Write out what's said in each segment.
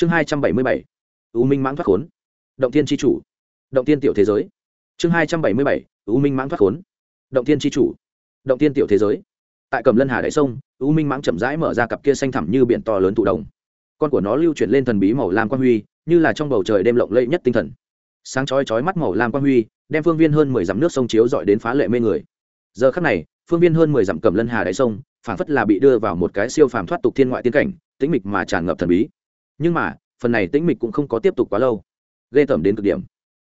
chương hai trăm bảy mươi bảy, u minh mãng thoát khốn. Động tiên tri chủ. Động tiên tiểu thế giới. Chương hai trăm bảy mươi bảy, u minh mãng thoát khốn. Động tiên tri chủ. Động tiên tiểu thế giới. Tại cầm lân hà đại sông, u minh mãng chậm rãi mở ra cặp kia xanh thẳm như biển to lớn tụ đồng. Con của nó lưu chuyển lên thần bí màu lam quang huy, như là trong bầu trời đêm lộng lẫy nhất tinh thần. Sáng chói chói mắt màu lam quang huy, đem phương viên hơn mười dặm nước sông chiếu dọi đến phá lệ mê người. Giờ khắc này, phương viên hơn mười dặm cầm lân hà đại sông, phảng phất là bị đưa vào một cái siêu phàm thoát tục thiên ngoại tiên cảnh, tĩnh mịch mà tràn ngập thần bí nhưng mà, phần này tĩnh mịch cũng không có tiếp tục quá lâu. Ghê tởm đến cực điểm.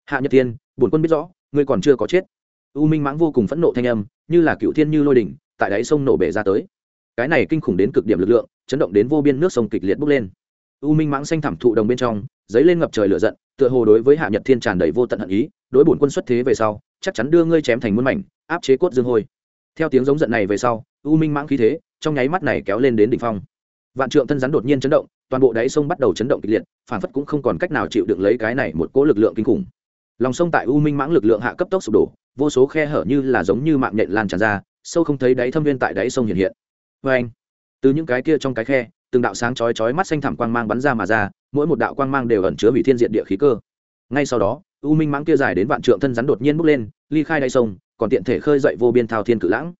Hạ nhật thiên bổn quân biết rõ, ngươi còn chưa có chết. U minh mãng vô cùng phẫn nộ thanh âm, như là cựu thiên như lôi đỉnh, tại đáy sông nổ bể ra tới. Cái này kinh khủng đến cực điểm lực lượng, chấn động đến vô biên nước sông kịch liệt bốc lên. U minh mãng xanh thẳm thụ đồng bên trong, dấy lên ngập trời lửa giận, tựa hồ đối với hạ nhật thiên tràn đầy vô tận hận ý, đối bổn quân xuất thế về sau, chắc chắn đưa ngươi chém thành muôn mảnh, áp chế cốt dương hôi. Theo tiếng giống giận này về sau, u minh mãng khí thế, trong nháy mắt này kéo lên đến đỉnh phong. Vạn trượng thân rắn đột nhiên chấn động toàn bộ đáy sông bắt đầu chấn động kịch liệt phản phất cũng không còn cách nào chịu đựng lấy cái này một cỗ lực lượng kinh khủng. Lòng sông tại u minh mãng lực lượng hạ cấp tốc sụp đổ, vô số khe hở như là giống như mạng nhện lan tràn ra, sâu không thấy đáy thâm viên tại đáy sông hiện hiện. Vê anh, từ những cái kia trong cái khe, từng đạo sáng chói chói mắt xanh thẳm quang mang bắn ra mà ra, mỗi một đạo quang mang đều ẩn chứa hủy thiên diện địa khí cơ. Ngay sau đó, u minh mãng kia dài đến vạn trượng thân rắn đột nhiên bốc lên, ly khai đáy sông, còn tiện thể khơi dậy vô biên thao thiên cự lãng.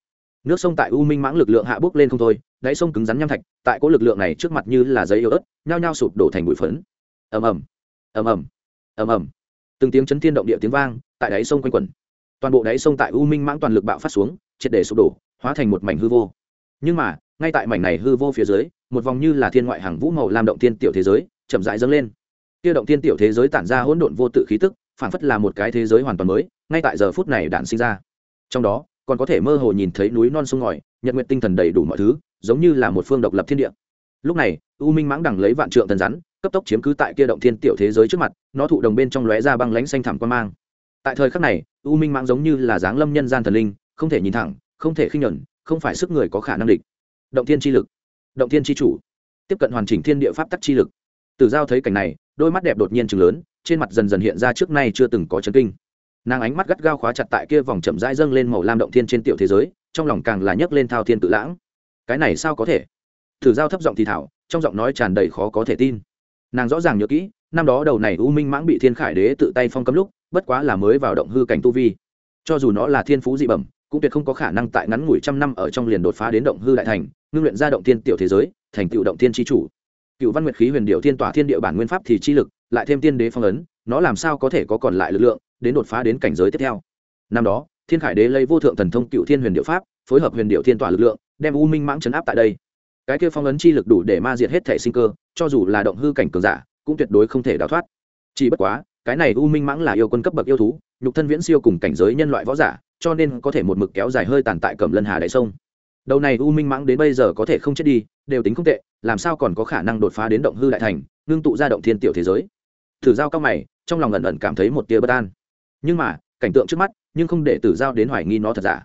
Nước sông tại u minh mãng lực lượng hạ bốc lên không thôi đáy sông cứng rắn nham thạch, tại cỗ lực lượng này trước mặt như là giấy yếu ớt, nhao nhao sụp đổ thành bụi phấn. Ầm ầm ầm ầm ầm ầm. Từng tiếng chấn thiên động địa tiếng vang, tại đáy sông quanh quẩn. Toàn bộ đáy sông tại u minh mãng toàn lực bạo phát xuống, triệt để sụp đổ, hóa thành một mảnh hư vô. Nhưng mà, ngay tại mảnh này hư vô phía dưới, một vòng như là thiên ngoại hàng vũ màu làm động tiên tiểu thế giới, chậm rãi dâng lên. Kia động tiên tiểu thế giới tản ra hỗn độn vô tự khí tức, phản phất là một cái thế giới hoàn toàn mới, ngay tại giờ phút này đạn sinh ra. Trong đó, còn có thể mơ hồ nhìn thấy núi non sông ngòi, nhật nguyện tinh thần đầy đủ mọi thứ giống như là một phương độc lập thiên địa. Lúc này, u minh mãng đằng lấy vạn trượng thần rắn, cấp tốc chiếm cứ tại kia động thiên tiểu thế giới trước mặt, nó thụ đồng bên trong lóe ra băng lánh xanh thẳm quan mang. Tại thời khắc này, u minh mãng giống như là dáng lâm nhân gian thần linh, không thể nhìn thẳng, không thể khinh nhuận không phải sức người có khả năng địch. Động thiên chi lực. Động thiên chi chủ. Tiếp cận hoàn chỉnh thiên địa pháp tắc chi lực. Từ giao thấy cảnh này, đôi mắt đẹp đột nhiên chừng lớn, trên mặt dần dần hiện ra trước nay chưa từng có chấn kinh. Nàng ánh mắt gắt gao khóa chặt tại kia vòng chậm rãi dâng lên màu lam động thiên trên tiểu thế giới, trong lòng càng là nhấc lên thao thiên tự lãng cái này sao có thể? Thử giao thấp giọng thì thảo, trong giọng nói tràn đầy khó có thể tin. Nàng rõ ràng nhớ kỹ, năm đó đầu này u minh mãng bị thiên khải đế tự tay phong cấm lúc, bất quá là mới vào động hư cảnh tu vi. Cho dù nó là thiên phú dị bẩm, cũng tuyệt không có khả năng tại ngắn ngủi trăm năm ở trong liền đột phá đến động hư đại thành, ngưng luyện ra động thiên tiểu thế giới, thành tựu động thiên tri chủ. Cựu văn nguyệt khí huyền điệu thiên tỏa thiên địa bản nguyên pháp thì chi lực, lại thêm tiên đế phong ấn, nó làm sao có thể có còn lại lực lượng đến đột phá đến cảnh giới tiếp theo? Năm đó, thiên khải đế lấy vô thượng thần thông cựu thiên huyền điệu pháp, phối hợp huyền điệu thiên tỏa lực lượng đem u minh mãng chấn áp tại đây. Cái kia phong ấn chi lực đủ để ma diệt hết thể sinh cơ, cho dù là động hư cảnh cường giả, cũng tuyệt đối không thể đào thoát. Chỉ bất quá, cái này u minh mãng là yêu quân cấp bậc yêu thú, nhục thân viễn siêu cùng cảnh giới nhân loại võ giả, cho nên có thể một mực kéo dài hơi tàn tại cẩm lân hà đại sông. Đầu này u minh mãng đến bây giờ có thể không chết đi, đều tính không tệ, làm sao còn có khả năng đột phá đến động hư đại thành, ngưng tụ ra động thiên tiểu thế giới. Thử giao cao mày, trong lòng ẩn ẩn cảm thấy một tia bất an. Nhưng mà, cảnh tượng trước mắt, nhưng không để tử giao đến hoài nghi nó thật giả.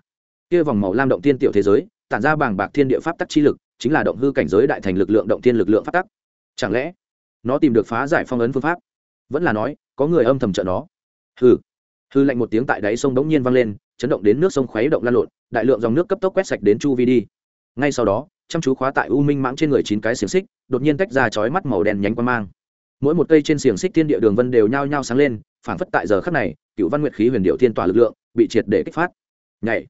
Kia vòng màu lam động tiên tiểu thế giới tản ra bàng bạc thiên địa pháp tắc chi lực, chính là động hư cảnh giới đại thành lực lượng, động thiên lực lượng pháp tắc. Chẳng lẽ, nó tìm được phá giải phong ấn phương pháp? Vẫn là nói, có người âm thầm trợ nó. Hư hư lạnh một tiếng tại đáy sông đống nhiên vang lên, chấn động đến nước sông khuấy động lan lộn, đại lượng dòng nước cấp tốc quét sạch đến chu vi đi. Ngay sau đó, chăm chú khóa tại u minh mãng trên người chín cái xiềng xích, đột nhiên tách ra chói mắt màu đen nhánh quan mang. Mỗi một cây trên xiềng xích thiên địa đường vân đều nhao nhao sáng lên, phảng phất tại giờ khắc này, cựu văn nguyệt khí huyền điệu thiên tỏa lực lượng, bị triệt để kích phát. Nhảy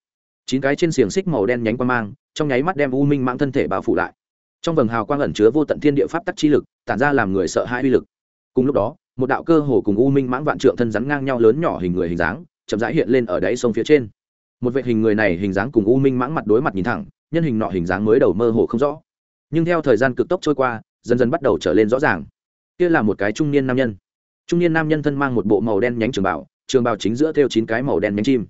chín cái trên xiềng xích màu đen nhánh qua mang, trong nháy mắt đem u minh mãng thân thể bao phủ lại. Trong vầng hào quang ẩn chứa vô tận thiên địa pháp tắc chi lực, tản ra làm người sợ hãi uy lực. Cùng lúc đó, một đạo cơ hồ cùng u minh mãng vạn trượng thân rắn ngang nhau lớn nhỏ hình người hình dáng, chậm rãi hiện lên ở đáy sông phía trên. Một vệ hình người này hình dáng cùng u minh mãng mặt đối mặt nhìn thẳng, nhân hình nọ hình dáng mới đầu mơ hồ không rõ. Nhưng theo thời gian cực tốc trôi qua, dần dần bắt đầu trở lên rõ ràng. Kia là một cái trung niên nam nhân. Trung niên nam nhân thân mang một bộ màu đen nhánh trường bảo trường bảo chính giữa theo chín cái màu đen nhánh chim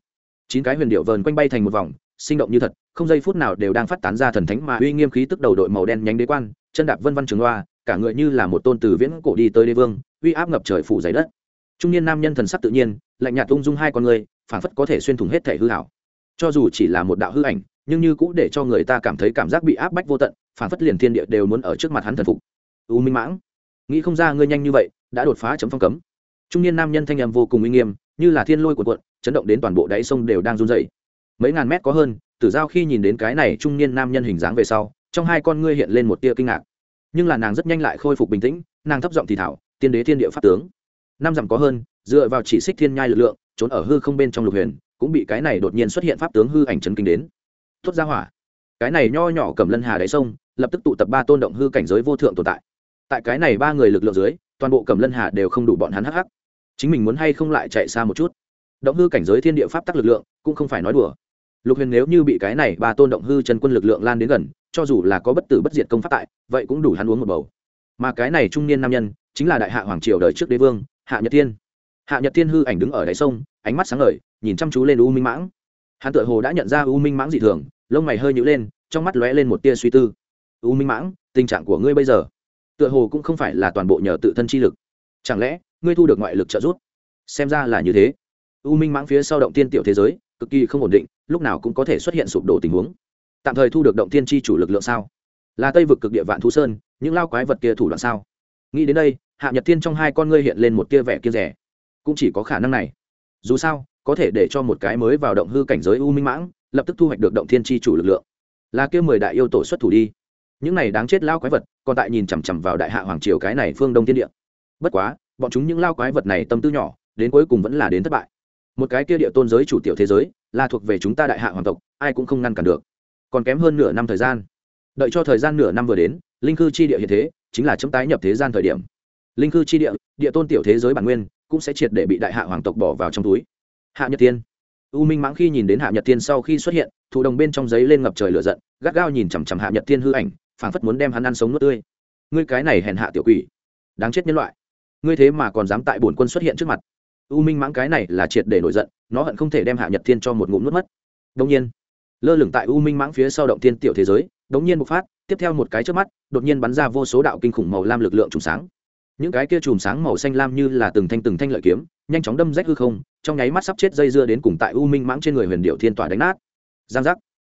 chín cái huyền điệu vờn quanh bay thành một vòng, sinh động như thật, không giây phút nào đều đang phát tán ra thần thánh mà uy nghiêm khí tức đầu đội màu đen nhánh đế quan, chân đạp vân văn trường loa, cả người như là một tôn từ viễn cổ đi tới đế vương, uy áp ngập trời phủ dày đất. Trung niên nam nhân thần sắc tự nhiên, lạnh nhạt ung dung hai con người, phảng phất có thể xuyên thủng hết thể hư hảo cho dù chỉ là một đạo hư ảnh, nhưng như cũng để cho người ta cảm thấy cảm giác bị áp bách vô tận, phảng phất liền thiên địa đều muốn ở trước mặt hắn thần phục. U minh mãng, nghĩ không ra ngươi nhanh như vậy, đã đột phá chấm phong cấm. Trung niên nam nhân thanh âm vô cùng uy nghiêm, như là thiên lôi của cuộn chấn động đến toàn bộ đáy sông đều đang run dày mấy ngàn mét có hơn, tử giao khi nhìn đến cái này trung niên nam nhân hình dáng về sau, trong hai con ngươi hiện lên một tia kinh ngạc. Nhưng là nàng rất nhanh lại khôi phục bình tĩnh, nàng thấp giọng thì thảo, tiên đế thiên địa pháp tướng. Năm dặm có hơn, dựa vào chỉ xích thiên nhai lực lượng, trốn ở hư không bên trong lục huyền, cũng bị cái này đột nhiên xuất hiện pháp tướng hư ảnh chấn kinh đến. Tốt ra hỏa. Cái này nho nhỏ cầm lân hà đáy sông, lập tức tụ tập ba tôn động hư cảnh giới vô thượng tồn tại. Tại cái này ba người lực lượng dưới, toàn bộ cầm lân hà đều không đủ bọn hắn hắc hắc. Chính mình muốn hay không lại chạy xa một chút? Động hư cảnh giới thiên địa pháp tắc lực lượng, cũng không phải nói đùa. Lục huyền nếu như bị cái này ba tôn động hư chân quân lực lượng lan đến gần, cho dù là có bất tử bất diệt công pháp tại, vậy cũng đủ hắn uống một bầu. Mà cái này trung niên nam nhân, chính là đại hạ hoàng triều đời trước đế vương, hạ nhật thiên. Hạ nhật thiên hư ảnh đứng ở đáy sông, ánh mắt sáng ngời, nhìn chăm chú lên u minh mãng. Hắn Tựa hồ đã nhận ra u minh mãng dị thường, lông mày hơi nhữ lên, trong mắt lóe lên một tia suy tư. U minh mãng, tình trạng của ngươi bây giờ, tựa hồ cũng không phải là toàn bộ nhờ tự thân chi lực. Chẳng lẽ ngươi thu được ngoại lực trợ giúp? Xem ra là như thế u minh mãng phía sau động tiên tiểu thế giới, cực kỳ không ổn định, lúc nào cũng có thể xuất hiện sụp đổ tình huống. Tạm thời thu được động tiên tri chủ lực lượng sao? Là tây vực cực địa vạn thú sơn, những lao quái vật kia thủ đoạn sao? Nghĩ đến đây, hạ nhật thiên trong hai con ngươi hiện lên một tia vẻ kia rẻ cũng chỉ có khả năng này. Dù sao, có thể để cho một cái mới vào động hư cảnh giới u minh mãng, lập tức thu hoạch được động thiên tri chủ lực lượng. Là kia mười đại yêu tổ xuất thủ đi. Những này đáng chết lao quái vật, còn tại nhìn chằm chằm vào đại hạ hoàng triều cái này phương đông tiên địa. Bất quá, bọn chúng những lao quái vật này tâm tư nhỏ, đến cuối cùng vẫn là đến thất bại một cái kia địa tôn giới chủ tiểu thế giới, là thuộc về chúng ta đại hạ hoàng tộc, ai cũng không ngăn cản được. Còn kém hơn nửa năm thời gian. Đợi cho thời gian nửa năm vừa đến, linh cư chi địa hiện thế, chính là chấm tái nhập thế gian thời điểm. Linh cư chi địa địa tôn tiểu thế giới bản nguyên, cũng sẽ triệt để bị đại hạ hoàng tộc bỏ vào trong túi. Hạ nhật tiên. U minh mãng khi nhìn đến hạ nhật tiên sau khi xuất hiện, thụ đồng bên trong giấy lên ngập trời lửa giận, gắt gao nhìn chằm chằm hạ nhật tiên hư ảnh, phảng phất muốn đem hắn ăn sống nuốt tươi. Ngươi cái này hèn hạ tiểu quỷ. Đáng chết nhân loại. Ngươi thế mà còn dám tại bổn quân xuất hiện trước mặt u minh mãng cái này là triệt để nổi giận, nó hận không thể đem hạ nhật thiên cho một ngụm nuốt mất. Đông nhiên, lơ lửng tại u minh mãng phía sau động thiên tiểu thế giới, đống nhiên bộc phát, tiếp theo một cái trước mắt, đột nhiên bắn ra vô số đạo kinh khủng màu lam lực lượng trùng sáng. Những cái kia chùm sáng màu xanh lam như là từng thanh từng thanh lợi kiếm, nhanh chóng đâm rách hư không, trong nháy mắt sắp chết dây dưa đến cùng tại u minh mãng trên người huyền điệu thiên tỏa đánh nát. Giang giác.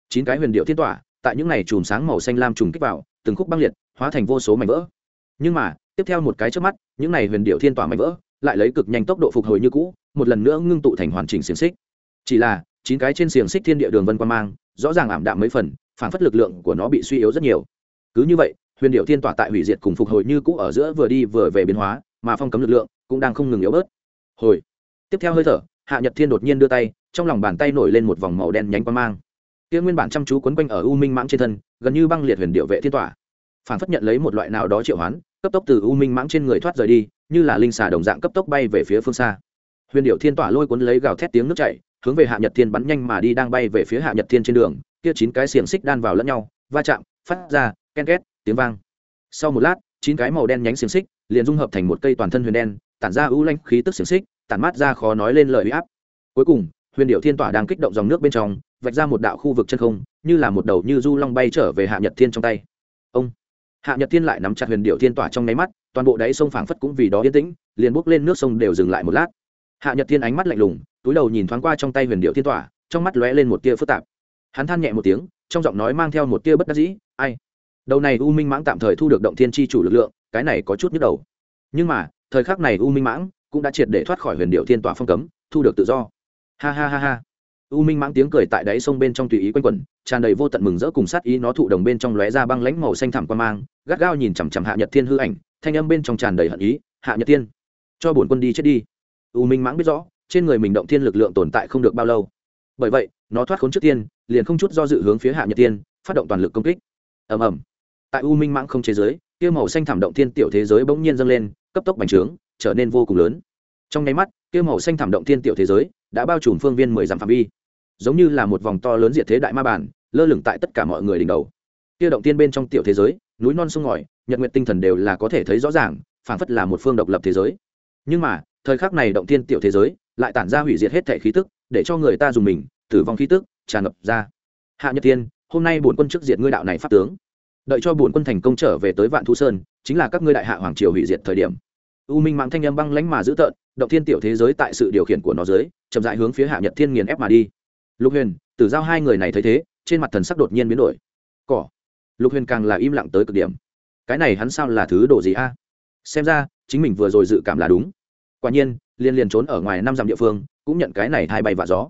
Chín cái huyền điệu thiên tỏa, tại những này chùm sáng màu xanh lam trùng kích vào, từng khúc băng liệt, hóa thành vô số mảnh vỡ. Nhưng mà, tiếp theo một cái trước mắt, những này huyền điệu thiên tỏa mảnh vỡ lại lấy cực nhanh tốc độ phục hồi như cũ, một lần nữa ngưng tụ thành hoàn chỉnh xiềng xích. Chỉ là, chín cái trên xiềng xích thiên địa đường vân quan mang, rõ ràng ảm đạm mấy phần, phản phất lực lượng của nó bị suy yếu rất nhiều. Cứ như vậy, huyền điệu thiên tỏa tại hủy diệt cùng phục hồi như cũ ở giữa vừa đi vừa về biến hóa, mà phong cấm lực lượng cũng đang không ngừng yếu bớt. Hồi. Tiếp theo hơi thở, hạ nhật thiên đột nhiên đưa tay, trong lòng bàn tay nổi lên một vòng màu đen nhánh quan mang. Kia nguyên bản chăm chú quấn quanh ở u minh mãng trên thân, gần như băng liệt huyền điệu vệ thiên tỏa. Phản phất nhận lấy một loại nào đó triệu hoán, cấp tốc từ u minh mãng trên người thoát rời đi như là linh xà đồng dạng cấp tốc bay về phía phương xa. Huyền điệu thiên tỏa lôi cuốn lấy gào thét tiếng nước chảy, hướng về hạ nhật thiên bắn nhanh mà đi đang bay về phía hạ nhật thiên trên đường, kia chín cái xiềng xích đan vào lẫn nhau, va chạm, phát ra, ken két, tiếng vang. Sau một lát, chín cái màu đen nhánh xiềng xích liền dung hợp thành một cây toàn thân huyền đen, tản ra ưu lanh khí tức xiềng xích, tản mát ra khó nói lên lời uy áp. Cuối cùng, huyền điệu thiên tỏa đang kích động dòng nước bên trong, vạch ra một đạo khu vực chân không, như là một đầu như du long bay trở về hạ nhật thiên trong tay. Ông! Hạ nhật thiên lại nắm chặt huyền điệu thiên tỏa trong nháy mắt, toàn bộ đáy sông phảng phất cũng vì đó yên tĩnh, liền bốc lên nước sông đều dừng lại một lát. Hạ nhật thiên ánh mắt lạnh lùng, túi đầu nhìn thoáng qua trong tay huyền điệu thiên tỏa, trong mắt lóe lên một tia phức tạp. Hắn than nhẹ một tiếng, trong giọng nói mang theo một tia bất đắc dĩ, ai? Đầu này u minh mãng tạm thời thu được động thiên tri chủ lực lượng, cái này có chút nhức đầu. Nhưng mà, thời khắc này u minh mãng cũng đã triệt để thoát khỏi huyền điệu thiên tỏa phong cấm, thu được tự do. Ha ha ha ha u minh mãng tiếng cười tại đáy sông bên trong tùy ý quanh quẩn, tràn đầy vô tận mừng rỡ cùng sát ý nó thụ đồng bên trong lóe ra băng lãnh màu xanh thẳm quan mang, gắt gao nhìn chằm chằm hạ nhật thiên hư ảnh, thanh âm bên trong tràn đầy hận ý, hạ nhật thiên, cho bổn quân đi chết đi. U minh mãng biết rõ, trên người mình động thiên lực lượng tồn tại không được bao lâu. Bởi vậy, nó thoát khốn trước tiên, liền không chút do dự hướng phía hạ nhật thiên, phát động toàn lực công kích. Ầm ầm. Tại u minh mãng không chế giới, kia màu xanh thảm động thiên tiểu thế giới bỗng nhiên dâng lên, cấp tốc bành trướng, trở nên vô cùng lớn. Trong nháy mắt, kia màu xanh thảm động thiên tiểu thế giới đã bao trùm phương viên mười dặm phạm vi giống như là một vòng to lớn diệt thế đại ma bản lơ lửng tại tất cả mọi người đỉnh đầu. Kia động tiên bên trong tiểu thế giới, núi non sông ngòi, nhật nguyện tinh thần đều là có thể thấy rõ ràng, phảng phất là một phương độc lập thế giới. Nhưng mà, thời khắc này động tiên tiểu thế giới lại tản ra hủy diệt hết thể khí tức, để cho người ta dùng mình, tử vong khí tức, tràn ngập ra. Hạ nhật tiên hôm nay bổn quân trước diệt ngươi đạo này pháp tướng. Đợi cho bổn quân thành công trở về tới vạn thu sơn, chính là các ngươi đại hạ hoàng triều hủy diệt thời điểm. U minh mạng thanh âm băng lánh mà dữ tợn, động thiên tiểu thế giới tại sự điều khiển của nó dưới, chậm dại hướng phía hạ nhật thiên nghiền ép mà đi lục huyền, tử giao hai người này thấy thế, trên mặt thần sắc đột nhiên biến đổi. Cỏ. Lục huyền càng là im lặng tới cực điểm. Cái này hắn sao là thứ đồ gì a? Xem ra, chính mình vừa rồi dự cảm là đúng. Quả nhiên, liên liền trốn ở ngoài năm dặm địa phương, cũng nhận cái này thay bay vạ gió.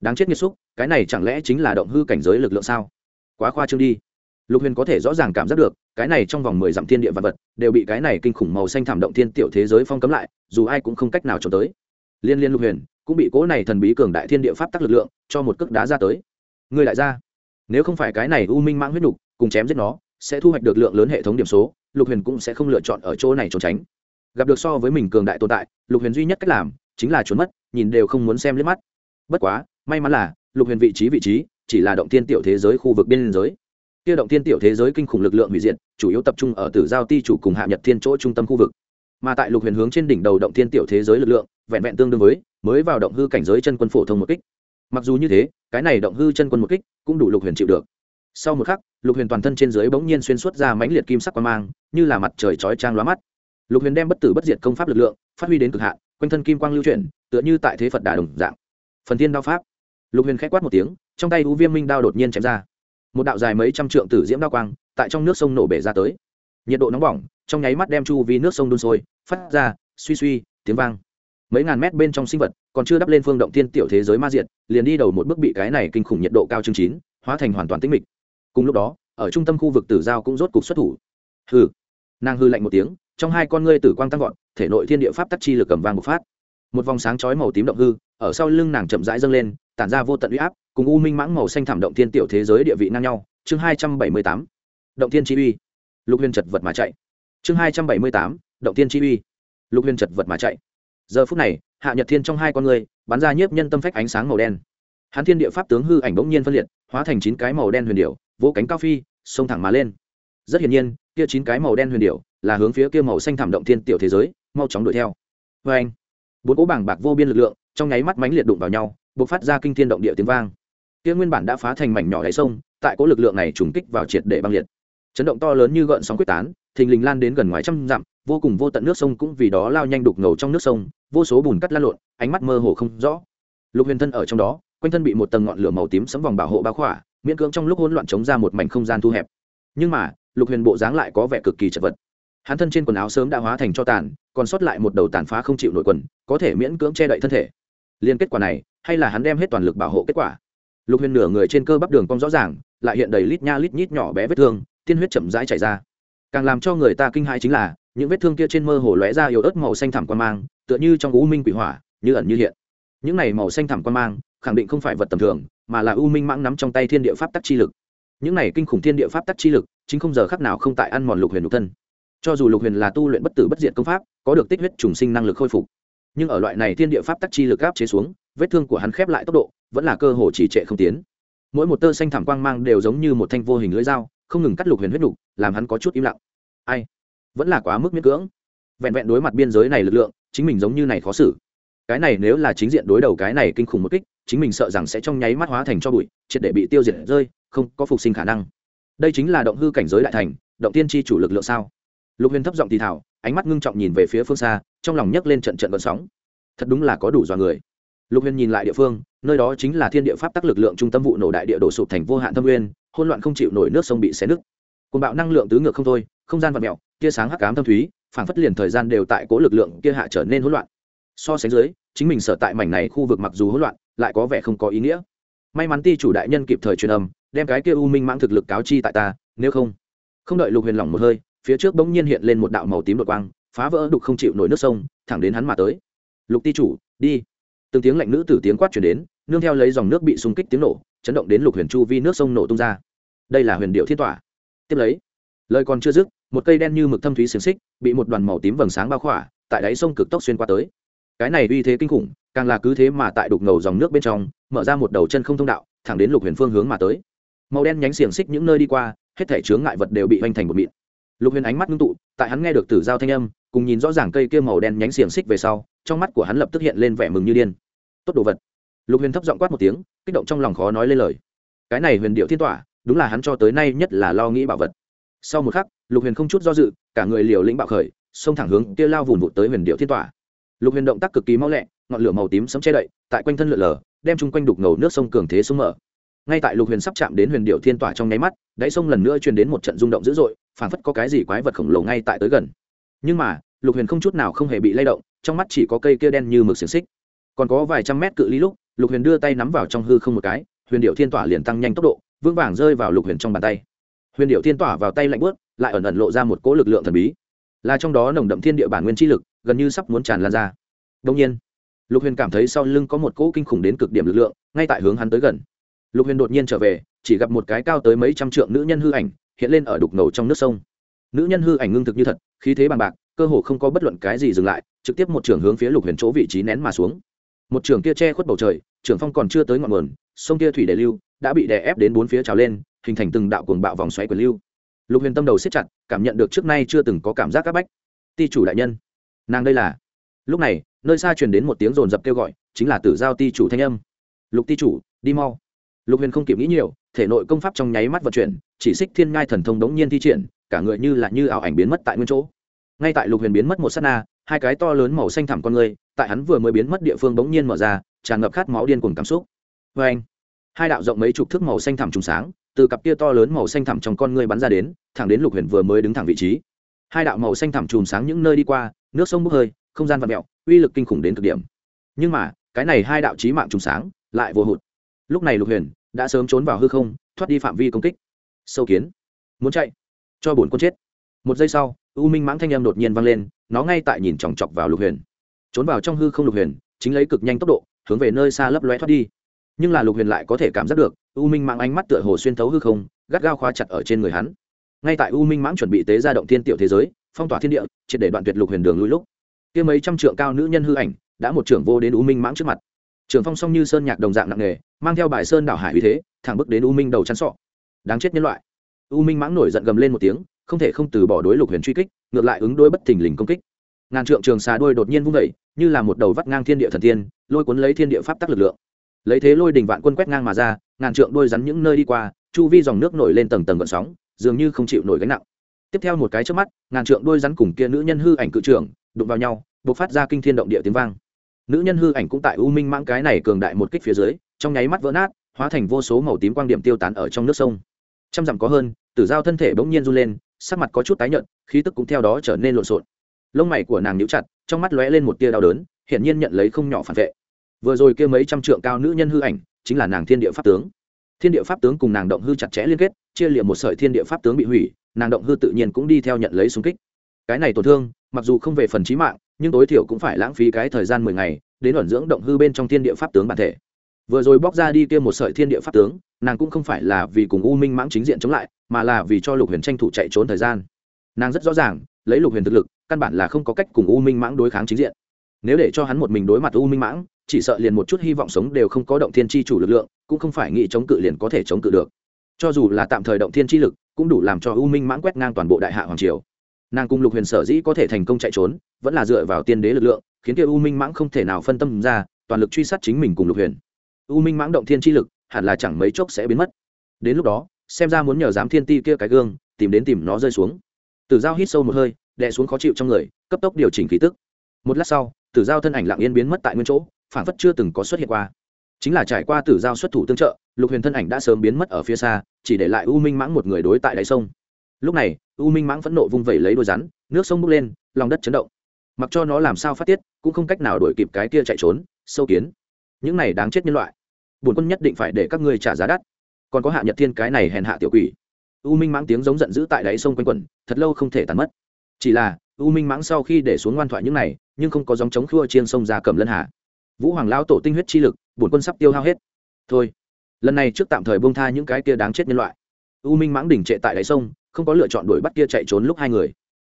Đáng chết nghiêm xúc, cái này chẳng lẽ chính là động hư cảnh giới lực lượng sao? Quá khoa trương đi. Lục huyền có thể rõ ràng cảm giác được, cái này trong vòng mười dặm thiên địa vật vật, đều bị cái này kinh khủng màu xanh thảm động thiên tiểu thế giới phong cấm lại, dù ai cũng không cách nào trốn tới. Liên liên lục huyền cũng bị cố này thần bí cường đại thiên địa pháp tắc lực lượng cho một cước đá ra tới. Người lại ra nếu không phải cái này u minh mãng huyết nhục cùng chém giết nó, sẽ thu hoạch được lượng lớn hệ thống điểm số, lục huyền cũng sẽ không lựa chọn ở chỗ này trốn tránh. Gặp được so với mình cường đại tồn tại, lục huyền duy nhất cách làm chính là trốn mất, nhìn đều không muốn xem liếc mắt. Bất quá, may mắn là lục huyền vị trí vị trí chỉ là động tiên tiểu thế giới khu vực biên giới kia động tiên tiểu thế giới kinh khủng lực lượng hủy diệt, chủ yếu tập trung ở tử giao ti chủ cùng hạ nhật thiên chỗ trung tâm khu vực. Mà tại lục huyền hướng trên đỉnh đầu động tiên tiểu thế giới lực lượng, vẹn vẹn tương đương với mới vào động hư cảnh giới chân quân phổ thông một kích. Mặc dù như thế, cái này động hư chân quân một kích cũng đủ lục huyền chịu được. Sau một khắc, lục huyền toàn thân trên dưới bỗng nhiên xuyên suốt ra mãnh liệt kim sắc quang mang, như là mặt trời chói trang lóa mắt. Lục huyền đem bất tử bất diệt công pháp lực lượng phát huy đến cực hạn, quanh thân kim quang lưu chuyển, tựa như tại thế phật đà đồng dạng. Phần thiên đao pháp. Lục huyền k h á quát một tiếng, trong tay u viêm minh đao đột nhiên chém ra. Một đạo dài mấy trăm trượng tử diễm đao quang tại trong nước sông nổ bể ra tới. Nhiệt độ nóng bỏng, trong nháy mắt đem chu vi nước sông đun sôi, phát ra suy suy tiếng vang mấy ngàn mét bên trong sinh vật, còn chưa đắp lên phương động tiên tiểu thế giới ma diệt, liền đi đầu một bước bị cái này kinh khủng nhiệt độ cao chương chín, hóa thành hoàn toàn tĩnh mịch. Cùng lúc đó, ở trung tâm khu vực tử giao cũng rốt cục xuất thủ. Hư nàng hư lạnh một tiếng, trong hai con ngươi tử quang tăng vọt, thể nội thiên địa pháp tắc chi lực cầm vang một phát. Một vòng sáng chói màu tím động hư, ở sau lưng nàng chậm rãi dâng lên, tản ra vô tận uy áp, cùng u minh mãng màu xanh thảm động thiên tiểu thế giới địa vị ngang nhau. Chương hai trăm bảy mươi tám, động thiên chi uy. Lục huyền chật vật mà chạy. Chương hai trăm bảy mươi tám, động thiên chi uy. Lục huyền chật vật mà chạy giờ phút này, hạ nhật thiên trong hai con người, bắn ra nhiếp nhân tâm phách ánh sáng màu đen. Hắn thiên địa pháp tướng hư ảnh bỗng nhiên phân liệt, hóa thành chín cái màu đen huyền điệu vỗ cánh cao phi, xông thẳng mà lên. Rất hiển nhiên, kia chín cái màu đen huyền điệu là hướng phía kia màu xanh thảm động thiên tiểu thế giới, mau chóng đuổi theo. Vê anh, bốn cỗ bảng bạc vô biên lực lượng, trong nháy mắt mánh liệt đụng vào nhau, bộc phát ra kinh thiên động địa tiếng vang. Kia nguyên bản đã phá thành mảnh nhỏ đáy sông, tại cỗ lực lượng này trùng kích vào triệt để băng liệt. Chấn động to lớn như gợn sóng quyết tán, thình lình lan đến gần ngoài trăm dặm vô cùng vô tận nước sông cũng vì đó lao nhanh đục ngầu trong nước sông, vô số bùn cắt lan lộn, ánh mắt mơ hồ không rõ. Lục huyền thân ở trong đó, quanh thân bị một tầng ngọn lửa màu tím sấm vòng bảo hộ bao khỏa, miễn cưỡng trong lúc hỗn loạn chống ra một mảnh không gian thu hẹp. Nhưng mà, lục huyền bộ dáng lại có vẻ cực kỳ chật vật. Hắn thân trên quần áo sớm đã hóa thành cho tàn, còn sót lại một đầu tàn phá không chịu nội quần, có thể miễn cưỡng che đậy thân thể. Liên kết quả này, hay là hắn đem hết toàn lực bảo hộ kết quả? Lục huyền nửa người trên cơ bắp đường cong rõ ràng, lại hiện đầy lít nha lít nhít nhỏ bé vết thương, tiên huyết chậm rãi chảy ra. Càng làm cho người ta kinh hãi chính là những vết thương kia trên mơ hồ lóe ra yếu ớt màu xanh thẳm quan mang tựa như trong u minh quỷ hỏa như ẩn như hiện. Những này màu xanh thẳm quan mang khẳng định không phải vật tầm thường mà là u minh mãng nắm trong tay thiên địa pháp tắc chi lực. Những này kinh khủng thiên địa pháp tắc chi lực chính không giờ khắc nào không tại ăn mòn lục huyền lục thân. Cho dù lục huyền là tu luyện bất tử bất diệt công pháp có được tích huyết trùng sinh năng lực khôi phục. Nhưng ở loại này thiên địa pháp tắc chi lực áp chế xuống vết thương của hắn khép lại tốc độ vẫn là cơ hồ chỉ trệ không tiến. Mỗi một tơ xanh thảm quang mang đều giống như một thanh vô hình lưỡi dao không ngừng cắt lục huyền huyết đủ, làm hắn có chút im lặng. Ai? Vẫn là quá mức miễn cưỡng. Vẹn vẹn đối mặt biên giới này lực lượng, chính mình giống như này khó xử. Cái này nếu là chính diện đối đầu cái này kinh khủng một kích, chính mình sợ rằng sẽ trong nháy mắt hóa thành cho bụi, triệt để bị tiêu diệt rơi, không có phục sinh khả năng. Đây chính là động hư cảnh giới đại thành, động tiên tri chủ lực lượng sao? Lục huyền thấp giọng thì thảo ánh mắt ngưng trọng nhìn về phía phương xa, trong lòng nhấc lên trận trận vận sóng. Thật đúng là có đủ dọa người. Lục huyền nhìn lại địa phương, nơi đó chính là thiên địa pháp tắc lực lượng trung tâm vụ nổ đại địa đổ sụp thành vô hạn thâm nguyên hôn loạn không chịu nổi nước sông bị xé nứt. Côn bạo năng lượng tứ ngược không thôi, không gian vật mẹo tia sáng hắc ám thâm thúy, phảng phất liền thời gian đều tại cố lực lượng kia hạ trở nên hỗn loạn. So sánh dưới, chính mình sở tại mảnh này khu vực mặc dù hỗn loạn, lại có vẻ không có ý nghĩa. May mắn ti chủ đại nhân kịp thời truyền âm, đem cái kia u minh mãng thực lực cáo chi tại ta, nếu không. Không đợi lục huyền lỏng một hơi, phía trước bỗng nhiên hiện lên một đạo màu tím đột quang, phá vỡ đục không chịu nổi nước sông, thẳng đến hắn mà tới. Lục ti chủ, đi. Từng tiếng lạnh nữ tử tiếng quát chuyển đến, nương theo lấy dòng nước bị xung kích tiếng nổ, chấn động đến lục huyền chu vi nước sông nổ tung ra. Đây là huyền điệu thiên tỏa. Tiếp lấy, lời còn chưa dứt một cây đen như mực thâm thúy xiềng xích, bị một đoàn màu tím vầng sáng bao khỏa, tại đáy sông cực tốc xuyên qua tới. Cái này uy thế kinh khủng, càng là cứ thế mà tại đục ngầu dòng nước bên trong, mở ra một đầu chân không thông đạo, thẳng đến lục huyền phương hướng mà tới. Màu đen nhánh xiềng xích những nơi đi qua, hết thể chướng ngại vật đều bị hoành thành một mịn. Lục huyền ánh mắt ngưng tụ, tại hắn nghe được tử giao thanh âm, cùng nhìn rõ ràng cây kia màu đen nhánh xiềng xích về sau, trong mắt của hắn lập tức hiện lên vẻ mừng như điên. Tốt đồ vật. Lục huyền thấp giọng quát một tiếng, kích động trong lòng khó nói lên lời. Cái này huyền điệu thiên tỏa, đúng là hắn cho tới nay nhất là lo nghĩ bảo vật. Sau một khắc lục huyền không chút do dự, cả người liều lĩnh bạo khởi, xông thẳng hướng kia lao vùn vụt tới huyền điệu thiên tỏa. Lục huyền động tác cực kỳ mau lẹ, ngọn lửa màu tím sấm che đậy, tại quanh thân lượn lờ, đem chung quanh đục ngầu nước sông cường thế xuống mở. Ngay tại lục huyền sắp chạm đến huyền điệu thiên tỏa trong nháy mắt, đáy sông lần nữa truyền đến một trận rung động dữ dội, phảng phất có cái gì quái vật khổng lồ ngay tại tới gần. Nhưng mà, lục huyền không chút nào không hề bị lay động, trong mắt chỉ có cây kia đen như mực xiềng xích. Còn có vài trăm mét cự ly lúc, lục huyền đưa tay nắm vào trong hư không một cái, huyền điệu thiên tỏa liền tăng nhanh tốc độ, vững vàng rơi vào lục huyền trong bàn tay. Huyền điệu thiên tỏa vào tay lạnh bớt lại ẩn ẩn lộ ra một cỗ lực lượng thần bí. Là trong đó nồng đậm thiên địa bản nguyên chi lực, gần như sắp muốn tràn lan ra. Đông nhiên, lục huyền cảm thấy sau lưng có một cỗ kinh khủng đến cực điểm lực lượng, ngay tại hướng hắn tới gần. Lục huyền đột nhiên trở về, chỉ gặp một cái cao tới mấy trăm trượng nữ nhân hư ảnh, hiện lên ở đục ngầu trong nước sông. Nữ nhân hư ảnh ngưng thực như thật, khí thế bằng bạc, cơ hồ không có bất luận cái gì dừng lại, trực tiếp một trường hướng phía lục huyền chỗ vị trí nén mà xuống. Một trường kia che khuất bầu trời, trường phong còn chưa tới ngọn nguồn, sông kia thủy đề lưu, đã bị đè ép đến bốn phía trào lên, hình thành từng đạo cuồng bạo vòng xoáy quyền lưu lục huyền tâm đầu siết chặt, cảm nhận được trước nay chưa từng có cảm giác c áp bách. Ti chủ đại nhân. Nàng đây là? Lúc này, nơi xa truyền đến một tiếng rồn rập kêu gọi, chính là tử giao ti chủ thanh âm. Lục ti chủ, đi mau. Lục huyền không kịp nghĩ nhiều, thể nội công pháp trong nháy mắt vận chuyển, chỉ xích thiên ngai thần thông đống nhiên thi triển, cả người như là như ảo ảnh biến mất tại nguyên chỗ. Ngay tại lục huyền biến mất một s á t na, hai cái to lớn màu xanh thẳm con người, tại hắn vừa mới biến mất địa phương bỗng nhiên mở ra, tràn ngập khát máu điên cùng cảm xúc. Vê anh hai đạo rộng mấy chục thước màu xanh thẳm trùng sáng từ cặp kia to lớn màu xanh thẳm trong con người bắn ra đến, thẳng đến lục huyền vừa mới đứng thẳng vị trí. Hai đạo màu xanh thẳm trùm sáng những nơi đi qua, nước sông bốc hơi, không gian vặn mẹo uy lực kinh khủng đến cực điểm. Nhưng mà, cái này hai đạo trí mạng trùng sáng lại vô hụt. Lúc này lục huyền đã sớm trốn vào hư không, thoát đi phạm vi công kích. Sâu kiến. Muốn chạy. Cho bổn quân chết. Một giây sau, u minh mãng thanh em đột nhiên vang lên, nó ngay tại nhìn chòng chọc vào lục huyền. Trốn vào trong hư không lục huyền, chính lấy cực nhanh tốc độ, hướng về nơi xa lấp lóe thoát đi. Nhưng là lục huyền lại có thể cảm giác được u minh mãng ánh mắt tựa hồ xuyên thấu hư không, gắt gao khóa chặt ở trên người hắn. Ngay tại u minh mãng chuẩn bị tế ra động thiên tiểu thế giới, phong tỏa thiên địa, triệt để đoạn tuyệt lục huyền đường lui lúc, kia mấy trăm trượng cao nữ nhân hư ảnh đã một trưởng vô đến u minh mãng trước mặt. Trưởng phong song như sơn nhạc đồng dạng nặng nghề mang theo bài sơn đảo hải uy thế, thẳng bước đến u minh đầu chắn sọ. Đáng chết nhân loại. U minh mãng nổi giận gầm lên một tiếng, không thể không từ bỏ đối lục huyền truy kích, ngược lại ứng đối bất thình lình công kích. Ngàn trượng trường xà đôi đột nhiên vung vẩy như là một đầu vắt ngang thiên địa thần tiên, lôi cuốn lấy thiên địa pháp tắc lực lượng lấy thế lôi đình vạn quân quét ngang mà ra, ngàn trượng đôi rắn những nơi đi qua, chu vi dòng nước nổi lên tầng tầng gợn sóng, dường như không chịu nổi gánh nặng. Tiếp theo một cái trước mắt, ngàn trượng đôi rắn cùng kia nữ nhân hư ảnh cự trưởng, đụng vào nhau buộc phát ra kinh thiên động địa tiếng vang. Nữ nhân hư ảnh cũng tại u minh mãng cái này cường đại một kích phía dưới, trong nháy mắt vỡ nát, hóa thành vô số màu tím quang điểm tiêu tán ở trong nước sông. Trăm dặm có hơn, tử giao thân thể bỗng nhiên run lên, sắc mặt có chút tái nhợt, khí tức cũng theo đó trở nên lộn xộn. Lông mày của nàng nhíu chặt, trong mắt lóe lên một tia đau đớn, hiển nhiên nhận lấy không nhỏ phản vệ vừa rồi kia mấy trăm trượng cao nữ nhân hư ảnh, chính là nàng thiên địa pháp tướng. Thiên địa pháp tướng cùng nàng động hư chặt chẽ liên kết, chia liệm một sợi thiên địa pháp tướng bị hủy, nàng động hư tự nhiên cũng đi theo nhận lấy xung kích. Cái này tổn thương, mặc dù không về phần trí mạng, nhưng tối thiểu cũng phải lãng phí cái thời gian mười ngày, đến ẩn dưỡng động hư bên trong thiên địa pháp tướng bản thể. Vừa rồi bóc ra đi kia một sợi thiên địa pháp tướng, nàng cũng không phải là vì cùng u minh mãng chính diện chống lại, mà là vì cho lục huyền tranh thủ chạy trốn thời gian. Nàng rất rõ ràng, lấy lục huyền thực lực, căn bản là không có cách cùng u minh mãng đối kháng chính diện nếu để cho hắn một mình đối mặt u minh mãng, chỉ sợ liền một chút hy vọng sống đều không có động thiên tri chủ lực lượng, cũng không phải nghĩ chống cự liền có thể chống cự được. Cho dù là tạm thời động thiên tri lực, cũng đủ làm cho u minh mãng quét ngang toàn bộ đại hạ hoàng triều. Nàng cùng lục huyền sở dĩ có thể thành công chạy trốn, vẫn là dựa vào tiên đế lực lượng, khiến kia u minh mãng không thể nào phân tâm ra, toàn lực truy sát chính mình cùng lục huyền. U minh mãng động thiên tri lực, hẳn là chẳng mấy chốc sẽ biến mất. Đến lúc đó, xem ra muốn nhờ dám thiên ti kia cái gương, tìm đến tìm nó rơi xuống. Tử giao hít sâu một hơi, đè xuống khó chịu trong người, cấp tốc điều chỉnh khí tức. Một lát sau tử giao thân ảnh lặng yên biến mất tại nguyên chỗ phản phất chưa từng có xuất hiện qua. Chính là trải qua tử giao xuất thủ tương trợ, lục huyền thân ảnh đã sớm biến mất ở phía xa, chỉ để lại u minh mãng một người đối tại đáy sông. Lúc này, u minh mãng phẫn nộ vung vẩy lấy đôi rắn, nước sông bốc lên, lòng đất chấn động. Mặc cho nó làm sao phát tiết, cũng không cách nào đổi kịp cái kia chạy trốn, sâu kiến. Những này đáng chết nhân loại. Bổn quân nhất định phải để các ngươi trả giá đắt. Còn có hạ nhật thiên cái này hèn hạ tiểu quỷ. U minh mãng tiếng giống giận dữ tại đáy sông quanh quẩn, thật lâu không thể tàn mất. Chỉ là, u minh mãng sau khi để xuống ngoan thoại những này nhưng không có dòng chống khua chiên sông ra cầm lân hạ vũ hoàng lao tổ tinh huyết chi lực, bổn quân sắp tiêu hao hết. Thôi, lần này trước tạm thời bông tha những cái kia đáng chết nhân loại. U minh mãng đỉnh trệ tại đáy sông, không có lựa chọn đuổi bắt kia chạy trốn lúc hai người.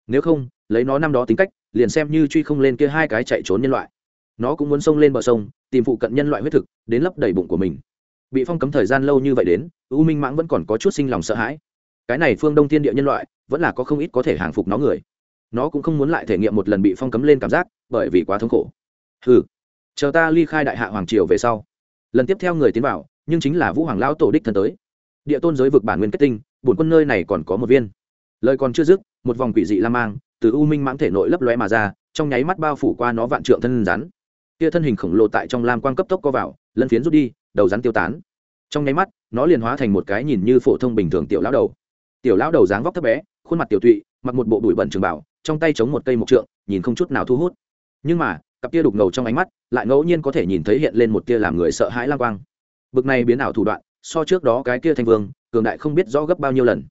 Nếu không, lấy nó năm đó tính cách, liền xem như truy không lên kia hai cái chạy trốn nhân loại. Nó cũng muốn xông lên bờ sông, tìm phụ cận nhân loại huyết thực, đến lấp đầy bụng của mình. Bị phong cấm thời gian lâu như vậy đến, u minh mãng vẫn còn có chút sinh lòng sợ hãi. Cái này phương đông thiên địa nhân loại, vẫn là có không ít có thể hàng phục nó người nó cũng không muốn lại thể nghiệm một lần bị phong cấm lên cảm giác, bởi vì quá thống khổ. Ừ chờ ta ly khai đại hạ hoàng triều về sau. Lần tiếp theo người tiến vào, nhưng chính là vũ hoàng lão tổ đích thân tới. Địa tôn giới vực bản nguyên kết tinh, bổn quân nơi này còn có một viên. Lời còn chưa dứt, một vòng quỷ dị la mang từ u minh mãng thể nội lấp lóe mà ra, trong nháy mắt bao phủ qua nó vạn trượng thân rắn. Kia thân hình khổng lồ tại trong lam quang cấp tốc co vào, lân phiến rút đi, đầu rắn tiêu tán. Trong nháy mắt, nó liền hóa thành một cái nhìn như phổ thông bình thường tiểu lão đầu. Tiểu lão đầu dáng vóc thấp bé, khuôn mặt tiểu tụy, mặc một bộ bụi bẩn trường bảo trong tay chống một cây mộc trượng, nhìn không chút nào thu hút. Nhưng mà, cặp tia đục ngầu trong ánh mắt lại ngẫu nhiên có thể nhìn thấy hiện lên một tia làm người sợ hãi lang quang. Bực này biến ảo thủ đoạn, so trước đó cái kia thanh vương, cường đại không biết rõ gấp bao nhiêu lần.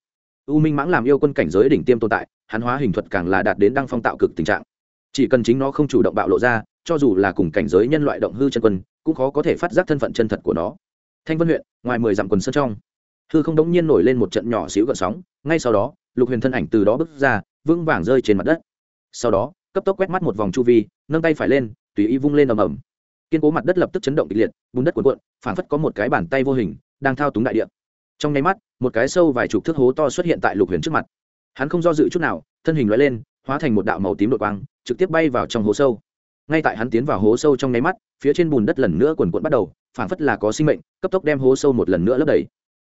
U minh mãng làm yêu quân cảnh giới đỉnh tiêm tồn tại, hắn hóa hình thuật càng là đạt đến đăng phong tạo cực tình trạng. Chỉ cần chính nó không chủ động bạo lộ ra, cho dù là cùng cảnh giới nhân loại động hư chân quân, cũng khó có thể phát giác thân phận chân thật của nó. Thanh vân huyện, ngoài mười dặm quần sơn trong, hư không đống nhiên nổi lên một trận nhỏ xíu gợn sóng, ngay sau đó, lục huyền thân ảnh từ đó bước ra vững vàng rơi trên mặt đất. Sau đó, cấp tốc quét mắt một vòng chu vi, nâng tay phải lên, tùy ý vung lên ầm ầm. Kiên cố mặt đất lập tức chấn động kịch liệt, bùn đất cuộn cuộn, phảng phất có một cái bàn tay vô hình, đang thao túng đại địa. Trong nháy mắt, một cái sâu vài chục thước hố to xuất hiện tại lục huyền trước mặt. Hắn không do dự chút nào, thân hình loại lên, hóa thành một đạo màu tím đội quang, trực tiếp bay vào trong hố sâu. Ngay tại hắn tiến vào hố sâu trong nháy mắt, phía trên bùn đất lần nữa quần quận bắt đầu, phảng phất là có sinh mệnh, cấp tốc đem hố sâu một lần nữa lấp đầy.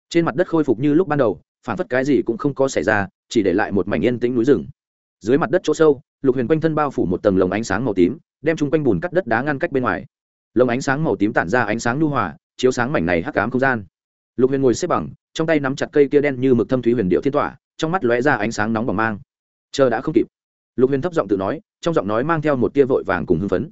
Trên mặt đất khôi phục như lúc ban đầu Phản phất cái gì cũng không có xảy ra, chỉ để lại một mảnh yên tĩnh núi rừng. Dưới mặt đất chỗ sâu, lục huyền quanh thân bao phủ một tầng lồng ánh sáng màu tím, đem chung quanh bùn cắt đất đá ngăn cách bên ngoài. Lồng ánh sáng màu tím tản ra ánh sáng nhu hòa, chiếu sáng mảnh này hắc cám không gian. Lục huyền ngồi xếp bằng, trong tay nắm chặt cây kia đen như mực thâm thúy huyền điệu thiên tỏa, trong mắt lóe ra ánh sáng nóng bỏng mang. Chờ đã không kịp, lục huyền thấp giọng tự nói, trong giọng nói mang theo một tia vội vàng cùng hưng phấn.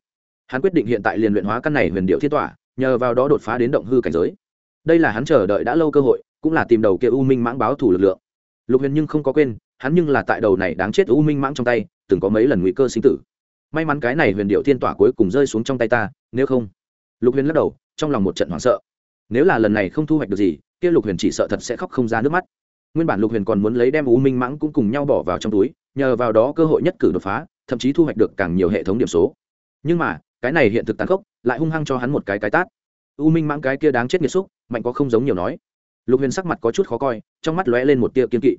Hắn quyết định hiện tại liền luyện hóa căn này huyền điệu thiên tỏa, nhờ vào đó đột phá đến động hư cảnh giới. Đây là hắn chờ đợi đã lâu cơ hội cũng là tìm đầu kia u minh mãng báo thủ lực lượng. Lục huyền nhưng không có quên, hắn nhưng là tại đầu này đáng chết u minh mãng trong tay, từng có mấy lần nguy cơ sinh tử. May mắn cái này huyền điệu thiên tỏa cuối cùng rơi xuống trong tay ta, nếu không. Lục huyền lắc đầu, trong lòng một trận hoảng sợ. Nếu là lần này không thu hoạch được gì, kia lục huyền chỉ sợ thật sẽ khóc không ra nước mắt. Nguyên bản lục huyền còn muốn lấy đem u minh mãng cũng cùng nhau bỏ vào trong túi, nhờ vào đó cơ hội nhất cử đột phá, thậm chí thu hoạch được càng nhiều hệ thống điểm số. Nhưng mà, cái này hiện thực tàn khốc, lại hung hăng cho hắn một cái cái tát. U minh mãng cái kia đáng chết nghiệt xúc, mạnh có không giống nhiều nói lục huyền sắc mặt có chút khó coi, trong mắt lóe lên một tia kiên kỵ.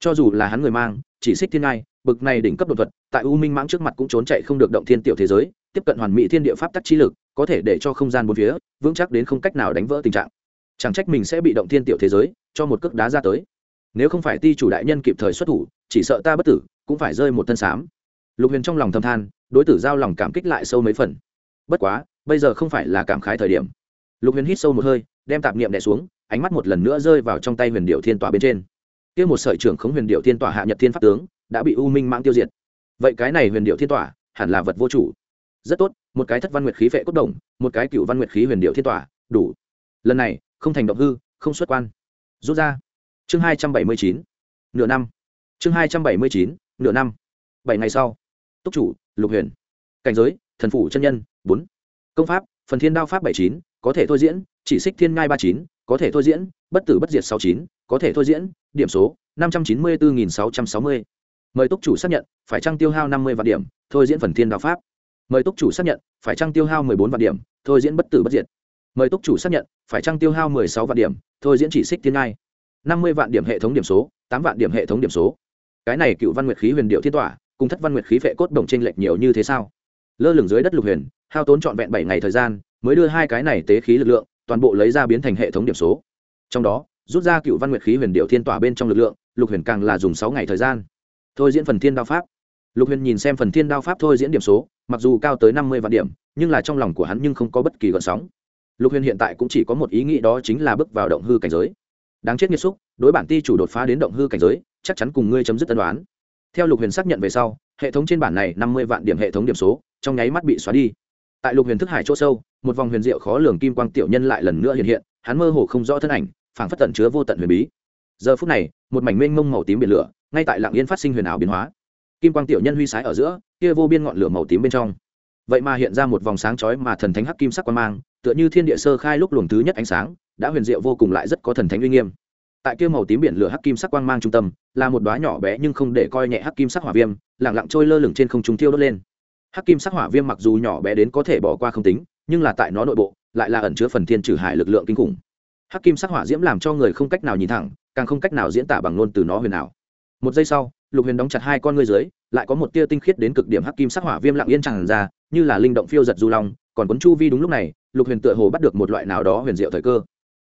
Cho dù là hắn người mang, chỉ xích thiên ngai, bực này đỉnh cấp đột thuật, tại u minh mãng trước mặt cũng trốn chạy không được động thiên tiểu thế giới, tiếp cận hoàn mỹ thiên địa pháp tắc chi lực, có thể để cho không gian bốn phía, vững chắc đến không cách nào đánh vỡ tình trạng. Chẳng trách mình sẽ bị động thiên tiểu thế giới, cho một cước đá ra tới. Nếu không phải ti chủ đại nhân kịp thời xuất thủ, chỉ sợ ta bất tử, cũng phải rơi một thân xám lục huyền trong lòng thâm than, đối tử giao lòng cảm kích lại sâu mấy phần. Bất quá, bây giờ không phải là cảm khái thời điểm. Lục huyền hít sâu một hơi, đem tạp niệm đẻ xuống ánh mắt một lần nữa rơi vào trong tay huyền điệu thiên tòa bên trên. Kia một sợi trưởng khống huyền điệu thiên tòa hạ nhật thiên pháp tướng đã bị u minh mãng tiêu diệt. Vậy cái này huyền điệu thiên tòa hẳn là vật vô chủ. Rất tốt, một cái thất văn nguyệt khí vệ cốt đồng, một cái cựu văn nguyệt khí huyền điệu thiên tòa, đủ. Lần này, không thành động hư, không xuất quan. Rút ra. Chương hai trăm bảy mươi chín, nửa năm. Chương hai trăm bảy mươi chín, nửa năm. Bảy ngày sau. Túc chủ, lục huyền. Cảnh giới, thần phủ chân nhân, bốn. Công pháp, phần thiên đao pháp bảy chín, có thể thôi diễn, chỉ xích thiên ngai ba chín có thể thôi diễn, bất tử bất diệt sáu chín, có thể thôi diễn, điểm số, năm trăm chín mươi bốn sáu trăm sáu mươi. Mời túc chủ xác nhận, phải trăng tiêu hao năm mươi vạn điểm, thôi diễn phần thiên đạo pháp? Mời túc chủ xác nhận, phải trăng tiêu hao mười bốn vạn điểm, thôi diễn bất tử bất diệt? Mời túc chủ xác nhận, phải trăng tiêu hao mười sáu vạn điểm, thôi diễn chỉ xích thiên ngai? năm mươi vạn điểm hệ thống điểm số, tám vạn điểm hệ thống điểm số. Cái này cựu văn nguyệt khí huyền điệu thiên tỏa, cùng thất văn nguyệt khí vệ cốt đồng tranh lệch nhiều như thế sao? Lơ lửng dưới đất lục huyền, hao tốn trọn vẹn bảy ngày thời gian, mới đưa hai cái này tế khí lực lượng toàn bộ lấy ra biến thành hệ thống điểm số. Trong đó, rút ra cựu văn nguyệt khí huyền điệu thiên tỏa bên trong lực lượng, lục huyền càng là dùng sáu ngày thời gian. Thôi diễn phần thiên đao pháp. Lục huyền nhìn xem phần thiên đao pháp thôi diễn điểm số, mặc dù cao tới năm mươi vạn điểm, nhưng là trong lòng của hắn nhưng không có bất kỳ gợn sóng. Lục huyền hiện tại cũng chỉ có một ý nghĩ đó chính là bước vào động hư cảnh giới. Đáng chết nghiêm xúc, đối bản ti chủ đột phá đến động hư cảnh giới, chắc chắn cùng ngươi chấm dứt tân đoán theo lục huyền xác nhận về sau, hệ thống trên bản này năm mươi vạn điểm hệ thống điểm số, trong nháy mắt bị xóa đi tại lục huyền thức hải chỗ sâu, một vòng huyền diệu khó lường kim quang tiểu nhân lại lần nữa hiện hiện, hắn mơ hồ không rõ thân ảnh, phảng phất tận chứa vô tận huyền bí. Giờ phút này, một mảnh mênh mông màu tím biển lửa, ngay tại lạng yên phát sinh huyền ảo biến hóa. Kim quang tiểu nhân huy sái ở giữa, kia vô biên ngọn lửa màu tím bên trong. Vậy mà hiện ra một vòng sáng chói mà thần thánh hắc kim sắc quan mang, tựa như thiên địa sơ khai lúc luồng thứ nhất ánh sáng, đã huyền diệu vô cùng lại rất có thần thánh uy nghiêm. Tại kia màu tím biển lửa hắc kim sắc quang mang trung tâm, là một đóa nhỏ bé nhưng không để coi nhẹ hắc kim sắc hỏa viêm, lặng lặng trôi lơ lửng trên không trung tiêu đốt lên hắc kim sắc hỏa viêm mặc dù nhỏ bé đến có thể bỏ qua không tính, nhưng là tại nó nội bộ, lại là ẩn chứa phần thiên trừ hải lực lượng kinh khủng. Hắc kim sắc hỏa diễm làm cho người không cách nào nhìn thẳng, càng không cách nào diễn tả bằng ngôn từ nó huyền ảo. Một giây sau, lục huyền đóng chặt hai con ngươi dưới, lại có một tia tinh khiết đến cực điểm hắc kim sắc hỏa viêm lặng yên tràn ra, như là linh động phiêu giật du long, còn cuốn chu vi đúng lúc này, lục huyền tựa hồ bắt được một loại nào đó huyền diệu thời cơ.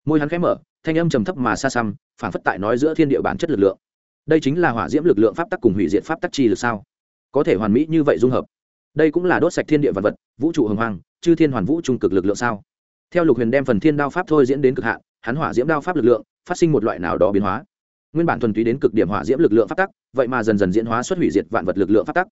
Môi hắn khẽ mở, thanh âm trầm thấp mà xa xăm, phản phất tại nói giữa thiên địa bản chất lực lượng. Đây chính là hỏa diễm lực lượng pháp tắc cùng hủy diệt pháp tắc chi lực sao? Có thể hoàn mỹ như vậy dung hợp đây cũng là đốt sạch thiên địa vật vật, vũ trụ hồng hoàng chư thiên hoàn vũ trung cực lực lượng sao? Theo lục huyền đem phần thiên đao pháp thôi diễn đến cực hạn, hắn hỏa diễm đao pháp lực lượng, phát sinh một loại nào đó biến hóa. Nguyên bản thuần túy đến cực điểm hỏa diễm lực lượng pháp tắc, vậy mà dần dần diễn hóa xuất hủy diệt vạn vật lực lượng pháp tắc.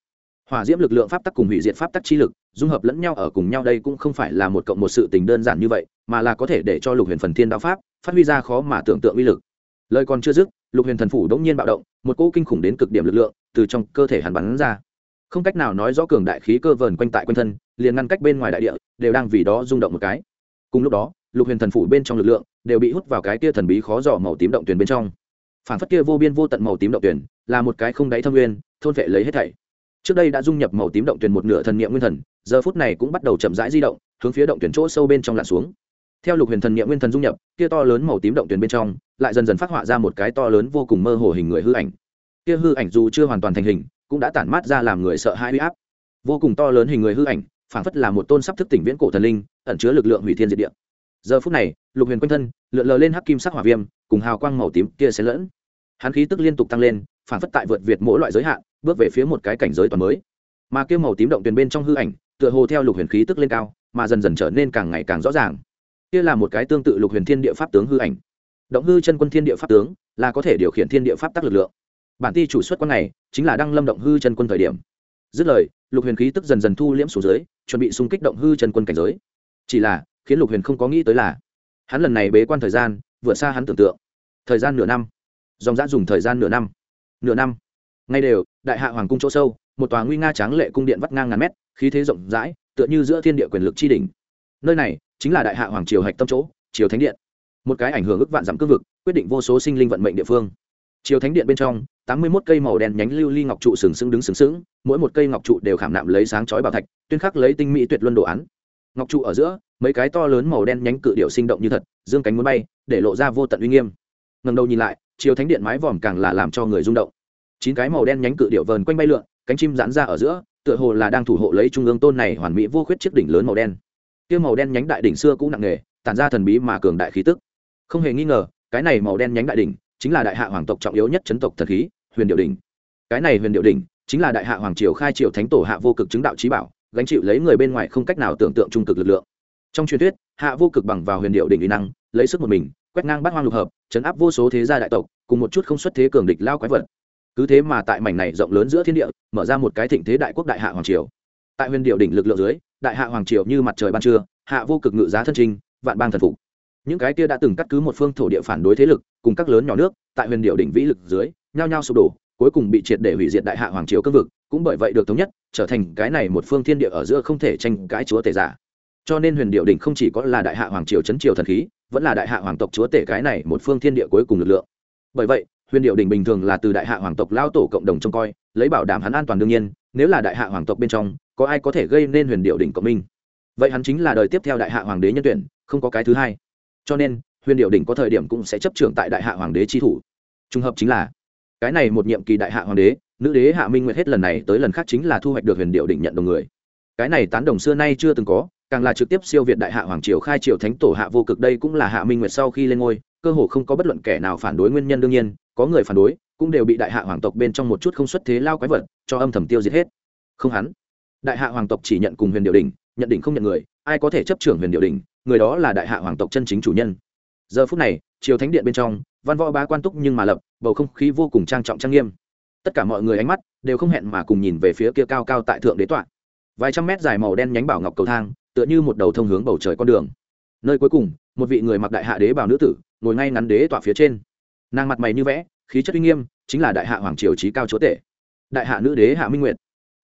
Hỏa diễm lực lượng pháp tắc cùng hủy diệt pháp tắc chi lực, dung hợp lẫn nhau ở cùng nhau đây cũng không phải là một cộng một sự tình đơn giản như vậy, mà là có thể để cho lục huyền phần thiên đao pháp phát huy ra khó mà tưởng tượng uy lực. Lời còn chưa dứt, lục huyền thần phủ đống nhiên bạo động, một cỗ kinh khủng đến cực điểm lực lượng từ trong cơ thể hắn bắn ra không cách nào nói rõ cường đại khí cơ vờn quanh tại quanh thân, liền ngăn cách bên ngoài đại địa, đều đang vì đó rung động một cái. Cùng lúc đó, lục huyền thần phủ bên trong lực lượng đều bị hút vào cái kia thần bí khó dò màu tím động tuyển bên trong. Phản phất kia vô biên vô tận màu tím động tuyển là một cái không đáy thâm nguyên, thôn vệ lấy hết thảy. Trước đây đã dung nhập màu tím động tuyển một nửa thần niệm nguyên thần, giờ phút này cũng bắt đầu chậm rãi di động, hướng phía động tuyển chỗ sâu bên trong lặn xuống. Theo lục huyền thần niệm nguyên thần dung nhập, kia to lớn màu tím động tuyển bên trong, lại dần dần phát họa ra một cái to lớn vô cùng mơ hồ hình người hư ảnh. Kia hư ảnh dù chưa hoàn toàn thành hình cũng đã tản mát ra làm người sợ hãi uy áp. Vô cùng to lớn hình người hư ảnh, phảng phất là một tôn sắp thức tỉnh viễn cổ thần linh, ẩn chứa lực lượng hủy thiên diệt địa. Giờ phút này, lục huyền quanh thân, lượn lờ lên hắc kim sắc hỏa viêm, cùng hào quang màu tím kia xen lẫn. Hắn khí tức liên tục tăng lên, phảng phất tại vượt việt mỗi loại giới hạn, bước về phía một cái cảnh giới toàn mới. Mà kia màu tím động tuyền bên trong hư ảnh, tựa hồ theo lục huyền khí tức lên cao, mà dần dần trở nên càng ngày càng rõ ràng. Kia là một cái tương tự lục huyền thiên địa pháp tướng hư ảnh. Động hư chân quân thiên địa pháp tướng, là có thể điều khiển thiên địa pháp tắc lực lượng bản ti chủ xuất quan này chính là đăng lâm động hư chân quân thời điểm. Dứt lời, lục huyền khí tức dần dần thu liễm xuống dưới, chuẩn bị xung kích động hư chân quân cảnh giới. Chỉ là, khiến lục huyền không có nghĩ tới là, hắn lần này bế quan thời gian, vượt xa hắn tưởng tượng. Thời gian nửa năm. Dòng dã dùng thời gian nửa năm. Nửa năm. Ngay đều, đại hạ hoàng cung chỗ sâu, một tòa nguy nga tráng lệ cung điện vắt ngang ngàn mét, khí thế rộng rãi, tựa như giữa thiên địa quyền lực tri đỉnh. Nơi này, chính là đại hạ hoàng triều hạch tâm chỗ, triều thánh điện. Một cái ảnh hưởng ức vạn dặm cương vực, quyết định vô số sinh linh vận mệnh địa phương chiều thánh điện bên trong tám mươi mốt cây màu đen nhánh lưu ly ngọc trụ sừng sững đứng sừng sững mỗi một cây ngọc trụ đều khảm nạm lấy sáng chói bảo thạch tuyên khắc lấy tinh mỹ tuyệt luân đồ án. Ngọc trụ ở giữa mấy cái to lớn màu đen nhánh cự điệu sinh động như thật dương cánh muốn bay để lộ ra vô tận uy nghiêm. Ngầm đầu nhìn lại chiều thánh điện mái vòm càng là làm cho người rung động. Chín cái màu đen nhánh cự điệu vờn quanh bay lượn cánh chim giãn ra ở giữa tựa hồ là đang thủ hộ lấy trung ương tôn này hoàn mỹ vô khuyết chiếc đỉnh lớn màu đen. Kia màu đen nhánh đại đỉnh xưa cũng nặng nghề, tản ra thần bí mà cường đại khí tức. Không hề nghi ngờ cái này màu đen nhánh đại đỉnh chính là đại hạ hoàng tộc trọng yếu nhất chấn tộc thần khí, huyền điệu đỉnh. Cái này huyền điệu đỉnh chính là đại hạ hoàng triều khai triều thánh tổ hạ vô cực chứng đạo trí bảo, gánh chịu lấy người bên ngoài không cách nào tưởng tượng trung cực lực lượng. Trong truyền thuyết, hạ vô cực bằng vào huyền điệu đỉnh uy năng, lấy sức một mình, quét ngang bát hoang lục hợp, chấn áp vô số thế gia đại tộc, cùng một chút không xuất thế cường địch lao quái vật. Cứ thế mà tại mảnh này rộng lớn giữa thiên địa, mở ra một cái thịnh thế đại quốc đại hạ hoàng triều. Tại huyền điệu đỉnh lực lượng dưới, đại hạ hoàng triều như mặt trời ban trưa, hạ vô cực ngự giá thân trinh vạn bang thần phục những cái kia đã từng cắt cứ một phương thổ địa phản đối thế lực, cùng các lớn nhỏ nước, tại huyền điệu đỉnh vĩ lực dưới, nhao nhao sụp đổ, cuối cùng bị triệt để hủy diệt đại hạ hoàng triều cương vực, cũng bởi vậy được thống nhất, trở thành cái này một phương thiên địa ở giữa không thể tranh cãi chúa tể giả. Cho nên huyền điệu đỉnh không chỉ có là đại hạ hoàng triều chấn triều thần khí, vẫn là đại hạ hoàng tộc chúa tể cái này một phương thiên địa cuối cùng lực lượng. Bởi vậy, huyền điệu đỉnh bình thường là từ đại hạ hoàng tộc lao tổ cộng đồng trông coi, lấy bảo đảm hắn an toàn đương nhiên, nếu là đại hạ hoàng tộc bên trong, có ai có thể gây nên huyền điệu đỉnh cộng minh vậy hắn chính là đời tiếp theo đại hạ hoàng đế nhân tuyển, không có cái thứ hai cho nên, huyền điệu đỉnh có thời điểm cũng sẽ chấp trưởng tại đại hạ hoàng đế tri thủ. Trùng hợp chính là, cái này một nhiệm kỳ đại hạ hoàng đế, nữ đế hạ minh nguyệt hết lần này tới lần khác chính là thu hoạch được huyền điệu đỉnh nhận đồng người. Cái này tán đồng xưa nay chưa từng có, càng là trực tiếp siêu việt đại hạ hoàng triều khai triều thánh tổ hạ vô cực đây cũng là hạ minh nguyệt sau khi lên ngôi, cơ hồ không có bất luận kẻ nào phản đối nguyên nhân đương nhiên, có người phản đối, cũng đều bị đại hạ hoàng tộc bên trong một chút không xuất thế lao quái vật cho âm thầm tiêu diệt hết. Không hắn, đại hạ hoàng tộc chỉ nhận cùng huyền điệu đỉnh, nhận đỉnh không nhận người ai có thể chấp trưởng huyền điệu đỉnh, người đó là đại hạ hoàng tộc chân chính chủ nhân. Giờ phút này, triều thánh điện bên trong, văn võ bá quan túc nhưng mà lập, bầu không khí vô cùng trang trọng trang nghiêm. Tất cả mọi người ánh mắt đều không hẹn mà cùng nhìn về phía kia cao cao tại thượng đế tọa. Vài trăm mét dài màu đen nhánh bảo ngọc cầu thang, tựa như một đầu thông hướng bầu trời con đường. Nơi cuối cùng, một vị người mặc đại hạ đế bảo nữ tử, ngồi ngay ngắn đế tọa phía trên. Nàng mặt mày như vẽ, khí chất uy nghiêm, chính là đại hạ hoàng triều trí cao chúa tể. Đại hạ nữ đế hạ minh nguyệt.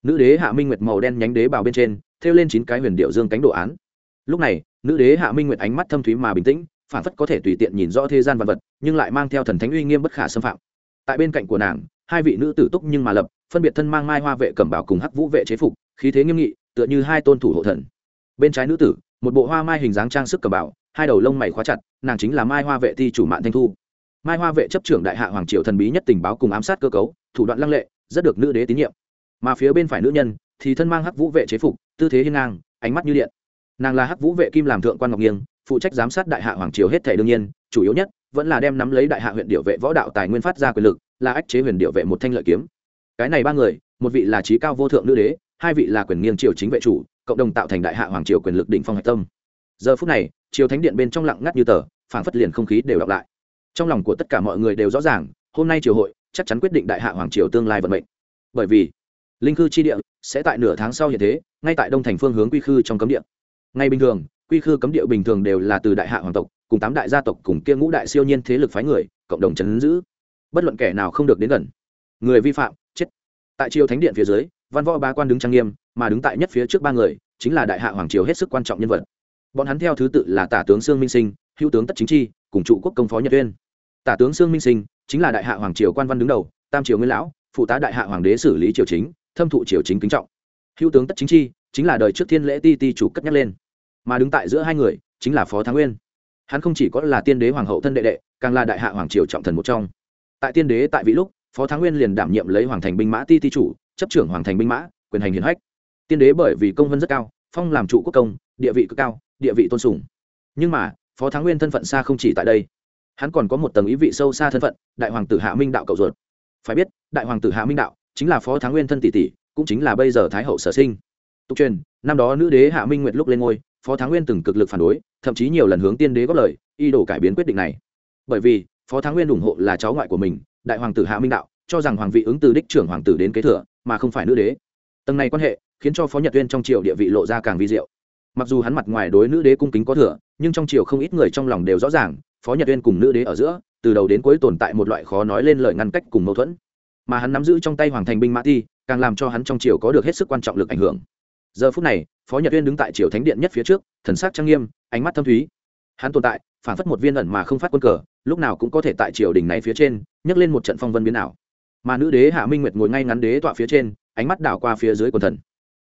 Nữ đế hạ minh nguyệt màu đen nhánh đế bảo bên trên thêu lên chín cái huyền điệu dương cánh đồ án. Lúc này, nữ đế hạ minh nguyệt ánh mắt thâm thúy mà bình tĩnh, phản phất có thể tùy tiện nhìn rõ thế gian vật vật, nhưng lại mang theo thần thánh uy nghiêm bất khả xâm phạm. Tại bên cạnh của nàng, hai vị nữ tử túc nhưng mà lập, phân biệt thân mang mai hoa vệ cẩm bảo cùng hắc vũ vệ chế phục, khí thế nghiêm nghị, tựa như hai tôn thủ hộ thần. Bên trái nữ tử, một bộ hoa mai hình dáng trang sức cẩm bảo hai đầu lông mày khóa chặt, nàng chính là mai hoa vệ thi chủ mạng thanh thu. Mai hoa vệ chấp trưởng đại hạ hoàng triều thần bí nhất tình báo cùng ám sát cơ cấu, thủ đoạn lăng lệ, rất được nữ đế tín nhiệm. Mà phía bên phải nữ nhân, thì thân mang hắc vũ vệ chế phục tư thế hiên ngang, ánh mắt như điện. Nàng là hắc vũ vệ kim làm thượng quan ngọc nghiêng, phụ trách giám sát đại hạ hoàng triều hết thể đương nhiên, chủ yếu nhất, vẫn là đem nắm lấy đại hạ huyện điệu vệ võ đạo tài nguyên phát ra quyền lực, là ách chế huyền điệu vệ một thanh lợi kiếm. Cái này ba người, một vị là trí cao vô thượng nữ đế, hai vị là quyền nghiêng triều chính vệ chủ, cộng đồng tạo thành đại hạ hoàng triều quyền lực đỉnh phong hạch tâm. Giờ phút này, triều thánh điện bên trong lặng ngắt như tờ, phảng phất liền không khí đều đọc lại. Trong lòng của tất cả mọi người đều rõ ràng, hôm nay triều hội, chắc chắn quyết định đại hạ hoàng triều tương lai vận mệnh. Bởi vì linh khư chi địa sẽ tại nửa tháng sau hiện thế, ngay tại đông thành phương hướng quy khư trong cấm địa. Ngay bình thường, quy khư cấm địa bình thường đều là từ đại hạ hoàng tộc, cùng tám đại gia tộc cùng kia ngũ đại siêu nhiên thế lực phái người, cộng đồng chấn giữ. Bất luận kẻ nào không được đến gần. Người vi phạm, chết. Tại triều thánh điện phía dưới, văn võ ba quan đứng trang nghiêm, mà đứng tại nhất phía trước ba người, chính là đại hạ hoàng triều hết sức quan trọng nhân vật. Bọn hắn theo thứ tự là tả tướng sương minh sinh, hữu tướng tất chính chi, cùng trụ quốc công phó nhật uyên. Tả tướng sương minh sinh chính là đại hạ hoàng triều quan văn đứng đầu, tam triều nguyên lão, phụ tá đại hạ hoàng đế xử lý triều chính thâm thụ triều chính kính trọng. Hữu tướng tất chính chi, chính là đời trước thiên lễ ti ti chủ cất nhắc lên. Mà đứng tại giữa hai người, chính là phó thắng nguyên. Hắn không chỉ có là tiên đế hoàng hậu thân đệ đệ, càng là đại hạ hoàng triều trọng thần một trong. Tại tiên đế tại vị lúc, phó thắng nguyên liền đảm nhiệm lấy hoàng thành binh mã ti ti chủ, chấp trưởng hoàng thành binh mã, quyền hành hiển hách. Tiên đế bởi vì công vân rất cao, phong làm trụ quốc công, địa vị cực cao, địa vị tôn sùng. Nhưng mà, phó thắng nguyên thân phận xa không chỉ tại đây. Hắn còn có một tầng ý vị sâu xa thân phận, đại hoàng tử hạ minh đạo cậu ruột. Phải biết, đại hoàng tử hạ minh đạo chính là phó thắng nguyên thân tỷ tỷ, cũng chính là bây giờ thái hậu sở sinh. Tục truyền, năm đó nữ đế hạ minh nguyệt lúc lên ngôi, phó thắng nguyên từng cực lực phản đối, thậm chí nhiều lần hướng tiên đế góp lời y đổ cải biến quyết định này. Bởi vì, phó thắng nguyên ủng hộ là cháu ngoại của mình, đại hoàng tử hạ minh đạo, cho rằng hoàng vị ứng từ đích trưởng hoàng tử đến kế thừa, mà không phải nữ đế. Tầng này quan hệ, khiến cho phó nhật uyên trong triều địa vị lộ ra càng vi diệu. Mặc dù hắn mặt ngoài đối nữ đế cung kính có thừa, nhưng trong triều không ít người trong lòng đều rõ ràng, phó nhật uyên cùng nữ đế ở giữa, từ đầu đến cuối tồn tại một loại khó nói lên lời ngăn cách cùng mâu thuẫn mà hắn nắm giữ trong tay hoàng thành binh mã thi, càng làm cho hắn trong triều có được hết sức quan trọng lực ảnh hưởng. Giờ phút này, phó nhật uyên đứng tại triều thánh điện nhất phía trước, thần sắc trang nghiêm, ánh mắt thâm thúy. Hắn tồn tại, phản phất một viên ẩn mà không phát quân cờ, lúc nào cũng có thể tại triều đình này phía trên, nhấc lên một trận phong vân biến ảo. Mà nữ đế hạ minh nguyệt ngồi ngay ngắn đế tọa phía trên, ánh mắt đảo qua phía dưới quần thần.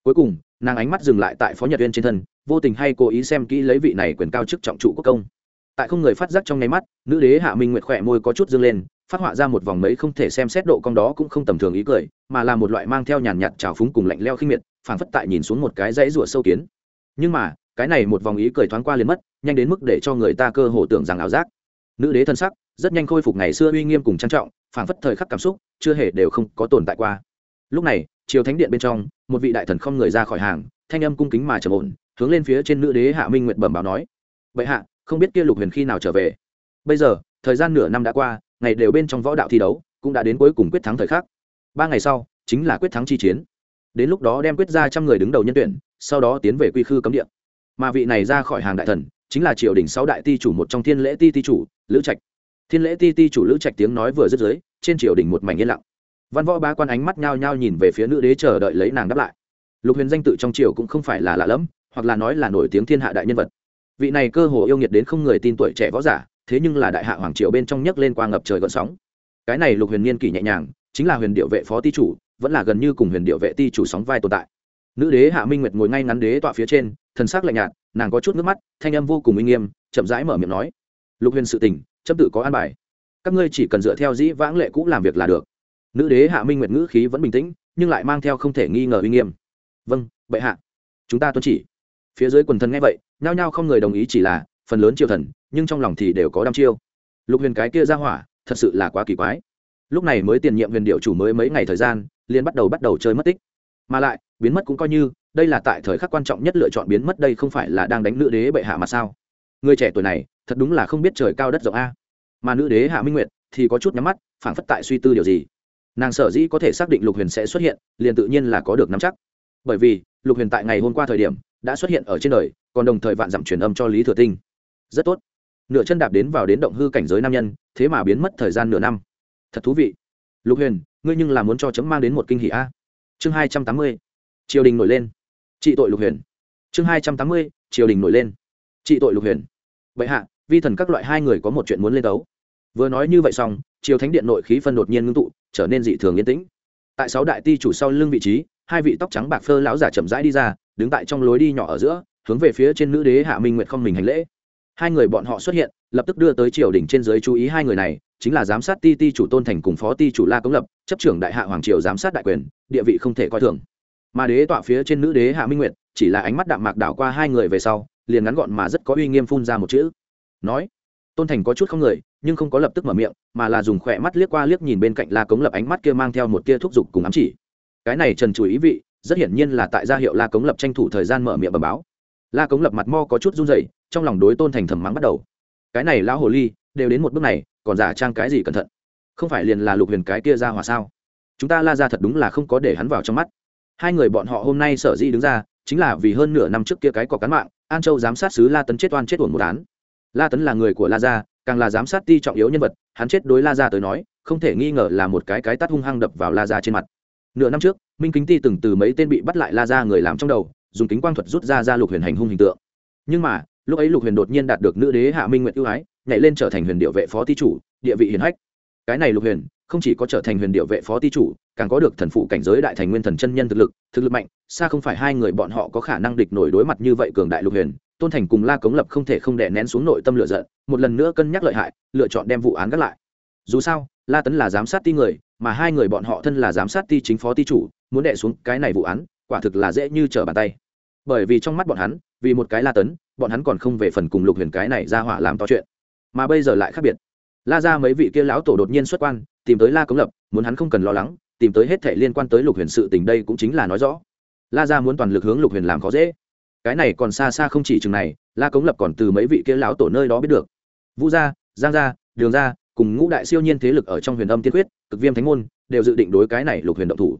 Cuối cùng, nàng ánh mắt dừng lại tại phó nhật uyên trên thân, vô tình hay cố ý xem kỹ lấy vị này quyền cao chức trọng trụ quốc công. Tại không người phát giác trong nháy mắt, nữ đế hạ minh nguyệt khỏe môi có chút dâng lên phát họa ra một vòng mấy không thể xem xét độ cong đó cũng không tầm thường ý cười, mà là một loại mang theo nhàn nhạt trào phúng cùng lạnh leo khinh miệt, phảng phất tại nhìn xuống một cái dãy rủa sâu kiến. Nhưng mà, cái này một vòng ý cười thoáng qua liền mất, nhanh đến mức để cho người ta cơ hồ tưởng rằng ảo giác. Nữ đế thân sắc, rất nhanh khôi phục ngày xưa uy nghiêm cùng trang trọng, phảng phất thời khắc cảm xúc, chưa hề đều không có tồn tại qua. Lúc này chiều thánh điện bên trong, một vị đại thần không người ra khỏi hàng, thanh âm cung kính mà trầm ổn, hướng lên phía trên nữ đế hạ minh nguyệt bẩm báo nói. Vậy hạ, không biết kia lục huyền khi nào trở về? Bây giờ, thời gian nửa năm đã qua ngày đều bên trong võ đạo thi đấu, cũng đã đến cuối cùng quyết thắng thời khắc. Ba ngày sau, chính là quyết thắng chi chiến. Đến lúc đó đem quyết ra trăm người đứng đầu nhân tuyển, sau đó tiến về quy khư cấm địa. Mà vị này ra khỏi hàng đại thần, chính là triều đình sáu đại ti chủ một trong thiên lễ ti ti chủ, lữ trạch. Thiên lễ ti ti chủ lữ trạch tiếng nói vừa dứt dưới, trên triều đình một mảnh yên lặng. Văn võ ba quan ánh mắt nhao nhao nhìn về phía nữ đế chờ đợi lấy nàng đáp lại. Lục huyền danh tự trong triều cũng không phải là lạ lẫm, hoặc là nói là nổi tiếng thiên hạ đại nhân vật. Vị này cơ hồ yêu nghiệt đến không người tin tuổi trẻ võ giả thế nhưng là đại hạ hoàng triều bên trong nhấc lên qua ngập trời gợn sóng. Cái này lục huyền niên kỷ nhẹ nhàng, chính là huyền điệu vệ phó ti chủ, vẫn là gần như cùng huyền điệu vệ ti chủ sóng vai tồn tại. Nữ đế hạ minh nguyệt ngồi ngay ngắn đế tọa phía trên, thần sắc lạnh nhạt, nàng có chút nước mắt, thanh âm vô cùng uy nghiêm, chậm rãi mở miệng nói, lục huyền sự tình, chấm tự có an bài. Các ngươi chỉ cần dựa theo dĩ vãng lệ cũ làm việc là được. Nữ đế hạ minh nguyệt ngữ khí vẫn bình tĩnh, nhưng lại mang theo không thể nghi ngờ uy nghiêm. Vâng bệ hạ. Chúng ta tuân chỉ. Phía dưới quần thần nghe vậy, nhao nhao không người đồng ý chỉ là, phần lớn triều thần nhưng trong lòng thì đều có đăm chiêu. Lục huyền cái kia ra hỏa, thật sự là quá kỳ quái. Lúc này mới tiền nhiệm huyền điệu chủ mới mấy ngày thời gian, liền bắt đầu bắt đầu chơi mất tích. Mà lại, biến mất cũng coi như, đây là tại thời khắc quan trọng nhất lựa chọn biến mất đây không phải là đang đánh nữ đế bệ hạ mà sao? Người trẻ tuổi này, thật đúng là không biết trời cao đất rộng a. Mà nữ đế hạ minh nguyệt thì có chút nhắm mắt, phảng phất tại suy tư điều gì. Nàng sở dĩ có thể xác định lục huyền sẽ xuất hiện, liền tự nhiên là có được nắm chắc. Bởi vì, lục huyền tại ngày hôm qua thời điểm, đã xuất hiện ở trên đời, còn đồng thời vạn dặm truyền âm cho lý thừa tinh. Rất tốt nửa chân đạp đến vào đến động hư cảnh giới nam nhân, thế mà biến mất thời gian nửa năm. Thật thú vị. Lục huyền, ngươi nhưng là muốn cho chấm mang đến một kinh hỷ a. Chương hai trăm tám mươi, triều đình nổi lên. Trị tội lục huyền. Chương hai trăm tám mươi, triều đình nổi lên. Trị tội lục huyền. Vậy hạ, vi thần các loại hai người có một chuyện muốn lên đấu. Vừa nói như vậy xong, triều thánh điện nội khí phân đột nhiên ngưng tụ, trở nên dị thường yên tĩnh. Tại sáu đại ti chủ sau lưng vị trí, hai vị tóc trắng bạc phơ lão giả chậm rãi đi ra, đứng tại trong lối đi nhỏ ở giữa, hướng về phía trên nữ đế hạ minh nguyệt không mình hành lễ hai người bọn họ xuất hiện, lập tức đưa tới triều đình trên giới chú ý hai người này, chính là giám sát ti ti chủ tôn thành cùng phó ti chủ la cống lập, chấp trưởng đại hạ hoàng triều giám sát đại quyền, địa vị không thể coi thường. Mà đế tọa phía trên nữ đế hạ minh nguyệt, chỉ là ánh mắt đạm mạc đảo qua hai người về sau, liền ngắn gọn mà rất có uy nghiêm phun ra một chữ. Nói, tôn thành có chút không người, nhưng không có lập tức mở miệng, mà là dùng khỏe mắt liếc qua liếc nhìn bên cạnh la cống lập ánh mắt kia mang theo một tia thúc giục cùng ám chỉ. Cái này trần chủ ý vị, rất hiển nhiên là tại gia hiệu la cống lập tranh thủ thời gian mở miệng bầm báo la cống lập mặt mo có chút run dậy trong lòng đối tôn thành thầm mắng bắt đầu. Cái này lão hồ ly, đều đến một bước này, còn giả trang cái gì cẩn thận? Không phải liền là lục huyền cái kia ra hòa sao? Chúng ta la ra thật đúng là không có để hắn vào trong mắt. Hai người bọn họ hôm nay sở dĩ đứng ra, chính là vì hơn nửa năm trước kia cái cọc cán mạng, an châu giám sát sứ la tấn chết oan chết uổng một án. La tấn là người của la gia, càng là giám sát ti trọng yếu nhân vật, hắn chết đối la gia tới nói, không thể nghi ngờ là một cái cái tắt hung hăng đập vào la ra trên mặt. Nửa năm trước, minh kính ti từng từ mấy tên bị bắt lại la ra người làm trong đầu dùng kính quang thuật rút ra ra lục huyền hành hung hình tượng. Nhưng mà, lúc ấy lục huyền đột nhiên đạt được nữ đế hạ minh nguyện ưu ái, nhảy lên trở thành huyền điệu vệ phó ti chủ, địa vị hiền hách. Cái này lục huyền, không chỉ có trở thành huyền điệu vệ phó ti chủ, càng có được thần phụ cảnh giới đại thành nguyên thần chân nhân thực lực thực lực mạnh, xa không phải hai người bọn họ có khả năng địch nổi đối mặt như vậy cường đại lục huyền, tôn thành cùng la cống lập không thể không đè nén xuống nội tâm lựa giận, một lần nữa cân nhắc lợi hại, lựa chọn đem vụ án gác lại. Dù sao, la tấn là giám sát ti người, mà hai người bọn họ thân là giám sát ti chính phó ti chủ, muốn đẻ xuống cái này vụ án, quả thực là dễ như trở bàn tay bởi vì trong mắt bọn hắn, vì một cái la tấn, bọn hắn còn không về phần cùng lục huyền cái này ra hỏa làm to chuyện. Mà bây giờ lại khác biệt. La ra mấy vị kia lão tổ đột nhiên xuất quan, tìm tới la cống lập, muốn hắn không cần lo lắng, tìm tới hết thể liên quan tới lục huyền sự tình đây cũng chính là nói rõ. La ra muốn toàn lực hướng lục huyền làm khó dễ. Cái này còn xa xa không chỉ chừng này, la cống lập còn từ mấy vị kia lão tổ nơi đó biết được. Vũ gia, giang gia, đường gia, cùng ngũ đại siêu nhiên thế lực ở trong huyền âm tiên quyết, cực viêm thánh môn, đều dự định đối cái này lục huyền động thủ.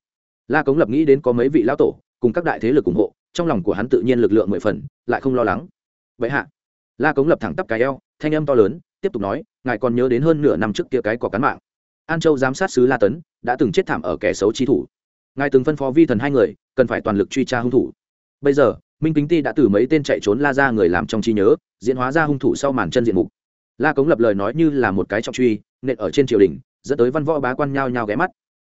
La cống lập nghĩ đến có mấy vị lão tổ, cùng các đại thế lực ủng hộ trong lòng của hắn tự nhiên lực lượng mười phần, lại không lo lắng. Vậy hạ. La cống lập thẳng tắp cái eo, thanh âm to lớn, tiếp tục nói, ngài còn nhớ đến hơn nửa năm trước kia cái cỏ cán mạng. An châu giám sát sứ la tấn, đã từng chết thảm ở kẻ xấu chi thủ. Ngài từng phân phó vi thần hai người, cần phải toàn lực truy tra hung thủ. Bây giờ, minh kính ti đã từ mấy tên chạy trốn la ra người làm trong trí nhớ, diễn hóa ra hung thủ sau màn chân diện mục. La cống lập lời nói như là một cái trọng truy, nện ở trên triều đình, dẫn tới văn võ bá quan nhao nhao ghé mắt.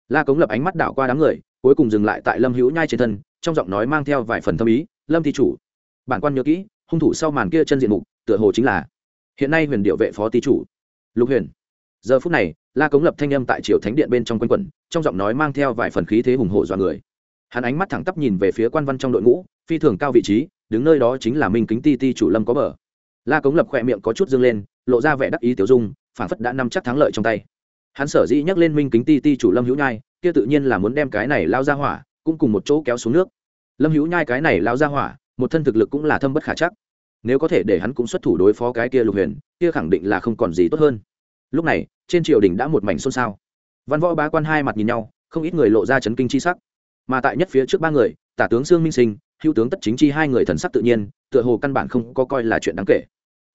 La cống lập ánh mắt đảo qua đám người cuối cùng dừng lại tại lâm hữu nhai trên thân, trong giọng nói mang theo vài phần thâm ý, lâm thi chủ, bản quan nhớ kỹ, hung thủ sau màn kia chân diện mục, tựa hồ chính là hiện nay huyền điệu vệ phó ti chủ. Lục huyền. Giờ phút này, la cống lập thanh âm tại triều thánh điện bên trong quanh quẩn, trong giọng nói mang theo vài phần khí thế hùng hổ dọa người. Hắn ánh mắt thẳng tắp nhìn về phía quan văn trong đội ngũ, phi thường cao vị trí, đứng nơi đó chính là minh kính ti ti chủ lâm có bờ. La cống lập khỏe miệng có chút dâng lên, lộ ra vẻ đắc ý tiểu dung phản phất đã nắm chắc thắng lợi trong tay. Hắn sở dĩ nhắc lên minh kính ti ti chủ lâm hữu nhai kia tự nhiên là muốn đem cái này lao ra hỏa cũng cùng một chỗ kéo xuống nước. Lâm hữu nhai cái này lao ra hỏa, một thân thực lực cũng là thâm bất khả chắc. Nếu có thể để hắn cũng xuất thủ đối phó cái kia lục huyền, kia khẳng định là không còn gì tốt hơn. Lúc này, trên triều đình đã một mảnh xôn xao. Văn võ bá quan hai mặt nhìn nhau, không ít người lộ ra chấn kinh chi sắc. Mà tại nhất phía trước ba người, tả tướng sương minh sinh, hữu tướng tất chính chi hai người thần sắc tự nhiên, tựa hồ căn bản không có coi là chuyện đáng kể.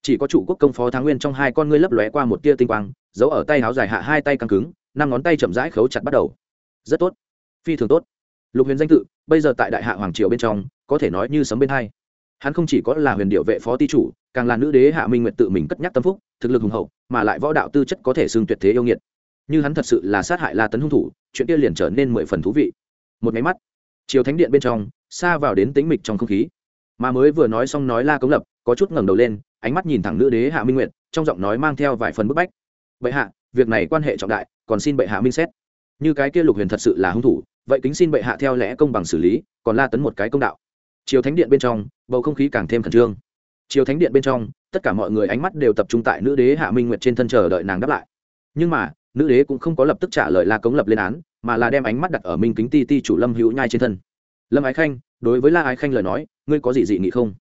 Chỉ có chủ quốc công phó thắng nguyên trong hai con ngươi lấp lóe qua một tia tinh quang, giấu ở tay áo dài hạ hai tay căng cứng, năm ngón tay chậm rãi khấu chặt bắt đầu rất tốt. Phi thường tốt. Lục huyền danh tự, bây giờ tại đại hạ hoàng triều bên trong, có thể nói như sấm bên hai. Hắn không chỉ có là huyền điệu vệ phó ti chủ, càng là nữ đế hạ minh nguyện tự mình cất nhắc tâm phúc, thực lực hùng hậu, mà lại võ đạo tư chất có thể xưng tuyệt thế yêu nghiệt. Như hắn thật sự là sát hại la tấn hung thủ, chuyện kia liền trở nên mười phần thú vị. Một máy mắt chiều thánh điện bên trong, xa vào đến tính mịch trong không khí. Mà mới vừa nói xong nói la cống lập, có chút ngẩng đầu lên, ánh mắt nhìn thẳng nữ đế hạ minh nguyện trong giọng nói mang theo vài phần bức bách. Bệ hạ, việc này quan hệ trọng đại, còn xin bệ hạ minh xét như cái kia lục huyền thật sự là hung thủ, vậy kính xin bệ hạ theo lẽ công bằng xử lý, còn la tấn một cái công đạo. Chiều thánh điện bên trong, bầu không khí càng thêm khẩn trương. Chiều thánh điện bên trong, tất cả mọi người ánh mắt đều tập trung tại nữ đế hạ minh nguyệt trên thân chờ đợi nàng đáp lại. Nhưng mà, nữ đế cũng không có lập tức trả lời la cống lập lên án, mà là đem ánh mắt đặt ở minh kính ti ti chủ lâm hữu nhai trên thân. Lâm ái khanh, đối với la ái khanh lời nói, ngươi có gì dị nghị không?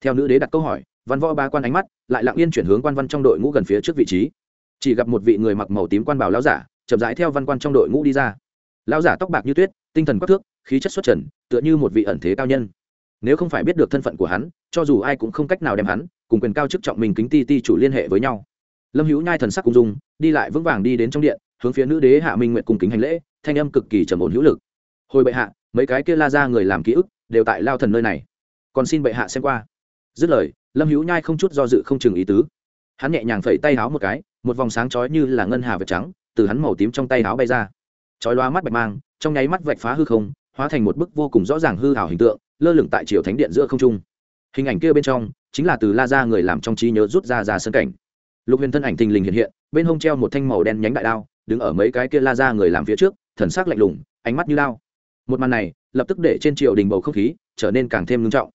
Theo nữ đế đặt câu hỏi, văn võ ba quan ánh mắt lại lặng yên chuyển hướng quan văn trong đội ngũ gần phía trước vị trí. Chỉ gặp một vị người mặc màu tím quan bảo lão giả chậm rãi theo văn quan trong đội ngũ đi ra. Lão giả tóc bạc như tuyết, tinh thần quắc thước, khí chất xuất trần, tựa như một vị ẩn thế cao nhân. Nếu không phải biết được thân phận của hắn, cho dù ai cũng không cách nào đem hắn cùng quyền cao chức trọng mình kính ti ti chủ liên hệ với nhau. Lâm hữu nhai thần sắc cung dung, đi lại vững vàng đi đến trong điện, hướng phía nữ đế hạ minh nguyện cùng kính hành lễ, thanh âm cực kỳ trầm ổn hữu lực. Hồi bệ hạ, mấy cái kia la ra người làm ký ức đều tại lao thần nơi này. Còn xin bệ hạ xem qua. Dứt lời, lâm hữu nhai không chút do dự không chừng ý tứ. Hắn nhẹ nhàng phẩy tay háo một cái, một vòng sáng chói như là ngân hà vật trắng từ hắn màu tím trong tay áo bay ra. Chói loa mắt bạch mang, trong nháy mắt vạch phá hư không, hóa thành một bức vô cùng rõ ràng hư hảo hình tượng, lơ lửng tại triều thánh điện giữa không trung. Hình ảnh kia bên trong, chính là từ la ra người làm trong trí nhớ rút ra ra sân cảnh. Lục huyền thân ảnh thình lình hiện hiện, bên hông treo một thanh màu đen nhánh đại đao, đứng ở mấy cái kia la ra người làm phía trước, thần sắc lạnh lùng, ánh mắt như lao. Một màn này, lập tức để trên triều đình bầu không khí trở nên càng thêm ngưng trọng.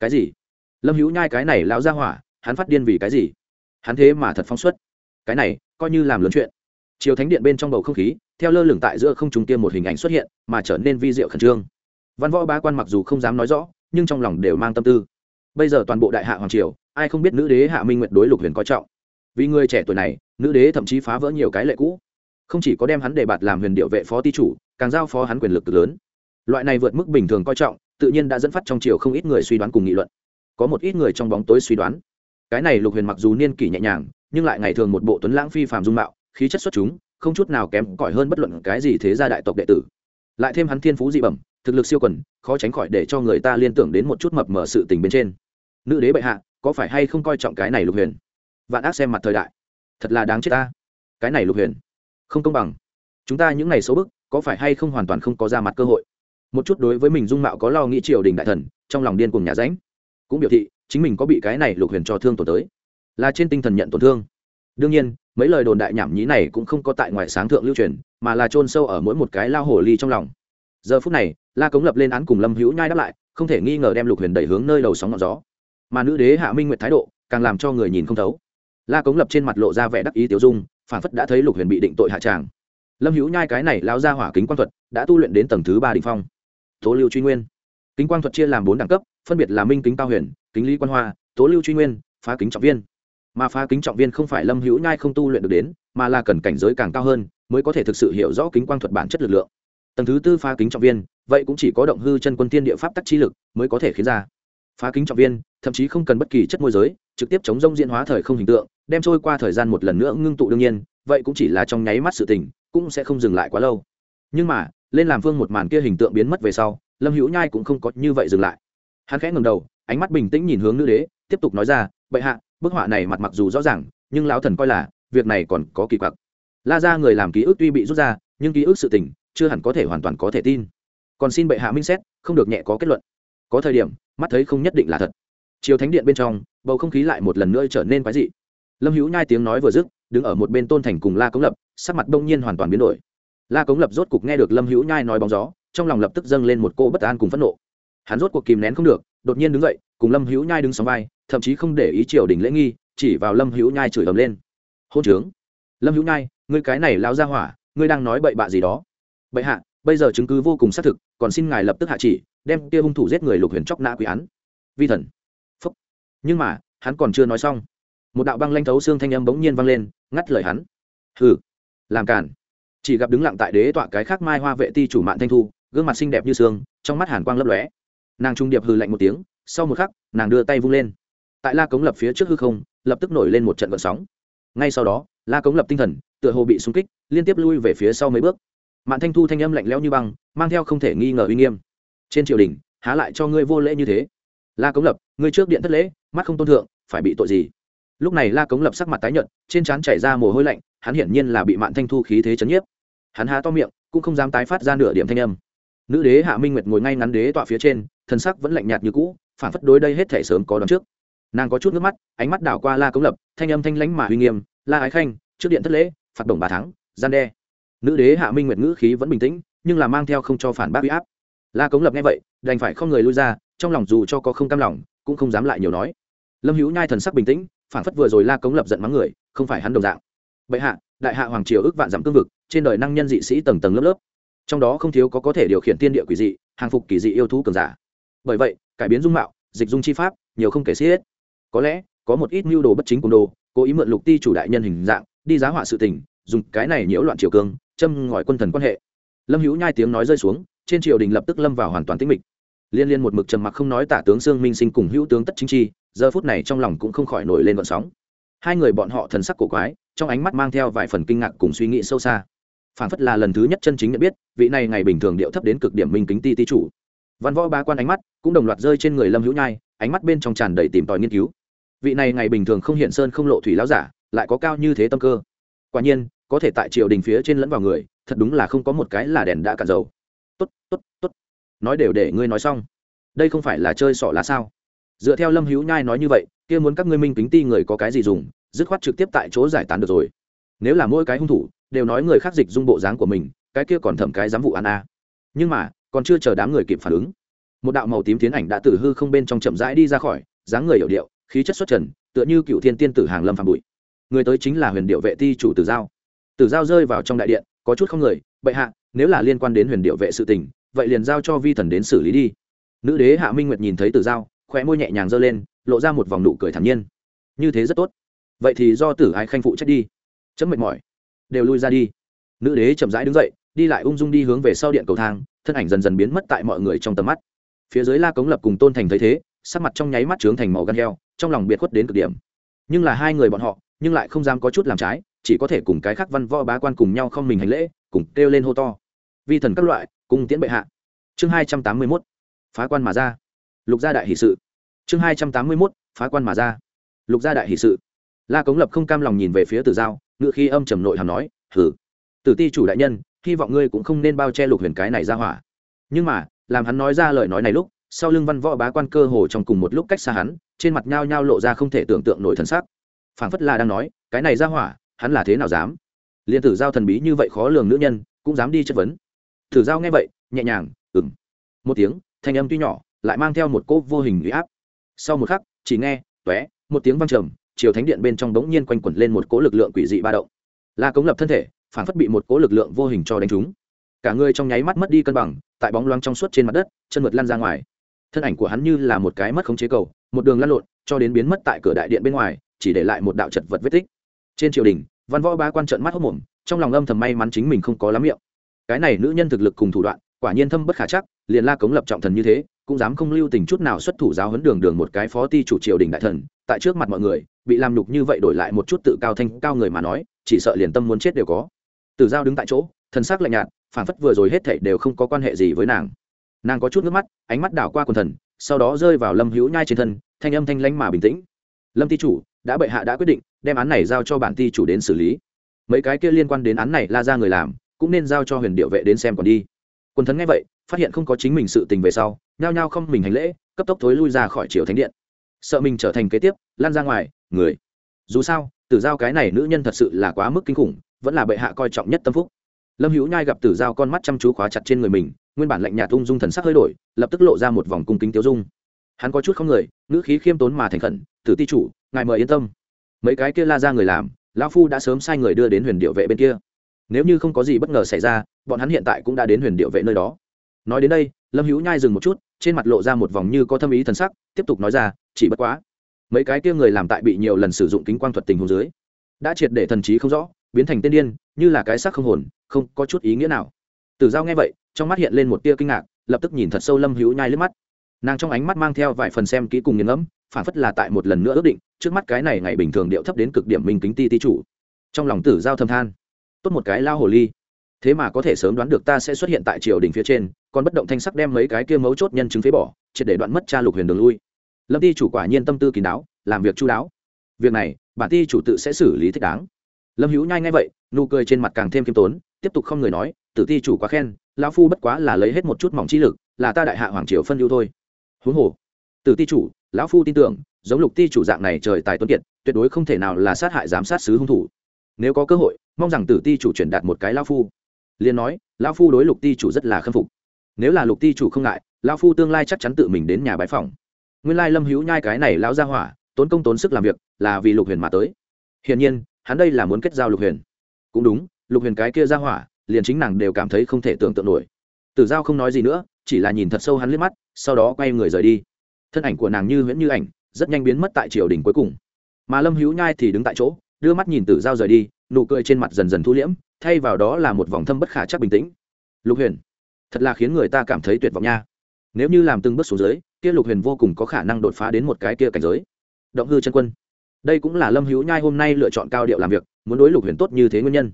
Cái gì? Lâm hữu nhai cái này lão ra hỏa, hắn phát điên vì cái gì? Hắn thế mà thật phóng xuất. Cái này, coi như làm lớn chuyện chiều thánh điện bên trong bầu không khí, theo lơ lửng tại giữa không trung tiêm một hình ảnh xuất hiện, mà trở nên vi diệu khẩn trương. Văn võ bá quan mặc dù không dám nói rõ, nhưng trong lòng đều mang tâm tư. Bây giờ toàn bộ đại hạ hoàng triều, ai không biết nữ đế hạ minh nguyệt đối lục huyền có trọng. Vì người trẻ tuổi này, nữ đế thậm chí phá vỡ nhiều cái lệ cũ. Không chỉ có đem hắn đề bạt làm huyền điệu vệ phó ti chủ, càng giao phó hắn quyền lực lớn. Loại này vượt mức bình thường coi trọng, tự nhiên đã dẫn phát trong triều không ít người suy đoán cùng nghị luận. Có một ít người trong bóng tối suy đoán. Cái này lục huyền mặc dù niên kỷ nhẹ nhàng, nhưng lại ngày thường một bộ tuấn lãng phi phàm dung mạo khí chất xuất chúng, không chút nào kém cỏi hơn bất luận cái gì thế gia đại tộc đệ tử. Lại thêm hắn thiên phú dị bẩm, thực lực siêu quần, khó tránh khỏi để cho người ta liên tưởng đến một chút mập mờ sự tình bên trên. Nữ đế bệ hạ, có phải hay không coi trọng cái này lục huyền? Vạn ác xem mặt thời đại. Thật là đáng chết ta. Cái này lục huyền, không công bằng. Chúng ta những ngày xấu bức, có phải hay không hoàn toàn không có ra mặt cơ hội? Một chút đối với mình dung mạo có lo nghĩ triều đình đại thần, trong lòng điên cùng nhà ránh cũng biểu thị, chính mình có bị cái này lục huyền cho thương tổn tới, là trên tinh thần nhận tổn thương. Đương nhiên mấy lời đồn đại nhảm nhí này cũng không có tại ngoài sáng thượng lưu truyền, mà là chôn sâu ở mỗi một cái lao hồ ly trong lòng. Giờ phút này, la cống lập lên án cùng lâm hữu nhai đáp lại, không thể nghi ngờ đem lục huyền đẩy hướng nơi đầu sóng ngọn gió. Mà nữ đế hạ minh nguyệt thái độ, càng làm cho người nhìn không thấu. La cống lập trên mặt lộ ra vẻ đắc ý tiểu dung, phản phất đã thấy lục huyền bị định tội hạ tràng. Lâm hữu nhai cái này lao ra hỏa kính quang thuật, đã tu luyện đến tầng thứ ba đ phong. Tố lưu truy nguyên. Kính quang thuật chia làm bốn đẳng cấp, phân biệt là minh kính cao huyền, kính lý quan hoa, tố lưu truy nguyên, phá kính trọng viên mà phá kính trọng viên không phải lâm hữu nhai không tu luyện được đến, mà là cần cảnh giới càng cao hơn mới có thể thực sự hiểu rõ kính quang thuật bản chất lực lượng. Tầng thứ tư phá kính trọng viên, vậy cũng chỉ có động hư chân quân tiên địa pháp tắc chi lực mới có thể khiến ra. Phá kính trọng viên, thậm chí không cần bất kỳ chất môi giới, trực tiếp chống rông diễn hóa thời không hình tượng, đem trôi qua thời gian một lần nữa ngưng tụ đương nhiên, vậy cũng chỉ là trong nháy mắt sự tình, cũng sẽ không dừng lại quá lâu. Nhưng mà, lên làm vương một màn kia hình tượng biến mất về sau, lâm hữu nhai cũng không có như vậy dừng lại. Hắn khẽ ngầm đầu, ánh mắt bình tĩnh nhìn hướng nữ đế, tiếp tục nói ra, bệ hạ bức họa này mặt mặc dù rõ ràng, nhưng lão thần coi là, việc này còn có kỳ quặc. La ra người làm ký ức tuy bị rút ra, nhưng ký ức sự tình, chưa hẳn có thể hoàn toàn có thể tin. Còn xin bệ hạ minh xét, không được nhẹ có kết luận. Có thời điểm, mắt thấy không nhất định là thật. Chiều thánh điện bên trong, bầu không khí lại một lần nữa trở nên quái dị. Lâm hữu nhai tiếng nói vừa dứt, đứng ở một bên tôn thành cùng la cống lập, sắc mặt đông nhiên hoàn toàn biến đổi. La cống lập rốt cục nghe được lâm hữu nhai nói bóng gió, trong lòng lập tức dâng lên một cô bất an cùng phẫn nộ. Hắn rốt cuộc kìm nén không được, đột nhiên đứng dậy, cùng lâm hữu nhai đứng sóng vai thậm chí không để ý triều đình lễ nghi, chỉ vào lâm hữu nhai chửi ầm lên. Hôn trướng! Lâm hữu nhai, ngươi cái này lao ra hỏa, ngươi đang nói bậy bạ gì đó? Bậy hạ, bây giờ chứng cứ vô cùng xác thực, còn xin ngài lập tức hạ chỉ, đem kia hung thủ giết người lục huyền chóc nã quý án. Vi thần. Phúc. Nhưng mà, hắn còn chưa nói xong, một đạo băng lanh thấu xương thanh âm bỗng nhiên vang lên, ngắt lời hắn. Hừ, làm cản chỉ gặp đứng lặng tại đế tọa cái khác mai hoa vệ ti chủ mạng thanh thu, gương mặt xinh đẹp như xương trong mắt hàn quang lấp lóe. Nàng trung điệp hừ lạnh một tiếng, sau một khắc, nàng đưa tay vung lên tại la cống lập phía trước hư không, lập tức nổi lên một trận vận sóng. Ngay sau đó, la cống lập tinh thần, tựa hồ bị xung kích, liên tiếp lui về phía sau mấy bước. Mạng thanh thu thanh âm lạnh lẽo như băng, mang theo không thể nghi ngờ uy nghiêm. Trên triều đình, há lại cho ngươi vô lễ như thế? La cống lập, ngươi trước điện thất lễ, mắt không tôn thượng, phải bị tội gì? Lúc này la cống lập sắc mặt tái nhợt, trên trán chảy ra mồ hôi lạnh, hắn hiển nhiên là bị mạn thanh thu khí thế chấn nhiếp. Hắn há to miệng, cũng không dám tái phát ra nửa điểm thanh âm. Nữ đế hạ minh nguyệt ngồi ngay ngắn đế tọa phía trên thân sắc vẫn lạnh nhạt như cũ, phản phất đối đây hết thể sớm có đón trước nàng có chút nước mắt, ánh mắt đảo qua la cống lập, thanh âm thanh lãnh mà uy nghiêm, la ái khanh, trước điện thất lễ, phạt đồng bà thắng gian đe. Nữ đế hạ minh nguyệt ngữ khí vẫn bình tĩnh, nhưng là mang theo không cho phản bác uy áp. La cống lập nghe vậy, đành phải không người lui ra, trong lòng dù cho có không cam lòng, cũng không dám lại nhiều nói. Lâm hữu nhai thần sắc bình tĩnh, phản phất vừa rồi la cống lập giận mắng người, không phải hắn đồng dạng. Bệ hạ, đại hạ hoàng triều ước vạn dặm cương vực, trên đời năng nhân dị sĩ tầng tầng lớp lớp. Trong đó không thiếu có có thể điều khiển tiên địa quỷ dị, hàng phục kỳ dị yêu thú cường giả. Bởi vậy, cải biến dung mạo, dịch dung chi pháp, nhiều không kể xiết có lẽ, có một ít mưu đồ bất chính cùng đồ, cố ý mượn lục ti chủ đại nhân hình dạng, đi giá họa sự tình, dùng cái này nhiễu loạn triều cương, châm ngòi quân thần quan hệ. Lâm hữu nhai tiếng nói rơi xuống, trên triều đình lập tức lâm vào hoàn toàn tĩnh mịch. Liên liên một mực trầm mặc không nói tả tướng sương minh sinh cùng hữu tướng tất chính chi, giờ phút này trong lòng cũng không khỏi nổi lên vận sóng. Hai người bọn họ thần sắc cổ quái, trong ánh mắt mang theo vài phần kinh ngạc cùng suy nghĩ sâu xa. Phản phất là lần thứ nhất chân chính nhận biết, vị này ngày bình thường điệu thấp đến cực điểm minh kính ti ti chủ. Văn võ ba quan ánh mắt cũng đồng loạt rơi trên người lâm hữu nhai, ánh mắt bên trong tràn đầy tìm tòi nghiên cứu vị này ngày bình thường không hiện sơn không lộ thủy lão giả, lại có cao như thế tâm cơ. Quả nhiên, có thể tại triều đình phía trên lẫn vào người, thật đúng là không có một cái là đèn đã cạn dầu. Tốt tốt tốt. Nói đều để ngươi nói xong. Đây không phải là chơi sọ lá sao? Dựa theo lâm hữu nhai nói như vậy, kia muốn các ngươi minh kính ti người có cái gì dùng, dứt khoát trực tiếp tại chỗ giải tán được rồi. Nếu là mỗi cái hung thủ, đều nói người khác dịch dung bộ dáng của mình, cái kia còn thẩm cái giám vụ ăn a. Nhưng mà, còn chưa chờ đám người kịp phản ứng. Một đạo màu tím tiến ảnh đã từ hư không bên trong chậm rãi đi ra khỏi, dáng người hiểu điệu khí chất xuất trần, tựa như cựu thiên tiên tử hàng lâm phạm bụi. Người tới chính là huyền điệu vệ ti chủ tử giao. Tử giao rơi vào trong đại điện, có chút không người, bệ hạ, nếu là liên quan đến huyền điệu vệ sự tình, vậy liền giao cho vi thần đến xử lý đi. Nữ đế hạ minh nguyệt nhìn thấy tử giao, khóe môi nhẹ nhàng giơ lên, lộ ra một vòng nụ cười thản nhiên. Như thế rất tốt. Vậy thì do tử ái khanh phụ trách đi. Chấm mệt mỏi. Đều lui ra đi. Nữ đế chậm rãi đứng dậy, đi lại ung dung đi hướng về sau điện cầu thang, thân ảnh dần dần biến mất tại mọi người trong tầm mắt. Phía dưới la cống lập cùng tôn thành thấy thế, sắc mặt trong nháy mắt trướng thành màu gan heo trong lòng biệt khuất đến cực điểm. Nhưng là hai người bọn họ, nhưng lại không dám có chút làm trái, chỉ có thể cùng cái khác văn võ bá quan cùng nhau không mình hành lễ, cùng kêu lên hô to. Vi thần các loại cùng tiễn bệ hạ. Chương hai trăm tám mươi mốt, phá quan mà ra. Lục gia đại hỷ sự. Chương hai trăm tám mươi mốt, phá quan mà ra. Lục gia đại hỷ sự. La cống lập không cam lòng nhìn về phía tử giao ngự khi âm trầm nội hàm nói hử tử ti chủ đại nhân, hy vọng ngươi cũng không nên bao che lục huyền cái này ra hỏa. Nhưng mà, làm hắn nói ra lời nói này lúc, sau lưng văn võ bá quan cơ hồ trong cùng một lúc cách xa hắn trên mặt nhao nhao lộ ra không thể tưởng tượng nổi thần sắc. Phảng phất là đang nói, cái này ra hỏa, hắn là thế nào dám? Liền tử giao thần bí như vậy khó lường nữ nhân, cũng dám đi chất vấn. Tử giao nghe vậy, nhẹ nhàng ừng một tiếng, thanh âm tuy nhỏ, lại mang theo một cỗ vô hình uy áp. Sau một khắc, chỉ nghe, tóe, một tiếng vang trầm chiều thánh điện bên trong bỗng nhiên quanh quẩn lên một cỗ lực lượng quỷ dị ba động. La cống lập thân thể phản phất bị một cỗ lực lượng vô hình cho đánh trúng. Cả người trong nháy mắt mất đi cân bằng, tại bóng loáng trong suốt trên mặt đất, chân mượt lăn ra ngoài thân ảnh của hắn như là một cái mất khống chế cầu, một đường lăn lộn, cho đến biến mất tại cửa đại điện bên ngoài, chỉ để lại một đạo chật vật vết tích. Trên triều đình, văn võ ba quan trận mắt hốc mồm, trong lòng âm thầm may mắn chính mình không có lắm miệng. Cái này nữ nhân thực lực cùng thủ đoạn, quả nhiên thâm bất khả chắc, liền la cống lập trọng thần như thế, cũng dám không lưu tình chút nào xuất thủ giáo huấn đường đường một cái phó ti chủ triều đình đại thần, tại trước mặt mọi người, bị làm nhục như vậy đổi lại một chút tự cao thanh cao người mà nói, chỉ sợ liền tâm muốn chết đều có. Từ giao đứng tại chỗ, thần sắc lạnh nhạt phản phất vừa rồi hết thảy đều không có quan hệ gì với nàng nàng có chút nước mắt, ánh mắt đảo qua quần thần, sau đó rơi vào lâm hữu nhai trên thân, thanh âm thanh lãnh mà bình tĩnh. Lâm ti chủ, đã bệ hạ đã quyết định, đem án này giao cho bản ti chủ đến xử lý. Mấy cái kia liên quan đến án này la ra người làm, cũng nên giao cho huyền điệu vệ đến xem còn đi. Quần thần nghe vậy, phát hiện không có chính mình sự tình về sau, nhao nhao không mình hành lễ, cấp tốc thối lui ra khỏi triều thánh điện. Sợ mình trở thành kế tiếp lan ra ngoài, người. Dù sao, tử giao cái này nữ nhân thật sự là quá mức kinh khủng, vẫn là bệ hạ coi trọng nhất tâm phúc. Lâm hữu nhai gặp tử giao con mắt chăm chú khóa chặt trên người mình nguyên bản lạnh nhạt ung dung thần sắc hơi đổi, lập tức lộ ra một vòng cung kính tiêu dung. Hắn có chút không người, ngữ khí khiêm tốn mà thành khẩn, tử ti chủ, ngài mời yên tâm. Mấy cái kia la ra người làm, lão phu đã sớm sai người đưa đến huyền điệu vệ bên kia. Nếu như không có gì bất ngờ xảy ra, bọn hắn hiện tại cũng đã đến huyền điệu vệ nơi đó. Nói đến đây, lâm hữu nhai dừng một chút, trên mặt lộ ra một vòng như có thâm ý thần sắc, tiếp tục nói ra, chỉ bất quá, mấy cái kia người làm tại bị nhiều lần sử dụng kính quang thuật tình hồ dưới, đã triệt để thần trí không rõ, biến thành tên điên, như là cái xác không hồn, không có chút ý nghĩa nào. Tử giao nghe vậy trong mắt hiện lên một tia kinh ngạc, lập tức nhìn thật sâu lâm hữu nhai lướt mắt. Nàng trong ánh mắt mang theo vài phần xem kỹ cùng nghiền ngẫm, phản phất là tại một lần nữa ước định, trước mắt cái này ngày bình thường điệu thấp đến cực điểm minh kính ti ti chủ. Trong lòng tử giao thâm than, tốt một cái lao hồ ly. Thế mà có thể sớm đoán được ta sẽ xuất hiện tại triều đình phía trên, còn bất động thanh sắc đem mấy cái kia mấu chốt nhân chứng phế bỏ, triệt để đoạn mất cha lục huyền đường lui. Lâm ti chủ quả nhiên tâm tư kín đáo, làm việc chú đáo. Việc này, bản ti chủ tự sẽ xử lý thích đáng. Lâm hữu nhai ngay vậy, nụ cười trên mặt càng thêm khiêm tốn, tiếp tục không người nói tử ti chủ quá khen, lão phu bất quá là lấy hết một chút mỏng chi lực, là ta đại hạ hoàng triều phân ưu thôi. Huống hồ, tử ti chủ, lão phu tin tưởng, giống lục ti chủ dạng này trời tài tuấn kiệt, tuyệt đối không thể nào là sát hại giám sát sứ hung thủ. Nếu có cơ hội, mong rằng tử ti chủ truyền đạt một cái lão phu. Liền nói, lão phu đối lục ti chủ rất là khâm phục. Nếu là lục ti chủ không ngại, lão phu tương lai chắc chắn tự mình đến nhà bái phòng nguyên lai lâm hữu nhai cái này lão ra hỏa, tốn công tốn sức làm việc, là vì lục huyền mà tới. Hiển nhiên, hắn đây là muốn kết giao lục huyền. Cũng đúng, lục huyền cái kia ra hỏa liền chính nàng đều cảm thấy không thể tưởng tượng nổi. Tử giao không nói gì nữa, chỉ là nhìn thật sâu hắn liếc mắt, sau đó quay người rời đi. Thân ảnh của nàng như huyễn như ảnh, rất nhanh biến mất tại triều đình cuối cùng. Mà lâm hữu nhai thì đứng tại chỗ, đưa mắt nhìn tử giao rời đi, nụ cười trên mặt dần dần thu liễm, thay vào đó là một vòng thâm bất khả chắc bình tĩnh. Lục huyền, thật là khiến người ta cảm thấy tuyệt vọng nha. Nếu như làm từng bước xuống dưới, kia lục huyền vô cùng có khả năng đột phá đến một cái kia cảnh giới. Động hư chân quân. Đây cũng là lâm hữu nhai hôm nay lựa chọn cao điệu làm việc, muốn đối lục huyền tốt như thế nguyên nhân.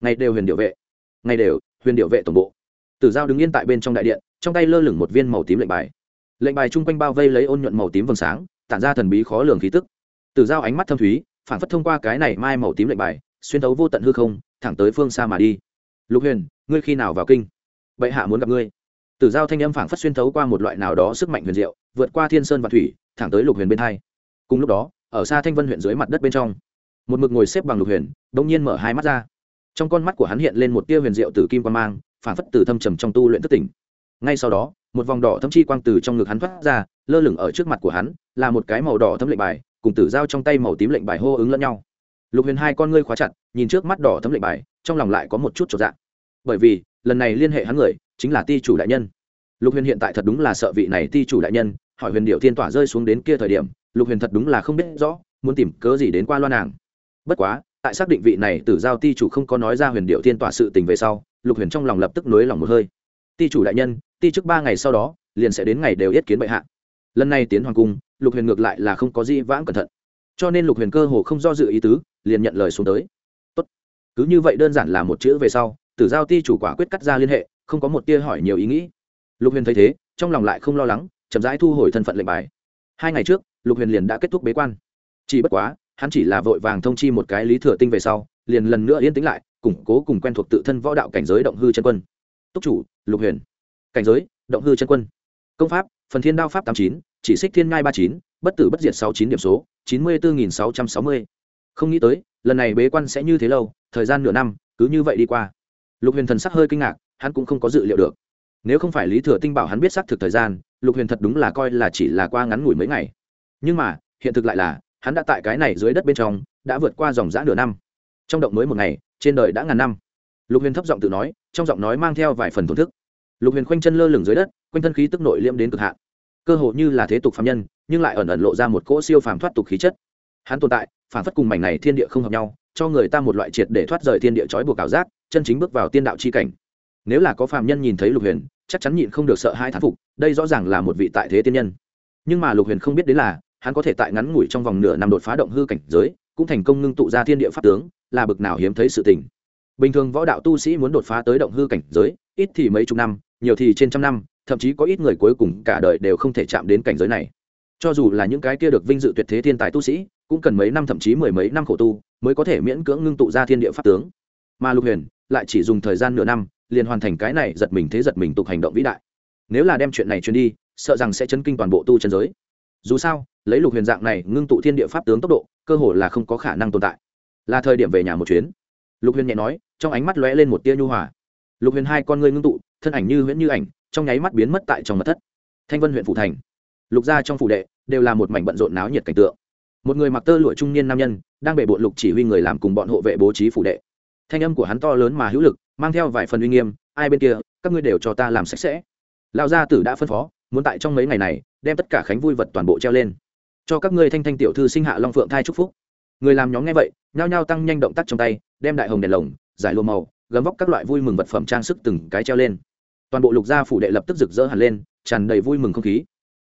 Ngày đều huyền điệu vệ ngày đều, huyền điệu vệ tổng bộ. Tử giao đứng yên tại bên trong đại điện, trong tay lơ lửng một viên màu tím lệnh bài. Lệnh bài chung quanh bao vây lấy ôn nhuận màu tím vầng sáng, tản ra thần bí khó lường khí tức. Tử giao ánh mắt thâm thúy, phản phất thông qua cái này mai màu tím lệnh bài, xuyên thấu vô tận hư không, thẳng tới phương xa mà đi. Lục huyền, ngươi khi nào vào kinh? Bệ hạ muốn gặp ngươi. Tử giao thanh âm phảng phất xuyên thấu qua một loại nào đó sức mạnh huyền diệu, vượt qua thiên sơn và thủy, thẳng tới lục huyền bên hai. Cùng lúc đó, ở xa thanh vân huyện dưới mặt đất bên trong, một mực ngồi xếp bằng lục huyền đông nhiên mở hai mắt ra trong con mắt của hắn hiện lên một tia huyền diệu từ kim quan mang phản phất từ thâm trầm trong tu luyện thất tỉnh. Ngay sau đó, một vòng đỏ thâm chi quang từ trong ngực hắn thoát ra, lơ lửng ở trước mặt của hắn, là một cái màu đỏ thâm lệnh bài, cùng tử giao trong tay màu tím lệnh bài hô ứng lẫn nhau. Lục huyền hai con ngươi khóa chặt, nhìn trước mắt đỏ thấm lệnh bài, trong lòng lại có một chút trọn dạng bởi vì, lần này liên hệ hắn người, chính là ti chủ đại nhân. Lục huyền hiện tại thật đúng là sợ vị này ti chủ đại nhân, hỏi huyền điệu thiên tỏa rơi xuống đến kia thời điểm, lục huyền thật đúng là không biết rõ, muốn tìm cớ gì đến qua loa nàng. Bất quá tại xác định vị này tử giao ti chủ không có nói ra huyền điệu thiên tỏa sự tình về sau, lục huyền trong lòng lập tức nới lòng một hơi. Ti chủ đại nhân, ti trước ba ngày sau đó, liền sẽ đến ngày đều yết kiến bệ hạ. Lần này tiến hoàng cung, lục huyền ngược lại là không có gì vãng cẩn thận. Cho nên lục huyền cơ hồ không do dự ý tứ, liền nhận lời xuống tới. Tốt. cứ như vậy đơn giản là một chữ về sau, tử giao ti chủ quả quyết cắt ra liên hệ, không có một tia hỏi nhiều ý nghĩ. Lục huyền thấy thế, trong lòng lại không lo lắng, chậm rãi thu hồi thân phận lệnh bài. Hai ngày trước, lục huyền liền đã kết thúc bế quan. Chỉ bất quá hắn chỉ là vội vàng thông chi một cái lý thừa tinh về sau, liền lần nữa yên tĩnh lại, củng cố cùng quen thuộc tự thân võ đạo cảnh giới động hư chân quân. Túc chủ, lục huyền. Cảnh giới, động hư chân quân. Công pháp, phần thiên đao pháp tám chín, chỉ xích thiên ngai ba chín, bất tử bất diệt sáu chín điểm số, chín mươi bốn nghìn sáu trăm sáu mươi. Không nghĩ tới, lần này bế quan sẽ như thế lâu, thời gian nửa năm, cứ như vậy đi qua. Lục huyền thần sắc hơi kinh ngạc, hắn cũng không có dự liệu được. Nếu không phải lý thừa tinh bảo hắn biết xác thực thời gian, lục huyền thật đúng là coi là chỉ là qua ngắn ngủi mấy ngày. Nhưng mà, hiện thực lại là hắn đã tại cái này dưới đất bên trong, đã vượt qua dòng giã nửa năm. Trong động mới một ngày, trên đời đã ngàn năm. Lục huyền thấp giọng tự nói, trong giọng nói mang theo vài phần thổn thức. Lục huyền khoanh chân lơ lửng dưới đất, quanh thân khí tức nội liễm đến cực hạn. Cơ hồ như là thế tục phạm nhân, nhưng lại ẩn ẩn lộ ra một cỗ siêu phàm thoát tục khí chất. Hắn tồn tại, phản phất cùng mảnh này thiên địa không hợp nhau, cho người ta một loại triệt để thoát rời thiên địa trói buộc ảo giác, chân chính bước vào tiên đạo chi cảnh. Nếu là có phàm nhân nhìn thấy lục huyền, chắc chắn nhịn không được sợ hai thán phục, đây rõ ràng là một vị tại thế tiên nhân. Nhưng mà lục huyền không biết đến là hắn có thể tại ngắn ngủi trong vòng nửa năm đột phá động hư cảnh giới, cũng thành công ngưng tụ ra thiên địa pháp tướng, là bực nào hiếm thấy sự tình. Bình thường võ đạo tu sĩ muốn đột phá tới động hư cảnh giới, ít thì mấy chục năm, nhiều thì trên trăm năm, thậm chí có ít người cuối cùng cả đời đều không thể chạm đến cảnh giới này. Cho dù là những cái kia được vinh dự tuyệt thế thiên tài tu sĩ, cũng cần mấy năm thậm chí mười mấy năm khổ tu mới có thể miễn cưỡng ngưng tụ ra thiên địa pháp tướng. Mà lục huyền lại chỉ dùng thời gian nửa năm, liền hoàn thành cái này giật mình thế giật mình tục hành động vĩ đại. Nếu là đem chuyện này truyền đi, sợ rằng sẽ chấn kinh toàn bộ tu chân giới. Dù sao lấy lục huyền dạng này ngưng tụ thiên địa pháp tướng tốc độ, cơ hồ là không có khả năng tồn tại. Là thời điểm về nhà một chuyến. Lục huyền nhẹ nói, trong ánh mắt lóe lên một tia nhu hòa. Lục huyền hai con ngươi ngưng tụ, thân ảnh như huyễn như ảnh, trong nháy mắt biến mất tại trong mật thất. Thanh vân huyện phủ thành. Lục gia trong phủ đệ đều là một mảnh bận rộn náo nhiệt cảnh tượng. Một người mặc tơ lụa trung niên nam nhân đang bể bộn lục chỉ huy người làm cùng bọn hộ vệ bố trí phủ đệ. Thanh âm của hắn to lớn mà hữu lực, mang theo vài phần uy nghiêm, ai bên kia, các ngươi đều cho ta làm sạch sẽ. Lão gia tử đã phân phó, muốn tại trong mấy ngày này, đem tất cả khánh vui vật toàn bộ treo lên cho các ngươi thanh thanh tiểu thư sinh hạ long phượng thai chúc phúc. Người làm nhóm nghe vậy, nhao nhao tăng nhanh động tác trong tay, đem đại hồng đèn lồng, giải lô màu, gấm vóc các loại vui mừng vật phẩm trang sức từng cái treo lên. Toàn bộ lục gia phủ đệ lập tức rực rỡ hẳn lên, tràn đầy vui mừng không khí.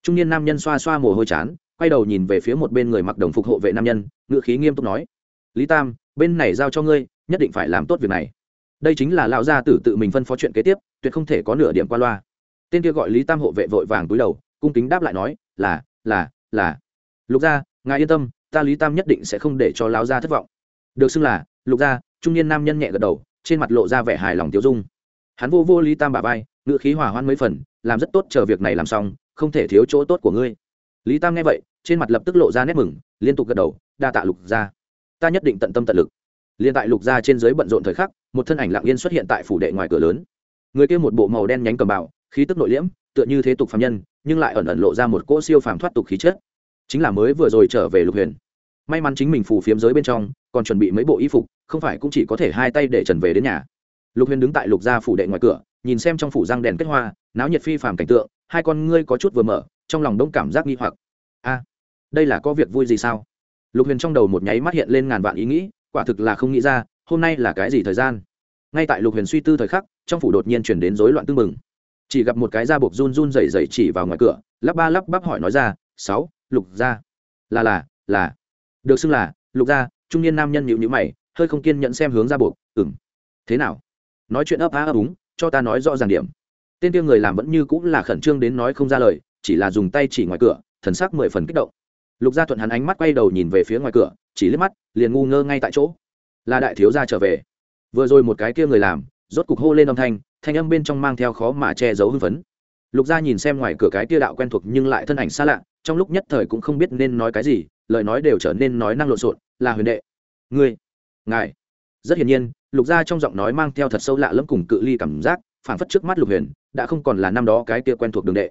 Trung niên nam nhân xoa xoa mồ hôi chán, quay đầu nhìn về phía một bên người mặc đồng phục hộ vệ nam nhân ngựa khí nghiêm túc nói, lý tam, bên này giao cho ngươi, nhất định phải làm tốt việc này. Đây chính là lão gia tử tự mình phân phó chuyện kế tiếp, tuyệt không thể có nửa điểm qua loa. Tên kia gọi lý tam hộ vệ vội vàng túi đầu, cung kính đáp lại nói, là là là lục gia, ngài yên tâm, ta lý tam nhất định sẽ không để cho lão gia thất vọng. Được xưng là, lục gia, trung niên nam nhân nhẹ gật đầu, trên mặt lộ ra vẻ hài lòng tiêu dung. Hắn vô vô lý tam bà vai ngự khí hòa hoan mấy phần, làm rất tốt chờ việc này làm xong, không thể thiếu chỗ tốt của ngươi. Lý tam nghe vậy, trên mặt lập tức lộ ra nét mừng, liên tục gật đầu, đa tạ lục gia. Ta nhất định tận tâm tận lực. Liên tại lục gia trên dưới bận rộn thời khắc, một thân ảnh lặng yên xuất hiện tại phủ đệ ngoài cửa lớn. Người kia một bộ màu đen nhánh cầm bào, khí tức nội liễm, tựa như thế tục phàm nhân, nhưng lại ẩn ẩn lộ ra một cỗ siêu phàm thoát tục khí chất chính là mới vừa rồi trở về lục huyền. May mắn chính mình phù phiếm giới bên trong, còn chuẩn bị mấy bộ y phục, không phải cũng chỉ có thể hai tay để trần về đến nhà. Lục huyền đứng tại lục gia phủ đệ ngoài cửa, nhìn xem trong phủ răng đèn kết hoa, náo nhiệt phi phàm cảnh tượng, hai con ngươi có chút vừa mở, trong lòng đông cảm giác nghi hoặc. A, đây là có việc vui gì sao? Lục huyền trong đầu một nháy mắt hiện lên ngàn vạn ý nghĩ, quả thực là không nghĩ ra, hôm nay là cái gì thời gian? Ngay tại lục huyền suy tư thời khắc, trong phủ đột nhiên chuyển đến rối loạn tưng mừng chỉ gặp một cái da buộc run run rẩy rẩy chỉ vào ngoài cửa, lắp ba lắp bắp hỏi nói ra, sáu lục gia. Là là là. Được xưng là, lục gia, trung niên nam nhân nhịu nhữ mày, hơi không kiên nhẫn xem hướng ra buộc ừng thế nào? Nói chuyện ấp á ấp úng, cho ta nói rõ ràng điểm. Tên tiêu người làm vẫn như cũng là khẩn trương đến nói không ra lời, chỉ là dùng tay chỉ ngoài cửa, thần sắc mười phần kích động. Lục gia thuận hắn ánh mắt quay đầu nhìn về phía ngoài cửa, chỉ liếc mắt, liền ngu ngơ ngay tại chỗ. Là đại thiếu gia trở về. Vừa rồi một cái kia người làm, rốt cục hô lên âm thanh thanh âm bên trong mang theo khó mà che giấu hưng phấn. Lục gia nhìn xem ngoài cửa cái kia đạo quen thuộc nhưng lại thân ảnh xa lạ trong lúc nhất thời cũng không biết nên nói cái gì, lời nói đều trở nên nói năng lộn xộn, là huyền đệ, ngươi, ngài. Rất hiển nhiên, lục gia trong giọng nói mang theo thật sâu lạ lẫm cùng cự ly cảm giác phản phất trước mắt lục huyền, đã không còn là năm đó cái kia quen thuộc đường đệ,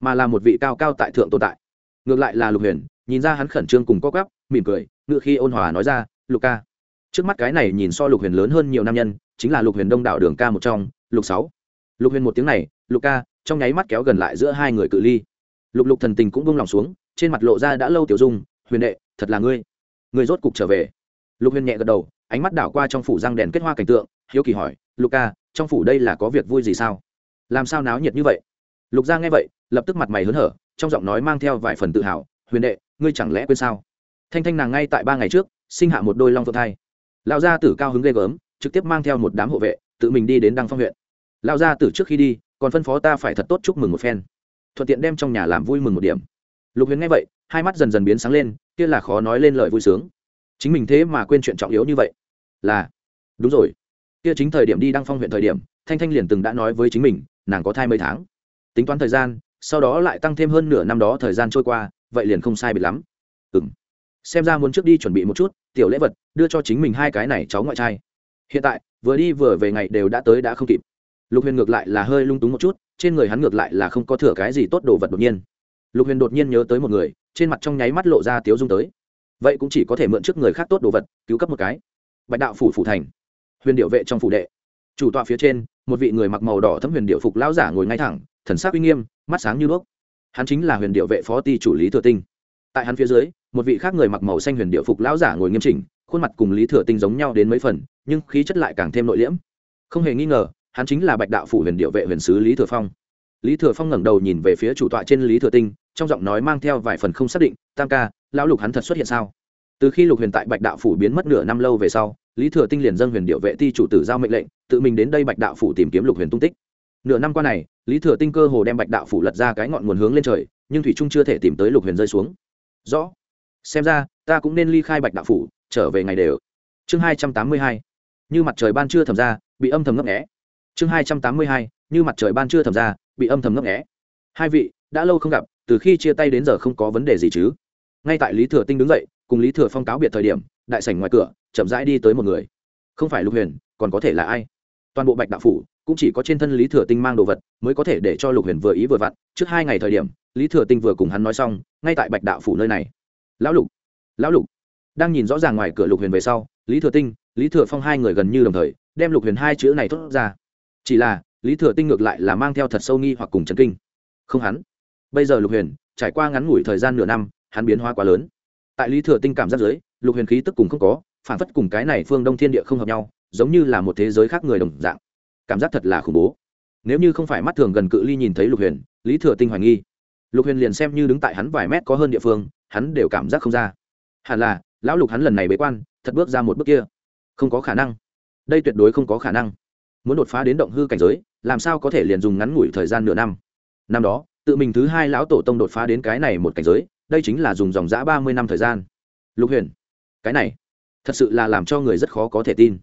mà là một vị cao cao tại thượng tồn tại. Ngược lại là lục huyền, nhìn ra hắn khẩn trương cùng co gắp mỉm cười ngự khi ôn hòa nói ra, lục ca. Trước mắt cái này nhìn so lục huyền lớn hơn nhiều nam nhân, chính là lục huyền đông đảo đường ca một trong, lục sáu. Lục huyền một tiếng này, lục ca, trong nháy mắt kéo gần lại giữa hai người cự ly lục lục thần tình cũng buông lòng xuống, trên mặt lộ ra đã lâu tiểu dung, huyền đệ, thật là ngươi. Ngươi rốt cục trở về. Lục huyền nhẹ gật đầu, ánh mắt đảo qua trong phủ răng đèn kết hoa cảnh tượng, hiếu kỳ hỏi, lục ca, trong phủ đây là có việc vui gì sao? Làm sao náo nhiệt như vậy? Lục gia nghe vậy, lập tức mặt mày hớn hở, trong giọng nói mang theo vài phần tự hào, huyền đệ, ngươi chẳng lẽ quên sao? Thanh thanh nàng ngay tại ba ngày trước, sinh hạ một đôi long phượng thai. Lão gia tử cao hứng ghê gớm, trực tiếp mang theo một đám hộ vệ, tự mình đi đến đăng phong huyện. Lão gia tử trước khi đi, còn phân phó ta phải thật tốt chúc mừng một phen thuận tiện đem trong nhà làm vui mừng một điểm. Lục huyền nghe vậy, hai mắt dần dần biến sáng lên, kia là khó nói lên lời vui sướng. Chính mình thế mà quên chuyện trọng yếu như vậy. Là, đúng rồi. Kia chính thời điểm đi đăng phong huyện thời điểm, thanh thanh liền từng đã nói với chính mình, nàng có thai mấy tháng. Tính toán thời gian, sau đó lại tăng thêm hơn nửa năm đó thời gian trôi qua, vậy liền không sai biệt lắm. Ừ m xem ra muốn trước đi chuẩn bị một chút, tiểu lễ vật, đưa cho chính mình hai cái này cháu ngoại trai. Hiện tại, vừa đi vừa về ngày đều đã tới đã không kịp. Lục huyền ngược lại là hơi lung túng một chút trên người hắn ngược lại là không có thừa cái gì tốt đồ vật đột nhiên. Lục huyền đột nhiên nhớ tới một người, trên mặt trong nháy mắt lộ ra tiếu dung tới. Vậy cũng chỉ có thể mượn trước người khác tốt đồ vật, cứu cấp một cái. Bạch đạo phủ phủ thành. Huyền điệu vệ trong phủ đệ. Chủ tọa phía trên, một vị người mặc màu đỏ thấm huyền điệu phục lão giả ngồi ngay thẳng, thần sắc uy nghiêm, mắt sáng như đuốc. Hắn chính là huyền điệu vệ phó ty chủ lý thừa tinh. Tại hắn phía dưới, một vị khác người mặc màu xanh huyền điệu phục lão giả ngồi nghiêm chỉnh, khuôn mặt cùng lý thừa tinh giống nhau đến mấy phần, nhưng khí chất lại càng thêm nội liễm. Không hề nghi ngờ hắn chính là bạch đạo phủ huyền điệu vệ huyền sứ lý thừa phong. Lý thừa phong ngẩng đầu nhìn về phía chủ tọa trên lý thừa tinh, trong giọng nói mang theo vài phần không xác định, tam ca, lão lục hắn thật xuất hiện sao? Từ khi lục huyền tại bạch đạo phủ biến mất nửa năm lâu về sau, lý thừa tinh liền dâng huyền điệu vệ ti chủ tử giao mệnh lệnh, tự mình đến đây bạch đạo phủ tìm kiếm lục huyền tung tích. Nửa năm qua này, lý thừa tinh cơ hồ đem bạch đạo phủ lật ra cái ngọn nguồn hướng lên trời, nhưng thủy trung chưa thể tìm tới lục huyền rơi xuống. Rõ. Xem ra, ta cũng nên ly khai bạch đạo phủ, trở về ngày đều. Chương hai trăm tám mươi hai. Như mặt trời ban trưa thầm ra, bị âm thầm ngấp nghẽ chương hai trăm tám mươi hai, như mặt trời ban trưa thầm ra, bị âm thầm ngấp nghẽ hai vị, đã lâu không gặp, từ khi chia tay đến giờ không có vấn đề gì chứ? Ngay tại lý thừa tinh đứng dậy, cùng lý thừa phong cáo biệt thời điểm, đại sảnh ngoài cửa, chậm rãi đi tới một người. Không phải lục huyền, còn có thể là ai? Toàn bộ bạch đạo phủ, cũng chỉ có trên thân lý thừa tinh mang đồ vật, mới có thể để cho lục huyền vừa ý vừa vặn. Trước hai ngày thời điểm, lý thừa tinh vừa cùng hắn nói xong, ngay tại bạch đạo phủ nơi này. Lão lục lão lục. Đang nhìn rõ ràng ngoài cửa lục huyền về sau, lý thừa tinh, lý thừa phong hai người gần như đồng thời, đem lục huyền hai chữ này thốt ra chỉ là, lý thừa tinh ngược lại là mang theo thật sâu nghi hoặc cùng chấn kinh. Không hắn. Bây giờ lục huyền, trải qua ngắn ngủi thời gian nửa năm, hắn biến hóa quá lớn. Tại lý thừa tinh cảm giác giới, lục huyền khí tức cùng không có, phản phất cùng cái này phương đông thiên địa không hợp nhau, giống như là một thế giới khác người đồng dạng. Cảm giác thật là khủng bố. Nếu như không phải mắt thường gần cự ly nhìn thấy lục huyền, lý thừa tinh hoài nghi. Lục huyền liền xem như đứng tại hắn vài mét có hơn địa phương, hắn đều cảm giác không ra. Hẳn là, lão lục hắn lần này bế quan, thật bước ra một bước kia. Không có khả năng. Đây tuyệt đối không có khả năng muốn đột phá đến động hư cảnh giới, làm sao có thể liền dùng ngắn ngủi thời gian nửa năm? Năm đó, tự mình thứ hai lão tổ tông đột phá đến cái này một cảnh giới, đây chính là dùng dòng giã ba mươi năm thời gian. Lục huyền, cái này, thật sự là làm cho người rất khó có thể tin.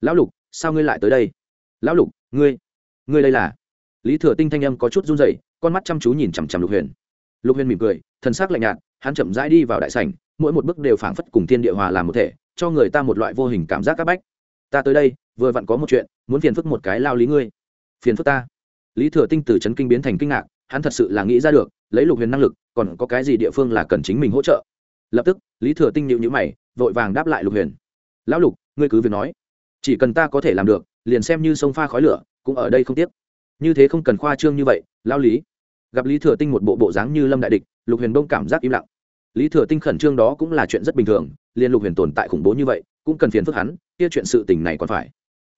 Lão lục, sao ngươi lại tới đây? Lão lục, ngươi ngươi đây là? Lý thừa tinh thanh âm có chút run rẩy, con mắt chăm chú nhìn chằm chằm lục huyền. Lục huyền mỉm cười thân xác lạnh nhạt, hắn chậm rãi đi vào đại sảnh, mỗi một bước đều phảng phất cùng thiên địa hòa làm một thể, cho người ta một loại vô hình cảm giác c áp bách. Ta tới đây, vừa vặn có một chuyện muốn phiền phức một cái lao lý ngươi. Phiền phức ta. Lý thừa tinh từ c kinh biến thành kinh ngạc, hắn thật sự là nghĩ ra được, lấy lục huyền năng lực, còn có cái gì địa phương là cần chính mình hỗ trợ? Lập tức, lý thừa tinh nhịu nhữ mày, vội vàng đáp lại lục huyền. Lão lục, ngươi cứ việc nói. Chỉ cần ta có thể làm được, liền xem như sông pha khói lửa, cũng ở đây không tiếc. Như thế không cần khoa trương như vậy lao lý. Gặp lý thừa tinh một bộ bộ dáng như lâm đại địch, lục huyền đông cảm giác im lặng. Lý thừa tinh khẩn trương đó cũng là chuyện rất bình thường liên lục huyền tồn tại khủng bố như vậy, cũng cần phiền phức hắn, kia chuyện sự tình này còn phải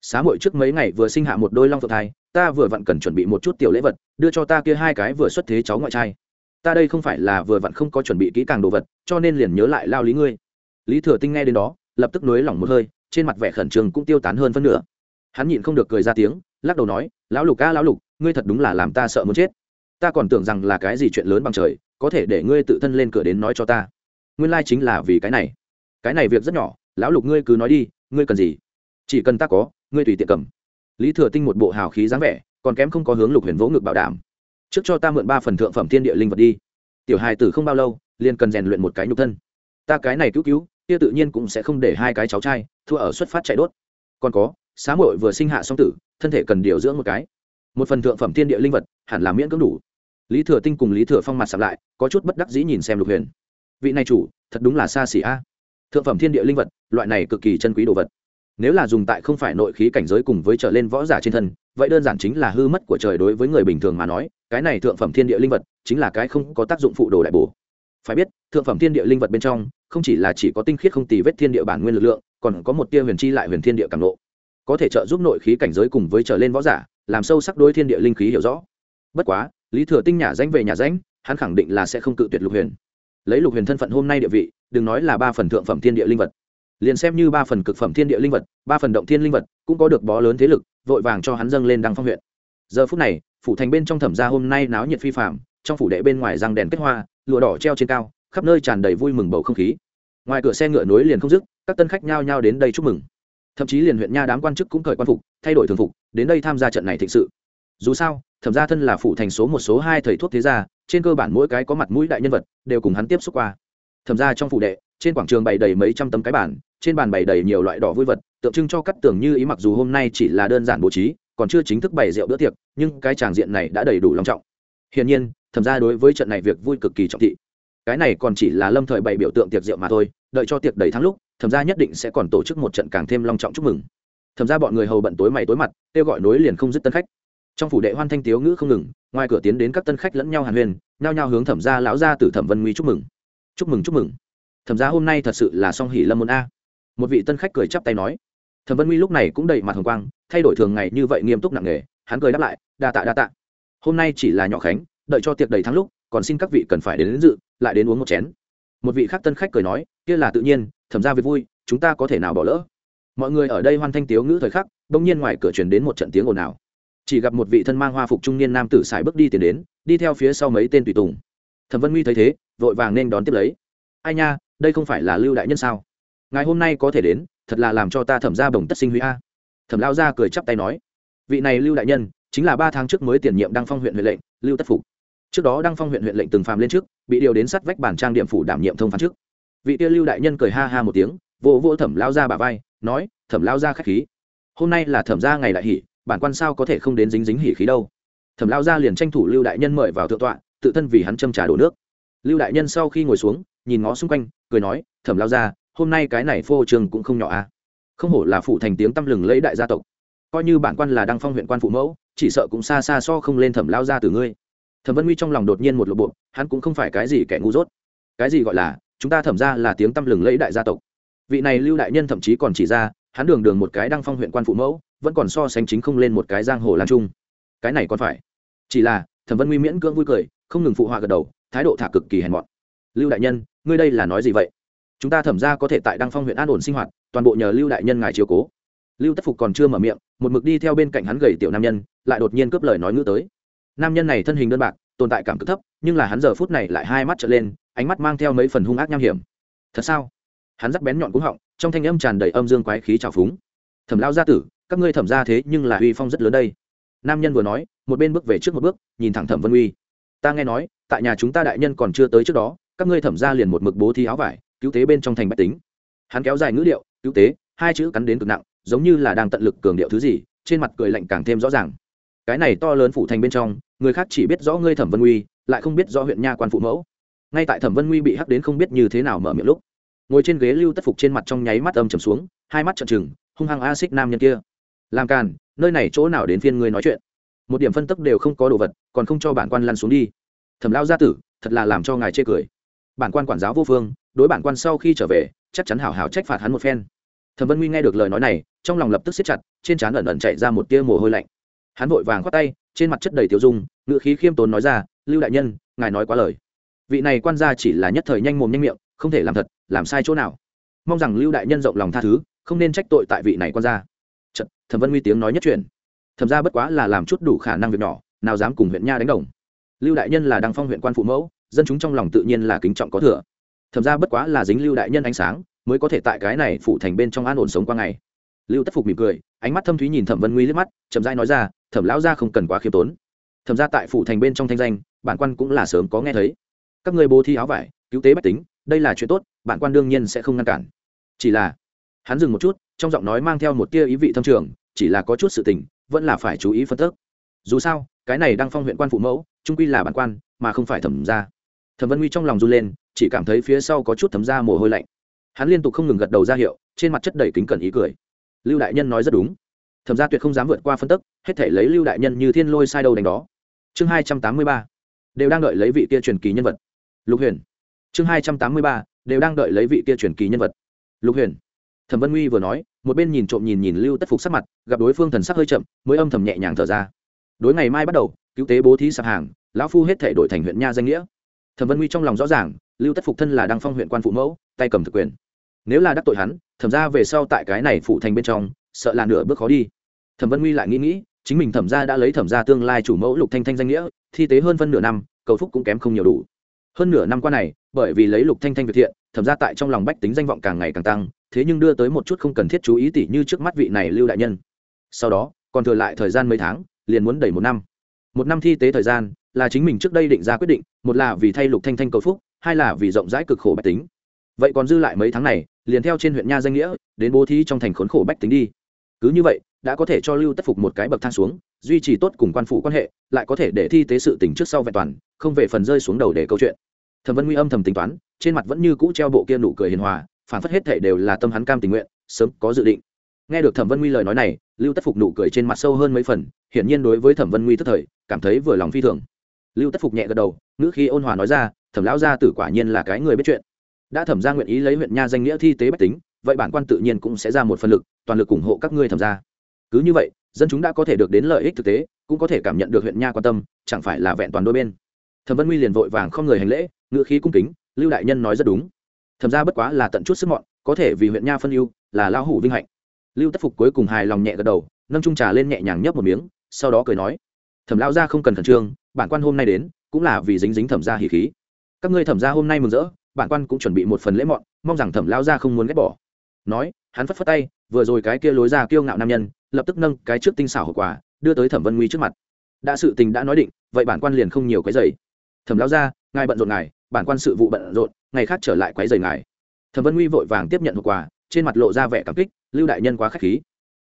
xá muội trước mấy ngày vừa sinh hạ một đôi long phượng thai, ta vừa vặn cần chuẩn bị một chút tiểu lễ vật, đưa cho ta kia hai cái vừa xuất thế cháu ngoại trai. Ta đây không phải là vừa vặn không có chuẩn bị kỹ càng đồ vật, cho nên liền nhớ lại lao lý ngươi. Lý thừa tinh nghe đến đó, lập tức nới lỏng một hơi, trên mặt vẻ khẩn trương cũng tiêu tán hơn phân nửa. Hắn nhịn không được cười ra tiếng, lắc đầu nói, lão lục ca lão lục, ngươi thật đúng là làm ta sợ muốn chết. Ta còn tưởng rằng là cái gì chuyện lớn bằng trời, có thể để ngươi tự thân lên cửa đến nói cho ta. Nguyên lai chính là vì cái này. Cái này việc rất nhỏ, lão lục ngươi cứ nói đi, ngươi cần gì? Chỉ cần ta có ngươi tùy tiện cầm. Lý thừa tinh một bộ hào khí dáng vẻ, còn kém không có hướng lục huyền vỗ ngực bảo đảm. Trước cho ta mượn ba phần thượng phẩm thiên địa linh vật đi. Tiểu hài tử không bao lâu, liền cần rèn luyện một cái nhục thân. Ta cái này cứu cứu, kia tự nhiên cũng sẽ không để hai cái cháu trai, thua ở xuất phát chạy đốt. Còn có, xá muội vừa sinh hạ song tử, thân thể cần điều dưỡng một cái. Một phần thượng phẩm thiên địa linh vật, hẳn là miễn cưỡng đủ. Lý thừa tinh cùng lý thừa phong mặt sạp lại, có chút bất đắc dĩ nhìn xem lục huyền. Vị này chủ, thật đúng là xa xỉ a. Thượng phẩm thiên địa linh vật, loại này cực kỳ chân quý đồ vật nếu là dùng tại không phải nội khí cảnh giới cùng với trở lên võ giả trên thân, vậy đơn giản chính là hư mất của trời đối với người bình thường mà nói, cái này thượng phẩm thiên địa linh vật chính là cái không có tác dụng phụ đồ đại bổ. Phải biết, thượng phẩm thiên địa linh vật bên trong, không chỉ là chỉ có tinh khiết không tì vết thiên địa bản nguyên lực lượng, còn có một tia huyền chi lại huyền thiên địa càng lộ có thể trợ giúp nội khí cảnh giới cùng với trở lên võ giả, làm sâu sắc đối thiên địa linh khí hiểu rõ. Bất quá, lý thừa tinh nhà danh về nhà danh hắn khẳng định là sẽ không cự tuyệt lục huyền. Lấy lục huyền thân phận hôm nay địa vị, đừng nói là ba phần thượng phẩm thiên địa linh vật liền xem như ba phần cực phẩm thiên địa linh vật, ba phần động thiên linh vật, cũng có được bó lớn thế lực, vội vàng cho hắn dâng lên đăng phong huyện. Giờ phút này, phủ thành bên trong thẩm gia hôm nay náo nhiệt phi phạm trong phủ đệ bên ngoài răng đèn kết hoa, lụa đỏ treo trên cao, khắp nơi tràn đầy vui mừng bầu không khí. Ngoài cửa xe ngựa nối liền không dứt, các tân khách nhao nhao đến đây chúc mừng. Thậm chí liền huyện nha đám quan chức cũng cởi quan phục, thay đổi thường phục, đến đây tham gia trận này thịnh sự. Dù sao, thẩm gia thân là phủ thành số một số hai thầy thuốc thế gia, trên cơ bản mỗi cái có mặt mũi đại nhân vật, đều cùng hắn tiếp xúc qua. Thẩm gia trong phủ đệ, trên quảng trường bày đầy mấy trăm tấm cái bản trên bàn bày đầy nhiều loại đỏ vui vật, tượng trưng cho cắt tưởng như ý mặc dù hôm nay chỉ là đơn giản bố trí, còn chưa chính thức bày rượu bữa tiệc, nhưng cái tràng diện này đã đầy đủ long trọng. Hiển nhiên, thẩm ra đối với trận này việc vui cực kỳ trọng thị. Cái này còn chỉ là lâm thời bày biểu tượng tiệc rượu mà thôi, đợi cho tiệc đầy tháng lúc, thẩm ra nhất định sẽ còn tổ chức một trận càng thêm long trọng chúc mừng. Thẩm ra bọn người hầu bận tối mày tối mặt, kêu gọi nối liền không dứt tân khách. Trong phủ đệ hoan thanh tiếu ngữ không ngừng, ngoài cửa tiến đến các tân khách lẫn nhau hàn huyền nhao nhao hướng thẩm ra lão ra từ thẩm vân nguy chúc mừng. Chúc mừng chúc mừng. Thẩm ra hôm nay thật sự là song hỷ lâm môn a một vị tân khách cười chắp tay nói thẩm vân huy lúc này cũng đầy mặt hồng quang thay đổi thường ngày như vậy nghiêm túc nặng nề hắn cười đáp lại đa tạ đa tạ. Hôm nay chỉ là nhỏ khánh đợi cho tiệc đầy tháng lúc còn xin các vị cần phải đến, đến dự lại đến uống một chén. Một vị khác tân khách cười nói kia là tự nhiên thẩm ra việc vui chúng ta có thể nào bỏ lỡ? Mọi người ở đây hoan thanh tiếu ngữ thời khắc bỗng nhiên ngoài cửa truyền đến một trận tiếng ồn ào. Chỉ gặp một vị thân mang hoa phục trung niên nam tử xài bước đi tiến đến đi theo phía sau mấy tên tùy tùng. Thẩm vân huy thấy thế vội vàng nên đón tiếp lấy. Ai nha đây không phải là lưu đại nhân sao? Ngày hôm nay có thể đến, thật là làm cho ta thẩm ra bồng tất sinh huy a. Thẩm lao ra cười chắp tay nói, vị này lưu đại nhân, chính là ba tháng trước mới tiền nhiệm đăng phong huyện huyện lệnh, lưu tất phục. Trước đó đăng phong huyện huyện lệnh từng phàm lên trước, bị điều đến sát vách bản trang điểm phủ đảm nhiệm thông phán trước. Vị tiêu lưu đại nhân cười ha ha một tiếng, vỗ vỗ thẩm lao ra bà vai, nói, thẩm lao ra k h á c h khí. Hôm nay là thẩm ra ngày đại hỷ, bản quan sao có thể không đến dính dính hỉ khí đâu. Thẩm lao ra liền tranh thủ lưu đại nhân mời vào thượng tọa, tự thân vì hắn châm trà đổ nước. Lưu đại nhân sau khi ngồi xuống, nhìn ngó xung quanh, cười nói, thẩm lao ra hôm nay cái này phô trường cũng không nhỏ à. Không hổ là phụ thành tiếng tăm lừng lấy đại gia tộc. Coi như bản quan là đăng phong huyện quan phụ mẫu chỉ sợ cũng xa xa so không lên thẩm lao ra từ ngươi. Thẩm vân Huy trong lòng đột nhiên một lộ bộ hắn cũng không phải cái gì kẻ ngu dốt. Cái gì gọi là chúng ta thẩm ra là tiếng tăm lừng lẫy đại gia tộc. Vị này lưu đại nhân thậm chí còn chỉ ra hắn đường đường một cái đăng phong huyện quan phụ mẫu vẫn còn so sánh chính không lên một cái giang hồ làm chung, cái này còn phải. Chỉ là thẩm vân nguy miễn cưỡng vui cười không ngừng phụ họa gật đầu thái độ thả cực kỳ hèn mọn. Lưu đại nhân ngươi đây là nói gì vậy? Chúng ta thẩm ra có thể tại đăng phong huyện an ổn sinh hoạt, toàn bộ nhờ lưu đại nhân ngài chiều cố. Lưu tất phục còn chưa mở miệng, một mực đi theo bên cạnh hắn gầy tiểu nam nhân, lại đột nhiên cướp lời nói ngữ tới. Nam nhân này thân hình đơn bạc, tồn tại cảm cực thấp, nhưng là hắn giờ phút này lại hai mắt trở lên, ánh mắt mang theo mấy phần hung ác nham hiểm. Thật sao? Hắn dắt bén nhọn cúng họng, trong thanh âm tràn đầy âm dương quái khí trào phúng. Thẩm lao gia tử, các ngươi thẩm ra thế nhưng là uy phong rất lớn đây. Nam nhân vừa nói, một bên bước về trước một bước, nhìn thẳng thẩm vân uy. Ta nghe nói, tại nhà chúng ta đại nhân còn chưa tới trước đó, các ngươi thẩm ra liền một mực bố thi áo vải cứu tế bên trong thành bách tính. Hắn kéo dài ngữ điệu, cứu tế hai chữ cắn đến cực nặng, giống như là đang tận lực cường điệu thứ gì, trên mặt cười lạnh càng thêm rõ ràng. Cái này to lớn phủ thành bên trong, người khác chỉ biết rõ ngươi thẩm vân uy lại không biết rõ huyện nha quan phụ mẫu. Ngay tại thẩm vân uy bị hắc đến không biết như thế nào mở miệng lúc, ngồi trên ghế lưu tất phục trên mặt trong nháy mắt âm trầm xuống, hai mắt trợn trừng, hung hăng a xích nam nhân kia. Làm càn, nơi này chỗ nào đến phiên ngươi nói chuyện? Một điểm phân tức đều không có đồ vật, còn không cho bản quan lăn xuống đi. Thẩm lao gia tử, thật là làm cho ngài chê cười. Bản quan quản giáo vô phương đối bản quan sau khi trở về chắc chắn hảo hảo trách phạt hắn một phen. Thẩm vân huy nghe được lời nói này trong lòng lập tức siết chặt trên trán ẩn ẩn chạy ra một tia mồ hôi lạnh. Hắn vội vàng khoát tay trên mặt chất đầy tiêu dung ngự khí khiêm tốn nói ra lưu đại nhân ngài nói quá lời. Vị này quan gia chỉ là nhất thời nhanh mồm nhanh miệng không thể làm thật làm sai chỗ nào. Mong rằng lưu đại nhân rộng lòng tha thứ không nên trách tội tại vị này quan gia. Chật, thẩm vân huy tiếng nói nhất truyền thẩm ra bất quá là làm chút đủ khả năng việc nhỏ nào dám cùng huyện nha đánh đồng. Lưu đại nhân là đăng phong huyện quan phụ mẫu dân chúng trong lòng tự nhiên là kính trọng có thừa thẩm ra bất quá là dính lưu đại nhân ánh sáng, mới có thể tại cái này phụ thành bên trong an ổn sống qua ngày. Lưu tất phục mỉm cười, ánh mắt thâm thúy nhìn thẩm vân nguy liếc mắt, chậm rãi nói ra, thẩm lão gia không cần quá khiêm tốn. Thẩm ra tại phụ thành bên trong thanh danh, bản quan cũng là sớm có nghe thấy. Các người bố thi áo vải, cứu tế bách tính, đây là chuyện tốt, bản quan đương nhiên sẽ không ngăn cản. Chỉ là, hắn dừng một chút, trong giọng nói mang theo một tia ý vị thâm trường, chỉ là có chút sự tình, vẫn là phải chú ý phân tích. Dù sao, cái này đang phong huyện quan phụ mẫu, trung quy là bản quan, mà không phải thẩm ra thẩm vân nguy trong lòng run lên, chỉ cảm thấy phía sau có chút thấm ra mồ hôi lạnh. Hắn liên tục không ngừng gật đầu ra hiệu, trên mặt chất đầy kính cẩn ý cười. Lưu đại nhân nói rất đúng. Thẩm gia tuyệt không dám vượt qua phân tức, hết thể lấy lưu đại nhân như thiên lôi sai đầu đánh đó. Chương hai trăm tám mươi ba. Đều đang đợi lấy vị kia truyền kỳ nhân vật. Lục huyền. Chương hai trăm tám mươi ba. Đều đang đợi lấy vị kia truyền kỳ nhân vật. Lục huyền. Thẩm vân nguy vừa nói, một bên nhìn trộm nhìn nhìn lưu tất phục sắc mặt, gặp đối phương thần sắc hơi chậm, mới âm thầm nhẹ nhàng thở ra. Đối ngày mai bắt đầu, cứu tế bố thí sạp hàng, lão phu hết thể đổi thành huyện nha danh nghĩa thẩm vân nguy trong lòng rõ ràng, lưu tất phục thân là đăng phong huyện quan phụ mẫu, tay cầm thực quyền. Nếu là đắc tội hắn, thẩm ra về sau tại cái này phụ thành bên trong, sợ là nửa bước khó đi. Thẩm vân nguy lại nghĩ nghĩ, chính mình thẩm ra đã lấy thẩm ra tương lai chủ mẫu lục thanh thanh danh nghĩa, thi tế hơn phân nửa năm, cầu phúc cũng kém không nhiều đủ. Hơn nửa năm qua này, bởi vì lấy lục thanh thanh việc thiện, thẩm ra tại trong lòng bách tính danh vọng càng ngày càng tăng, thế nhưng đưa tới một chút không cần thiết chú ý tỉ như trước mắt vị này lưu đại nhân. Sau đó, còn thừa lại thời gian mấy tháng, liền muốn đẩy một năm. Một năm thi tế thời gian là chính mình trước đây định ra quyết định, một là vì thay lục thanh thanh cầu phúc, hai là vì rộng rãi cực khổ bách tính. Vậy còn dư lại mấy tháng này, liền theo trên huyện nha danh nghĩa, đến bố thí trong thành khốn khổ bách tính đi. Cứ như vậy, đã có thể cho lưu tất phục một cái bậc thang xuống, duy trì tốt cùng quan phụ quan hệ, lại có thể để thi tế sự tình trước sau vẹn toàn, không về phần rơi xuống đầu để câu chuyện. Thẩm vân nguy âm thầm tính toán, trên mặt vẫn như cũ treo bộ kia nụ cười hiền hòa, phản phất hết thể đều là tâm hắn cam tình nguyện, sớm có dự định. Nghe được thẩm vân nguy lời nói này, lưu tất phục nụ cười trên mặt sâu hơn mấy phần, hiển nhiên đối với thẩm vân nguy tức thời, cảm thấy vừa lòng phi thường lưu tất phục nhẹ gật đầu, ngữ khi ôn hòa nói ra, thẩm lão gia tử quả nhiên là cái người biết chuyện. Đã thẩm ra nguyện ý lấy huyện nha danh nghĩa thi tế bách tính, vậy bản quan tự nhiên cũng sẽ ra một phần lực, toàn lực ủng hộ các ngươi thẩm ra cứ như vậy, dân chúng đã có thể được đến lợi ích thực tế, cũng có thể cảm nhận được huyện nha quan tâm, chẳng phải là vẹn toàn đôi bên. Thẩm vân huy liền vội vàng không người hành lễ, ngữ khí cung kính, lưu đại nhân nói rất đúng. Thẩm ra bất quá là tận chút sức mọn, có thể vì huyện nha phân ưu, là lao hủ vinh hạnh. Lưu tất phục cuối cùng hài lòng nhẹ gật đầu, nâng trung trà lên nhẹ nhàng nhấp một miếng, sau đó cười nói, thẩm lao ra không cần khẩn trương bản quan hôm nay đến cũng là vì dính dính thẩm gia hỉ khí. Các ngươi thẩm gia hôm nay mừng rỡ bản quan cũng chuẩn bị một phần lễ mọn mong rằng thẩm lao gia không muốn ghét bỏ. Nói hắn phất phất tay vừa rồi cái kia lối ra kiêu ngạo nam nhân lập tức nâng cái trước tinh xảo hậu quả đưa tới thẩm vân nguy trước mặt. Đã sự tình đã nói định vậy bản quan liền không nhiều cái giày thẩm lao gia, ngài bận rộn ngài bản quan sự vụ bận rộn ngày khác trở lại quấy giày ngài. Thẩm vân nguy vội vàng tiếp nhận hậu quả trên mặt lộ ra vẻ cảm kích lưu đại nhân quá khách khí.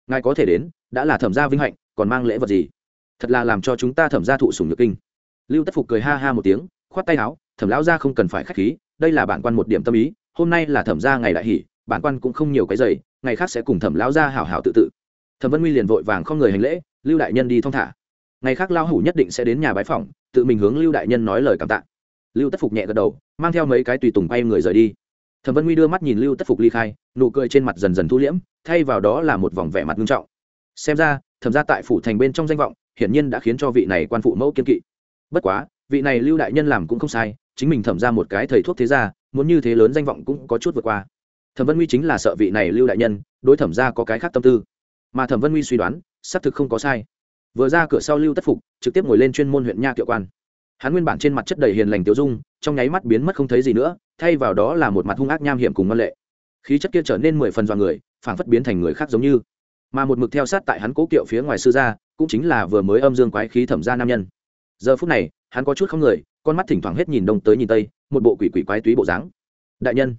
Ngài có thể đến đã là thẩm gia vinh hạnh còn mang lễ vật gì? Thật là làm cho chúng ta thẩm gia thụ sùng nhược kinh. Lưu tất phục cười ha ha một tiếng, khoát tay áo, thẩm lão gia không cần phải k h á c h khí, đây là bản quan một điểm tâm ý, hôm nay là thẩm gia ngày đại hỷ, bản quan cũng không nhiều cái giày ngày khác sẽ cùng thẩm lão gia hảo hảo tự tự. Thẩm vân Huy liền vội vàng không người hành lễ, lưu đại nhân đi thong thả. Ngày khác lao hủ nhất định sẽ đến nhà bái phòng tự mình hướng lưu đại nhân nói lời cảm tạ. Lưu tất phục nhẹ gật đầu, mang theo mấy cái tùy tùng bay người rời đi. Thẩm vân Huy đưa mắt nhìn lưu tất phục ly khai, nụ cười trên mặt dần dần thu liễm, thay vào đó là một vòng vẻ mặt nghiêm trọng. Xem ra, thẩm ra tại phủ thành bên trong danh vọng hiển nhiên đã khiến cho vị này quan phụ mẫu kiên kỵ. Bất quá, vị này lưu đại nhân làm cũng không sai, chính mình thẩm ra một cái thầy thuốc thế gia, muốn như thế lớn danh vọng cũng có chút vượt qua. Thẩm vân uy chính là sợ vị này lưu đại nhân, đối thẩm ra có cái khác tâm tư. Mà thẩm vân uy suy đoán, xác thực không có sai. Vừa ra cửa sau lưu tất phục, trực tiếp ngồi lên chuyên môn huyện nha kiệu quan. Hắn nguyên bản trên mặt chất đầy hiền lành tiêu dung, trong nháy mắt biến mất không thấy gì nữa, thay vào đó là một mặt hung ác nham hiểm cùng ngân lệ. Khí chất kia trở nên mười phần dọa người, phảng phất biến thành người khác giống như. Mà một mực theo sát tại hắn cố kiệu phía ngoài sư gia cũng chính là vừa mới âm dương quái khí thẩm ra nam nhân. Giờ phút này, hắn có chút không người, con mắt thỉnh thoảng hết nhìn đông tới nhìn tây, một bộ quỷ quỷ quái túy bộ dáng. Đại nhân,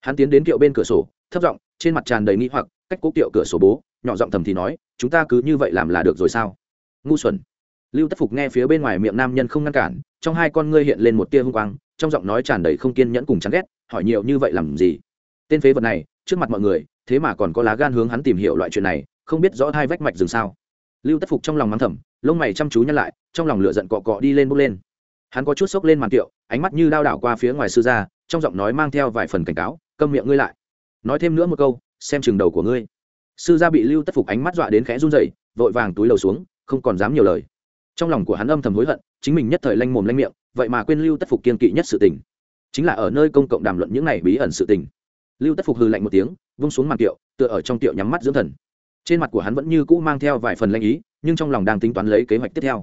hắn tiến đến kiệu bên cửa sổ, thấp giọng, trên mặt tràn đầy nghi hoặc, cách cố kiệu cửa sổ bố, nhỏ giọng thầm thì nói, chúng ta cứ như vậy làm là được rồi sao? Ngu xuẩn. Lưu tất phục nghe phía bên ngoài miệng nam nhân không ngăn cản, trong hai con ngươi hiện lên một tia hung quang, trong giọng nói tràn đầy không kiên nhẫn cùng chán ghét, hỏi nhiều như vậy làm gì? Tên phế vật này, trước mặt mọi người, thế mà còn có lá gan hướng hắn tìm hiểu loại chuyện này, không biết rõ hai vách mạch rừng sao? Lưu tất phục trong lòng mắng thầm, lông mày chăm chú nhăn lại, trong lòng lửa giận cọ cọ đi lên bốc lên. Hắn có chút sốc lên màn tiệu, ánh mắt như đao đảo qua phía ngoài sư gia, trong giọng nói mang theo vài phần cảnh cáo, câm miệng ngươi lại. Nói thêm nữa một câu, xem chừng đầu của ngươi. Sư gia bị lưu tất phục ánh mắt dọa đến khẽ run rẩy, vội vàng túi lầu xuống, không còn dám nhiều lời. Trong lòng của hắn âm thầm hối hận, chính mình nhất thời lanh mồm lanh miệng, vậy mà quên lưu tất phục kiên kỵ nhất sự tình. Chính là ở nơi công cộng đàm luận những này bí ẩn sự tình. Lưu tất phục hư lạnh một tiếng, vung xuống màn tiệu, tựa ở trong tiệu nhắm mắt dưỡng thần trên mặt của hắn vẫn như cũ mang theo vài phần lanh ý, nhưng trong lòng đang tính toán lấy kế hoạch tiếp theo.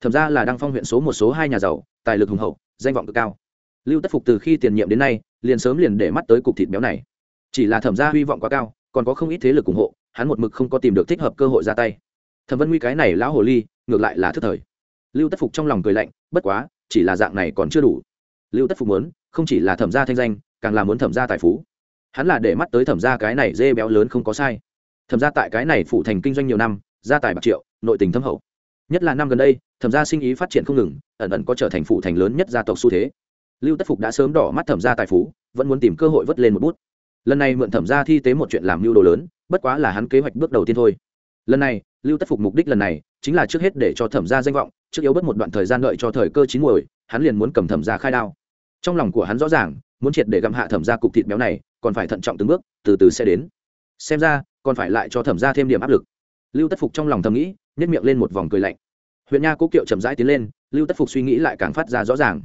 Thẩm ra là đăng phong huyện số một số hai nhà giàu, tài lực hùng hậu, danh vọng cực cao. Lưu tất phục từ khi tiền nhiệm đến nay, liền sớm liền để mắt tới cục thịt béo này. Chỉ là thẩm ra hy vọng quá cao, còn có không ít thế lực ủng hộ, hắn một mực không có tìm được thích hợp cơ hội ra tay. Thẩm vân nguy cái này lão hồ ly, ngược lại là thức thời. Lưu tất phục trong lòng cười lạnh, bất quá, chỉ là dạng này còn chưa đủ. Lưu tất phục muốn, không chỉ là thẩm gia thanh danh, càng là muốn thẩm gia tài phú. Hắn là để mắt tới thẩm gia cái này dê béo lớn không có sai thẩm gia tại cái này phụ thành kinh doanh nhiều năm, gia tài bạc triệu, nội tình thâm hậu. Nhất là năm gần đây, thẩm gia sinh ý phát triển không ngừng, ẩn ẩn có trở thành phụ thành lớn nhất gia tộc xu thế. Lưu tất phục đã sớm đỏ mắt thẩm gia tài phú, vẫn muốn tìm cơ hội vớt lên một bút. Lần này mượn thẩm gia thi tế một chuyện làm mưu đồ lớn, bất quá là hắn kế hoạch bước đầu tiên thôi. Lần này, lưu tất phục mục đích lần này, chính là trước hết để cho thẩm gia danh vọng, trước yếu bất một đoạn thời gian đợi cho thời cơ chín muồi, hắn liền muốn cầm thẩm gia khai đao. Trong lòng của hắn rõ ràng, muốn triệt để gặm hạ thẩm gia cục thịt béo này, còn phải thận trọng từng bước, từ từ sẽ đến. Xem ra còn phải lại cho thẩm gia thêm điểm áp lực. Lưu tất phục trong lòng thầm nghĩ nhét miệng lên một vòng cười lạnh. Huyện nha cố kiệu chậm rãi tiến lên, lưu tất phục suy nghĩ lại càng phát ra rõ ràng.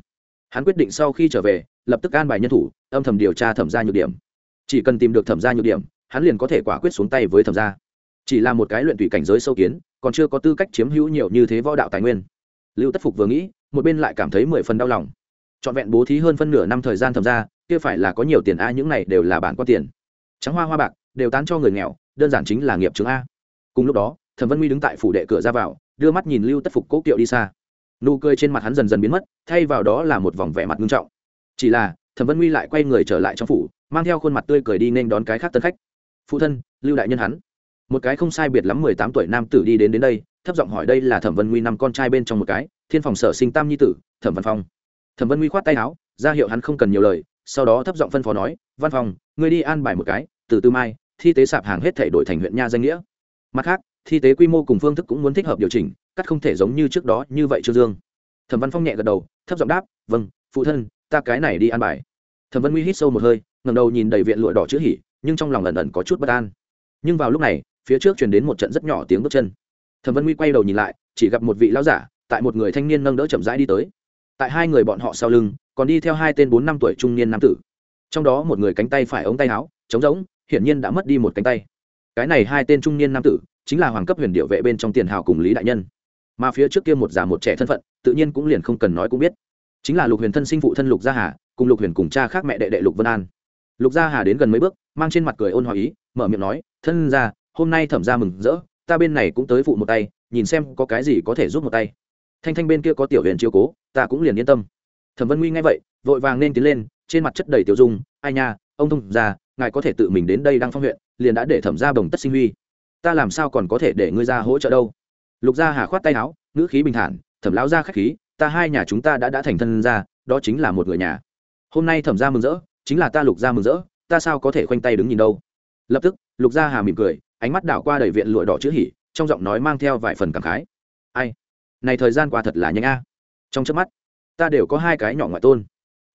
Hắn quyết định sau khi trở về, lập tức an bài nhân thủ, âm thầm điều tra thẩm gia nhược điểm. Chỉ cần tìm được thẩm gia nhược điểm, hắn liền có thể quả quyết xuống tay với thẩm gia. Chỉ là một cái luyện tùy cảnh giới sâu kiến, còn chưa có tư cách chiếm hữu nhiều như thế võ đạo tài nguyên. Lưu tất phục vừa nghĩ, một bên lại cảm thấy mười phần đau lòng. Trọn vẹn bố thí hơn phân nửa năm thời gian thẩm ra kia phải là có nhiều tiền a, những này đều là bản quan tiền. Trắng hoa hoa bạc, đều tán cho người nghèo đơn giản chính là nghiệp chứng a. Cùng lúc đó, thẩm vân nguy đứng tại phủ đệ cửa ra vào, đưa mắt nhìn lưu tất phục cố kiệu đi xa. Nụ cười trên mặt hắn dần dần biến mất, thay vào đó là một vòng vẻ mặt nghiêm trọng. Chỉ là, thẩm vân nguy lại quay người trở lại trong phủ, mang theo khuôn mặt tươi cười đi nên đón cái khác tân khách. Phụ thân, lưu đại nhân hắn. Một cái không sai biệt lắm mười tám tuổi nam tử đi đến đến đây, thấp giọng hỏi đây là thẩm vân nguy năm con trai bên trong một cái, thiên phòng sở sinh tam nhi tử, thẩm văn phong. Thẩm vân nguy khoát tay áo, ra hiệu hắn không cần nhiều lời, sau đó thấp giọng phân phó nói, văn phòng ngươi đi an bài một cái, từ tư mai thi tế sạp hàng hết thể đổi thành huyện nha danh nghĩa. Mặt khác, thi tế quy mô cùng phương thức cũng muốn thích hợp điều chỉnh, cắt không thể giống như trước đó như vậy trương dương. Thẩm văn phong nhẹ gật đầu, thấp giọng đáp vâng phụ thân, ta cái này đi ăn bài. Thẩm Văn nguy hít sâu một hơi ngầm đầu nhìn đầy viện lụa đỏ chữ hỉ, nhưng trong lòng ẩn ẩn có chút bất an. Nhưng vào lúc này, phía trước chuyển đến một trận rất nhỏ tiếng bước chân. Thẩm Văn nguy quay đầu nhìn lại, chỉ gặp một vị lão giả, tại một người thanh niên nâng đỡ chậm rãi đi tới. Tại hai người bọn họ sau lưng, còn đi theo hai tên bốn năm tuổi trung niên nam tử. Trong đó một người cánh tay phải ống tay áo, trống rỗng hiển nhiên đã mất đi một cánh tay. Cái này hai tên trung niên nam tử, chính là hoàng cấp huyền điệu vệ bên trong tiền hào cùng lý đại nhân. Mà phía trước kia một già một trẻ thân phận, tự nhiên cũng liền không cần nói cũng biết. Chính là lục huyền thân sinh phụ thân lục gia hà, cùng lục huyền cùng cha khác mẹ đệ đệ lục vân an. Lục gia hà đến gần mấy bước, mang trên mặt cười ôn hòa ý, mở miệng nói, thân ra hôm nay thẩm ra mừng rỡ, ta bên này cũng tới phụ một tay, nhìn xem có cái gì có thể giúp một tay. Thanh thanh bên kia có tiểu huyền chiếu cố, ta cũng liền yên tâm. Thẩm vân nguy nghe vậy, vội vàng nên tiến lên, trên mặt chất đầy tiểu dung, ai nha, ông thông ra ngài có thể tự mình đến đây đang phong huyện, liền đã để thẩm ra bồng tất sinh huy. Ta làm sao còn có thể để ngươi ra hỗ trợ đâu? Lục gia hà khoát tay áo, ngữ khí bình thản, thẩm lão gia khách khí, ta hai nhà chúng ta đã đã thành thân ra đó chính là một người nhà. Hôm nay thẩm ra mừng rỡ, chính là ta lục gia mừng rỡ, ta sao có thể khoanh tay đứng nhìn đâu? Lập tức, lục gia hà mỉm cười, ánh mắt đảo qua đầy viện lụa đỏ chữ hỉ, trong giọng nói mang theo vài phần cảm khái. Ai? Này thời gian qua thật là nhanh a. Trong trước mắt, ta đều có hai cái nhỏ ngoại tôn.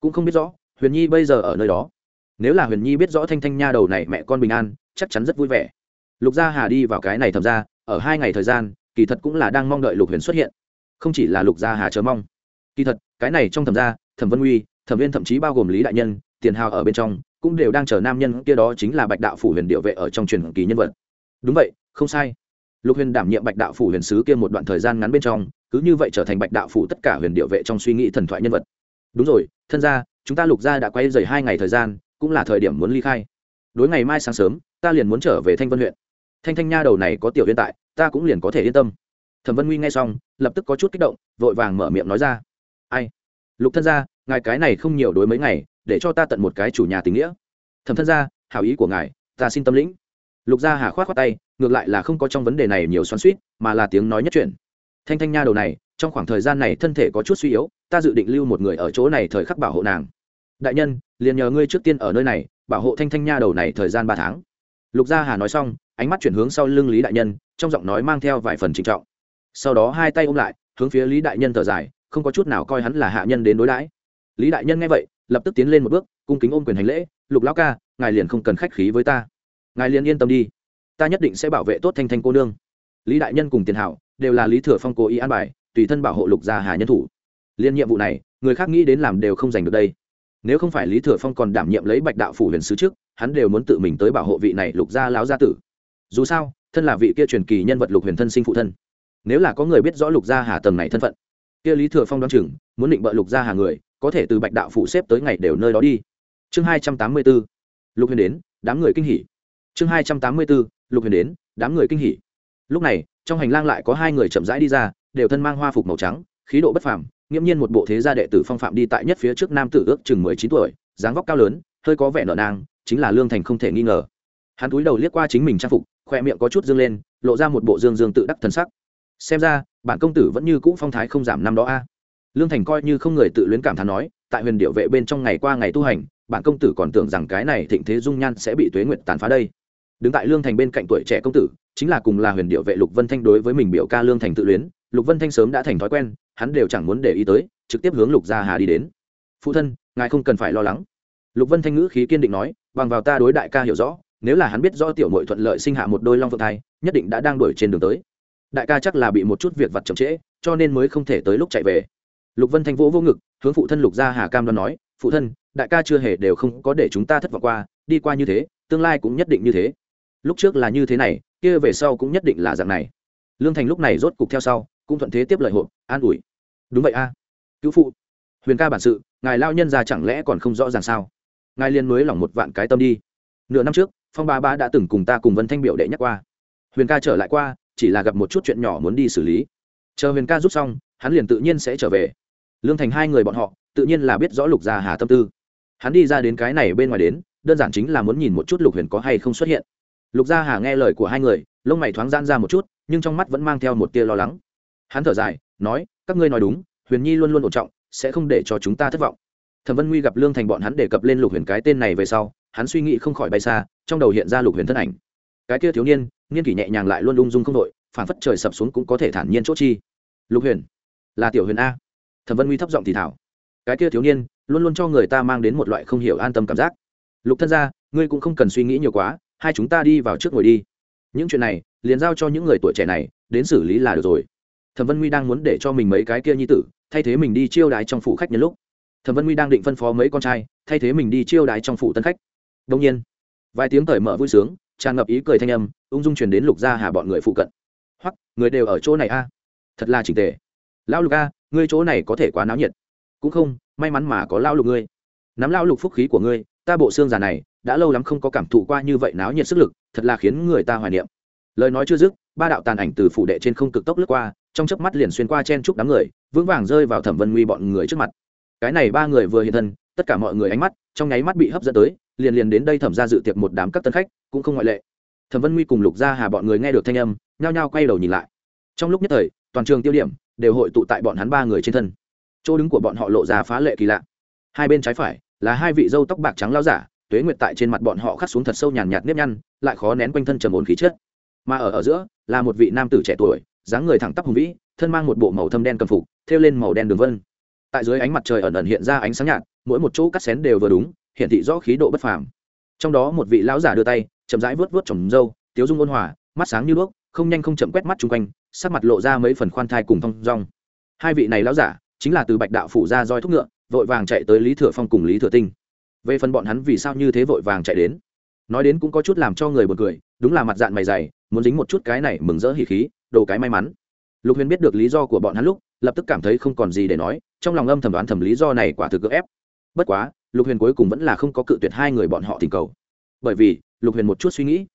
Cũng không biết rõ, huyền nhi bây giờ ở nơi đó nếu là huyền nhi biết rõ thanh thanh nha đầu này mẹ con bình an, chắc chắn rất vui vẻ. Lục gia hà đi vào cái này thầm ra, ở hai ngày thời gian, kỳ thật cũng là đang mong đợi lục huyền xuất hiện. Không chỉ là lục gia hà chờ mong. Kỳ thật, cái này trong thầm gia thẩm vân uy, thẩm viên thậm chí bao gồm lý đại nhân, tiền hào ở bên trong, cũng đều đang chờ nam nhân kia đó chính là bạch đạo phủ huyền điệu vệ ở trong truyền kỳ nhân vật. Đúng vậy, không sai. Lục huyền đảm nhiệm bạch đạo phủ huyền sứ kia một đoạn thời gian ngắn bên trong, cứ như vậy trở thành bạch đạo phủ tất cả huyền điệu vệ trong suy nghĩ thần thoại nhân vật. Đúng rồi, thân ra chúng ta lục gia đã quay dày hai ngày thời gian cũng là thời điểm muốn ly khai. Đối ngày mai sáng sớm, ta liền muốn trở về thanh vân huyện. Thanh thanh nha đầu này có tiểu hiện tại, ta cũng liền có thể yên tâm. Thẩm vân nguy nghe xong, lập tức có chút kích động, vội vàng mở miệng nói ra. Ai? Lục thân gia, ngài cái này không nhiều đối mấy ngày, để cho ta tận một cái chủ nhà tình nghĩa. Thẩm thân gia, hảo ý của ngài, ta xin tâm lĩnh. Lục gia hà khoát khoát tay, ngược lại là không có trong vấn đề này nhiều xoắn suýt mà là tiếng nói nhất chuyện thanh thanh nha đầu này, trong khoảng thời gian này thân thể có chút suy yếu, ta dự định lưu một người ở chỗ này thời khắc bảo hộ nàng đại nhân, liền nhờ ngươi trước tiên ở nơi này, bảo hộ thanh thanh nha đầu này thời gian ba tháng. Lục gia hà nói xong, ánh mắt chuyển hướng sau lưng lý đại nhân, trong giọng nói mang theo vài phần trịnh trọng. Sau đó hai tay ôm lại, hướng phía lý đại nhân thở dài, không có chút nào coi hắn là hạ nhân đến đối đãi. Lý đại nhân nghe vậy, lập tức tiến lên một bước, cung kính ôm quyền hành lễ, lục lão ca, ngài liền không cần khách khí với ta. Ngài liền yên tâm đi. Ta nhất định sẽ bảo vệ tốt thanh thanh cô nương. Lý đại nhân cùng tiền hảo đều là lý thừa phong cố ý an bài, tùy thân bảo hộ lục gia hà nhân thủ. Liên nhiệm vụ này, người khác nghĩ đến làm đều không giành được đây nếu không phải lý thừa phong còn đảm nhiệm lấy bạch đạo phủ huyền sứ trước, hắn đều muốn tự mình tới bảo hộ vị này lục gia láo gia tử. Dù sao, thân là vị kia truyền kỳ nhân vật lục huyền thân sinh phụ thân. Nếu là có người biết rõ lục gia hà tầng này thân phận, kia lý thừa phong đoán chừng muốn định bợ lục gia hà người, có thể từ bạch đạo phủ xếp tới ngày đều nơi đó đi. Chương hai trăm tám mươi b ố lục huyền đến, đám người kinh hỉ. Chương hai trăm tám mươi b ố lục huyền đến, đám người kinh hỉ. Lúc này, trong hành lang lại có hai người chậm rãi đi ra, đều thân mang hoa phục màu trắng, khí độ bất phàm nghiễm nhiên một bộ thế gia đệ tử phong phạm đi tại nhất phía trước nam tử ước chừng mười chín tuổi, dáng vóc cao lớn, hơi có vẻ nở nang, chính là lương thành không thể nghi ngờ. Hắn túi đầu liếc qua chính mình trang phục, khoe miệng có chút dương lên, lộ ra một bộ dương dương tự đắc thần sắc. Xem ra, bản công tử vẫn như cũ phong thái không giảm năm đó a. Lương thành coi như không người tự luyến cảm thán nói, tại huyền điệu vệ bên trong ngày qua ngày tu hành, bản công tử còn tưởng rằng cái này thịnh thế dung nhan sẽ bị tuế nguyện tàn phá đây. Đứng tại lương thành bên cạnh tuổi trẻ công tử, chính là cùng là huyền điệu vệ lục vân thanh đối với mình biểu ca lương thành tự luyến lục vân thanh sớm đã thành thói quen, hắn đều chẳng muốn để ý tới, trực tiếp hướng lục gia hà đi đến. Phụ thân, ngài không cần phải lo lắng. Lục vân thanh ngữ khí kiên định nói, bằng vào ta đối đại ca hiểu rõ, nếu là hắn biết do tiểu mội thuận lợi sinh hạ một đôi long phượng thai, nhất định đã đang đuổi trên đường tới. Đại ca chắc là bị một chút việc vặt chậm trễ, cho nên mới không thể tới lúc chạy về. Lục vân thanh vỗ vô ngực, hướng phụ thân lục gia hà cam đoan nói, phụ thân, đại ca chưa hề đều không có để chúng ta thất vọng qua, đi qua như thế, tương lai cũng nhất định như thế. Lúc trước là như thế này, kia về sau cũng nhất định là dạng này. Lương thành lúc này rốt cục theo sau cũng thuận thế tiếp lợi hộp, an ủi. Đúng vậy a. Cứu phụ. Huyền ca bản sự, ngài lao nhân ra chẳng lẽ còn không rõ ràng sao? Ngài liên mới lỏng một vạn cái tâm đi. Nửa năm trước, phong ba ba đã từng cùng ta cùng vân thanh biểu đệ nhắc qua. Huyền ca trở lại qua, chỉ là gặp một chút chuyện nhỏ muốn đi xử lý. Chờ huyền ca rút xong, hắn liền tự nhiên sẽ trở về. Lương thành hai người bọn họ, tự nhiên là biết rõ lục gia hà tâm tư. Hắn đi ra đến cái này bên ngoài đến, đơn giản chính là muốn nhìn một chút lục huyền có hay không xuất hiện. Lục gia hà nghe lời của hai người, lông mày thoáng gian ra một chút, nhưng trong mắt vẫn mang theo một tia lo lắng hắn thở dài, nói, các ngươi nói đúng, huyền nhi luôn luôn ổn trọng, sẽ không để cho chúng ta thất vọng. Thẩm vân nguy gặp lương thành bọn hắn đề cập lên lục huyền cái tên này về sau, hắn suy nghĩ không khỏi bay xa, trong đầu hiện ra lục huyền thân ảnh. Cái kia thiếu niên niên kỷ nhẹ nhàng lại luôn ung dung không đội phản phất trời sập xuống cũng có thể thản nhiên chốt chi. Lục huyền, là tiểu huyền a. Thẩm vân nguy thấp giọng thì thảo. Cái kia thiếu niên, luôn luôn cho người ta mang đến một loại không hiểu an tâm cảm giác. Lục thân gia, ngươi cũng không cần suy nghĩ nhiều quá, hai chúng ta đi vào trước ngồi đi. Những chuyện này, liền giao cho những người tuổi trẻ này, đến xử lý là được rồi thẩm vân nguy đang muốn để cho mình mấy cái kia nhi tử, thay thế mình đi chiêu đái trong phủ khách nhân lúc. Thẩm vân nguy đang định phân phó mấy con trai, thay thế mình đi chiêu đái trong phủ tân khách. Đông nhiên, vài tiếng cởi mở vui sướng, tràn ngập ý cười thanh âm, ung dung truyền đến lục gia hà bọn người phụ cận. Hoặc người đều ở chỗ này a? Thật là trình tề. Lão lục a, ngươi chỗ này có thể quá náo nhiệt. Cũng không, may mắn mà có lão lục ngươi. Nắm lão lục phúc khí của ngươi, ta bộ xương già này, đã lâu lắm không có cảm thụ qua như vậy náo nhiệt sức lực, thật là khiến người ta hoài niệm. Lời nói chưa dứt, ba đạo tàn ảnh từ phủ đệ trên không cực tốc lướt qua trong chớp mắt liền xuyên qua chen chúc đám người, vững vàng rơi vào thẩm vân nguy bọn người trước mặt. Cái này ba người vừa hiện thân, tất cả mọi người ánh mắt, trong nháy mắt bị hấp dẫn tới, liền liền đến đây thẩm ra dự tiệc một đám các tân khách, cũng không ngoại lệ. Thẩm vân nguy cùng lục gia hà bọn người nghe được thanh âm, nhao nhao quay đầu nhìn lại. Trong lúc nhất thời, toàn trường tiêu điểm đều hội tụ tại bọn hắn ba người trên thân. Chỗ đứng của bọn họ lộ ra phá lệ kỳ lạ. Hai bên trái phải là hai vị dâu tóc bạc trắng lao giả, tuế nguyệt tại trên mặt bọn họ khắc xuống thật sâu nhàn nhạt nếp nhăn, lại khó nén quanh thân trầm ổn khí chất. Mà ở ở giữa là một vị nam tử trẻ tuổi dáng người thẳng tắp hùng vĩ, thân mang một bộ màu thâm đen cầm phục, thêu lên màu đen đường vân. Tại dưới ánh mặt trời ẩn ẩn hiện ra ánh sáng nhạt, mỗi một chỗ cắt xén đều vừa đúng hiện thị rõ khí độ bất phàm. Trong đó một vị lão giả đưa tay, chậm rãi vớt vớt trồng râu, tiếu dung ôn hòa, mắt sáng như đuốc, không nhanh không chậm quét mắt chung quanh, sắc mặt lộ ra mấy phần khoan thai cùng thong dong. Hai vị này lão giả, chính là từ bạch đạo phủ ra roi thúc ngựa, vội vàng chạy tới lý thừa phong cùng lý thừa tinh. Về phần bọn hắn vì sao như thế vội vàng chạy đến? Nói đến cũng có chút làm cho người b u ồ n cười, đúng là mặt dạng mày dày, muốn dính một chút cái này mừng rỡ hỉ khí đồ cái may mắn. Lục huyền biết được lý do của bọn hắn lúc, lập tức cảm thấy không còn gì để nói, trong lòng âm thầm đoán thầm lý do này quả thực gỡ ép. Bất quá, lục huyền cuối cùng vẫn là không có cự tuyệt hai người bọn họ tình cầu. Bởi vì, lục huyền một chút suy nghĩ,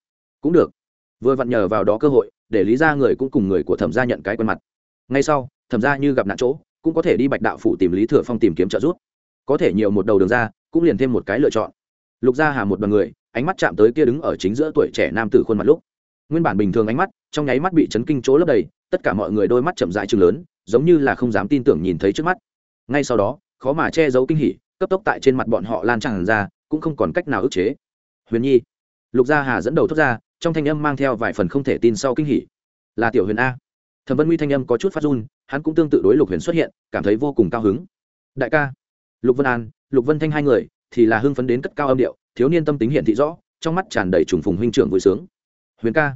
cũng được. Vừa vặn nhờ vào đó cơ hội, để lý ra người cũng cùng người của thẩm gia nhận cái quen mặt. Ngay sau, thẩm gia như gặp nạn chỗ, cũng có thể đi bạch đạo phủ tìm lý thừa phong tìm kiếm trợ giúp. Có thể nhiều một đầu đường ra, cũng liền thêm một cái lựa chọn. Lục gia hà một đoàn người, ánh mắt chạm tới kia đứng ở chính giữa tuổi trẻ nam tử khuôn mặt lúc. Nguyên bản bình thường ánh mắt trong nháy mắt bị chấn kinh chỗ lấp đầy, tất cả mọi người đôi mắt chậm dại chừng lớn, giống như là không dám tin tưởng nhìn thấy trước mắt. Ngay sau đó, khó mà che giấu kinh hỉ, cấp tốc tại trên mặt bọn họ lan tràn ra, cũng không còn cách nào ức chế. Huyền nhi, lục gia hà dẫn đầu thốt ra, trong thanh âm mang theo vài phần không thể tin sau kinh hỉ. Là tiểu huyền a. Thẩm vân nguy thanh âm có chút phát run, hắn cũng tương tự đối lục huyền xuất hiện, cảm thấy vô cùng cao hứng. Đại ca, lục vân an, lục vân thanh hai người, thì là hưng phấn đến cất cao âm điệu, thiếu niên tâm tính hiện thị rõ, trong mắt tràn đầy trùng phùng huynh trưởng vui sướng. Huyền ca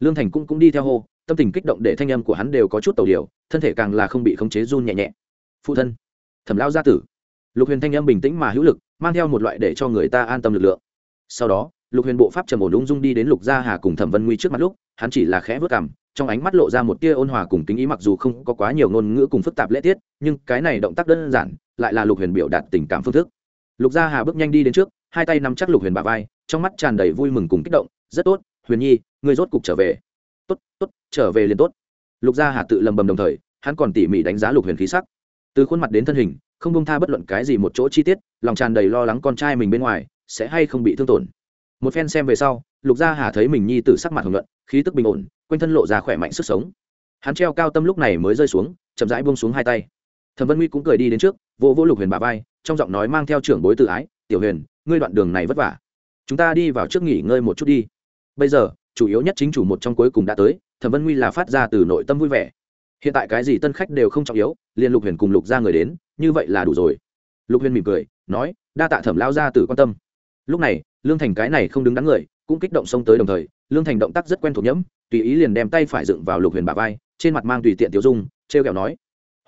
lương thành cũng cũng đi theo hô, tâm tình kích động để thanh âm của hắn đều có chút tàu điều thân thể càng là không bị khống chế run nhẹ nhẹ. Phụ thân, thẩm lao gia tử. Lục huyền thanh âm bình tĩnh mà hữu lực, mang theo một loại để cho người ta an tâm lực lượng. Sau đó, lục huyền bộ pháp trầm ổn ung dung đi đến lục gia hà cùng thẩm vân nguy trước mặt lúc, hắn chỉ là khẽ vớt cảm trong ánh mắt lộ ra một tia ôn hòa cùng kính ý mặc dù không có quá nhiều ngôn ngữ cùng phức tạp lễ tiết, nhưng cái này động tác đơn giản, lại là lục huyền biểu đạt tình cảm phương thức. Lục gia hà bước nhanh đi đến trước, hai tay nắm chắc lục huyền bà vai, trong mắt tràn đầy vui mừng cùng kích động, rất tốt, huyền nhi ngươi rốt cục trở về. Tốt tốt, trở về liền tốt. Lục gia hà tự lầm bầm đồng thời, hắn còn tỉ mỉ đánh giá lục huyền khí sắc. Từ khuôn mặt đến thân hình, không bông tha bất luận cái gì một chỗ chi tiết, lòng tràn đầy lo lắng con trai mình bên ngoài, sẽ hay không bị thương tổn. Một phen xem về sau, lục gia hà thấy mình nhi t sắc mặt hồng luận khí tức bình ổn, quanh thân lộ ra khỏe mạnh sức sống. Hắn treo cao tâm lúc này mới rơi xuống, chậm rãi buông xuống hai tay. Thẩm vân huy cũng cười đi đến trước, vỗ vỗ lục huyền bà vai, trong giọng nói mang theo trưởng bối tự ái, tiểu huyền, ngươi đoạn đường này vất vả. Chúng ta đi vào trước nghỉ ngơi một chút đi. Bây giờ chủ yếu nhất chính chủ một trong cuối cùng đã tới, thẩm vân nguy là phát ra từ nội tâm vui vẻ. Hiện tại cái gì tân khách đều không trọng yếu, liền lục huyền cùng lục ra người đến, như vậy là đủ rồi. Lục huyền mỉm cười, nói, đa tạ thẩm lao ra từ quan tâm. Lúc này, lương thành cái này không đứng đắn người, cũng kích động xông tới đồng thời, lương thành động tác rất quen thuộc nhẫm, tùy ý liền đem tay phải dựng vào lục huyền bà vai, trên mặt mang tùy tiện tiểu dung t r e o kẹo nói,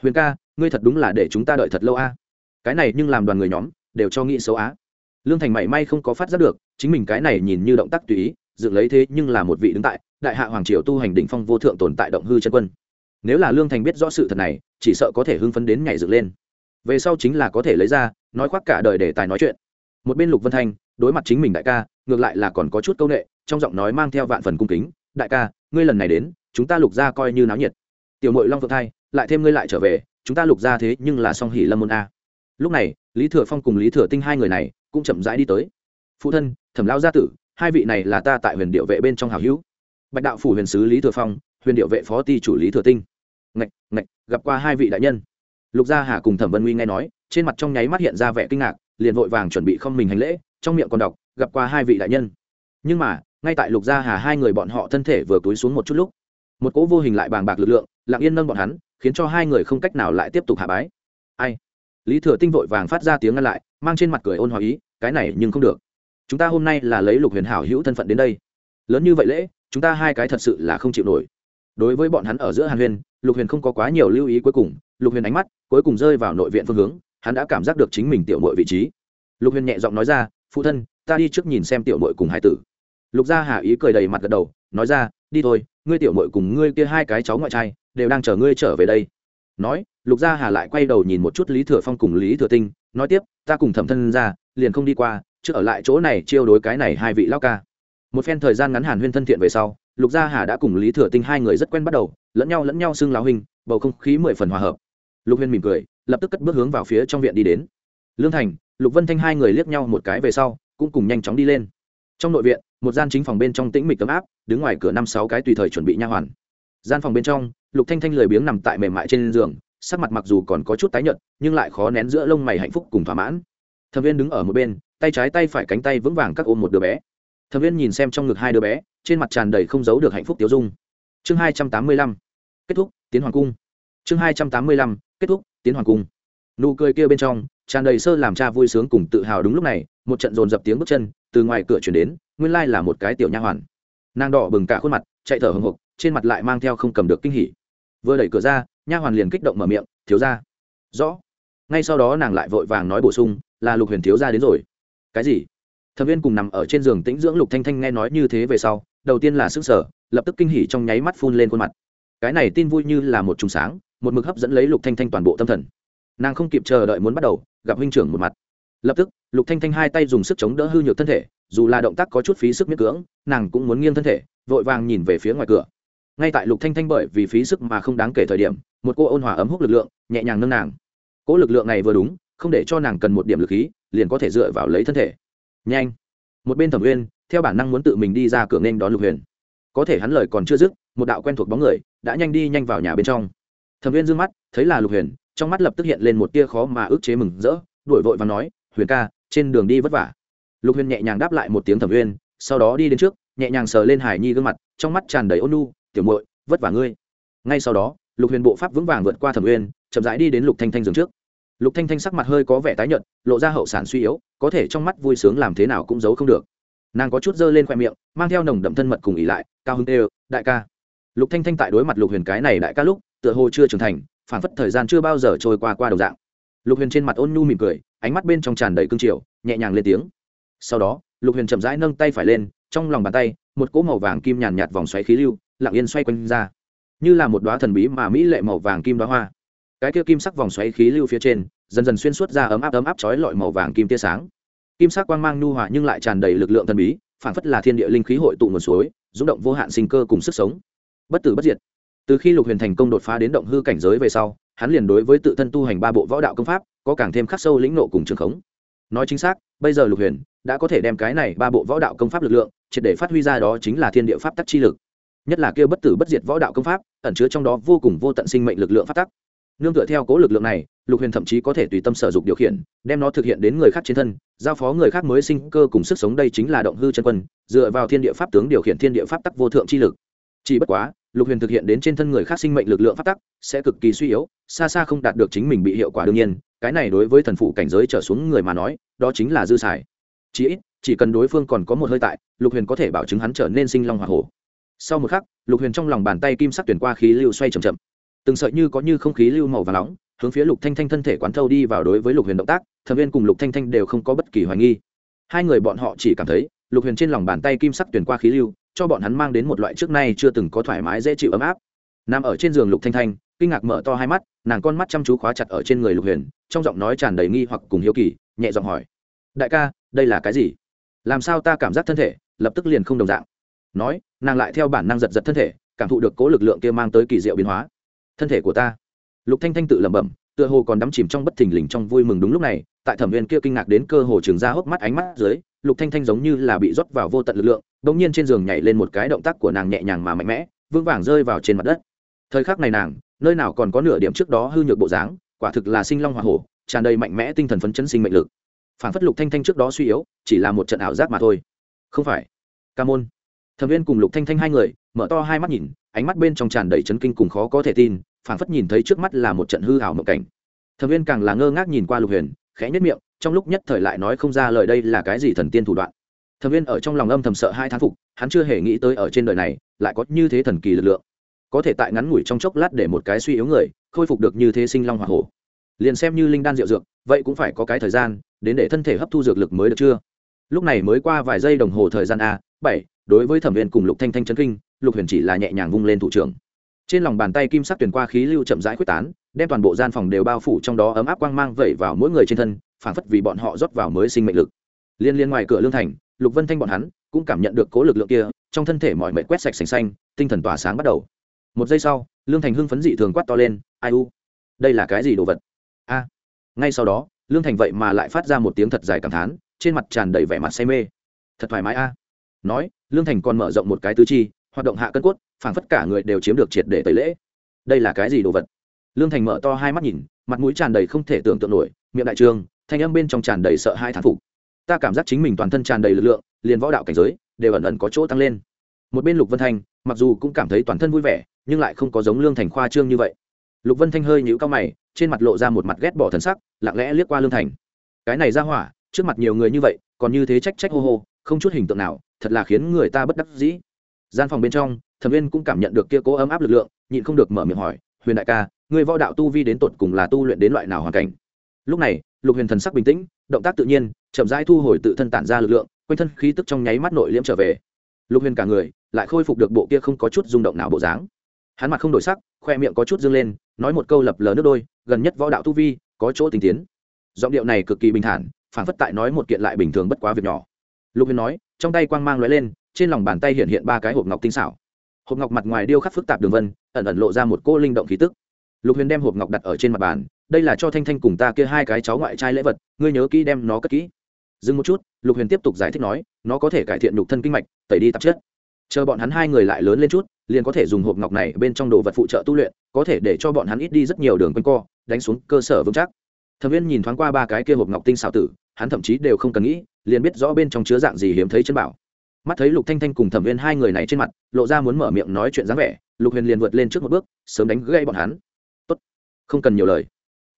huyền ca, ngươi thật đúng là để chúng ta đợi thật lâu a. Cái này nhưng làm đoàn người nhóm, đều cho nghĩ xấu á. Lương thành mảy may không có phát giác được, chính mình cái này nhìn như động tác tùy ý dựng lấy thế nhưng là một vị đứng tại đại hạ hoàng triều tu hành đỉnh phong vô thượng tồn tại động hư chân quân. Nếu là lương thành biết rõ sự thật này, chỉ sợ có thể hưng phấn đến nhảy dựng lên. Về sau chính là có thể lấy ra, nói khoác cả đời để tài nói chuyện. Một bên lục vân thanh, đối mặt chính mình đại ca, ngược lại là còn có chút c â u n ệ trong giọng nói mang theo vạn phần cung kính, đại ca, ngươi lần này đến, chúng ta lục ra coi như náo nhiệt. Tiểu mội long phượng thai, lại thêm ngươi lại trở về, chúng ta lục ra thế nhưng là song hỉ lâm môn a. Lúc này, lý thừa phong cùng lý thừa tinh hai người này cũng chậm rãi đi tới. Phụ thân, thẩm lao gia tử hai vị này là ta tại huyền điệu vệ bên trong hào hữu. Bạch đạo phủ huyền sứ lý thừa phong, huyền điệu vệ phó ty chủ lý thừa tinh. Ngạch ngạch, gặp qua hai vị đại nhân. Lục gia hà cùng thẩm vân nguy nghe nói, trên mặt trong nháy mắt hiện ra vẻ kinh ngạc, liền vội vàng chuẩn bị không mình hành lễ, trong miệng còn đọc, gặp qua hai vị đại nhân. Nhưng mà, ngay tại lục gia hà hai người bọn họ thân thể vừa túi xuống một chút lúc, một cỗ vô hình lại bàng bạc lực lượng, lặng yên nâng bọn hắn, khiến cho hai người không cách nào lại tiếp tục hạ bái. Ai? Lý thừa tinh vội vàng phát ra tiếng ngăn lại, mang trên mặt cười ôn hòa ý, cái này nhưng không được chúng ta hôm nay là lấy lục huyền hảo hữu thân phận đến đây. Lớn như vậy lễ, chúng ta hai cái thật sự là không chịu nổi. Đối với bọn hắn ở giữa hàn huyền, lục huyền không có quá nhiều lưu ý cuối cùng, lục huyền ánh mắt cuối cùng rơi vào nội viện phương hướng, hắn đã cảm giác được chính mình tiểu mội vị trí. Lục huyền nhẹ giọng nói ra, phụ thân, ta đi trước nhìn xem tiểu mội cùng hải tử. Lục gia hà ý cười đầy mặt gật đầu, nói ra, đi thôi, ngươi tiểu mội cùng ngươi kia hai cái cháu ngoại trai, đều đang chờ ngươi trở về đây. Nói, lục gia hà lại quay đầu nhìn một chút lý thừa phong cùng lý thừa tinh, nói tiếp, ta cùng thẩm thân ra, liền không đi qua chứ ở lại chỗ này chiêu đối cái này hai vị lao ca. Một phen thời gian ngắn hàn huyên thân thiện về sau, lục gia hà đã cùng lý thừa tinh hai người rất quen bắt đầu, lẫn nhau lẫn nhau xưng lao hình bầu không khí mười phần hòa hợp. Lục huyên mỉm cười, lập tức cất bước hướng vào phía trong viện đi đến. Lương thành, lục vân thanh hai người liếc nhau một cái về sau, cũng cùng nhanh chóng đi lên. Trong nội viện, một gian chính phòng bên trong tĩnh mịch tấm áp, đứng ngoài cửa năm sáu cái tùy thời chuẩn bị nha hoàn. Gian phòng bên trong, lục thanh thanh lười biếng nằm tại mềm mại trên giường, sắc mặt mặc dù còn có chút tái nhợt, nhưng lại khó nén giữa lông mày hạnh phúc cùng thỏa mãn. Thẩm viên đứng ở một bên tay trái tay phải cánh tay vững vàng các ôm một đứa bé. Thẩm viên nhìn xem trong ngực hai đứa bé, trên mặt tràn đầy không giấu được hạnh phúc tiêu dung. Chương hai trăm tám mươi lăm, kết thúc, tiến hoàng cung. Chương hai trăm tám mươi lăm, kết thúc, tiến hoàng cung. Nụ cười kia bên trong, tràn đầy sơ làm cha vui sướng cùng tự hào đúng lúc này, một trận dồn dập tiếng bước chân, từ ngoài cửa chuyển đến, nguyên lai là một cái tiểu nha hoàn. Nàng đỏ bừng cả khuôn mặt, chạy thở hồng hộc, trên mặt lại mang theo không cầm được kinh hỉ. Vừa đẩy cửa ra, nha hoàn liền kích động mở miệng, thiếu ra rõ. Ngay sau đó nàng lại vội vàng nói bổ sung, là lục huyền thiếu ra đến rồi cái gì? Thẩm viên cùng nằm ở trên giường tĩnh dưỡng lục thanh thanh nghe nói như thế về sau, đầu tiên là sức sở lập tức kinh hỉ trong nháy mắt phun lên khuôn mặt. Cái này tin vui như là một trùng sáng, một mực hấp dẫn lấy lục thanh thanh toàn bộ tâm thần. Nàng không kịp chờ đợi muốn bắt đầu, gặp huynh trưởng một mặt. Lập tức, lục thanh thanh hai tay dùng sức chống đỡ hư nhược thân thể, dù là động tác có chút phí sức miết cưỡng, nàng cũng muốn nghiêng thân thể, vội vàng nhìn về phía ngoài cửa. Ngay tại lục thanh thanh bởi vì phí sức mà không đáng kể thời điểm, một cô ôn hòa ấm hút lực lượng nhẹ nhàng nâng nàng. Cỗ lực lượng này vừa đúng, không để cho nàng cần một điểm lực khí liền có thể dựa vào lấy thân thể. Nhanh. Một bên thẩm uyên theo bản năng muốn tự mình đi ra cửa nghênh đón lục huyền. Có thể hắn lời còn chưa dứt một đạo quen thuộc bóng người đã nhanh đi nhanh vào nhà bên trong. Thẩm uyên d mắt thấy là lục huyền trong mắt lập tức hiện lên một tia khó mà ức chế mừng rỡ đuổi vội và nói huyền ca trên đường đi vất vả. Lục huyền nhẹ nhàng đáp lại một tiếng thẩm uyên, sau đó đi đến trước nhẹ nhàng sờ lên hải nhi gương mặt trong mắt tràn đầy ôn nu tiểu muội vất vả ngươi. Ngay sau đó lục huyền bộ pháp vững vàng vượt qua thẩm uyên chậm rãi đi đến lục thanh thanh giường trước lục thanh thanh sắc mặt hơi có vẻ tái nhợt lộ ra hậu sản suy yếu có thể trong mắt vui sướng làm thế nào cũng giấu không được. Nàng có chút dơ lên khoe miệng mang theo nồng đậm thân mật cùng ỉ lại cao hưng đều, đại ca. Lục thanh thanh tại đối mặt lục huyền cái này đại ca lúc tựa hồ chưa trưởng thành phản phất thời gian chưa bao giờ trôi qua qua đầu dạng. Lục huyền trên mặt ôn nhu mỉm cười ánh mắt bên trong tràn đầy cương triều nhẹ nhàng lên tiếng. Sau đó lục huyền chậm rãi nâng tay phải lên trong lòng bàn tay một cỗ màu vàng kim nhàn nhạt vòng xoáy khí lưu lặng yên xoay quanh ra. Như là một đóa thần bí mà mỹ lệ màu vàng kim đóa hoa cái kia kim sắc vòng xoáy khí lưu phía trên, dần dần xuyên suốt ra ấm áp ấm áp chói lọi màu vàng kim tia sáng. Kim sắc quang mang nhu hòa nhưng lại tràn đầy lực lượng thần bí, phản phất là thiên địa linh khí hội tụ nguồn suối, rung động vô hạn sinh cơ cùng sức sống. Bất tử bất diệt. Từ khi lục huyền thành công đột phá đến động hư cảnh giới về sau, hắn liền đối với tự thân tu hành ba bộ võ đạo công pháp, có càng thêm khắc sâu lĩnh nộ cùng trường khống. Nói chính xác, bây giờ lục huyền đã có thể đem cái này ba bộ võ đạo công pháp lực lượng, triệt để phát huy ra đó chính là thiên địa pháp tắc chi lực. Nhất là kêu bất tử bất diệt võ đạo công pháp, ẩn chứa trong đó vô cùng vô tận sinh mệnh lực lượng pháp tắc nương tựa theo cố lực lượng này, lục huyền thậm chí có thể tùy tâm sở dục điều khiển, đem nó thực hiện đến người khác trên thân, giao phó người khác mới sinh cơ cùng sức sống đây chính là động hư chân quân, dựa vào thiên địa pháp tướng điều khiển thiên địa pháp tắc vô thượng chi lực. Chỉ bất quá, lục huyền thực hiện đến trên thân người khác sinh mệnh lực lượng pháp tắc, sẽ cực kỳ suy yếu, xa xa không đạt được chính mình bị hiệu quả đương nhiên, cái này đối với thần phụ cảnh giới trở xuống người mà nói, đó chính là dư xài. Chỉ ít, chỉ cần đối phương còn có một hơi tại, lục huyền có thể bảo chứng hắn trở nên sinh long hoa hổ. Sau một khắc, lục huyền trong lòng bàn tay kim sắc tuyển qua khí lưu xoay c h ậ m chậm từng sợi như có như không khí lưu màu và nóng, hướng phía lục thanh thanh thân thể quán thâu đi vào đối với lục huyền động tác, thẩm viên cùng lục thanh thanh đều không có bất kỳ hoài nghi. Hai người bọn họ chỉ cảm thấy, lục huyền trên lòng bàn tay kim sắc tuyển qua khí lưu, cho bọn hắn mang đến một loại trước nay chưa từng có thoải mái dễ chịu ấm áp. Nằm ở trên giường lục thanh thanh, kinh ngạc mở to hai mắt, nàng con mắt chăm chú khóa chặt ở trên người lục huyền, trong giọng nói tràn đầy nghi hoặc cùng hiếu kỳ, nhẹ giọng hỏi, đại ca, đây là cái gì? Làm sao ta cảm giác thân thể lập tức liền không đồng dạng? Nói, nàng lại theo bản năng giật giật thân thể, cảm thụ được cố lực lượng kia mang tới kỳ diệu biến hóa thân thể của ta. Lục thanh thanh tự lẩm bẩm, tựa hồ còn đắm chìm trong bất thình lình trong vui mừng đúng lúc này, tại thẩm viên kia kinh ngạc đến cơ hồ trường ra hốc mắt ánh mắt dưới, lục thanh thanh giống như là bị rót vào vô tận lực lượng, bỗng nhiên trên giường nhảy lên một cái động tác của nàng nhẹ nhàng mà mạnh mẽ, vững vàng rơi vào trên mặt đất. Thời khắc này nàng, nơi nào còn có nửa điểm trước đó hư nhược bộ dáng, quả thực là sinh long hoa hổ, tràn đầy mạnh mẽ tinh thần phấn chấn sinh mệnh lực. Phản phất lục thanh thanh trước đó suy yếu, chỉ là một trận ảo giác mà thôi. Không phải. Ca môn. Thẩm viên cùng lục thanh thanh hai người, mở to hai mắt nhìn ánh mắt bên trong tràn đầy chấn kinh cùng khó có thể tin, phảng phất nhìn thấy trước mắt là một trận hư ảo mộng cảnh. Thẩm viên càng là ngơ ngác nhìn qua lục huyền, khẽ nhất miệng, trong lúc nhất thời lại nói không ra lời đây là cái gì thần tiên thủ đoạn. Thẩm viên ở trong lòng âm thầm sợ hai thán phục, hắn chưa hề nghĩ tới ở trên đời này, lại có như thế thần kỳ lực lượng. Có thể tại ngắn ngủi trong chốc lát để một cái suy yếu người, khôi phục được như thế sinh long hỏa hổ. Liền xem như linh đan rượu dược, vậy cũng phải có cái thời gian, đến để thân thể hấp thu dược lực mới được chưa? Lúc này mới qua vài giây đồng hồ thời gian a, bảy, đối với thẩm viên cùng lục thanh thanh chấn kinh lục huyền chỉ là nhẹ nhàng vung lên thủ trưởng. Trên lòng bàn tay kim sắc tuyển qua khí lưu chậm rãi quyết tán, đem toàn bộ gian phòng đều bao phủ trong đó ấm áp quang mang vẩy vào mỗi người trên thân, phảng phất vì bọn họ rót vào mới sinh mệnh lực. Liên liên ngoài cửa lương thành, lục vân thanh bọn hắn cũng cảm nhận được cố lực lượng kia, trong thân thể mọi mệnh quét sạch sành xanh, tinh thần tỏa sáng bắt đầu. Một giây sau, lương thành hưng phấn dị thường quát to lên, ai u? Đây là cái gì đồ vật? A. Ngay sau đó, lương thành vậy mà lại phát ra một tiếng thật dài cảm thán, trên mặt tràn đầy vẻ mặt say mê. Thật thoải mái a. Nói, lương thành còn mở rộng một cái tứ chi hoạt động hạ cân cốt, phảng phất cả người đều chiếm được triệt để tẩy lễ. Đây là cái gì đồ vật? Lương thành mở to hai mắt nhìn, mặt mũi tràn đầy không thể tưởng tượng nổi, miệng đại trường, thanh âm bên trong tràn đầy sợ hai thán phục. Ta cảm giác chính mình toàn thân tràn đầy lực lượng, liền võ đạo cảnh giới đều ẩn ẩn có chỗ tăng lên. Một bên lục vân thanh, mặc dù cũng cảm thấy toàn thân vui vẻ, nhưng lại không có giống lương thành khoa trương như vậy. Lục vân thanh hơi nhíu cao mày, trên mặt lộ ra một mặt ghét bỏ thần sắc, lặng lẽ liếc qua lương thành. Cái này ra hỏa, trước mặt nhiều người như vậy, còn như thế trách trách hô hô, không chút hình tượng nào, thật là khiến người ta bất đắc dĩ gian phòng bên trong, thẩm viên cũng cảm nhận được kia cố ấm áp lực lượng, nhịn không được mở miệng hỏi, huyền đại ca người võ đạo tu vi đến tột cùng là tu luyện đến loại nào hoàn cảnh? Lúc này, lục huyền thần sắc bình tĩnh, động tác tự nhiên, chậm rãi thu hồi tự thân tản ra lực lượng, quanh thân khí tức trong nháy mắt nội liễm trở về. Lục huyền cả người lại khôi phục được bộ kia không có chút rung động nào bộ dáng. Hắn mặt không đổi sắc, khoe miệng có chút dâng lên, nói một câu lập lờ nước đôi, gần nhất võ đạo tu vi có chỗ tinh tiến. Giọng điệu này cực kỳ bình thản phản phất tại nói một kiện lại bình thường bất quá việc nhỏ. Lục huyền nói, trong tay quang mang lóe lên trên lòng bàn tay hiện hiện ba cái hộp ngọc tinh xảo. Hộp ngọc mặt ngoài điêu khắc phức tạp đường vân, ẩn ẩn lộ ra một cô linh động khí tức. Lục huyền đem hộp ngọc đặt ở trên mặt bàn, đây là cho thanh thanh cùng ta kia hai cái cháu ngoại trai lễ vật, ngươi nhớ kỹ đem nó cất kỹ. Dừng một chút, lục huyền tiếp tục giải thích nói, nó có thể cải thiện nhục thân kinh mạch, tẩy đi tạp chất. Chờ bọn hắn hai người lại lớn lên chút, liền có thể dùng hộp ngọc này bên trong đồ vật phụ trợ tu luyện, có thể để cho bọn hắn ít đi rất nhiều đường quanh co, đánh xuống cơ sở vững chắc. Thẩm viên nhìn thoáng qua ba cái kia hộp ngọc tinh xảo tử, hắn thậm chí đều không cần nghĩ, liền biết rõ bên trong chứa dạng gì hiếm thấy chân bảo mắt thấy lục thanh thanh cùng thẩm viên hai người này trên mặt, lộ ra muốn mở miệng nói chuyện dáng vẻ, lục huyền liền vượt lên trước một bước, sớm đánh gây bọn hắn. Tốt, không cần nhiều lời.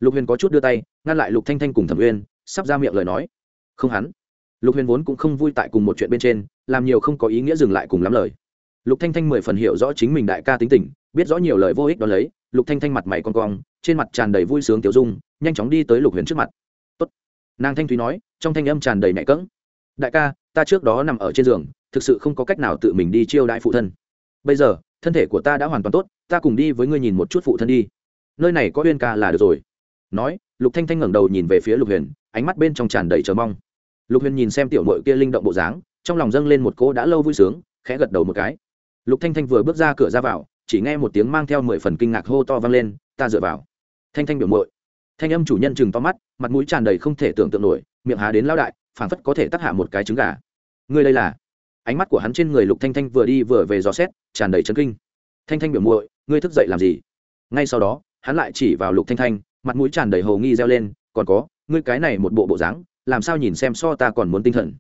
Lục huyền có chút đưa tay, ngăn lại lục thanh thanh cùng thẩm viên sắp ra miệng lời nói. Không hắn. Lục huyền vốn cũng không vui tại cùng một chuyện bên trên, làm nhiều không có ý nghĩa dừng lại cùng lắm lời. Lục thanh thanh mười phần hiểu rõ chính mình đại ca tính tình, biết rõ nhiều lời vô ích đó lấy, lục thanh thanh mặt mày con cong, trên mặt tràn đầy vui sướng tiểu dung, nhanh chóng đi tới lục huyền trước mặt. Tốt. nàng thanh thúy nói, trong thanh âm tràn đầy mẹ cỡng. Đại ca ta trước đó nằm ở trên giường, thực sự không có cách nào tự mình đi chiêu đại phụ thân. Bây giờ, thân thể của ta đã hoàn toàn tốt, ta cùng đi với ngươi nhìn một chút phụ thân đi. Nơi này có uyên ca là được rồi. Nói, lục thanh thanh ngẩng đầu nhìn về phía lục huyền, ánh mắt bên trong tràn đầy chờ mong. Lục huyền nhìn xem tiểu mội kia linh động bộ dáng, trong lòng dâng lên một cô đã lâu vui sướng, khẽ gật đầu một cái. Lục thanh thanh vừa bước ra cửa ra vào, chỉ nghe một tiếng mang theo mười phần kinh ngạc hô to vang lên, ta dựa vào. Thanh thanh biểu mội thanh âm chủ nhân chừng to mắt, mặt mũi tràn đầy không thể tưởng tượng nổi, miệng há đến lao đại, phảng phất có thể tắc hạ một cái trứng gà ngươi đây là? Ánh mắt của hắn trên người lục thanh thanh vừa đi vừa về dò xét, tràn đầy chấn kinh. Thanh thanh biểu muội, ngươi thức dậy làm gì? Ngay sau đó, hắn lại chỉ vào lục thanh thanh, mặt mũi tràn đầy hồ nghi reo lên, còn có, ngươi cái này một bộ bộ dáng, làm sao nhìn xem so ta còn muốn tinh thần?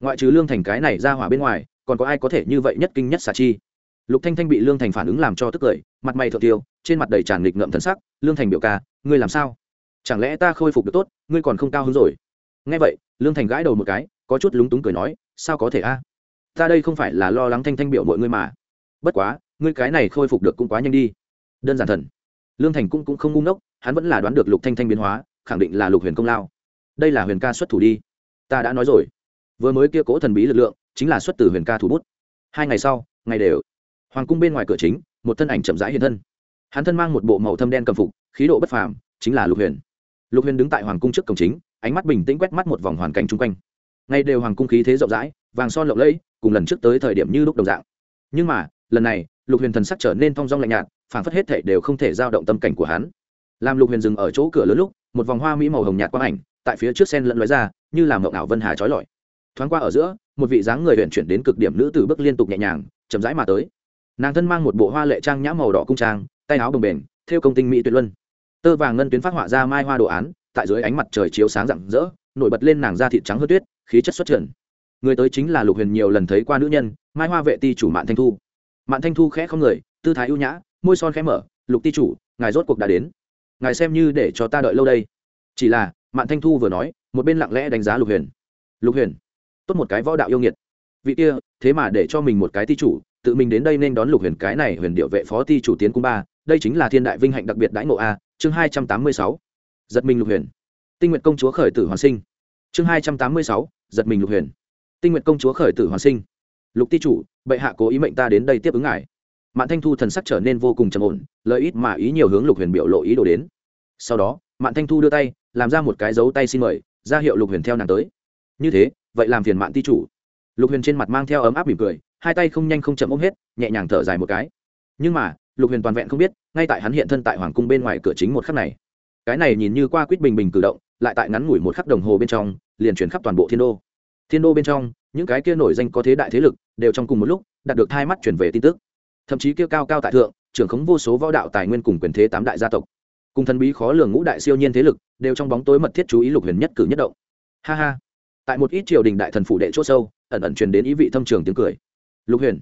Ngoại trừ lương thành cái này ra hỏa bên ngoài, còn có ai có thể như vậy nhất kinh nhất xả chi? Lục thanh thanh bị lương thành phản ứng làm cho tức cười, mặt mày thượng tiêu, trên mặt đầy tràn nghịch ngợm thần sắc, lương thành biểu ca, ngươi làm sao? Chẳng lẽ ta khôi phục được tốt, ngươi còn không cao hứng rồi? Nghe vậy, lương thành gãi đầu một cái, có chút lúng túng cười nói sao có thể a? Ta đây không phải là lo lắng thanh thanh biểu mọi ngươi mà. Bất quá, ngươi cái này khôi phục được cũng quá nhanh đi. Đơn giản thần. Lương thành cũng cũng không ngu ngốc, hắn vẫn là đoán được lục thanh thanh biến hóa, khẳng định là lục huyền công lao. Đây là huyền ca xuất thủ đi. Ta đã nói rồi. Vừa mới kia cố thần bí lực lượng, chính là xuất từ huyền ca thủ bút. Hai ngày sau, ngày đều. Hoàng cung bên ngoài cửa chính, một thân ảnh chậm rãi hiện thân. Hắn thân mang một bộ màu thâm đen cầm phục, khí độ bất phàm, chính là lục huyền. Lục huyền đứng tại hoàng cung trước cổng chính, ánh mắt bình tĩnh quét mắt một vòng hoàn cảnh chung quanh ngay đều hoàng cung khí thế rộng rãi, vàng son lộng lẫy, cùng lần trước tới thời điểm như lúc đồng dạng. Nhưng mà, lần này, lục huyền thần sắc trở nên thong dong lạnh nhạt, phảng phất hết thể đều không thể giao động tâm cảnh của hắn. Làm lục huyền dừng ở chỗ cửa lớn lúc, một vòng hoa mỹ màu hồng nhạt quang ảnh tại phía trước sen lẫn lóe ra, như làm mộng ảo vân hà trói lọi. Thoáng qua ở giữa, một vị dáng người huyền chuyển đến cực điểm nữ từ bước liên tục nhẹ nhàng, chậm rãi mà tới. Nàng thân mang một bộ hoa lệ trang nhã màu đỏ cung trang, tay áo bồng bềnh, theo công tinh mỹ tuyệt luân. Tơ vàng ngân tuyến phát họa ra mai hoa đồ án, tại dưới ánh mặt trời chiếu sáng rạng rỡ nổi bật lên nàng da thịt trắng hơn tuyết, khí chất xuất trần. Người tới chính là lục huyền nhiều lần thấy qua nữ nhân, mai hoa vệ ti chủ mạn thanh thu. Mạn thanh thu khẽ không người, tư thái ưu nhã, môi son khẽ mở, lục ti chủ, ngài rốt cuộc đã đến. Ngài xem như để cho ta đợi lâu đây. Chỉ là, mạn thanh thu vừa nói, một bên lặng lẽ đánh giá lục huyền. Lục huyền, tốt một cái võ đạo yêu nghiệt. Vị kia, thế mà để cho mình một cái ti chủ, tự mình đến đây nên đón lục huyền cái này huyền điệu vệ phó ti chủ tiến cung ba, đây chính là thiên đại vinh hạnh đặc biệt đãi ngộ a, chương hai trăm tám mươi sáu. Giật mình lục huyền. Tinh nguyện công chúa khởi tử hoàn sinh chương hai trăm tám mươi sáu, giật mình lục huyền. Tinh nguyện công chúa khởi tử hoàn sinh. Lục ti chủ, bệ hạ cố ý mệnh ta đến đây tiếp ứng ngài. Mạn thanh thu thần sắc trở nên vô cùng trầm ổn lợi ít mà ý nhiều hướng lục huyền biểu lộ ý đồ đến. Sau đó, mạn thanh thu đưa tay, làm ra một cái dấu tay xin mời, ra hiệu lục huyền theo nàng tới. Như thế, vậy làm phiền mạn ti chủ. Lục huyền trên mặt mang theo ấm áp mỉm cười, hai tay không nhanh không chậm ôm hết, nhẹ nhàng thở dài một cái. Nhưng mà, lục huyền toàn vẹn không biết, ngay tại hắn hiện thân tại hoàng cung bên ngoài cửa chính một khắc này. Cái này nhìn như qua quýt bình bình cử động lại tại ngắn ngủi một khắc đồng hồ bên trong, liền chuyển khắp toàn bộ thiên đô. Thiên đô bên trong, những cái kia nổi danh có thế đại thế lực, đều trong cùng một lúc, đạt được hai mắt chuyển về tin tức. Thậm chí kia cao cao tại thượng, trưởng khống vô số võ đạo tài nguyên cùng quyền thế tám đại gia tộc. Cùng thần bí khó lường ngũ đại siêu nhiên thế lực, đều trong bóng tối mật thiết chú ý lục huyền nhất cử nhất động. Ha ha. Tại một ít triều đình đại thần phủ đệ c h ỗ sâu, ẩn ẩn truyền đến ý vị thâm trường tiếng cười. Lục huyền.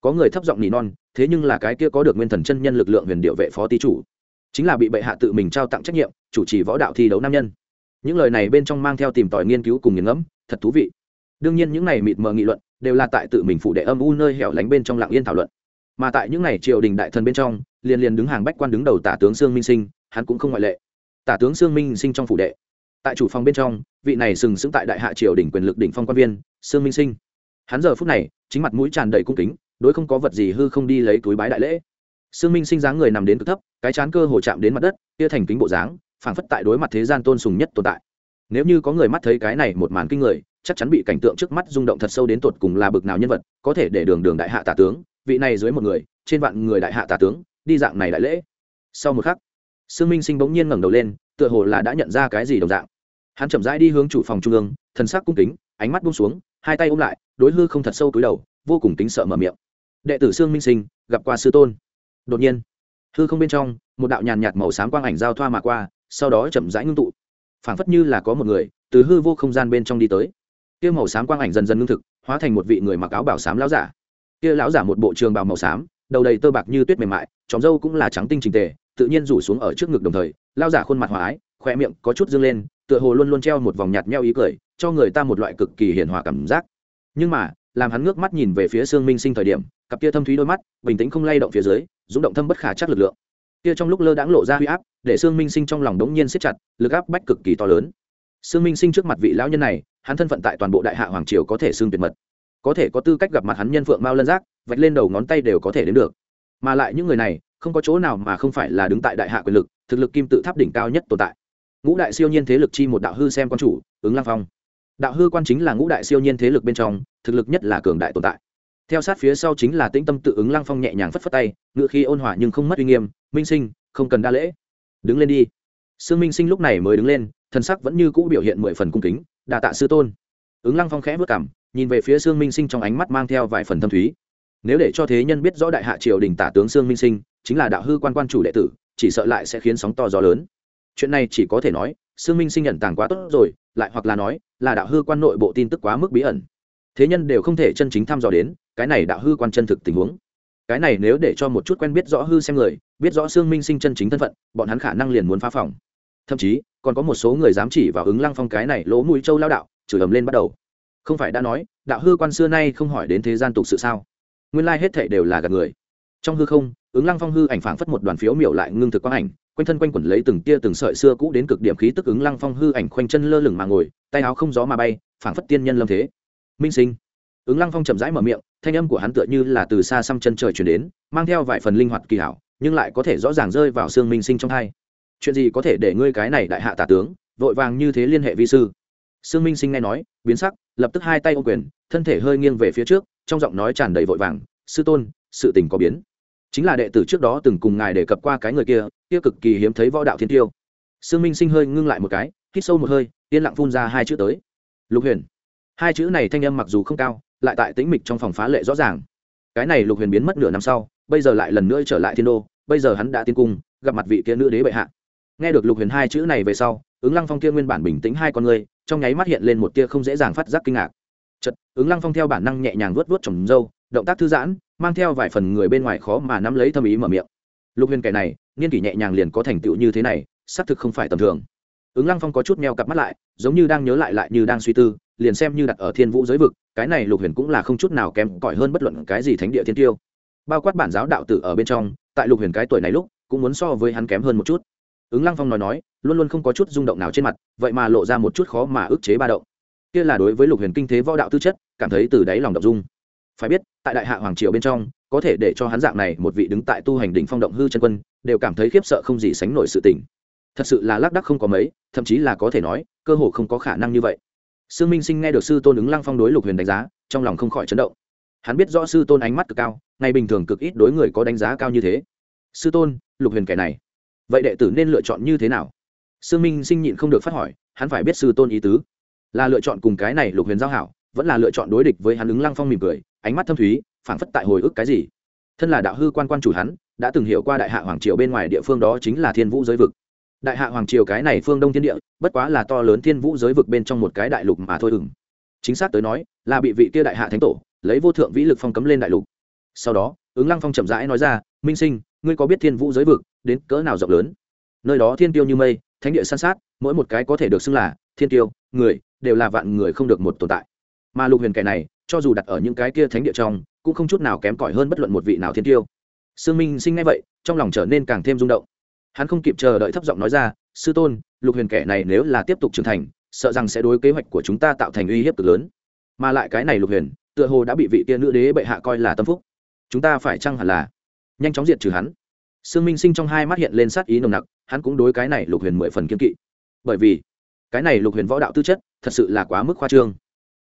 Có người thấp giọng nỉ non, thế nhưng là cái kia có được nguyên thần chân nhân lực lượng huyền điệu vệ phó tý chủ. Chính là bị bệ hạ tự mình trao tặng trách nhiệm, chủ trì võ đạo thi đấu nam nhân những lời này bên trong mang theo tìm tòi nghiên cứu cùng nghiền ngẫm, thật thú vị. Đương nhiên những này mịt mờ nghị luận đều là tại tự mình phụ đệ âm u nơi hẻo lánh bên trong lặng yên thảo luận. Mà tại những này triều đình đại thần bên trong, liền liền đứng hàng bách quan đứng đầu tả tướng sương minh sinh, hắn cũng không ngoại lệ. Tả tướng sương minh sinh trong phủ đệ. Tại chủ phòng bên trong, vị này sừng sững tại đại hạ triều đỉnh quyền lực đỉnh phong quan viên, sương minh sinh. Hắn giờ phút này, chính mặt mũi tràn đầy cung kính, đối không có vật gì hư không đi lấy túi bái đại lễ. Sương minh sinh dáng người nằm đến cực thấp, cái chán cơ hồ chạm đến mặt đất, kia thành kính bộ dáng phảng phất tại đối mặt thế gian tôn sùng nhất tồn tại. Nếu như có người mắt thấy cái này một màn kinh người, chắc chắn bị cảnh tượng trước mắt rung động thật sâu đến tột cùng là bực nào nhân vật, có thể để đường đường đại hạ tả tướng, vị này dưới một người, trên vạn người đại hạ tả tướng, đi dạng này đại lễ. Sau một khắc, sương minh sinh bỗng nhiên ngẩng đầu lên, tựa hồ là đã nhận ra cái gì đồng dạng. Hắn chậm rãi đi hướng chủ phòng trung ương, thần sắc cung kính, ánh mắt buông xuống, hai tay ôm lại, đối hư không thật sâu túi đầu, vô cùng kính sợ mở miệng. Đệ tử sương minh sinh, gặp qua sư tôn. Đột nhiên, hư không bên trong, một đạo nhàn nhạt màu xám quang ảnh giao thoa mà qua sau đó chậm rãi ngưng tụ. Phảng phất như là có một người từ hư vô không gian bên trong đi tới. Kia màu xám quang ảnh dần dần ngưng thực, hóa thành một vị người mặc áo bảo xám lão giả. Kia lão giả một bộ trường bào màu xám, đầu đầy tơ bạc như tuyết mềm mại tròng râu cũng là trắng tinh trình tề, tự nhiên rủ xuống ở trước ngực đồng thời, lão giả khuôn mặt hòa ái khoe miệng có chút dương lên, tựa hồ luôn luôn treo một vòng nhạt nheo ý cười, cho người ta một loại cực kỳ hiền hòa cảm giác. Nhưng mà, làm hắn ngước mắt nhìn về phía sương minh sinh thời điểm, cặp kia thâm thúy đôi mắt bình tĩnh không lay động phía dưới, rung động thâm bất khả chắc lực lượng kia trong lúc lơ đãng lộ ra huy áp, để sương minh sinh trong lòng đống nhiên siết chặt, lực áp bách cực kỳ to lớn. Sương minh sinh trước mặt vị lão nhân này, hắn thân phận tại toàn bộ đại hạ hoàng triều có thể xương tuyệt mật. Có thể có tư cách gặp mặt hắn nhân phượng mao lân giác, vạch lên đầu ngón tay đều có thể đến được. Mà lại những người này, không có chỗ nào mà không phải là đứng tại đại hạ quyền lực, thực lực kim tự tháp đỉnh cao nhất tồn tại. Ngũ đại siêu nhiên thế lực chi một đạo hư xem quan chủ, ứng lang phong. Đạo hư quan chính là ngũ đại siêu nhiên thế lực bên trong, thực lực nhất là cường đại tồn tại. Theo sát phía sau chính là tĩnh tâm tự ứng lăng phong nhẹ nhàng phất phất tay ngự khi ôn hòa nhưng không mất uy nghiêm minh sinh, không cần đa lễ. Đứng lên đi. Sương minh sinh lúc này mới đứng lên thân sắc vẫn như cũ biểu hiện mười phần cung kính đà tạ sư tôn. Ứng lăng phong khẽ vất cảm nhìn về phía sương minh sinh trong ánh mắt mang theo vài phần thâm thúy. Nếu để cho thế nhân biết rõ đại hạ triều đình tả tướng sương minh sinh, chính là đạo hư quan quan chủ đệ tử, chỉ sợ lại sẽ khiến sóng to gió lớn. Chuyện này chỉ có thể nói, sương minh sinh nhận tàng quá tốt rồi, lại hoặc là nói, là đạo hư quan nội bộ tin tức quá mức bí ẩn. Thế nhân đều không thể chân chính thăm dò đến, cái này đạo hư quan chân thực tình huống cái này nếu để cho một chút quen biết rõ hư xem người, biết rõ sương minh sinh chân chính thân phận, bọn hắn khả năng liền muốn phá phòng. Thậm chí, còn có một số người dám chỉ vào ứng lăng phong cái này lỗ mũi châu lao đạo, chửi ầm lên bắt đầu. Không phải đã nói, đạo hư quan xưa nay không hỏi đến thế gian tục sự sao? Nguyên lai hết thệ đều là gạt người. Trong hư không, ứng lăng phong hư ảnh phảng phất một đoàn phiếu miểu lại ngưng thực quang ảnh, quanh thân quanh quẩn lấy từng tia từng sợi xưa cũ đến cực điểm khí tức ứng lăng phong hư ảnh khoanh chân lơ lửng mà ngồi, tay áo không gió mà bay, phảng phất tiên nhân lâm thế. Minh sinh ứng lăng phong chậm rãi mở miệng, thanh âm của hắn tựa như là từ xa xăm chân trời chuyển đến, mang theo vài phần linh hoạt kỳ hảo, nhưng lại có thể rõ ràng rơi vào xương minh sinh trong hai. Chuyện gì có thể để ngươi cái này đại hạ tả tướng, vội vàng như thế liên hệ vi sư? Sương minh sinh nghe nói, biến sắc, lập tức hai tay ô quyền, thân thể hơi nghiêng về phía trước, trong giọng nói tràn đầy vội vàng, sư tôn, sự tình có biến. Chính là đệ tử trước đó từng cùng ngài đề cập qua cái người kia kia cực kỳ hiếm thấy võ đạo thiên tiêu. Sương minh sinh hơi ngưng lại một cái, hít sâu một hơi, yên lặng phun ra hai chữ tới. Lục huyền. Hai chữ này thanh âm mặc dù không cao lại tại tĩnh mịch trong phòng phá lệ rõ ràng. Cái này lục huyền biến mất nửa năm sau, bây giờ lại lần nữa trở lại thiên đô, bây giờ hắn đã tiến cung, gặp mặt vị kia nữ đế bệ hạ. Nghe được lục huyền hai chữ này về sau, ứng lăng phong kia nguyên bản bình tĩnh hai con người, trong nháy mắt hiện lên một tia không dễ dàng phát giác kinh ngạc. Chật ứng lăng phong theo bản năng nhẹ nhàng vuốt vuốt trồng dâu động tác thư giãn, mang theo vài phần người bên ngoài khó mà nắm lấy thâm ý mở miệng. Lục huyền kẻ này, niên kỷ nhẹ nhàng liền có thành tựu như thế này, xác thực không phải tầm thường. Ứng lăng phong có chút meo cặp mắt lại, giống như đang nhớ lại lại như đang suy tư liền xem như đặt ở thiên vũ giới vực, cái này lục huyền cũng là không chút nào kém cỏi hơn bất luận cái gì thánh địa thiên tiêu. Bao quát bản giáo đạo tử ở bên trong, tại lục huyền cái tuổi này lúc, cũng muốn so với hắn kém hơn một chút. Ứng lăng phong nói nói, luôn luôn không có chút rung động nào trên mặt, vậy mà lộ ra một chút khó mà ức chế ba động. Kia là đối với lục huyền kinh thế võ đạo tư chất, cảm thấy từ đáy lòng động dung. Phải biết, tại đại hạ hoàng triều bên trong, có thể để cho hắn dạng này một vị đứng tại tu hành đỉnh phong động hư chân quân, đều cảm thấy khiếp sợ không gì sánh nổi sự tình. Thật sự là lác đắc không có mấy, thậm chí là có thể nói, cơ hồ không có khả năng như vậy sương minh sinh nghe được sư tôn ứng lăng phong đối lục huyền đánh giá, trong lòng không khỏi chấn động. Hắn biết rõ sư tôn ánh mắt cực cao, ngày bình thường cực ít đối người có đánh giá cao như thế. Sư tôn, lục huyền kẻ này, vậy đệ tử nên lựa chọn như thế nào? Sương minh sinh nhịn không được phát hỏi, hắn phải biết sư tôn ý tứ. Là lựa chọn cùng cái này lục huyền giao hảo, vẫn là lựa chọn đối địch với hắn ứng lăng phong mỉm cười, ánh mắt thâm thúy, phảng phất tại hồi ức cái gì. Thân là đạo hư quan quan chủ hắn, đã từng hiểu qua đại hạ hoàng triều bên ngoài địa phương đó chính là thiên vũ giới vực đại hạ hoàng triều cái này phương đông thiên địa, bất quá là to lớn thiên vũ giới vực bên trong một cái đại lục mà thôi ừng. Chính xác tới nói, là bị vị kia đại hạ thánh tổ, lấy vô thượng vĩ lực phong cấm lên đại lục. Sau đó, ứng lăng phong chậm rãi nói ra, minh sinh, ngươi có biết thiên vũ giới vực, đến cỡ nào rộng lớn? Nơi đó thiên tiêu như mây, thánh địa san sát, mỗi một cái có thể được xưng là thiên tiêu, người, đều là vạn người không được một tồn tại. Mà lục huyền kẻ này, cho dù đặt ở những cái kia thánh địa trong, cũng không chút nào kém cỏi hơn bất luận một vị nào thiên tiêu. Sương minh sinh ngay vậy, trong lòng trở nên càng thêm rung động hắn không kịp chờ đợi thấp giọng nói ra, sư tôn, lục huyền kẻ này nếu là tiếp tục trưởng thành, sợ rằng sẽ đối kế hoạch của chúng ta tạo thành uy hiếp cực lớn. Mà lại cái này lục huyền, tựa hồ đã bị vị kia nữ đế bệ hạ coi là tâm phúc. Chúng ta phải chăng hẳn là nhanh chóng diệt trừ hắn? Sương minh sinh trong hai mắt hiện lên sát ý nồng nặc, hắn cũng đối cái này lục huyền mười phần kiên kỵ. Bởi vì, cái này lục huyền võ đạo tư chất thật sự là quá mức khoa trương.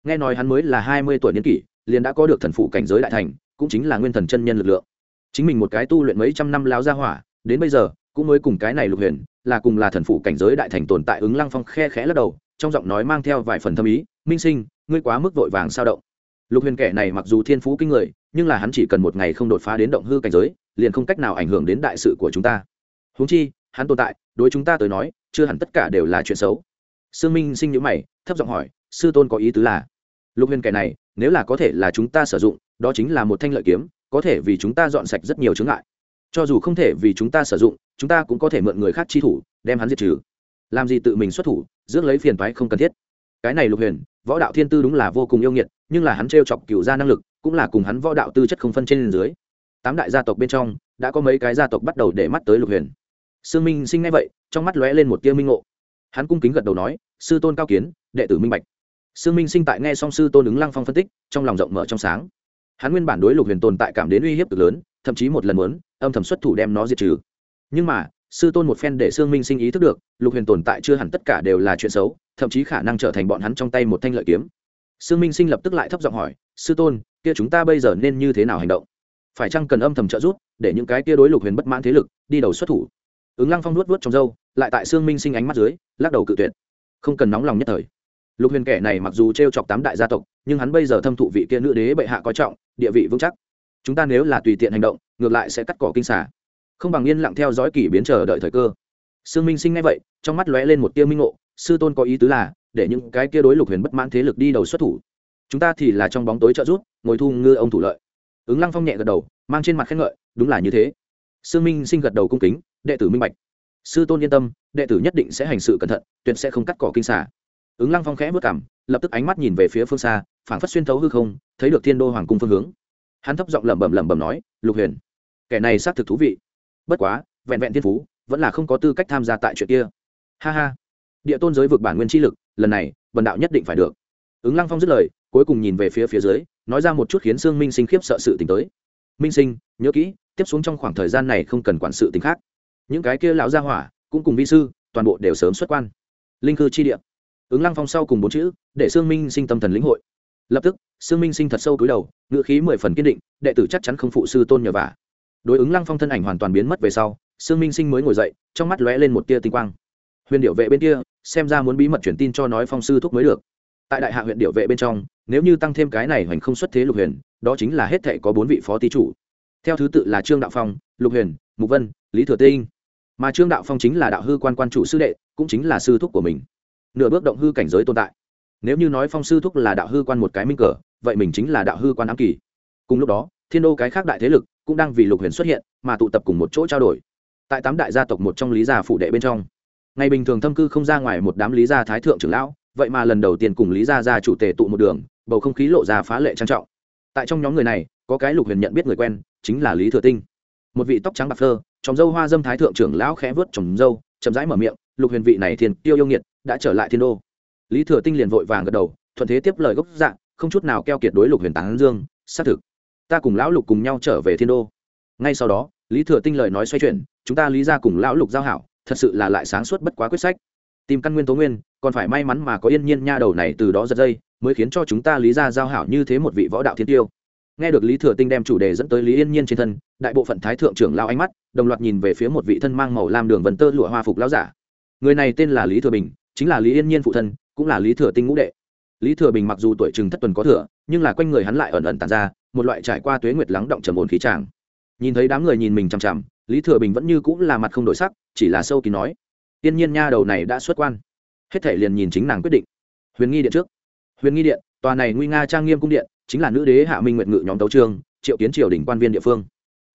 Nghe nói hắn mới là hai mươi tuổi niên kỷ, liền đã có được thần phụ cảnh giới đại thành, cũng chính là nguyên thần chân nhân lực lượng. Chính mình một cái tu luyện mấy trăm năm láo ra hỏa, đến bây giờ cũng mới cùng cái này lục huyền, là cùng là thần phụ cảnh giới đại thành tồn tại ứng lăng phong khe khẽ lắc đầu, trong giọng nói mang theo vài phần thâm ý, minh sinh, ngươi quá mức vội vàng sao động. Lục huyền kẻ này mặc dù thiên phú kinh người, nhưng là hắn chỉ cần một ngày không đột phá đến động hư cảnh giới, liền không cách nào ảnh hưởng đến đại sự của chúng ta. Húng chi, hắn tồn tại, đối chúng ta tới nói, chưa hẳn tất cả đều là chuyện xấu. Sương minh sinh nhữ mày, thấp giọng hỏi, sư tôn có ý tứ là? Lục huyền kẻ này, nếu là có thể là chúng ta sử dụng, đó chính là một thanh lợi kiếm, có thể vì chúng ta dọn sạch rất nhiều chướng ngại cho dù không thể vì chúng ta sử dụng, chúng ta cũng có thể mượn người khác chi thủ, đem hắn diệt trừ. Làm gì tự mình xuất thủ dưỡng lấy phiền toái không cần thiết. Cái này lục huyền, võ đạo thiên tư đúng là vô cùng yêu nghiệt, nhưng là hắn t chọc cựu ra năng lực, cũng là cùng hắn võ đạo tư chất không phân trên dưới. Tám đại gia tộc bên trong, đã có mấy cái gia tộc bắt đầu để mắt tới lục huyền. Sương minh sinh ngay vậy, trong mắt lóe lên một tia minh ngộ. Hắn cung kính gật đầu nói, sư tôn cao kiến, đệ tử minh bạch. Sương minh sinh tại nghe song sư tôn ứng lăng phong phân tích, trong lòng rộng mở trong sáng. Hắn nguyên bản đối lục huyền tồn tại cảm đến uy hiếp cực lớn thậm chí một lần muốn, âm thầm xuất thủ đem nó diệt trừ. Nhưng mà, sư tôn một phen để sương minh sinh ý thức được, lục huyền tồn tại chưa hẳn tất cả đều là chuyện xấu, thậm chí khả năng trở thành bọn hắn trong tay một thanh lợi kiếm. Sương minh sinh lập tức lại thấp giọng hỏi, sư tôn, kia chúng ta bây giờ nên như thế nào hành động? Phải chăng cần âm thầm trợ giúp, để những cái kia đối lục huyền bất mãn thế lực đi đầu xuất thủ? Ứng lăng phong nuốt vớt trong dâu lại tại sương minh sinh ánh mắt dưới, lắc đầu cự tuyệt. Không cần nóng lòng nhất thời. Lục huyền kẻ này mặc dù t r e o chọc tám đại gia tộc, nhưng hắn bây giờ thâm thụ vị kia nữ đế bệ hạ coi trọng, địa vị vững chắc chúng ta nếu là tùy tiện hành động, ngược lại sẽ cắt cỏ kinh xả không bằng yên lặng theo dõi kỷ biến chờ đợi thời cơ. Sương minh sinh ngay vậy, trong mắt lóe lên một tia minh ngộ, sư tôn có ý tứ là, để những cái kia đối lục huyền bất mãn thế lực đi đầu xuất thủ. Chúng ta thì là trong bóng tối trợ giúp, ngồi thu ngư ông thủ lợi. Ứng lăng phong nhẹ gật đầu, mang trên mặt khen ngợi, đúng là như thế. Sương minh sinh gật đầu cung kính, đệ tử minh bạch. Sư tôn yên tâm, đệ tử nhất định sẽ hành sự cẩn thận, tuyệt sẽ không cắt cỏ kinh xả ứng lăng phong khẽ vất cảm lập tức ánh mắt nhìn về phía phương xa, phảng phất xuyên thấu hư không, thấy được thiên đô hoàng cung phương hướng hắn thấp giọng lẩm bẩm lẩm bẩm nói, lục huyền, kẻ này xác thực thú vị. Bất quá, vẹn vẹn thiên phú, vẫn là không có tư cách tham gia tại chuyện kia. Ha ha. Địa tôn giới vực bản nguyên chi lực, lần này, vần đạo nhất định phải được. Ứng lăng phong dứt lời, cuối cùng nhìn về phía phía dưới, nói ra một chút khiến sương minh sinh khiếp sợ sự tình tới. Minh sinh, nhớ kỹ, tiếp xuống trong khoảng thời gian này không cần quản sự tình khác. Những cái kia lão gia hỏa, cũng cùng vi sư, toàn bộ đều sớm xuất quan. Linh cư chi địa. Ứng lăng phong sau cùng bốn chữ, để sương minh sinh tâm thần lĩnh hội lập tức, sương minh sinh thật sâu cúi đầu ngự khí mười phần kiên định, đệ tử chắc chắn không phụ sư tôn nhờ vả. Đối ứng lăng phong thân ảnh hoàn toàn biến mất về sau, sương minh sinh mới ngồi dậy, trong mắt lóe lên một tia tinh quang. Huyền điệu vệ bên kia, xem ra muốn bí mật truyền tin cho nói phong sư thúc mới được. Tại đại hạ huyện điệu vệ bên trong, nếu như tăng thêm cái này hoành không xuất thế lục huyền, đó chính là hết thệ có bốn vị phó tý chủ. Theo thứ tự là trương đạo phong, lục huyền, mục vân, lý thừa tinh. Mà trương đạo phong chính là đạo hư quan quan chủ sư đệ, cũng chính là sư thúc của mình. Nửa bước động hư cảnh giới tồn tại nếu như nói phong sư thúc là đạo hư quan một cái minh cờ, vậy mình chính là đạo hư quan ám kỳ. Cùng lúc đó, thiên đô cái khác đại thế lực cũng đang vì lục huyền xuất hiện, mà tụ tập cùng một chỗ trao đổi. Tại tám đại gia tộc một trong lý gia phụ đệ bên trong. Ngày bình thường thâm cư không ra ngoài một đám lý gia thái thượng trưởng lão, vậy mà lần đầu tiên cùng lý gia gia chủ tề tụ một đường, bầu không khí lộ ra phá lệ trang trọng. Tại trong nhóm người này, có cái lục huyền nhận biết người quen, chính là lý thừa tinh. Một vị tóc trắng bạc phơ trồng dâu hoa dâm thái thượng trưởng lão khẽ vớt trồng dâu, chậm rãi mở miệng, lục huyền vị này thiên tiêu yêu nghiệt, đã trở lại thiên đô lý thừa tinh liền vội vàng gật đầu, thuận thế tiếp lời gốc dạng không chút nào keo kiệt đối lục huyền tán dương, xác thực, ta cùng lão lục cùng nhau trở về thiên đô. Ngay sau đó, lý thừa tinh lời nói xoay chuyển, chúng ta lý ra cùng lão lục giao hảo, thật sự là lại sáng suốt bất quá quyết sách. Tìm căn nguyên tố nguyên, còn phải may mắn mà có yên nhiên nha đầu này từ đó giật dây, mới khiến cho chúng ta lý ra giao hảo như thế một vị võ đạo thiên tiêu. Nghe được lý thừa tinh đem chủ đề dẫn tới lý yên nhiên trên thân, đại bộ phận thái thượng trưởng lao ánh mắt, đồng loạt nhìn về phía một vị thân mang màu lam đường vần tơ lụa hoa phục lao giả. Người này tên là lý thừa bình, chính là lý yên nhiên phụ thân cũng là lý thừa tinh ngũ đệ. Lý thừa bình mặc dù tuổi chừng thất tuần có thừa, nhưng là quanh người hắn lại ẩn ẩn tàn ra, một loại trải qua tuế nguyệt lắng động trầm ổn khí tràng. Nhìn thấy đám người nhìn mình chằm chằm, lý thừa bình vẫn như cũng là mặt không đổi sắc, chỉ là sâu kín nói, tiên nhiên nha đầu này đã xuất quan. Hết thể liền nhìn chính nàng quyết định. Huyền nghi điện trước. Huyền nghi điện, tòa này nguy nga trang nghiêm cung điện, chính là nữ đế hạ minh nguyện ngự nhóm tấu trương, triệu kiến triều đình quan viên địa phương.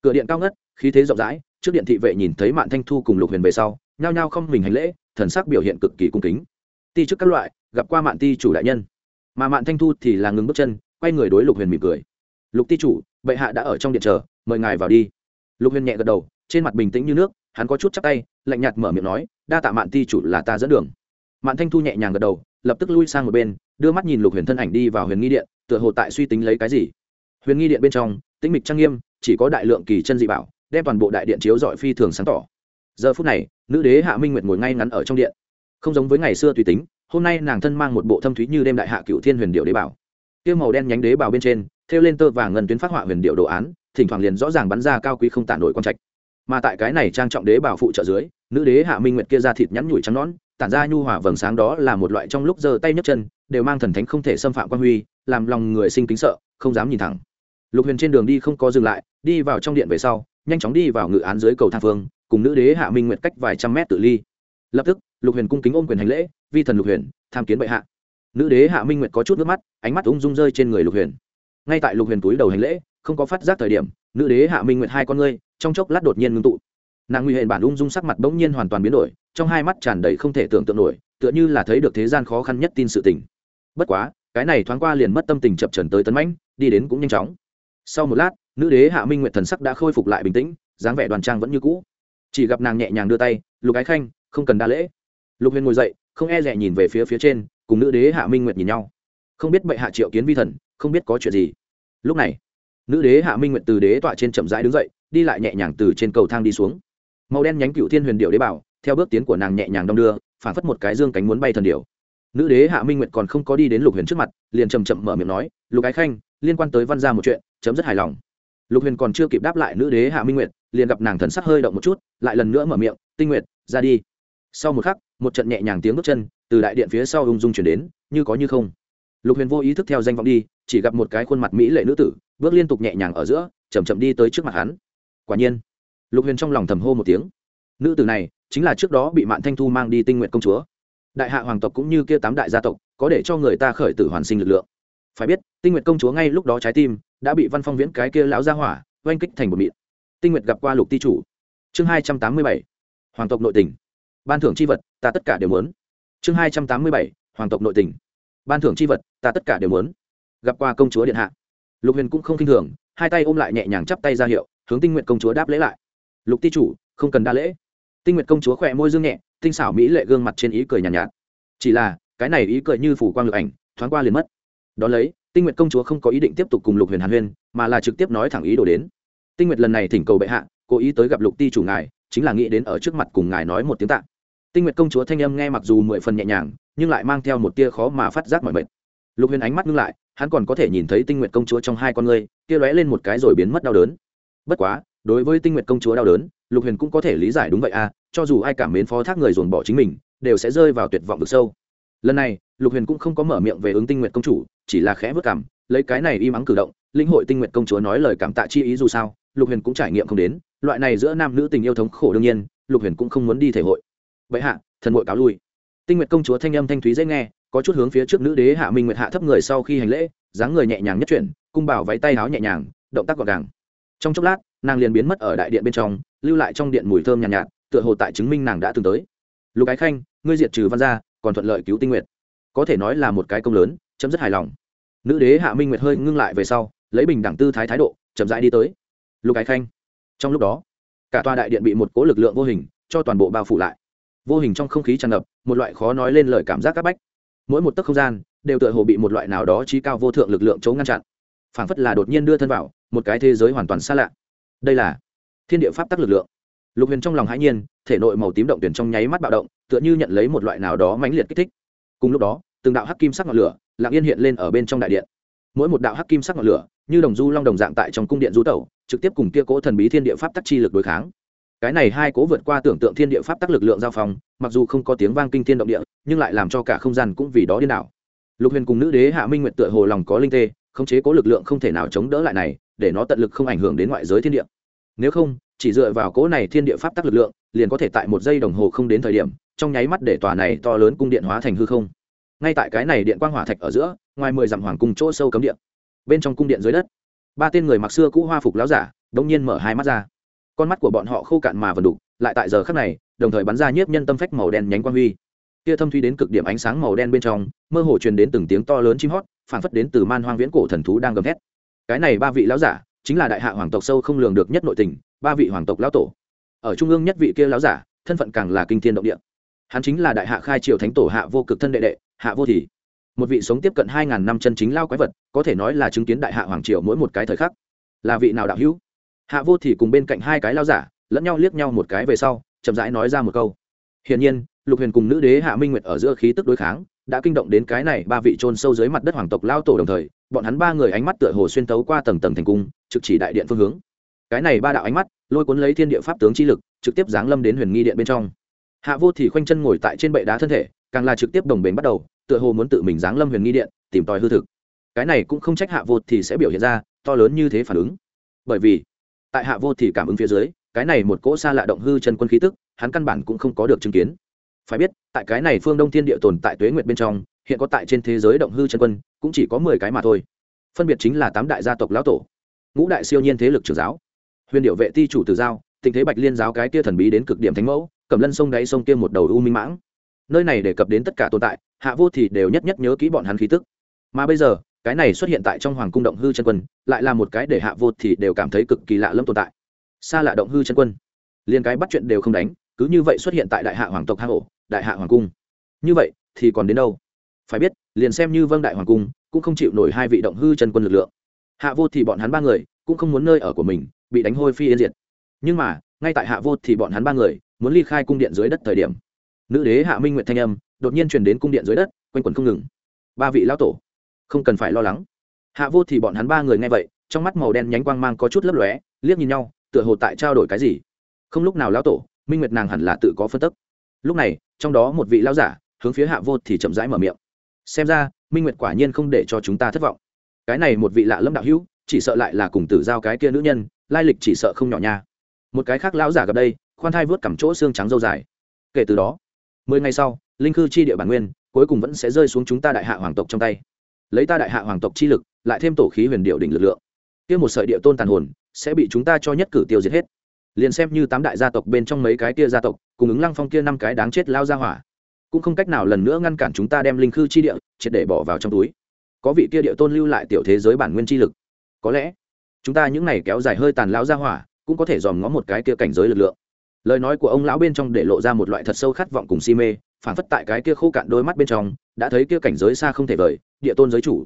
Cửa điện cao ngất, khí thế rộng rãi, trước điện thị vệ nhìn thấy mạn thanh thu cùng lục huyền về sau, nhao nhao không mình hành lễ, thần sắc biểu hiện cực kỳ cung kính ti trước các loại, gặp qua mạn ti chủ đại nhân. Mà mạn thanh thu thì là ngừng bước chân, quay người đối lục huyền mỉm cười. Lục ti chủ, bệ hạ đã ở trong điện chờ, mời ngài vào đi. Lục huyền nhẹ gật đầu, trên mặt bình tĩnh như nước, hắn có chút chắc tay, lạnh nhạt mở miệng nói, đa tạ mạn ti chủ là ta dẫn đường. Mạn thanh thu nhẹ nhàng gật đầu, lập tức lui sang một bên, đưa mắt nhìn lục huyền thân ảnh đi vào huyền nghi điện, tựa hồ tại suy tính lấy cái gì. Huyền nghi điện bên trong, tĩnh mịch trang nghiêm, chỉ có đại lượng kỳ chân dị bảo, đem toàn bộ đại điện chiếu dọi phi thường sáng tỏ. Giờ phút này, nữ đế hạ minh nguyệt ngồi ngay ngắn ở trong điện không giống với ngày xưa tùy tính, hôm nay nàng thân mang một bộ thâm thúy như đêm đại hạ cựu thiên huyền điệu đế bảo. Tiêu màu đen nhánh đế bảo bên trên, thêu lên tơ vàng ngân tuyến phát họa huyền điệu đồ án, thỉnh thoảng liền rõ ràng bắn ra cao quý không tản nổi quan trạch. Mà tại cái này trang trọng đế bảo phụ trợ dưới, nữ đế hạ minh nguyệt kia ra thịt nhắn nhủi trắng nón tản ra nhu hòa vầng sáng đó là một loại trong lúc giơ tay nhấc chân, đều mang thần thánh không thể xâm phạm quan huy, làm lòng người sinh kính sợ, không dám nhìn thẳng. Lục huyền trên đường đi không có dừng lại, đi vào trong điện về sau, nhanh chóng đi vào ngự án dưới cầu thang phương, cùng nữ đế hạ minh nguyệt cách vài trăm mét tự ly. Lập tức lục huyền cung kính ôm quyền hành lễ, vi thần lục huyền, tham kiến bệ hạ. Nữ đế hạ minh nguyệt có chút nước mắt, ánh mắt ung dung rơi trên người lục huyền. Ngay tại lục huyền túi đầu hành lễ, không có phát giác thời điểm, nữ đế hạ minh nguyệt hai con ngươi, trong chốc lát đột nhiên ngưng tụ. Nàng nguy hệ bản ung dung sắc mặt bỗng nhiên hoàn toàn biến đổi, trong hai mắt tràn đầy không thể tưởng tượng nổi, tựa như là thấy được thế gian khó khăn nhất tin sự tình. Bất quá, cái này thoáng qua liền mất tâm tình chập trần tới tấn mãnh, đi đến cũng nhanh chóng. Sau một lát, nữ đế hạ minh nguyệt thần sắc đã khôi phục lại bình tĩnh, dáng vẻ đoàn trang vẫn như cũ. Chỉ gặp nàng nhẹ nhàng đưa tay, lục ái khanh, không cần đa lễ lục huyền ngồi dậy, không e rẻ nhìn về phía phía trên, cùng nữ đế hạ minh nguyệt nhìn nhau. Không biết bệ hạ triệu kiến vi thần, không biết có chuyện gì. Lúc này, nữ đế hạ minh nguyệt từ đế tọa trên chậm rãi đứng dậy, đi lại nhẹ nhàng từ trên cầu thang đi xuống. Màu đen nhánh cựu thiên huyền điệu đế bảo, theo bước tiến của nàng nhẹ nhàng đong đưa, phản phất một cái dương cánh muốn bay thần điệu. Nữ đế hạ minh nguyệt còn không có đi đến lục huyền trước mặt, liền chầm chậm mở miệng nói, lục ái khanh, liên quan tới văn ra một chuyện, chấm rất hài lòng. Lục huyền còn chưa kịp đáp lại nữ đế hạ minh nguyệt, liền gặp nàng thần sắc hơi động một chút, lại lần nữa mở miệng, tinh nguyệt, ra đi sau một khắc, một trận nhẹ nhàng tiếng bước chân từ đại điện phía sau ung dung chuyển đến, như có như không. Lục huyền vô ý thức theo danh vọng đi, chỉ gặp một cái khuôn mặt mỹ lệ nữ tử, bước liên tục nhẹ nhàng ở giữa chầm chậm đi tới trước mặt hắn. Quả nhiên, lục huyền trong lòng thầm hô một tiếng. Nữ tử này, chính là trước đó bị mạn thanh thu mang đi tinh nguyện công chúa. Đại hạ hoàng tộc cũng như kia tám đại gia tộc, có để cho người ta khởi tử hoàn sinh lực lượng. Phải biết, tinh nguyện công chúa ngay lúc đó trái tim, đã bị văn phong viễn cái kia lão gia hỏa, oanh kích thành một mịn. Tinh nguyện gặp qua lục ti chủ. Chương hai trăm tám mươi bảy. Hoàng tộc nội tình ban thưởng c h i vật ta tất cả đều muốn. Chương hai trăm tám mươi bảy hoàng tộc nội tình. Ban thưởng c h i vật ta tất cả đều muốn. Gặp qua công chúa điện hạ. Lục huyền cũng không k i n h thường hai tay ôm lại nhẹ nhàng chắp tay ra hiệu hướng tinh nguyện công chúa đáp lễ lại. Lục ti chủ không cần đa lễ. Tinh nguyện công chúa khỏe môi dương nhẹ tinh xảo mỹ lệ gương mặt trên ý cười nhàn nhạt, nhạt. Chỉ là cái này ý cười như phủ quang lực ảnh thoáng qua liền mất. Đ ó lấy tinh nguyện công chúa không có ý định tiếp tục cùng lục huyền hàn huyên mà là trực tiếp nói thẳng ý đồ đến. Tinh nguyện lần này thỉnh cầu bệ hạ cố ý tới gặp lục ti chủ ngài chính là nghĩ đến ở trước mặt cùng ngài nói một tiếng tạ tinh nguyệt công chúa thanh âm nghe mặc dù mười phần nhẹ nhàng, nhưng lại mang theo một tia khó mà phát giác mọi mệt. Lục huyền ánh mắt ngưng lại, hắn còn có thể nhìn thấy tinh nguyệt công chúa trong hai con ngươi, kia lóe lên một cái rồi biến mất đau đớn. Bất quá, đối với tinh nguyệt công chúa đau đớn, lục huyền cũng có thể lý giải đúng vậy à cho dù ai cảm mến phó thác người dồn bỏ chính mình, đều sẽ rơi vào tuyệt vọng vực sâu. Lần này, lục huyền cũng không có mở miệng về ứng tinh nguyệt công chủ, chỉ là khẽ vất cảm, lấy cái này im ắng cử động linh hội tinh nguyệt công chúa nói lời cảm tạ chi ý dù sao, lục huyền cũng trải nghiệm không đến, loại này giữa nam nữ tình yêu thống khổ đương nhiên, lục huyền cũng không muốn đi thể hội vậy hạ thần hội cáo lui. Tinh nguyệt công chúa thanh âm thanh thúy dễ nghe có chút hướng phía trước nữ đế hạ minh nguyệt hạ thấp người sau khi hành lễ dáng người nhẹ nhàng nhất chuyển cung bảo váy tay áo nhẹ nhàng động tác gọn gàng. Trong chốc lát nàng liền biến mất ở đại điện bên trong lưu lại trong điện mùi thơm nhàn nhạt, nhạt tựa hồ tại chứng minh nàng đã từng tới. Lục ái khanh ngươi diệt trừ văn gia còn thuận lợi cứu tinh nguyệt. Có thể nói là một cái công lớn chấm rất hài lòng. Nữ đế hạ minh nguyệt hơi ngưng lại về sau lấy bình đẳng tư thái thái độ chậm rãi đi tới. Lục ái khanh trong lúc đó cả tòa đại điện bị một cố lực lượng vô hình cho toàn bộ bao phủ lại vô hình trong không khí tràn ngập, một loại khó nói lên lời cảm giác c bách. Mỗi một tấc không gian đều tựa hồ bị một loại nào đó trí cao vô thượng lực lượng chống ngăn chặn. Phảng phất là đột nhiên đưa thân vào một cái thế giới hoàn toàn xa lạ. Đây là thiên địa pháp tắc lực lượng. Lục huyền trong lòng hãi nhiên, thể nội màu tím động tuyển trong nháy mắt bạo động, tựa như nhận lấy một loại nào đó mãnh liệt kích thích. Cùng lúc đó, từng đạo hắc kim sắc ngọn lửa lặng yên hiện lên ở bên trong đại điện. Mỗi một đạo hắc kim sắc ngọn lửa như đồng du long đồng dạng tại trong cung điện du tẩu, trực tiếp cùng kia cố thần bí thiên địa pháp tắc chi lực đối kháng cái này hai cố vượt qua tưởng tượng thiên địa pháp tắc lực lượng giao phòng, mặc dù không có tiếng vang kinh thiên động địa nhưng lại làm cho cả không gian cũng vì đó điên đảo. Lục huyền cùng nữ đế hạ minh nguyệt tựa hồ lòng có linh tê khống chế cố lực lượng không thể nào chống đỡ lại này để nó tận lực không ảnh hưởng đến ngoại giới thiên địa. Nếu không chỉ dựa vào cố này thiên địa pháp tắc lực lượng liền có thể tại một giây đồng hồ không đến thời điểm trong nháy mắt để tòa này to lớn cung điện hóa thành hư không. Ngay tại cái này điện quang hỏa thạch ở giữa ngoài mười dặm hoàng cung chỗ sâu cấm điện bên trong cung điện dưới đất ba tên người mặc xưa cũ hoa phục láo giả đ nhiên mở hai mắt ra con mắt của bọn họ khô cạn mà vần đục, lại tại giờ khắc này, đồng thời bắn ra nhiếp nhân tâm phách màu đen nhánh quang huy. Kia thâm thuy đến cực điểm ánh sáng màu đen bên trong, mơ hồ truyền đến từng tiếng to lớn chim hót phản phất đến từ man hoang viễn cổ thần thú đang gầm thét. Cái này ba vị lão giả, chính là đại hạ hoàng tộc sâu không lường được nhất nội tình, ba vị hoàng tộc lão tổ. Ở trung ương nhất vị kia lão giả, thân phận càng là kinh thiên động địa. Hắn chính là đại hạ khai triều thánh tổ hạ vô cực thân đệ đệ, hạ vô thì. Một vị sống tiếp cận hai ngàn năm chân chính lao quái vật, có thể nói là chứng kiến đại hạ hoàng triều mỗi một cái thời khắc. Là vị nào đạo hữu? Hạ vô thì cùng bên cạnh hai cái lao giả, lẫn nhau liếc nhau một cái về sau, chậm rãi nói ra một câu. Hiển nhiên, lục huyền cùng nữ đế hạ minh nguyệt ở giữa khí tức đối kháng, đã kinh động đến cái này ba vị trôn sâu dưới mặt đất hoàng tộc lao tổ đồng thời, bọn hắn ba người ánh mắt tựa hồ xuyên tấu qua tầng tầng thành cung, trực chỉ đại điện phương hướng. Cái này ba đạo ánh mắt, lôi cuốn lấy thiên địa pháp tướng chi lực, trực tiếp giáng lâm đến huyền nghi điện bên trong. Hạ vô thì khoanh chân ngồi tại trên bệ đá thân thể, càng là trực tiếp đồng bền bắt đầu, tựa hồ muốn tự mình giáng lâm huyền nghi điện, tìm tòi hư thực. Cái này cũng không trách hạ vô thì sẽ biểu hiện ra to lớn như thế phản ứng. Bởi vì tại hạ vô thì cảm ứng phía dưới, cái này một cỗ xa lạ động hư chân quân khí tức, hắn căn bản cũng không có được chứng kiến. Phải biết, tại cái này phương đông thiên địa tồn tại tuế nguyệt bên trong, hiện có tại trên thế giới động hư chân quân, cũng chỉ có mười cái mà thôi. Phân biệt chính là tám đại gia tộc lão tổ, ngũ đại siêu nhiên thế lực trưởng giáo, huyền điệu vệ ti chủ từ giao tình thế bạch liên giáo cái kia thần bí đến cực điểm thánh mẫu, cầm lân sông đáy sông kia một đầu u minh mãng. Nơi này đề cập đến tất cả tồn tại, hạ vô thì đều nhất nhất nhớ kỹ bọn hắn khí tức. Mà bây giờ cái này xuất hiện tại trong hoàng cung động hư chân quân, lại là một cái để hạ vô thì đều cảm thấy cực kỳ lạ lâm tồn tại. Xa lạ động hư chân quân. Liền cái bắt chuyện đều không đánh, cứ như vậy xuất hiện tại đại hạ hoàng tộc hang ổ, đại hạ hoàng cung. Như vậy, thì còn đến đâu? Phải biết, liền xem như vâng đại hoàng cung, cũng không chịu nổi hai vị động hư chân quân lực lượng. Hạ vô thì bọn hắn ba người, cũng không muốn nơi ở của mình, bị đánh hôi phi yên diệt. Nhưng mà, ngay tại hạ vô thì bọn hắn ba người, muốn ly khai cung điện dưới đất thời điểm, nữ đế hạ minh nguyện thanh âm đột nhiên truyền đến cung điện dưới đất, quanh quẩn không ngừng. Ba vị lão tổ không cần phải lo lắng. Hạ vô thì bọn hắn ba người nghe vậy, trong mắt màu đen nhánh quang mang có chút lấp lóe, liếc nhìn nhau, tựa hồ tại trao đổi cái gì. Không lúc nào lão tổ, minh nguyệt nàng hẳn là tự có phân tức. Lúc này, trong đó một vị lão giả, hướng phía hạ vô thì chậm rãi mở miệng. Xem ra, minh nguyệt quả nhiên không để cho chúng ta thất vọng. Cái này một vị lạ lâm đạo hữu, chỉ sợ lại là cùng tử giao cái kia nữ nhân, lai lịch chỉ sợ không nhỏ nha. Một cái khác lão giả gặp đây, khoan thai vớt cằm chỗ xương trắng dâu dài. Kể từ đó, mười ngày sau, linh khư chi địa bản nguyên cuối cùng vẫn sẽ rơi xuống chúng ta đại hạ hoàng tộc trong tay lấy ta đại hạ hoàng tộc chi lực, lại thêm tổ khí huyền điệu đỉnh lực lượng. Kia một sợi địa tôn tàn hồn, sẽ bị chúng ta cho nhất cử tiêu diệt hết. Liền xem như tám đại gia tộc bên trong mấy cái kia gia tộc, cùng ứng lăng phong kia năm cái đáng chết lao ra hỏa, cũng không cách nào lần nữa ngăn cản chúng ta đem linh khư chi địa, triệt để bỏ vào trong túi. Có vị kia địa tôn lưu lại tiểu thế giới bản nguyên chi lực. Có lẽ, chúng ta những này kéo dài hơi tàn lao ra hỏa, cũng có thể dòm ngó một cái kia cảnh giới lực lượng. Lời nói của ông lão bên trong để lộ ra một loại thật sâu khát vọng cùng si mê phản phất tại cái kia khô cạn đôi mắt bên trong đã thấy kia cảnh giới xa không thể vời, địa tôn giới chủ.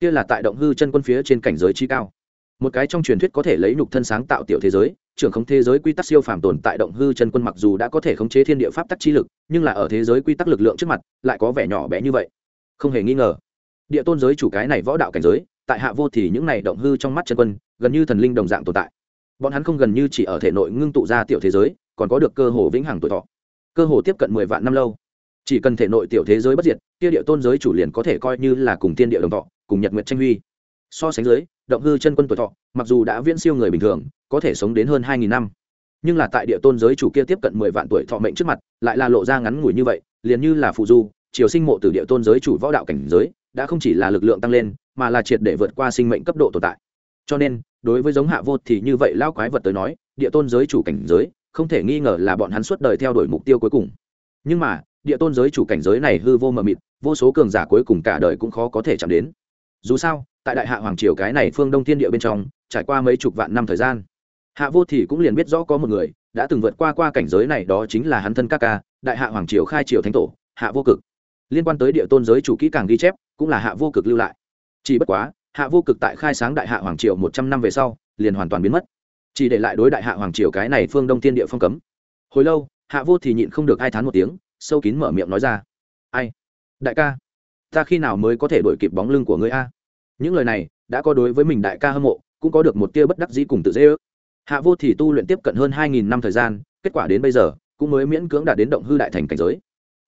Kia là tại động hư chân quân phía trên cảnh giới chi cao. Một cái trong truyền thuyết có thể lấy nhục thân sáng tạo tiểu thế giới, trưởng không thế giới quy tắc siêu phàm tồn tại động hư chân quân mặc dù đã có thể khống chế thiên địa pháp tắc chi lực, nhưng là ở thế giới quy tắc lực lượng trước mặt, lại có vẻ nhỏ bé như vậy. Không hề nghi ngờ. Địa tôn giới chủ cái này võ đạo cảnh giới, tại hạ vô thì những này động hư trong mắt chân quân, gần như thần linh đồng dạng tồn tại. Bọn hắn không gần như chỉ ở thể nội ngưng tụ ra tiểu thế giới, còn có được cơ hồ vĩnh hằng tuổi thọ. Cơ hồ tiếp cận mười vạn năm lâu chỉ cần thể nội tiểu thế giới bất diệt, kia địa tôn giới chủ liền có thể coi như là cùng tiên địa đồng thọ, cùng nhật nguyện tranh huy. So sánh dưới, động hư chân quân tuổi thọ, mặc dù đã viễn siêu người bình thường, có thể sống đến hơn hai nghìn năm. Nhưng là tại địa tôn giới chủ kia tiếp cận mười vạn tuổi thọ mệnh trước mặt, lại là lộ ra ngắn ngủi như vậy, liền như là phụ du chiều sinh mộ từ địa tôn giới chủ võ đạo cảnh giới, đã không chỉ là lực lượng tăng lên, mà là triệt để vượt qua sinh mệnh cấp độ tồn tại. Cho nên, đối với giống hạ vô thì như vậy lao quái vật tới nói, địa tôn giới chủ cảnh giới, không thể nghi ngờ là bọn hắn suốt đời theo đuổi mục tiêu cuối cùng. Nhưng mà địa tôn giới chủ cảnh giới này hư vô mờ mịt, vô số cường giả cuối cùng cả đời cũng khó có thể chạm đến. Dù sao, tại đại hạ hoàng triều cái này phương đông thiên địa bên trong, trải qua mấy chục vạn năm thời gian, hạ vô thì cũng liền biết rõ có một người đã từng vượt qua qua cảnh giới này, đó chính là hắn thân các ca, đại hạ hoàng triều khai triều thánh tổ, hạ vô cực. Liên quan tới địa tôn giới chủ kỹ càng ghi chép, cũng là hạ vô cực lưu lại. Chỉ bất quá, hạ vô cực tại khai sáng đại hạ hoàng triều một trăm năm về sau, liền hoàn toàn biến mất. Chỉ để lại đối đại hạ hoàng triều cái này phương đông tiên địa phong cấm. Hồi lâu, hạ vô thì nhịn không được ai thán một tiếng sâu kín mở miệng nói ra. Ai? Đại ca, ta khi nào mới có thể đổi kịp bóng lưng của ngươi a? Những lời này đã có đối với mình đại ca hâm mộ, cũng có được một tia bất đắc dĩ cùng tự dễ ước. Hạ vô thì tu luyện tiếp cận hơn hai nghìn năm thời gian, kết quả đến bây giờ cũng mới miễn cưỡng đạt đến động hư đại thành cảnh giới,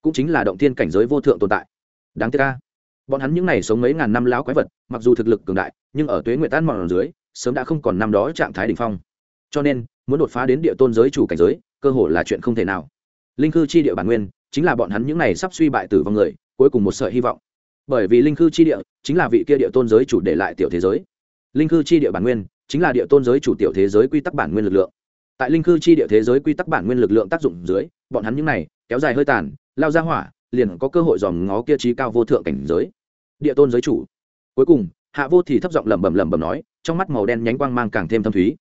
cũng chính là động thiên cảnh giới vô thượng tồn tại. Đáng tiếc ca bọn hắn những n à y sống mấy ngàn năm láo quái vật, mặc dù thực lực cường đại, nhưng ở tuế nguyện tan mòn dưới, sớm đã không còn năm đó trạng thái đ ỉ n h phong. Cho nên, muốn đột phá đến địa tôn giới chủ cảnh giới, cơ hồ là chuyện không thể nào. Linh khư chi địa bản nguyên chính là bọn hắn những này sắp suy bại tử vong người, cuối cùng một sợi hy vọng. Bởi vì linh khư chi địa chính là vị kia địa tôn giới chủ để lại tiểu thế giới. Linh khư chi địa bản nguyên chính là địa tôn giới chủ tiểu thế giới quy tắc bản nguyên lực lượng. Tại linh khư chi địa thế giới quy tắc bản nguyên lực lượng tác dụng dưới, bọn hắn những này kéo dài hơi tàn, lao ra hỏa, liền có cơ hội dòm ngó kia trí cao vô thượng cảnh giới. Địa tôn giới chủ. Cuối cùng, hạ vô thì thấp giọng lẩm bẩm lẩm bẩm nói, trong mắt màu đen nhánh quang mang càng thêm thâm thúy.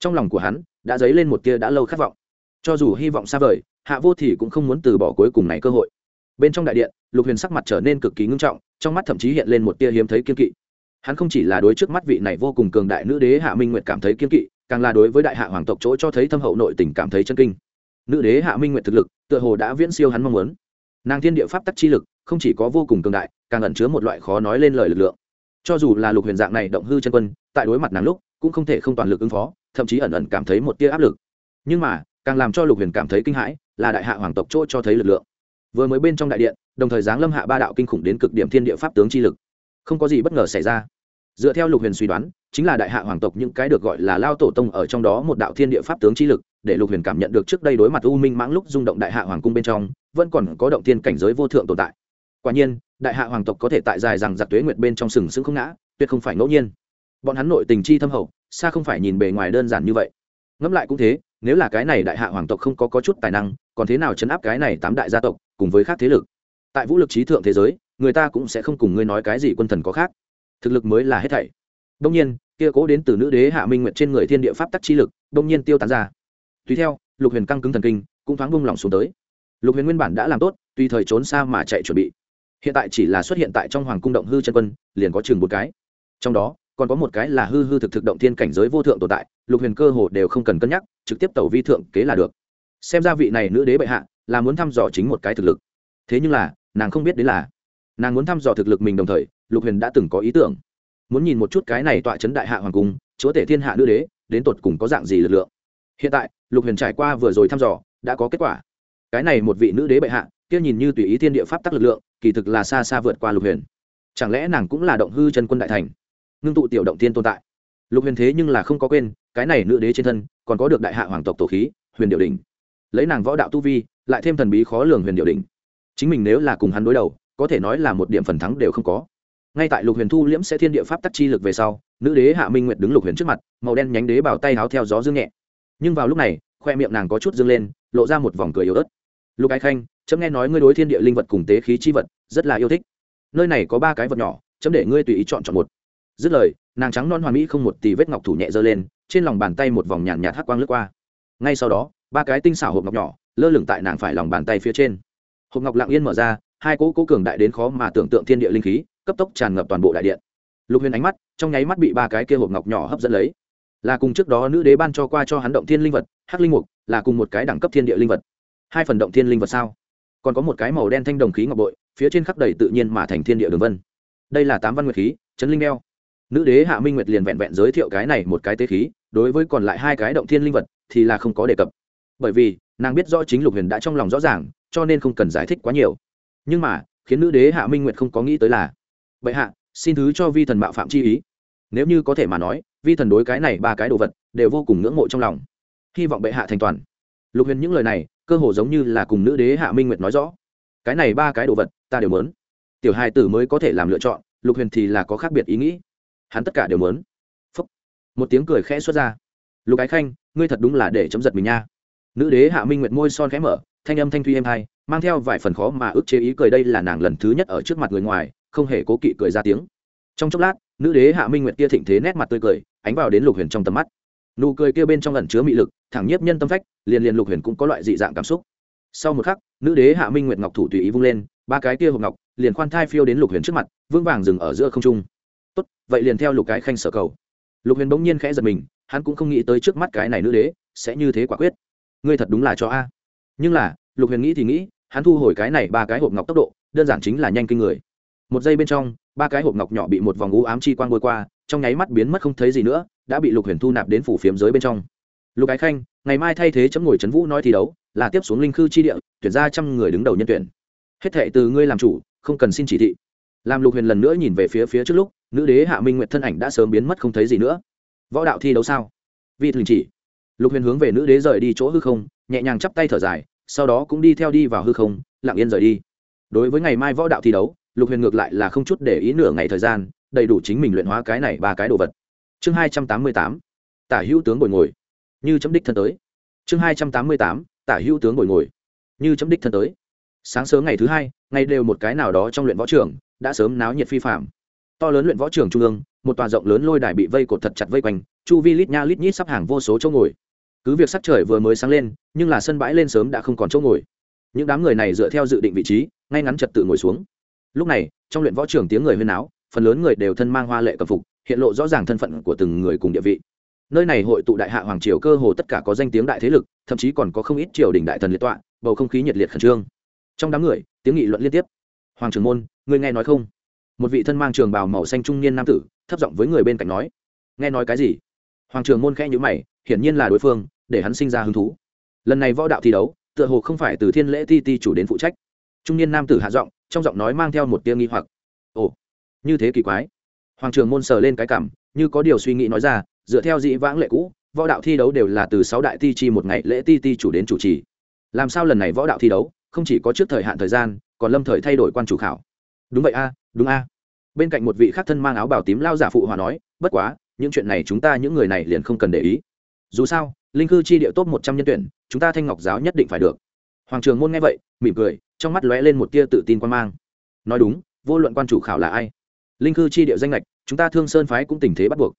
Trong lòng của hắn đã dấy lên một tia đã lâu khát vọng. Cho dù hy vọng xa vời hạ vô thì cũng không muốn từ bỏ cuối cùng này cơ hội. Bên trong đại điện, lục huyền sắc mặt trở nên cực kỳ ngưng trọng, trong mắt thậm chí hiện lên một tia hiếm thấy kiên kỵ. Hắn không chỉ là đối trước mắt vị này vô cùng cường đại nữ đế hạ minh nguyệt cảm thấy kiên kỵ, càng là đối với đại hạ hoàng tộc chỗ cho thấy thâm hậu nội tình cảm thấy chân kinh. Nữ đế hạ minh nguyệt thực lực, tựa hồ đã viễn siêu hắn mong muốn. Nàng thiên địa pháp tắc chi lực, không chỉ có vô cùng cường đại, càng ẩn chứa một loại khó nói lên lời lực lượng. Cho dù là lục huyền dạng này động hư chân quân, tại đối mặt nàng lúc, cũng không thể không toàn lực ứng phó, thậm chí ẩn ẩn cảm thấy một tia áp lực. Nhưng mà, càng làm cho lục huyền cảm thấy kinh hãi là đại hạ hoàng tộc chỗ cho thấy lực lượng. Vừa mới bên trong đại điện, đồng thời giáng lâm hạ ba đạo kinh khủng đến cực điểm thiên địa pháp tướng chi lực. Không có gì bất ngờ xảy ra. Dựa theo lục huyền suy đoán, chính là đại hạ hoàng tộc những cái được gọi là lao tổ tông ở trong đó một đạo thiên địa pháp tướng chi lực, để lục huyền cảm nhận được trước đây đối mặt u minh mãng lúc rung động đại hạ hoàng cung bên trong, vẫn còn có động thiên cảnh giới vô thượng tồn tại. Quả nhiên, đại hạ hoàng tộc có thể tại dài rằng giặc tuế nguyệt bên trong sừng sững không ngã, tuyệt không phải ngẫu nhiên. Bọn hắn nội tình chi thâm hậu, xa không phải nhìn bề ngoài đơn giản như vậy. Ngẫm lại cũng thế nếu là cái này đại hạ hoàng tộc không có, có chút tài năng còn thế nào chấn áp cái này tám đại gia tộc cùng với khác thế lực? Tại vũ lực trí thượng thế giới người ta cũng sẽ không cùng ngươi nói cái gì quân thần có khác. Thực lực mới là hết thảy. Đông nhiên kia cố đến từ nữ đế hạ minh nguyện trên người thiên địa pháp tắc chi lực đông nhiên tiêu tán ra. Tùy theo lục huyền căng cứng thần kinh cũng thoáng bung lỏng xuống tới. Lục huyền nguyên bản đã làm tốt tùy thời trốn xa mà chạy chuẩn bị. Hiện tại chỉ là xuất hiện tại trong hoàng cung động hư chân quân liền có chừng một cái. Trong đó còn có một cái là hư hư thực thực động thiên cảnh giới vô thượng tồn tại lục huyền cơ hồ đều không cần cân nhắc trực tiếp tẩu vi thượng kế là được. Xem ra vị này nữ đế bệ hạ là muốn thăm dò chính một cái thực lực. Thế nhưng là, nàng không biết đến là, nàng muốn thăm dò thực lực mình đồng thời, lục huyền đã từng có ý tưởng. Muốn nhìn một chút cái này tọa chấn đại hạ hoàng cung, chúa tể thiên hạ nữ đế, đến tột cùng có dạng gì lực lượng. Hiện tại, lục huyền trải qua vừa rồi thăm dò, đã có kết quả. Cái này một vị nữ đế bệ hạ, kia nhìn như tùy ý thiên địa pháp tắc lực lượng, kỳ thực là xa xa vượt qua lục huyền. Chẳng lẽ nàng cũng là động hư chân quân đại thành, ngưng tụ tiểu động tiên tồn tại? Lục huyền thế nhưng là không có quên cái này nữ đế trên thân còn có được đại hạ hoàng tộc tổ khí, huyền điệu đình lấy nàng võ đạo tu vi, lại thêm thần bí khó lường huyền điệu đình chính mình nếu là cùng hắn đối đầu, có thể nói là một điểm phần thắng đều không có. Ngay tại lục huyền thu liễm sẽ thiên địa pháp tắc chi lực về sau, nữ đế hạ minh nguyệt đứng lục huyền trước mặt, màu đen nhánh đế bảo tay háo theo gió dương nhẹ. Nhưng vào lúc này, khoe miệng nàng có chút dương lên, lộ ra một vòng cười yếu ớt. Lục ái khanh, chấm nghe nói ngươi đối thiên địa linh vật cùng tế khí chi vật rất là yêu thích. Nơi này có ba cái vật nhỏ, chấm để ngươi tùy ý chọn chọn một. Dứt lời nàng trắng non hoàn mỹ không một tì vết ngọc thủ nhẹ giơ lên, trên lòng bàn tay một vòng nhàn nhạt hắc quang lướt qua. Ngay sau đó, ba cái tinh xảo hộp ngọc nhỏ, lơ lửng tại nàng phải lòng bàn tay phía trên. Hộp ngọc lặng yên mở ra, hai cỗ cố cường đại đến khó mà tưởng tượng thiên địa linh khí, cấp tốc tràn ngập toàn bộ đại điện. Lục huyền ánh mắt, trong nháy mắt bị ba cái kia hộp ngọc nhỏ hấp dẫn lấy. Là cùng trước đó nữ đế ban cho qua cho hắn động thiên linh vật, hắc linh mục, là cùng một cái đẳng cấp thiên địa linh vật. Hai phần động thiên linh vật sao? Còn có một cái màu đen thanh đồng khí ngọc bội, phía trên khắp đầy tự nhiên mà thành thiên địa đường vân. Đây là tám văn nguyệt khí, chấn linh đeo nữ đế hạ minh nguyệt liền vẹn vẹn giới thiệu cái này một cái tế khí, đối với còn lại hai cái động thiên linh vật thì là không có đề cập. Bởi vì, nàng biết rõ chính lục huyền đã trong lòng rõ ràng, cho nên không cần giải thích quá nhiều. Nhưng mà, khiến nữ đế hạ minh nguyệt không có nghĩ tới là, bệ hạ, xin thứ cho vi thần mạo phạm chi ý. Nếu như có thể mà nói, vi thần đối cái này ba cái đồ vật đều vô cùng ngưỡng mộ trong lòng. Hy vọng bệ hạ thành toàn. Lục huyền những lời này, cơ hồ giống như là cùng nữ đế hạ minh nguyệt nói rõ. Cái này ba cái đồ vật, ta đều muốn. Tiểu hai tử mới có thể làm lựa chọn, lục huyền thì là có khác biệt ý nghĩ hắn tất cả đều muốn. Phúc. một tiếng cười khẽ xuất ra. Lục ái khanh, ngươi thật đúng là để chấm giật mình nha. Nữ đế hạ minh nguyệt môi son khẽ mở, thanh âm thanh thuy êm hai, mang theo vài phần khó mà ức chế ý cười đây là nàng lần thứ nhất ở trước mặt người ngoài, không hề cố kỵ cười ra tiếng. Trong chốc lát, nữ đế hạ minh nguyệt kia thịnh thế nét mặt tươi cười, ánh vào đến lục huyền trong tầm mắt. Nụ cười kia bên trong ẩn chứa mị lực, thẳng nhiếp nhân tâm phách, liền liền lục huyền cũng có loại dị dạng cảm xúc. Sau một khắc, nữ đế hạ minh nguyệt ngọc thủ tùy ý vung lên, ba cái kia hộp ngọc, liền khoan thai phiêu đến lục huyền trước mặt vương vàng dừng ở giữa không trung vậy liền theo lục cái khanh sở cầu. Lục huyền bỗng nhiên khẽ giật mình, hắn cũng không nghĩ tới trước mắt cái này nữ đế sẽ như thế quả quyết. Ngươi thật đúng là cho a. Nhưng là, lục huyền nghĩ thì nghĩ, hắn thu hồi cái này ba cái hộp ngọc tốc độ, đơn giản chính là nhanh kinh người. Một giây bên trong, ba cái hộp ngọc nhỏ bị một vòng u ám chi quang bôi qua, trong nháy mắt biến mất không thấy gì nữa, đã bị lục huyền thu nạp đến phủ phiếm giới bên trong. Lục ái khanh, ngày mai thay thế chấm ngồi trấn vũ nói thi đấu, là tiếp xuống linh khư chi địa, tuyển ra trăm người đứng đầu nhân tuyển. Hết thệ từ ngươi làm chủ, không cần xin chỉ thị làm lục huyền lần nữa nhìn về phía phía trước lúc, nữ đế hạ minh nguyệt thân ảnh đã sớm biến mất không thấy gì nữa. Võ đạo thi đấu sao? Vi thường chỉ. Lục huyền hướng về nữ đế rời đi chỗ hư không, nhẹ nhàng chắp tay thở dài, sau đó cũng đi theo đi vào hư không, lặng yên rời đi. Đối với ngày mai võ đạo thi đấu, lục huyền ngược lại là không chút để ý nửa ngày thời gian, đầy đủ chính mình luyện hóa cái này ba cái đồ vật. Chương hai trăm tám mươi tám, tả hữu tướng bồi ngồi. Như chấm đích thân tới. Chương hai trăm tám mươi tám, tả hữu tướng bồi ngồi. Như chấm đích thân tới. Sáng sớm ngày thứ hai, ngày đều một cái nào đó trong luyện võ trường đã sớm náo nhiệt phi phạm. To lớn luyện võ trường trung ương, một tòa rộng lớn lôi đài bị vây cột thật chặt vây quanh, chu vi lít nha lít nhít sắp hàng vô số chỗ ngồi. Cứ việc sắc trời vừa mới sáng lên, nhưng là sân bãi lên sớm đã không còn chỗ ngồi. Những đám người này dựa theo dự định vị trí, ngay ngắn trật tự ngồi xuống. Lúc này, trong luyện võ trường tiếng người huyên áo phần lớn người đều thân mang hoa lệ cầm phục, hiện lộ rõ ràng thân phận của từng người cùng địa vị. Nơi này hội tụ đại hạ hoàng triều cơ hồ tất cả có danh tiếng đại thế lực, thậm chí còn có không ít triều đình đại thần liệt tọa, bầu không khí nhiệt liệt khẩn trương. Trong đám người, tiếng nghị luận liên tiếp. Hoàng trưởng môn người nghe nói không? Một vị thân mang trường bào màu xanh trung niên nam tử, thấp giọng với người bên cạnh nói. Nghe nói cái gì? Hoàng trưởng môn khẽ nhữ mày, hiển nhiên là đối phương, để hắn sinh ra hứng thú. Lần này võ đạo thi đấu, tựa hồ không phải từ thiên lễ ti ti chủ đến phụ trách. Trung niên nam tử hạ giọng, trong giọng nói mang theo một tia nghi hoặc. Ồ, như thế kỳ quái. Hoàng trường môn sờ lên cái cảm, như có điều suy nghĩ nói ra, dựa theo dĩ vãng lệ cũ, võ đạo thi đấu đều là từ sáu đại ti chi một ngày lễ ti ti chủ đến chủ trì. Làm sao lần này võ đạo thi đấu, không chỉ có trước thời hạn thời gian, còn lâm thời thay đổi quan chủ khảo đúng vậy a, đúng a. Bên cạnh một vị khác thân mang áo bào tím lao giả phụ hòa nói, bất quá, những chuyện này chúng ta những người này liền không cần để ý. Dù sao, linh cư chi địa tốt một trăm nhân tuyển, chúng ta thanh ngọc giáo nhất định phải được. Hoàng trường môn nghe vậy, mỉm cười, trong mắt lóe lên một tia tự tin quan mang. Nói đúng, vô luận quan chủ khảo là ai, linh cư chi địa danh lệch chúng ta thương sơn phái cũng tình thế bắt buộc.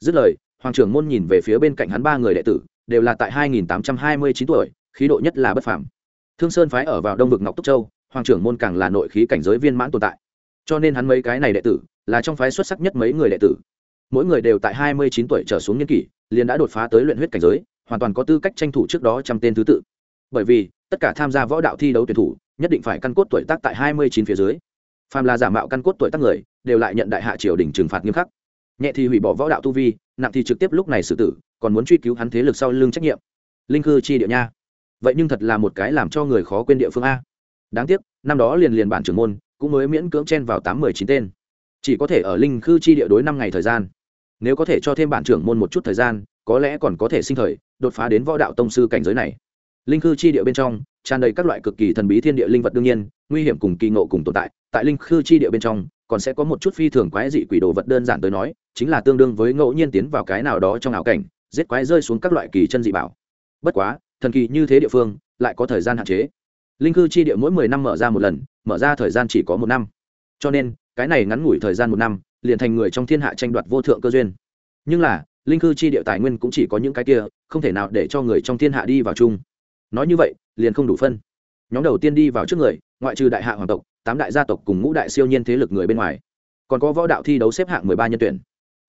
Dứt lời, hoàng trưởng môn nhìn về phía bên cạnh hắn ba người đệ tử, đều là tại 2829 tuổi, khí độ nhất là bất phàm. Thương sơn phái ở vào đông vực ngọc túc châu hoàng trưởng môn càng là nội khí cảnh giới viên mãn tồn tại. Cho nên hắn mấy cái này đệ tử, là trong phái xuất sắc nhất mấy người đệ tử. Mỗi người đều tại 29 tuổi trở xuống niên kỷ, liền đã đột phá tới luyện huyết cảnh giới, hoàn toàn có tư cách tranh thủ trước đó trăm tên thứ tự. Bởi vì, tất cả tham gia võ đạo thi đấu tuyển thủ, nhất định phải căn cốt tuổi tác tại 29 phía dưới. Phàm là giả mạo căn cốt tuổi tác người, đều lại nhận đại hạ triều đình trừng phạt nghiêm khắc. Nhẹ thì hủy bỏ võ đạo tu vi, nặng thì trực tiếp lúc này xử tử, còn muốn truy cứu hắn thế lực sau lưng trách nhiệm. Linh khư chi địa nha. Vậy nhưng thật là một cái làm cho người khó quên địa phương a đáng tiếc, năm đó liền liền bản trưởng môn cũng mới miễn cưỡng chen vào tám mười chín tên. Chỉ có thể ở linh khư chi địa đối năm ngày thời gian. Nếu có thể cho thêm bản trưởng môn một chút thời gian, có lẽ còn có thể sinh thời đột phá đến võ đạo tông sư cảnh giới này. Linh khư chi địa bên trong tràn đầy các loại cực kỳ thần bí thiên địa linh vật đương nhiên, nguy hiểm cùng kỳ ngộ cùng tồn tại. Tại linh khư chi địa bên trong, còn sẽ có một chút phi thường quái dị quỷ đồ vật đơn giản tới nói, chính là tương đương với ngẫu nhiên tiến vào cái nào đó trong ảo cảnh, giết quái rơi xuống các loại kỳ chân dị bảo. Bất quá, thần kỳ như thế địa phương lại có thời gian hạn chế linh cư chi địa mỗi mười năm mở ra một lần, mở ra thời gian chỉ có một năm. Cho nên, cái này ngắn ngủi thời gian một năm, liền thành người trong thiên hạ tranh đoạt vô thượng cơ duyên. Nhưng là, linh cư chi địa tài nguyên cũng chỉ có những cái kia, không thể nào để cho người trong thiên hạ đi vào chung. Nói như vậy, liền không đủ phân. Nhóm đầu tiên đi vào trước người, ngoại trừ đại hạ hoàng tộc, tám đại gia tộc cùng ngũ đại siêu nhiên thế lực người bên ngoài. Còn có võ đạo thi đấu xếp hạng mười ba nhân tuyển.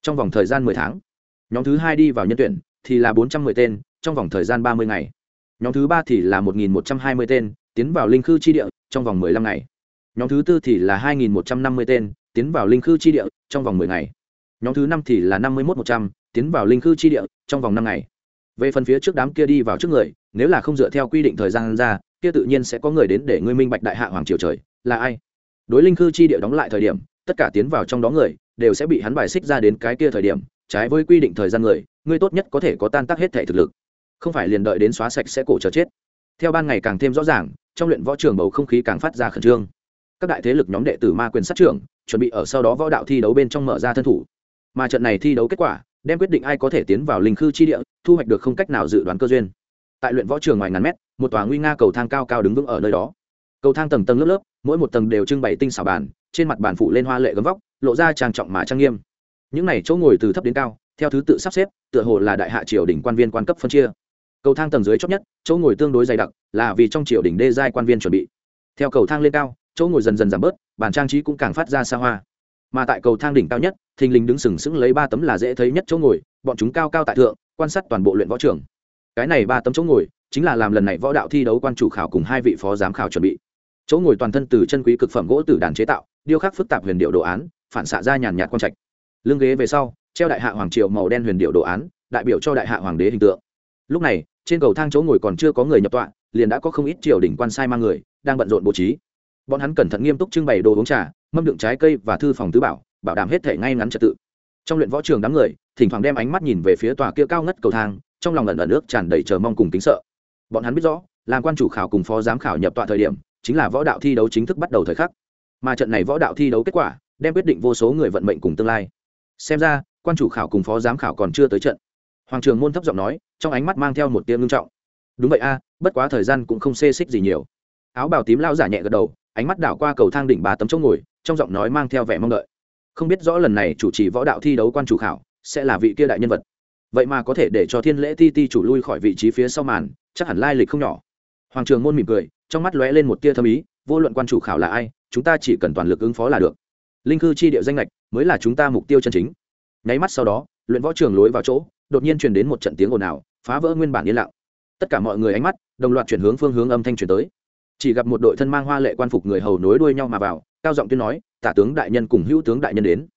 Trong vòng thời gian mười tháng, nhóm thứ hai đi vào nhân tuyển thì là bốn trăm mười tên, trong vòng thời gian ba mươi ngày. Nhóm thứ ba thì là một nghìn một trăm hai mươi tên tiến vào linh khư chi địa trong vòng mười lăm ngày. Nhóm thứ tư thì là hai nghìn một trăm năm mươi tên, tiến vào linh khư chi địa trong vòng mười ngày. Nhóm thứ năm thì là năm mươi một một trăm, tiến vào linh khư chi địa trong vòng năm ngày. Về phần phía trước đám kia đi vào trước người, nếu là không dựa theo quy định thời gian ra, kia tự nhiên sẽ có người đến để ngươi minh bạch đại hạ hoàng triều trời, là ai. Đối linh khư chi địa đóng lại thời điểm, tất cả tiến vào trong đó người đều sẽ bị hắn bài xích ra đến cái kia thời điểm, trái với quy định thời gian người, ngươi tốt nhất có thể có tan tác hết thể thực lực. Không phải liền đợi đến xóa sạch sẽ cổ chờ chết theo ban ngày càng thêm rõ ràng, trong luyện võ trường bầu không khí càng phát ra khẩn trương. Các đại thế lực nhóm đệ tử ma quyền sát trưởng, chuẩn bị ở sau đó võ đạo thi đấu bên trong mở ra thân thủ. Mà trận này thi đấu kết quả, đem quyết định ai có thể tiến vào linh khư chi địa, thu hoạch được không cách nào dự đoán cơ duyên. Tại luyện võ trường ngoài ngàn mét, một tòa nguy nga cầu thang cao cao đứng vững ở nơi đó. Cầu thang tầng tầng lớp lớp, mỗi một tầng đều trưng bày tinh xảo bàn, trên mặt bàn phủ lên hoa lệ gấm vóc, lộ ra trang trọng mà trang nghiêm. Những này chỗ ngồi từ thấp đến cao, theo thứ tự sắp xếp, tựa hồ là đại hạ triều đỉnh quan viên quan cấp phân chia cầu thang tầng dưới chót nhất, chỗ ngồi tương đối dày đặc, là vì trong triều đình đê giai quan viên chuẩn bị. Theo cầu thang lên cao, chỗ ngồi dần dần giảm bớt bàn trang trí cũng càng phát ra xa hoa. Mà tại cầu thang đỉnh cao nhất, thình lình đứng sừng sững lấy ba tấm là dễ thấy nhất chỗ ngồi, bọn chúng cao cao tại thượng, quan sát toàn bộ luyện võ trường. Cái này ba tấm chỗ ngồi, chính là làm lần này võ đạo thi đấu quan chủ khảo cùng hai vị phó giám khảo chuẩn bị. Chỗ ngồi toàn thân từ chân quý cực phẩm gỗ tử đàn chế tạo, điêu khắc phức tạp huyền điệu đồ án, phản xạ ra nhàn nhạt quan trạch. Lưng ghế về sau, treo đại hạ hoàng triều màu đen huyền điệu đồ án, đại biểu cho đại hạ hoàng đế hình tượng lúc này, trên cầu thang chỗ ngồi còn chưa có người nhập tọa, liền đã có không ít triều đình quan sai mang người, đang bận rộn bố trí. Bọn hắn cẩn thận nghiêm túc trưng bày đồ uống trà, mâm đựng trái cây và thư phòng tứ bảo bảo đảm hết thể ngay ngắn trật tự. Trong luyện võ trường đám người, thỉnh thoảng đem ánh mắt nhìn về phía tòa kia cao ngất cầu thang, trong lòng ẩn ẩn nước tràn đầy chờ mong cùng kính sợ. Bọn hắn biết rõ, làm quan chủ khảo cùng phó giám khảo nhập tọa thời điểm, chính là võ đạo thi đấu chính thức bắt đầu thời khắc. Mà trận này võ đạo thi đấu kết quả, đem quyết định vô số người vận mệnh cùng tương lai. Xem ra, quan chủ khảo cùng phó giám khảo còn chưa tới trận hoàng trường môn thấp giọng nói, trong ánh mắt mang theo một tia ngưng trọng. Đúng vậy a, bất quá thời gian cũng không xê xích gì nhiều. Áo bào tím lao giả nhẹ gật đầu, ánh mắt đảo qua cầu thang đỉnh ba tấm chỗ ngồi, trong giọng nói mang theo vẻ mong đợi. Không biết rõ lần này chủ trì võ đạo thi đấu quan chủ khảo, sẽ là vị kia đại nhân vật. Vậy mà có thể để cho thiên lễ ti ti chủ lui khỏi vị trí phía sau màn, chắc hẳn lai lịch không nhỏ. Hoàng trường môn mỉm cười, trong mắt lóe lên một tia thâm ý, vô luận quan chủ khảo là ai, chúng ta chỉ cần toàn lực ứng phó là được. Linh cư chi địa danh lệch mới là chúng ta mục tiêu chân chính. Nháy mắt sau đó, luyện võ trường lối vào chỗ đột nhiên truyền đến một trận tiếng ồn ào, phá vỡ nguyên bản yên lặng. Tất cả mọi người ánh mắt đồng loạt chuyển hướng phương hướng âm thanh truyền tới. Chỉ gặp một đội thân mang hoa lệ quan phục người hầu nối đuôi nhau mà vào, cao giọng tuyên nói, tả tướng đại nhân cùng hữu tướng đại nhân đến.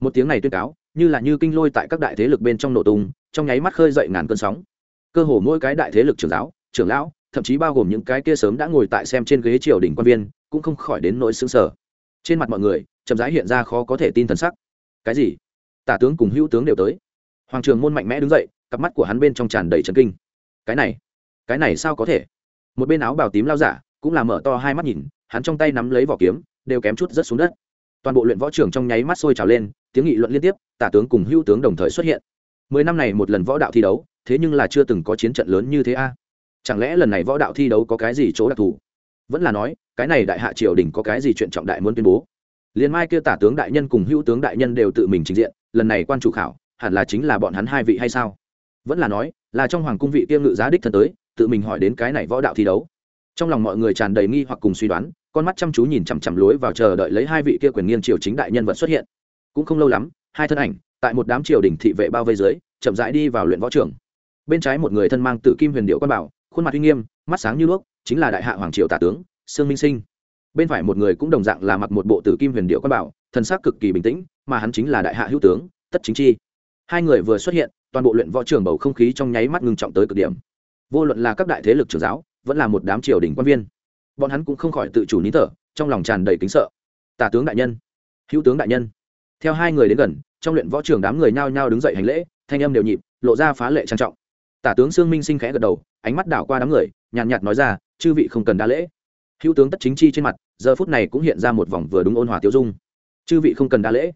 Một tiếng này tuyên cáo, như là như kinh lôi tại các đại thế lực bên trong nổ tung, trong nháy mắt khơi dậy ngàn cơn sóng. Cơ hồ mỗi cái đại thế lực trưởng giáo, trưởng lão, thậm chí bao gồm những cái kia sớm đã ngồi tại xem trên ghế triều đình quan viên, cũng không khỏi đến nỗi xứng sở trên mặt mọi người, chậm rãi hiện ra khó có thể tin thần sắc. Cái gì? Tả tướng cùng hữu tướng đều tới? Hoàng trường môn mạnh mẽ đứng dậy, cặp mắt của hắn bên trong tràn đầy trấn kinh. Cái này cái này sao có thể? Một bên áo bào tím lao giả cũng là mở to hai mắt nhìn, hắn trong tay nắm lấy vỏ kiếm, đều kém chút rớt xuống đất. Toàn bộ luyện võ trưởng trong nháy mắt sôi trào lên, tiếng nghị luận liên tiếp, tả tướng cùng hữu tướng đồng thời xuất hiện. Mười năm này một lần võ đạo thi đấu, thế nhưng là chưa từng có chiến trận lớn như thế a. Chẳng lẽ lần này võ đạo thi đấu có cái gì chỗ đặc thù? Vẫn là nói, cái này đại hạ triều đình có cái gì chuyện trọng đại muốn tuyên bố? Liền mai kia tả tướng đại nhân cùng hữu tướng đại nhân đều tự mình trình diện, lần này quan chủ khảo hẳn là chính là bọn hắn hai vị hay sao? Vẫn là nói, là trong hoàng cung vị kia ngự giá đích thân tới, tự mình hỏi đến cái này võ đạo thi đấu. Trong lòng mọi người tràn đầy nghi hoặc cùng suy đoán, con mắt chăm chú nhìn chằm chằm lối vào chờ đợi lấy hai vị kia quyền nghiêng triều chính đại nhân vật xuất hiện. Cũng không lâu lắm, hai thân ảnh, tại một đám triều đình thị vệ bao vây dưới, chậm rãi đi vào luyện võ trường. Bên trái một người thân mang tự kim huyền điệu quan bảo, khuôn mặt uy nghiêm, mắt sáng như đuốc, chính là đại hạ hoàng triều tả tướng, sương minh sinh. Bên phải một người cũng đồng dạng là mặc một bộ tử kim huyền điệu quan bảo, thần sắc cực kỳ bình tĩnh, mà hắn chính là đại hạ hữu tướng, tất chính chi hai người vừa xuất hiện, toàn bộ luyện võ trường bầu không khí trong nháy mắt ngưng trọng tới cực điểm. Vô luận là các đại thế lực trưởng giáo, vẫn là một đám triều đình quan viên, bọn hắn cũng không khỏi tự chủ nín thở, trong lòng tràn đầy kính sợ. Tả tướng đại nhân, hữu tướng đại nhân. Theo hai người đến gần, trong luyện võ trường đám người nhao nhao đứng dậy hành lễ, thanh âm đều nhịp, lộ ra phá lệ trang trọng. Tả tướng sương minh sinh khẽ gật đầu, ánh mắt đảo qua đám người, nhàn nhạt nói ra, chư vị không cần đa lễ. Hữu tướng tất chính chi trên mặt, giờ phút này cũng hiện ra một vòng vừa đúng ôn hòa tiêu dung. Chư vị không cần đa lễ.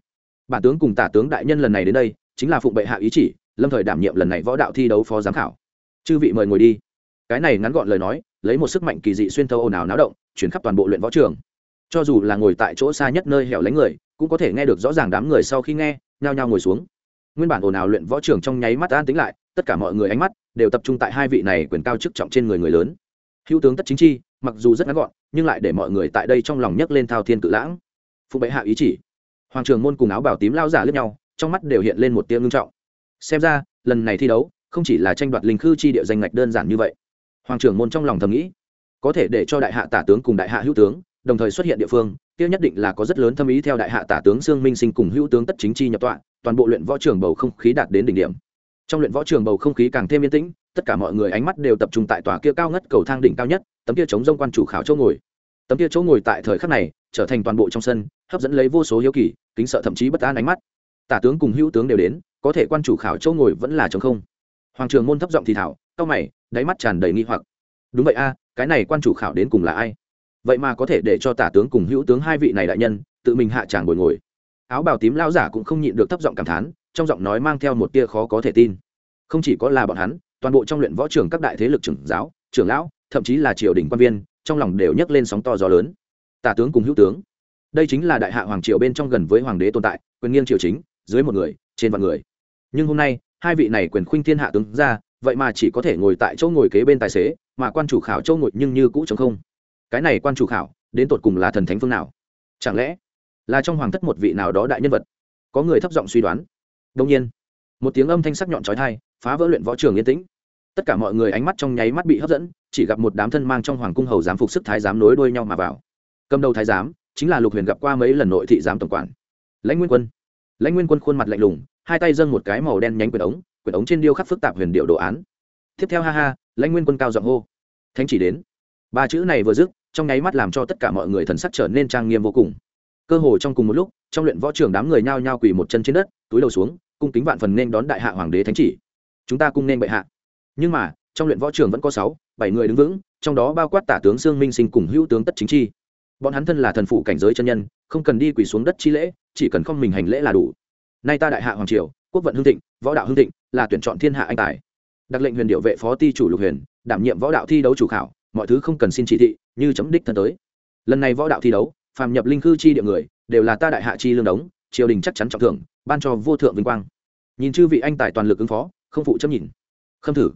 Bản tướng cùng tả tướng đại nhân lần này đến đây chính là phụng bệ hạ ý chỉ, lâm thời đảm nhiệm lần này võ đạo thi đấu phó giám khảo. Chư vị mời ngồi đi. Cái này ngắn gọn lời nói, lấy một sức mạnh kỳ dị xuyên thâu ồn ào náo động chuyển khắp toàn bộ luyện võ trường. Cho dù là ngồi tại chỗ xa nhất nơi hẻo lánh người, cũng có thể nghe được rõ ràng đám người sau khi nghe, nhao nhao ngồi xuống. Nguyên bản ồn ào luyện võ trường trong nháy mắt an tính lại, tất cả mọi người ánh mắt đều tập trung tại hai vị này quyền cao chức trọng trên người người lớn. Hữu tướng tất chính chi, mặc dù rất ngắn gọn, nhưng lại để mọi người tại đây trong lòng nhấc lên thao thiên cự lãng. Phụ bệ hạ ý chỉ. Hoàng trường môn cùng áo bảo tím lao giả lướt nhau trong mắt đều hiện lên một tiếng ngưng trọng xem ra lần này thi đấu không chỉ là tranh đoạt linh khư chi địa danh ngạch đơn giản như vậy hoàng trưởng môn trong lòng thầm nghĩ có thể để cho đại hạ tả tướng cùng đại hạ hữu tướng đồng thời xuất hiện địa phương kia nhất định là có rất lớn thâm ý theo đại hạ tả tướng Dương Minh Sinh cùng hữu tướng tất chính chi nhập tọa, toàn bộ luyện võ trường bầu không khí đạt đến đỉnh điểm. Trong luyện võ trường bầu không khí càng thêm yên tĩnh, tất cả mọi người ánh mắt đều tập trung tại tòa kia cao ngất cầu thang đỉnh cao nhất, tấm kia chống rông quan chủ khảo chỗ ngồi. Tấm kia chỗ ngồi tại thời khắc này, trở thành toàn bộ trong sân, hấp dẫn lấy vô số hiếu kỳ, kính sợ thậm chí bất an ánh mắt. Tả tướng cùng hữu tướng đều đến, có thể quan chủ khảo châu ngồi vẫn là chống không. Hoàng trường môn thấp giọng thì thảo, cao mày, đáy mắt tràn đầy nghi hoặc. Đúng vậy a, cái này quan chủ khảo đến cùng là ai? vậy mà có thể để cho tả tướng cùng hữu tướng hai vị này đại nhân tự mình hạ tràng bồi ngồi áo bào tím lao giả cũng không nhịn được thấp giọng cảm thán trong giọng nói mang theo một tia khó có thể tin không chỉ có là bọn hắn toàn bộ trong luyện võ trường các đại thế lực trưởng giáo trưởng lão thậm chí là triều đình quan viên trong lòng đều nhấc lên sóng to gió lớn tả tướng cùng hữu tướng đây chính là đại hạ hoàng triều bên trong gần với hoàng đế tồn tại quyền nghiêng triều chính dưới một người, trên vạn người. Nhưng hôm nay, hai vị này quyền khuynh thiên hạ tướng ra, vậy mà chỉ có thể ngồi tại chỗ ngồi kế bên tài xế, mà quan chủ khảo chỗ ngồi nhưng như cũ chống không. Cái này quan chủ khảo, đến tột cùng là thần thánh phương nào? Chẳng lẽ là trong hoàng thất một vị nào đó đại nhân vật? Có người thấp giọng suy đoán. Đông nhiên, một tiếng âm thanh sắc nhọn trói thai phá vỡ luyện võ trường yên tĩnh. Tất cả mọi người ánh mắt trong nháy mắt bị hấp dẫn, chỉ gặp một đám thân mang trong hoàng cung hầu giám phục sức thái giám nối đuôi nhau mà vào. Cầm đầu thái giám chính là lục huyền gặp qua mấy lần nội thị giám tổng quản. Lãnh nguyên quân lãnh nguyên quân khuôn mặt lạnh lùng, hai tay dâng một cái màu đen nhánh quyển ống quyển ống trên điêu khắc phức tạp huyền điệu đồ án. Tiếp theo ha ha, lãnh nguyên quân cao giọng hô. Thánh chỉ đến. Ba chữ này vừa dứt, trong nháy mắt làm cho tất cả mọi người thần sắc trở nên trang nghiêm vô cùng. Cơ hồ trong cùng một lúc, trong luyện võ trường đám người nhao nhao quỳ một chân trên đất, túi đầu xuống, cung kính vạn phần nên đón đại hạ hoàng đế thánh chỉ. Chúng ta cung nên bệ hạ. Nhưng mà, trong luyện võ trường vẫn có sáu, bảy người đứng vững, trong đó bao quát tả tướng sương minh sinh cùng hữu tướng tất chính chi. Bọn hắn thân là thần phụ cảnh giới chân nhân không cần đi quỳ xuống đất chi lễ, chỉ cần không mình hành lễ là đủ. Nay ta đại hạ hoàng triều, quốc vận hương thịnh, võ đạo hương thịnh, là tuyển chọn thiên hạ anh tài. Đặc lệnh huyền điệu vệ phó ti chủ lục huyền, đảm nhiệm võ đạo thi đấu chủ khảo, mọi thứ không cần xin chỉ thị, như chấm đích thân tới. Lần này võ đạo thi đấu, phàm nhập linh khư chi địa người, đều là ta đại hạ chi lương đống, triều đình chắc chắn trọng thưởng, ban cho vô thượng vinh quang. Nhìn chư vị anh tài toàn lực ứng phó, không phụ chấm nhìn. Khâm thử.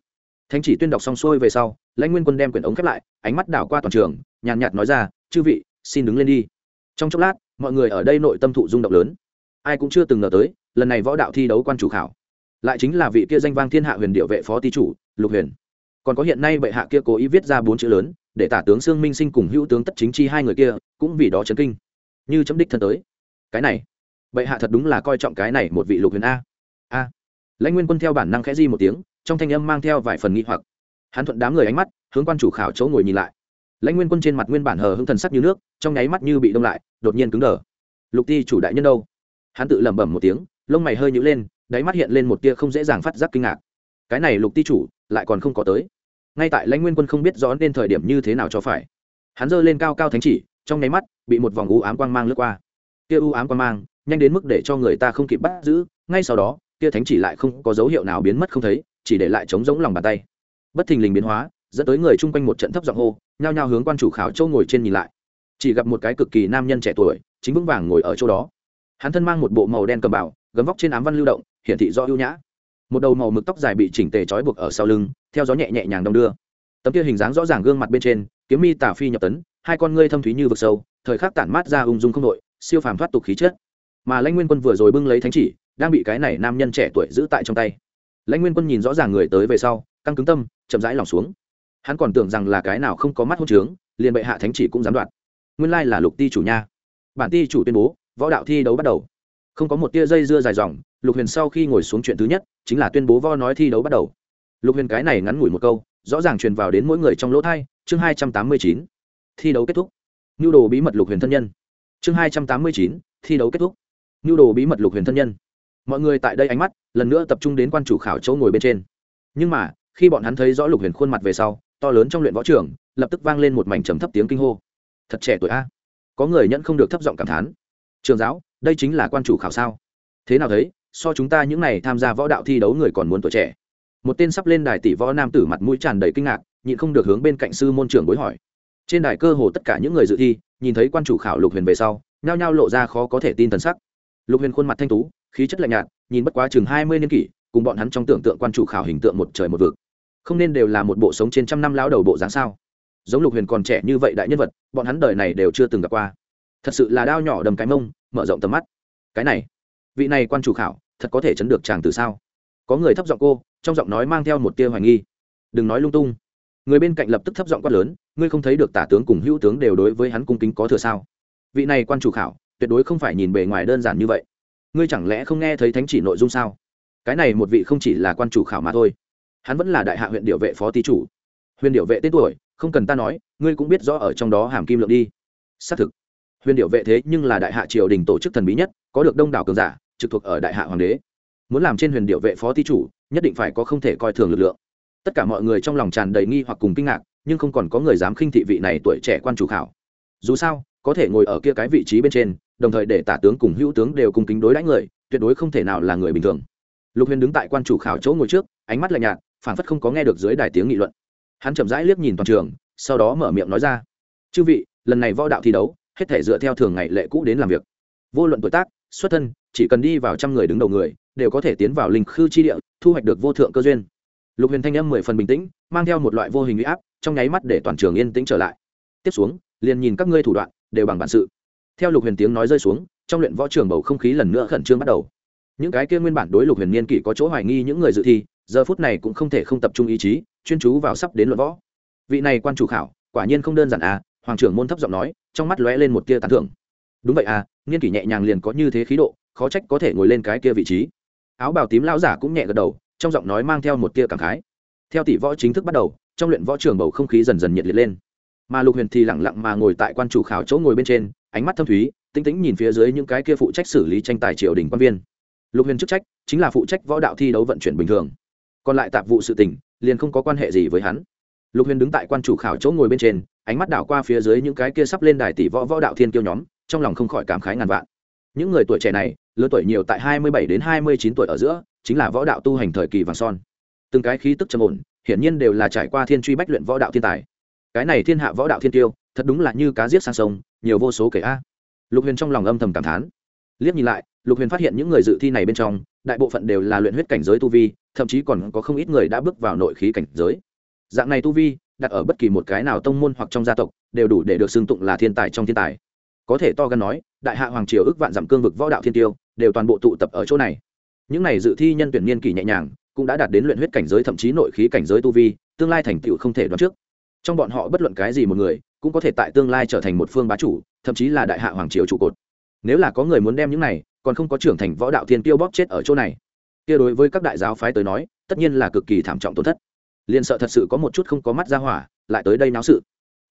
Thánh chỉ tuyên đọc xong xuôi về sau, lãnh nguyên quân đem quyển ống khép lại, ánh mắt đảo qua toàn trường, nhàn nhạt nói ra, chư vị, xin đứng lên đi trong chốc lát, mọi người ở đây nội tâm thụ rung động lớn. Ai cũng chưa từng ngờ tới, lần này võ đạo thi đấu quan chủ khảo. Lại chính là vị kia danh vang thiên hạ huyền điệu vệ phó tý chủ, lục huyền. Còn có hiện nay bệ hạ kia cố ý viết ra bốn chữ lớn, để tả tướng sương minh sinh cùng hữu tướng tất chính chi hai người kia, cũng vì đó chấn kinh. Như chấm đích thân tới. Cái này, bệ hạ thật đúng là coi trọng cái này một vị lục huyền a. A. Lãnh nguyên quân theo bản năng khẽ di một tiếng, trong thanh âm mang theo vài phần nghi hoặc. Hắn thuận đám người ánh mắt, hướng quan chủ khảo chỗ ngồi nhìn lại lãnh nguyên quân trên mặt nguyên bản hờ hững thần sắc như nước, trong nháy mắt như bị đông lại, đột nhiên cứng đờ. Lục ti chủ đại nhân đâu? Hắn tự lẩm bẩm một tiếng, lông mày hơi nhữ lên, đáy mắt hiện lên một tia không dễ dàng phát giác kinh ngạc. Cái này lục ti chủ, lại còn không có tới. Ngay tại lãnh nguyên quân không biết rõ nên thời điểm như thế nào cho phải. Hắn giơ lên cao cao thánh chỉ, trong nháy mắt, bị một vòng u ám quang mang lướt qua. Tia u ám quang mang, nhanh đến mức để cho người ta không kịp bắt giữ, ngay sau đó, tia thánh chỉ lại không có dấu hiệu nào biến mất không thấy, chỉ để lại trống rỗng lòng bàn tay. Bất thình lình biến hóa, dẫn tới người chung quanh một trận thấp giọng hô nhao nhao hướng quan chủ khảo châu ngồi trên nhìn lại. Chỉ gặp một cái cực kỳ nam nhân trẻ tuổi, chính vững vàng ngồi ở chỗ đó. Hắn thân mang một bộ màu đen cầm bảo gấm vóc trên ám văn lưu động, hiển thị do ưu nhã. Một đầu màu mực tóc dài bị chỉnh tề trói buộc ở sau lưng, theo gió nhẹ nhẹ nhàng đông đưa. Tấm kia hình dáng rõ ràng gương mặt bên trên, kiếm mi tả phi nhập tấn, hai con ngươi thâm thúy như vực sâu, thời khắc tản mát ra ung dung không đội, siêu phàm thoát tục khí chất. Mà lãnh nguyên quân vừa rồi bưng lấy thánh chỉ, đang bị cái này nam nhân trẻ tuổi giữ tại trong tay. Lãnh nguyên quân nhìn rõ ràng người tới về sau, căng cứng tâm, chậm rãi lòng xuống hắn còn tưởng rằng là cái nào không có mắt hôn trướng, liền bệ hạ thánh chỉ cũng dám đoạt. Nguyên lai là lục ti chủ nha. Bản ti chủ tuyên bố, võ đạo thi đấu bắt đầu. Không có một tia dây dưa dài dòng, lục huyền sau khi ngồi xuống chuyện thứ nhất, chính là tuyên bố võ nói thi đấu bắt đầu. Lục huyền cái này ngắn ngủi một câu, rõ ràng truyền vào đến mỗi người trong lỗ thai, chương hai trăm tám mươi chín, thi đấu kết thúc. Nhu đồ bí mật lục huyền thân nhân. Chương hai trăm tám mươi chín, thi đấu kết thúc. Nhu đồ bí mật lục huyền thân nhân. Mọi người tại đây ánh mắt, lần nữa tập trung đến quan chủ khảo chỗ ngồi bên trên. Nhưng mà khi bọn hắn thấy rõ lục huyền khuôn mặt về sau, to lớn trong luyện võ trường, lập tức vang lên một mảnh trầm thấp tiếng kinh hô. Thật trẻ tuổi a. Có người nhận không được thấp giọng cảm thán. Trường giáo, đây chính là quan chủ khảo sao? Thế nào thấy, so chúng ta những n à y tham gia võ đạo thi đấu người còn muốn tuổi trẻ. Một tên sắp lên đài tỷ võ nam tử mặt mũi tràn đầy kinh ngạc, nhịn không được hướng bên cạnh sư môn trưởng bối hỏi. Trên đài cơ hồ tất cả những người dự thi, nhìn thấy quan chủ khảo lục huyền về sau, nhao nhao lộ ra khó có thể tin t sắc. Lục huyền khuôn mặt thanh tú, khí chất lạnh nhạt, nhìn bất quá chừng hai mươi niên kỷ cùng bọn hắn trong tưởng tượng quan chủ khảo hình tượng một trời một vực. Không nên đều là một bộ sống trên trăm năm lao đầu bộ dáng sao? Giống lục huyền còn trẻ như vậy đại nhân vật, bọn hắn đời này đều chưa từng gặp qua. Thật sự là đao nhỏ đầm cái mông, mở rộng tầm mắt. Cái này, vị này quan chủ khảo, thật có thể chấn được chàng từ sao? Có người thấp giọng cô, trong giọng nói mang theo một tia hoài nghi. Đừng nói lung tung. Người bên cạnh lập tức thấp giọng quát lớn, ngươi không thấy được tả tướng cùng hữu tướng đều đối với hắn cung kính có thừa sao? Vị này quan chủ khảo, tuyệt đối không phải nhìn bề ngoài đơn giản như vậy. Ngươi chẳng lẽ không nghe thấy thánh chỉ nội dung sao? Cái này một vị không chỉ là quan chủ khảo mà thôi, hắn vẫn là đại hạ huyện điệu vệ phó tý chủ. Huyền điệu vệ tên tuổi, không cần ta nói, ngươi cũng biết rõ ở trong đó hàm kim lượng đi. Xác thực huyền điệu vệ thế nhưng là đại hạ triều đình tổ chức thần bí nhất, có được đông đảo cường giả, trực thuộc ở đại hạ hoàng đế. Muốn làm trên huyền điệu vệ phó tý chủ, nhất định phải có không thể coi thường lực lượng. Tất cả mọi người trong lòng tràn đầy nghi hoặc cùng kinh ngạc, nhưng không còn có người dám khinh thị vị này tuổi trẻ quan chủ khảo. Dù sao, có thể ngồi ở kia cái vị trí bên trên, đồng thời để tả tướng cùng hữu tướng đều cùng kính đối đãi người, tuyệt đối không thể nào là người bình thường lục huyền đứng tại quan chủ khảo chỗ ngồi trước, ánh mắt lạnh nhạt phản phất không có nghe được dưới đài tiếng nghị luận. Hắn chậm rãi liếc nhìn toàn trường, sau đó mở miệng nói ra, chư vị, lần này võ đạo thi đấu, hết thể dựa theo thường ngày lệ cũ đến làm việc. Vô luận tuổi tác, xuất thân, chỉ cần đi vào trăm người đứng đầu người, đều có thể tiến vào linh khư chi địa, thu hoạch được vô thượng cơ duyên. Lục huyền thanh âm mười phần bình tĩnh, mang theo một loại vô hình huy áp, trong nháy mắt để toàn trường yên tĩnh trở lại. Tiếp xuống, liền nhìn các ngươi thủ đoạn, đều bằng bản sự. Theo lục huyền tiếng nói rơi xuống, trong luyện võ trường bầu không khí lần nữa khẩn trương bắt đầu những cái kia nguyên bản đối lục huyền niên kỷ có chỗ hoài nghi những người dự thi, giờ phút này cũng không thể không tập trung ý chí, chuyên chú vào sắp đến luận võ. Vị này quan chủ khảo, quả nhiên không đơn giản à hoàng trưởng môn thấp giọng nói, trong mắt lóe lên một tia tán thưởng. Đúng vậy à niên kỷ nhẹ nhàng liền có như thế khí độ, khó trách có thể ngồi lên cái kia vị trí. Áo bào tím lão giả cũng nhẹ gật đầu, trong giọng nói mang theo một tia cảm khái. Theo tỷ võ chính thức bắt đầu, trong luyện võ trường bầu không khí dần dần nhiệt liệt lên. Mà lục huyền thì lẳng lặng mà ngồi tại quan chủ khảo chỗ ngồi bên trên, ánh mắt thâm thúy, tinh tĩnh nhìn phía dưới những cái kia phụ trách xử lý tranh tài triều đình quan viên lục huyền chức trách chính là phụ trách võ đạo thi đấu vận chuyển bình thường. Còn lại tạp vụ sự tình, liền không có quan hệ gì với hắn. Lục huyền đứng tại quan chủ khảo chỗ ngồi bên trên, ánh mắt đảo qua phía dưới những cái kia sắp lên đài tỷ võ võ đạo thiên kiêu nhóm, trong lòng không khỏi cảm khái ngàn vạn. Những người tuổi trẻ này, lứa tuổi nhiều tại hai mươi bảy đến hai mươi chín tuổi ở giữa, chính là võ đạo tu hành thời kỳ vàng son. Từng cái khí tức trầm ổn, hiển nhiên đều là trải qua thiên truy bách luyện võ đạo thiên tài. Cái này thiên hạ võ đạo thiên tiêu thật đúng là như cá giết sang sông, nhiều vô số kể a. Lục huyền trong lòng âm thầm cảm thán liếc nhìn lại, lục huyền phát hiện những người dự thi này bên trong, đại bộ phận đều là luyện huyết cảnh giới tu vi, thậm chí còn có không ít người đã bước vào nội khí cảnh giới. Dạng này tu vi, đặt ở bất kỳ một cái nào tông môn hoặc trong gia tộc, đều đủ để được xưng tụng là thiên tài trong thiên tài. Có thể to gan nói, đại hạ hoàng triều ước vạn dặm cương vực võ đạo thiên tiêu, đều toàn bộ tụ tập ở chỗ này. Những này dự thi nhân tuyển niên kỷ nhẹ nhàng, cũng đã đạt đến luyện huyết cảnh giới thậm chí nội khí cảnh giới tu vi, tương lai thành tựu không thể đoán trước. Trong bọn họ bất luận cái gì một người, cũng có thể tại tương lai trở thành một phương bá chủ, thậm chí là đại hạ hoàng triều trụ cột nếu là có người muốn đem những này, còn không có trưởng thành võ đạo thiên tiêu bóp chết ở chỗ này. Kia đối với các đại giáo phái tới nói, tất nhiên là cực kỳ thảm trọng tổn thất. Liền sợ thật sự có một chút không có mắt ra hỏa, lại tới đây náo sự.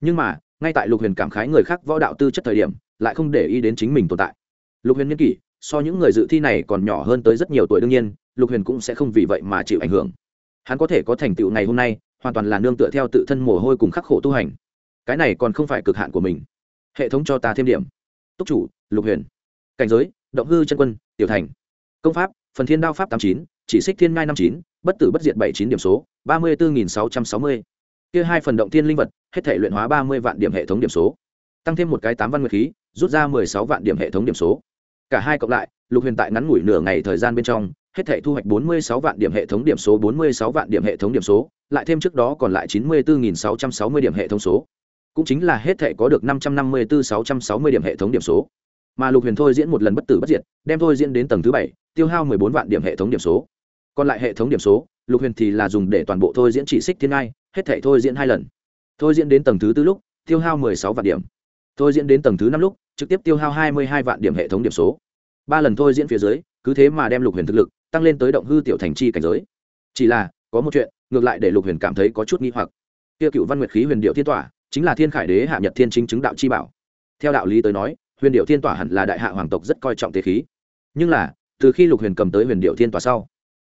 Nhưng mà, ngay tại lục huyền cảm khái người khác võ đạo tư chất thời điểm, lại không để ý đến chính mình tồn tại. Lục huyền nhân kỷ, so những người dự thi này còn nhỏ hơn tới rất nhiều tuổi đương nhiên, lục huyền cũng sẽ không vì vậy mà chịu ảnh hưởng. Hắn có thể có thành tựu ngày hôm nay, hoàn toàn là nương tựa theo tự thân mồ hôi cùng khắc khổ tu hành. Cái này còn không phải cực hạn của mình. Hệ thống cho ta thêm điểm túc chủ, lục huyền. Cảnh giới, động hư chân quân, tiểu thành. Công pháp, phần thiên đao pháp tám chín, chỉ xích thiên ngai năm chín, bất tử bất diệt bảy chín điểm số, ba mươi bốn sáu trăm sáu mươi. Kia hai phần động thiên linh vật, hết thể luyện hóa ba mươi vạn điểm hệ thống điểm số. Tăng thêm một cái tám văn nguyệt khí, rút ra mười sáu vạn điểm hệ thống điểm số. Cả hai cộng lại, lục huyền tại ngắn ngủi nửa ngày thời gian bên trong, hết thể thu hoạch bốn mươi sáu vạn điểm hệ thống điểm số, bốn mươi sáu vạn điểm hệ thống điểm số, lại thêm trước đó còn lại chín mươi bốn sáu trăm sáu mươi điểm hệ thống số cũng chính là hết thể có được năm trăm năm mươi bốn sáu trăm sáu mươi điểm hệ thống điểm số. Mà lục huyền thôi diễn một lần bất tử bất diệt, đem thôi diễn đến tầng thứ bảy, tiêu hao mười bốn vạn điểm hệ thống điểm số. Còn lại hệ thống điểm số, lục huyền thì là dùng để toàn bộ thôi diễn chỉ xích thiên ngai, hết thể thôi diễn hai lần. Thôi diễn đến tầng thứ tư lúc, tiêu hao mười sáu vạn điểm. Thôi diễn đến tầng thứ năm lúc, trực tiếp tiêu hao hai mươi hai vạn điểm hệ thống điểm số. Ba lần thôi diễn phía dưới, cứ thế mà đem lục huyền thực lực tăng lên tới động hư tiểu thành chi cảnh giới. Chỉ là, có một chuyện, ngược lại để lục huyền cảm thấy có chút nghi hoặc. Kia cựu văn nguyệt khí huyền điệu thiên tỏa chính là thiên khải đế hạ nhật thiên chính chứng đạo chi bảo. Theo đạo lý tới nói, huyền điệu thiên tỏa hẳn là đại hạ hoàng tộc rất coi trọng tế khí. Nhưng là, từ khi lục huyền cầm tới huyền điệu thiên tỏa sau,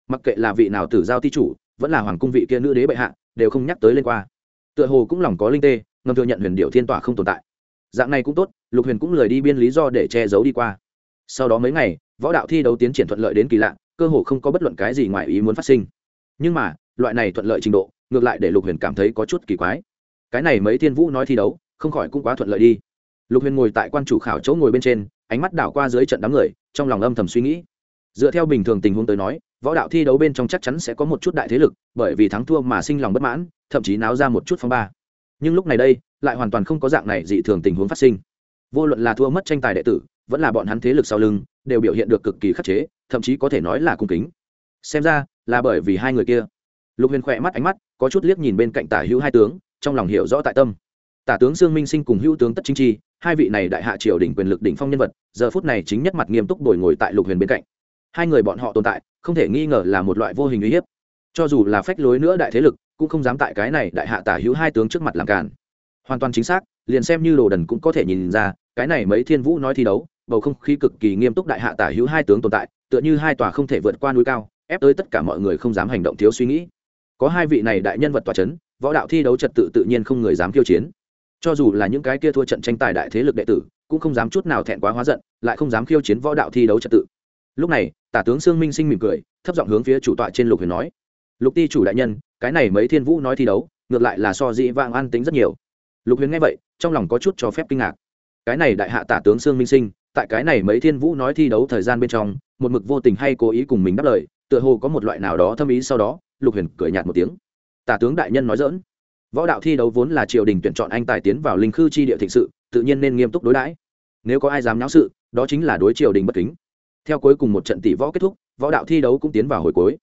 mặc kệ là vị nào tử giao ti chủ, vẫn là hoàng cung vị kia nữ đế bệ hạ, đều không nhắc tới lên qua. Tựa hồ cũng lòng có linh tê, ngầm thừa nhận huyền điệu thiên tỏa không tồn tại. Dạng này cũng tốt, lục huyền cũng lời đi biên lý do để che giấu đi qua. Sau đó mấy ngày, võ đạo thi đấu tiến triển thuận lợi đến kỳ lạ, cơ hồ không có bất luận cái gì ngoài ý muốn phát sinh. Nhưng mà, loại này thuận lợi trình độ, ngược lại để lục huyền cảm thấy có chút kỳ quái cái này mấy thiên vũ nói thi đấu, không khỏi cũng quá thuận lợi đi. Lục huyền ngồi tại quan chủ khảo chỗ ngồi bên trên, ánh mắt đảo qua dưới trận đám người, trong lòng âm thầm suy nghĩ. Dựa theo bình thường tình huống tới nói, võ đạo thi đấu bên trong chắc chắn sẽ có một chút đại thế lực, bởi vì thắng thua mà sinh lòng bất mãn, thậm chí náo ra một chút phong ba. Nhưng lúc này đây, lại hoàn toàn không có dạng này dị thường tình huống phát sinh. Vô luận là thua mất tranh tài đệ tử, vẫn là bọn hắn thế lực sau lưng, đều biểu hiện được cực kỳ khắc chế, thậm chí có thể nói là cung kính. Xem ra, là bởi vì hai người kia. Lục huyền khỏe mắt ánh mắt, có chút liếc nhìn bên cạnh tả hữu hai tướng trong lòng hiểu rõ tại tâm. Tả tướng sương minh sinh cùng hữu tướng tất chính chi, hai vị này đại hạ triều đỉnh quyền lực đỉnh phong nhân vật, giờ phút này chính nhất mặt nghiêm túc đổi ngồi tại lục huyền bên cạnh. Hai người bọn họ tồn tại, không thể nghi ngờ là một loại vô hình uy hiếp. Cho dù là phách lối nữa đại thế lực, cũng không dám tại cái này đại hạ tả hữu hai tướng trước mặt làm cản hoàn toàn chính xác, liền xem như đồ đần cũng có thể nhìn ra, cái này mấy thiên vũ nói thi đấu, bầu không khí cực kỳ nghiêm túc đại hạ tả hữu hai tướng tồn tại, tựa như hai tòa không thể vượt qua núi cao, ép tới tất cả mọi người không dám hành động thiếu suy nghĩ. Có hai vị này đại nhân vật tòa c h ấ n võ đạo thi đấu trật tự tự nhiên không người dám kiêu chiến. Cho dù là những cái kia thua trận tranh tài đại thế lực đệ tử, cũng không dám chút nào thẹn quá hóa giận, lại không dám khiêu chiến võ đạo thi đấu trật tự. Lúc này, tả tướng sương minh sinh mỉm cười, thấp giọng hướng phía chủ tọa trên lục huyền nói, lục ti chủ đại nhân, cái này mấy thiên vũ nói thi đấu, ngược lại là so dĩ vang an tính rất nhiều. Lục huyền nghe vậy, trong lòng có chút cho phép kinh ngạc. Cái này đại hạ tả tướng sương minh sinh, tại cái này mấy thiên vũ nói thi đấu thời gian bên trong, một mực vô tình hay cố ý cùng mình đáp lời, tựa hồ có một loại nào đó thâm ý sau đó, lục huyền cười nhạt một tiếng tả tướng đại nhân nói dỡn. Võ đạo thi đấu vốn là triều đình tuyển chọn anh tài tiến vào linh khư chi địa thịnh sự, tự nhiên nên nghiêm túc đối đãi. Nếu có ai dám nháo sự, đó chính là đối triều đình bất kính. Theo cuối cùng một trận tỷ võ kết thúc, võ đạo thi đấu cũng tiến vào hồi cuối.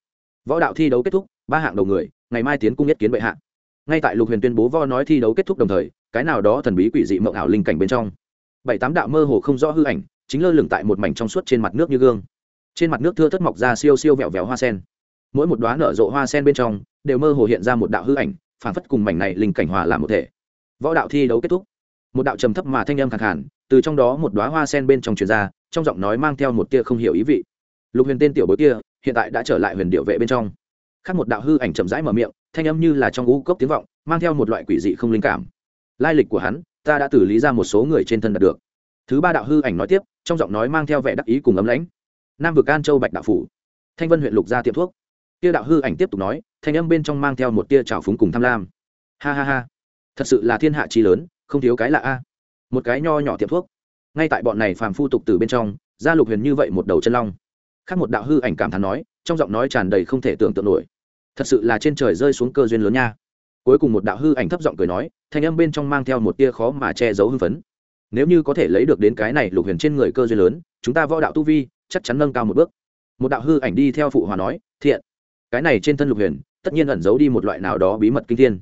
Võ đạo thi đấu kết thúc, ba hạng đầu người, ngày mai tiến cung nhất kiến bệ hạ. Ngay tại lục huyền tuyên bố võ nói thi đấu kết thúc đồng thời, cái nào đó thần bí quỷ dị mộng ảo linh cảnh bên trong. Bảy tám đạo mơ hồ không rõ hư ảnh, chính lơ lửng tại một mảnh trong suốt trên mặt nước như gương. Trên mặt nước thưa thất mọc ra siêu siêu vẹo vẹo hoa sen. Mỗi một đoá nở rộ hoa sen bên trong đều mơ hồ hiện ra một đạo hư ảnh phản phất cùng mảnh này linh cảnh hòa làm một thể. Võ đạo thi đấu kết thúc. Một đạo trầm thấp mà thanh âm khẳng hẳn từ trong đó một đoá hoa sen bên trong truyền ra, trong giọng nói mang theo một tia không hiểu ý vị. Lục huyền tên tiểu bối kia, hiện tại đã trở lại huyền điệu vệ bên trong. Khác một đạo hư ảnh chậm rãi mở miệng, thanh âm như là trong ngũ cốc tiếng vọng, mang theo một loại quỷ dị không linh cảm. Lai lịch của hắn, ta đã xử lý ra một số người trên thân đạt được. Thứ ba đạo hư ảnh nói tiếp, trong giọng nói mang theo vẻ đắc ý cùng ấm lãnh. Nam vực an châu bạch đạo phủ. Thanh vân huyện lục gia tiệm thuốc kia đạo hư ảnh tiếp tục nói, thanh âm bên trong mang theo một tia trào phúng cùng tham lam. Ha ha ha, thật sự là thiên hạ chi lớn, không thiếu cái lạ a. Một cái nho nhỏ tiệm thuốc. Ngay tại bọn này phàm phu tục từ bên trong, gia lục huyền như vậy một đầu chân long. Khác một đạo hư ảnh cảm thán nói, trong giọng nói tràn đầy không thể tưởng tượng nổi. Thật sự là trên trời rơi xuống cơ duyên lớn nha. Cuối cùng một đạo hư ảnh thấp giọng cười nói, thanh âm bên trong mang theo một tia khó mà che giấu hưng phấn. Nếu như có thể lấy được đến cái này lục huyền trên người cơ duyên lớn, chúng ta võ đạo tu vi, chắc chắn nâng cao một bước. Một đạo hư ảnh đi theo phụ hòa nói, thiện cái này trên thân lục huyền, tất nhiên ẩn giấu đi một loại nào đó bí mật kinh thiên.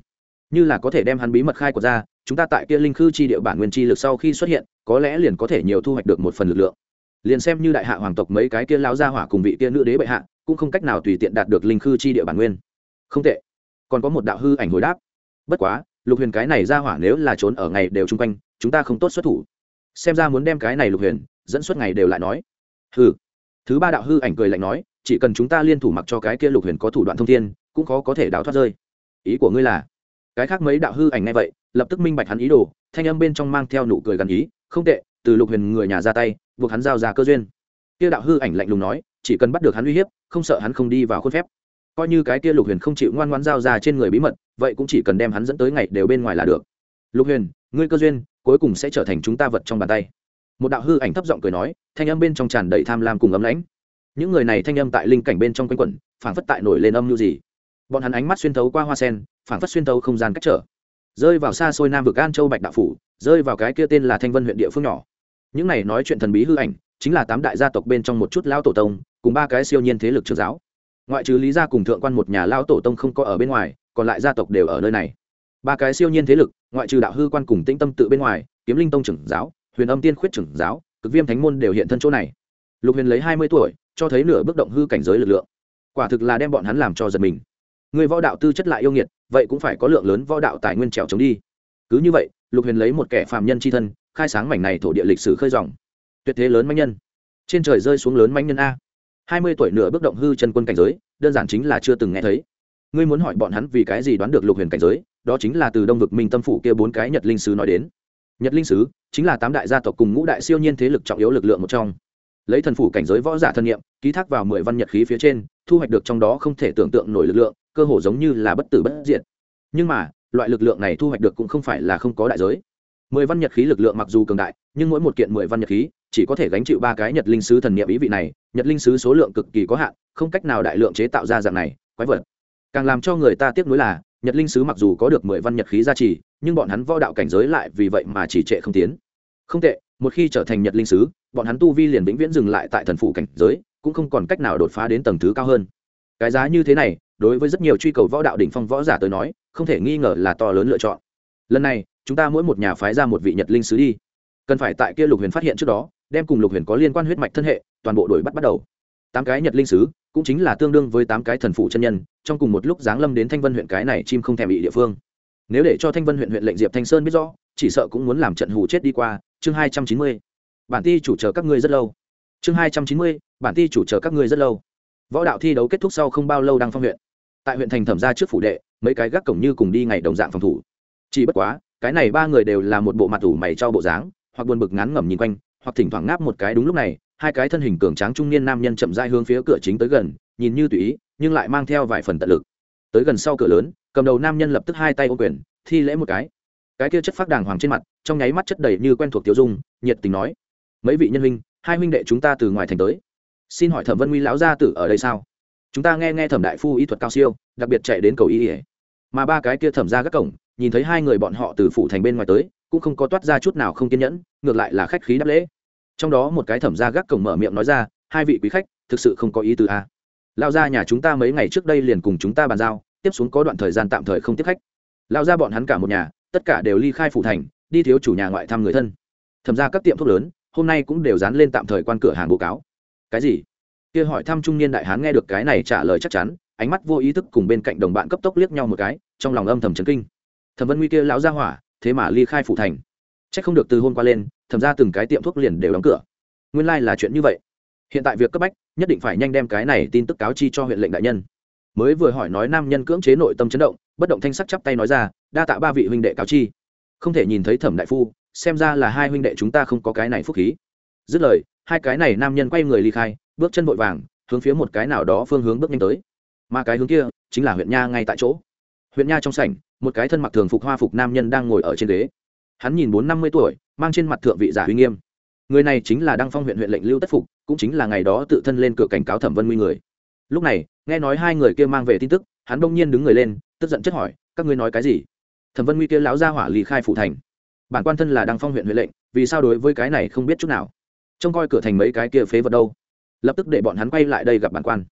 Như là có thể đem hắn bí mật khai của ra, chúng ta tại kia linh khư chi địa bản nguyên chi lực sau khi xuất hiện, có lẽ liền có thể nhiều thu hoạch được một phần lực lượng. Liền xem như đại hạ hoàng tộc mấy cái kia lao ra hỏa cùng vị kia nữ đế bệ hạ, cũng không cách nào tùy tiện đạt được linh khư chi địa bản nguyên. Không tệ. Còn có một đạo hư ảnh hồi đáp. Bất quá, lục huyền cái này ra hỏa nếu là trốn ở ngày đều chung quanh, chúng ta không tốt xuất thủ. Xem ra muốn đem cái này lục huyền, dẫn suốt ngày đều lại nói. Hư thứ ba đạo hư ảnh cười lạnh nói chỉ cần chúng ta liên thủ mặc cho cái kia lục huyền có thủ đoạn thông thiên, cũng khó có thể đào thoát rơi. Ý của ngươi là, cái khác mấy đạo hư ảnh ngay vậy, lập tức minh bạch hắn ý đồ, thanh âm bên trong mang theo nụ cười gần ý, không tệ, từ lục huyền người nhà ra tay, buộc hắn giao ra cơ duyên. Kia đạo hư ảnh lạnh lùng nói, chỉ cần bắt được hắn uy hiếp, không sợ hắn không đi vào khuôn phép. Coi như cái kia lục huyền không chịu ngoan ngoan giao ra trên người bí mật, vậy cũng chỉ cần đem hắn dẫn tới ngày đều bên ngoài là được. Lục huyền, ngươi cơ duyên, cuối cùng sẽ trở thành chúng ta vật trong bàn tay. Một đạo hư ảnh thấp giọng cười nói, thanh âm bên trong tràn đầy tham lam cùng ấm lãnh những người này thanh âm tại linh cảnh bên trong quanh quẩn, phảng phất tại nổi lên âm như gì. Bọn hắn ánh mắt xuyên thấu qua hoa sen, phảng phất xuyên thấu không gian cách trở. Rơi vào xa xôi nam vực an châu bạch đạo phủ, rơi vào cái kia tên là thanh vân huyện địa phương nhỏ. Những này nói chuyện thần bí hư ảnh, chính là tám đại gia tộc bên trong một chút lão tổ tông, cùng ba cái siêu nhiên thế lực trường giáo. Ngoại trừ lý gia cùng thượng quan một nhà lão tổ tông không có ở bên ngoài, còn lại gia tộc đều ở nơi này. Ba cái siêu nhiên thế lực, ngoại trừ đạo hư quan cùng tĩnh tâm tự bên ngoài, kiếm linh tông trưởng giáo, huyền âm tiên khuyết trưởng giáo, cực viêm thánh môn đều hiện thân chỗ này. Lục huyền lấy hai mươi tuổi cho thấy nửa bước động hư cảnh giới lực lượng. Quả thực là đem bọn hắn làm cho giật mình. Người võ đạo tư chất lại yêu nghiệt, vậy cũng phải có lượng lớn võ đạo tài nguyên trèo chống đi. Cứ như vậy, lục huyền lấy một kẻ phạm nhân c h i thân, khai sáng mảnh này thổ địa lịch sử khơi dòng. Tuyệt thế lớn manh nhân. Trên trời rơi xuống lớn manh nhân a. Hai mươi tuổi nửa bước động hư chân quân cảnh giới, đơn giản chính là chưa từng nghe thấy. Ngươi muốn hỏi bọn hắn vì cái gì đoán được lục huyền cảnh giới, đó chính là từ đông vực minh tâm phủ kia bốn cái nhật linh sứ nói đến. Nhật linh sứ chính là tám đại gia tộc cùng ngũ đại siêu nhiên thế lực trọng yếu lực lượng một trong lấy thần phủ cảnh giới võ giả thân nhiệm, ký thác vào mười văn nhật khí phía trên, thu hoạch được trong đó không thể tưởng tượng nổi lực lượng, cơ hồ giống như là bất tử bất diệt. Nhưng mà, loại lực lượng này thu hoạch được cũng không phải là không có đại giới. Mười văn nhật khí lực lượng mặc dù cường đại, nhưng mỗi một kiện mười văn nhật khí, chỉ có thể gánh chịu ba cái nhật linh sứ thần niệm ý vị này, nhật linh sứ số lượng cực kỳ có hạn, không cách nào đại lượng chế tạo ra dạng này, quái vật. Càng làm cho người ta tiếc nuối là, nhật linh sứ mặc dù có được mười văn nhật khí gia trì, nhưng bọn hắn võ đạo cảnh giới lại vì vậy mà chỉ trệ không tiến. Không tệ một khi trở thành nhật linh sứ, bọn hắn tu vi liền vĩnh viễn dừng lại tại thần phụ cảnh giới, cũng không còn cách nào đột phá đến tầng thứ cao hơn. Cái giá như thế này, đối với rất nhiều truy cầu võ đạo đỉnh phong võ giả tới nói, không thể nghi ngờ là to lớn lựa chọn. Lần này, chúng ta mỗi một nhà phái ra một vị nhật linh sứ đi. Cần phải tại kia lục huyền phát hiện trước đó, đem cùng lục huyền có liên quan huyết mạch thân hệ, toàn bộ đổi bắt bắt đầu. Tám cái nhật linh sứ, cũng chính là tương đương với tám cái thần phụ chân nhân, trong cùng một lúc giáng lâm đến thanh vân huyện cái này chim không thèm bị địa phương. Nếu để cho thanh vân huyện huyện lệnh diệp thanh sơn biết rõ, chỉ sợ cũng muốn làm trận hù chết đi qua chương hai trăm chín mươi. Bản ti chủ chờ các ngươi rất lâu. Chương hai trăm chín mươi, bản ti chủ chờ các ngươi rất lâu. Võ đạo thi đấu kết thúc sau không bao lâu đang phong huyện. Tại huyện thành thẩm ra trước phủ đệ, mấy cái gác cổng như cùng đi ngày đồng dạng phòng thủ. Chỉ bất quá, cái này ba người đều là một bộ mặt ủ mày cho bộ dáng, hoặc buồn bực ngán ngẩm nhìn quanh, hoặc thỉnh thoảng ngáp một cái đúng lúc này, hai cái thân hình cường tráng trung niên nam nhân chậm rãi hướng phía cửa chính tới gần, nhìn như tùy ý, nhưng lại mang theo vài phần tận lực. Tới gần sau cửa lớn, cầm đầu nam nhân lập tức hai tay ô quyền, thi lễ một cái cái kia chất phát đàng hoàng trên mặt, trong nháy mắt chất đầy như quen thuộc tiêu dung, nhiệt tình nói, mấy vị nhân huynh, hai huynh đệ chúng ta từ ngoài thành tới. Xin hỏi thẩm vân nguy lão gia tử ở đây sao? Chúng ta nghe nghe thẩm đại phu y thuật cao siêu, đặc biệt chạy đến cầu y ỉa mà ba cái kia thẩm ra các cổng, nhìn thấy hai người bọn họ từ phủ thành bên ngoài tới, cũng không có toát ra chút nào không kiên nhẫn, ngược lại là khách khí đáp lễ. Trong đó một cái thẩm ra gác cổng mở miệng nói ra, hai vị quý khách, thực sự không có ý từ a lao ra nhà chúng ta mấy ngày trước đây liền cùng chúng ta bàn giao, tiếp xuống có đoạn thời gian tạm thời không tiếp khách. Lao ra bọn hắn cả một nhà tất cả đều ly khai phủ thành, đi thiếu chủ nhà ngoại thăm người thân. Thẩm ra các tiệm thuốc lớn, hôm nay cũng đều dán lên tạm thời quan cửa hàng báo cáo. Cái gì? Kia hỏi thăm trung niên đại hán nghe được cái này trả lời chắc chắn, ánh mắt vô ý thức cùng bên cạnh đồng bạn cấp tốc liếc nhau một cái, trong lòng âm thầm chấn kinh. Thẩm vân nguy kia lão ra hỏa, thế mà ly khai phủ thành. C h ắ c không được từ hôm qua lên, thẩm ra từng cái tiệm thuốc liền đều đóng cửa. Nguyên lai、like、là chuyện như vậy. Hiện tại việc cấp bách, nhất định phải nhanh đem cái này tin tức cáo chi cho huyện lệnh đại nhân mới vừa hỏi nói nam nhân cưỡng chế nội tâm chấn động, bất động thanh sắc chắp tay nói ra, đa tạ ba vị huynh đệ cáo chi. Không thể nhìn thấy thẩm đại phu, xem ra là hai huynh đệ chúng ta không có cái này phúc khí. Dứt lời, hai cái này nam nhân quay người ly khai, bước chân vội vàng, hướng phía một cái nào đó phương hướng bước nhanh tới. Mà cái hướng kia, chính là huyện nha ngay tại chỗ. Huyện nha trong sảnh, một cái thân mặc thường phục hoa phục nam nhân đang ngồi ở trên ghế. Hắn nhìn bốn năm mươi tuổi, mang trên mặt thượng vị giả uy nghiêm. Người này chính là đăng phong huyện huyện lệnh lưu tất phục, cũng chính là ngày đó tự thân lên cửa cảnh cáo thẩm vân nguy người. Lúc này nghe nói hai người kia mang về tin tức, hắn đông nhiên đứng người lên, tức giận chất hỏi, các ngươi nói cái gì? Thẩm vân nguy kia lão ra hỏa lì khai phủ thành. Bản quan thân là đăng phong huyện huyện lệnh, vì sao đối với cái này không biết chút nào? Trông coi cửa thành mấy cái kia phế vật đâu. Lập tức để bọn hắn quay lại đây gặp bản quan.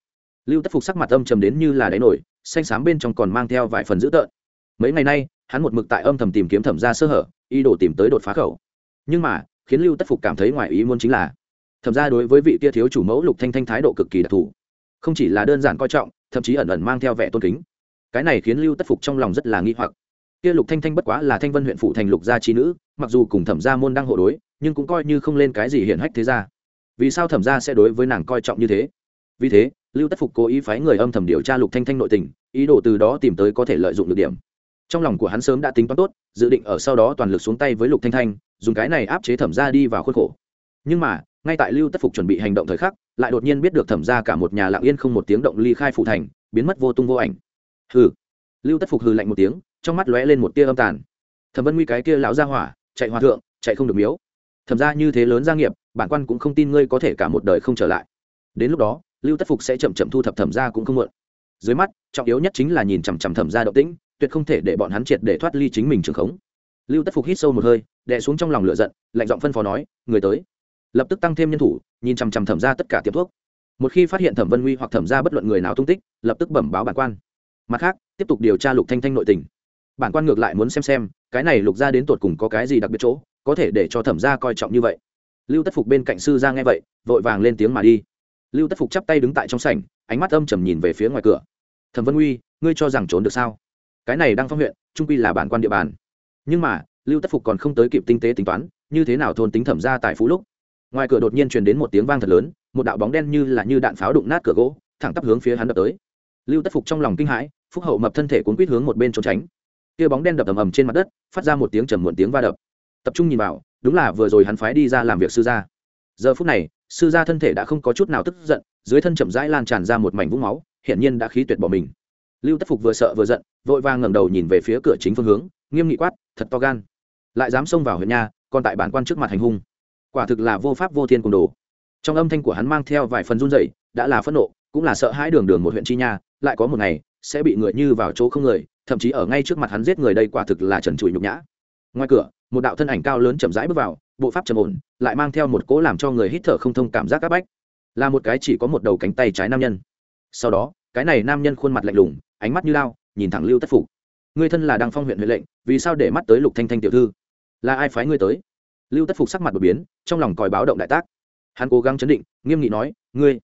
Lưu tất phục sắc mặt âm trầm đến như là đáy nổi, xanh xám bên trong còn mang theo vài phần dữ tợn. Mấy ngày nay, hắn một mực tại âm thầm tìm kiếm thẩm ra sơ hở, ý đồ tìm tới đột phá khẩu. Nhưng mà, khiến lưu tất phục cảm thấy ngoài ý muốn chính là, thẩm ra đối với vị kia thiếu chủ mẫu lục thanh thanh thái độ cực kỳ đặc thù không chỉ là đơn giản coi trọng, thậm chí ẩn ẩn mang theo vẻ tôn kính. Cái này khiến lưu tất phục trong lòng rất là nghi hoặc. Kia lục thanh thanh bất quá là thanh vân huyện phụ thành lục gia trí nữ, mặc dù cùng thẩm gia môn đang hộ đối, nhưng cũng coi như không lên cái gì hiển hách thế gia. vì sao thẩm gia sẽ đối với nàng coi trọng như thế? Vì thế, lưu tất phục cố ý phái người âm thầm điều tra lục thanh thanh nội tình, ý đồ từ đó tìm tới có thể lợi dụng được điểm. Trong lòng của hắn sớm đã tính toán tốt, dự định ở sau đó toàn lực xuống tay với lục thanh thanh, dùng cái này áp chế thẩm gia đi vào khuôn khổ. Nhưng mà, ngay tại lưu tất phục chuẩn bị hành động thời khắc lại đột nhiên biết được thẩm gia cả một nhà lặng yên không một tiếng động ly khai phủ thành, biến mất vô tung vô ảnh. Hừ. Lưu tất phục hừ lạnh một tiếng, trong mắt lóe lên một tia âm tàn. Thẩm vân nguy cái kia lão gia hỏa, chạy hòa thượng, chạy không được miếu. Thẩm ra như thế lớn gia nghiệp, bản quan cũng không tin ngươi có thể cả một đời không trở lại. Đến lúc đó, lưu tất phục sẽ chậm chậm thu thập thẩm ra cũng không muộn. Dưới mắt, trọng yếu nhất chính là nhìn chằm chằm thẩm ra động tĩnh, tuyệt không thể để bọn hắn triệt để thoát ly chính mình trường khống. Lưu tất phục hít sâu một hơi, đè xuống trong lòng lửa giận, lạnh giọng phân phó nói, người tới lập tức tăng thêm nhân thủ, nhìn chằm chằm thẩm ra tất cả tiệm thuốc. Một khi phát hiện thẩm vân huy hoặc thẩm ra bất luận người nào tung tích, lập tức bẩm báo bản quan. Mặt khác, tiếp tục điều tra lục thanh thanh nội tình. Bản quan ngược lại muốn xem xem, cái này lục ra đến tột cùng có cái gì đặc biệt chỗ, có thể để cho thẩm ra coi trọng như vậy. Lưu tất phục bên cạnh sư ra nghe vậy, vội vàng lên tiếng mà đi. Lưu tất phục chắp tay đứng tại trong sảnh, ánh mắt âm trầm nhìn về phía ngoài cửa. Thẩm vân uy ngươi cho rằng trốn được sao? Cái này đang phong huyện, trung quy là bản quan địa bàn. Nhưng mà, lưu tất phục còn không tới kịp tinh tế tính toán, như thế nào thôn tính thẩm ra tại phú lúc? Ngoài cửa đột nhiên truyền đến một tiếng vang thật lớn, một đạo bóng đen như là như đạn pháo đụng nát cửa gỗ, thẳng tắp hướng phía hắn đập tới. Lưu tất phục trong lòng kinh hãi, phúc hậu mập thân thể cuốn quýt hướng một bên trốn tránh. Kia bóng đen đập ầm ầm trên mặt đất, phát ra một tiếng trầm muộn tiếng va đập. Tập trung nhìn vào, đúng là vừa rồi hắn phái đi ra làm việc sư gia. Giờ phút này, sư gia thân thể đã không có chút nào tức giận, dưới thân chậm rãi lan tràn ra một mảnh vũng máu, hiển nhiên đã khí tuyệt bỏ mình. Lưu tất phục vừa sợ vừa giận, vội vàng ngẩng đầu nhìn về phía cửa chính phương hướng, nghiêm nghị quát, thật to gan. Lại dám xông vào huyện nhà, còn tại bản quan trước mặt hành hung quả thực là vô pháp vô thiên cùng đồ. Trong âm thanh của hắn mang theo vài phần run rẩy, đã là phẫn nộ, cũng là sợ hãi đường đường một huyện chi nha, lại có một ngày, sẽ bị người như vào chỗ không người, thậm chí ở ngay trước mặt hắn giết người đây quả thực là trần trụi nhục nhã. Ngoài cửa, một đạo thân ảnh cao lớn chậm rãi bước vào, bộ pháp trầm ổn, lại mang theo một cỗ làm cho người hít thở không thông cảm giác áp bách. Là một cái chỉ có một đầu cánh tay trái nam nhân. Sau đó, cái này nam nhân khuôn mặt lạnh lùng, ánh mắt như lao, nhìn thẳng lưu tất phục. Người thân là đăng phong huyện huệ lệnh, vì sao để mắt tới lục thanh thanh tiểu thư? Là ai phái ngươi tới? Lưu tất phục sắc mặt đột biến, trong lòng còi báo động đại tác. Hắn cố gắng chấn định, nghiêm nghị nói, ngươi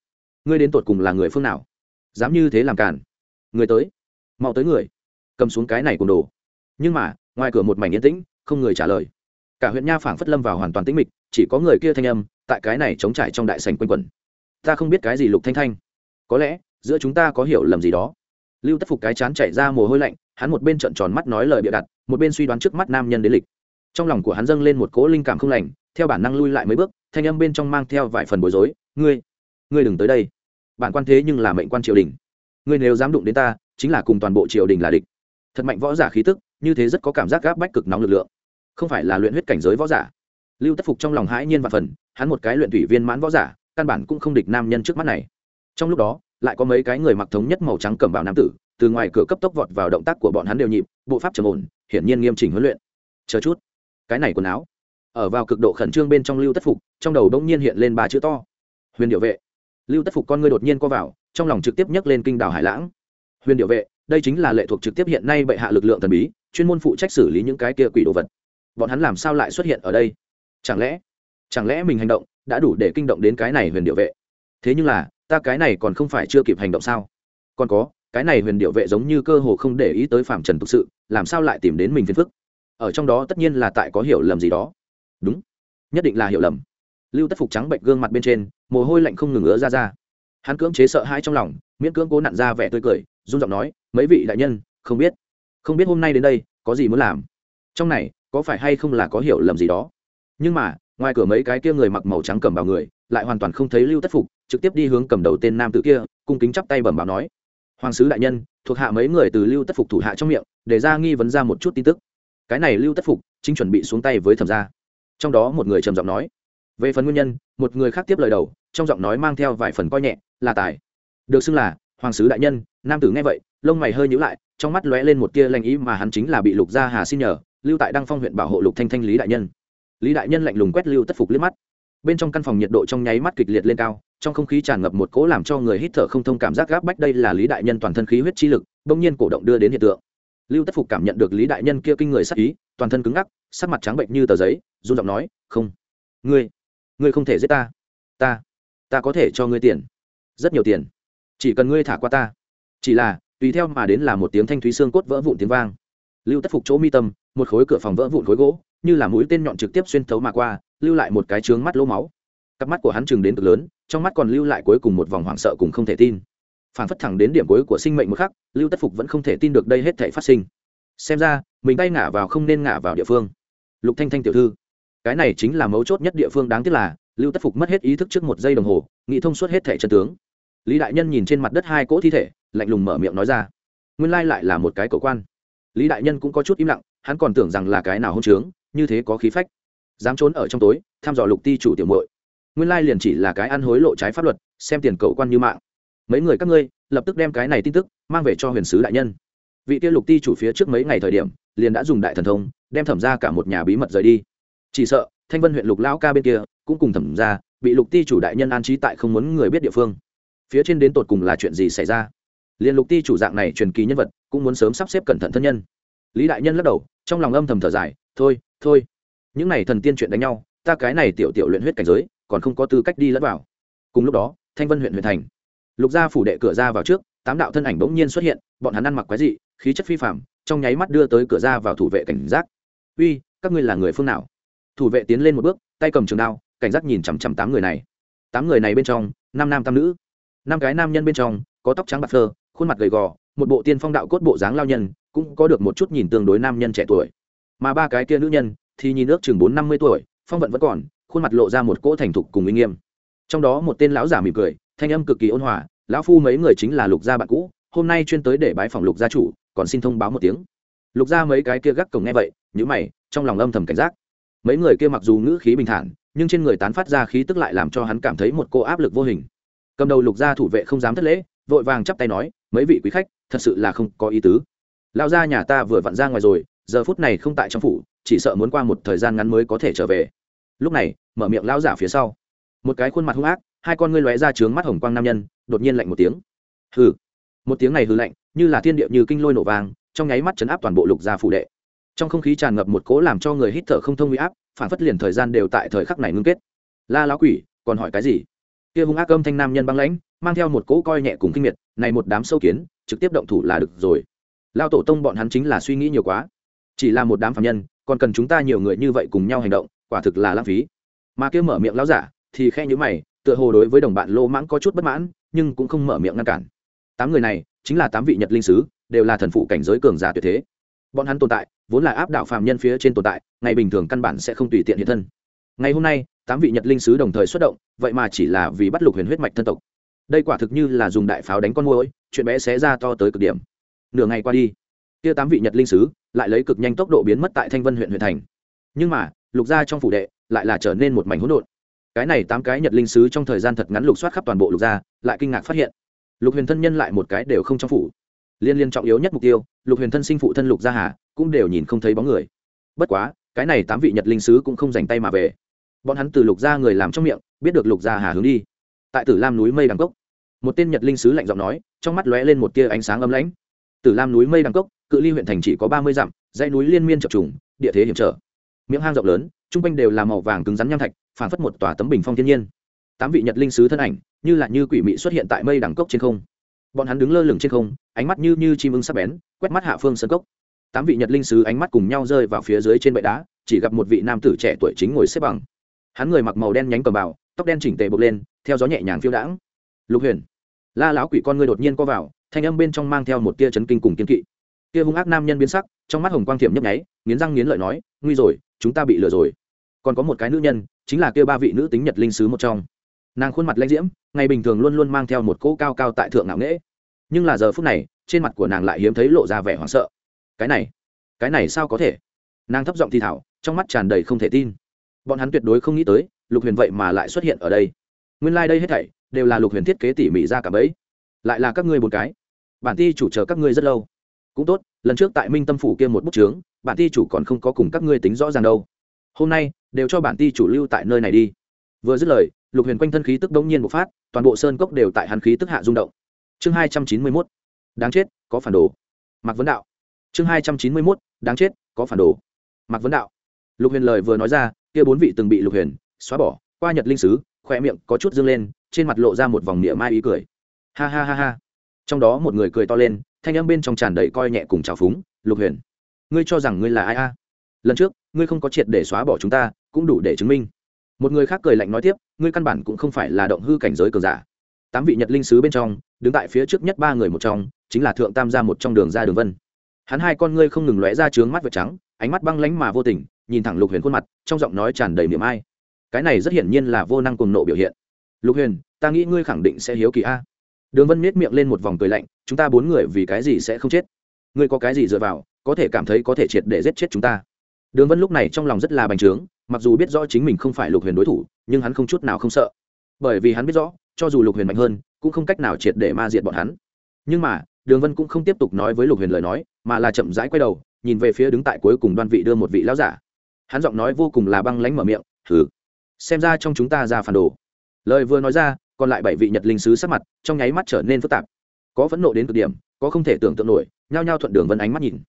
ngươi đến tột cùng là người phương nào? Dám như thế làm cản người tới. Mau tới người. Cầm xuống cái này cùng đồ. Nhưng mà, ngoài cửa một mảnh yên tĩnh, không người trả lời. Cả huyện nha phảng phất lâm vào hoàn toàn tĩnh mịch, chỉ có người kia thanh âm, tại cái này chống trải trong đại sành quanh quẩn. Ta không biết cái gì lục thanh thanh. Có lẽ, giữa chúng ta có hiểu lầm gì đó. Lưu tất phục cái chán chạy ra mồ hôi lạnh, hắn một bên trợn tròn mắt nói lời bịa đặt, một bên suy đoán trước mắt nam nhân đến lịch trong lòng của hắn dâng lên một cỗ linh cảm không lành, theo bản năng lui lại mấy bước, thanh âm bên trong mang theo vài phần bối rối, ngươi ngươi đừng tới đây. Bản quan thế nhưng là mệnh quan triều đình. Ngươi nếu dám đụng đến ta, chính là cùng toàn bộ triều đình là địch. Thật mạnh võ giả khí tức, như thế rất có cảm giác gáp bách cực nóng lực lượng. Không phải là luyện huyết cảnh giới võ giả. Lưu tất phục trong lòng hãi nhiên và phần, hắn một cái luyện thủy viên mãn võ giả, căn bản cũng không địch nam nhân trước mắt này. Trong lúc đó, lại có mấy cái người mặc thống nhất màu trắng cầm vào nam tử, từ ngoài cửa cấp tốc vọt vào động tác của bọn hắn đều nhịp, bộ pháp trầm ổn, hiển nhiên nghiêm chỉnh huấn luyện. Chờ chút cái này quần áo. Ở vào cực độ khẩn trương bên trong lưu tất phục, trong đầu đông nhiên hiện lên ba chữ to. Huyền điệu vệ. Lưu tất phục con ngươi đột nhiên co vào, trong lòng trực tiếp nhấc lên kinh đảo hải lãng. Huyền điệu vệ, đây chính là lệ thuộc trực tiếp hiện nay bệ hạ lực lượng thần bí, chuyên môn phụ trách xử lý những cái kia quỷ đồ vật. Bọn hắn làm sao lại xuất hiện ở đây? Chẳng lẽ chẳng lẽ mình hành động đã đủ để kinh động đến cái này huyền điệu vệ? Thế nhưng là, ta cái này còn không phải chưa kịp hành động sao? Còn có, cái này huyền điệu vệ giống như cơ hồ không để ý tới phạm trần thực sự, làm sao lại tìm đến mình phiền phức? Ở trong đó tất nhiên là tại có hiểu lầm gì đó. Đúng, nhất định là hiểu lầm. Lưu tất phục trắng bệnh gương mặt bên trên, mồ hôi lạnh không ngừng ứa ra ra. Hắn cưỡng chế sợ hãi trong lòng, miễn cưỡng cố nặn ra vẻ tươi cười, run giọng nói, mấy vị đại nhân, không biết không biết hôm nay đến đây, có gì muốn làm? Trong này, có phải hay không là có hiểu lầm gì đó? Nhưng mà, ngoài cửa mấy cái kia người mặc màu trắng cầm vào người, lại hoàn toàn không thấy lưu tất phục, trực tiếp đi hướng cầm đầu tên nam tử kia, cung kính chắp tay bẩm báo nói, hoàng sứ đại nhân, thuộc hạ mấy người từ lưu tất phục thủ hạ trong miệng, để ra nghi vấn ra một chút tin tức cái này lưu tất phục, chính chuẩn bị xuống tay với thẩm gia. Trong đó một người trầm giọng nói, về phần nguyên nhân, một người khác tiếp lời đầu, trong giọng nói mang theo vài phần coi nhẹ, là tài. Được xưng là hoàng sứ đại nhân, nam tử nghe vậy, lông mày hơi nhíu lại, trong mắt lóe lên một tia lanh ý mà hắn chính là bị lục gia hà xin nhờ, lưu tại đăng phong huyện bảo hộ lục thanh thanh lý đại nhân. Lý đại nhân lạnh lùng quét lưu tất phục liếc mắt. Bên trong căn phòng nhiệt độ trong nháy mắt kịch liệt lên cao, trong không khí tràn ngập một cỗ làm cho người hít thở không thông cảm giác gáp bách đây là lý đại nhân toàn thân khí huyết chi lực, bỗng nhiên cổ động đưa đến hiện tượng lưu tất phục cảm nhận được lý đại nhân kia kinh người sắc ý, toàn thân cứng ngắc, sắc mặt trắng bệnh như tờ giấy, run giọng nói, không, ngươi ngươi không thể giết ta. Ta ta có thể cho ngươi tiền, rất nhiều tiền. Chỉ cần ngươi thả qua ta. Chỉ là, tùy theo mà đến là một tiếng thanh thúy xương cốt vỡ vụn tiếng vang. Lưu tất phục chỗ mi tâm, một khối cửa phòng vỡ vụn khối gỗ, như là mũi tên nhọn trực tiếp xuyên thấu mà qua, lưu lại một cái trướng mắt lỗ máu. Cặp mắt của hắn chừng đến cực lớn, trong mắt còn lưu lại cuối cùng một vòng hoảng sợ cùng không thể tin phản phất thẳng đến điểm cuối của sinh mệnh một khắc, lưu tất phục vẫn không thể tin được đây hết thể phát sinh. Xem ra, mình tay ngả vào không nên ngả vào địa phương. Lục thanh thanh tiểu thư, cái này chính là mấu chốt nhất địa phương đáng tiếc là, lưu tất phục mất hết ý thức trước một giây đồng hồ, nghĩ thông suốt hết thể chân tướng. Lý đại nhân nhìn trên mặt đất hai cỗ thi thể, lạnh lùng mở miệng nói ra. Nguyên lai lại là một cái cổ quan. Lý đại nhân cũng có chút im lặng, hắn còn tưởng rằng là cái nào hôn trướng, như thế có khí phách. Dám trốn ở trong tối, thăm dò lục ti chủ tiểu muội. Nguyên lai liền chỉ là cái ăn hối lộ trái pháp luật, xem tiền cậu quan như mạng mấy người các ngươi, lập tức đem cái này tin tức mang về cho huyền sứ đại nhân. Vị tiêu lục ti chủ phía trước mấy ngày thời điểm, liền đã dùng đại thần thông, đem thẩm ra cả một nhà bí mật rời đi. Chỉ sợ, thanh vân huyện lục lão ca bên kia cũng cùng thẩm ra, bị lục ti chủ đại nhân an trí tại không muốn người biết địa phương. Phía trên đến tột cùng là chuyện gì xảy ra? Liền lục ti chủ dạng này truyền kỳ nhân vật, cũng muốn sớm sắp xếp cẩn thận thân nhân. Lý đại nhân lắc đầu, trong lòng âm thầm thở dài, thôi thôi, những này thần tiên chuyện đánh nhau, ta cái này tiểu tiểu luyện huyết cảnh giới, còn không có tư cách đi lẫn vào. Cùng lúc đó, thanh vân huyện huyện thành lục gia phủ đệ cửa ra vào trước, tám đạo thân ảnh bỗng nhiên xuất hiện, bọn hắn ăn mặc quái dị, khí chất phi phạm trong nháy mắt đưa tới cửa ra vào thủ vệ cảnh giác. Uy, các ngươi là người phương nào? Thủ vệ tiến lên một bước, tay cầm trường đao, cảnh giác nhìn chằm chằm tám người này. Tám người này bên trong, năm nam tam nữ. Năm cái nam nhân bên trong, có tóc trắng bạc phơ, khuôn mặt gầy gò, một bộ tiên phong đạo cốt bộ dáng lao nhân, cũng có được một chút nhìn tương đối nam nhân trẻ tuổi. Mà ba cái kia nữ nhân, thì nhìn ước chừng bốn năm mươi tuổi, phong vận vẫn còn, khuôn mặt lộ ra một cỗ thành thục cùng uy nghiêm. Trong đó một tên lão giả mỉm cười thanh âm cực kỳ ôn hòa, lão phu mấy người chính là lục gia bạn cũ, hôm nay chuyên tới để bái phòng lục gia chủ, còn xin thông báo một tiếng. Lục gia mấy cái kia gác cổng nghe vậy nhữ mày, trong lòng âm thầm cảnh giác. Mấy người kia mặc dù ngữ khí bình thản, nhưng trên người tán phát ra khí tức lại làm cho hắn cảm thấy một cô áp lực vô hình. Cầm đầu lục gia thủ vệ không dám thất lễ, vội vàng chắp tay nói, mấy vị quý khách, thật sự là không có ý tứ. Lão gia nhà ta vừa vặn ra ngoài rồi, giờ phút này không tại trong phủ, chỉ sợ muốn qua một thời gian ngắn mới có thể trở về. Lúc này, mở miệng lão giả phía sau. Một cái khuôn mặt hung ác hai con ngươi lóe ra trướng mắt hồng quang nam nhân, đột nhiên lạnh một tiếng. Hừ. Một tiếng này hừ lạnh, như là thiên địa như kinh lôi nổ vàng trong nháy mắt chấn áp toàn bộ lục gia phủ đệ. Trong không khí tràn ngập một cỗ làm cho người hít thở không thông huy áp, phản phất liền thời gian đều tại thời khắc này ngưng kết. La lão quỷ, còn hỏi cái gì? Kia hung ác âm thanh nam nhân băng lãnh, mang theo một cỗ coi nhẹ cùng kinh miệt, này một đám sâu kiến, trực tiếp động thủ là được rồi. Lao tổ tông bọn hắn chính là suy nghĩ nhiều quá. Chỉ là một đám phạm nhân, còn cần chúng ta nhiều người như vậy cùng nhau hành động, quả thực là lãng phí. Mà kia mở miệng lão giả, thì khe nhữ mày tựa hồ đối với đồng bạn lô mãng có chút bất mãn, nhưng cũng không mở miệng ngăn cản. Tám người này chính là tám vị nhật linh sứ, đều là thần phụ cảnh giới cường giả tuyệt thế. Bọn hắn tồn tại, vốn là áp đảo phạm nhân phía trên tồn tại, ngày bình thường căn bản sẽ không tùy tiện hiện thân. Ngày hôm nay, tám vị nhật linh sứ đồng thời xuất động, vậy mà chỉ là vì bắt lục huyền huyết mạch thân tộc. Đây quả thực như là dùng đại pháo đánh con môi chuyện bé xé ra to tới cực điểm. Nửa ngày qua đi, kia tám vị nhật linh sứ lại lấy cực nhanh tốc độ biến mất tại thanh vân huyện huyện thành. Nhưng mà, lục gia trong phủ đệ lại là trở nên một mảnh hỗn độn cái này tám cái nhật linh sứ trong thời gian thật ngắn lục soát khắp toàn bộ lục gia, lại kinh ngạc phát hiện, lục huyền thân nhân lại một cái đều không trong phủ. Liên liên trọng yếu nhất mục tiêu, lục huyền thân sinh phụ thân lục gia hà, cũng đều nhìn không thấy bóng người. Bất quá, cái này tám vị nhật linh sứ cũng không dành tay mà về. Bọn hắn từ lục gia người làm trong miệng, biết được lục gia hà hướng đi. Tại tử lam núi mây đằng cốc, một tên nhật linh sứ lạnh giọng nói, trong mắt lóe lên một tia ánh sáng âm lãnh. Tử lam núi mây đằng cốc, cự ly huyện thành chỉ có ba mươi dặm, dãy núi liên miên chập trùng, địa thế hiểm trở. Miệng hang rộng lớn chung quanh đều là màu vàng cứng rắn nham thạch phản phất một tòa tấm bình phong thiên nhiên. Tám vị nhật linh sứ thân ảnh, như là như quỷ mị xuất hiện tại mây đẳng cốc trên không. Bọn hắn đứng lơ lửng trên không, ánh mắt như như chim ưng sắc bén, quét mắt hạ phương sân cốc. Tám vị nhật linh sứ ánh mắt cùng nhau rơi vào phía dưới trên bệ đá, chỉ gặp một vị nam tử trẻ tuổi chính ngồi xếp bằng. Hắn người mặc màu đen nhánh cầm bào, tóc đen chỉnh tề bực lên, theo gió nhẹ nhàng phiêu đãng. Lục huyền, la lão quỷ con ngươi đột nhiên co vào, thanh âm bên trong mang theo một tia chấn kinh cùng kiên kỵ. Kia hung ác nam nhân biến sắc, trong mắt hồng quang thiểm nhấp nháy, nghiến răng nghiến lợi nói, nguy rồi, chúng ta bị lừa rồi còn có một cái nữ nhân, chính là kia ba vị nữ tính nhật linh sứ một trong. Nàng khuôn mặt lãnh diễm, ngày bình thường luôn luôn mang theo một cỗ cao cao tại thượng ngạo nghễ. Nhưng là giờ phút này, trên mặt của nàng lại hiếm thấy lộ ra vẻ hoảng sợ. Cái này cái này sao có thể? Nàng thấp giọng thi thảo, trong mắt tràn đầy không thể tin. Bọn hắn tuyệt đối không nghĩ tới, lục huyền vậy mà lại xuất hiện ở đây. Nguyên lai、like、đây hết thảy, đều là lục huyền thiết kế tỉ mỉ ra cả bấy lại là các ngươi một cái. Bản ti chủ chờ các ngươi rất lâu. Cũng tốt, lần trước tại minh tâm phủ kia một bút trướng bản ti chủ còn không có cùng các ngươi tính rõ ràng đâu hôm nay đều cho bản ti chủ lưu tại nơi này đi. Vừa dứt lời, lục huyền quanh thân khí tức đông nhiên bộc phát, toàn bộ sơn cốc đều tại hắn khí tức hạ rung động. Chương hai trăm chín mươi mốt, đáng chết, có phản đồ. Mặc vấn đạo. Chương hai trăm chín mươi mốt, đáng chết, có phản đồ. Mặc vấn đạo. Lục huyền lời vừa nói ra, kia bốn vị từng bị lục huyền xóa bỏ, qua nhật linh sứ khỏe miệng có chút dâng lên, trên mặt lộ ra một vòng niệm mai ý cười. Ha ha ha ha. Trong đó một người cười to lên, thanh âm bên trong tràn đầy coi nhẹ cùng trào phúng, lục huyền, ngươi cho rằng ngươi là ai a? Lần trước ngươi không có triệt để xóa bỏ chúng ta, cũng đủ để chứng minh. Một người khác cười lạnh nói tiếp, ngươi căn bản cũng không phải là động hư cảnh giới cường giả. Tám vị nhật linh sứ bên trong, đứng tại phía trước nhất ba người một trong, chính là thượng tam gia một trong đường ra đường vân. Hắn hai con ngươi không ngừng lóe ra trướng mắt vệt trắng, ánh mắt băng lánh mà vô tình, nhìn thẳng lục huyền khuôn mặt, trong giọng nói tràn đầy miệng ai. Cái này rất hiển nhiên là vô năng cùng nộ biểu hiện. Lục huyền, ta nghĩ ngươi khẳng định sẽ hiếu kỳ a. Đường vân miết miệng lên một vòng cười lạnh, chúng ta bốn người vì cái gì sẽ không chết? Ngươi có cái gì dựa vào, có thể cảm thấy có thể triệt để giết chết chúng ta? Đường vân lúc này trong lòng rất là bành trướng, mặc dù biết rõ chính mình không phải lục huyền đối thủ, nhưng hắn không chút nào không sợ. Bởi vì hắn biết rõ, cho dù lục huyền mạnh hơn, cũng không cách nào triệt để ma diệt bọn hắn. Nhưng mà, đường vân cũng không tiếp tục nói với lục huyền lời nói, mà là chậm rãi quay đầu, nhìn về phía đứng tại cuối cùng đoan vị đưa một vị lão giả. Hắn giọng nói vô cùng là băng lánh mở miệng thử xem ra trong chúng ta ra phản đồ. Lời vừa nói ra, còn lại bảy vị nhật linh sứ sắc mặt trong nháy mắt trở nên phức tạp. Có phẫn nộ đến cực điểm, có không thể tưởng tượng nổi, nhao nhao thuận đường vân ánh mắt nhìn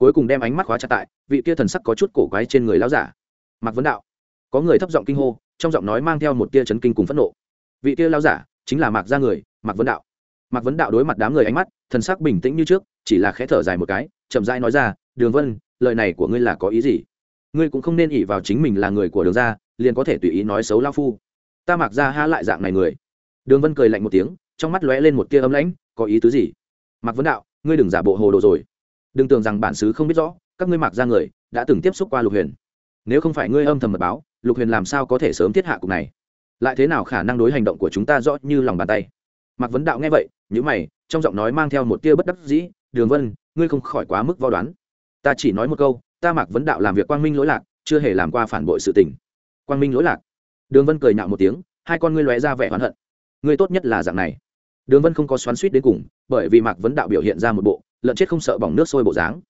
cuối cùng đem ánh mắt khóa chặt tại vị kia thần sắc có chút cổ quái trên người lão giả. Mặc vấn đạo, có người thấp giọng kinh hô, trong giọng nói mang theo một tia chấn kinh cùng phẫn nộ. Vị kia lão giả chính là mạc gia người, mạc vấn đạo. Mạc vấn đạo đối mặt đám người ánh mắt, thần sắc bình tĩnh như trước, chỉ là khẽ thở dài một cái, chậm rãi nói ra, đường vân, lời này của ngươi là có ý gì? Ngươi cũng không nên ỉ vào chính mình là người của đường gia, liền có thể tùy ý nói xấu lao phu. Ta mặc ra ha lại dạng này người. Đường vân cười lạnh một tiếng, trong mắt lóe lên một tia ấm lãnh, có ý tứ gì? Mặc vấn đạo, ngươi đừng giả bộ hồ đồ rồi đừng tưởng rằng bản xứ không biết rõ, các ngươi mặc ra người, đã từng tiếp xúc qua lục huyền. Nếu không phải ngươi âm thầm mật báo, lục huyền làm sao có thể sớm thiết hạ cục này? Lại thế nào khả năng đối hành động của chúng ta rõ như lòng bàn tay? Mặc vấn đạo nghe vậy nhữ mày, trong giọng nói mang theo một tia bất đắc dĩ, đường vân, ngươi không khỏi quá mức vo đoán. Ta chỉ nói một câu, ta mặc vấn đạo làm việc quang minh lỗi lạc, chưa hề làm qua phản bội sự tình. Quang minh lỗi lạc? Đường vân cười nhạo một tiếng, hai con ngươi lóe ra vẻ oán hận. Ngươi tốt nhất là dạng này. Đường vân không có xoắn suýt đến cùng, bởi vì mạc vấn đạo biểu hiện ra một bộ lợn chết không sợ bỏng nước sôi bộ dáng.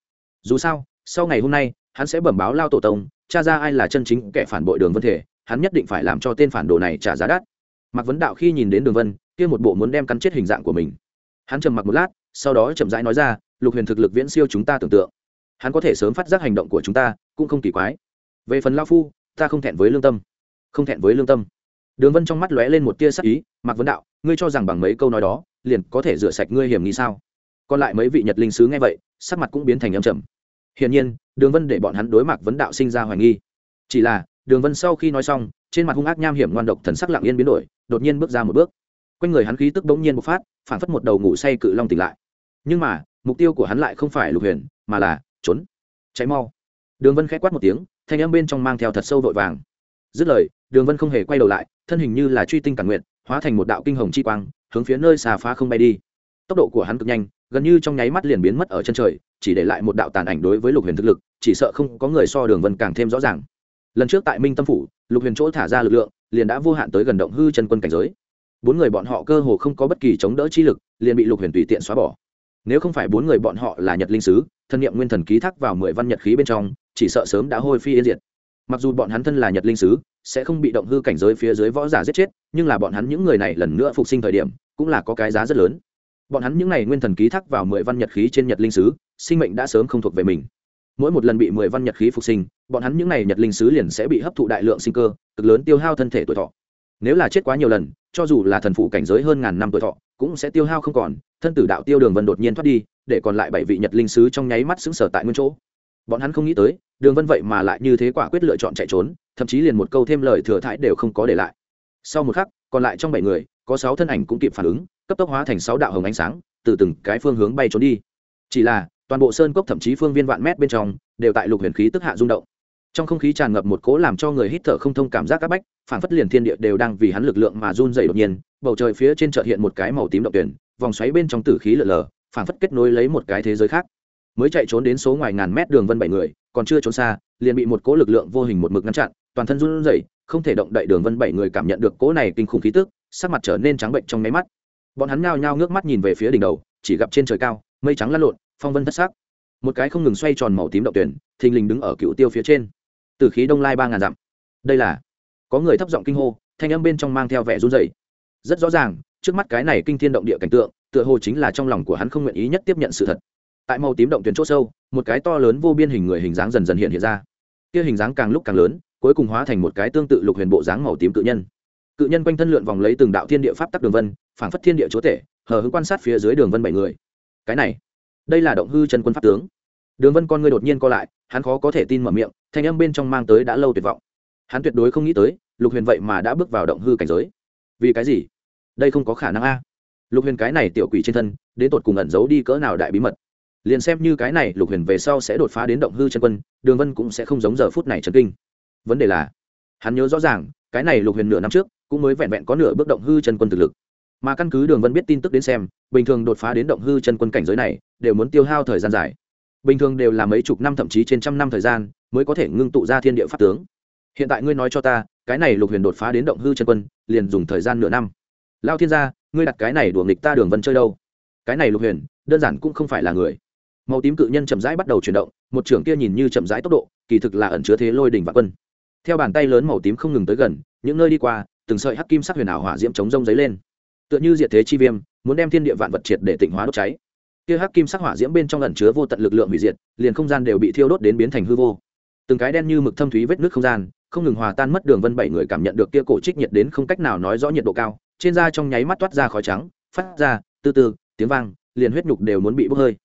Dù sao, sau ngày hôm nay, hắn sẽ bẩm báo lao tổ tông, cha ra ai là chân chính kẻ phản bội đường vân thể, hắn nhất định phải làm cho tên phản đồ này trả giá đắt. Mạc vấn đạo khi nhìn đến đường vân, kia một bộ muốn đem cắn chết hình dạng của mình. Hắn trầm mặc một lát, sau đó chậm rãi nói ra, lục huyền thực lực viễn siêu chúng ta tưởng tượng. Hắn có thể sớm phát giác hành động của chúng ta, cũng không kỳ quái. Về phần lao phu, ta không thẹn với lương tâm. Không thẹn với lương tâm. Đường vân trong mắt lóe lên một tia sắc ý, mạc vấn đạo, ngươi cho rằng bằng mấy câu nói đó, liền có thể rửa sạch ngươi hiểm nghi sao? Còn lại mấy vị nhật linh sứ nghe vậy, sắc mặt cũng biến thành âm trầm. Hiển nhiên, đường vân để bọn hắn đối mặt vấn đạo sinh ra hoài nghi. Chỉ là, đường vân sau khi nói xong, trên mặt hung ác nham hiểm ngoan độc thần sắc lặng yên biến đổi, đột nhiên bước ra một bước. Quanh người hắn khí tức bỗng nhiên bộc phát, phản phất một đầu ngủ say cự long tỉnh lại. Nhưng mà, mục tiêu của hắn lại không phải lục huyền, mà là trốn. Cháy mau. Đường vân k h ẽ quát một tiếng, thanh âm bên trong mang theo thật sâu vội vàng. Dứt lời, đường vân không hề quay đầu lại, thân hình như là truy tinh cản nguyện hóa thành một đạo kinh hồng chi quang, hướng phía nơi xà phá không bay đi. Tốc độ của hắn cực nhanh gần như trong nháy mắt liền biến mất ở chân trời, chỉ để lại một đạo tàn ảnh đối với lục huyền thực lực, chỉ sợ không có người so đường vân càng thêm rõ ràng. Lần trước tại minh tâm phủ, lục huyền chỗ thả ra lực lượng, liền đã vô hạn tới gần động hư chân quân cảnh giới. Bốn người bọn họ cơ hồ không có bất kỳ chống đỡ chi lực, liền bị lục huyền tùy tiện xóa bỏ. Nếu không phải bốn người bọn họ là nhật linh sứ, thân nhiệm nguyên thần ký thác vào mười văn nhật khí bên trong, chỉ sợ sớm đã hôi phi yên diệt. Mặc dù bọn hắn thân là nhật linh sứ, sẽ không bị động hư cảnh giới phía dưới võ giả giết chết, nhưng là bọn hắn những người này lần nữa phục sinh thời điểm, cũng là có cái giá rất lớn bọn hắn những n à y nguyên thần ký thác vào mười văn nhật khí trên nhật linh sứ, sinh mệnh đã sớm không thuộc về mình. Mỗi một lần bị mười văn nhật khí phục sinh, bọn hắn những n à y nhật linh sứ liền sẽ bị hấp thụ đại lượng sinh cơ, cực lớn tiêu hao thân thể tuổi thọ. Nếu là chết quá nhiều lần, cho dù là thần phụ cảnh giới hơn ngàn năm tuổi thọ, cũng sẽ tiêu hao không còn, thân tử đạo tiêu đường vân đột nhiên thoát đi, để còn lại bảy vị nhật linh sứ trong nháy mắt xứng sở tại nguyên chỗ. Bọn hắn không nghĩ tới, đường vân vậy mà lại như thế quả quyết lựa chọn chạy trốn, thậm chí liền một câu thêm lời thừa thãi đều không có để lại. Sau một khắc, còn lại trong bảy người, có sáu thân ảnh cũng kịp phản ứng cấp tốc hóa thành sáu đạo hồng ánh sáng, từ từng cái phương hướng bay trốn đi. Chỉ là, toàn bộ sơn cốc thậm chí phương viên vạn mét bên trong, đều tại lục huyền khí tức hạ rung động. Trong không khí tràn ngập một cỗ làm cho người hít thở không thông cảm giác áp bách phản phất liền thiên địa đều đang vì hắn lực lượng mà run dày đột nhiên, bầu trời phía trên chợt hiện một cái màu tím động tuyển, vòng xoáy bên trong tử khí lở lờ phản phất kết nối lấy một cái thế giới khác. Mới chạy trốn đến số ngoài ngàn mét đường vân bảy người, còn chưa trốn xa, liền bị một cỗ lực lượng vô hình một mực ngăn chặn, toàn thân run rẩy, không thể động đậy đường vân bảy người cảm nhận được cỗ này kinh khủng khí tức, sắc mặt trở nên trắng bệnh trong máy mắt bọn hắn nhao nhao ngước mắt nhìn về phía đỉnh đầu, chỉ gặp trên trời cao, mây trắng lăn lộn, phong vân thất sắc. Một cái không ngừng xoay tròn màu tím động tuyển, thình lình đứng ở cựu tiêu phía trên. Từ khí đông lai ba ngàn dặm. Đây là, có người thấp giọng kinh hô, thanh âm bên trong mang theo vẻ run rẩy. Rất rõ ràng, trước mắt cái này kinh thiên động địa cảnh tượng, tựa hồ chính là trong lòng của hắn không nguyện ý nhất tiếp nhận sự thật. Tại màu tím động tuyển chỗ sâu, một cái to lớn vô biên hình người hình dáng dần dần hiện hiện ra. Kia hình dáng càng lúc càng lớn, cuối cùng hóa thành một cái tương tự lục huyền bộ dáng màu tím tự nhân cự nhân quanh thân lượn vòng lấy từng đạo thiên địa pháp tắc đường vân, phảng phất thiên địa chúa tể, hờ hững quan sát phía dưới đường vân bảy người. Cái này, đây là động hư chân quân pháp tướng. Đường vân con người đột nhiên co lại, hắn khó có thể tin mở miệng, thanh âm bên trong mang tới đã lâu tuyệt vọng. Hắn tuyệt đối không nghĩ tới, lục huyền vậy mà đã bước vào động hư cảnh giới. Vì cái gì? Đây không có khả năng a. Lục huyền cái này tiểu quỷ trên thân, đến tột cùng ẩn giấu đi cỡ nào đại bí mật? Liền xem như cái này, lục huyền về sau sẽ đột phá đến động hư chân quân, đường vân cũng sẽ không giống giờ phút này trần kinh. Vấn đề là, hắn nhớ rõ ràng, cái này lục huyền nửa năm trước cũng mới vẹn vẹn có nửa bước động hư chân quân thực lực. Mà căn cứ đường vân biết tin tức đến xem, bình thường đột phá đến động hư chân quân cảnh giới này, đều muốn tiêu hao thời gian dài. Bình thường đều là mấy chục năm thậm chí trên trăm năm thời gian, mới có thể ngưng tụ ra thiên địa pháp tướng. Hiện tại ngươi nói cho ta, cái này lục huyền đột phá đến động hư chân quân, liền dùng thời gian nửa năm. Lao thiên gia, ngươi đặt cái này đùa nghịch ta đường vân chơi đâu? Cái này lục huyền, đơn giản cũng không phải là người. Màu tím cự nhân chậm rãi bắt đầu chuyển động, một trưởng kia nhìn như chậm rãi tốc độ, kỳ thực là ẩn chứa thế lôi đỉnh và quân. Theo bàn tay lớn màu tím không ngừng tới gần, những nơi đi qua từng sợi hắc kim sắc huyền ảo hỏa diễm chống rông giấy lên. Tựa như diệt thế chi viêm, muốn đem thiên địa vạn vật triệt để tịnh hóa đốt cháy. Kia hắc kim sắc hỏa diễm bên trong ẩn chứa vô tận lực lượng hủy diệt, liền không gian đều bị thiêu đốt đến biến thành hư vô. Từng cái đen như mực thâm thúy vết nước không gian, không ngừng hòa tan mất đường vân bảy người cảm nhận được kia cổ trích nhiệt đến không cách nào nói rõ nhiệt độ cao, trên da trong nháy mắt toát ra khói trắng, phát ra, từ từ, tiếng vang, liền huyết nhục đều muốn bị bốc hơi.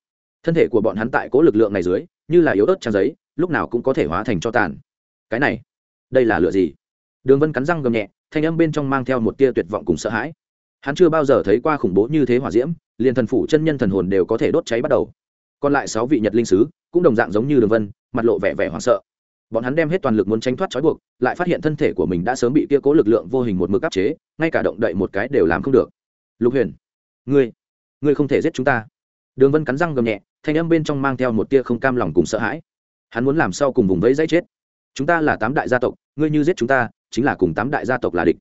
Thân thể của bọn hắn tại cố lực lượng này dưới, như là yếu ớt trang giấy, lúc nào cũng có thể hóa thành cho tàn. Cái này, đây là lựa gì? Đường vân cắn răng gầm nhẹ thanh âm bên trong mang theo một tia tuyệt vọng cùng sợ hãi. Hắn chưa bao giờ thấy qua khủng bố như thế hỏa diễm, liền thần phủ chân nhân thần hồn đều có thể đốt cháy bắt đầu. Còn lại sáu vị nhật linh sứ, cũng đồng dạng giống như đường vân, mặt lộ vẻ vẻ hoảng sợ. Bọn hắn đem hết toàn lực muốn tránh thoát trói buộc, lại phát hiện thân thể của mình đã sớm bị kia cố lực lượng vô hình một mực áp chế, ngay cả động đậy một cái đều làm không được. Lục huyền, ngươi ngươi không thể giết chúng ta. Đường vân cắn răng gầm nhẹ, thanh âm bên trong mang theo một tia không cam lòng cùng sợ hãi. Hắn muốn làm sao cùng vùng vẫy dãy chết? Chúng ta là tám đại gia tộc, ngươi như giết chúng ta chính là cùng tám đại gia tộc là địch.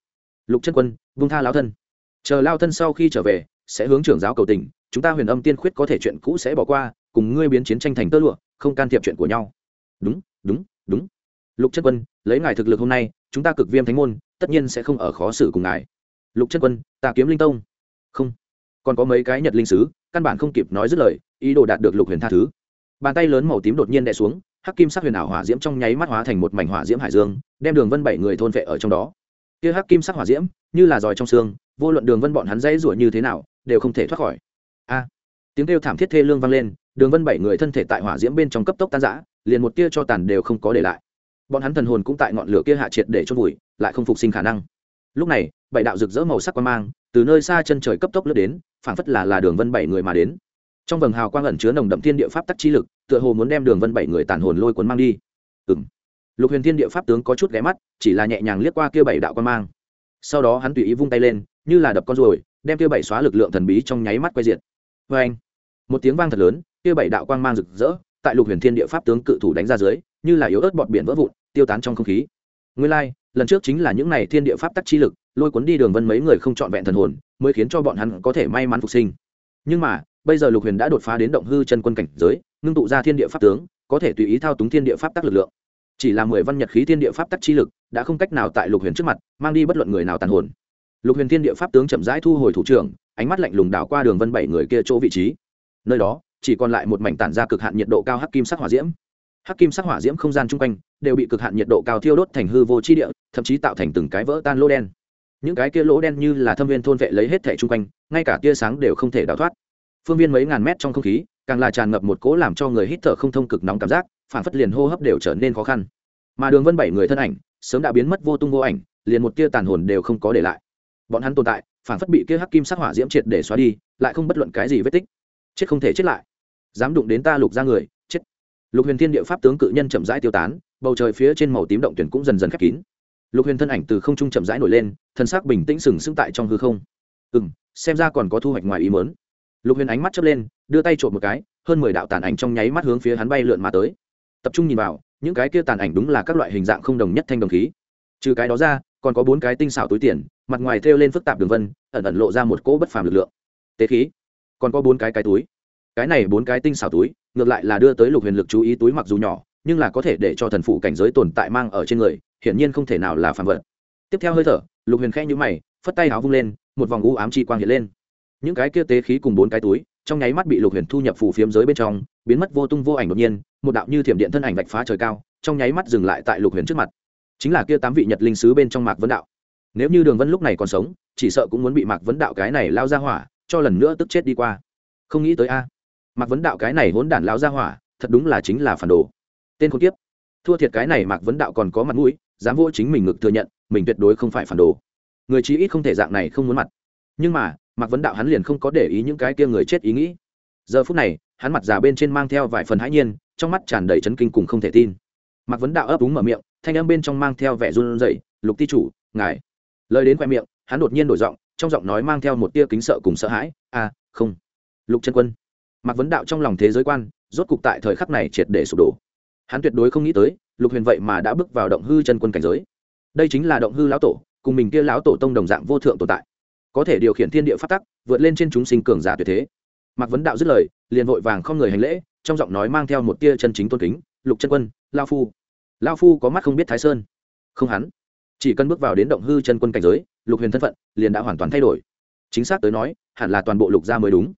Lục chân quân vung tha lao thân. Chờ lao thân sau khi trở về, sẽ hướng trưởng giáo cầu tình, chúng ta huyền âm tiên khuyết có thể chuyện cũ sẽ bỏ qua, cùng ngươi biến chiến tranh thành tơ lụa, không can thiệp chuyện của nhau. Đúng đúng đúng. Lục chân quân, lấy ngài thực lực hôm nay, chúng ta cực viêm thánh môn, tất nhiên sẽ không ở khó xử cùng ngài. Lục chân quân, ta kiếm linh tông. Không. Còn có mấy cái nhật linh sứ, căn bản không kịp nói dứt lời, ý đồ đạt được lục huyền tha thứ. Bàn tay lớn màu tím đột nhiên đè xuống hắc kim sắc huyền ảo hỏa diễm trong nháy mắt hóa thành một mảnh hỏa diễm hải dương, đem đường vân bảy người thôn vệ ở trong đó. Kia hắc kim sắc hỏa diễm, như là giỏi trong xương, vô luận đường vân bọn hắn dãy rủa như thế nào, đều không thể thoát khỏi. A! Tiếng kêu thảm thiết thê lương vang lên, đường vân bảy người thân thể tại hỏa diễm bên trong cấp tốc tan rã, liền một tia cho tàn đều không có để lại. Bọn hắn thần hồn cũng tại ngọn lửa kia hạ triệt để chôn vùi, lại không phục sinh khả năng. Lúc này, bảy đạo rực rỡ màu sắc quan mang, từ nơi xa chân trời cấp tốc lướt đến, phảng phất là là đường vân bảy người mà đến trong vầng hào quang ẩn chứa nồng đậm thiên địa pháp tắc chi lực tựa hồ muốn đem đường vân bảy người tàn hồn lôi cuốn mang đi. Ừng lục huyền thiên địa pháp tướng có chút ghé mắt chỉ là nhẹ nhàng liếc qua kia bảy đạo quan mang. Sau đó hắn tùy ý vung tay lên như là đập con ruồi đem kia bảy xóa lực lượng thần bí trong nháy mắt quay diệt. Vê anh một tiếng vang thật lớn kia bảy đạo quang mang rực rỡ tại lục huyền thiên địa pháp tướng cự thủ đánh ra dưới như là yếu ớt bọt biển vỡ vụn tiêu tán trong không khí. Nguyên lai、like, lần trước chính là những n à y thiên địa pháp tắc chi lực lôi cuốn đi đường vân mấy người không trọn vẹn thần hồn mới khiến cho bọn hắn có thể may mắn phục sinh. Nhưng mà bây giờ lục huyền đã đột phá đến động hư chân quân cảnh giới, ngưng tụ ra thiên địa pháp tướng, có thể tùy ý thao túng thiên địa pháp tắc lực lượng. Chỉ là mười văn nhật khí thiên địa pháp tắc chi lực, đã không cách nào tại lục huyền trước mặt, mang đi bất luận người nào tàn hồn. Lục huyền thiên địa pháp tướng chậm rãi thu hồi thủ trưởng, ánh mắt lạnh lùng đảo qua đường vân bảy người kia chỗ vị trí. Nơi đó, chỉ còn lại một mảnh tản ra cực hạn nhiệt độ cao hắc kim sắc hỏa diễm. Hắc kim sắc hỏa diễm không gian chung quanh, đều bị cực hạn nhiệt độ cao thiêu đốt thành hư vô chi địa, thậm chí tạo thành từng cái vỡ tan lỗ đen. Những cái kia lỗ đen như là thâm viên thôn vệ lấy hết thẻ chung quanh, ngay cả tia sáng đều không thể đào thoát phương viên mấy ngàn mét trong không khí, càng là tràn ngập một cỗ làm cho người hít thở không thông cực nóng cảm giác, phản phất liền hô hấp đều trở nên khó khăn. Mà đường vân bảy người thân ảnh, sớm đã biến mất vô tung vô ảnh, liền một tia tàn hồn đều không có để lại. Bọn hắn tồn tại, phản phất bị kia hắc kim sắc hỏa diễm triệt để xóa đi, lại không bất luận cái gì vết tích. Chết không thể chết lại. Dám đụng đến ta lục ra người, chết. Lục huyền thiên địa pháp tướng cự nhân chậm rãi tiêu tán, bầu trời phía trên màu tím động tuyển cũng dần dần khép kín. Lục huyền thân ảnh từ không trung chậm rãi nổi lên, thân xác bình tĩnh sừng sững tại trong hư không. Ừ m xem ra còn có thu hoạch ngoài ý mớn lục huyền ánh mắt chớp lên, đưa tay trộm một cái, hơn mười đạo tàn ảnh trong nháy mắt hướng phía hắn bay lượn mà tới. Tập trung nhìn vào, những cái kia tàn ảnh đúng là các loại hình dạng không đồng nhất thanh đồng khí. Trừ cái đó ra, còn có bốn cái tinh xảo túi tiền, mặt ngoài thêu lên phức tạp đường vân, ẩn ẩn lộ ra một cỗ bất phàm lực lượng. Tế khí. Còn có bốn cái cái túi. Cái này bốn cái tinh xảo túi, ngược lại là đưa tới lục huyền lực chú ý túi mặc dù nhỏ, nhưng là có thể để cho thần phụ cảnh giới tồn tại mang ở trên người, hiển nhiên không thể nào là phàm vật. Tiếp theo hơi thở, lục huyền khẽ nhũ mày, phất tay áo vung lên, một vòng u ám chi quang hiện lên những cái kia tế khí cùng bốn cái túi, trong nháy mắt bị lục huyền thu nhập phù phiếm giới bên trong, biến mất vô tung vô ảnh đột nhiên, một đạo như thiểm điện thân ảnh vạch phá trời cao, trong nháy mắt dừng lại tại lục huyền trước mặt. Chính là kia tám vị nhật linh sứ bên trong mạc vấn đạo. Nếu như đường vân lúc này còn sống, chỉ sợ cũng muốn bị mạc vấn đạo cái này lao ra hỏa, cho lần nữa tức chết đi qua. Không nghĩ tới a. Mạc vấn đạo cái này hỗn đản lao ra hỏa, thật đúng là chính là phản đồ. Tên khốn kiếp. Thua thiệt cái này mạc vấn đạo còn có mặt mũi, dám vô chính mình ngực thừa nhận, mình tuyệt đối không phải phản đồ. Người chí ít không thể dạng này không muốn mặt. Nhưng mà mạc vấn đạo hắn liền không có để ý những cái kia người chết ý nghĩ. Giờ phút này, hắn mặt già bên trên mang theo vài phần hãi nhiên, trong mắt tràn đầy chấn kinh cùng không thể tin. Mạc vấn đạo ấp úng mở miệng, thanh âm bên trong mang theo vẻ run rẩy, lục ti chủ, ngài. Lời đến khoe miệng, hắn đột nhiên đổi giọng, trong giọng nói mang theo một tia kính sợ cùng sợ hãi à không. Lục chân quân. Mạc vấn đạo trong lòng thế giới quan, rốt cục tại thời khắc này triệt để sụp đổ. Hắn tuyệt đối không nghĩ tới, lục huyền vậy mà đã bước vào động hư chân quân cảnh giới. Đây chính là động hư lão tổ, cùng mình kia lão tổ tông đồng dạng vô thượng tồn tại có thể điều khiển thiên địa phát tắc, vượt lên trên chúng sinh cường giả tuyệt thế. Mạc vấn đạo dứt lời, liền vội vàng không người hành lễ, trong giọng nói mang theo một tia chân chính tôn kính, lục chân quân, lao phu. Lao phu có mắt không biết thái sơn. Không hắn. Chỉ cần bước vào đến động hư chân quân cảnh giới, lục huyền thân phận liền đã hoàn toàn thay đổi. Chính xác tới nói, hẳn là toàn bộ lục gia mới đúng.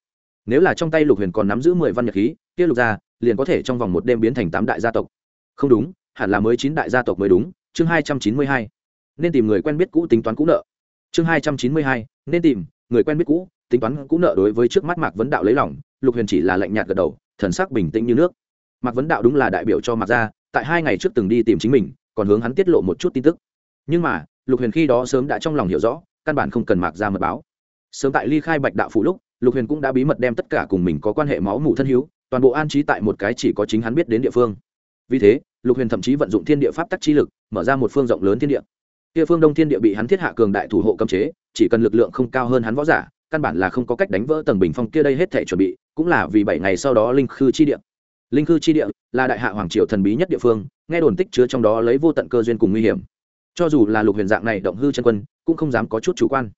Nếu là trong tay lục huyền còn nắm giữ mười văn nhật khí, kia lục gia liền có thể trong vòng một đêm biến thành tám đại gia tộc. Không đúng, hẳn là mới chín đại gia tộc mới đúng, chương hai trăm chín mươi hai. Nên tìm người quen biết cũ tính toán cũ nợ chương hai trăm chín mươi hai, nên tìm, người quen biết cũ, tính toán cũ nợ đối với trước mắt mạc vấn đạo lấy lòng, lục huyền chỉ là lạnh nhạt gật đầu, thần sắc bình tĩnh như nước. Mạc vấn đạo đúng là đại biểu cho mạc gia, tại hai ngày trước từng đi tìm chính mình, còn hướng hắn tiết lộ một chút tin tức. Nhưng mà, lục huyền khi đó sớm đã trong lòng hiểu rõ, căn bản không cần mạc Gia mật báo. Sớm tại ly khai bạch đạo phủ lúc, lục huyền cũng đã bí mật đem tất cả cùng mình có quan hệ máu mủ thân hữu, toàn bộ an trí tại một cái chỉ có chính hắn biết đến địa phương. Vì thế, lục huyền thậm chí vận dụng thiên địa pháp tắc chi lực, mở ra một phương rộng lớn thiên địa kia phương đông thiên địa bị hắn thiết hạ cường đại thủ hộ cấm chế, chỉ cần lực lượng không cao hơn hắn võ giả, căn bản là không có cách đánh vỡ tầng bình phong kia đây hết thể chuẩn bị, cũng là vì bảy ngày sau đó linh khư chi địa. Linh khư chi địa là đại hạ hoàng triều thần bí nhất địa phương, nghe đồn tích chứa trong đó lấy vô tận cơ duyên cùng nguy hiểm. Cho dù là lục huyền dạng này động hư chân quân, cũng không dám có chút chủ quan.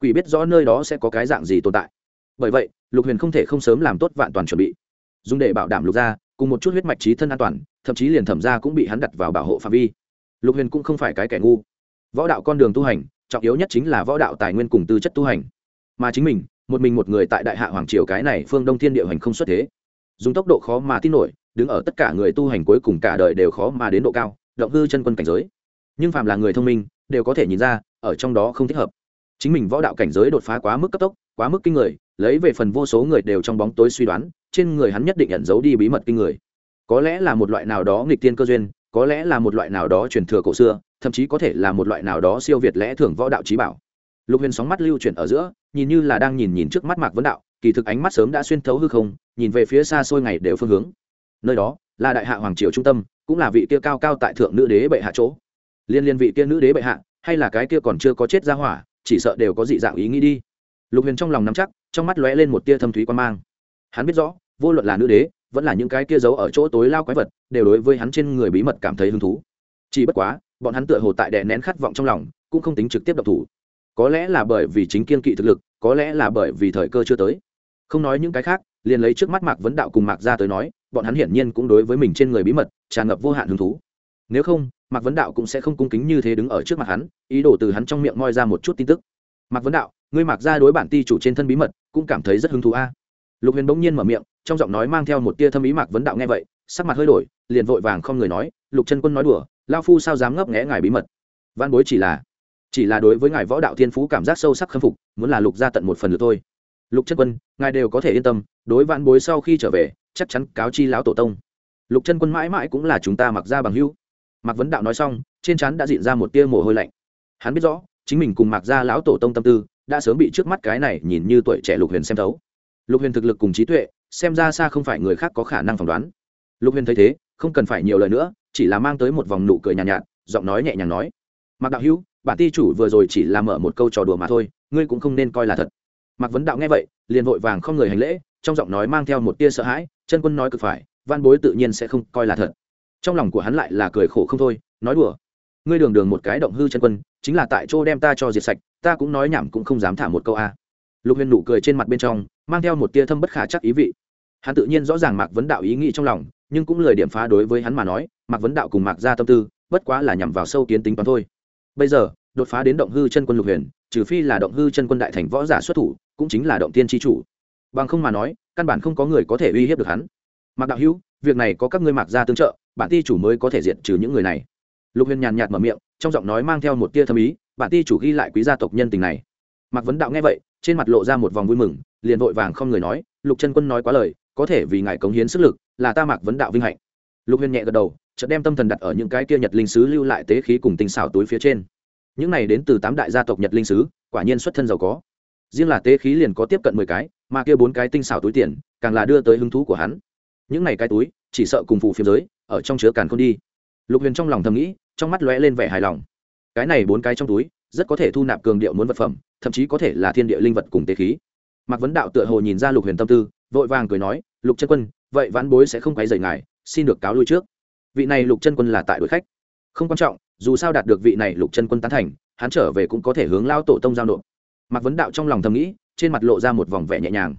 Quỷ biết rõ nơi đó sẽ có cái dạng gì tồn tại. Bởi vậy, lục huyền không thể không sớm làm tốt vạn toàn chuẩn bị. Dùng để bảo đảm lục gia, cùng một chút huyết mạch trí thân an toàn, thậm chí liền thẩm gia cũng bị hắn đặt vào bảo hộ phạm vi. Lục huyền cũng không phải cái kẻ ngu võ đạo con đường tu hành, trọng yếu nhất chính là võ đạo tài nguyên cùng tư chất tu hành. Mà chính mình, một mình một người tại đại hạ hoàng triều cái này phương đông thiên địa hành không xuất thế. Dùng tốc độ khó mà tin nổi, đứng ở tất cả người tu hành cuối cùng cả đời đều khó mà đến độ cao, động hư chân quân cảnh giới. Nhưng phàm là người thông minh, đều có thể nhìn ra, ở trong đó không thích hợp. Chính mình võ đạo cảnh giới đột phá quá mức cấp tốc, quá mức kinh người, lấy về phần vô số người đều trong bóng tối suy đoán, trên người hắn nhất định ẩn giấu đi bí mật kinh người. Có lẽ là một loại nào đó nghịch tiên cơ duyên, có lẽ là một loại nào đó truyền thừa cổ xưa thậm chí có thể là một loại nào đó siêu việt lẽ thường võ đạo trí bảo. Lục huyền sóng mắt lưu chuyển ở giữa, nhìn như là đang nhìn nhìn trước mắt mạc vấn đạo, kỳ thực ánh mắt sớm đã xuyên thấu hư không, nhìn về phía xa xôi ngày đều phương hướng. Nơi đó, là đại hạ hoàng triều trung tâm, cũng là vị kia cao cao tại thượng nữ đế bệ hạ chỗ. Liên liên vị kia nữ đế bệ hạ, hay là cái kia còn chưa có chết ra hỏa, chỉ sợ đều có dị dạng ý nghĩ đi. Lục huyền trong lòng nắm chắc, trong mắt lóe lên một tia thâm thúy quan mang. Hắn biết rõ, vô luận là nữ đế, vẫn là những cái kia giấu ở chỗ tối lao quái vật, đều đối với hắn trên người bí mật cảm thấy hứng thú. Chỉ bất quá bọn hắn tựa hồ tại đè nén khát vọng trong lòng, cũng không tính trực tiếp độc thủ. Có lẽ là bởi vì chính kiên kỵ thực lực, có lẽ là bởi vì thời cơ chưa tới. Không nói những cái khác, liền lấy trước mắt mạc vấn đạo cùng mạc ra tới nói, bọn hắn hiển nhiên cũng đối với mình trên người bí mật, tràn ngập vô hạn hứng thú. Nếu không, mạc vấn đạo cũng sẽ không cung kính như thế đứng ở trước mặt hắn, ý đồ từ hắn trong miệng moi ra một chút tin tức. Mạc vấn đạo, ngươi mạc ra đối bản ti chủ trên thân bí mật, cũng cảm thấy rất hứng thú a. Lục huyền bỗng nhiên mở miệng, trong giọng nói mang theo một tia thâm ý mạc vấn đạo nghe vậy, sắc mặt hơi đổi, liền vội vàng không người nói, lục chân quân nói đùa lao phu sao dám ngấp nghẽ ngài bí mật? Văn bối chỉ là chỉ là đối với ngài võ đạo thiên phú cảm giác sâu sắc khâm phục, muốn là lục ra tận một phần được thôi. Lục chân quân, ngài đều có thể yên tâm, đối vạn bối sau khi trở về, chắc chắn cáo chi lão tổ tông. Lục chân quân mãi mãi cũng là chúng ta mặc ra bằng hữu. Mạc vấn đạo nói xong, trên trán đã diện ra một tia mồ hôi lạnh. Hắn biết rõ, chính mình cùng mạc ra lão tổ tông tâm tư, đã sớm bị trước mắt cái này nhìn như tuổi trẻ lục huyền xem thấu. Lục huyền thực lực cùng trí tuệ, xem ra xa không phải người khác có khả năng phỏng đoán. Lục huyền thấy thế không cần phải nhiều lời nữa chỉ là mang tới một vòng nụ cười nhàn nhạt, nhạt giọng nói nhẹ nhàng nói. Mạc đạo hữu bản ti chủ vừa rồi chỉ là mở một câu trò đùa mà thôi ngươi cũng không nên coi là thật. Mạc vấn đạo nghe vậy liền vội vàng không người hành lễ trong giọng nói mang theo một tia sợ hãi chân quân nói cực phải văn bối tự nhiên sẽ không coi là thật. Trong lòng của hắn lại là cười khổ không thôi nói đùa. Ngươi đường đường một cái động hư chân quân chính là tại chỗ đem ta cho diệt sạch ta cũng nói nhảm cũng không dám thả một câu a. Lục huyền nụ cười trên mặt bên trong mang theo một tia thâm bất khả chắc ý vị. Hắn tự nhiên rõ ràng mạc vấn đạo ý nghĩ trong lòng nhưng cũng lời điểm phá đối với hắn mà nói, mạc vấn đạo cùng mạc ra tâm tư, bất quá là nhằm vào sâu kiến tính toán thôi. Bây giờ, đột phá đến động hư chân quân lục huyền, trừ phi là động hư chân quân đại thành võ giả xuất thủ, cũng chính là động tiên tri chủ. Bằng không mà nói, căn bản không có người có thể uy hiếp được hắn. Mạc đạo hữu, việc này có các ngươi mạc ra tương trợ, bản ti chủ mới có thể diệt trừ những người này. Lục huyền nhàn nhạt mở miệng, trong giọng nói mang theo một tia thâm ý, bản ti chủ ghi lại quý gia tộc nhân tình này. Mạc vấn đạo nghe vậy, trên mặt lộ ra một vòng vui mừng, liền vội vàng không người nói, lục chân quân nói quá lời, có thể vì ngài cống hiến sức lực là ta mạc vấn đạo vinh hạnh. Lục huyền nhẹ gật đầu, chợt đem tâm thần đặt ở những cái kia nhật linh sứ lưu lại tế khí cùng tinh xảo túi phía trên. Những này đến từ tám đại gia tộc nhật linh sứ, quả nhiên xuất thân giàu có. Riêng là tế khí liền có tiếp cận mười cái, mà kia bốn cái tinh xảo túi tiền, càng là đưa tới hứng thú của hắn. Những này cái túi, chỉ sợ cùng phù phiếm giới, ở trong chứa càn không đi. Lục huyền trong lòng thầm nghĩ, trong mắt lóe lên vẻ hài lòng. Cái này bốn cái trong túi, rất có thể thu nạp cường điệu muốn vật phẩm, thậm chí có thể là thiên địa linh vật cùng tế khí. Mạc vấn đạo tựa hồ nhìn ra lục huyền tâm tư, vội vàng cười nói, lục chân quân vậy ván bối sẽ không quấy rầy ngài, xin được cáo lui trước. Vị này lục chân quân là tại đội khách. Không quan trọng, dù sao đạt được vị này lục chân quân tán thành, hắn trở về cũng có thể hướng lao tổ tông giao nộp. Mạc vấn đạo trong lòng thầm nghĩ, trên mặt lộ ra một vòng vẻ nhẹ nhàng.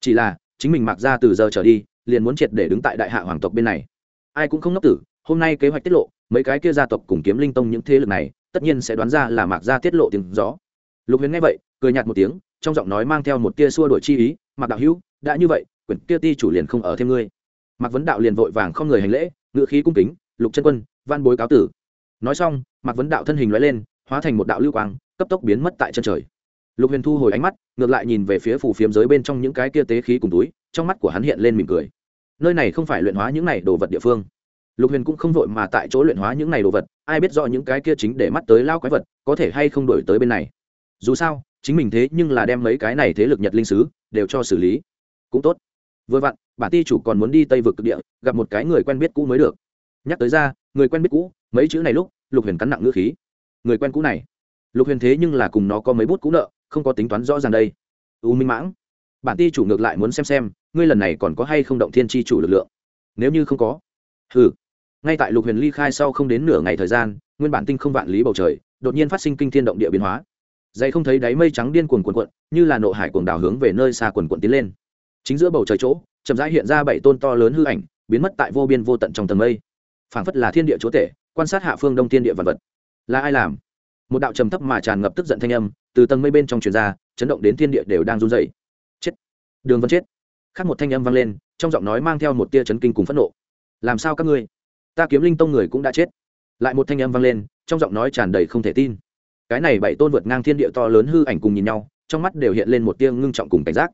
Chỉ là, chính mình mặc ra từ giờ trở đi, liền muốn triệt để đứng tại đại hạ hoàng tộc bên này. Ai cũng không ngốc tử, hôm nay kế hoạch tiết lộ, mấy cái kia gia tộc cùng kiếm linh tông những thế lực này, tất nhiên sẽ đoán ra là mạc gia tiết lộ tiếng rõ. lục huyền nghe vậy, cười nhạt một tiếng, trong giọng nói mang theo một tia xua đổi chi ý, mạc đạo hữu, đã như vậy quyển kia ti chủ liền không ở thêm ngươi. Mạc vấn đạo liền vội vàng không người hành lễ ngự khí cung kính, lục chân quân văn bối cáo tử. Nói xong, mạc vấn đạo thân hình loại lên, hóa thành một đạo lưu quang, cấp tốc biến mất tại chân trời. Lục huyền thu hồi ánh mắt, ngược lại nhìn về phía phù phiếm giới bên trong những cái kia tế khí cùng túi, trong mắt của hắn hiện lên mỉm cười. Nơi này không phải luyện hóa những này đồ vật địa phương. Lục huyền cũng không vội mà tại chỗ luyện hóa những này đồ vật, ai biết rõ những cái kia chính để mắt tới lao quái vật, có thể hay không đổi tới bên này. Dù sao, chính mình thế nhưng là đem mấy cái này thế lực nhật linh sứ, đều cho xử lý. Cũng tốt vừa vặn, bản ti chủ còn muốn đi tây vực cực địa, gặp một cái người quen biết cũ mới được. Nhắc tới ra, người quen biết cũ, mấy chữ này lúc, lục huyền cắn nặng ngữ khí. Người quen cũ này. Lục huyền thế nhưng là cùng nó có mấy bút cũ nợ, không có tính toán rõ ràng đây. U minh mãng. Bản ti chủ ngược lại muốn xem xem, ngươi lần này còn có hay không động thiên tri chủ lực lượng. Nếu như không có. Ừ ngay tại lục huyền ly khai sau không đến nửa ngày thời gian, nguyên bản tinh không vạn lý bầu trời, đột nhiên phát sinh kinh thiên động địa biến hóa. Dày không thấy đáy mây trắng điên cuồn cuộn cuộn, như là nộ hải cuồng đảo hướng về nơi xa cuồn cuộn tiến lên chính giữa bầu trời chỗ, chậm rãi hiện ra bảy tôn to lớn hư ảnh, biến mất tại vô biên vô tận trong tầng mây. Phảng phất là thiên địa chúa tể, quan sát hạ phương đông thiên địa vật vật. Là ai làm? Một đạo trầm thấp mà tràn ngập tức giận thanh âm, từ tầng mây bên trong truyền ra, chấn động đến thiên địa đều đang run rẩy. Chết! Đường vân chết! Khác một thanh âm vang lên, trong giọng nói mang theo một tia chấn kinh cùng phẫn nộ. Làm sao các ngươi? Ta kiếm linh tông người cũng đã chết. Lại một thanh âm vang lên, trong giọng nói tràn đầy không thể tin. Cái này bảy tôn vượt ngang thiên địa to lớn hư ảnh cùng nhìn nhau, trong mắt đều hiện lên một tia ngưng trọng cùng cảnh giác.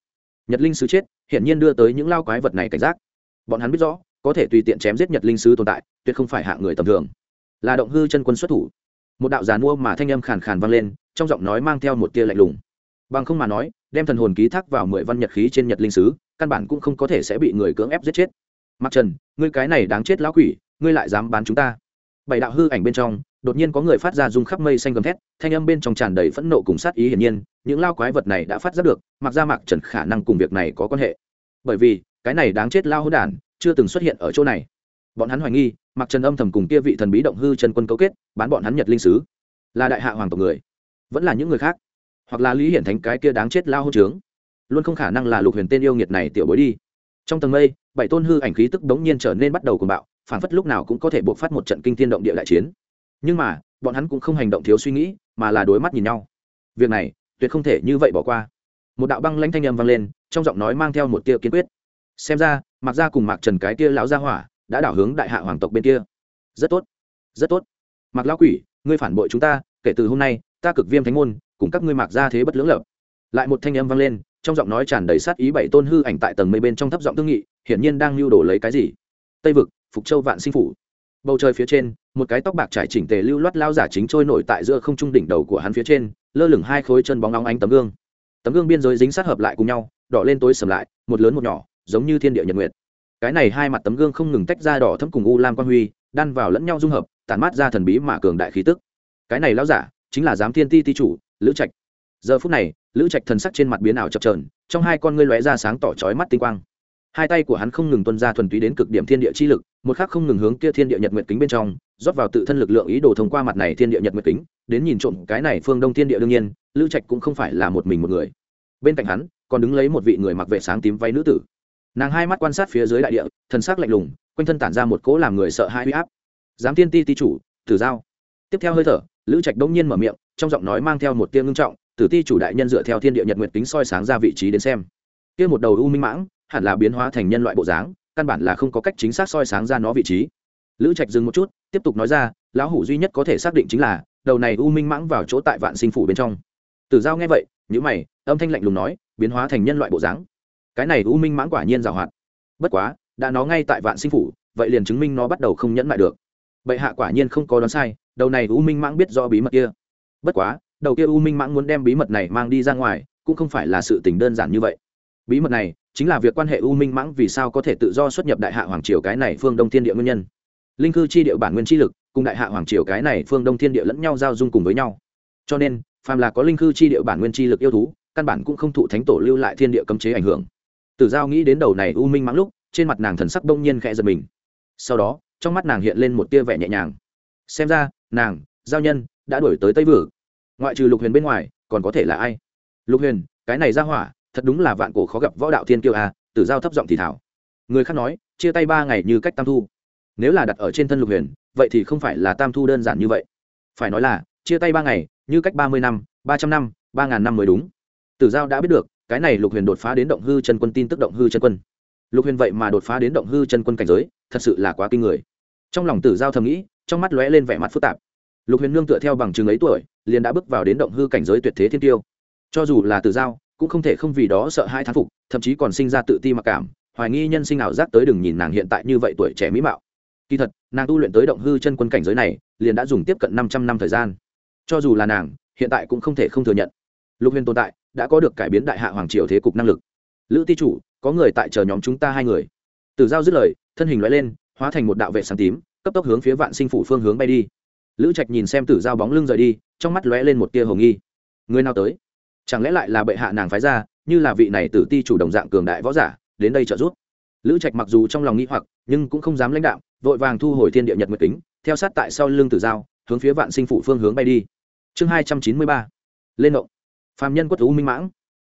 Nhật linh sứ chết hiện nhiên đưa tới những lao quái vật này cảnh giác. Bọn hắn biết rõ, có thể tùy tiện chém giết nhật linh sứ tồn tại, tuyệt không phải hạ người tầm thường. Là động hư chân quân xuất thủ. Một đạo giàn mua mà thanh âm khàn khàn vang lên, trong giọng nói mang theo một tia lạnh lùng. Bằng không mà nói, đem thần hồn ký thác vào mười văn nhật khí trên nhật linh sứ, căn bản cũng không có thể sẽ bị người cưỡng ép giết chết. Mặc trần, ngươi cái này đáng chết lão quỷ, ngươi lại dám bán chúng ta. Bảy đạo hư ảnh bên trong đột nhiên có người phát ra rung khắp mây xanh gầm thét, thanh âm bên trong tràn đầy phẫn nộ cùng sát ý hiển nhiên, những lao quái vật này đã phát giác được mặc ra mặc trần khả năng cùng việc này có quan hệ. Bởi vì, cái này đáng chết lao hỗn đản chưa từng xuất hiện ở chỗ này. Bọn hắn hoài nghi mặc trần âm thầm cùng kia vị thần bí động hư chân quân cấu kết, bán bọn hắn nhật linh sứ. Là đại hạ hoàng tộc người, vẫn là những người khác, hoặc là lý hiển thánh cái kia đáng chết lao hỗn trướng. Luôn không khả năng là lục huyền tên yêu nghiệt này tiểu bối đi. Trong tầng mây, bảy tôn hư ảnh khí tức đống nhiên trở nên bắt đầu cuồng bạo phản phất lúc nào cũng có thể buộc phát một trận kinh thiên động địa đại chiến nhưng mà, bọn hắn cũng không hành động thiếu suy nghĩ, mà là đối mắt nhìn nhau. Việc này, tuyệt không thể như vậy bỏ qua. Một đạo băng lãnh thanh âm vang lên, trong giọng nói mang theo một tia kiên quyết. Xem ra mặc ra cùng mạc trần cái tia lão gia hỏa, đã đảo hướng đại hạ hoàng tộc bên kia. Rất tốt rất tốt. Mặc lão quỷ, ngươi phản bội chúng ta, kể từ hôm nay, ta cực viêm thánh môn, cùng các ngươi mạc ra thế bất lưỡng lập. Lại một thanh âm vang lên, trong giọng nói tràn đầy sát ý bảy tôn hư ảnh tại tầng mây bên trong thấp giọng thương nghị, hiển nhiên đang lưu đổ lấy cái gì? Tây vực, phục châu vạn sinh phủ. Bầu trời phía trên một cái tóc bạc trải chỉnh tề lưu loát lao giả chính trôi nổi tại giữa không trung đỉnh đầu của hắn phía trên, lơ lửng hai khối chân bóng nóng ánh tấm gương. Tấm gương biên giới dính sát hợp lại cùng nhau, đỏ lên tối sầm lại, một lớn một nhỏ, giống như thiên địa nhật nguyệt. Cái này hai mặt tấm gương không ngừng tách ra đỏ thấm cùng u lam quan huy, đan vào lẫn nhau dung hợp, tản mát ra thần bí mà cường đại khí tức. Cái này lao giả chính là giám thiên ti ti chủ, lữ trạch. Giờ phút này, lữ trạch thần sắc trên mặt biến ảo chập trờn trong hai con ngươi lóe ra sáng tỏ chói mắt tinh quang. Hai tay của hắn không ngừng tuân ra thuần túy đến cực điểm thiên địa chi lực một khắc không ngừng hướng kia thiên địa nhật nguyệt kính bên trong, rót vào tự thân lực lượng ý đồ thông qua mặt này thiên địa nhật nguyệt kính, đến nhìn trộm cái này phương đông thiên địa đương nhiên, lữ trạch cũng không phải là một mình một người. Bên cạnh hắn, còn đứng lấy một vị người mặc vệ sáng tím váy nữ tử. Nàng hai mắt quan sát phía dưới đại địa, thần sắc lạnh lùng, quanh thân tản ra một cỗ làm người sợ hai huy áp. Giám tiên ti ti chủ, tử giao. Tiếp theo hơi thở, lữ trạch đông nhiên mở miệng, trong giọng nói mang theo một tiếng ngưng trọng, tử ti chủ đại nhân dựa theo thiên địa nhật nguyệt kính soi sáng ra vị trí đến xem. Kia một đầu u minh mãng, hẳn là biến hóa thành nhân loại bộ dáng căn bản là không có cách chính xác soi sáng ra nó vị trí. Lữ trạch dừng một chút, tiếp tục nói ra, lão hủ duy nhất có thể xác định chính là, đầu này u minh mãng vào chỗ tại vạn sinh phủ bên trong. Tử giao nghe vậy nhữ mày, âm thanh lạnh lùng nói, biến hóa thành nhân loại bộ dáng. Cái này u minh mãng quả nhiên giàu hoạt bất quá, đã nó ngay tại vạn sinh phủ, vậy liền chứng minh nó bắt đầu không nhẫn lại được. Bệ hạ quả nhiên không có đoán sai, đầu này u minh mãng biết do bí mật kia. Bất quá, đầu kia u minh mãng muốn đem bí mật này mang đi ra ngoài, cũng không phải là sự tình đơn giản như vậy. Bí mật này chính là việc quan hệ u minh mãng vì sao có thể tự do xuất nhập đại hạ hoàng triều cái này phương đông thiên địa nguyên nhân. Linh cư chi địa bản nguyên chi lực, cùng đại hạ hoàng triều cái này phương đông thiên địa lẫn nhau giao dung cùng với nhau. Cho nên, phàm là có linh cư chi địa bản nguyên chi lực yêu thú, căn bản cũng không thụ thánh tổ lưu lại thiên địa cấm chế ảnh hưởng. Tử giao nghĩ đến đầu này u minh mãng lúc, trên mặt nàng thần sắc đông nhiên khẽ giật mình. Sau đó, trong mắt nàng hiện lên một tia vẻ nhẹ nhàng. Xem ra, nàng, giao nhân, đã đuổi tới tây vử ngoại trừ lục huyền bên ngoài, còn có thể là ai? Lục huyền, cái này ra hỏa thật đúng là vạn cổ khó gặp võ đạo thiên kiêu à tử giao thấp giọng thì thảo. Người khác nói, chia tay ba ngày như cách tam thu. Nếu là đặt ở trên thân lục huyền, vậy thì không phải là tam thu đơn giản như vậy. Phải nói là, chia tay ba ngày, như cách ba mươi năm, ba trăm năm, ba ngàn năm mới đúng. Tử giao đã biết được, cái này lục huyền đột phá đến động hư chân quân tin tức động hư chân quân. Lục huyền vậy mà đột phá đến động hư chân quân cảnh giới, thật sự là quá kinh người. Trong lòng tử giao thầm nghĩ, trong mắt lóe lên vẻ mặt phức tạp. Lục huyền nương tựa theo bằng chứng ấy tuổi, liền đã bước vào đến động hư cảnh giới tuyệt thế thiên tiêu. Cho dù là tử giao cũng không thể không vì đó sợ hai thán phục, thậm chí còn sinh ra tự ti mặc cảm, hoài nghi nhân sinh ảo giác tới đừng nhìn nàng hiện tại như vậy tuổi trẻ mỹ mạo. Kỳ thật, nàng tu luyện tới động hư chân quân cảnh giới này, liền đã dùng tiếp cận năm trăm năm thời gian. Cho dù là nàng, hiện tại cũng không thể không thừa nhận. Lục huyền tồn tại, đã có được cải biến đại hạ hoàng triều thế cục năng lực. Lữ ti chủ, có người tại chờ nhóm chúng ta hai người. Từ giao dứt lời, thân hình loại lên, hóa thành một đạo vệ sáng tím, cấp tốc hướng phía vạn sinh phủ phương hướng bay đi. Lữ trạch nhìn xem tử giao bóng lưng rời đi, trong mắt lóe lên một tia hồng nghi. Người nào tới? Chẳng lẽ lại là bệ hạ nàng phái ra, như là vị này tử ti chủ đồng dạng cường đại võ giả, đến đây trợ giúp? Lữ trạch mặc dù trong lòng nghĩ hoặc, nhưng cũng không dám lãnh đạo, vội vàng thu hồi thiên địa nhật nguyệt tính theo sát tại sau lưng tử giao, hướng phía vạn sinh phủ phương hướng bay đi. Chương hai trăm chín mươi ba, lên ngộng Phạm nhân quất u minh mãng.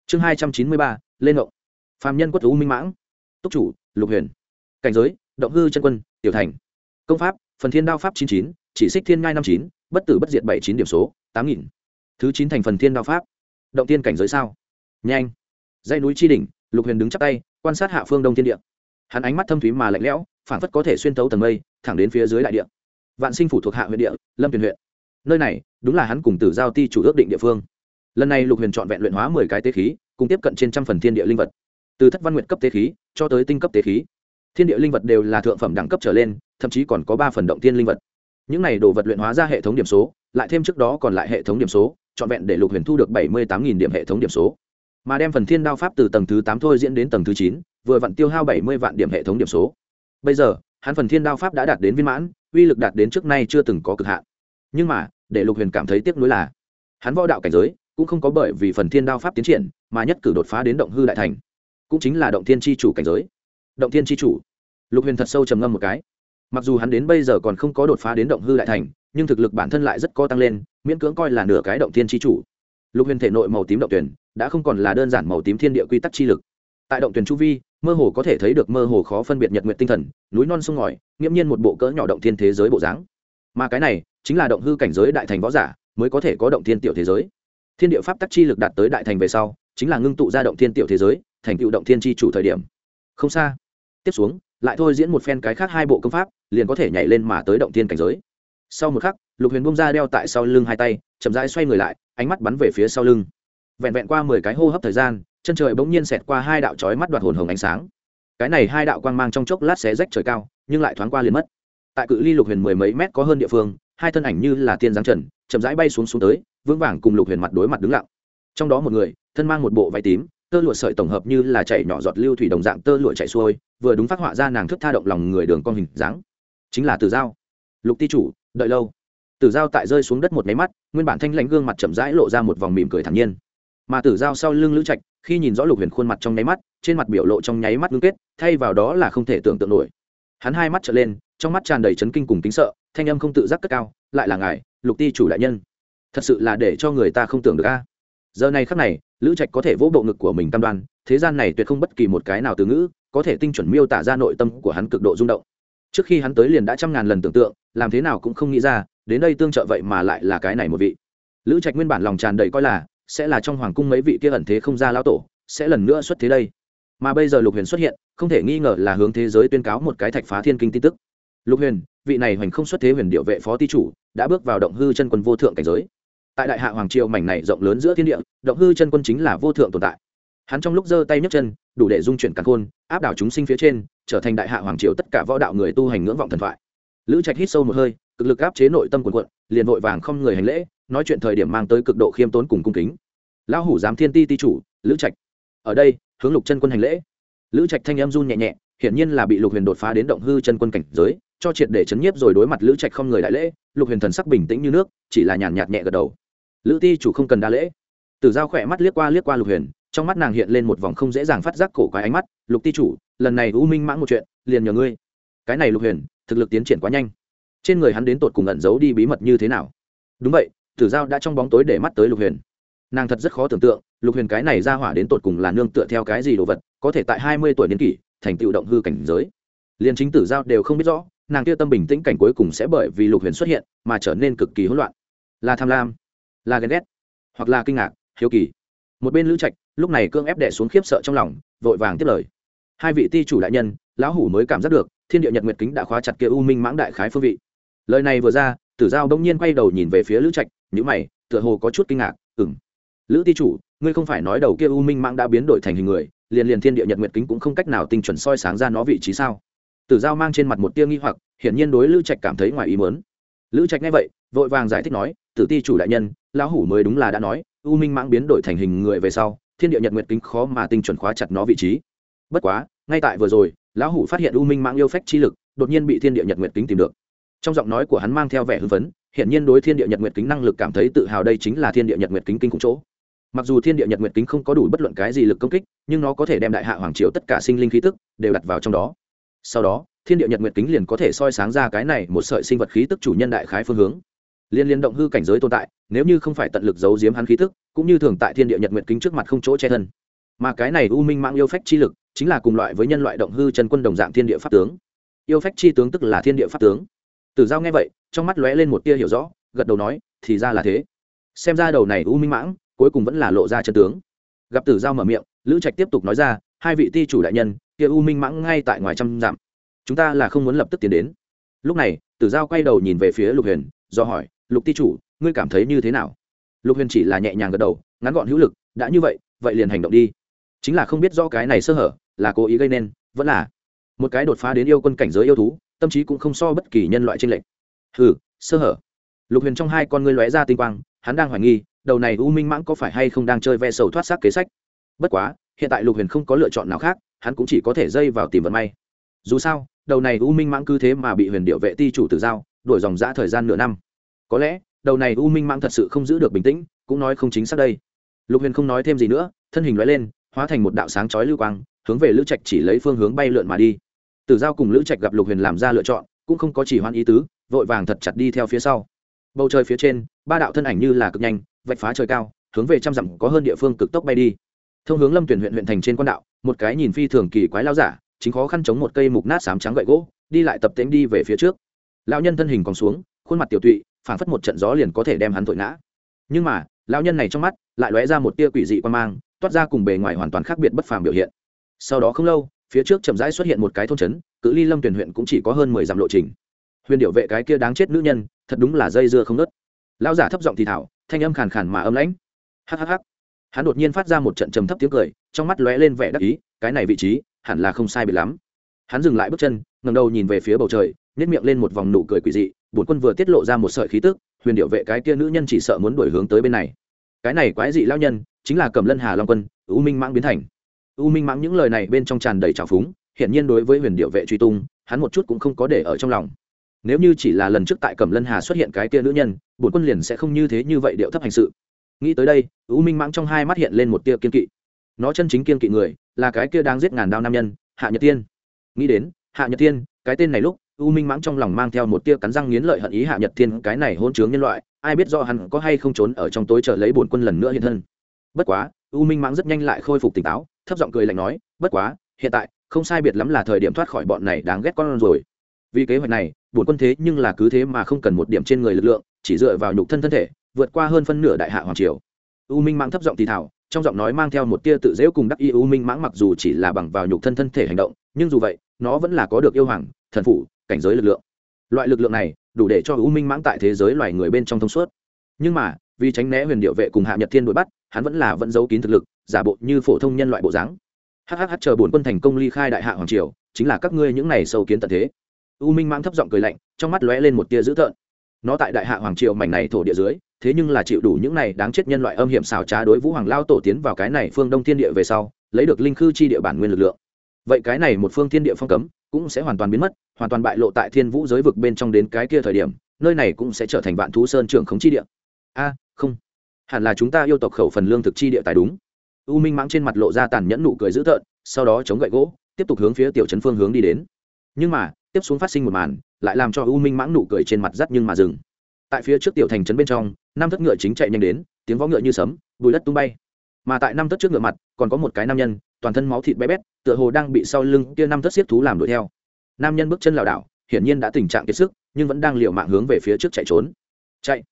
Chương hai trăm chín mươi ba, lên ngộng Phạm nhân quất u minh mãng. Túc chủ, lục huyền. Cảnh giới, động hư chân quân, tiểu thành. Công pháp, phần thiên đao pháp chín chín, chỉ xích thiên ngai năm chín, bất tử bất diệt bảy chín điểm số, tám nghìn. Thứ chín thành phần thiên đao pháp động tiên cảnh giới sao? Nhanh. Dãy núi chi đỉnh, lục huyền đứng chắc tay, quan sát hạ phương đông thiên địa. Hắn ánh mắt thâm thúy mà lạnh lẽo phản phất có thể xuyên tấu tầng mây, thẳng đến phía dưới đại địa. Vạn sinh phủ thuộc hạ huyện địa, lâm tuyền huyện. Nơi này, đúng là hắn cùng tử giao ti chủ ước định địa phương. Lần này lục huyền chọn vẹn luyện hóa mười cái tế khí, cùng tiếp cận trên trăm phần thiên địa linh vật. Từ thất văn nguyện cấp tế khí, cho tới tinh cấp tế khí, thiên địa linh vật đều là thượng phẩm đẳng cấp trở lên, thậm chí còn có ba phần động tiên linh vật. Những này đồ vật luyện hóa ra hệ thống điểm số, lại thêm trước đó còn lại hệ thống điểm số trọn vẹn để lục huyền thu được bảy mươi tám điểm hệ thống điểm số. Mà đem phần thiên đao pháp từ tầng thứ tám thôi diễn đến tầng thứ chín, vừa vặn tiêu hao bảy mươi vạn điểm hệ thống điểm số. Bây giờ, hắn phần thiên đao pháp đã đạt đến viên mãn, uy lực đạt đến trước nay chưa từng có cực hạn. Nhưng mà, để lục huyền cảm thấy tiếc nuối là, hắn võ đạo cảnh giới cũng không có bởi vì phần thiên đao pháp tiến triển mà nhất cử đột phá đến động hư đại thành. Cũng chính là động thiên tri chủ cảnh giới. Động thiên tri chủ. Lục huyền thật sâu trầm ngâm một cái. Mặc dù hắn đến bây giờ còn không có đột phá đến động hư đại thành nhưng thực lực bản thân lại rất co tăng lên, miễn cưỡng coi là nửa cái động thiên tri chủ. Lục huyền thể nội màu tím động tuyển, đã không còn là đơn giản màu tím thiên địa quy tắc chi lực. Tại động tuyển chu vi, mơ hồ có thể thấy được mơ hồ khó phân biệt nhật nguyện tinh thần, núi non sông ngòi, nghiễm nhiên một bộ cỡ nhỏ động thiên thế giới bộ dáng. Mà cái này, chính là động hư cảnh giới đại thành võ giả, mới có thể có động thiên tiểu thế giới. Thiên địa pháp tắc chi lực đạt tới đại thành về sau, chính là ngưng tụ ra động thiên tiểu thế giới, thành tựu động thiên chi chủ thời điểm. Không xa. Tiếp xuống, lại thôi diễn một phen cái khác hai bộ công pháp, liền có thể nhảy lên mà tới động thiên cảnh giới sau một khắc, lục huyền bông ra đeo tại sau lưng hai tay, chậm rãi xoay người lại, ánh mắt bắn về phía sau lưng. Vẹn vẹn qua mười cái hô hấp thời gian, chân trời bỗng nhiên xẹt qua hai đạo chói mắt đoạt hồn hồng ánh sáng. Cái này hai đạo quang mang trong chốc lát xé rách trời cao, nhưng lại thoáng qua liền mất. Tại cự ly lục huyền mười mấy mét có hơn địa phương, hai thân ảnh như là tiên giáng trần, chậm rãi bay xuống xuống tới, vững vàng cùng lục huyền mặt đối mặt đứng lặng. Trong đó một người, thân mang một bộ váy tím, tơ lụa sợi tổng hợp như là chảy nhỏ giọt lưu thủy đồng dạng tơ lụa chảy xuôi, vừa đúng phát họa ra nàng thức tha động lòng người đường con hình dáng. Chính là từ giao. Lục ti chủ đợi lâu. Tử giao tại rơi xuống đất một máy mắt, nguyên bản thanh lãnh gương mặt chậm rãi lộ ra một vòng mỉm cười thản nhiên. Mà tử giao sau lưng lữ trạch, khi nhìn rõ lục huyền khuôn mặt trong nháy mắt, trên mặt biểu lộ trong nháy mắt ngưng kết, thay vào đó là không thể tưởng tượng nổi. Hắn hai mắt trở lên, trong mắt tràn đầy chấn kinh cùng tính sợ, thanh âm không tự giác cất cao, lại là ngài, lục ti chủ đại nhân. Thật sự là để cho người ta không tưởng được a. Giờ này khắc này, lữ trạch có thể vỗ bộ ngực của mình cam đoan, thế gian này tuyệt không bất kỳ một cái nào từ ngữ có thể tinh chuẩn miêu tả ra nội tâm của hắn cực độ rung động. Trước khi hắn tới liền đã trăm ngàn lần tưởng tượng làm thế nào cũng không nghĩ ra, đến đây tương trợ vậy mà lại là cái này một vị. Lữ trạch nguyên bản lòng tràn đầy coi là, sẽ là trong hoàng cung mấy vị kia ẩn thế không ra lão tổ, sẽ lần nữa xuất thế đây. Mà bây giờ lục huyền xuất hiện, không thể nghi ngờ là hướng thế giới tuyên cáo một cái thạch phá thiên kinh tin tức. Lục huyền, vị này hoành không xuất thế huyền điệu vệ phó ti chủ, đã bước vào động hư chân quân vô thượng cảnh giới. Tại đại hạ hoàng triều mảnh này rộng lớn giữa thiên địa, động hư chân quân chính là vô thượng tồn tại. Hắn trong lúc giơ tay nhấc chân, đủ để dung chuyển càn khôn, áp đảo chúng sinh phía trên, trở thành đại hạ hoàng triều tất cả võ đạo người tu hành ngưỡng vọng thần thoại lữ trạch hít sâu một hơi, cực lực áp chế nội tâm quần quận liền vội vàng không người hành lễ, nói chuyện thời điểm mang tới cực độ khiêm tốn cùng cung kính. Lão hủ giám thiên ti ti chủ, lữ trạch. Ở đây, hướng lục chân quân hành lễ. Lữ trạch thanh em run nhẹ nhẹ, hiển nhiên là bị lục huyền đột phá đến động hư chân quân cảnh giới, cho triệt để chấn nhiếp rồi đối mặt lữ trạch không người đại lễ, lục huyền thần sắc bình tĩnh như nước, chỉ là nhàn nhạt nhẹ gật đầu. Lữ ti chủ không cần đa lễ. Từ dao khỏe mắt liếc qua liếc qua lục huyền, trong mắt nàng hiện lên một vòng không dễ dàng phát giác cổ quái ánh mắt, lục ti chủ, lần này u minh mãng một chuyện, liền nhờ ngươi. Cái này lục huyền thực lực tiến triển quá nhanh. Trên người hắn đến tột cùng ẩn giấu đi bí mật như thế nào? Đúng vậy, tử giao đã trong bóng tối để mắt tới lục huyền. Nàng thật rất khó tưởng tượng, lục huyền cái này ra hỏa đến tột cùng là nương tựa theo cái gì đồ vật, có thể tại hai mươi tuổi niên kỷ, thành tựu động hư cảnh giới. Liền chính tử giao đều không biết rõ, nàng kia tâm bình tĩnh cảnh cuối cùng sẽ bởi vì lục huyền xuất hiện mà trở nên cực kỳ hỗn loạn. Là tham lam, là ghen ghét, hoặc là kinh ngạc, hiếu kỳ. Một bên lữ trạch, lúc này cương ép đẻ xuống khiếp sợ trong lòng, vội vàng tiếp lời hai vị ti chủ đại nhân, lão hủ mới cảm giác được, thiên địa nhật nguyệt kính đã khóa chặt kia u minh mãng đại khái phương vị. Lời này vừa ra, tử giao đông nhiên quay đầu nhìn về phía lữ trạch nhữ mày, tựa hồ có chút kinh ngạc ừng lữ ti chủ, ngươi không phải nói đầu kia u minh mãng đã biến đổi thành hình người, liền liền thiên địa nhật nguyệt kính cũng không cách nào tinh chuẩn soi sáng ra nó vị trí sao? Tử giao mang trên mặt một tia nghi hoặc, hiển nhiên đối lữ trạch cảm thấy ngoài ý mớn lữ trạch nghe vậy, vội vàng giải thích nói, tử ti chủ đại nhân, lão hủ mới đúng là đã nói, u minh mãng biến đổi thành hình người về sau, thiên địa nhật nguyệt kính khó mà tinh chuẩn khóa chặt nó vị trí bất quá, ngay tại vừa rồi, lão hủ phát hiện u minh Mạng yêu phách chi lực, đột nhiên bị thiên địa nhật nguyệt kính tìm được. Trong giọng nói của hắn mang theo vẻ hưng phấn hiện nhiên đối thiên địa nhật nguyệt kính năng lực cảm thấy tự hào đây chính là thiên địa nhật nguyệt kính kinh khủng chỗ. Mặc dù thiên địa nhật nguyệt kính không có đủ bất luận cái gì lực công kích, nhưng nó có thể đem đại hạ hoàng triều tất cả sinh linh khí tức đều đặt vào trong đó. Sau đó, thiên địa nhật nguyệt kính liền có thể soi sáng ra cái này một sợi sinh vật khí tức chủ nhân đại khái phương hướng. Liên liên động hư cảnh giới tồn tại, nếu như không phải tận lực giấu giếm hắn khí tức, cũng như thường tại thiên địa nhật nguyệt kính trước mặt không chỗ che thân. Mà cái này u minh mạng yêu phách chi lực chính là cùng loại với nhân loại động hư chân quân đồng dạng thiên địa pháp tướng. Yêu phách chi tướng tức là thiên địa pháp tướng. Tử giao nghe vậy, trong mắt lóe lên một tia hiểu rõ, gật đầu nói, thì ra là thế. Xem ra đầu này u minh mãng, cuối cùng vẫn là lộ ra chân tướng. Gặp tử giao mở miệng, lữ trạch tiếp tục nói ra, hai vị ti chủ đại nhân, kia u minh mãng ngay tại ngoài trăm dặm. Chúng ta là không muốn lập tức tiến đến. Lúc này, tử giao quay đầu nhìn về phía lục huyền, do hỏi, lục ti chủ, ngươi cảm thấy như thế nào? Lục huyền chỉ là nhẹ nhàng gật đầu, ngắn gọn hữu lực, đã như vậy vậy liền hành động đi. Chính là không biết do cái này sơ hở là cố ý gây nên vẫn là một cái đột phá đến yêu quân cảnh giới yêu thú tâm trí cũng không so bất kỳ nhân loại trên lệnh. Hừ, sơ hở. Lục huyền trong hai con ngươi lóe ra tinh quang hắn đang hoài nghi đầu này u minh mãng có phải hay không đang chơi ve sầu thoát xác kế sách. Bất quá hiện tại lục huyền không có lựa chọn nào khác hắn cũng chỉ có thể dây vào tìm vận may. Dù sao đầu này u minh mãng cứ thế mà bị huyền điệu vệ ti chủ tử giao đổi dòng giã thời gian nửa năm. Có lẽ đầu này u minh mãng thật sự không giữ được bình tĩnh cũng nói không chính xác đây. Lục huyền không nói thêm gì nữa thân hình nói lên hóa thành một đạo sáng chói lưu quang, hướng về lữ trạch chỉ lấy phương hướng bay lượn mà đi. Tử giao cùng lữ trạch gặp lục huyền làm ra lựa chọn, cũng không có chỉ hoan ý tứ, vội vàng thật chặt đi theo phía sau. Bầu trời phía trên, ba đạo thân ảnh như là cực nhanh, vạch phá trời cao, hướng về trăm dặm có hơn địa phương cực tốc bay đi. Thông hướng lâm tuyển huyện huyện thành trên quan đạo, một cái nhìn phi thường kỳ quái lao giả, chính khó khăn chống một cây mục nát sám trắng gậy gỗ, đi lại tập tễnh đi về phía trước. Lão nhân thân hình còn xuống, khuôn mặt tiểu tụy, phảng phất một trận gió liền có thể đem hắn thổi ngã nhưng mà lão nhân này trong mắt lại lóe ra một tia quỷ dị quan mang, toát ra cùng bề ngoài hoàn toàn khác biệt bất phàm biểu hiện. Sau đó không lâu, phía trước chậm rãi xuất hiện một cái thôn trấn, cự ly lâm tuyển huyện cũng chỉ có hơn mười dặm lộ trình. Huyền điệu vệ cái kia đáng chết nữ nhân, thật đúng là dây dưa không nớt lão giả thấp giọng thì thảo, thanh âm khàn khàn mà âm lãnh. Hhh hắn đột nhiên phát ra một trận trầm thấp tiếng cười, trong mắt lóe lên vẻ đắc ý, cái này vị trí hẳn là không sai biệt lắm. Hắn dừng lại bước chân ngầm đầu nhìn về phía bầu trời nhét miệng lên một vòng nụ cười quỷ dị bổn quân vừa tiết lộ ra một sợi khí tức, huyền điệu vệ cái kia nữ nhân chỉ sợ muốn đổi hướng tới bên này cái này quái dị lao nhân chính là cầm lân hà long quân, u minh mãng biến thành. U minh mãng những lời này bên trong tràn đầy trào phúng, hiển nhiên đối với huyền điệu vệ truy tung, hắn một chút cũng không có để ở trong lòng. Nếu như chỉ là lần trước tại cẩm lân hà xuất hiện cái kia nữ nhân, bổn quân liền sẽ không như thế như vậy điệu thấp hành sự. Nghĩ tới đây, u minh mãng trong hai mắt hiện lên một tia kiên kỵ. Nó chân chính kiên kỵ người là cái kia đang giết ngàn đao nam nhân, hạ nhật tiên. Nghĩ đến, hạ nhật tiên, cái tên này lúc u minh mãng trong lòng mang theo một tia cắn răng nghiến lợi hận ý hạ nhật thiên, cái này hôn chướng nhân loại, ai biết do hắn có hay không trốn ở trong tối chờ lấy bổn quân lần nữa hiện thân. Bất quá, u minh mãng rất nhanh lại khôi phục tỉnh táo, thấp giọng cười lạnh nói, bất quá, hiện tại, không sai biệt lắm là thời điểm thoát khỏi bọn này đáng ghét con rồi. Vì kế hoạch này, bổn quân thế nhưng là cứ thế mà không cần một điểm trên người lực lượng, chỉ dựa vào nhục thân thân thể, vượt qua hơn phân nửa đại hạ hoàng triều. U minh mãng thấp giọng thì thảo trong giọng nói mang theo một tia tự dễu cùng đắc y u minh mãng mặc dù chỉ là bằng vào nhục thân thân thể hành động, nhưng dù vậy, nó vẫn là có được yêu hoàng, thần phụ cảnh giới lực lượng. Loại lực lượng này đủ để cho u minh mãng tại thế giới loài người bên trong thông suốt. Nhưng mà, vì tránh né huyền điệu vệ cùng hạ nhật thiên đuổi bắt, hắn vẫn là vẫn giấu kín thực lực, giả bộ như phổ thông nhân loại bộ dáng. Hhh, chờ bổn quân thành công ly khai đại hạ hoàng triều, chính là các ngươi những này sâu kiến tận thế. U minh mãng thấp giọng cười lạnh, trong mắt lóe lên một tia dữ tợn. Nó tại đại hạ hoàng triều mảnh này thổ địa dưới, thế nhưng là chịu đủ những này đáng chết nhân loại âm hiểm xào trá đối vũ hoàng lao tổ tiến vào cái này phương đông thiên địa về sau, lấy được linh khư chi địa bản nguyên lực lượng. Vậy cái này một phương thiên địa phong cấm, cũng sẽ hoàn toàn biến mất hoàn toàn bại lộ tại thiên vũ giới vực bên trong đến cái kia thời điểm, nơi này cũng sẽ trở thành vạn thú sơn trưởng khống chi địa. A, không. Hẳn là chúng ta yêu tộc khẩu phần lương thực chi địa tài đúng. U minh mãng trên mặt lộ ra tàn nhẫn nụ cười dữ tợn, sau đó chống gậy gỗ, tiếp tục hướng phía tiểu trấn phương hướng đi đến. Nhưng mà, tiếp xuống phát sinh một màn, lại làm cho u minh mãng nụ cười trên mặt rắt nhưng mà dừng. Tại phía trước tiểu thành trấn bên trong, năm thất ngựa chính chạy nhanh đến, tiếng vó ngựa như sấm, bùi đất tung bay. Mà tại năm thất trước ngựa mặt, còn có một cái nam nhân, toàn thân máu thịt bé bét, tựa hồ đang bị sau lưng kia năm thất xiết thú làm đuổi theo nam nhân bước chân lảo đảo, hiển nhiên đã tình trạng kiệt sức, nhưng vẫn đang liều mạng hướng về phía trước chạy trốn. Chạy!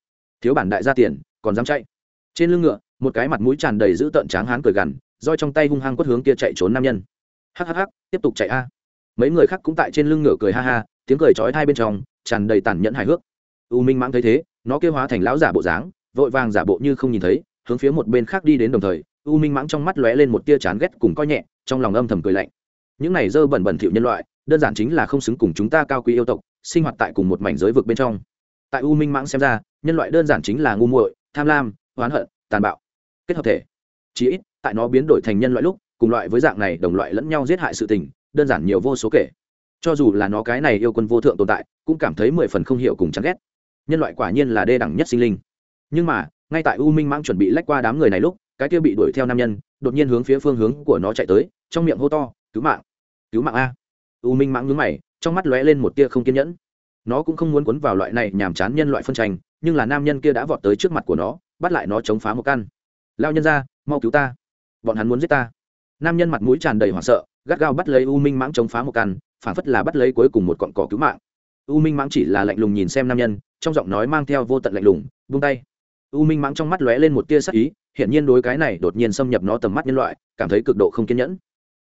Thiếu bản đại gia tiền, còn dám chạy? Trên lưng ngựa, một cái mặt mũi tràn đầy dữ tợn tráng hán cười gằn, roi trong tay hung hăng quất hướng kia chạy trốn nam nhân. Hhh tiếp tục chạy a. Mấy người khác cũng tại trên lưng ngựa cười ha ha, tiếng cười chói hai bên trong, tràn đầy tàn nhẫn hài hước. U minh mãng thấy thế, nó kêu hóa thành lão giả bộ dáng, vội vàng giả bộ như không nhìn thấy, hướng phía một bên khác đi đến đồng thời, u minh mãng trong mắt lóe lên một tia chán ghét cùng coi nhẹ, trong lòng âm thầm cười lạnh. Những này dơ bẩn bẩn thỉu nhân loại đơn giản chính là không xứng cùng chúng ta cao quý yêu tộc, sinh hoạt tại cùng một mảnh giới vực bên trong. Tại u minh mãng xem ra, nhân loại đơn giản chính là ngu muội, tham lam, oán hận, tàn bạo. Kết hợp thể. Chí ít, tại nó biến đổi thành nhân loại lúc, cùng loại với dạng này đồng loại lẫn nhau giết hại sự tình, đơn giản nhiều vô số kể. Cho dù là nó cái này yêu quân vô thượng tồn tại, cũng cảm thấy mười phần không hiểu cùng chán ghét. Nhân loại quả nhiên là đê đẳng nhất sinh linh. Nhưng mà, ngay tại u minh mãng chuẩn bị lách qua đám người này lúc, cái kia bị đuổi theo nam nhân, đột nhiên hướng phía phương hướng của nó chạy tới, trong miệng hô to, cứu mạng! Cứu mạng a! U minh mãng nhướng mày, trong mắt lóe lên một tia không kiên nhẫn. Nó cũng không muốn cuốn vào loại này nhàm chán nhân loại phân tranh, nhưng là nam nhân kia đã vọt tới trước mặt của nó, bắt lại nó chống phá một căn. Lao nhân ra mau cứu ta. Bọn hắn muốn giết ta. Nam nhân mặt mũi tràn đầy hoảng sợ, gắt gao bắt lấy u minh mãng chống phá một căn, phản phất là bắt lấy cuối cùng một cọn cỏ cứu mạng. U minh mãng chỉ là lạnh lùng nhìn xem nam nhân, trong giọng nói mang theo vô tận lạnh lùng vung tay. U minh mãng trong mắt lóe lên một tia sắc ý, hiển nhiên đối cái này đột nhiên xâm nhập nó tầm mắt nhân loại, cảm thấy cực độ không kiên nhẫn.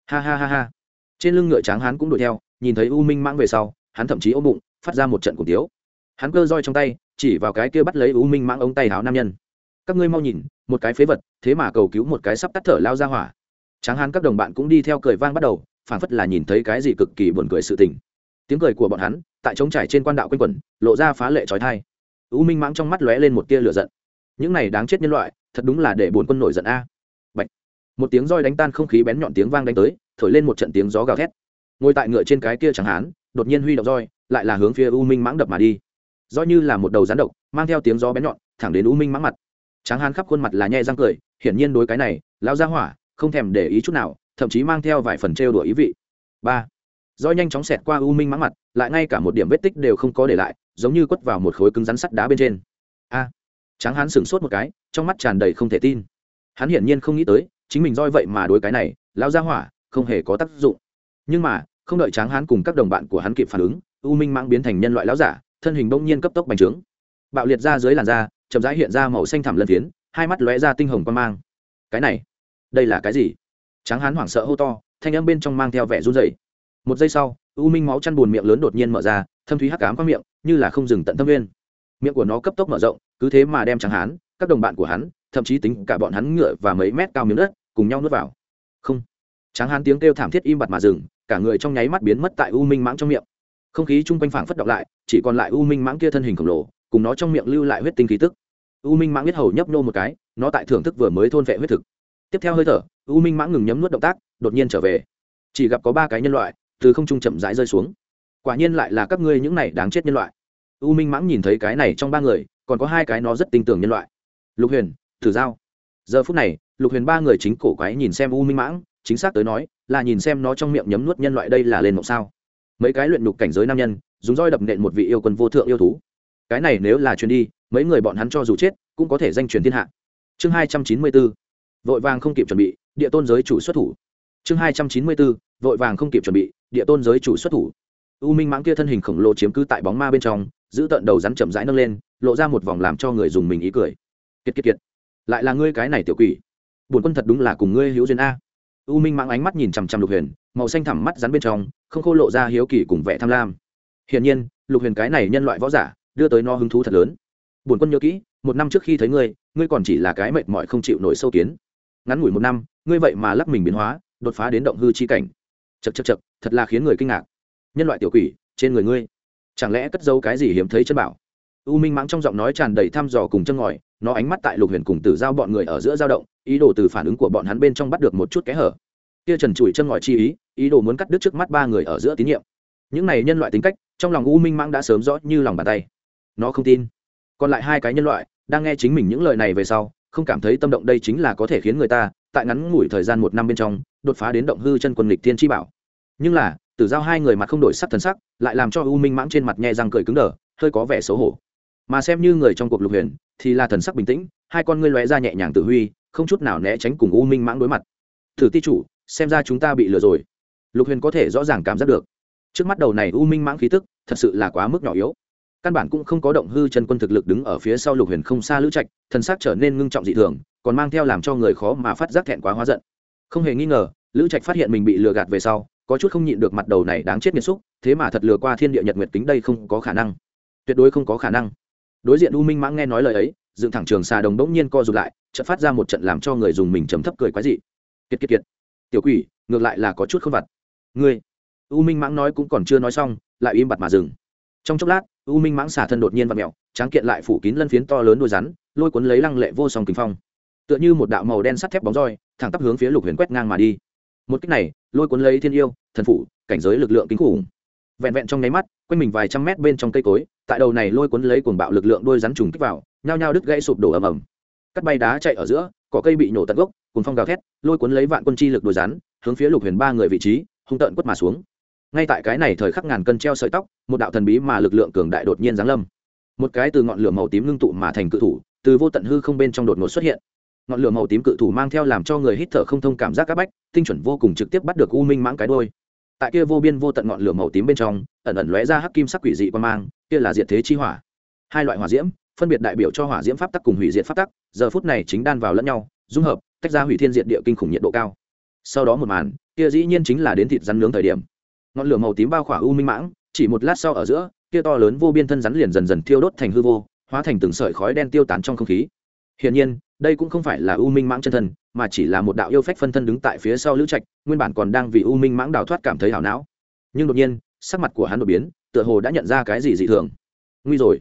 Ha ha ha ha trên lưng ngựa tráng hắn cũng đuổi theo, nhìn thấy u minh mãng về sau, hắn thậm chí ôm bụng, phát ra một trận cổ tiếu. Hắn cơ roi trong tay, chỉ vào cái kia bắt lấy u minh mãng ống tay háo nam nhân. Các ngươi mau nhìn, một cái phế vật, thế mà cầu cứu một cái sắp tắt thở lao ra hỏa. Tráng hắn các đồng bạn cũng đi theo cười vang bắt đầu, phảng phất là nhìn thấy cái gì cực kỳ buồn cười sự tình. Tiếng cười của bọn hắn, tại trống trải trên quan đạo quanh quẩn, lộ ra phá lệ trói thai. U minh mãng trong mắt lóe lên một tia lửa giận. Những này đáng chết nhân loại, thật đúng là để bốn quân nổi giận a. Bạch. một tiếng roi đánh tan không khí bén nhọn tiếng vang đánh tới thổi lên một trận tiếng gió gào thét. Ngồi tại ngựa trên cái kia chẳng hán, đột nhiên huy động roi, lại là hướng phía u minh mãng đập mà đi. Roi như là một đầu rắn độc, mang theo tiếng gió bén nhọn, thẳng đến u minh mãng mặt. Tráng hán khắp khuôn mặt là nhe răng cười, hiển nhiên đối cái này, lão gia hỏa, không thèm để ý chút nào, thậm chí mang theo vài phần trêu đùa ý vị. Ba. Roi nhanh chóng xẹt qua u minh mãng mặt, lại ngay cả một điểm vết tích đều không có để lại, giống như quất vào một khối cứng rắn sắt đá bên trên. A. Tráng hán sửng sốt một cái, trong mắt tràn đầy không thể tin. Hắn hiển nhiên không nghĩ tới, chính mình roi vậy mà đối cái này, lão gia hỏa không hề có tác dụng. Nhưng mà, không đợi tráng hán cùng các đồng bạn của hắn kịp phản ứng, u minh mãng biến thành nhân loại lão giả, thân hình bỗng nhiên cấp tốc bành trướng. Bạo liệt ra dưới làn da, chậm rãi hiện ra màu xanh thẳm lân phiến, hai mắt lóe ra tinh hồng quan mang. Cái này, đây là cái gì? Tráng hán hoảng sợ hô to, thanh âm bên trong mang theo vẻ run rẩy. Một giây sau, u minh máu chăn buồn miệng lớn đột nhiên mở ra, thâm thúy hắc ám qua miệng, như là không dừng tận tâm viên miệng của nó cấp tốc mở rộng, cứ thế mà đem tráng hán, các đồng bạn của hắn, thậm chí tính cả bọn hắn ngựa và mấy mét cao miếng đất, cùng nhau nuốt vào. Không tráng hán tiếng kêu thảm thiết im bặt mà dừng, cả người trong nháy mắt biến mất tại u minh mãng trong miệng. Không khí chung quanh phảng phất động lại, chỉ còn lại u minh mãng kia thân hình khổng lồ, cùng nó trong miệng lưu lại huyết tinh khí tức. U minh mãng huyết hầu nhấp nô một cái, nó tại thưởng thức vừa mới thôn vệ huyết thực. Tiếp theo hơi thở, u minh mãng ngừng nhấm nuốt động tác, đột nhiên trở về. Chỉ gặp có ba cái nhân loại, từ không trung chậm rãi rơi xuống. Quả nhiên lại là các ngươi những này đáng chết nhân loại. U minh mãng nhìn thấy cái này trong ba người, còn có hai cái nó rất tin tưởng nhân loại. Lục huyền, thử giao. Giờ phút này, lục huyền ba người chính cổ quái nhìn xem u minh mãng chính xác tới nói, là nhìn xem nó trong miệng nhấm nuốt nhân loại đây là lên mộng sao. Mấy cái luyện nhục cảnh giới nam nhân, dùng roi đập nện một vị yêu quân vô thượng yêu thú. Cái này nếu là truyền đi, mấy người bọn hắn cho dù chết, cũng có thể danh truyền thiên hạ. Chương hai trăm chín mươi bốn, vội vàng không kịp chuẩn bị, địa tôn giới chủ xuất thủ. Chương hai trăm chín mươi bốn, vội vàng không kịp chuẩn bị, địa tôn giới chủ xuất thủ. U minh mãng kia thân hình khổng lồ chiếm cứ tại bóng ma bên trong, giữ tận đầu rắn chậm rãi nâng lên, lộ ra một vòng làm cho người dùng mình ý cười. Kiệt kiệt kiệt. Lại là ngươi cái này tiểu quỷ. Bổn quân thật đúng là cùng ngươi hữu duyên a u minh mãng ánh mắt nhìn chằm chằm lục huyền, màu xanh thẳm mắt rắn bên trong, không khô lộ ra hiếu kỳ cùng vẻ tham lam. Hiển nhiên, lục huyền cái này nhân loại võ giả, đưa tới no hứng thú thật lớn. Bổn quân nhớ kỹ, một năm trước khi thấy ngươi ngươi còn chỉ là cái mệt mỏi không chịu nổi sâu kiến. Ngắn ngủi một năm, ngươi vậy mà lắc mình biến hóa, đột phá đến động hư chi cảnh. Chật chật chật thật là khiến người kinh ngạc. Nhân loại tiểu quỷ, trên người ngươi, chẳng lẽ cất dấu cái gì hiếm thấy chân bảo? U minh mãng trong giọng nói tràn đầy thăm dò cùng chân ngòi, nó ánh mắt tại lục huyền cùng tử giao bọn người ở giữa dao động ý đồ từ phản ứng của bọn hắn bên trong bắt được một chút kẽ hở. Kia trần trụi chân ngòi chi ý ý đồ muốn cắt đứt trước mắt ba người ở giữa tín nhiệm. Những này nhân loại tính cách, trong lòng u minh mãng đã sớm rõ như lòng bàn tay. Nó không tin. Còn lại hai cái nhân loại, đang nghe chính mình những lời này về sau, không cảm thấy tâm động đây chính là có thể khiến người ta, tại ngắn ngủi thời gian một năm bên trong, đột phá đến động hư chân quân lịch thiên chi bảo. Nhưng là, tử giao hai người mặt không đổi sắc thần sắc, lại làm cho u minh mãng trên mặt nhẹ răng cười cứng đờ, hơi có vẻ xấu hổ. Mà xem như người trong cuộc lục huyền, thì là thần sắc bình tĩnh, hai con ngươi lóe ra nhẹ nhàng tự huy không chút nào né tránh cùng u minh mãng đối mặt. Thử ti chủ, xem ra chúng ta bị lừa rồi. Lục huyền có thể rõ ràng cảm giác được. Trước mắt đầu này u minh mãng khí tức, thật sự là quá mức nhỏ yếu. Căn bản cũng không có động hư chân quân thực lực đứng ở phía sau lục huyền không xa lữ trạch, thần sắc trở nên ngưng trọng dị thường, còn mang theo làm cho người khó mà phát giác thẹn quá hóa giận. Không hề nghi ngờ, lữ trạch phát hiện mình bị lừa gạt về sau, có chút không nhịn được mặt đầu này đáng chết nghiệt xúc, thế mà thật lừa qua thiên địa nhật nguyệt tính đây không có khả năng. Tuyệt đối không có khả năng đối diện u minh mãng nghe nói lời ấy, dựng thẳng trường xà đồng bỗng nhiên co rụt lại, chợt phát ra một trận làm cho người dùng mình chấm thấp cười quái dị. Kiệt kiệt kiệt. Tiểu quỷ, ngược lại là có chút không vặt. Ngươi, u minh mãng nói cũng còn chưa nói xong, lại im bặt mà dừng. Trong chốc lát, u minh mãng xả thân đột nhiên và mẹo tráng kiện lại phủ kín lân phiến to lớn đôi rắn, lôi cuốn lấy lăng lệ vô song kinh phong. Tựa như một đạo màu đen sắt thép bóng roi, thẳng tắp hướng phía lục huyền quét ngang mà đi. Một cách này, lôi cuốn lấy thiên yêu, thần phủ, cảnh giới lực lượng kinh khủng vẹn vẹn trong nháy mắt, quanh mình vài trăm mét bên trong cây cối, tại đầu này lôi cuốn lấy cuồng bạo lực lượng đôi rắn trùng kích vào, nhao nhao đứt gãy sụp đổ ầm ầm. Cắt bay đá chạy ở giữa, cỏ cây bị nổ tận gốc cùng phong gào thét, lôi cuốn lấy vạn quân chi lực đôi rắn, hướng phía lục huyền ba người vị trí, hung tợn quất mà xuống. Ngay tại cái này thời khắc ngàn cân treo sợi tóc, một đạo thần bí mà lực lượng cường đại đột nhiên giáng lâm. Một cái từ ngọn lửa màu tím ngưng tụ mà thành cự thủ, từ vô tận hư không bên trong đột ngột xuất hiện. Ngọn lửa màu tím cự thủ mang theo làm cho người hít thở không thông cảm giác áp bách, tinh chuẩn vô cùng trực tiếp bắt được u minh mãng cái đôi tại kia vô biên vô tận ngọn lửa màu tím bên trong, ẩn ẩn lóe ra hắc kim sắc quỷ dị quan mang, kia là diệt thế chi hỏa. Hai loại hỏa diễm, phân biệt đại biểu cho hỏa diễm pháp tắc cùng hủy diệt pháp tắc, giờ phút này chính đan vào lẫn nhau, dung hợp, tách ra hủy thiên diệt địa kinh khủng nhiệt độ cao. Sau đó một màn, kia dĩ nhiên chính là đến thịt rắn nướng thời điểm. Ngọn lửa màu tím bao khỏa u minh mãng, chỉ một lát sau ở giữa, kia to lớn vô biên thân rắn liền dần dần thiêu đốt thành hư vô, hóa thành từng sợi khói đen tiêu tán trong không khí. Hiển nhiên đây cũng không phải là u minh mãng chân thân, mà chỉ là một đạo yêu phách phân thân đứng tại phía sau lữ trạch, nguyên bản còn đang vì u minh mãng đào thoát cảm thấy hảo não. Nhưng đột nhiên, sắc mặt của hắn đột biến, tựa hồ đã nhận ra cái gì dị thường. Nguy rồi.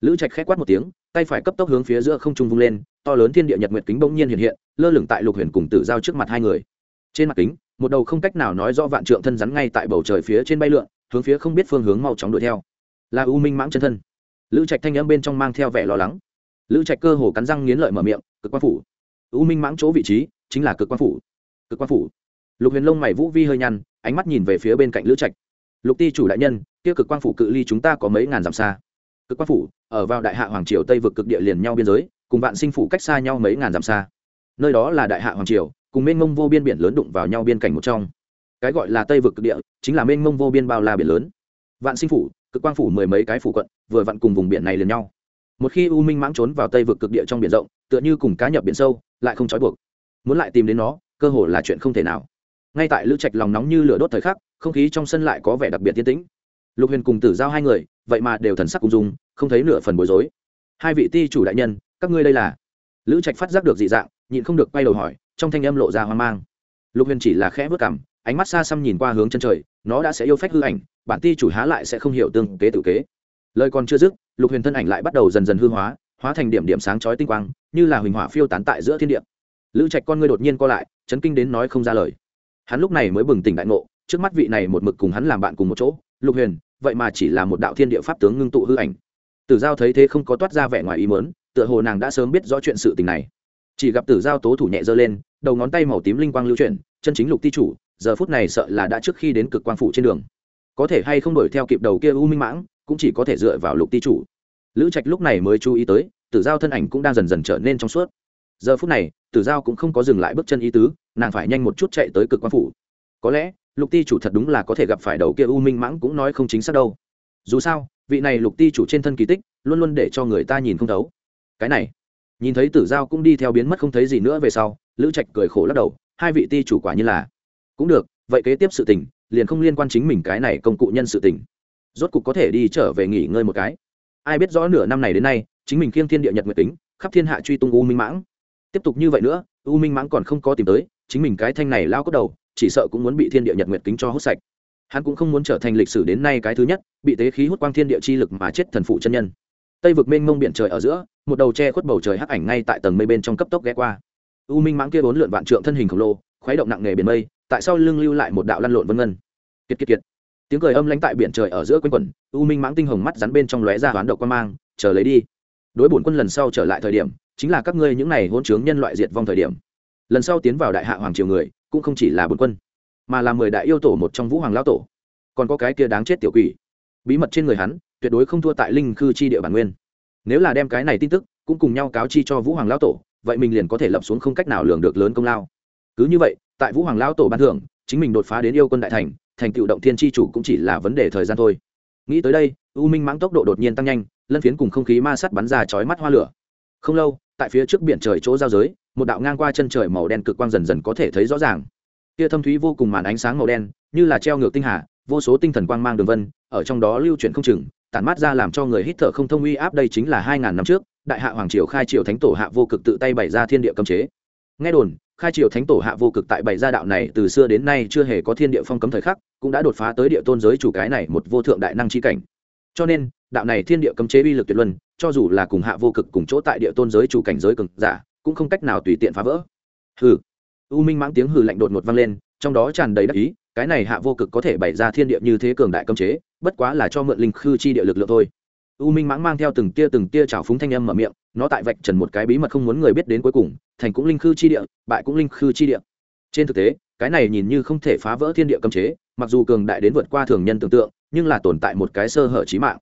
Lữ trạch khét quát một tiếng, tay phải cấp tốc hướng phía giữa không trung vung lên, to lớn thiên địa nhật nguyệt kính bỗng nhiên hiện hiện, lơ lửng tại lục huyền cùng tử giao trước mặt hai người. Trên mặt kính, một đầu không cách nào nói rõ vạn trượng thân rắn ngay tại bầu trời phía trên bay lượn, hướng phía không biết phương hướng mau chóng đuổi theo. Là u minh mãng chân thân. Lữ trạch thanh âm bên trong mang theo vẻ lo lắng lữ trạch cơ hồ cắn răng nghiến lợi mở miệng, cực quan phủ. U minh mãng chỗ vị trí chính là cực quan phủ. Cực quan phủ. Lục huyền lông mày vũ vi hơi nhăn, ánh mắt nhìn về phía bên cạnh lữ trạch. Lục ti chủ đại nhân, kia cực quan phủ cự ly chúng ta có mấy ngàn dặm xa? Cực quan phủ, ở vào đại hạ hoàng triều tây vực cực địa liền nhau biên giới, cùng vạn sinh phủ cách xa nhau mấy ngàn dặm xa. Nơi đó là đại hạ hoàng triều, cùng mênh mông vô biên biển lớn đụng vào nhau biên cảnh một trong. Cái gọi là tây vực cực địa, chính là mênh mông vô biên bao la biển lớn. Vạn sinh phủ, cực quang phủ mười mấy cái phủ quận, vừa vặn cùng vùng biển này liền nhau một khi u minh mãng trốn vào tây vực cực địa trong biển rộng, tựa như cùng cá nhập biển sâu, lại không trói buộc. Muốn lại tìm đến nó, cơ hồ là chuyện không thể nào. Ngay tại lữ trạch lòng nóng như lửa đốt thời khắc, không khí trong sân lại có vẻ đặc biệt tiến tĩnh. Lục huyền cùng tử giao hai người, vậy mà đều thần sắc cùng dùng không thấy nửa phần bối rối. Hai vị ti chủ đại nhân, các ngươi đây là? Lữ trạch phát giác được dị dạng, nhịn không được quay đầu hỏi, trong thanh âm lộ ra hoang mang. Lục huyền chỉ là khẽ vớt cảm, ánh mắt xa xăm nhìn qua hướng chân trời, nó đã sẽ yêu phách hư ảnh, bản ti chủ há lại sẽ không hiểu tương kế tự kế. Lời còn chưa dứt lục huyền thân ảnh lại bắt đầu dần dần hư hóa hóa thành điểm điểm sáng chói tinh quang, như là huỳnh hỏa phiêu tán tại giữa thiên địa. Lữ trạch con ngươi đột nhiên co lại, chấn kinh đến nói không ra lời. Hắn lúc này mới bừng tỉnh đại ngộ, trước mắt vị này một mực cùng hắn làm bạn cùng một chỗ, lục huyền, vậy mà chỉ là một đạo thiên địa pháp tướng ngưng tụ hư ảnh. Tử giao thấy thế không có toát ra vẻ ngoài ý mớn tựa hồ nàng đã sớm biết rõ chuyện sự tình này. Chỉ gặp tử giao tố thủ nhẹ giơ lên, đầu ngón tay màu tím linh quang lưu chuyển, chân chính lục ti chủ, giờ phút này sợ là đã trước khi đến cực quang phủ trên đường. Có thể hay không đuổi theo kịp đầu kia u minh mãng cũng chỉ có thể dựa vào lục ti chủ. Lữ trạch lúc này mới chú ý tới, tử giao thân ảnh cũng đang dần dần trở nên trong suốt. Giờ phút này, tử giao cũng không có dừng lại bước chân ý tứ, nàng phải nhanh một chút chạy tới cực quan phủ. Có lẽ, lục ti chủ thật đúng là có thể gặp phải đầu kia u minh mãng cũng nói không chính xác đâu. Dù sao, vị này lục ti chủ trên thân kỳ tích, luôn luôn để cho người ta nhìn không thấu. Cái này, nhìn thấy tử giao cũng đi theo biến mất không thấy gì nữa về sau, lữ trạch cười khổ lắc đầu, hai vị ti chủ quả như là. Cũng được, vậy kế tiếp sự tình, liền không liên quan chính mình cái này công cụ nhân sự tình rốt cục có thể đi trở về nghỉ ngơi một cái. Ai biết rõ nửa năm này đến nay, chính mình khiêng thiên địa nhật nguyệt tính khắp thiên hạ truy tung u minh mãng. Tiếp tục như vậy nữa, u minh mãng còn không có tìm tới, chính mình cái thanh này lao cốt đầu, chỉ sợ cũng muốn bị thiên địa nhật nguyệt kính cho hút sạch. Hắn cũng không muốn trở thành lịch sử đến nay cái thứ nhất, bị tế khí hút quang thiên địa chi lực mà chết thần phụ chân nhân. Tây vực mênh mông biển trời ở giữa, một đầu che khuất bầu trời hắc ảnh ngay tại tầng mây bên trong cấp tốc ghé qua. U minh mãng kia bốn lượn vạn trượng thân hình khổng lồ, khuấy động nặng nghề biển mây, tại sao lưng lưu lại một đạo lăn lộn vân ngân. Kiệt kiệt kiệt tiếng cười âm lãnh tại biển trời ở giữa quanh quẩn, u minh mãng tinh hồng mắt rắn bên trong lóe ra hoán độc quan mang, chờ lấy đi. Đối bổn quân lần sau trở lại thời điểm, chính là các ngươi những này hôn chướng nhân loại diệt vong thời điểm. Lần sau tiến vào đại hạ hoàng triều người, cũng không chỉ là bổn quân, mà là mười đại yêu tổ một trong vũ hoàng lão tổ. Còn có cái kia đáng chết tiểu quỷ. Bí mật trên người hắn, tuyệt đối không thua tại linh khư chi địa bản nguyên. Nếu là đem cái này tin tức, cũng cùng nhau cáo chi cho vũ hoàng lão tổ, vậy mình liền có thể lập xuống không cách nào lường được lớn công lao. Cứ như vậy, tại vũ hoàng lão tổ ban thưởng, chính mình đột phá đến yêu quân đại thành thành tựu động thiên tri chủ cũng chỉ là vấn đề thời gian thôi. Nghĩ tới đây, u minh mãng tốc độ đột nhiên tăng nhanh, lân phiến cùng không khí ma sắt bắn ra chói mắt hoa lửa. Không lâu, tại phía trước biển trời chỗ giao giới, một đạo ngang qua chân trời màu đen cực quang dần dần có thể thấy rõ ràng. Kia thâm thúy vô cùng màn ánh sáng màu đen, như là treo ngược tinh hà, vô số tinh thần quang mang đường vân, ở trong đó lưu chuyển không chừng, tản mát ra làm cho người hít thở không thông uy áp đây chính là hai ngàn năm trước, đại hạ hoàng triều khai triều thánh tổ hạ vô cực tự tay bày ra thiên địa cấm chế. Nghe đồn khai triều thánh tổ hạ vô cực tại bảy gia đạo này từ xưa đến nay chưa hề có thiên địa phong cấm thời khắc, cũng đã đột phá tới địa tôn giới chủ cái này một vô thượng đại năng chi cảnh. Cho nên, đạo này thiên địa cấm chế uy lực tuyệt luân, cho dù là cùng hạ vô cực cùng chỗ tại địa tôn giới chủ cảnh giới cực giả, cũng không cách nào tùy tiện phá vỡ. Hừ. U minh mãng tiếng hừ lạnh đột ngột vang lên, trong đó tràn đầy đắc ý, cái này hạ vô cực có thể bày ra thiên địa như thế cường đại cấm chế, bất quá là cho mượn linh khư chi địa lực lượng thôi u minh mãng mang theo từng tia từng tia trào phúng thanh âm mở miệng, nó tại vạch trần một cái bí mật không muốn người biết đến cuối cùng, thành cũng linh khư chi địa, bại cũng linh khư chi địa. Trên thực tế, cái này nhìn như không thể phá vỡ thiên địa cấm chế, mặc dù cường đại đến vượt qua thường nhân tưởng tượng, nhưng là tồn tại một cái sơ hở trí mạng.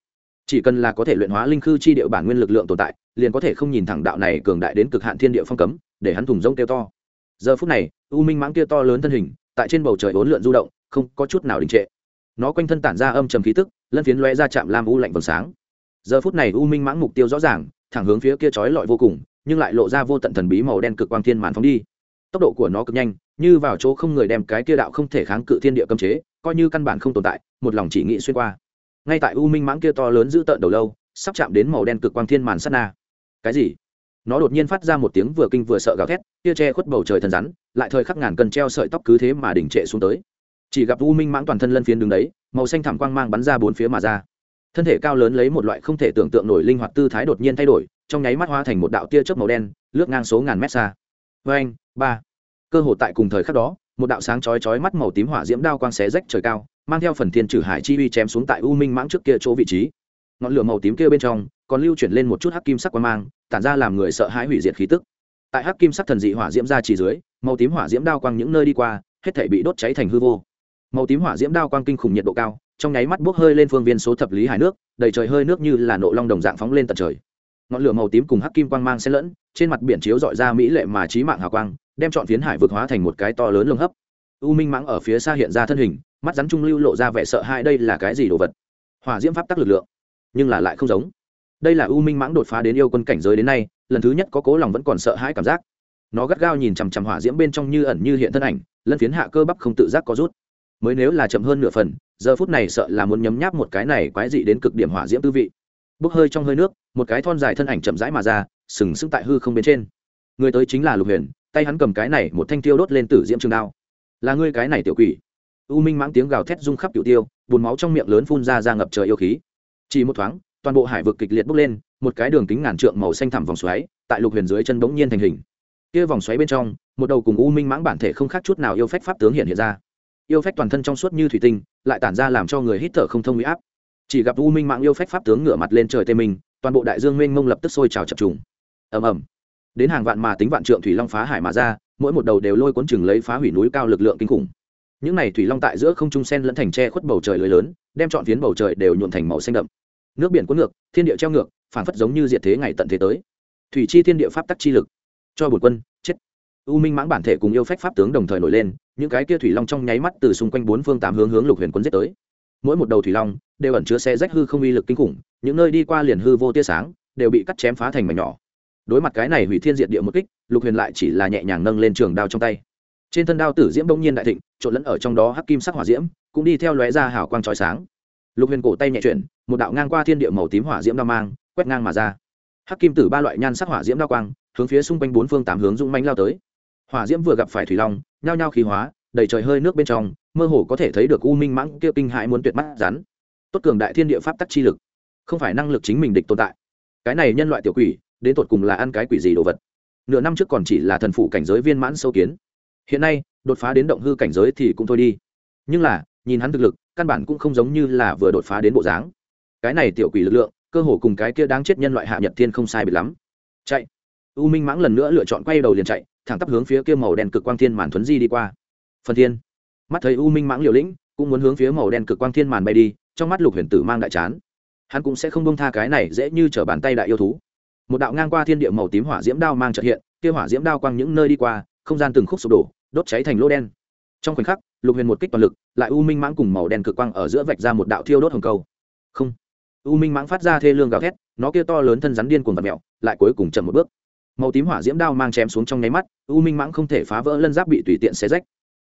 Chỉ cần là có thể luyện hóa linh khư chi địa bản nguyên lực lượng tồn tại, liền có thể không nhìn thẳng đạo này cường đại đến cực hạn thiên địa phong cấm, để hắn thùng rông kêu to. Giờ phút này, u minh mãng kia to lớn thân hình, tại trên bầu trời bốn lượn du động, không có chút nào đình trệ. Nó quanh thân tản ra âm trầm khí tức, lân phiến lóe ra chạm lam u lạnh vầng sáng giờ phút này u minh mãng mục tiêu rõ ràng, thẳng hướng phía kia trói lọi vô cùng, nhưng lại lộ ra vô tận thần bí màu đen cực quang thiên màn phóng đi. Tốc độ của nó cực nhanh, như vào chỗ không người đem cái kia đạo không thể kháng cự thiên địa cấm chế, coi như căn bản không tồn tại, một lòng chỉ nghĩ xuyên qua. Ngay tại u minh mãng kia to lớn giữ tợn đầu lâu, sắp chạm đến màu đen cực quang thiên màn sát na. Cái gì? Nó đột nhiên phát ra một tiếng vừa kinh vừa sợ gào thét, kia che khuất bầu trời thần rắn, lại thời khắc ngàn cân treo sợi tóc cứ thế mà đỉnh trệ xuống tới. Chỉ gặp u minh mãng toàn thân lân phiến đứng đấy, màu xanh thảm quang mang bắn ra bốn phía mà ra thân thể cao lớn lấy một loại không thể tưởng tượng nổi linh hoạt tư thái đột nhiên thay đổi, trong nháy mắt hóa thành một đạo tia chớp màu đen, lướt ngang số ngàn mét xa. Vê anh, ba. Cơ hồ tại cùng thời khắc đó, một đạo sáng chói chói mắt màu tím hỏa diễm đao quang xé rách trời cao, mang theo phần thiên trừ hải chi uy chém xuống tại u minh mãng trước kia chỗ vị trí. Ngọn lửa màu tím kia bên trong, còn lưu chuyển lên một chút hắc kim sắc quang mang, tản ra làm người sợ hãi hủy diệt khí tức. Tại hắc kim sắc thần dị hỏa diễm ra chỉ dưới, màu tím hỏa diễm đao quang những nơi đi qua, hết thể bị đốt cháy thành hư vô. Màu tím hỏa diễm đao quang kinh khủng nhiệt độ cao trong nháy mắt bốc hơi lên phương viên số thập lý hải nước, đầy trời hơi nước như là nộ long đồng dạng phóng lên tận trời. Ngọn lửa màu tím cùng hắc kim quang mang xen lẫn, trên mặt biển chiếu dọi ra mỹ lệ mà trí mạng hào quang, đem chọn phiến hải vực hóa thành một cái to lớn lồng hấp. U minh mãng ở phía xa hiện ra thân hình, mắt rắn trung lưu lộ ra vẻ sợ hãi đây là cái gì đồ vật? Hỏa diễm pháp tắc lực lượng, nhưng là lại không giống. Đây là u minh mãng đột phá đến yêu quân cảnh giới đến nay, lần thứ nhất có cố lòng vẫn còn sợ hãi cảm giác. Nó gắt gao nhìn chằm chằm hỏa diễm bên trong như ẩn như hiện thân ảnh, lân phiến hạ cơ bắp không tự giác có rút. Mới nếu là chậm hơn nửa phần giờ phút này sợ là muốn nhấm nháp một cái này quái dị đến cực điểm hỏa diễm tư vị. Bốc hơi trong hơi nước, một cái thon dài thân ảnh chậm rãi mà ra, sừng sững tại hư không bên trên. Người tới chính là lục huyền, tay hắn cầm cái này một thanh tiêu đốt lên tử diễm trường đao. Là ngươi cái này tiểu quỷ. U minh mãng tiếng gào thét rung khắp cựu tiêu bùn máu trong miệng lớn phun ra ra ngập trời yêu khí. Chỉ một thoáng, toàn bộ hải vực kịch liệt bốc lên, một cái đường kính ngàn trượng màu xanh thẳm vòng xoáy, tại lục huyền dưới chân bỗng nhiên thành hình. Kia vòng xoáy bên trong, một đầu cùng u minh mãng bản thể không khác chút nào yêu phách pháp tướng hiện hiện ra yêu phách toàn thân trong suốt như thủy tinh, lại tản ra làm cho người hít thở không thông huy áp. Chỉ gặp u minh mạng yêu phách pháp tướng ngửa mặt lên trời tê mình, toàn bộ đại dương mênh mông lập tức sôi trào chập trùng. Ầm ầm. Đến hàng vạn mà tính vạn trượng thủy long phá hải mà ra, mỗi một đầu đều lôi cuốn chừng lấy phá hủy núi cao lực lượng kinh khủng. Những này thủy long tại giữa không trung sen lẫn thành tre khuất bầu trời lưới lớn, đem trọn phiến bầu trời đều nhuộn thành màu xanh đậm. Nước biển cuốn ngược, thiên địa treo ngược phản phất giống như diệt thế ngày tận thế tới. Thủy chi thiên địa pháp tắc chi lực. Cho bổn quân, chết. U minh mãng bản thể cùng yêu phách pháp tướng đồng thời nổi lên những cái kia thủy long trong nháy mắt từ xung quanh bốn phương tám hướng hướng lục huyền quân giết tới. Mỗi một đầu thủy long đều ẩn chứa xe rách hư không uy lực kinh khủng, những nơi đi qua liền hư vô tia sáng, đều bị cắt chém phá thành mảnh nhỏ. Đối mặt cái này hủy thiên diệt địa một kích, lục huyền lại chỉ là nhẹ nhàng nâng lên trường đao trong tay. Trên thân đao tử diễm bỗng nhiên đại thịnh, trộn lẫn ở trong đó hắc kim sắc hỏa diễm, cũng đi theo lóe ra hào quang trói sáng. Lục huyền cổ tay nhẹ chuyển, một đạo ngang qua thiên địa màu tím hỏa diễm đao mang, quét ngang mà ra. Hắc kim tử ba loại nhan sắc hỏa diễm đao quang, hướng phía xung quanh bốn phương tám hướng dũng manh lao tới hỏa diễm vừa gặp phải thủy long, nhao nhao khí hóa, đầy trời hơi nước bên trong, mơ hồ có thể thấy được u minh mãng kia kinh hãi muốn tuyệt mắt rắn. Tốt cường đại thiên địa pháp tắc chi lực, không phải năng lực chính mình địch tồn tại. Cái này nhân loại tiểu quỷ, đến tột cùng là ăn cái quỷ gì đồ vật? Nửa năm trước còn chỉ là thần phụ cảnh giới viên mãn sâu kiến. Hiện nay, đột phá đến động hư cảnh giới thì cũng thôi đi. Nhưng là, nhìn hắn thực lực, căn bản cũng không giống như là vừa đột phá đến bộ dáng. Cái này tiểu quỷ lực lượng, cơ hồ cùng cái kia đáng chết nhân loại hạ nhật thiên không sai bị lắm. Chạy. U minh mãng lần nữa lựa chọn quay đầu liền chạy thẳng tắp hướng phía kia màu đen cực quang thiên màn thuấn di đi qua. Phần thiên. Mắt thấy u minh mãng liều lĩnh, cũng muốn hướng phía màu đen cực quang thiên màn bay đi, trong mắt lục huyền tử mang đại chán. Hắn cũng sẽ không bông tha cái này dễ như t r ở bàn tay đại yêu thú. Một đạo ngang qua thiên địa màu tím hỏa diễm đao mang trợ hiện, kia hỏa diễm đao quang những nơi đi qua, không gian từng khúc sụp đổ, đốt cháy thành lỗ đen. Trong khoảnh khắc, lục huyền một kích toàn lực, lại u minh mãng cùng màu đen cực quang ở giữa vạch ra một đạo thiêu đốt hồng cầu. không. U minh mãng phát ra thê lương gào thét, nó kia to lớn thân rắn điên cuồng vật mẹo lại cuối cùng chậm một bước màu tím hỏa diễm đao mang chém xuống trong nháy mắt, u minh mãng không thể phá vỡ lân giáp bị tùy tiện xé rách.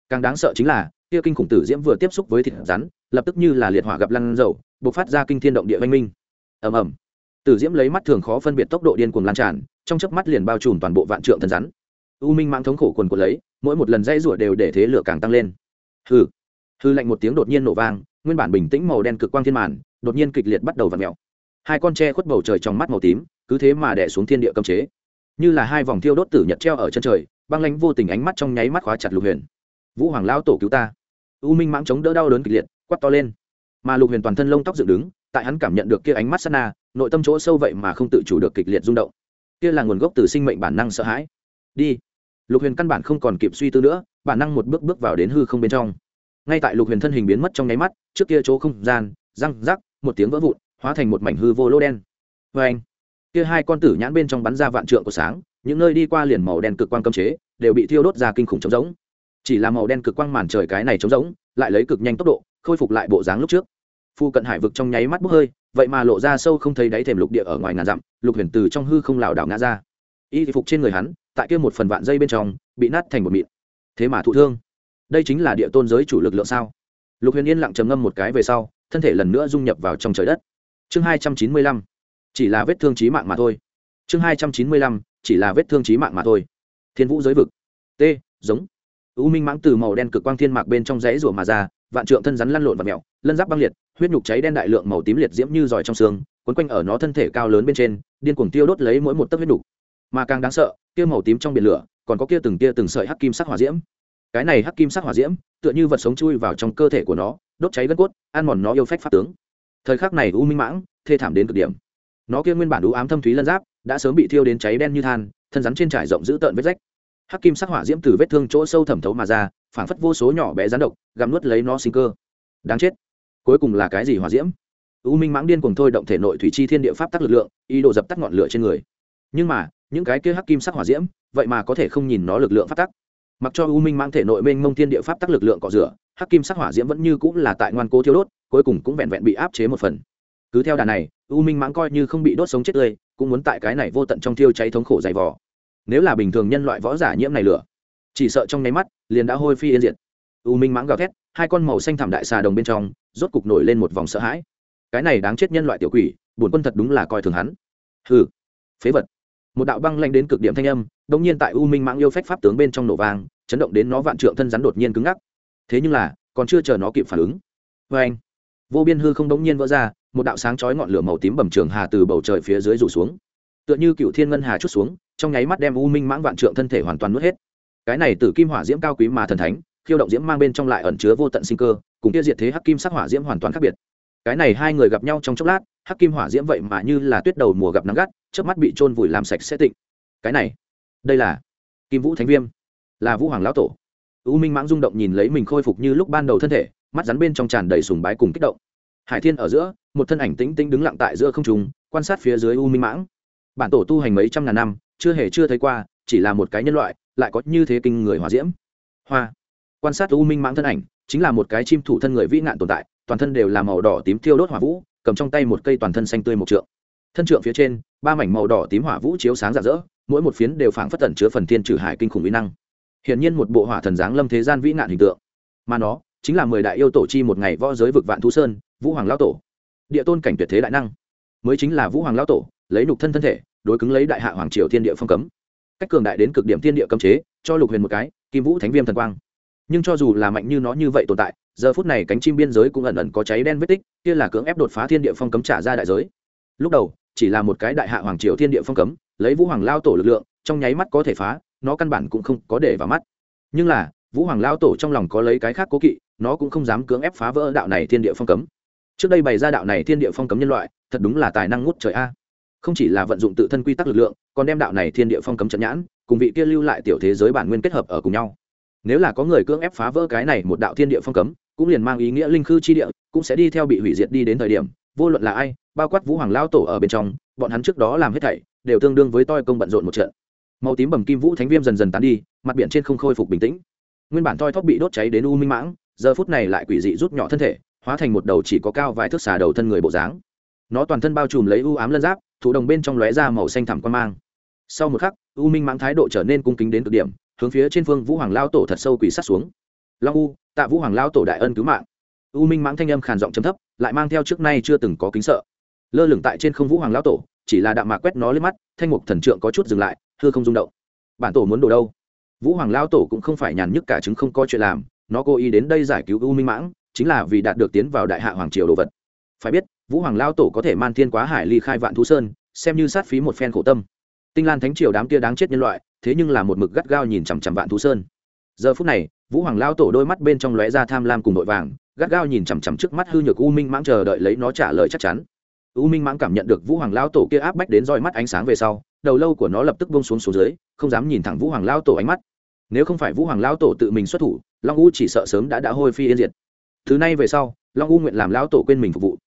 Càng đáng sợ chính là, kia kinh khủng tử diễm vừa tiếp xúc với thịt rắn, lập tức như là liệt hỏa gặp lăn dầu b ộ c phát ra kinh thiên động địa văn minh. Ầm ầm. Tử diễm lấy mắt thường khó phân biệt tốc độ điên cuồng lan tràn, trong chớp mắt liền bao trùm toàn bộ vạn trượng thần rắn. U minh mãng thống khổ quần quần lấy, mỗi một lần dây rủa đều để thế lửa càng tăng lên. Hư hư lạnh một tiếng đột nhiên nổ vang, nguyên bản bình tĩnh màu đen cực quang thiên màn, đột nhiên kịch liệt bắt đầu v ặ mẹo hai con tre khuất bầu trời trong mắt màu tím, cứ thế mà đẻ xuống thiên địa cầm chế như là hai vòng thiêu đốt tử nhật treo ở chân trời, băng lánh vô tình ánh mắt trong nháy mắt khóa chặt lục huyền. Vũ hoàng lao tổ cứu ta. U minh mãng chống đỡ đau đớn kịch liệt quắt to lên. Mà lục huyền toàn thân lông tóc dựng đứng, tại hắn cảm nhận được kia ánh mắt sát na, nội tâm chỗ sâu vậy mà không tự chủ được kịch liệt rung động. Kia là nguồn gốc từ sinh mệnh bản năng sợ hãi. Đi. Lục huyền căn bản không còn kịp suy tư nữa, bản năng một bước bước vào đến hư không bên trong. Ngay tại lục huyền thân hình biến mất trong nháy mắt, trước kia chỗ không gian, răng rắc, một tiếng vỡ vụn, hóa thành một mảnh hư vô lô đen. Vê anh kia hai con tử nhãn bên trong bắn ra vạn trượng của sáng, những nơi đi qua liền màu đen cực quang cấm chế, đều bị thiêu đốt ra kinh khủng trống rỗng. Chỉ là màu đen cực quang màn trời cái này trống rỗng, lại lấy cực nhanh tốc độ, khôi phục lại bộ dáng lúc trước. Phu cận hải vực trong nháy mắt bốc hơi, vậy mà lộ ra sâu không thấy đáy thềm lục địa ở ngoài ngàn dặm, lục huyền từ trong hư không lảo đảo ngã ra. Y phục trên người hắn, tại kia một phần vạn dây bên trong, bị nát thành một mịn. Thế mà thụ thương. Đây chính là địa tôn giới chủ lực lượng sao? Lục huyền yên lặng trầm ngâm một cái về sau, thân thể lần nữa dung nhập vào trong trời đất. Chương hai trăm chín mươi lăm chỉ là vết thương trí mạng mà thôi. Chương hai trăm chín mươi lăm, chỉ là vết thương trí mạng mà thôi. Thiên vũ giới vực. T, giống. U minh mãng từ màu đen cực quang thiên mạc bên trong rẽ rủa mà ra, vạn trượng thân rắn lăn lộn và mẹo lân giáp băng liệt, huyết nhục cháy đen đại lượng màu tím liệt diễm như giỏi trong xương, quấn quanh ở nó thân thể cao lớn bên trên, điên cuồng tiêu đốt lấy mỗi một tấc huyết nhục. Mà càng đáng sợ, kia màu tím trong biển lửa, còn có kia từng kia từng sợi hắc kim sắc hỏa diễm. Cái này hắc kim sắc hỏa diễm, tựa như vật sống chui vào trong cơ thể của nó, đốt cháy gân cốt, ăn mòn nó yêu phách pháp tướng. Thời khắc này u minh mãng, thê thảm đến cực điểm nó kia nguyên bản đũ ám thâm thúy lân giáp, đã sớm bị thiêu đến cháy đen như than, thân rắn trên trải rộng giữ tợn vết rách. Hắc kim sắc hỏa diễm từ vết thương chỗ sâu thẩm thấu mà ra, phảng phất vô số nhỏ bé rắn độc, gặm nuốt lấy nó sinh cơ. Đáng chết. Cuối cùng là cái gì hỏa diễm? U minh mãng điên cùng thôi động thể nội thủy chi thiên địa pháp tắc lực lượng, ý đồ dập tắt ngọn lửa trên người. Nhưng mà, những cái kia hắc kim sắc hỏa diễm, vậy mà có thể không nhìn nó lực lượng pháp tắc. Mặc cho u minh mãng thể nội mênh mông thiên địa pháp tắc lực lượng cọ rửa, hắc kim sắc hỏa diễm vẫn như cũng là tại ngoan cố thiếu đốt, cuối cùng cũng vẹn vẹn bị áp chế một phần cứ theo đà này, u minh mãng coi như không bị đốt sống chết tươi, cũng muốn tại cái này vô tận trong thiêu cháy thống khổ dày vò. Nếu là bình thường nhân loại võ giả nhiễm này lửa, chỉ sợ trong nháy mắt, liền đã hôi phi yên diệt. U minh mãng gào thét, hai con màu xanh thảm đại xà đồng bên trong, rốt cục nổi lên một vòng sợ hãi. Cái này đáng chết nhân loại tiểu quỷ, bổn quân thật đúng là coi thường hắn. Hừ, phế vật. Một đạo băng lanh đến cực điểm thanh âm đông nhiên tại u minh mãng yêu phách pháp tướng bên trong nổ vang, chấn động đến nó vạn trượng thân rắn đột nhiên cứng ngắc. Thế nhưng là, còn chưa chờ nó kịp phản ứng. Vê anh vô biên hư không đống nhiên vỡ ra, một đạo sáng chói ngọn lửa màu tím bầm trường hà từ bầu trời phía dưới rủ xuống. Tựa như cựu thiên ngân hà chút xuống, trong nháy mắt đem u minh mãng vạn trượng thân thể hoàn toàn nuốt hết. Cái này từ kim hỏa diễm cao quý mà thần thánh, khiêu động diễm mang bên trong lại ẩn chứa vô tận sinh cơ, cùng kia diệt thế hắc kim sắc hỏa diễm hoàn toàn khác biệt. Cái này hai người gặp nhau trong chốc lát, hắc kim hỏa diễm vậy mà như là tuyết đầu mùa gặp nắng gắt trước mắt bị trôn vùi làm sạch sẽ tịnh. Cái này, đây là kim vũ thánh viêm, là vũ hoàng lão tổ. U minh mãng rung động nhìn lấy mình khôi phục như lúc ban đầu thân thể mắt rắn bên trong tràn đầy sùng bái cùng kích động. Hải thiên ở giữa, một thân ảnh tĩnh tĩnh đứng lặng tại giữa không trùng quan sát phía dưới u minh mãng. Bản tổ tu hành mấy trăm ngàn năm, chưa hề chưa thấy qua, chỉ là một cái nhân loại, lại có như thế kinh người hòa diễm. Hoa. Quan sát u minh mãng thân ảnh, chính là một cái chim thủ thân người vĩ nạn tồn tại, toàn thân đều là màu đỏ tím thiêu đốt hỏa vũ, cầm trong tay một cây toàn thân xanh tươi một trượng. Thân trượng phía trên, ba mảnh màu đỏ tím hỏa vũ chiếu sáng rạng rỡ, mỗi một phiến đều phảng phất tẩn chứa phần thiên trừ hải kinh khủng uy năng. Hiển nhiên một bộ hỏa thần dáng lâm thế gian vĩ nạn hình tượng. Mà nó chính là mười đại yêu tổ chi một ngày võ giới vực vạn thú sơn, vũ hoàng lão tổ. Địa tôn cảnh tuyệt thế đại năng. Mới chính là vũ hoàng lão tổ, lấy nục thân thân thể, đối cứng lấy đại hạ hoàng triều thiên địa phong cấm. Cách cường đại đến cực điểm thiên địa cấm chế, cho lục huyền một cái, kim vũ thánh viêm thần quang. Nhưng cho dù là mạnh như nó như vậy tồn tại, giờ phút này cánh chim biên giới cũng ẩn ẩn có cháy đen vết tích, kia là cưỡng ép đột phá thiên địa phong cấm trả ra đại giới. Lúc đầu, chỉ là một cái đại hạ hoàng triều thiên địa phong cấm, lấy vũ hoàng lao tổ lực lượng, trong nháy mắt có thể phá, nó căn bản cũng không có để vào mắt. Nhưng là, vũ hoàng lao tổ trong lòng có lấy cái khác cố kỵ nó cũng không dám cưỡng ép phá vỡ đạo này thiên địa phong cấm. Trước đây bày ra đạo này thiên địa phong cấm nhân loại, thật đúng là tài năng ngút trời a. Không chỉ là vận dụng tự thân quy tắc lực lượng, còn đem đạo này thiên địa phong cấm trận nhãn, cùng vị kia lưu lại tiểu thế giới bản nguyên kết hợp ở cùng nhau. Nếu là có người cưỡng ép phá vỡ cái này một đạo thiên địa phong cấm, cũng liền mang ý nghĩa linh khư chi địa, cũng sẽ đi theo bị hủy diệt đi đến thời điểm, vô luận là ai, bao quát vũ hoàng lao tổ ở bên trong, bọn hắn trước đó làm hết thảy, đều tương đương với toi công bận rộn một trận. Màu tím bầm kim vũ thánh viêm dần dần tán đi, mặt biển trên không khôi phục bình tĩnh. Nguyên bản toi thóp bị đốt cháy đến u minh mãng giờ phút này lại quỷ dị rút nhỏ thân thể, hóa thành một đầu chỉ có cao vài thước xà đầu thân người bộ dáng. Nó toàn thân bao trùm lấy u ám lân giáp thủ đồng bên trong lóe ra màu xanh thẳm quan mang. Sau một khắc, u minh mãng thái độ trở nên cung kính đến cực điểm, hướng phía trên phương vũ hoàng lao tổ thật sâu quỷ sát xuống. Long u, tạ vũ hoàng lao tổ đại ân cứu mạng. U minh mãng thanh âm khàn giọng chấm thấp, lại mang theo trước nay chưa từng có kính sợ. Lơ lửng tại trên không vũ hoàng lao tổ, chỉ là đạm mạc quét nó lên mắt, thanh mục thần trượng có chút dừng lại thưa không rung động. Bản tổ muốn đồ đâu? Vũ hoàng lao tổ cũng không phải nhàn nhức cả chứng không có chuyện làm nó cố ý đến đây giải cứu u minh mãng, chính là vì đạt được tiến vào đại hạ hoàng triều đồ vật. Phải biết, vũ hoàng lao tổ có thể man thiên quá hải ly khai vạn thú sơn, xem như sát phí một phen khổ tâm. Tinh lan thánh triều đám kia đáng chết nhân loại, thế nhưng là một mực gắt gao nhìn chằm chằm vạn thú sơn. Giờ phút này, vũ hoàng lao tổ đôi mắt bên trong lóe ra tham lam cùng đội vàng, gắt gao nhìn chằm chằm trước mắt hư nhược u minh mãng chờ đợi lấy nó trả lời chắc chắn. U minh mãng cảm nhận được vũ hoàng lao tổ kia áp bách đến roi mắt ánh sáng về sau, đầu lâu của nó lập tức bông xuống xuống dưới, không dám nhìn thẳng vũ hoàng lao tổ ánh mắt nếu không phải vũ hoàng Lão tổ tự mình xuất thủ, long u chỉ sợ sớm đã đã hôi phi yên diệt. Thứ này về sau, long u nguyện làm Lão tổ quên mình phục vụ.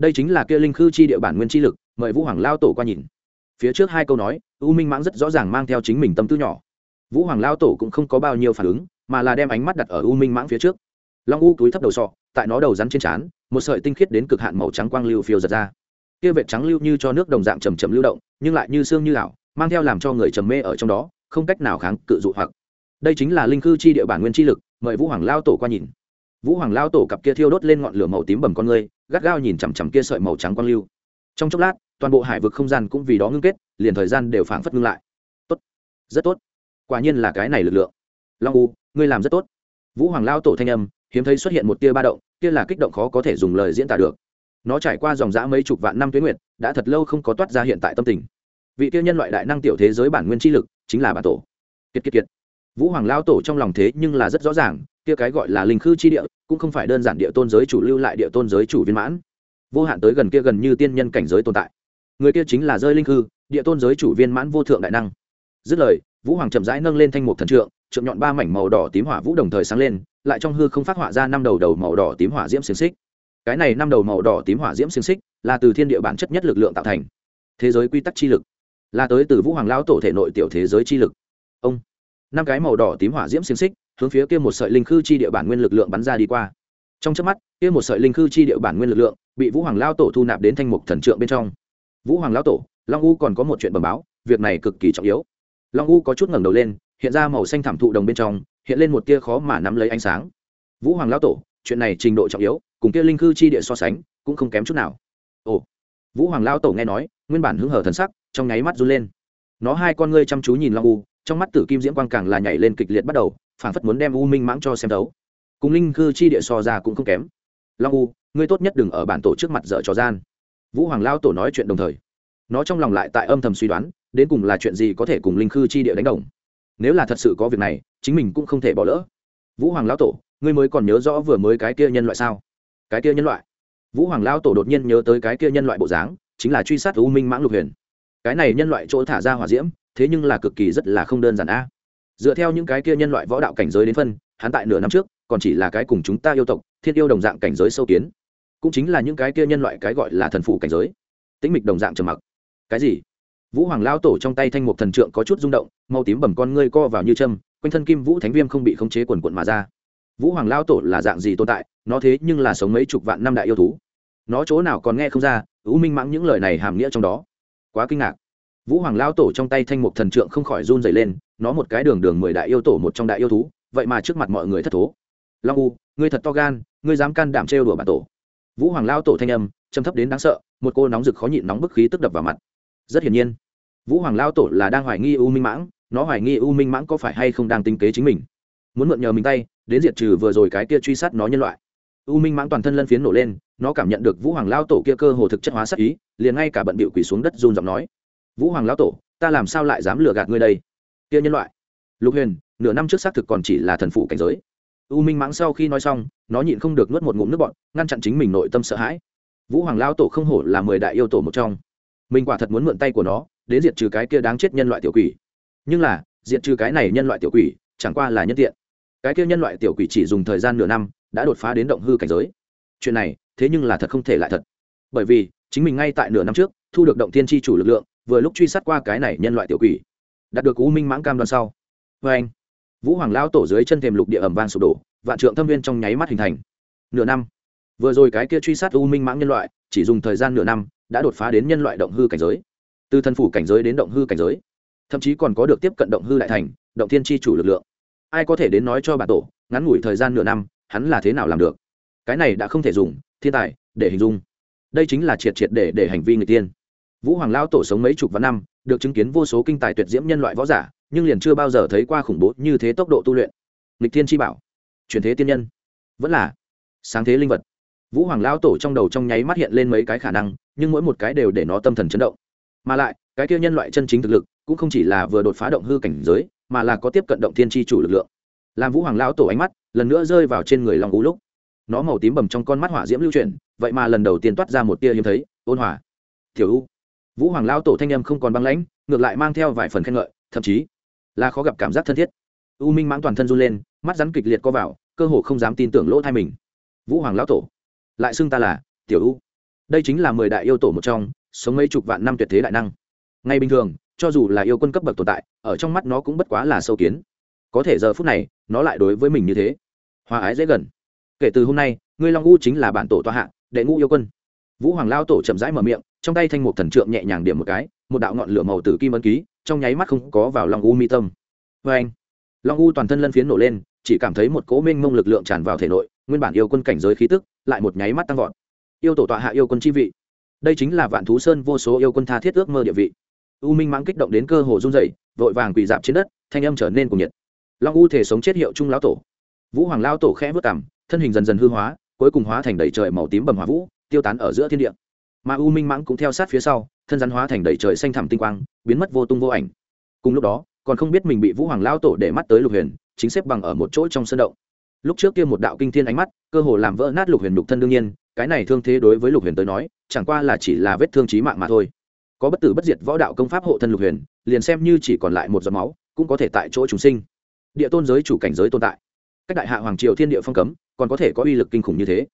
Đây chính là kia linh khư chi địa bản nguyên chi lực, mời vũ hoàng lao tổ qua nhìn. Phía trước hai câu nói, u minh mãng rất rõ ràng mang theo chính mình tâm tư nhỏ. Vũ hoàng lao tổ cũng không có bao nhiêu phản ứng, mà là đem ánh mắt đặt ở u minh mãng phía trước. Long u túi thấp đầu sọ, tại nó đầu rắn trên trán, một sợi tinh khiết đến cực hạn màu trắng quang lưu phiêu giật ra. Kia vệt trắng lưu như cho nước đồng dạng chầm chầm lưu động, nhưng lại như xương như ảo, mang theo làm cho người trầm mê ở trong đó, không cách nào kháng cự dụ hoặc đây chính là linh cư chi địa bản nguyên chi lực, mời vũ hoàng lao tổ qua nhìn. Vũ hoàng lao tổ cặp kia thiêu đốt lên ngọn lửa màu tím bầm con người, gắt gao nhìn chằm chằm kia sợi màu trắng quang lưu. Trong chốc lát, toàn bộ hải vực không gian cũng vì đó ngưng kết, liền thời gian đều phảng phất ngưng lại. Tốt. Rất tốt. Quả nhiên là cái này lực lượng. Long u, ngươi làm rất tốt. Vũ hoàng lao tổ thanh âm, hiếm thấy xuất hiện một tia ba động, kia là kích động khó có thể dùng lời diễn tả được. Nó trải qua dòng dã mấy chục vạn năm tuyến nguyệt, đã thật lâu không có toát ra hiện tại tâm tình. Vị kia nhân loại đại năng tiểu thế giới bản nguyên chi lực, chính là bản tổ. Kiệt kiệt kiệt vũ hoàng lao tổ trong lòng thế nhưng là rất rõ ràng, kia cái gọi là linh khư chi địa cũng không phải đơn giản địa tôn giới chủ lưu lại địa tôn giới chủ viên mãn. Vô hạn tới gần kia gần như tiên nhân cảnh giới tồn tại. Người kia chính là rơi linh khư, địa tôn giới chủ viên mãn vô thượng đại năng. Dứt lời, vũ hoàng chậm rãi nâng lên thanh mục thần trượng trượng nhọn ba mảnh màu đỏ tím hỏa vũ đồng thời sáng lên, lại trong hư không phát họa ra năm đầu đầu màu đỏ tím hỏa diễm xiềng xích. Cái này năm đầu màu đỏ tím hỏa diễm xiềng xích là từ thiên địa bản chất nhất lực lượng tạo thành. Thế giới quy tắc chi lực là tới từ vũ hoàng lão tổ thể nội tiểu thế giới chi lực. Ông năm cái màu đỏ tím hỏa diễm xiềng xích, hướng phía kia một sợi linh khư chi địa bản nguyên lực lượng bắn ra đi qua. Trong chớp mắt, kia một sợi linh khư chi địa bản nguyên lực lượng bị vũ hoàng lao tổ thu nạp đến thanh mục thần trượng bên trong. Vũ hoàng lao tổ, long u còn có một chuyện bẩm báo, việc này cực kỳ trọng yếu. Long u có chút ngẩng đầu lên, hiện ra màu xanh thảm thụ đồng bên trong, hiện lên một tia khó mà nắm lấy ánh sáng. Vũ hoàng lao tổ, chuyện này trình độ trọng yếu, cùng kia linh khư chi địa so sánh, cũng không kém chút nào. Ồ. Vũ hoàng lao tổ nghe nói, nguyên bản hứng hở thần sắc, trong nháy mắt run lên. Nó hai con ngươi chăm chú nhìn long u trong mắt tử kim diễm quang càng là nhảy lên kịch liệt bắt đầu, phảng phất muốn đem u minh mãng cho xem đấu cùng linh khư chi địa so ra cũng không kém. Long u, ngươi tốt nhất đừng ở bản tổ trước mặt dở trò gian. Vũ hoàng lao tổ nói chuyện đồng thời. Nó trong lòng lại tại âm thầm suy đoán, đến cùng là chuyện gì có thể cùng linh khư chi địa đánh đồng. Nếu là thật sự có việc này, chính mình cũng không thể bỏ lỡ. Vũ hoàng lão tổ, ngươi mới còn nhớ rõ vừa mới cái kia nhân loại sao? Cái kia nhân loại. Vũ hoàng lão tổ đột nhiên nhớ tới cái kia nhân loại bộ dáng, chính là truy sát u minh mãng lục huyền. Cái này nhân loại chỗ thả ra hỏa diễm thế nhưng là cực kỳ rất là không đơn giản a. Dựa theo những cái kia nhân loại võ đạo cảnh giới đến phân, hắn tại nửa năm trước, còn chỉ là cái cùng chúng ta yêu tộc, thiên yêu đồng dạng cảnh giới sâu kiến. Cũng chính là những cái kia nhân loại cái gọi là thần phụ cảnh giới. Tĩnh mịch đồng dạng trầm mặc. Cái gì? Vũ hoàng lao tổ trong tay thanh mục thần trượng có chút rung động, màu tím bầm con ngươi co vào như châm, quanh thân kim vũ thánh viêm không bị khống chế quần quận mà ra. Vũ hoàng lao tổ là dạng gì tồn tại, nó thế nhưng là sống mấy chục vạn năm đại yêu thú. Nó chỗ nào còn nghe không ra, ưu minh mãng những lời này hàm nghĩa trong đó. Quá kinh ngạc vũ hoàng lao tổ trong tay thanh mục thần trượng không khỏi run dày lên, nó một cái đường đường mười đại yêu tổ một trong đại yêu thú, vậy mà trước mặt mọi người thất thố. Long u, ngươi thật to gan, ngươi dám can đảm trêu đùa bản tổ. Vũ hoàng lao tổ thanh âm châm thấp đến đáng sợ, một cô nóng rực khó nhịn nóng bức khí tức đập vào mặt. Rất hiển nhiên, vũ hoàng lao tổ là đang hoài nghi u minh mãng, nó hoài nghi u minh mãng có phải hay không đang tinh kế chính mình. Muốn mượn nhờ mình tay, đến diệt trừ vừa rồi cái kia truy sát nó nhân loại. U minh mãng toàn thân lân phiến nổ lên, nó cảm nhận được vũ hoàng lao tổ kia cơ hồ thực chất hóa sắc ý, liền ngay cả bận bịu quỳ xuống đất run giọng nói vũ hoàng Lão tổ, ta làm sao lại dám lừa gạt ngươi đây? Kia nhân loại. Lục huyền, nửa năm trước xác thực còn chỉ là thần phụ cảnh giới. U minh mãng sau khi nói xong, nó nhịn không được nuốt một ngụm nước bọt, ngăn chặn chính mình nội tâm sợ hãi. Vũ hoàng lao tổ không hổ là mười đại yêu tổ một trong. Mình quả thật muốn mượn tay của nó, đến diệt trừ cái kia đáng chết nhân loại tiểu quỷ. Nhưng là, diệt trừ cái này nhân loại tiểu quỷ, chẳng qua là nhân tiện. Cái kia nhân loại tiểu quỷ chỉ dùng thời gian nửa năm, đã đột phá đến động hư cảnh giới. Chuyện này, thế nhưng là thật không thể lại thật. Bởi vì, chính mình ngay tại nửa năm trước, thu được động tiên tri chủ lực lượng vừa lúc truy sát qua cái này nhân loại tiểu quỷ, đạt được u minh mãng cam đoan sau. Vê anh, vũ hoàng lao tổ dưới chân thềm lục địa ẩm vang sụp đổ, vạn trượng thâm viên trong nháy mắt hình thành. Nửa năm, vừa rồi cái kia truy sát u minh mãng nhân loại, chỉ dùng thời gian nửa năm, đã đột phá đến nhân loại động hư cảnh giới. Từ thân phủ cảnh giới đến động hư cảnh giới, thậm chí còn có được tiếp cận động hư đại thành, động thiên tri chủ lực lượng. Ai có thể đến nói cho bà tổ, ngắn ngủi thời gian nửa năm, hắn là thế nào làm được? Cái này đã không thể dùng, thiên tài, để hình dung. Đây chính là triệt triệt để để hành vi người tiên vũ hoàng lao tổ sống mấy chục vạn năm, được chứng kiến vô số kinh tài tuyệt diễm nhân loại võ giả, nhưng liền chưa bao giờ thấy qua khủng bố như thế tốc độ tu luyện. Lịch thiên chi bảo truyền thế tiên nhân. Vẫn là sáng thế linh vật. Vũ hoàng lao tổ trong đầu trong nháy mắt hiện lên mấy cái khả năng, nhưng mỗi một cái đều để nó tâm thần chấn động. Mà lại, cái kia nhân loại chân chính thực lực, cũng không chỉ là vừa đột phá động hư cảnh giới, mà là có tiếp cận động thiên tri chủ lực lượng. Làm vũ hoàng lao tổ ánh mắt, lần nữa rơi vào trên người long ú lúc. Nó màu tím bầm trong con mắt hỏa diễm lưu chuyển, vậy mà lần đầu tiên toát ra một tia hiếm thấy, ôn hòa. Thiểu u vũ hoàng lao tổ thanh em không còn băng lãnh, ngược lại mang theo vài phần khen ngợi, thậm chí là khó gặp cảm giác thân thiết. U minh mãng toàn thân run lên, mắt rắn kịch liệt co vào, cơ hồ không dám tin tưởng lỗ thai mình. Vũ hoàng lão tổ, lại xưng ta là tiểu u. Đây chính là mười đại yêu tổ một trong, sống mấy chục vạn năm tuyệt thế đại năng. Ngay bình thường, cho dù là yêu quân cấp bậc tồn tại, ở trong mắt nó cũng bất quá là sâu kiến. Có thể giờ phút này, nó lại đối với mình như thế. Hòa ái dễ gần. Kể từ hôm nay, ngươi long u chính là bản tổ toa hạ, đệ ngũ yêu quân vũ hoàng lao tổ chậm rãi mở miệng, trong tay thanh mục thần trượng nhẹ nhàng điểm một cái, một đạo ngọn lửa màu tử kim ấn ký, trong nháy mắt không có vào long u mi tâm. Vê anh, long u toàn thân lân phiến nổ lên, chỉ cảm thấy một cỗ minh mông lực lượng tràn vào thể nội, nguyên bản yêu quân cảnh giới khí tức, lại một nháy mắt tăng vọt. Yêu tổ tọa hạ yêu quân chi vị. Đây chính là vạn thú sơn vô số yêu quân tha thiết ước mơ địa vị. U minh mãng kích động đến cơ hồ run rẩy, vội vàng quỳ dạp trên đất, thanh âm trở nên cuồng nhiệt. Long u thể sống chết hiệu trung lão tổ. Vũ hoàng lao tổ khẽ vớt cảm thân hình dần dần hư hóa, cuối cùng hóa thành đầy trời màu tím bầm hỏa vũ tiêu tán ở giữa thiên địa. Mà u minh mãng cũng theo sát phía sau, thân rắn hóa thành đầy trời xanh thẳm tinh quang, biến mất vô tung vô ảnh. Cùng lúc đó, còn không biết mình bị vũ hoàng lao tổ để mắt tới lục huyền, chính xếp bằng ở một chỗ trong sân động. Lúc trước kia một đạo kinh thiên ánh mắt, cơ hồ làm vỡ nát lục huyền đục thân đương nhiên, cái này thương thế đối với lục huyền tới nói, chẳng qua là chỉ là vết thương trí mạng mà thôi. Có bất tử bất diệt võ đạo công pháp hộ thân lục huyền, liền xem như chỉ còn lại một giọt máu, cũng có thể tại chỗ chúng sinh. Địa tôn giới chủ cảnh giới tồn tại. Cách đại hạ hoàng triều thiên địa phong cấm, còn có thể có uy lực kinh khủng như thế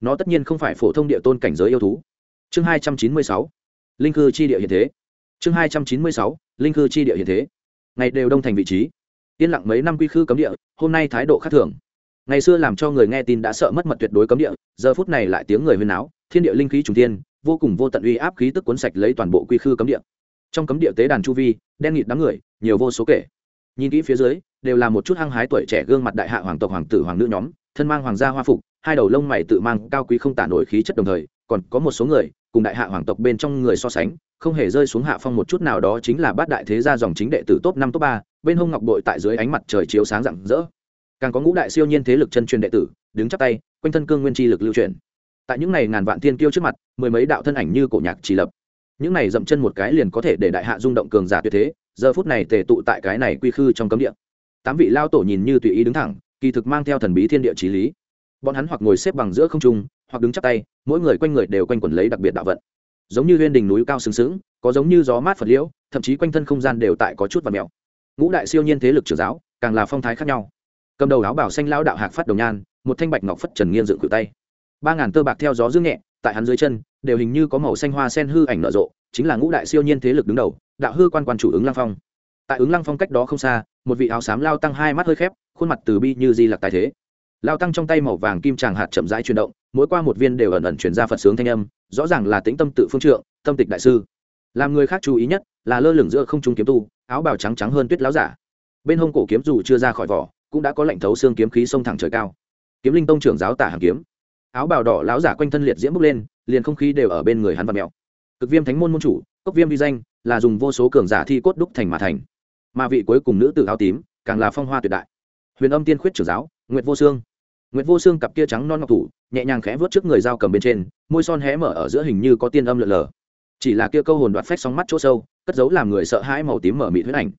nó tất nhiên không phải phổ thông địa tôn cảnh giới yêu thú. Chương hai trăm chín mươi sáu, linh cư chi địa hiện thế. Chương hai trăm chín mươi sáu, linh cư chi địa hiện thế. Ngày đều đông thành vị trí. Yên lặng mấy năm quy khư cấm địa, hôm nay thái độ khác thường. Ngày xưa làm cho người nghe tin đã sợ mất mật tuyệt đối cấm địa, giờ phút này lại tiếng người huyên náo, thiên địa linh khí trùng tiên vô cùng vô tận uy áp khí tức cuốn sạch lấy toàn bộ quy khư cấm địa. Trong cấm địa tế đàn chu vi, đen nghịt đám người, nhiều vô số kể. Nhìn kỹ phía dưới, đều là một chút hăng hái tuổi trẻ gương mặt đại hạ hoàng tộc hoàng tử hoàng nữ nhóm thân mang hoàng gia hoa phục, hai đầu lông mày tự mang cao quý không tả nổi khí chất đồng thời, còn có một số người, cùng đại hạ hoàng tộc bên trong người so sánh, không hề rơi xuống hạ phong một chút nào đó chính là bát đại thế gia dòng chính đệ tử top năm, top ba, bên hông ngọc bội tại dưới ánh mặt trời chiếu sáng rạng rỡ. Càng có ngũ đại siêu nhiên thế lực chân truyền đệ tử, đứng chắp tay, quanh thân cương nguyên chi lực lưu truyền. Tại những này ngàn vạn thiên kiêu trước mặt, mười mấy đạo thân ảnh như cổ nhạc chỉ lập. Những này dậm chân một cái liền có thể để đại hạ rung động cường giả tuyệt thế, giờ phút này tề tụ tại cái này quy khư trong cấm địa. Tám vị lao tổ nhìn như tùy ý đứng thẳng kỳ thực mang theo thần bí thiên địa trí lý. Bọn hắn hoặc ngồi xếp bằng giữa không trung, hoặc đứng chắp tay, mỗi người quanh người đều quanh quẩn lấy đặc biệt đạo vận. Giống như huyên đỉnh núi cao sừng sững, có giống như gió mát phật liễu, thậm chí quanh thân không gian đều tại có chút và mèo. Ngũ đại siêu nhiên thế lực trưởng giáo, càng là phong thái khác nhau. Cầm đầu áo bảo xanh lao đạo hạc phát đồng nhan, một thanh bạch ngọc phất trần nghiêng dựng cự tay. Ba ngàn tơ bạc theo gió dương nhẹ, tại hắn dưới chân, đều hình như có màu xanh hoa sen hư ảnh nở rộ, chính là ngũ đại siêu nhiên thế lực đứng đầu, đạo hư quan quan chủ ứng lăng phong tại ứng lăng phong cách đó không xa, một vị áo xám lao tăng hai mắt hơi khép, khuôn mặt từ bi như di lặc tài thế. Lao tăng trong tay màu vàng kim tràng hạt chậm rãi chuyển động, mỗi qua một viên đều ẩn ẩn chuyển ra phật sướng thanh âm, rõ ràng là tính tâm tự phương trượng, tâm tịch đại sư. Làm người khác chú ý nhất là lơ lửng giữa không trung kiếm tu, áo bào trắng trắng hơn tuyết láo giả. Bên hông cổ kiếm dù chưa ra khỏi vỏ, cũng đã có lệnh thấu xương kiếm khí sông thẳng trời cao. Kiếm linh tông trưởng giáo tả hàng kiếm. Áo bào đỏ láo giả quanh thân liệt diễm bốc lên, liền không khí đều ở bên người hắn và mèo. Cực viêm thánh môn môn chủ, cốc viêm vi danh, là dùng vô số cường giả thi cốt đúc thành mà thành mà vị cuối cùng nữ tử áo tím, càng là phong hoa tuyệt đại. Huyền âm tiên khuyết trưởng giáo, nguyệt vô sương. Nguyệt vô sương cặp kia trắng non ngọc thủ, nhẹ nhàng khẽ vớt trước người dao cầm bên trên, môi son hé mở ở giữa hình như có tiên âm lượn lờ. Chỉ là kia câu hồn đoạt phách sóng mắt chỗ sâu, cất giấu làm người sợ hãi màu tím mở mị huyết ảnh.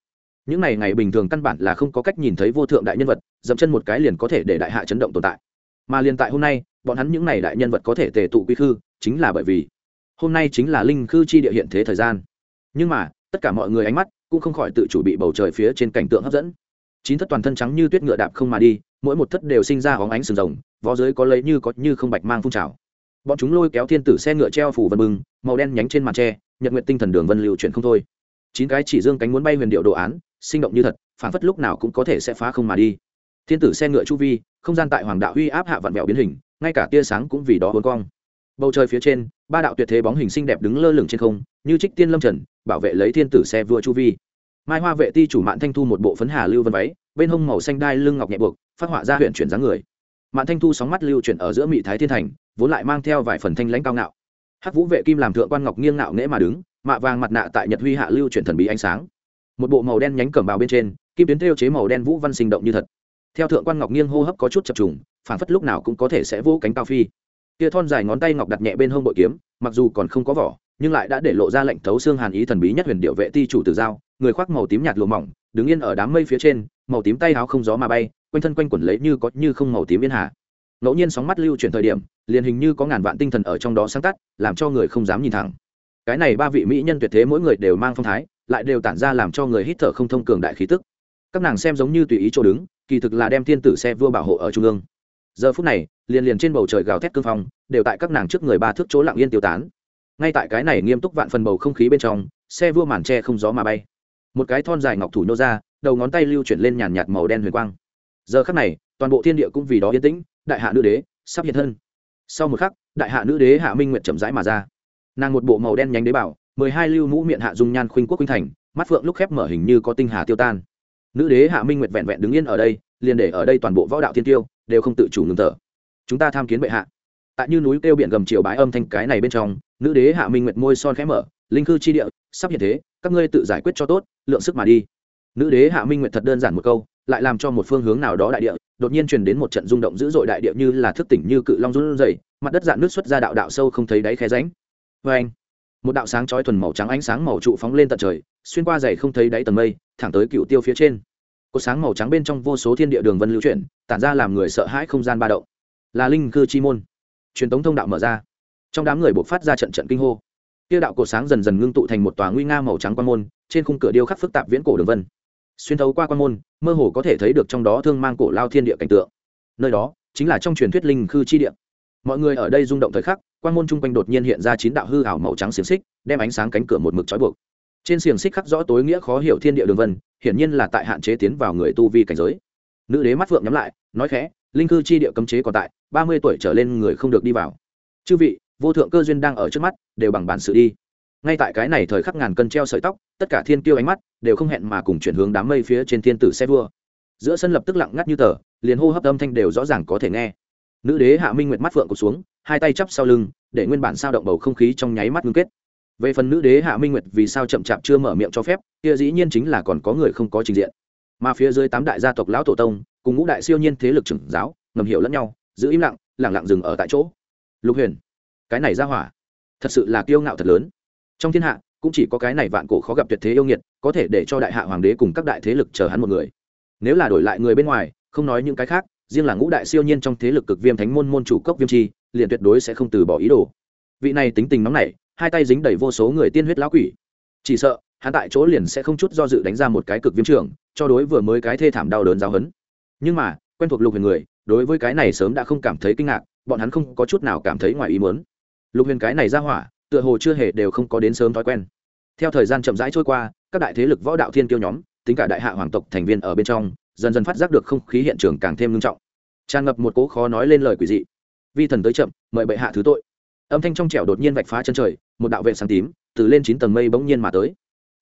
Những này ngày bình thường căn bản là không có cách nhìn thấy vô thượng đại nhân vật, dậm chân một cái liền có thể để đại hạ chấn động tồn tại. Mà liền tại hôm nay, bọn hắn những này đại nhân vật có thể tề tụ quy khư, chính là bởi vì hôm nay chính là linh khư chi địa hiện thế thời gian. Nhưng mà, tất cả mọi người ánh mắt cũng không khỏi tự chủ bị bầu trời phía trên cảnh tượng hấp dẫn. Chín thất toàn thân trắng như tuyết ngựa đạp không mà đi, mỗi một thất đều sinh ra hóng ánh sừng rồng, vó dưới có lấy như có như không bạch mang phun trào. Bọn chúng lôi kéo thiên tử xe ngựa treo phủ vân bừng, màu đen nhánh trên màn tre, nhật nguyện tinh thần đường vân lưu chuyển không thôi. Chín cái chỉ dương cánh muốn bay huyền điệu đồ án, sinh động như thật, phản phất lúc nào cũng có thể sẽ phá không mà đi. Thiên tử xe ngựa chu vi, không gian tại hoàng đạo uy áp hạ vạn mẹo biến hình, ngay cả tia sáng cũng vì đó hôn cong. Bầu trời phía trên, ba đạo tuyệt thế bóng hình xinh đẹp đứng lơ lửng trên không, như trích tiên lâm trần bảo vệ lấy thiên tử xe vua chu vi. Mai hoa vệ ti chủ mạn thanh thu một bộ phấn hà lưu vân váy, bên hông màu xanh đai lưng ngọc nhẹ buộc, phát họa ra huyện chuyển dáng người. Mạn thanh thu sóng mắt lưu chuyển ở giữa mỹ thái thiên thành, vốn lại mang theo vài phần thanh lãnh cao ngạo. Hắc vũ vệ kim làm thượng quan ngọc nghiêng ngạo nghễ mà đứng, mạ vàng mặt nạ tại nhật huy hạ lưu chuyển thần bí ánh sáng. Một bộ màu đen nhánh cẩm bào bên trên, kim tuyến thêu chế màu đen vũ văn sinh động như thật. Theo thượng quan ngọc nghiêng hô hấp có chút chập trùng phản phất lúc nào cũng có thể sẽ vô cánh cao phi. Tia thon dài ngón tay ngọc đặt nhẹ bên hông bội kiếm, mặc dù còn không có vỏ nhưng lại đã để lộ ra lệnh thấu xương hàn ý thần bí nhất huyền điệu vệ ti chủ từ giao, người khoác màu tím nhạt lùa mỏng, đứng yên ở đám mây phía trên, màu tím tay áo không gió mà bay, quanh thân quanh quẩn lấy như có như không màu tím yên hà. Ngẫu nhiên sóng mắt lưu chuyển thời điểm, liền hình như có ngàn vạn tinh thần ở trong đó sáng tắt, làm cho người không dám nhìn thẳng. Cái này ba vị mỹ nhân tuyệt thế mỗi người đều mang phong thái, lại đều tản ra làm cho người hít thở không thông cường đại khí tức. Các nàng xem giống như tùy ý chỗ đứng, kỳ thực là đem thiên tử xe vua bảo hộ ở trung ương. Giờ phút này, liền liền trên bầu trời gào thét cương phong, đều tại các nàng trước người ba thước chỗ lặng yên tiêu tán ngay tại cái này nghiêm túc vạn phần bầu không khí bên trong, xe vua màn tre không gió mà bay. Một cái thon dài ngọc thủ nhô ra, đầu ngón tay lưu chuyển lên nhàn nhạt màu đen huyền quang. Giờ khắc này, toàn bộ thiên địa cũng vì đó yên tĩnh, đại hạ nữ đế sắp hiện thân. Sau một khắc, đại hạ nữ đế hạ minh nguyệt chậm rãi mà ra. Nàng một bộ màu đen nhánh đế bảo, mười hai lưu mũ miệng hạ dung nhan khuynh quốc khuynh thành, mắt phượng lúc khép mở hình như có tinh hà tiêu tan. Nữ đế hạ minh nguyệt vẹn vẹn đứng yên ở đây, liền để ở đây toàn bộ võ đạo thiên tiêu đều không tự chủ ngừng thở. Chúng ta tham kiến bệ hạ tại như núi kêu biển gầm chiều bái âm thanh cái này bên trong, nữ đế hạ minh nguyệt môi son khẽ mở, linh cư chi địa, sắp hiện thế, các ngươi tự giải quyết cho tốt, lượng sức mà đi. Nữ đế hạ minh nguyệt thật đơn giản một câu, lại làm cho một phương hướng nào đó đại địa, đột nhiên truyền đến một trận rung động dữ dội đại địa như là thức tỉnh như cự long run rẩy, mặt đất dạn nước xuất ra đạo đạo sâu không thấy đáy khe ránh vê anh một đạo sáng chói thuần màu trắng ánh sáng màu trụ phóng lên tận trời, xuyên qua dày không thấy đáy tầng mây, thẳng tới cựu tiêu phía trên. Có sáng màu trắng bên trong vô số thiên địa đường vân lưu chuyển, tản ra làm người sợ hãi không gian ba động. Là linh cư chi môn truyền tống thông đạo mở ra. Trong đám người buộc phát ra trận trận kinh hô. Tiêu đạo cổ sáng dần dần ngưng tụ thành một tòa nguy nga màu trắng quan môn, trên khung cửa điêu khắc phức tạp viễn cổ đường vân. Xuyên thấu qua quan môn, mơ hồ có thể thấy được trong đó thương mang cổ lao thiên địa cảnh tượng. Nơi đó, chính là trong truyền thuyết linh khư chi địa. Mọi người ở đây rung động thời khắc, quan môn chung quanh đột nhiên hiện ra chín đạo hư ảo màu trắng xiềng xích, đem ánh sáng cánh cửa một mực trói buộc. Trên xiềng xích khắc rõ tối nghĩa khó hiểu thiên địa đường vân, hiển nhiên là tại hạn chế tiến vào người tu vi cảnh giới. Nữ đế mắt phượng nhắm lại, nói khẽ, linh cư chi địa cấm chế còn tại ba mươi tuổi trở lên người không được đi vào. Chư vị, vô thượng cơ duyên đang ở trước mắt, đều bằng bản sự đi. Ngay tại cái này thời khắc ngàn cân treo sợi tóc, tất cả thiên tiêu ánh mắt đều không hẹn mà cùng chuyển hướng đám mây phía trên thiên tử xe vua. Giữa sân lập tức lặng ngắt như tờ, liền hô hấp âm thanh đều rõ ràng có thể nghe. Nữ đế hạ minh nguyệt mắt phượng cụt xuống, hai tay chắp sau lưng, để nguyên bản sao động bầu không khí trong nháy mắt ngưng kết. Về phần nữ đế hạ minh nguyệt vì sao chậm chạp chưa mở miệng cho phép, kia dĩ nhiên chính là còn có người không có trình diện. Mà phía dưới tám đại gia tộc lão tổ tông, cùng ngũ đại siêu nhiên thế lực trưởng giáo, ngầm hiểu lẫn nhau giữ im lặng, lẳng lặng dừng ở tại chỗ. Lục huyền, cái này ra hỏa, thật sự là kiêu ngạo thật lớn. Trong thiên hạ, cũng chỉ có cái này vạn cổ khó gặp tuyệt thế yêu nghiệt, có thể để cho đại hạ hoàng đế cùng các đại thế lực chờ hắn một người. Nếu là đổi lại người bên ngoài, không nói những cái khác, riêng là ngũ đại siêu nhiên trong thế lực cực viêm thánh môn môn chủ cốc viêm chi, liền tuyệt đối sẽ không từ bỏ ý đồ. Vị này tính tình nóng nảy, hai tay dính đầy vô số người tiên huyết lão quỷ. Chỉ sợ, hắn tại chỗ liền sẽ không chút do dự đánh ra một cái cực viêm trưởng, cho đối vừa mới cái thê thảm đau đớn giáo hấn nhưng mà, quen thuộc lục huyền người đối với cái này sớm đã không cảm thấy kinh ngạc, bọn hắn không có chút nào cảm thấy ngoài ý muốn. Lục huyền cái này ra hỏa, tựa hồ chưa hề đều không có đến sớm thói quen. Theo thời gian chậm rãi trôi qua, các đại thế lực võ đạo thiên kiêu nhóm, tính cả đại hạ hoàng tộc thành viên ở bên trong, dần dần phát giác được không khí hiện trường càng thêm nghiêm trọng. Tràn ngập một cố khó nói lên lời quỷ dị. Vi thần tới chậm, mời bệ hạ thứ tội. Âm thanh trong trẻo đột nhiên vạch phá chân trời, một đạo vệ sáng tím từ lên chín tầng mây bỗng nhiên mà tới.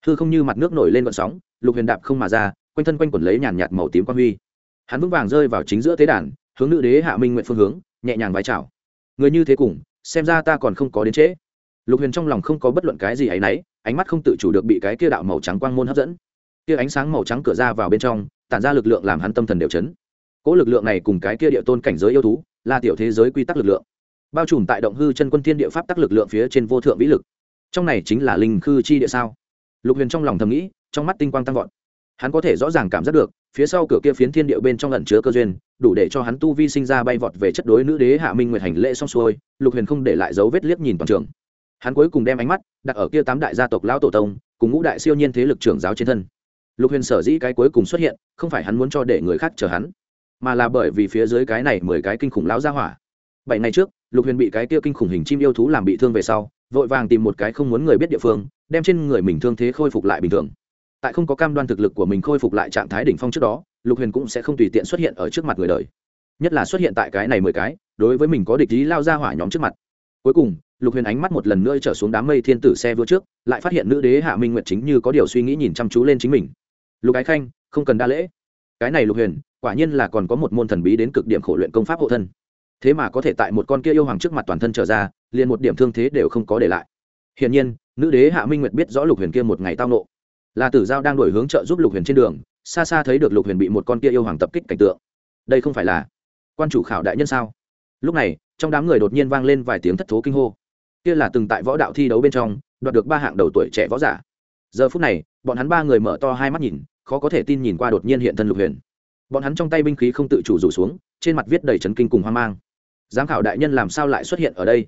Hư không như mặt nước nổi lên vận sóng, lục huyền đạp không mà ra, quanh thân quanh quẩn lấy nhàn nhạt màu tím quang huy hắn vững vàng rơi vào chính giữa tế đàn, hướng nữ đế hạ minh nguyện phương hướng, nhẹ nhàng vai chào. Người như thế cùng, xem ra ta còn không có đến trễ. Lục huyền trong lòng không có bất luận cái gì ấ y n ấ y ánh mắt không tự chủ được bị cái kia đạo màu trắng quang môn hấp dẫn. Kia ánh sáng màu trắng cửa ra vào bên trong, tản ra lực lượng làm hắn tâm thần đều chấn. Cỗ lực lượng này cùng cái kia địa tôn cảnh giới yêu thú, là tiểu thế giới quy tắc lực lượng. Bao trùm tại động hư chân quân thiên địa pháp tắc lực lượng phía trên vô thượng vĩ lực. Trong này chính là linh khư chi địa sao? Lục huyền trong lòng thầm nghĩ, trong mắt tinh quang tăng vọt hắn có thể rõ ràng cảm giác được, phía sau cửa kia phiến thiên địa bên trong lẩn chứa cơ duyên, đủ để cho hắn tu vi sinh ra bay vọt về chất đối nữ đế hạ minh nguyệt hành lễ xong xuôi, lục huyền không để lại dấu vết liếc nhìn toàn trường. Hắn cuối cùng đem ánh mắt đặt ở kia tám đại gia tộc lão tổ tông, cùng ngũ đại siêu nhiên thế lực trưởng giáo trên thân. Lục huyền sở dĩ cái cuối cùng xuất hiện, không phải hắn muốn cho để người khác chờ hắn, mà là bởi vì phía dưới cái này mười cái kinh khủng lão gia hỏa. Bảy ngày trước, lục huyền bị cái kia kinh khủng hình chim yêu thú làm bị thương về sau, vội vàng tìm một cái không muốn người biết địa phương, đem trên người mình thương thế khôi phục lại bình thường tại không có cam đoan thực lực của mình khôi phục lại trạng thái đỉnh phong trước đó, lục huyền cũng sẽ không tùy tiện xuất hiện ở trước mặt người đời. Nhất là xuất hiện tại cái này mười cái, đối với mình có địch ý lao ra hỏa nhóm trước mặt. Cuối cùng, lục huyền ánh mắt một lần nữa trở xuống đám mây thiên tử xe vua trước, lại phát hiện nữ đế hạ minh nguyệt chính như có điều suy nghĩ nhìn chăm chú lên chính mình. Lục ái khanh, không cần đa lễ. Cái này lục huyền, quả nhiên là còn có một môn thần bí đến cực điểm khổ luyện công pháp hộ thân. Thế mà có thể tại một con kia yêu hoàng trước mặt toàn thân trở ra, liền một điểm thương thế đều không có để lại. Hiển nhiên, nữ đế hạ minh nguyệt biết rõ lục huyền kia một ngày tao nộ là tử giao đang đổi hướng trợ giúp lục huyền trên đường, xa xa thấy được lục huyền bị một con kia yêu hoàng tập kích cảnh tượng. Đây không phải là quan chủ khảo đại nhân sao? Lúc này, trong đám người đột nhiên vang lên vài tiếng thất thố kinh hô. Kia là từng tại võ đạo thi đấu bên trong, đoạt được ba hạng đầu tuổi trẻ võ giả. Giờ phút này, bọn hắn ba người mở to hai mắt nhìn, khó có thể tin nhìn qua đột nhiên hiện thân lục huyền. Bọn hắn trong tay binh khí không tự chủ rủ xuống, trên mặt viết đầy trấn kinh cùng hoang mang. Giám khảo đại nhân làm sao lại xuất hiện ở đây?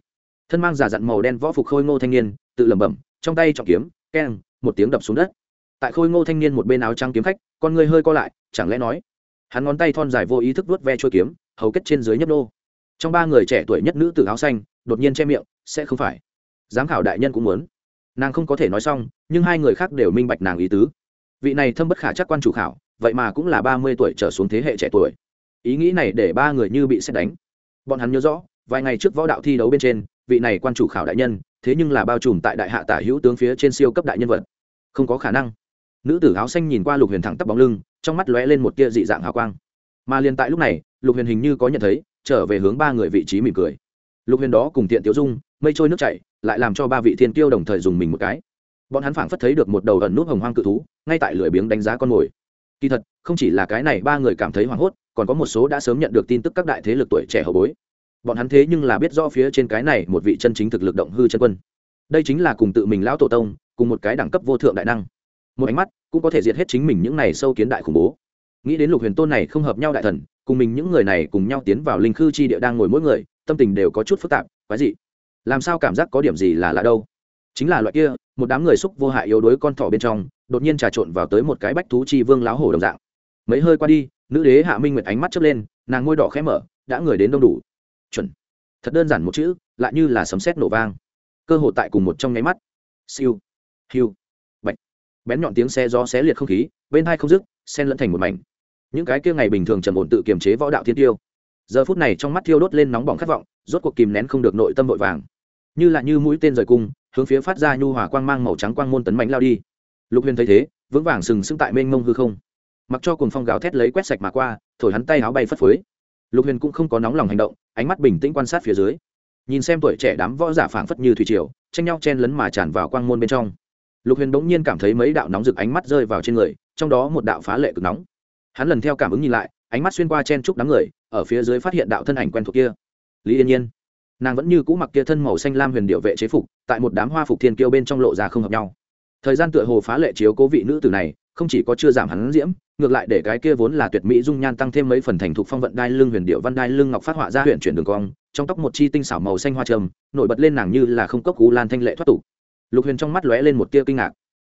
Thân mang giả dặn màu đen võ phục khôi ngô thanh niên, tự lẩm bẩm, trong tay trọng kiếm, keng, một tiếng đập xuống đất tại khôi ngô thanh niên một bên áo trắng kiếm khách, con người hơi co lại, chẳng lẽ nói, hắn ngón tay thon dài vô ý thức vuốt ve trôi kiếm, hầu kết trên dưới nhấp nô. Trong ba người trẻ tuổi nhất nữ tử áo xanh, đột nhiên che miệng, sẽ không phải. Giám khảo đại nhân cũng muốn. Nàng không có thể nói xong, nhưng hai người khác đều minh bạch nàng ý tứ. Vị này thâm bất khả chắc quan chủ khảo, vậy mà cũng là ba mươi tuổi trở xuống thế hệ trẻ tuổi. Ý nghĩ này để ba người như bị xét đánh. Bọn hắn nhớ rõ, vài ngày trước võ đạo thi đấu bên trên, vị này quan chủ khảo đại nhân, thế nhưng là bao trùm tại đại hạ tả hữu tướng phía trên siêu cấp đại nhân vật. Không có khả năng nữ tử áo xanh nhìn qua lục huyền thẳng tắp bóng lưng, trong mắt lóe lên một tia dị dạng hào quang. Mà liền tại lúc này, lục huyền hình như có nhận thấy, trở về hướng ba người vị trí mỉm cười. Lục huyền đó cùng tiện tiêu dung, mây trôi nước chảy, lại làm cho ba vị thiên tiêu đồng thời dùng mình một cái. Bọn hắn phảng phất thấy được một đầu ẩn nút hồng hoang cự thú, ngay tại lưỡi biếng đánh giá con mồi. Kỳ thật, không chỉ là cái này, ba người cảm thấy hoảng hốt, còn có một số đã sớm nhận được tin tức các đại thế lực tuổi trẻ hậu bối. Bọn hắn thế nhưng là biết rõ phía trên cái này một vị chân chính thực lực động hư chân quân. Đây chính là cùng tự mình lão tổ tông, cùng một cái đẳng cấp vô thượng đại năng một ánh mắt cũng có thể diệt hết chính mình những này sâu kiến đại khủng bố. Nghĩ đến lục huyền tôn này không hợp nhau đại thần, cùng mình những người này cùng nhau tiến vào linh khư chi địa đang ngồi mỗi người, tâm tình đều có chút phức tạp, quái dị. Làm sao cảm giác có điểm gì là lạ đâu? Chính là loại kia, một đám người xúc vô hại yếu đuối con thỏ bên trong, đột nhiên trà trộn vào tới một cái bách thú chi vương láo hổ đồng dạng. Mấy hơi qua đi, nữ đế hạ minh nguyệt ánh mắt chớp lên, nàng ngôi đỏ khẽ mở, đã người đến đông đủ. Chuẩn. Thật đơn giản một chữ, lại như là sấm sét nổ vang. Cơ hội tại cùng một trong nháy mắt. Siêu. Hiu bén nhọn tiếng xe gió xé liệt không khí, bên hai không dứt, sen lẫn thành một mảnh. Những cái kia ngày bình thường trầm ổn tự kiềm chế võ đạo thiên tiêu. Giờ phút này trong mắt thiêu đốt lên nóng bỏng khát vọng, rốt cuộc kìm nén không được nội tâm vội vàng. Như là như mũi tên rời cung, hướng phía phát ra nhu hòa quang mang màu trắng quang môn tấn mạnh lao đi. Lục huyền thấy thế, vững vàng sừng sững tại mênh mông hư không. Mặc cho cùng phong gào thét lấy quét sạch mà qua, thổi hắn tay áo bay phất phới. Lục huyền cũng không có nóng lòng hành động, ánh mắt bình tĩnh quan sát phía dưới. Nhìn xem tuổi trẻ đám võ giả phảng phất như thủy triều, tranh nhau chen lấn mà tràn vào quang môn bên trong lục huyền bỗng nhiên cảm thấy mấy đạo nóng rực ánh mắt rơi vào trên người, trong đó một đạo phá lệ cực nóng. Hắn lần theo cảm ứng nhìn lại, ánh mắt xuyên qua chen trúc đám người, ở phía dưới phát hiện đạo thân ảnh quen thuộc kia. Lý yên nhiên. Nàng vẫn như cũ mặc kia thân màu xanh lam huyền điệu vệ chế phục, tại một đám hoa phục thiên kiêu bên trong lộ ra không hợp nhau. Thời gian tựa hồ phá lệ chiếu cố vị nữ tử này, không chỉ có chưa giảm hắn diễm, ngược lại để cái kia vốn là tuyệt mỹ dung nhan tăng thêm mấy phần thành thục phong vận đai lưng huyền điệu văn đai lưng ngọc phát họa ra huyện chuyển đường cong, trong tóc một chi tinh xảo màu xanh hoa trầm, nổi bật lên nàng như là không cốc cú lan thanh lệ thoát tục lục huyền trong mắt lóe lên một tia kinh ngạc.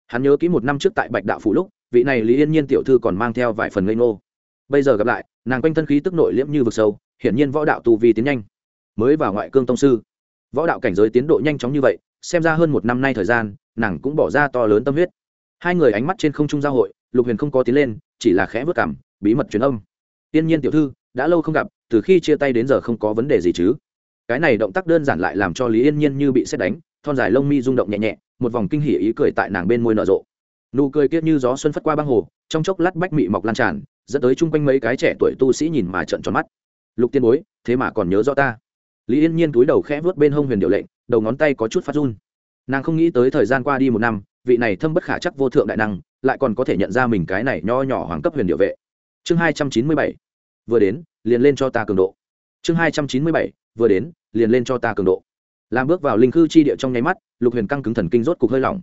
Hắn nhớ kỹ một năm trước tại bạch đạo phủ lúc, vị này lý yên nhiên tiểu thư còn mang theo vài phần ngây ngô. Bây giờ gặp lại, nàng quanh thân khí tức nội liễm như vực sâu, hiển nhiên võ đạo tu vi tiến nhanh. Mới vào ngoại cương tông sư, võ đạo cảnh giới tiến độ nhanh chóng như vậy, xem ra hơn một năm nay thời gian, nàng cũng bỏ ra to lớn tâm huyết. Hai người ánh mắt trên không trung giao hội, lục huyền không có tiến lên, chỉ là khẽ vớt cảm, bí mật truyền âm. Tiên nhiên tiểu thư, đã lâu không gặp, từ khi chia tay đến giờ không có vấn đề gì chứ? Cái này động tác đơn giản lại làm cho lý yên nhiên như bị xét đánh thon dài lông mi rung động nhẹ nhẹ, một vòng kinh hỉ ý cười tại nàng bên môi nở rộ. Nụ cười kiết như gió xuân phất qua băng hồ, trong chốc lát bách mị mọc lan tràn, dẫn tới chung quanh mấy cái trẻ tuổi tu sĩ nhìn mà trợn tròn mắt. Lục tiên bối, thế mà còn nhớ rõ ta. Lý yên nhiên túi đầu khẽ vớt bên hông huyền điệu lệnh, đầu ngón tay có chút phát run. Nàng không nghĩ tới thời gian qua đi một năm, vị này thâm bất khả chắc vô thượng đại năng, lại còn có thể nhận ra mình cái này nho nhỏ hoàng cấp huyền điệu vệ. Chương hai trăm chín mươi bảy, vừa đến, liền lên cho ta cường độ. Chương hai trăm chín mươi bảy, vừa đến, liền lên cho ta cường độ làm bước vào linh khư chi địa trong nháy mắt, lục huyền căng cứng thần kinh rốt cục hơi lỏng.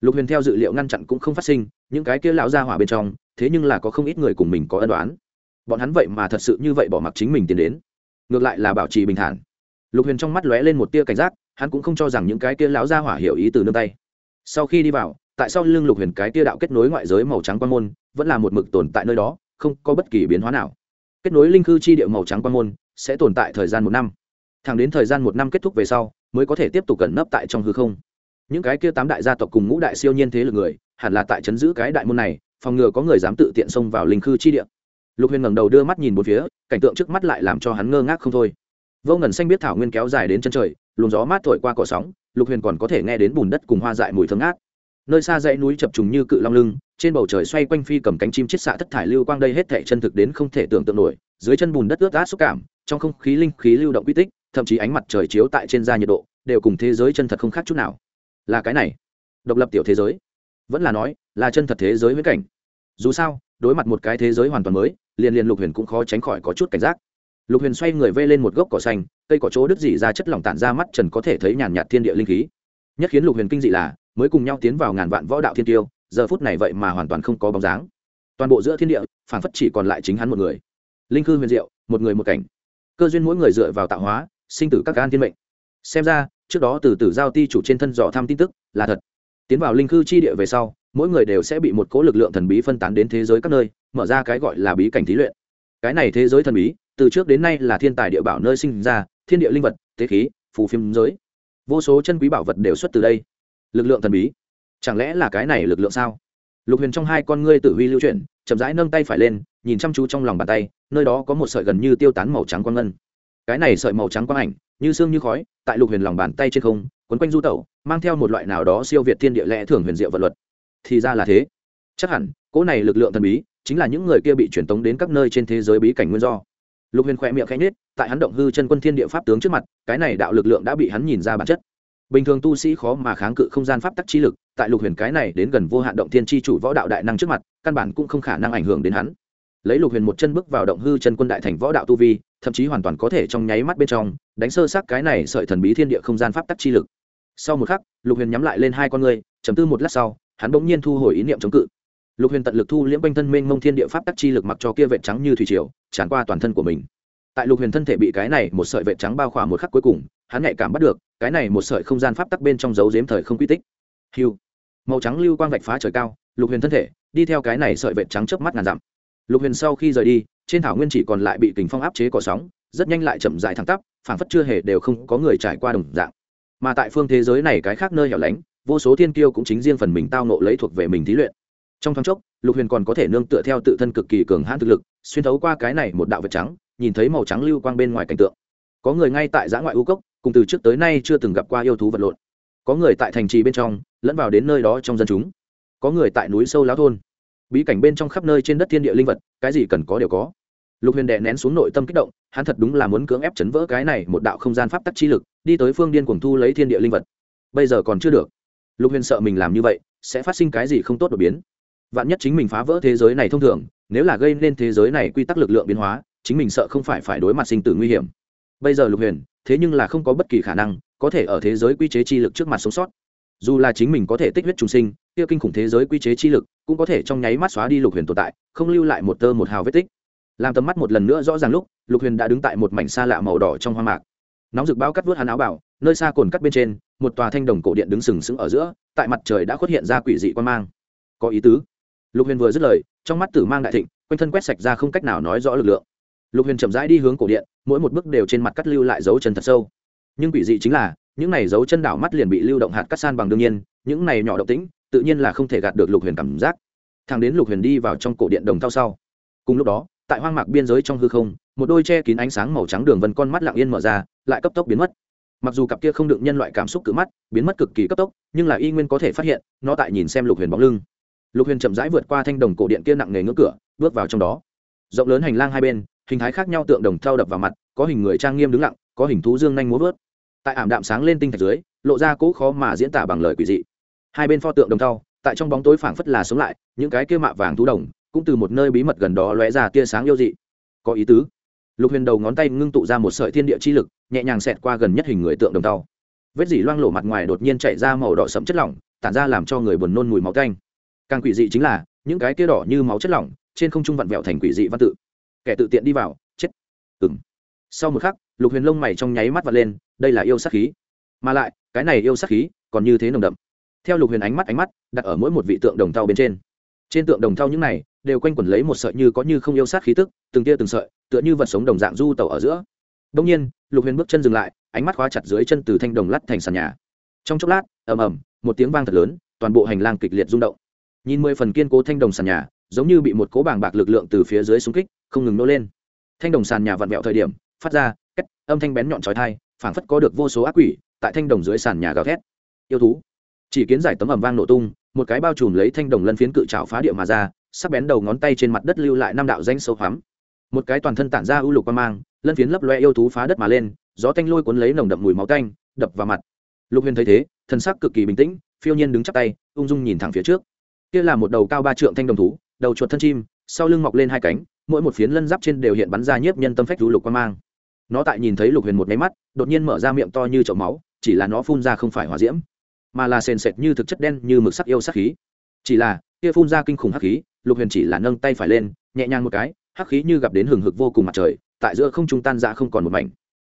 Lục huyền theo dự liệu ngăn chặn cũng không phát sinh, những cái kia lão ra hỏa bên trong, thế nhưng là có không ít người cùng mình có ân đoán bọn hắn vậy mà thật sự như vậy bỏ mặc chính mình tiến đến. Ngược lại là bảo trì bình thản. Lục huyền trong mắt lóe lên một tia cảnh giác, hắn cũng không cho rằng những cái kia lão ra hỏa hiểu ý từ nương tay. Sau khi đi vào, tại sao lưng lục huyền cái tia đạo kết nối ngoại giới màu trắng quan môn, vẫn là một mực tồn tại nơi đó, không có bất kỳ biến hóa nào. Kết nối linh khư chi địa màu trắng quan môn, sẽ tồn tại thời gian một năm. Thẳng đến thời gian một năm kết thúc về sau mới có thể tiếp tục cẩn nấp tại trong hư không. Những cái kia tám đại gia tộc cùng ngũ đại siêu nhiên thế lực người, hẳn là tại chấn giữ cái đại môn này, phòng ngừa có người dám tự tiện xông vào linh khư chi địa. Lục huyền ngẩng đầu đưa mắt nhìn một phía, cảnh tượng trước mắt lại làm cho hắn ngơ ngác không thôi. Vô ngần xanh biết thảo nguyên kéo dài đến chân trời, luồng gió mát thổi qua cỏ sóng, lục huyền còn có thể nghe đến bùn đất cùng hoa dại mùi thơm ngát. Nơi xa dãy núi chập trùng như cự long lưng, trên bầu trời xoay quanh phi cầm cánh chim chiết xạ thất thải lưu quang đây hết thảy chân thực đến không thể tưởng tượng nổi, dưới chân bùn đất ướt át xúc cảm, trong không khí linh khí lưu động quy tích thậm chí ánh mặt trời chiếu tại trên da nhiệt độ, đều cùng thế giới chân thật không khác chút nào. Là cái này, độc lập tiểu thế giới. Vẫn là nói, là chân thật thế giới với cảnh. Dù sao, đối mặt một cái thế giới hoàn toàn mới, liền liền lục huyền cũng khó tránh khỏi có chút cảnh giác. Lục huyền xoay người vây lên một gốc cỏ xanh, cây cỏ chỗ đứt dỉ ra chất lỏng tản ra mắt trần có thể thấy nhàn nhạt thiên địa linh khí. Nhất khiến lục huyền kinh dị là, mới cùng nhau tiến vào ngàn vạn võ đạo thiên tiêu, giờ phút này vậy mà hoàn toàn không có bóng dáng. Toàn bộ giữa thiên địa phản phất chỉ còn lại chính hắn một người. Linh khư huyền diệu, một người một cảnh. Cơ duyên mỗi người dựa vào tạo hóa sinh tử các gan thiên mệnh. Xem ra, trước đó từ từ giao ti chủ trên thân dò thăm tin tức là thật. Tiến vào linh khư chi địa về sau, mỗi người đều sẽ bị một cỗ lực lượng thần bí phân tán đến thế giới các nơi, mở ra cái gọi là bí cảnh thí luyện. Cái này thế giới thần bí, từ trước đến nay là thiên tài địa bảo nơi sinh ra, thiên địa linh vật, thế khí, phù phiếm giới. Vô số chân quý bảo vật đều xuất từ đây. Lực lượng thần bí. Chẳng lẽ là cái này lực lượng sao? Lục huyền trong hai con ngươi tử huy lưu chuyển, chậm rãi nâng tay phải lên, nhìn chăm chú trong lòng bàn tay, nơi đó có một sợi gần như tiêu tán màu trắng quang ngân cái này sợi màu trắng quang ảnh, như xương như khói, tại lục huyền lòng bàn tay trên không, quấn quanh du tẩu, mang theo một loại nào đó siêu việt thiên địa lẽ thường huyền diệu vật luật. Thì ra là thế. Chắc hẳn, cỗ này lực lượng thần bí, chính là những người kia bị truyền tống đến các nơi trên thế giới bí cảnh nguyên do. Lục huyền khỏe miệng khẽ nhết tại hắn động hư chân quân thiên địa pháp tướng trước mặt, cái này đạo lực lượng đã bị hắn nhìn ra bản chất. Bình thường tu sĩ khó mà kháng cự không gian pháp tắc chi lực, tại lục huyền cái này đến gần vô hạn động thiên chi chủ võ đạo đại năng trước mặt, căn bản cũng không khả năng ảnh hưởng đến hắn lấy lục huyền một chân bước vào động hư chân quân đại thành võ đạo tu vi, thậm chí hoàn toàn có thể trong nháy mắt bên trong, đánh sơ sát cái này sợi thần bí thiên địa không gian pháp tắc chi lực. Sau một khắc, lục huyền nhắm lại lên hai con người chấm tư một lát sau, hắn bỗng nhiên thu hồi ý niệm chống cự. Lục huyền tận lực thu liễm quanh thân mênh mông thiên địa pháp tắc chi lực mặc cho kia vệ trắng như thủy triều, tràn qua toàn thân của mình. Tại lục huyền thân thể bị cái này một sợi vệ trắng bao khỏa một khắc cuối cùng, hắn nhạy cảm bắt được, cái này một sợi không gian pháp tắc bên trong dấu dếm thời không quy tích. Hiu màu trắng lưu quang vạch phá trời cao, lục huyền thân thể, đi theo cái này sợi vệ trắng chớp mắt ngàn dặm lục huyền sau khi rời đi, trên thảo nguyên chỉ còn lại bị kình phong áp chế cỏ sóng, rất nhanh lại chậm dài thẳng tắp, phảng phất chưa hề đều không có người trải qua đồng dạng. Mà tại phương thế giới này cái khác nơi hẻo lánh, vô số thiên kiêu cũng chính riêng phần mình tao nộ lấy thuộc về mình thí luyện. Trong thoáng chốc, lục huyền còn có thể nương tựa theo tự thân cực kỳ cường hãn thực lực, xuyên thấu qua cái này một đạo vật trắng, nhìn thấy màu trắng lưu quang bên ngoài cảnh tượng. Có người ngay tại giã ngoại u cốc, cùng từ trước tới nay chưa từng gặp qua yêu thú vật lộn. Có người tại thành trì bên trong, lẫn vào đến nơi đó trong dân chúng. Có người tại núi sâu lão thôn bí cảnh bên trong khắp nơi trên đất thiên địa linh vật, cái gì cần có đều có. Lục huyền đệ nén xuống nội tâm kích động, hắn thật đúng là muốn cưỡng ép chấn vỡ cái này một đạo không gian pháp tắc chi lực, đi tới phương điên cuồng thu lấy thiên địa linh vật. Bây giờ còn chưa được. Lục huyền sợ mình làm như vậy, sẽ phát sinh cái gì không tốt đột biến. Vạn nhất chính mình phá vỡ thế giới này thông thường, nếu là gây nên thế giới này quy tắc lực lượng biến hóa, chính mình sợ không phải phải đối mặt sinh tử nguy hiểm. Bây giờ lục huyền, thế nhưng là không có bất kỳ khả năng, có thể ở thế giới quy chế chi lực trước mặt sống sót. Dù là chính mình có thể tích huyết trùng sinh kia kinh khủng thế giới quy chế chi lực, cũng có thể trong nháy mắt xóa đi lục huyền tồn tại, không lưu lại một tơ một hào vết tích. Làm tầm mắt một lần nữa rõ ràng lúc, lục huyền đã đứng tại một mảnh xa lạ màu đỏ trong hoang mạc. Nóng rực bao cắt vớt hắn áo bảo nơi xa cồn cắt bên trên, một tòa thanh đồng cổ điện đứng sừng sững ở giữa, tại mặt trời đã khuất hiện ra quỷ dị quan mang. Có ý tứ. Lục huyền vừa dứt lời, trong mắt tử mang đại thịnh, quanh thân quét sạch ra không cách nào nói rõ lực lượng. Lục huyền chậm rãi đi hướng cổ điện, mỗi một bước đều trên mặt cắt lưu lại dấu chân thật sâu. Nhưng quỷ dị chính là, những này dấu chân đảo mắt liền bị lưu động hạt cắt san bằng đương nhiên, những này nhỏ động tĩnh tự nhiên là không thể gạt được lục huyền cảm giác. Thằng đến lục huyền đi vào trong cổ điện đồng thao sau. Cùng lúc đó, tại hoang mạc biên giới trong hư không, một đôi che kín ánh sáng màu trắng đường vân con mắt lặng yên mở ra, lại cấp tốc biến mất. Mặc dù cặp kia không đựng nhân loại cảm xúc cự mắt, biến mất cực kỳ cấp tốc, nhưng là y nguyên có thể phát hiện, nó tại nhìn xem lục huyền bóng lưng. Lục huyền chậm rãi vượt qua thanh đồng cổ điện kia nặng nề ngưỡng cửa, bước vào trong đó. Rộng lớn hành lang hai bên, hình thái khác nhau tượng đồng thau đập vào mặt, có hình người trang nghiêm đứng lặng, có hình thú dương nhanh múa vớt. Tại ảm đạm sáng lên tinh thạch dưới, lộ ra cỗ khó mà diễn tả bằng lời quỷ dị hai bên pho tượng đồng thau, tại trong bóng tối phảng phất là sống lại, những cái kia mạ vàng thú đồng cũng từ một nơi bí mật gần đó lóe ra tia sáng yêu dị. Có ý tứ. Lục huyền đầu ngón tay ngưng tụ ra một sợi thiên địa chi lực, nhẹ nhàng xẹt qua gần nhất hình người tượng đồng tàu vết dỉ loang lổ mặt ngoài đột nhiên chạy ra màu đỏ sẫm chất lỏng, tản ra làm cho người buồn nôn mùi máu canh càng quỷ dị chính là, những cái kia đỏ như máu chất lỏng, trên không trung vặn vẹo thành quỷ dị văn tự. Kẻ tự tiện đi vào, chết. Ừng sau một khắc, lục huyền lông mày trong nháy mắt vật lên, đây là yêu sát khí. Mà lại, cái này yêu sát khí còn như thế nồng đậm theo lục huyền ánh mắt ánh mắt, đặt ở mỗi một vị tượng đồng thau bên trên. Trên tượng đồng thau những này, đều quanh quẩn lấy một sợi như có như không yêu sát khí tức, từng tia từng sợi, tựa như vật sống đồng dạng du tàu ở giữa. Đông nhiên, lục huyền bước chân dừng lại, ánh mắt khóa chặt dưới chân từ thanh đồng lắt thành sàn nhà. Trong chốc lát, ầm ầm, một tiếng vang thật lớn, toàn bộ hành lang kịch liệt rung động. Nhìn mười phần kiên cố thanh đồng sàn nhà, giống như bị một cố bảng bạc lực lượng từ phía dưới xung kích, không ngừng nô lên. Thanh đồng sàn nhà vặn vẹo thời điểm, phát ra cách âm thanh bén nhọn trói thai phảng phất có được vô số ác quỷ, tại thanh đồng dưới sàn nhà gào thét. Yêu thú chỉ kiến giải tấm ẩm vang nổ tung, một cái bao trùm lấy thanh đồng lân phiến cự trào phá địa mà ra, sắc bén đầu ngón tay trên mặt đất lưu lại năm đạo danh sâu hoắm. Một cái toàn thân tản ra ưu lục qua mang, lân phiến lấp loe yêu thú phá đất mà lên, gió tanh lôi cuốn lấy nồng đậm mùi máu tanh, đập vào mặt. Lục huyền thấy thế thân sắc cực kỳ bình tĩnh, phiêu nhiên đứng chắp tay, ung dung nhìn thẳng phía trước. Kia là một đầu cao ba trượng thanh đồng thú, đầu chuột thân chim, sau lưng mọc lên hai cánh, mỗi một phiến lân giáp trên đều hiện bắn ra nhiếp nhân tâm phách rú lục quan mang. Nó tại nhìn thấy lục huyền một máy mắt, đột nhiên mở ra miệng to như chậu máu, chỉ là nó phun ra không phải hòa diễm mà là sền sệt như thực chất đen như mực sắc yêu sắc khí. Chỉ là, kia phun ra kinh khủng hắc khí, lục huyền chỉ là nâng tay phải lên, nhẹ nhàng một cái, hắc khí như gặp đến hừng hực vô cùng mặt trời, tại giữa không trung tan ra không còn một mảnh.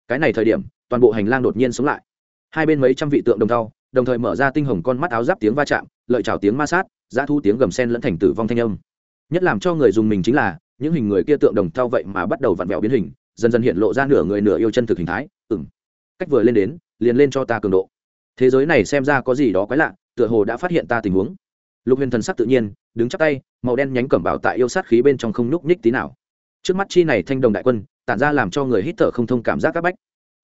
Cái này thời điểm, toàn bộ hành lang đột nhiên sống lại. Hai bên mấy trăm vị tượng đồng thau, đồng thời mở ra tinh hồng con mắt áo giáp tiếng va chạm, lợi trào tiếng ma sát giá thu tiếng gầm sen lẫn thành tử vong thanh âm. Nhất làm cho người dùng mình chính là, những hình người kia tượng đồng thau vậy mà bắt đầu vặn vẹo biến hình, dần dần hiện lộ ra nửa người nửa yêu chân thực hình thái. Ừng cách vừa lên đến, liền lên cho ta cường độ thế giới này xem ra có gì đó quái lạ, tựa hồ đã phát hiện ta tình huống. Lục huyền thần sắc tự nhiên, đứng chắc tay, màu đen nhánh cẩm bảo tại yêu sát khí bên trong không nhúc nhích tí nào. Trước mắt chi này thanh đồng đại quân, tản ra làm cho người hít thở không thông cảm giác các bách.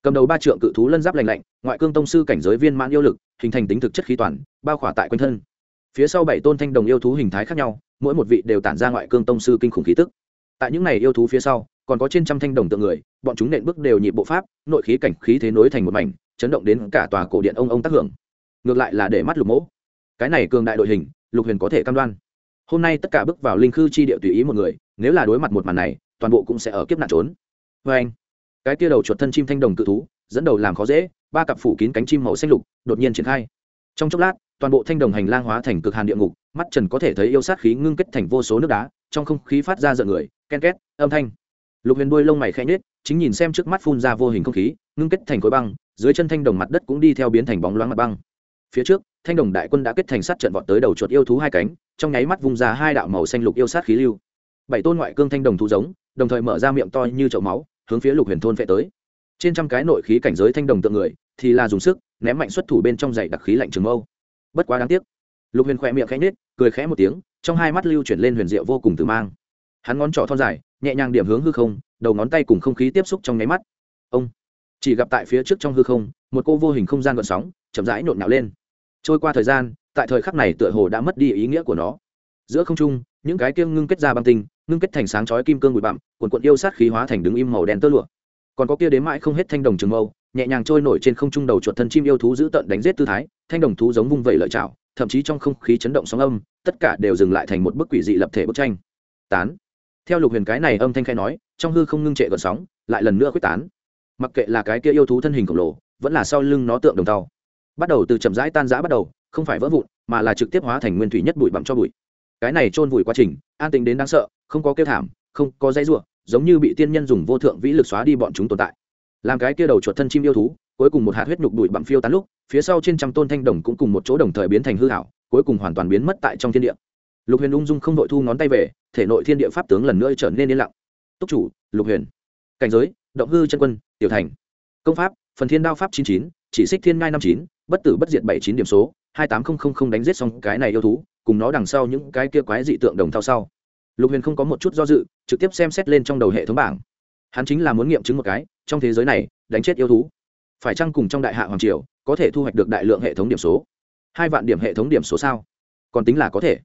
Cầm đầu ba trượng cự thú lân giáp lành lạnh, ngoại cương tông sư cảnh giới viên mãn yêu lực, hình thành tính thực chất khí toàn, bao khỏa tại quanh thân. Phía sau bảy tôn thanh đồng yêu thú hình thái khác nhau, mỗi một vị đều tản ra ngoại cương tông sư kinh khủng khí tức. Tại những này yêu thú phía sau, còn có trên trăm thanh đồng tượng người, bọn chúng nện bước đều nhịp bộ pháp, nội khí cảnh khí thế nối thành một mảnh chấn động đến cả tòa cổ điện ông ông tác hưởng. Ngược lại là để mắt lục mỗ. Cái này cường đại đội hình, lục huyền có thể cam đoan. Hôm nay tất cả bước vào linh khư chi địa tùy ý một người, nếu là đối mặt một màn này, toàn bộ cũng sẽ ở kiếp nạn trốn. Vê anh, cái tia đầu chuột thân chim thanh đồng cự thú, dẫn đầu làm khó dễ, ba cặp phủ kín cánh chim màu xanh lục, đột nhiên triển khai. Trong chốc lát, toàn bộ thanh đồng hành lang hóa thành cực hàn địa ngục, mắt trần có thể thấy yêu sát khí ngưng kết thành vô số nước đá, trong không khí phát ra giận người, ken két, âm thanh. Lục huyền đuôi lông mày khẽ nhết chính nhìn xem trước mắt phun ra vô hình không khí, ngưng kết thành khối băng dưới chân thanh đồng mặt đất cũng đi theo biến thành bóng loáng mặt băng. Phía trước thanh đồng đại quân đã kết thành sát trận vọt tới đầu chuột yêu thú hai cánh trong nháy mắt vung ra hai đạo màu xanh lục yêu sát khí lưu. Bảy tôn ngoại cương thanh đồng thú giống đồng thời mở ra miệng to như chậu máu hướng phía lục huyền thôn vệ tới. Trên trăm cái nội khí cảnh giới thanh đồng tượng người thì là dùng sức ném mạnh xuất thủ bên trong dày đặc khí lạnh trường mâu. Bất quá đáng tiếc lục huyền khỏe miệng khẽ nhếch, cười khẽ một tiếng trong hai mắt lưu chuyển lên huyền diệu vô cùng tử mang. Hắn ngón trỏ thon dài nhẹ nhàng điểm hướng hư không đầu ngón tay cùng không khí tiếp xúc trong nháy mắt. Ông! Chỉ gặp tại phía trước trong hư không, một cô vô hình không gian gợn sóng, chậm rãi nhộn nhạo lên. Trôi qua thời gian, tại thời khắc này tựa hồ đã mất đi ý nghĩa của nó. Giữa không trung, những cái kiêng ngưng kết ra băng tinh, ngưng kết thành sáng chói kim cương bụi bặm quần quận yêu sát khí hóa thành đứng im màu đen tơ lụa. Còn có kia đến mãi không hết thanh đồng trường mâu, nhẹ nhàng trôi nổi trên không trung đầu chuột thân chim yêu thú giữ tận đánh giết tư thái, thanh đồng thú giống vung vẩy lợi chảo thậm chí trong không khí chấn động sóng âm, tất cả đều dừng lại thành một bức quỷ dị lập thể bức tranh. Tán. Theo lục huyền cái này âm thanh khai nói, trong hư không ngưng trệ gợn sóng, lại lần nữa quyết tán mặc kệ là cái kia yêu thú thân hình khổng lồ, vẫn là sau lưng nó tượng đồng tàu bắt đầu từ chậm rãi tan rã bắt đầu, không phải vỡ vụn, mà là trực tiếp hóa thành nguyên thủy nhất bụi bặm cho bụi. Cái này chôn vùi quá trình, an tính đến đáng sợ, không có kêu thảm, không có dây ruộng giống như bị tiên nhân dùng vô thượng vĩ lực xóa đi bọn chúng tồn tại. Làm cái kia đầu chuột thân chim yêu thú, cuối cùng một hạt huyết nhục bụi bặm phiêu tán lúc, phía sau trên trăm tôn thanh đồng cũng cùng một chỗ đồng thời biến thành hư hảo cuối cùng hoàn toàn biến mất tại trong thiên địa. Lục huyền ung dung không đội thu ngón tay về, thể nội thiên địa pháp tướng lần nữa trở nên yên lặng. Túc chủ, lục huyền. Cảnh giới, động hư chân quân tiểu thành. Công pháp, phần thiên đao pháp chín chín, chỉ xích thiên ngai năm chín, bất tử bất diệt bảy chín điểm số, hai tám nghìn đánh giết xong cái này yêu thú, cùng nó đằng sau những cái kia quái dị tượng đồng thao sau. Lục huyền không có một chút do dự, trực tiếp xem xét lên trong đầu hệ thống bảng. Hắn chính là muốn nghiệm chứng một cái, trong thế giới này, đánh chết yêu thú. Phải chăng cùng trong đại hạ hoàng triều, có thể thu hoạch được đại lượng hệ thống điểm số? Hai vạn điểm hệ thống điểm số sao? Còn tính là có thể.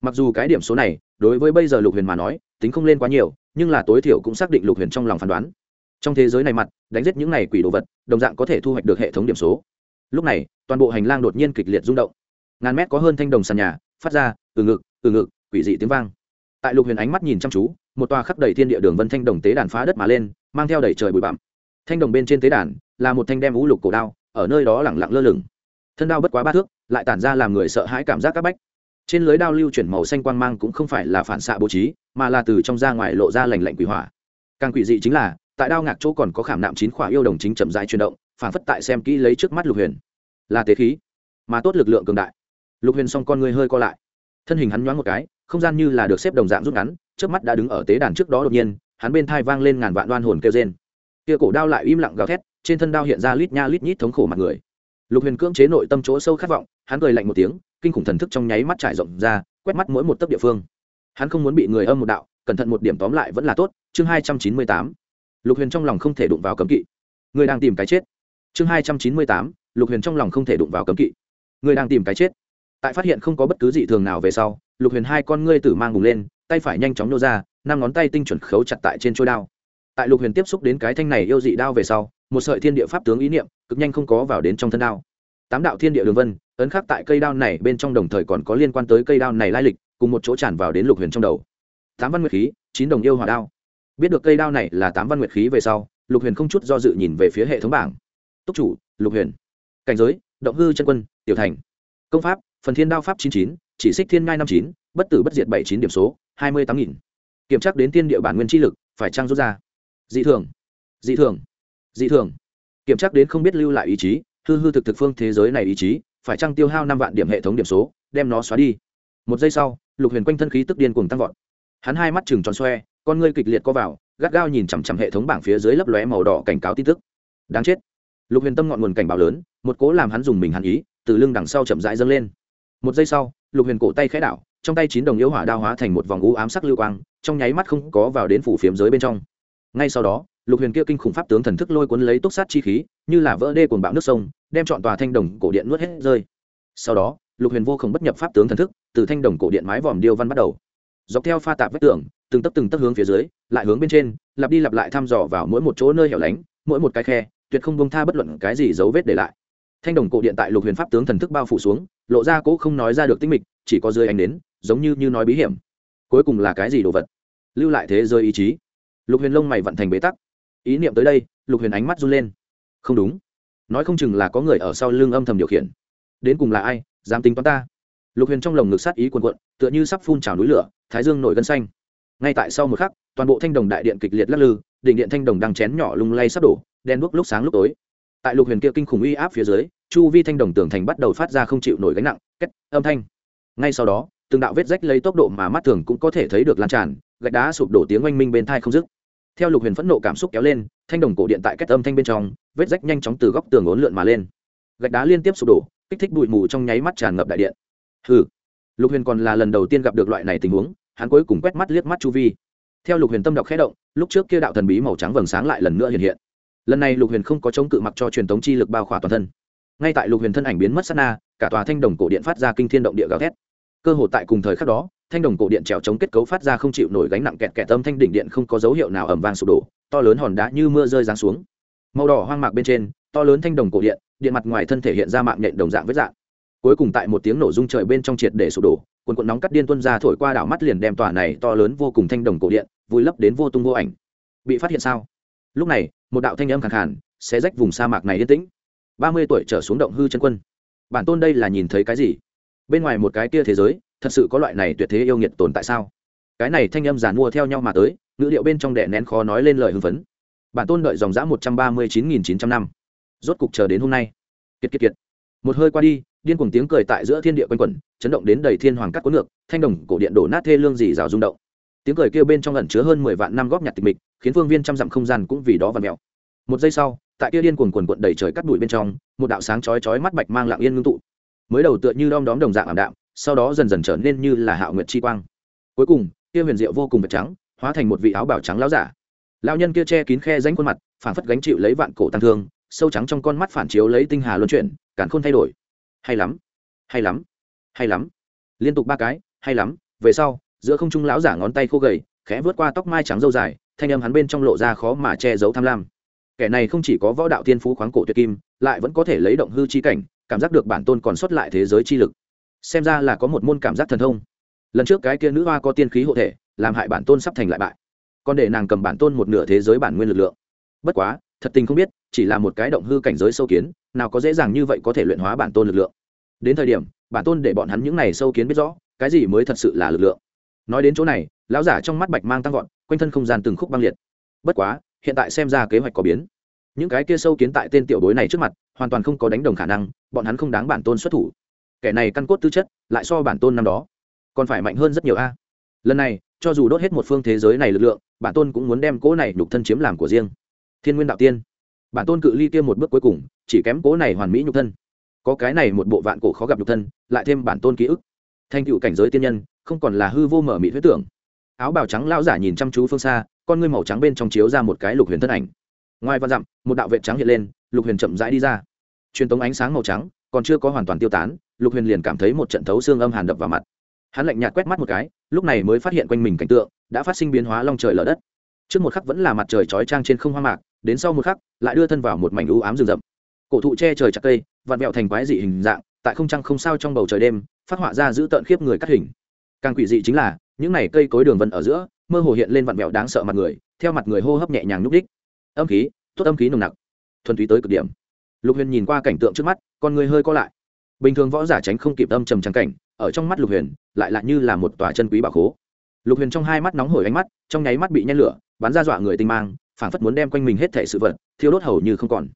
Mặc dù cái điểm số này, đối với bây giờ lục huyền mà nói, tính không lên quá nhiều, nhưng là tối thiểu cũng xác định lục huyền trong lòng phán đoán trong thế giới này mặt, đánh giết những này quỷ đồ vật, đồng dạng có thể thu hoạch được hệ thống điểm số. Lúc này, toàn bộ hành lang đột nhiên kịch liệt rung động. Ngàn mét có hơn thanh đồng sàn nhà, phát ra, từ ngực từ ngực, quỷ dị tiếng vang. Tại lục huyền ánh mắt nhìn chăm chú, một tòa khắp đầy thiên địa đường vân thanh đồng tế đàn phá đất mà lên, mang theo đầy trời bụi bặm. Thanh đồng bên trên tế đàn, là một thanh đem vũ lục cổ đao, ở nơi đó lẳng lặng lơ lửng. Thân đao bất quá ba thước, lại tản ra làm người sợ hãi cảm giác các bách. Trên lưới đao lưu chuyển màu xanh quang mang cũng không phải là phản xạ bố trí, mà là từ trong ra ngoài lộ ra lành lạnh quỷ hỏa. Càng quỷ dị chính là tại đao ngạc chỗ còn có khảm nạm chín khỏa yêu đồng chính chậm rãi chuyển động phản phất tại xem kỹ lấy trước mắt lục huyền. Là tế khí, mà tốt lực lượng cường đại. Lục huyền xong con người hơi co lại. Thân hình hắn nhoáng một cái, không gian như là được xếp đồng dạng rút ngắn, trước mắt đã đứng ở tế đàn trước đó đột nhiên, hắn bên thai vang lên ngàn vạn đoan hồn kêu trên kia cổ đao lại im lặng gào thét, trên thân đao hiện ra lít nha lít nhít thống khổ mặt người. Lục huyền cưỡng chế nội tâm chỗ sâu khát vọng, hắn cười lạnh một tiếng, kinh khủng thần thức trong nháy mắt trải rộng ra, quét mắt mỗi một tấc địa phương. Hắn không muốn bị người âm một đạo, cẩn thận một điểm tóm lại vẫn là tốt. Chương hai trăm chín mươi tám lục huyền trong lòng không thể đụng vào cấm kỵ. Người đang tìm cái chết. Chương hai trăm chín mươi tám, lục huyền trong lòng không thể đụng vào cấm kỵ. Người đang tìm cái chết. Tại phát hiện không có bất cứ dị thường nào về sau, lục huyền hai con ngươi tử mang bùng lên, tay phải nhanh chóng nô ra, năm ngón tay tinh chuẩn khấu chặt tại trên trôi đao. Tại lục huyền tiếp xúc đến cái thanh này yêu dị đao về sau, một sợi thiên địa pháp tướng ý niệm cực nhanh không có vào đến trong thân đao. Tám đạo thiên địa đường vân, ấn khắc tại cây đao này bên trong đồng thời còn có liên quan tới cây đao này lai lịch, cùng một chỗ tràn vào đến lục huyền trong đầu. Tám văn nguyệt khí, chín đồng yêu hỏa đao biết được cây đao này là tám văn nguyệt khí về sau, lục huyền không chút do dự nhìn về phía hệ thống bảng. Túc chủ, lục huyền. Cảnh giới, động hư chân quân, tiểu thành. Công pháp, phần thiên đao pháp chín chín, chỉ xích thiên ngai năm chín, bất tử bất diệt bảy chín điểm số, hai mươi tám nghìn. Kiểm tra đến tiên địa bản nguyên chi lực, phải trang rút ra? Dị thường. Dị thường. Dị thường. Kiểm tra đến không biết lưu lại ý chí, hư hư thực thực phương thế giới này ý chí, phải trang tiêu hao năm vạn điểm hệ thống điểm số, đem nó xóa đi? Một giây sau, lục huyền quanh thân khí tức điên cuồng tăng vọt. Hắn hai mắt chừng tròn xoe con ngươi kịch liệt co vào, gắt gao nhìn chằm chằm hệ thống bảng phía dưới lấp lóe màu đỏ cảnh cáo tin tức. Đáng chết. Lục huyền tâm ngọn nguồn cảnh báo lớn, một cố làm hắn dùng mình hắn ý, từ lưng đằng sau chậm rãi dâng lên. Một giây sau, lục huyền cổ tay khẽ đảo, trong tay chín đồng yếu hỏa đao hóa thành một vòng u ám sắc lưu quang, trong nháy mắt không có vào đến phủ phiếm giới bên trong. Ngay sau đó, lục huyền kia kinh khủng pháp tướng thần thức lôi cuốn lấy túc sát chi khí, như là vỡ đê cuồng bão nước sông, đem chọn tòa thanh đồng cổ điện nuốt hết rơi. Sau đó, lục huyền vô không bất nhập pháp tướng thần thức, từ thanh đồng cổ điện mái vòm điêu văn bắt đầu. Dọc theo pha tạp vách tường từng tấp từng tấp hướng phía dưới, lại hướng bên trên, lặp đi lặp lại thăm dò vào mỗi một chỗ nơi hẻo lánh, mỗi một cái khe, tuyệt không bông tha bất luận cái gì dấu vết để lại. Thanh đồng cổ điện tại lục huyền pháp tướng thần thức bao phủ xuống, lộ ra cỗ không nói ra được tinh mịch, chỉ có dưới ánh đến giống như như nói bí hiểm. Cuối cùng là cái gì đồ vật? Lưu lại thế giới ý chí. Lục huyền lông mày vận thành bế tắc. Ý niệm tới đây, lục huyền ánh mắt run lên. Không đúng. Nói không chừng là có người ở sau lưng âm thầm điều khiển. Đến cùng là ai, dám tính toán ta? Lục huyền trong lồng ngực sát ý quần quận tựa như sắp phun trào núi lửa, thái dương nổi gân xanh ngay tại sau một khắc, toàn bộ thanh đồng đại điện kịch liệt lắc lư, đỉnh điện thanh đồng đang chén nhỏ lung lay sắp đổ, đen đuốc lúc sáng lúc tối. Tại lục huyền kia kinh khủng uy áp phía dưới, chu vi thanh đồng tường thành bắt đầu phát ra không chịu nổi gánh nặng kết âm thanh. Ngay sau đó, từng đạo vết rách lấy tốc độ mà mắt thường cũng có thể thấy được lan tràn, gạch đá sụp đổ tiếng oanh minh bên thai không dứt. Theo lục huyền phẫn nộ cảm xúc kéo lên, thanh đồng cổ điện tại kết âm thanh bên trong, vết rách nhanh chóng từ góc tường ốn lượn mà lên. Gạch đá liên tiếp sụp đổ, kích thích bụi mù trong nháy mắt tràn ngập đại điện. Hừ. Lục huyền còn là lần đầu tiên gặp được loại này tình huống hắn cuối cùng quét mắt liếc mắt chu vi. Theo lục huyền tâm đọc khẽ động, lúc trước kia đạo thần bí màu trắng vầng sáng lại lần nữa hiện hiện. Lần này lục huyền không có chống cự mặc cho truyền thống chi lực bao khỏa toàn thân. Ngay tại lục huyền thân ảnh biến mất sát na, cả tòa thanh đồng cổ điện phát ra kinh thiên động địa gào thét. Cơ hội tại cùng thời khắc đó, thanh đồng cổ điện trèo chống kết cấu phát ra không chịu nổi gánh nặng kẹt kẹt tâm thanh đỉnh điện không có dấu hiệu nào ẩm vang sụp đổ, to lớn hòn đá như mưa rơi giáng xuống. Màu đỏ hoang mạc bên trên, to lớn thanh đồng cổ điện điện mặt ngoài thân thể hiện ra mạng nhện đồng dạng với dạng. Cuối cùng tại một tiếng nổ rung trời bên trong triệt để sụp đổ quần quần nóng cắt điên tuân ra thổi qua đảo mắt liền đem tòa này to lớn vô cùng thanh đồng cổ điện, vùi lấp đến vô tung vô ảnh. Bị phát hiện sao? Lúc này, một đạo thanh âm khẳng khàn sẽ rách vùng sa mạc này yên tĩnh. Ba mươi tuổi trở xuống động hư chân quân. Bản tôn đây là nhìn thấy cái gì? Bên ngoài một cái kia thế giới, thật sự có loại này tuyệt thế yêu nghiệt tồn tại sao? Cái này thanh âm giàn mua theo nhau mà tới, ngữ điệu bên trong đệ nén khó nói lên lời hưng phấn. Bản tôn đợi dòng dã một trăm ba mươi chín nghìn chín trăm năm. Rốt cục chờ đến hôm nay. Kiệt kiệt kiệt một hơi qua đi, điên cuồng tiếng cười tại giữa thiên địa quanh quẩn, chấn động đến đầy thiên hoàng cắt cuốn ngược, thanh đồng cổ điện đổ nát thê lương dì rào rung động. Tiếng cười kêu bên trong ẩn chứa hơn mười vạn năm góp nhặt tịch mịch, khiến phương viên trăm dặm không gian cũng vì đó và mèo. Một giây sau, tại kia điên cuồng quần quận đầy trời cắt bụi bên trong, một đạo sáng chói chói mắt bạch mang lặng yên ngưng tụ. Mới đầu tựa như đom đóm đồng dạng ảm đạm, sau đó dần dần trở nên như là hạo nguyệt chi quang. Cuối cùng, kia huyền diệu vô cùng vật trắng, hóa thành một vị áo bảo trắng lão giả. Lão nhân kia che kín khe ránh khuôn mặt phản phất gánh chịu lấy vạn cổ tăng thương sâu trắng trong con mắt phản chiếu lấy tinh hà luân chuyển cản khôn thay đổi. Hay lắm hay lắm hay lắm. Liên tục ba cái, hay lắm. Về sau, giữa không trung lão giả ngón tay khô gầy, khẽ vớt qua tóc mai trắng dâu dài, thanh âm hắn bên trong lộ ra khó mà che giấu tham lam. Kẻ này không chỉ có võ đạo thiên phú khoáng cổ tuyệt kim, lại vẫn có thể lấy động hư chi cảnh, cảm giác được bản tôn còn xuất lại thế giới chi lực. Xem ra là có một môn cảm giác thần thông. Lần trước cái kia nữ hoa có tiên khí hộ thể, làm hại bản tôn sắp thành lại bại. Còn để nàng cầm bản tôn một nửa thế giới bản nguyên lực lượng. Bất quá, thật tình không biết chỉ là một cái động hư cảnh giới sâu kiến, nào có dễ dàng như vậy có thể luyện hóa bản tôn lực lượng. Đến thời điểm, bản tôn để bọn hắn những này sâu kiến biết rõ, cái gì mới thật sự là lực lượng. Nói đến chỗ này, lão giả trong mắt bạch mang tăng vọt, quanh thân không gian từng khúc băng liệt. Bất quá, hiện tại xem ra kế hoạch có biến. Những cái kia sâu kiến tại tên tiểu bối này trước mặt, hoàn toàn không có đánh đồng khả năng, bọn hắn không đáng bản tôn xuất thủ. Kẻ này căn cốt tư chất, lại so bản tôn năm đó, còn phải mạnh hơn rất nhiều a. Lần này, cho dù đốt hết một phương thế giới này lực lượng, bản tôn cũng muốn đem cỗ này nhục thân chiếm làm của riêng. Thiên nguyên đạo tiên bản tôn cự ly kia một bước cuối cùng, chỉ kém cố này hoàn mỹ nhục thân. Có cái này một bộ vạn cổ khó gặp nhục thân, lại thêm bản tôn ký ức. Thanh cựu cảnh giới tiên nhân, không còn là hư vô mở mị huyết tưởng. Áo bào trắng lão giả nhìn chăm chú phương xa, con ngươi màu trắng bên trong chiếu ra một cái lục huyền thân ảnh. Ngoài văn dặm, một đạo vệ trắng hiện lên, lục huyền chậm rãi đi ra. Truyền tống ánh sáng màu trắng, còn chưa có hoàn toàn tiêu tán, lục huyền liền cảm thấy một trận thấu xương âm hàn đập vào mặt. Hắn lạnh nhạt quét mắt một cái, lúc này mới phát hiện quanh mình cảnh tượng, đã phát sinh biến hóa long trời lở đất trước một khắc vẫn là mặt trời chói trang trên không hoa mạc, đến sau một khắc, lại đưa thân vào một mảnh u ám rừng rậm. Cổ thụ che trời chặt cây, vặn vẹo thành quái dị hình dạng, tại không trăng không sao trong bầu trời đêm, phát họa ra giữ tợn khiếp người cắt hình. Càng quỷ dị chính là, những này cây cối đường vân ở giữa, mơ hồ hiện lên vặn vẹo đáng sợ mặt người, theo mặt người hô hấp nhẹ nhàng nhúc đích âm khí, tốt âm khí nồng nặc. Thuần túy tới cực điểm. Lục huyền nhìn qua cảnh tượng trước mắt, con người hơi co lại. Bình thường võ giả tránh không kịp âm trầm trắng cảnh, ở trong mắt lục huyền, lại lại như là một tòa chân quý bảo khố lục huyền trong hai mắt nóng hổi ánh mắt, trong nháy mắt bị nhen lửa, bắn ra dọa người tinh mang, phảng phất muốn đem quanh mình hết thể sự vật, thiêu đốt hầu như không còn.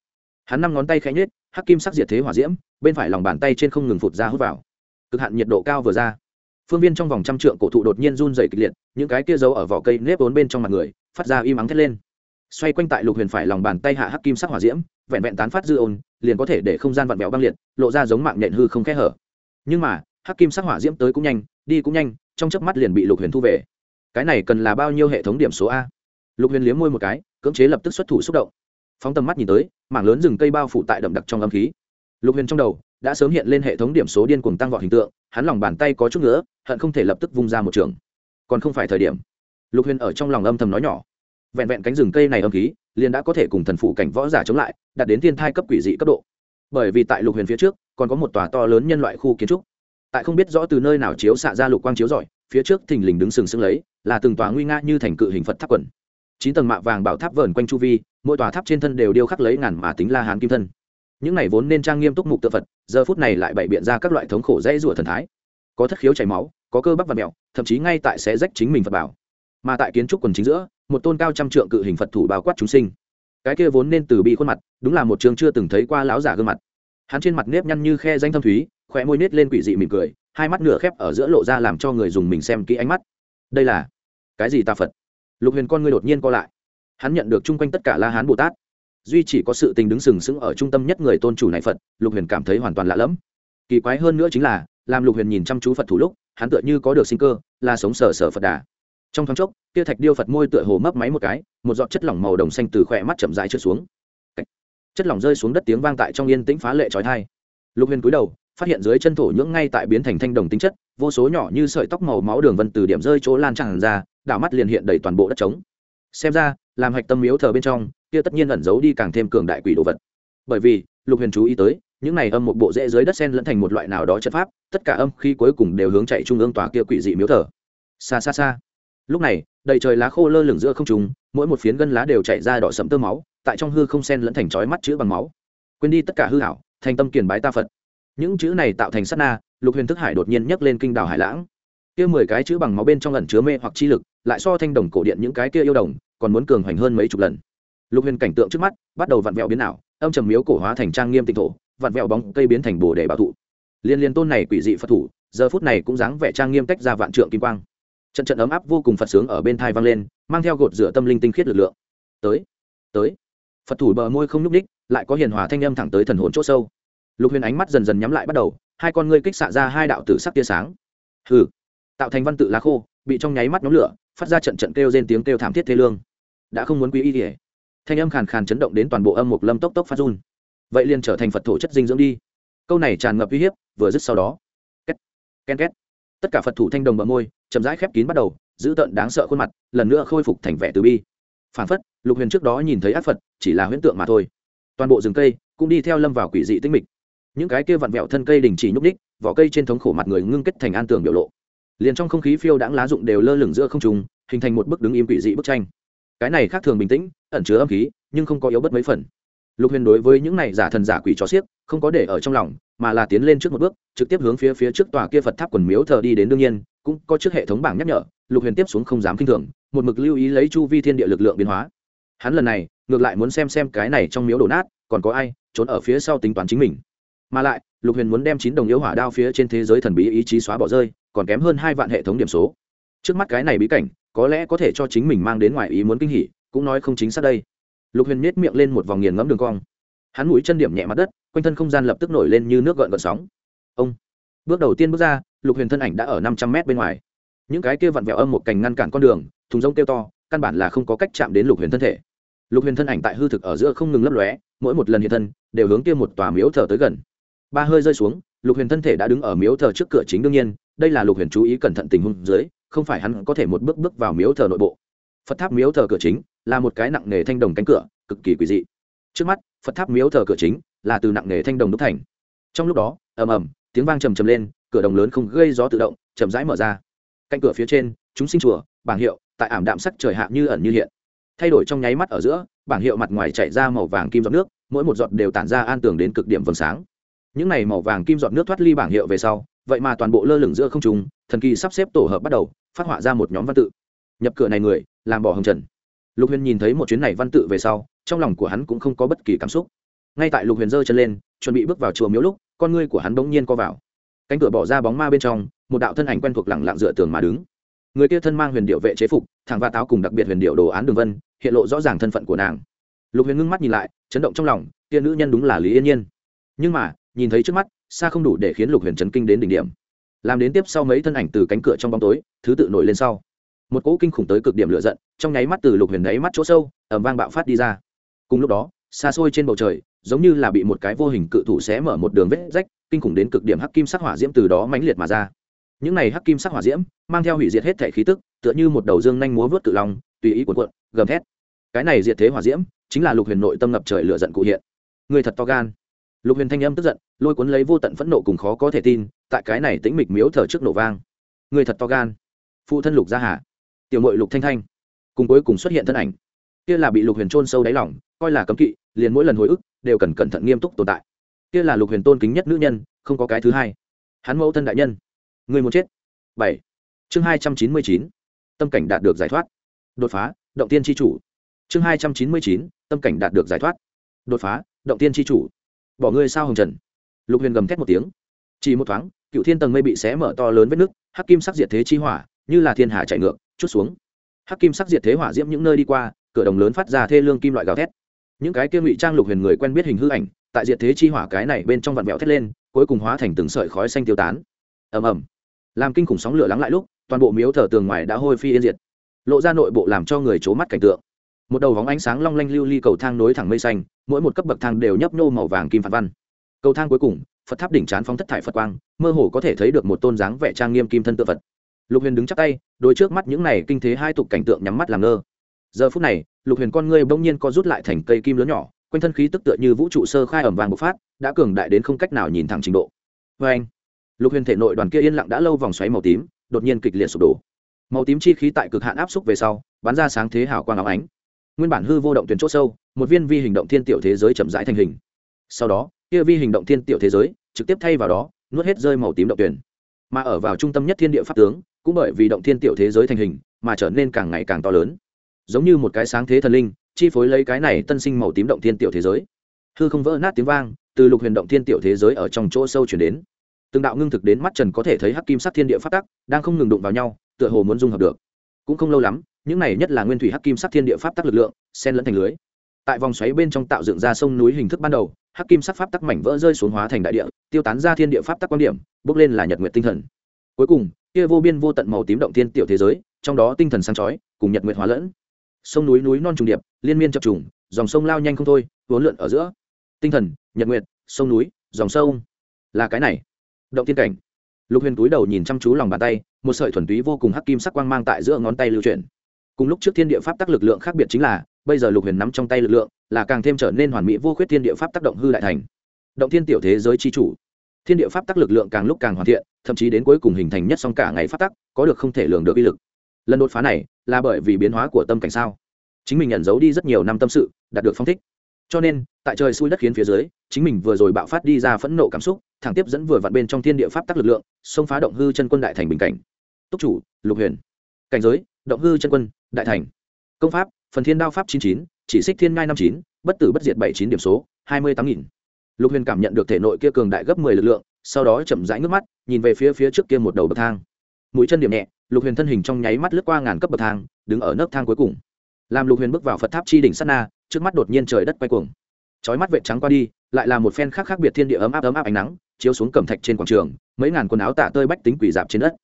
Hắn năm ngón tay khẽ nhết hắc kim sắc diệt thế hỏa diễm, bên phải lòng bàn tay trên không ngừng phụt ra hút vào. Cực hạn nhiệt độ cao vừa ra. Phương viên trong vòng trăm trượng cổ thụ đột nhiên run dày kịch liệt, những cái kia giấu ở vỏ cây nếp ốn bên trong mặt người, phát ra im ắng thét lên. Xoay quanh tại lục huyền phải lòng bàn tay hạ hắc kim sắc hỏa diễm, vẹn vẹn tán phát dư ôn, liền có thể để không gian vặn vẹo băng liệt, lộ ra giống mạng nhện hư không khẽ hở. Nhưng mà, hắc kim sắc hỏa diễm tới cũng nhanh, đi cũng nhanh trong chớp mắt liền bị lục huyền thu về. Cái này cần là bao nhiêu hệ thống điểm số a? Lục huyền liếm môi một cái, cưỡng chế lập tức xuất thủ xúc động. Phóng tầm mắt nhìn tới, mảng lớn rừng cây bao phủ tại đậm đặc trong âm khí. Lục huyền trong đầu đã sớm hiện lên hệ thống điểm số điên cuồng tăng vọt hình tượng, hắn lòng bàn tay có chút nữa hận không thể lập tức vung ra một trường. Còn không phải thời điểm. Lục huyền ở trong lòng âm thầm nói nhỏ. Vẹn vẹn cánh rừng cây này âm khí, liền đã có thể cùng thần phụ cảnh võ giả chống lại, đạt đến thiên thai cấp quỷ dị cấp độ. Bởi vì tại lục huyền phía trước, còn có một tòa to lớn nhân loại khu kiến trúc tại không biết rõ từ nơi nào chiếu xạ ra lục quang chiếu rọi, phía trước thình lình đứng sừng sững lấy, là từng tòa nguy nga như thành cự hình phật tháp quần. Chín tầng mạ vàng bảo tháp vờn quanh chu vi, mỗi tòa tháp trên thân đều điêu khắc lấy ngàn mà tính la hán kim thân. Những này vốn nên trang nghiêm túc mục tự phật, giờ phút này lại bày biện ra các loại thống khổ dễ rủa thần thái. Có thất khiếu chảy máu, có cơ bắp và mẹo, thậm chí ngay tại sẽ rách chính mình phật bảo. Mà tại kiến trúc quần chính giữa, một tôn cao trăm trượng cự hình phật thủ bao quát chúng sinh. Cái kia vốn nên từ bi khuôn mặt, đúng là một trường chưa từng thấy qua láo giả gương mặt. Hắn trên mặt nếp nhăn như khe danh thâm thúy khóe môi nết lên quỷ dị mỉm cười, hai mắt nửa khép ở giữa lộ ra làm cho người dùng mình xem kỹ ánh mắt. Đây là cái gì ta phật? Lục huyền con ngươi đột nhiên co lại. Hắn nhận được chung quanh tất cả la hán bồ tát. Duy chỉ có sự tình đứng sừng sững ở trung tâm nhất người tôn chủ này phật, lục huyền cảm thấy hoàn toàn lạ lẫm. Kỳ quái hơn nữa chính là, làm lục huyền nhìn chăm chú phật thủ lúc, hắn tựa như có được sinh cơ, là sống sờ sờ phật đà. Trong thoáng chốc, kia thạch điêu phật môi tựa hồ mấp máy một cái, một giọt chất lỏng màu đồng xanh từ khỏe mắt chậm dài trượt xuống. Chất lỏng rơi xuống đất tiếng vang tại trong yên tĩnh phá lệ trói thai. Lục huyền cúi đầu phát hiện dưới chân thổ nhưỡng ngay tại biến thành thanh đồng tính chất, vô số nhỏ như sợi tóc màu máu đường vân từ điểm rơi chỗ lan tràn ra, đảo mắt liền hiện đầy toàn bộ đất trống. Xem ra, làm hạch tâm miếu thờ bên trong, kia tất nhiên ẩn giấu đi càng thêm cường đại quỷ đồ vật. Bởi vì, lục huyền chú ý tới, những này âm một bộ rễ dưới đất sen lẫn thành một loại nào đó chất pháp, tất cả âm khi cuối cùng đều hướng chạy trung ương tòa kia quỷ dị miếu thờ. Xa xa xa. Lúc này, đầy trời lá khô lơ lửng giữa không trùng mỗi một phiến gân lá đều chạy ra đỏ sẫm tơ máu, tại trong hư không sen lẫn thành chói mắt chữ bằng máu. Quên đi tất cả hư hảo thành tâm kiền bái ta phật những chữ này tạo thành sát na, lục huyền thức hải đột nhiên nhấc lên kinh đảo hải lãng. Kia mười cái chữ bằng máu bên trong ẩn chứa mê hoặc chi lực, lại so thanh đồng cổ điện những cái kia yêu đồng, còn muốn cường hoành hơn mấy chục lần. Lục huyền cảnh tượng trước mắt, bắt đầu vặn vẹo biến ảo, âm trầm miếu cổ hóa thành trang nghiêm tịnh thổ, vặn vẹo bóng cây biến thành bồ để bảo thụ. Liên liên tôn này quỷ dị phật thủ, giờ phút này cũng dáng vẻ trang nghiêm tách ra vạn trượng kim quang. Trận trận ấm áp vô cùng phật sướng ở bên thai vang lên, mang theo gột rửa tâm linh tinh khiết lực lượng. Tới tới. Phật thủ bờ môi không nhúc ních lại có hiền hòa thanh âm thẳng tới thần hồn c h ỗ sâu lục huyền ánh mắt dần dần nhắm lại bắt đầu, hai con ngươi kích xạ ra hai đạo tử sắc tia sáng. Hừ. Tạo thành văn tự lá khô, bị trong nháy mắt nhóm lửa, phát ra trận trận kêu trên tiếng kêu thảm thiết thế lương. Đã không muốn quý y kể thanh âm khàn khàn chấn động đến toàn bộ âm mục lâm tốc tốc phát run. Vậy liền trở thành phật thổ chất dinh dưỡng đi. Câu này tràn ngập uy hiếp, vừa dứt sau đó. Két. Ken két. Tất cả phật thủ thanh đồng bờ môi, chậm rãi khép kín bắt đầu, giữ tợn đáng sợ khuôn mặt, lần nữa khôi phục thành vẻ từ bi. Phản phất, lục huyền trước đó nhìn thấy ác phật, chỉ là huyễn tượng mà thôi. Toàn bộ rừng cây cũng đi theo lâm vào quỷ dị tinh mịch những cái kia vặn vẹo thân cây đình chỉ nhúc ních vỏ cây trên thống khổ mặt người ngưng kết thành an tường biểu lộ. Liền trong không khí phiêu đãng lá rụng đều lơ lửng giữa không trùng hình thành một bức đứng im quỷ dị bức tranh. Cái này khác thường bình tĩnh, ẩn chứa âm khí, nhưng không có yếu bất mấy phần. Lục huyền đối với những này giả thần giả quỷ chó xiếc, không có để ở trong lòng, mà là tiến lên trước một bước, trực tiếp hướng phía phía trước tòa kia phật tháp quần miếu thờ đi đến đương nhiên, cũng có trước hệ thống bảng nhắc nhở, lục huyền tiếp xuống không dám k i n h thường, một mực lưu ý lấy chu vi thiên địa lực lượng biến hóa. Hắn lần này, ngược lại muốn xem xem cái này trong miếu đổ nát, còn có ai, trốn ở phía sau tính toán chính mình mà lại, lục huyền muốn đem chín đồng yếu hỏa đao phía trên thế giới thần bí ý chí xóa bỏ rơi, còn kém hơn hai vạn hệ thống điểm số. Trước mắt cái này bí cảnh, có lẽ có thể cho chính mình mang đến ngoài ý muốn kinh hỉ, cũng nói không chính xác đây. Lục huyền miết miệng lên một vòng nghiền ngẫm đường cong. Hắn mũi chân điểm nhẹ mặt đất, quanh thân không gian lập tức nổi lên như nước gợn gợn sóng. Ông! Bước đầu tiên bước ra, lục huyền thân ảnh đã ở năm trăm mét bên ngoài. Những cái kia vặn vẹo âm một cành ngăn cản con đường, thùng rông kêu to, căn bản là không có cách chạm đến lục huyền thân thể. Lục huyền thân ảnh tại hư thực ở giữa không ngừng lấp lóe, mỗi một lần hiện thân, đều hướng kia một tòa miếu thờ tới gần ba hơi rơi xuống, lục huyền thân thể đã đứng ở miếu thờ trước cửa chính đương nhiên, đây là lục huyền chú ý cẩn thận tình huống dưới, không phải hắn có thể một bước bước vào miếu thờ nội bộ. Phật tháp miếu thờ cửa chính là một cái nặng nề thanh đồng cánh cửa, cực kỳ quỳ dị. Trước mắt, phật tháp miếu thờ cửa chính là từ nặng nề thanh đồng đúc thành. Trong lúc đó, ầm ầm, tiếng vang trầm trầm lên, cửa đồng lớn không gây gió tự động, chậm rãi mở ra. Cạnh cửa phía trên, chúng sinh chùa, bảng hiệu, tại ảm đạm sắc trời hạ như ẩn như hiện. Thay đổi trong nháy mắt ở giữa, bảng hiệu mặt ngoài chảy ra màu vàng kim giọt nước, mỗi một giọt đều tản ra an tường đến cực điểm vầng sáng những này màu vàng kim giọt nước thoát ly bảng hiệu về sau, vậy mà toàn bộ lơ lửng giữa không trung, thần kỳ sắp xếp tổ hợp bắt đầu, phát họa ra một nhóm văn tự. Nhập cửa này người, làm bỏ hồng trần. Lục huyền nhìn thấy một chuyến này văn tự về sau, trong lòng của hắn cũng không có bất kỳ cảm xúc. Ngay tại lục huyền giơ chân lên, chuẩn bị bước vào chùa miếu lúc, con ngươi của hắn bỗng nhiên co vào. Cánh cửa bỏ ra bóng ma bên trong, một đạo thân ảnh quen thuộc lẳng lặng dựa tường mà đứng. Người kia thân mang huyền điệu vệ chế phục, thẳng và táo cùng đặc biệt huyền điệu đồ án đường vân, hiện lộ rõ ràng thân phận của nàng. Lục huyền ngưng mắt nhìn lại, chấn động trong lòng, kia nữ nhân đúng là lý yên nhiên. Nhưng mà nhìn thấy trước mắt, xa không đủ để khiến lục huyền chấn kinh đến đỉnh điểm. Làm đến tiếp sau mấy thân ảnh từ cánh cửa trong bóng tối, thứ tự nổi lên sau. Một cỗ kinh khủng tới cực điểm lửa giận, trong nháy mắt từ lục huyền đáy mắt chỗ sâu ẩm vang bạo phát đi ra. Cùng lúc đó, xa xôi trên bầu trời, giống như là bị một cái vô hình cự thủ xé mở một đường vết rách, kinh khủng đến cực điểm hắc kim sắc hỏa diễm từ đó mãnh liệt mà ra. Những này hắc kim sắc hỏa diễm, mang theo hủy diệt hết thể khí tức, tựa như một đầu dương nhanh múa vớt cự long, tùy ý cuộn cuộn, gầm thét. Cái này diệt thế hỏa diễm, chính là lục huyền nội tâm ngập trời lửa giận cụ hiện. Người thật to gan lục huyền thanh âm tức giận, lôi cuốn lấy vô tận phẫn nộ cùng khó có thể tin, tại cái này tĩnh mịch miếu thở trước nổ vang. Người thật to gan. Phụ thân lục gia hà. Tiểu mội lục thanh thanh. Cùng cuối cùng xuất hiện thân ảnh. Kia là bị lục huyền trôn sâu đáy lỏng coi là cấm kỵ, liền mỗi lần hồi ức, đều cần cẩn thận nghiêm túc tồn tại. Kia là lục huyền tôn kính nhất nữ nhân, không có cái thứ hai. Hắn mẫu thân đại nhân. Người muốn chết. Bảy. Chương hai trăm chín mươi chín. Tâm cảnh đạt được giải thoát. Đột phá, động tiên tri chủ. Chương hai trăm chín mươi chín. Tâm cảnh đạt được giải thoát. Đột phá, động tiên tri chủ bỏ ngươi sao hồng trần? Lục huyền gầm thét một tiếng. Chỉ một thoáng, cựu thiên tầng mây bị xé mở to lớn vết nước, hắc kim sắc diệt thế chi hỏa, như là thiên hà chạy ngược, chút xuống. Hắc kim sắc diệt thế hỏa diễm những nơi đi qua, cửa đồng lớn phát ra thê lương kim loại gào thét. Những cái kia ngụy trang lục huyền người quen biết hình hư ảnh, tại diệt thế chi hỏa cái này bên trong vạn vẹo thét lên, cuối cùng hóa thành từng sợi khói xanh tiêu tán. Ầm ầm. Làm kinh khủng sóng lửa lắng lại lúc, toàn bộ miếu thờ tường ngoài đã hôi phi yên diệt, lộ ra nội bộ làm cho người c mắt cảnh tượng một đầu vóng ánh sáng long lanh lưu ly cầu thang nối thẳng mây xanh, mỗi một cấp bậc thang đều nhấp nhô màu vàng kim phạt văn. Cầu thang cuối cùng, phật tháp đỉnh chán phóng thất thải phật quang, mơ hồ có thể thấy được một tôn dáng vẻ trang nghiêm kim thân tự phật. Lục huyền đứng chắc tay, đôi trước mắt những này kinh thế hai tục cảnh tượng nhắm mắt làm ngơ. Giờ phút này, lục huyền con ngươi bỗng nhiên co rút lại thành cây kim lớn nhỏ, quanh thân khí tức tựa như vũ trụ sơ khai ẩm vàng bộc phát, đã cường đại đến không cách nào nhìn thẳng trình độ. Vê anh, lục huyền thể nội đoàn kia yên lặng đã lâu vòng xoáy màu tím, đột nhiên kịch liệt sụp đổ. Màu tím chi khí tại cực hạn áp xúc về sau, bắn ra sáng thế hào quang áo ánh nguyên bản hư vô động tuyến c h ỗ sâu, một viên vi hình động thiên tiểu thế giới chậm rãi thành hình. Sau đó, kia vi hình động thiên tiểu thế giới trực tiếp thay vào đó, nuốt hết rơi màu tím động tuyển. Mà ở vào trung tâm nhất thiên địa pháp tướng, cũng bởi vì động thiên tiểu thế giới thành hình, mà trở nên càng ngày càng to lớn. Giống như một cái sáng thế thần linh, chi phối lấy cái này tân sinh màu tím động thiên tiểu thế giới. Hư không vỡ nát tiếng vang, từ lục huyền động thiên tiểu thế giới ở trong chỗ sâu chuyển đến. Từng đạo ngưng thực đến mắt trần có thể thấy hắc kim sắc thiên địa phát tắc, đang không ngừng đụng vào nhau, tựa hồ muốn dung hợp được. Cũng không lâu lắm những này nhất là nguyên thủy hắc kim sắc thiên địa pháp tắc lực lượng sen lẫn thành lưới. Tại vòng xoáy bên trong tạo dựng ra sông núi hình thức ban đầu, hắc kim sắc pháp tắc mảnh vỡ rơi xuống hóa thành đại địa, tiêu tán ra thiên địa pháp tắc quan điểm, bước lên là nhật nguyện tinh thần. Cuối cùng, kia vô biên vô tận màu tím động thiên tiểu thế giới, trong đó tinh thần sáng chói, cùng nhật nguyện hóa lẫn. Sông núi núi non trùng điệp, liên miên chập trùng, dòng sông lao nhanh không thôi, uốn lượn ở giữa. Tinh thần, nhật nguyện sông núi, dòng sông. Là cái này. Động thiên cảnh. Lục huyền túi đầu nhìn chăm chú lòng bàn tay, một sợi thuần túy vô cùng hắc kim sắc quang mang tại giữa ngón tay lưu chuyển cùng lúc trước thiên địa pháp tác lực lượng khác biệt chính là, bây giờ lục huyền nắm trong tay lực lượng, là càng thêm trở nên hoàn mỹ vô khuyết thiên địa pháp tác động hư đại thành. Động thiên tiểu thế giới chi chủ. Thiên địa pháp tác lực lượng càng lúc càng hoàn thiện, thậm chí đến cuối cùng hình thành nhất song cả ngày pháp tắc, có được không thể lường được uy lực. Lần đột phá này, là bởi vì biến hóa của tâm cảnh sao? Chính mình nhận giấu đi rất nhiều năm tâm sự, đạt được phong thích. Cho nên, tại trời xui đất khiến phía dưới, chính mình vừa rồi bạo phát đi ra phẫn nộ cảm xúc, thẳng tiếp dẫn vừa vặn bên trong thiên địa pháp tác lực lượng, xông phá động hư chân quân đại thành bình cảnh. Túc chủ, lục huyền. Cảnh giới, động hư chân quân đại thành. Công pháp, phần thiên đao pháp chín chín, chỉ xích thiên ngai năm chín, bất tử bất diệt bảy chín điểm số, hai mươi tám nghìn. Lục huyền cảm nhận được thể nội kia cường đại gấp mười lực lượng, sau đó chậm rãi nước mắt, nhìn về phía phía trước kia một đầu bậc thang. Mũi chân điểm nhẹ, lục huyền thân hình trong nháy mắt lướt qua ngàn cấp bậc thang, đứng ở nấc thang cuối cùng. Làm lục huyền bước vào phật tháp chi đỉnh sát na, trước mắt đột nhiên trời đất quay cuồng. Chói mắt vệ trắng qua đi, lại là một phen khác khác biệt thiên địa ấm áp ấm áp ánh nắng, chiếu xuống cẩm thạch trên quảng trường, mấy ngàn quần áo tạ tơi bách tính quỷ dạp trên đất.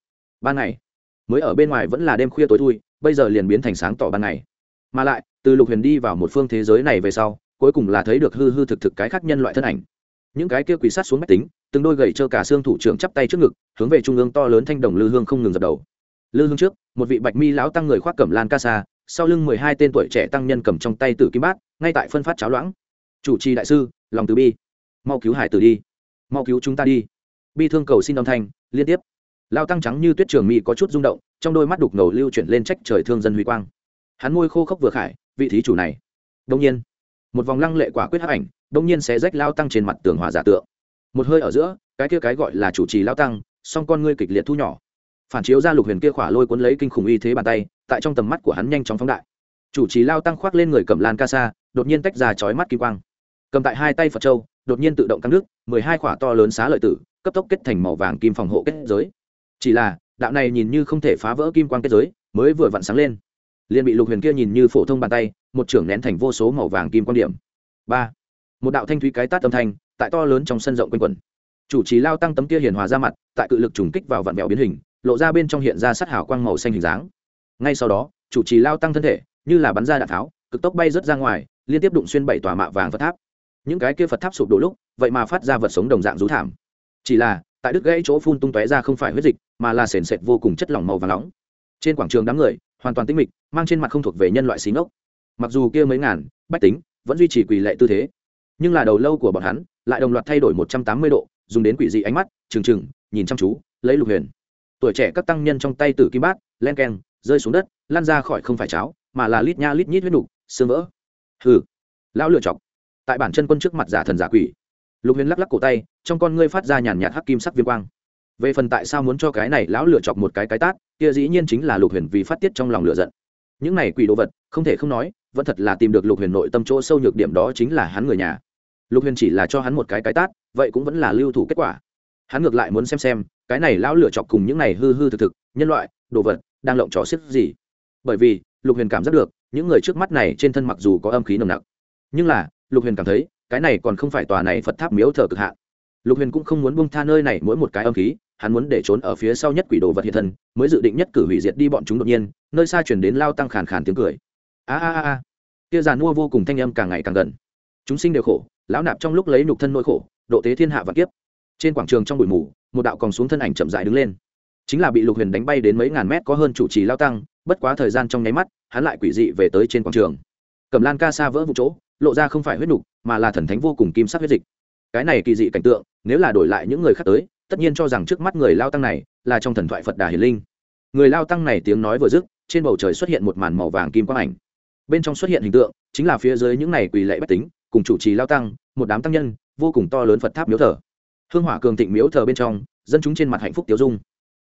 Ban ngày mới ở bên ngoài vẫn là đêm khuya tối thui, bây giờ liền biến thành sáng tỏ ban ngày. Mà lại, từ lục huyền đi vào một phương thế giới này về sau, cuối cùng là thấy được hư hư thực thực cái khác nhân loại thân ảnh. Những cái kia quỷ sát xuống máy tính, từng đôi gậy trơ cả xương thủ trưởng chắp tay trước ngực, hướng về trung ương to lớn thanh đồng lư hương không ngừng dập đầu. Lư hương trước, một vị bạch mi lão tăng người khoác cẩm lan ca sa, sau lưng mười hai tên tuổi trẻ tăng nhân cầm trong tay tử kim bát, ngay tại phân phát cháo loãng. Chủ trì đại sư, lòng từ bi. Mau cứu hải tử đi. Mau cứu chúng ta đi. Bi thương cầu xin âm thanh, liên tiếp lao tăng trắng như tuyết trường mỹ có chút rung động, trong đôi mắt đục ngầu lưu chuyển lên trách trời thương dân huy quang. Hắn môi khô khốc vừa khải, vị thí chủ này. Đông nhiên, một vòng lăng lệ quả quyết hấp ảnh, đông nhiên sẽ rách lao tăng trên mặt tường hòa giả tượng. Một hơi ở giữa, cái kia cái gọi là chủ trì lao tăng, song con ngươi kịch liệt thu nhỏ. Phản chiếu ra lục huyền kia khỏa lôi cuốn lấy kinh khủng y thế bàn tay, tại trong tầm mắt của hắn nhanh chóng phóng đại. Chủ trì lao tăng khoác lên người cầm lan ca sa, đột nhiên tách ra chói mắt kim quang. Cầm tại hai tay phật châu, đột nhiên tự động căng nước mười hai khỏa to lớn xá lợi tử, cấp tốc kết thành màu vàng kim phòng hộ kết giới chỉ là, đạo này nhìn như không thể phá vỡ kim quang kết giới, mới vừa vặn sáng lên. Liền bị lục huyền kia nhìn như phổ thông bàn tay, một trưởng nén thành vô số màu vàng kim quan điểm. Ba. Một đạo thanh thúy cái tát âm thanh, tại to lớn trong sân rộng quanh quẩn. Chủ trì lao tăng tấm kia hiền hòa ra mặt, tại cự lực trùng kích vào vạn mẹo biến hình, lộ ra bên trong hiện ra sát hào quang màu xanh hình dáng. Ngay sau đó, chủ trì lao tăng thân thể, như là bắn ra đạn tháo, cực tốc bay rớt ra ngoài, liên tiếp đụng xuyên bảy tòa mạ vàng phật tháp. Những cái kia phật tháp sụp đổ lúc, vậy mà phát ra vật sống đồng dạng rú thảm. Chỉ là tại đứt gãy chỗ phun tung tóe ra không phải huyết dịch, mà là sền sệt vô cùng chất lỏng màu và nóng. Trên quảng trường đám người, hoàn toàn tinh mịch, mang trên mặt không thuộc về nhân loại xí ngốc. Mặc dù kia mấy ngàn, bách tính, vẫn duy trì quỳ lệ tư thế, nhưng là đầu lâu của bọn hắn lại đồng loạt thay đổi một trăm tám mươi độ, dùng đến quỷ dị ánh mắt, trừng trừng, nhìn chăm chú, lấy lục huyền. Tuổi trẻ các tăng nhân trong tay tử kim bát, len keng, rơi xuống đất lan ra khỏi không phải cháo, mà là lít nha lít nhít huyết đục xương vỡ. Hừ, lão lựa chọc. Tại bản chân quân trước mặt giả thần giả quỷ lục huyền lắc lắc cổ tay, trong con ngươi phát ra nhàn nhạt hắc kim sắc viêm quang. Về phần tại sao muốn cho cái này lão lựa chọc một cái cái tát, kia dĩ nhiên chính là lục huyền vì phát tiết trong lòng lựa giận. Những này quỷ đồ vật, không thể không nói, vẫn thật là tìm được lục huyền nội tâm chỗ sâu nhược điểm đó chính là hắn người nhà. Lục huyền chỉ là cho hắn một cái cái tát, vậy cũng vẫn là lưu thủ kết quả. Hắn ngược lại muốn xem xem, cái này lão lựa chọc cùng những này hư hư thực thực, nhân loại, đồ vật, đang lộng trò xiết gì. Bởi vì, lục huyền cảm giác được, những người trước mắt này trên thân mặc dù có âm khí nồng nặc, nhưng là, lục huyền cảm thấy cái này còn không phải tòa này phật tháp miếu thờ cực hạn. Lục huyền cũng không muốn bung tha nơi này mỗi một cái âm khí, hắn muốn để trốn ở phía sau nhất quỷ đồ vật hiện thân, mới dự định nhất cử hủy diệt đi bọn chúng đột nhiên, nơi xa chuyển đến lao tăng khàn khàn tiếng cười. A a a kia giàn mua vô cùng thanh âm càng ngày càng gần. Chúng sinh đều khổ, lão nạp trong lúc lấy nhục thân nỗi khổ, độ tế thiên hạ và kiếp. Trên quảng trường trong bụi mù, một đạo còn xuống thân ảnh chậm dại đứng lên. Chính là bị lục huyền đánh bay đến mấy ngàn mét có hơn chủ trì lao tăng, bất quá thời gian trong nháy mắt, hắn lại quỷ dị về tới trên quảng trường. Cầm lan ca sa vỡ vụ chỗ lộ ra không phải huyết nục, mà là thần thánh vô cùng kim sắc huyết dịch. Cái này kỳ dị cảnh tượng, nếu là đổi lại những người khác tới, tất nhiên cho rằng trước mắt người lao tăng này là trong thần thoại phật đà hiền linh. Người lao tăng này tiếng nói vừa dứt, trên bầu trời xuất hiện một màn màu vàng kim quang ảnh. Bên trong xuất hiện hình tượng, chính là phía dưới những này quỳ lệ bách tính, cùng chủ trì lao tăng, một đám tăng nhân, vô cùng to lớn phật tháp miếu thờ. Hương hỏa cường thịnh miếu thờ bên trong, dân chúng trên mặt hạnh phúc tiêu dung.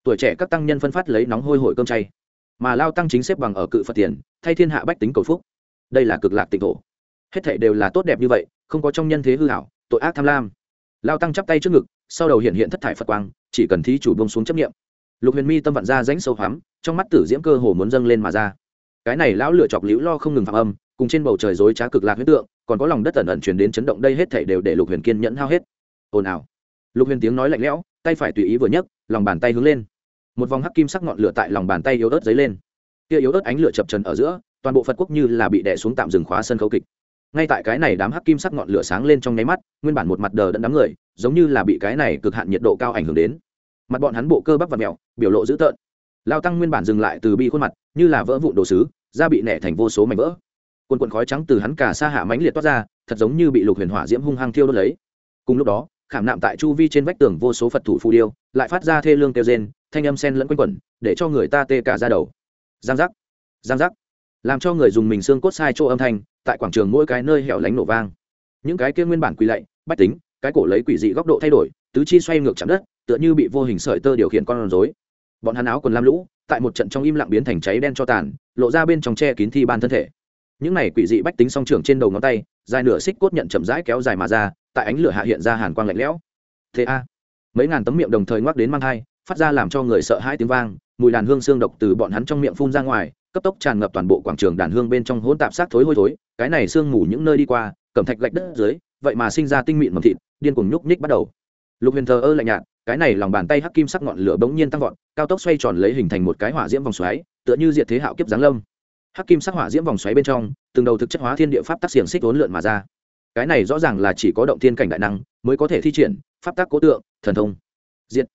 Tuổi trẻ các tăng nhân phân phát lấy nóng hôi hổi cơm chay. Mà lao tăng chính xếp bằng ở cự phật tiền, thay thiên hạ bách tính cầu phúc. Đây là cực lạc tịnh thổ hết thảy đều là tốt đẹp như vậy, không có trong nhân thế hư hảo tội ác tham lam. Lao tăng chắp tay trước ngực, sau đầu hiện hiện thất thải phật quang, chỉ cần thí chủ bông xuống chấp nghiệm lục huyền mi tâm vặn ra rãnh sâu hoắm, trong mắt tử diễm cơ hồ muốn dâng lên mà ra. Cái này lão lựa chọc liễu lo không ngừng phạm âm, cùng trên bầu trời dối trá cực lạc huyết tượng, còn có lòng đất ẩn ẩn chuyển đến chấn động đây hết thảy đều để lục huyền kiên nhẫn hao hết. Ồn ào. Lục huyền tiếng nói lạnh lẽo, tay phải tùy ý vừa nhấc, lòng bàn tay hướng lên. Một vòng hắc kim sắc ngọn lửa tại lòng bàn tay yếu ớt dấy lên. Kia yếu ớt ánh lửa chập trần ở giữa, toàn bộ phật quốc như là bị đè xuống tạm dừng khóa sân khấu kịch ngay tại cái này đám hắc kim sắc ngọn lửa sáng lên trong nháy mắt, nguyên bản một mặt đờ đẫn đám người, giống như là bị cái này cực hạn nhiệt độ cao ảnh hưởng đến. Mặt bọn hắn bộ cơ bắp và mẹo, biểu lộ dữ tợn. Lao tăng nguyên bản dừng lại từ bi khuôn mặt, như là vỡ vụn đồ sứ, da bị nẻ thành vô số mảnh vỡ. Quần quần khói trắng từ hắn cả xa hạ mãnh liệt toát ra, thật giống như bị lục huyền hỏa diễm hung hăng thiêu đốt lấy. Cùng lúc đó, khảm nạm tại chu vi trên vách tường vô số phật thủ phù điêu, lại phát ra thê lương kêu rên, thanh âm sen lẫn quanh quẩn, để cho người ta tê cả ra đầu. Giang giác giang giác. Làm cho người dùng mình xương cốt sai chỗ âm thanh tại quảng trường mỗi cái nơi hẻo lánh nổ vang. Những cái kia nguyên bản quỳ lạy, bách tính, cái cổ lấy quỷ dị góc độ thay đổi, tứ chi xoay ngược chạm đất, tựa như bị vô hình sợi tơ điều khiển con rối. Bọn hắn áo quần lam lũ, tại một trận trong im lặng biến thành cháy đen cho tàn, lộ ra bên trong che kín thi ban thân thể. Những này quỷ dị bách tính song trưởng trên đầu ngón tay, dài nửa xích cốt nhận chậm rãi kéo dài mà ra, tại ánh lửa hạ hiện ra hàn quang lạnh lẽo. Thế a. Mấy ngàn tấm miệng đồng thời ngoắc đến mang hai phát ra làm cho người sợ hãi tiếng vang, mùi đàn hương xương độc từ bọn hắn trong miệng phun ra ngoài cấp tốc tràn ngập toàn bộ quảng trường đàn hương bên trong hỗn tạp sát thối hôi thối, cái này sương mù những nơi đi qua, cẩm thạch gạch đất dưới, vậy mà sinh ra tinh mịn mầm thịt, điên cuồng nhúc nhích bắt đầu. Lục huyền thờ ơ lạnh nhạt, cái này lòng bàn tay hắc kim sắc ngọn lửa bỗng nhiên tăng vọt, cao tốc xoay tròn lấy hình thành một cái hỏa diễm vòng xoáy, tựa như diệt thế hạo kiếp giáng lâm. Hắc kim sắc hỏa diễm vòng xoáy bên trong, từng đầu thực chất hóa thiên địa pháp tác xiềng xích vốn lượn mà ra. Cái này rõ ràng là chỉ có động thiên cảnh đại năng mới có thể thi triển, pháp tác cố tượng, thần thông. Diệt.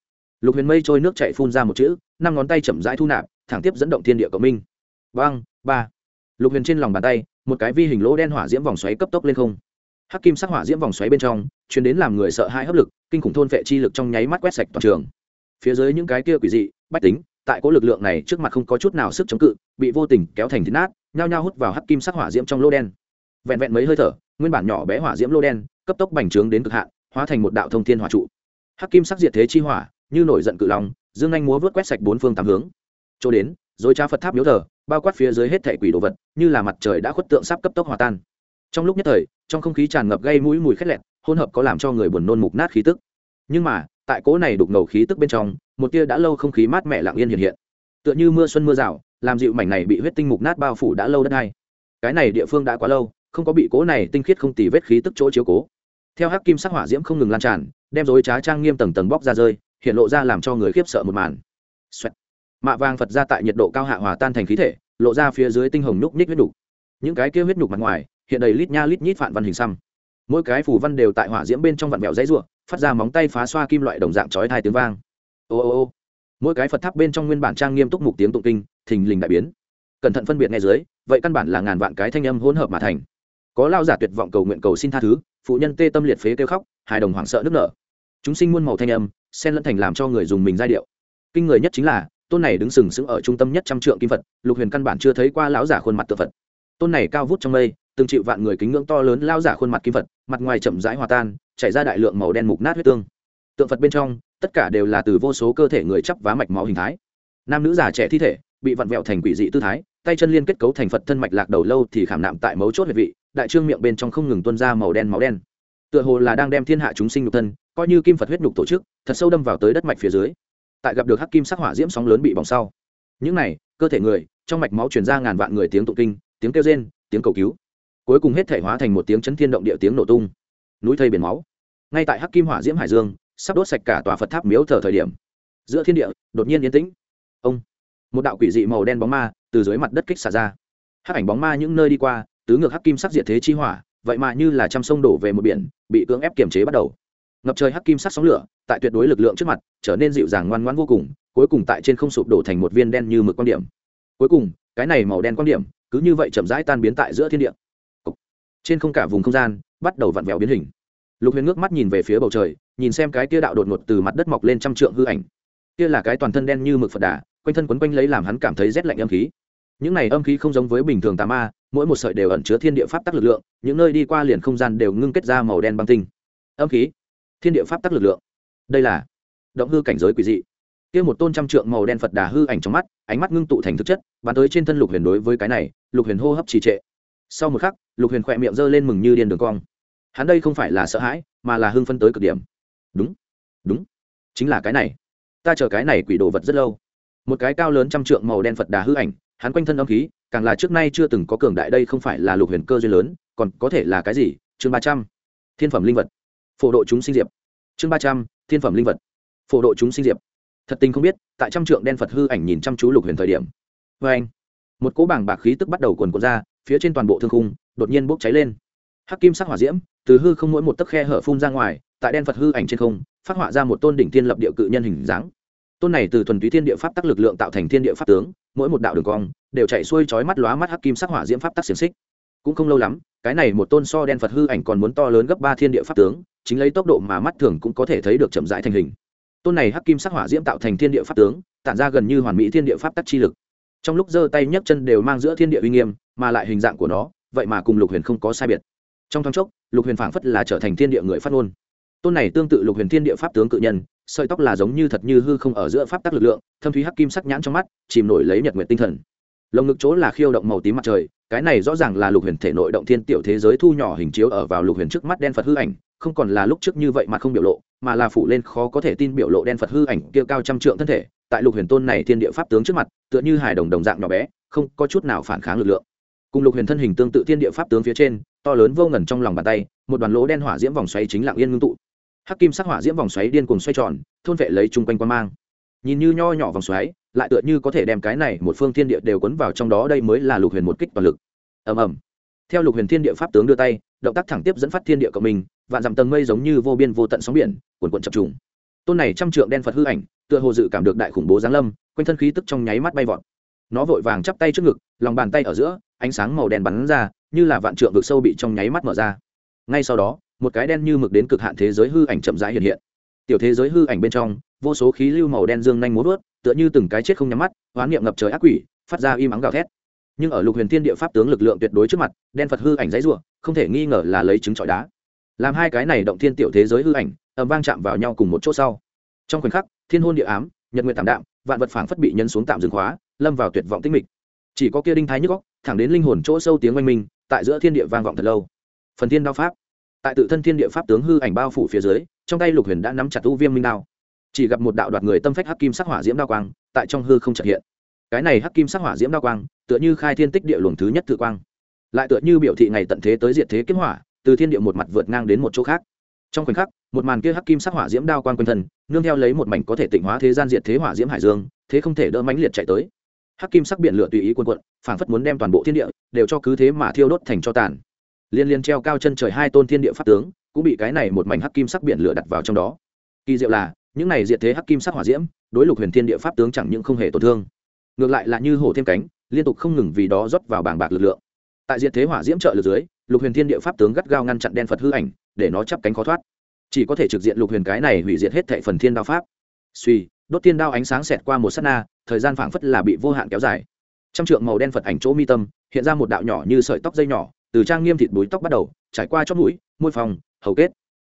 Lục huyền mây trôi nước chạy phun ra một chữ, năm ngón tay chậm rãi thu nạp, thẳng tiếp dẫn động thiên địa cộng minh vang ba. Lục huyền trên lòng bàn tay, một cái vi hình lỗ đen hỏa diễm vòng xoáy cấp tốc lên không. Hắc kim sắc hỏa diễm vòng xoáy bên trong, truyền đến làm người sợ hãi hấp lực, kinh khủng thôn vệ chi lực trong nháy mắt quét sạch toàn trường. Phía dưới những cái kia quỷ dị, bách tính, tại cố lực lượng này trước mặt không có chút nào sức chống cự, bị vô tình kéo thành thít nát, nhao nhao hút vào hắc kim sắc hỏa diễm trong lỗ đen. Vẹn vẹn mấy hơi thở, nguyên bản nhỏ bé hỏa diễm lỗ đen, cấp tốc bành trướng đến cực hạn, hóa thành một đạo thông thiên hỏa trụ. Hắc kim sắc diệt thế chi hỏa, như nổi giận cự long, dương anh múa vớt quét sạch bốn phương tám hướng. Chỗ đến, rồi tra phật tháp miếu thờ bao quát phía dưới hết thẻ quỷ đồ vật, như là mặt trời đã khuất tượng sắp cấp tốc hòa tan. Trong lúc nhất thời, trong không khí tràn ngập gây mũi mùi khét lẹt, hỗn hợp có làm cho người buồn nôn mục nát khí tức. Nhưng mà, tại cỗ này đục ngầu khí tức bên trong, một tia đã lâu không khí mát mẻ lặng yên hiện hiện. Tựa như mưa xuân mưa rào, làm dịu mảnh này bị huyết tinh mục nát bao phủ đã lâu đất hay cái này địa phương đã quá lâu, không có bị cỗ này tinh khiết không tì vết khí tức chỗ chiếu cố. Theo hắc kim sắc hỏa diễm không ngừng lan tràn, đem dối trá trang nghiêm tầng tầng bóc ra rơi, hiện lộ ra làm cho người khiếp sợ một màn. Xoẹt mạ vàng phật ra tại nhiệt độ cao hạ hòa tan thành khí thể, lộ ra phía dưới tinh hồng nhúc nhích huyết nhục. Những cái kia huyết nhục mặt ngoài, hiện đầy lít nha lít nhít phản văn hình xăm. Mỗi cái phủ văn đều tại hỏa diễm bên trong vặn vẹo dãy ruộng phát ra móng tay phá xoa kim loại đồng dạng chói thai tiếng vang. Ô ô ô. Mỗi cái phật tháp bên trong nguyên bản trang nghiêm túc mục tiếng tụng kinh, thình lình đại biến. Cẩn thận phân biệt nghe dưới, vậy căn bản là ngàn vạn cái thanh âm hỗn hợp mà thành. Có lao giả tuyệt vọng cầu nguyện cầu xin tha thứ, phụ nhân tê tâm liệt phế kêu khóc, hài đồng hoảng sợ nức nở. Chúng sinh muôn màu thanh âm, xen lẫn thành làm cho người dùng mình giai điệu. Kinh người nhất chính là tôn này đứng sừng sững ở trung tâm nhất trăm trượng kim phật, lục huyền căn bản chưa thấy qua lão giả khuôn mặt tự phật. Tôn này cao vút trong mây, từng chịu vạn người kính ngưỡng to lớn lao giả khuôn mặt kim phật, mặt ngoài chậm rãi hòa tan, chảy ra đại lượng màu đen mục nát huyết tương. Tượng phật bên trong, tất cả đều là từ vô số cơ thể người chắp vá mạch máu hình thái. Nam nữ già trẻ thi thể, bị vặn vẹo thành quỷ dị tư thái, tay chân liên kết cấu thành phật thân mạch lạc đầu lâu thì khảm nạm tại mấu chốt huyệt vị, đại trương miệng bên trong không ngừng tuôn ra màu đen máu đen. Tựa hồ là đang đem thiên hạ chúng sinh nhục thân, coi như kim phật huyết nhục tổ chức, thật sâu đâm vào tới đất mạch phía dưới tại gặp được hắc kim sắc hỏa diễm sóng lớn bị bỏng sau. Những này, cơ thể người, trong mạch máu truyền ra ngàn vạn người tiếng tụng kinh, tiếng kêu rên, tiếng cầu cứu. Cuối cùng hết thể hóa thành một tiếng chấn thiên động địa tiếng nổ tung. Núi thây biển máu. Ngay tại hắc kim hỏa diễm hải dương, sắp đốt sạch cả tòa phật tháp miếu thờ thời điểm, giữa thiên địa, đột nhiên yên tĩnh. Ông, một đạo quỷ dị màu đen bóng ma từ dưới mặt đất kích xả ra. Hắc ảnh bóng ma những nơi đi qua, tứ ngược hắc kim sắc diệt thế chi hỏa, vậy mà như là trăm sông đổ về một biển, bị cưỡng ép kiềm chế bắt đầu ngập trời hắc kim sắc sóng lửa, tại tuyệt đối lực lượng trước mặt, trở nên dịu dàng ngoan ngoãn vô cùng, cuối cùng tại trên không sụp đổ thành một viên đen như mực quan điểm. Cuối cùng, cái này màu đen quan điểm, cứ như vậy chậm rãi tan biến tại giữa thiên địa. Trên không cả vùng không gian, bắt đầu vặn vẹo biến hình. Lục huyền ngước mắt nhìn về phía bầu trời, nhìn xem cái kia đạo đột ngột từ mặt đất mọc lên trăm trượng hư ảnh. Kia là cái toàn thân đen như mực phật đà, quanh thân quấn quanh lấy làm hắn cảm thấy rét lạnh âm khí. Những này âm khí không giống với bình thường tà ma, mỗi một sợi đều ẩn chứa thiên địa pháp tắc lực lượng, những nơi đi qua liền không gian đều ngưng kết ra màu đen băng tinh. Âm khí thiên địa pháp tắc lực lượng. Đây là động hư cảnh giới quỷ dị. Kia một tôn trăm trượng màu đen phật đà hư ảnh trong mắt, ánh mắt ngưng tụ thành thực chất, bắn tới trên thân lục huyền đối với cái này, lục huyền hô hấp trì trệ. Sau một khắc, lục huyền khỏe miệng g lên mừng như điên đường cong. Hắn đây không phải là sợ hãi, mà là hưng phân tới cực điểm. Đúng đúng, chính là cái này. Ta chờ cái này quỷ đồ vật rất lâu. Một cái cao lớn trăm trượng màu đen phật đà hư ảnh, hắn quanh thân âm khí, càng là trước nay chưa từng có cường đại đây không phải là lục huyền cơ duyên lớn, còn có thể là cái gì? Chương ba trăm. Thiên phẩm linh vật phổ độ chúng sinh diệp. Chương ba trăm, thiên phẩm linh vật. Phổ độ chúng sinh diệp. Thật tình không biết, tại trăm trượng đen phật hư ảnh nhìn chăm chú lục huyền thời điểm. Vê anh, một cỗ bảng bạc khí tức bắt đầu quần quần ra, phía trên toàn bộ thương khung, đột nhiên bốc cháy lên. Hắc kim sắc hỏa diễm, từ hư không mỗi một tấc khe hở phun ra ngoài, tại đen phật hư ảnh trên không, phát họa ra một tôn đỉnh thiên lập địa cự nhân hình dáng. Tôn này từ thuần túy thiên địa pháp tắc lực lượng tạo thành thiên địa pháp tướng, mỗi một đạo đường cong đều chạy xuôi chói mắt lóa mắt hắc kim sắc hỏa diễm pháp tắc xiềng xích. Cũng không lâu lắm, cái này một tôn so đen phật hư ảnh còn muốn to lớn gấp ba thiên địa pháp tướng chính lấy tốc độ mà mắt thường cũng có thể thấy được chậm rãi thành hình. Tôn này hắc kim sắc hỏa diễm tạo thành thiên địa pháp tướng, tản ra gần như hoàn mỹ thiên địa pháp tắc chi lực. Trong lúc giơ tay nhấc chân đều mang giữa thiên địa uy nghiêm, mà lại hình dạng của nó, vậy mà cùng lục huyền không có sai biệt. Trong thoáng chốc, lục huyền phảng phất là trở thành thiên địa người phát ngôn. Tôn này tương tự lục huyền thiên địa pháp tướng cự nhân, sợi tóc là giống như thật như hư không ở giữa pháp tắc lực lượng, thâm thúy hắc kim sắc nhãn trong mắt, chìm nổi lấy nhật nguyện tinh thần. Lồng ngực chỗ là khiêu động màu tím mặt trời, cái này rõ ràng là lục huyền thể nội động thiên tiểu thế giới thu nhỏ hình chiếu ở vào lục huyền trước mắt đen phật hư ảnh không còn là lúc trước như vậy mà không biểu lộ, mà là phủ lên khó có thể tin biểu lộ đen phật hư ảnh kia cao trăm trượng thân thể, tại lục huyền tôn này thiên địa pháp tướng trước mặt, tựa như hài đồng đồng dạng nhỏ bé, không có chút nào phản kháng lực lượng. Cùng lục huyền thân hình tương tự thiên địa pháp tướng phía trên, to lớn vô ngần trong lòng bàn tay, một đoàn lỗ đen hỏa diễm vòng xoáy chính lặng yên ngưng tụ. Hắc kim sắc hỏa diễm vòng xoáy điên cuồng xoay tròn, thôn vệ lấy chung quanh quan mang. Nhìn như nho nhỏ vòng xoáy, lại tựa như có thể đem cái này một phương thiên địa đều cuốn vào trong đó, đây mới là lục huyền một kích toàn lực. Ầm ầm. Theo lục huyền thiên địa pháp tướng đưa tay, động tác thẳng tiếp dẫn phát thiên địa cộng mình vạn dặm tầng mây giống như vô biên vô tận sóng biển, cuồn cuộn chập trùng. Tôn này trăm trượng đen phật hư ảnh, tựa hồ dự cảm được đại khủng bố giáng lâm, quanh thân khí tức trong nháy mắt bay vọt. Nó vội vàng chắp tay trước ngực, lòng bàn tay ở giữa, ánh sáng màu đen bắn ra, như là vạn trượng vực sâu bị trong nháy mắt mở ra. Ngay sau đó, một cái đen như mực đến cực hạn thế giới hư ảnh chậm rãi hiện hiện. Tiểu thế giới hư ảnh bên trong, vô số khí lưu màu đen dương nhanh múa vớt tựa như từng cái chết không nhắm mắt, hoán niệm ngập trời ác quỷ, phát ra im ắng gào thét. Nhưng ở lục huyền thiên địa pháp tướng lực lượng tuyệt đối trước mặt, đen phật hư ảnh dãy ruộng không thể nghi ngờ là lấy trứng trọi đá làm hai cái này động thiên tiểu thế giới hư ảnh, ầm vang chạm vào nhau cùng một chỗ sau. Trong khoảnh khắc, thiên hôn địa ám, nhật nguyện tạm đạm, vạn vật phảng phất bị nhân xuống tạm dừng khóa, lâm vào tuyệt vọng tinh mịch. Chỉ có kia đinh thái nhức góc thẳng đến linh hồn chỗ sâu tiếng oanh minh, tại giữa thiên địa vang vọng thật lâu. Phần thiên đao pháp. Tại tự thân thiên địa pháp tướng hư ảnh bao phủ phía dưới, trong tay lục huyền đã nắm chặt u viêm minh đao. Chỉ gặp một đạo đoạt người tâm phách hắc kim sắc hỏa diễm đao quang, tại trong hư không trật hiện. Cái này hắc kim sắc hỏa diễm đao quang, tựa như khai thiên tích địa luồng thứ nhất tự quang. Lại tựa như biểu thị ngày tận thế tới diệt thế kiếm hỏa từ thiên địa một mặt vượt ngang đến một chỗ khác. Trong khoảnh khắc, một màn kia hắc kim sắc hỏa diễm đao quan quanh thân, nương theo lấy một mảnh có thể tịnh hóa thế gian diệt thế hỏa diễm hải dương, thế không thể đỡ mãnh liệt chạy tới. Hắc kim sắc biển lửa tùy ý quân quận phảng phất muốn đem toàn bộ thiên địa đều cho cứ thế mà thiêu đốt thành cho tàn. Liên liên treo cao chân trời hai tôn thiên địa pháp tướng, cũng bị cái này một mảnh hắc kim sắc biển lửa đặt vào trong đó. Kỳ diệu là, những này diệt thế hắc kim sắc hỏa diễm, đối lục huyền thiên địa pháp tướng chẳng những không hề tổn thương, ngược lại là như hổ thêm cánh, liên tục không ngừng vì đó rót vào bảng bạc lực lượng. Tại diệt thế hỏa diễm trợ lực dưới lục huyền thiên địa pháp tướng gắt gao ngăn chặn đen phật hư ảnh, để nó chắp cánh khó thoát. Chỉ có thể trực diện lục huyền cái này hủy diệt hết thệ phần thiên đao pháp. Suy, đốt thiên đao ánh sáng xẹt qua một s á t na, thời gian phảng phất là bị vô hạn kéo dài. Trong trượng màu đen phật ảnh chỗ mi tâm, hiện ra một đạo nhỏ như sợi tóc dây nhỏ, từ trang nghiêm thịt búi tóc bắt đầu, trải qua chót mũi, môi phòng, hầu kết.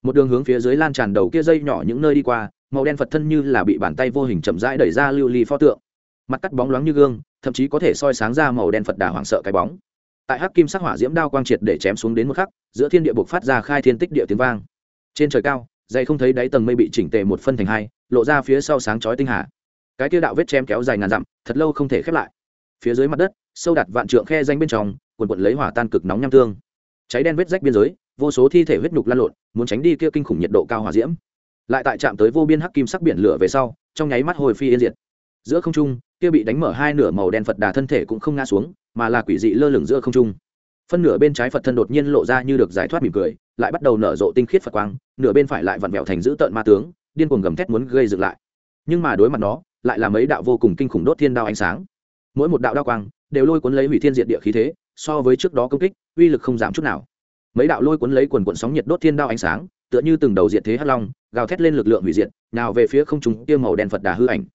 Một đường hướng phía dưới lan tràn đầu kia dây nhỏ những nơi đi qua, màu đen phật thân như là bị bàn tay vô hình chậm rãi đẩy ra lưu ly pho tượng. Mặt cắt bóng loáng như gương, thậm chí có thể soi sáng ra màu đen phật đà hoảng sợ cái bóng tại hắc kim sắc hỏa diễm đao quang triệt để chém xuống đến một khắc, giữa thiên địa buộc phát ra khai thiên tích địa tiếng vang. Trên trời cao dây không thấy đáy tầng mây bị chỉnh tề một phân thành hai, lộ ra phía sau sáng chói tinh hà. Cái tiêu đạo vết chém kéo dài ngàn dặm, thật lâu không thể khép lại. Phía dưới mặt đất, sâu đặt vạn trượng khe danh bên trong, quần quận lấy hỏa tan cực nóng nham thương cháy đen vết rách biên giới, vô số thi thể huyết nhục lan lộn, muốn tránh đi kia kinh khủng nhiệt độ cao hỏa diễm. Lại tại chạm tới vô biên hắc kim sắc biển lửa về sau, trong nháy mắt hồi phi yên diệt. Giữa không trung, kia bị đánh mở hai nửa màu đen phật đà thân thể cũng không ngã xuống mà là quỷ dị lơ lửng giữa không trung. Phân nửa bên trái phật thân đột nhiên lộ ra như được giải thoát mỉm cười, lại bắt đầu nở rộ tinh khiết phật quang, nửa bên phải lại vặn vẹo thành dữ tợn ma tướng, điên cuồng gầm thét muốn gây dựng lại. Nhưng mà đối mặt nó, lại là mấy đạo vô cùng kinh khủng đốt thiên đao ánh sáng. Mỗi một đạo đao quang đều lôi cuốn lấy hủy thiên diện địa khí thế, so với trước đó công kích, uy lực không giảm chút nào. Mấy đạo lôi cuốn lấy quần quần sóng nhiệt đốt thiên đao ánh sáng, tựa như từng đầu diệt thế hắc long, gào thét lên lực lượng hủy diệt nào về phía không trung kia màu đen phật đà hư ảnh.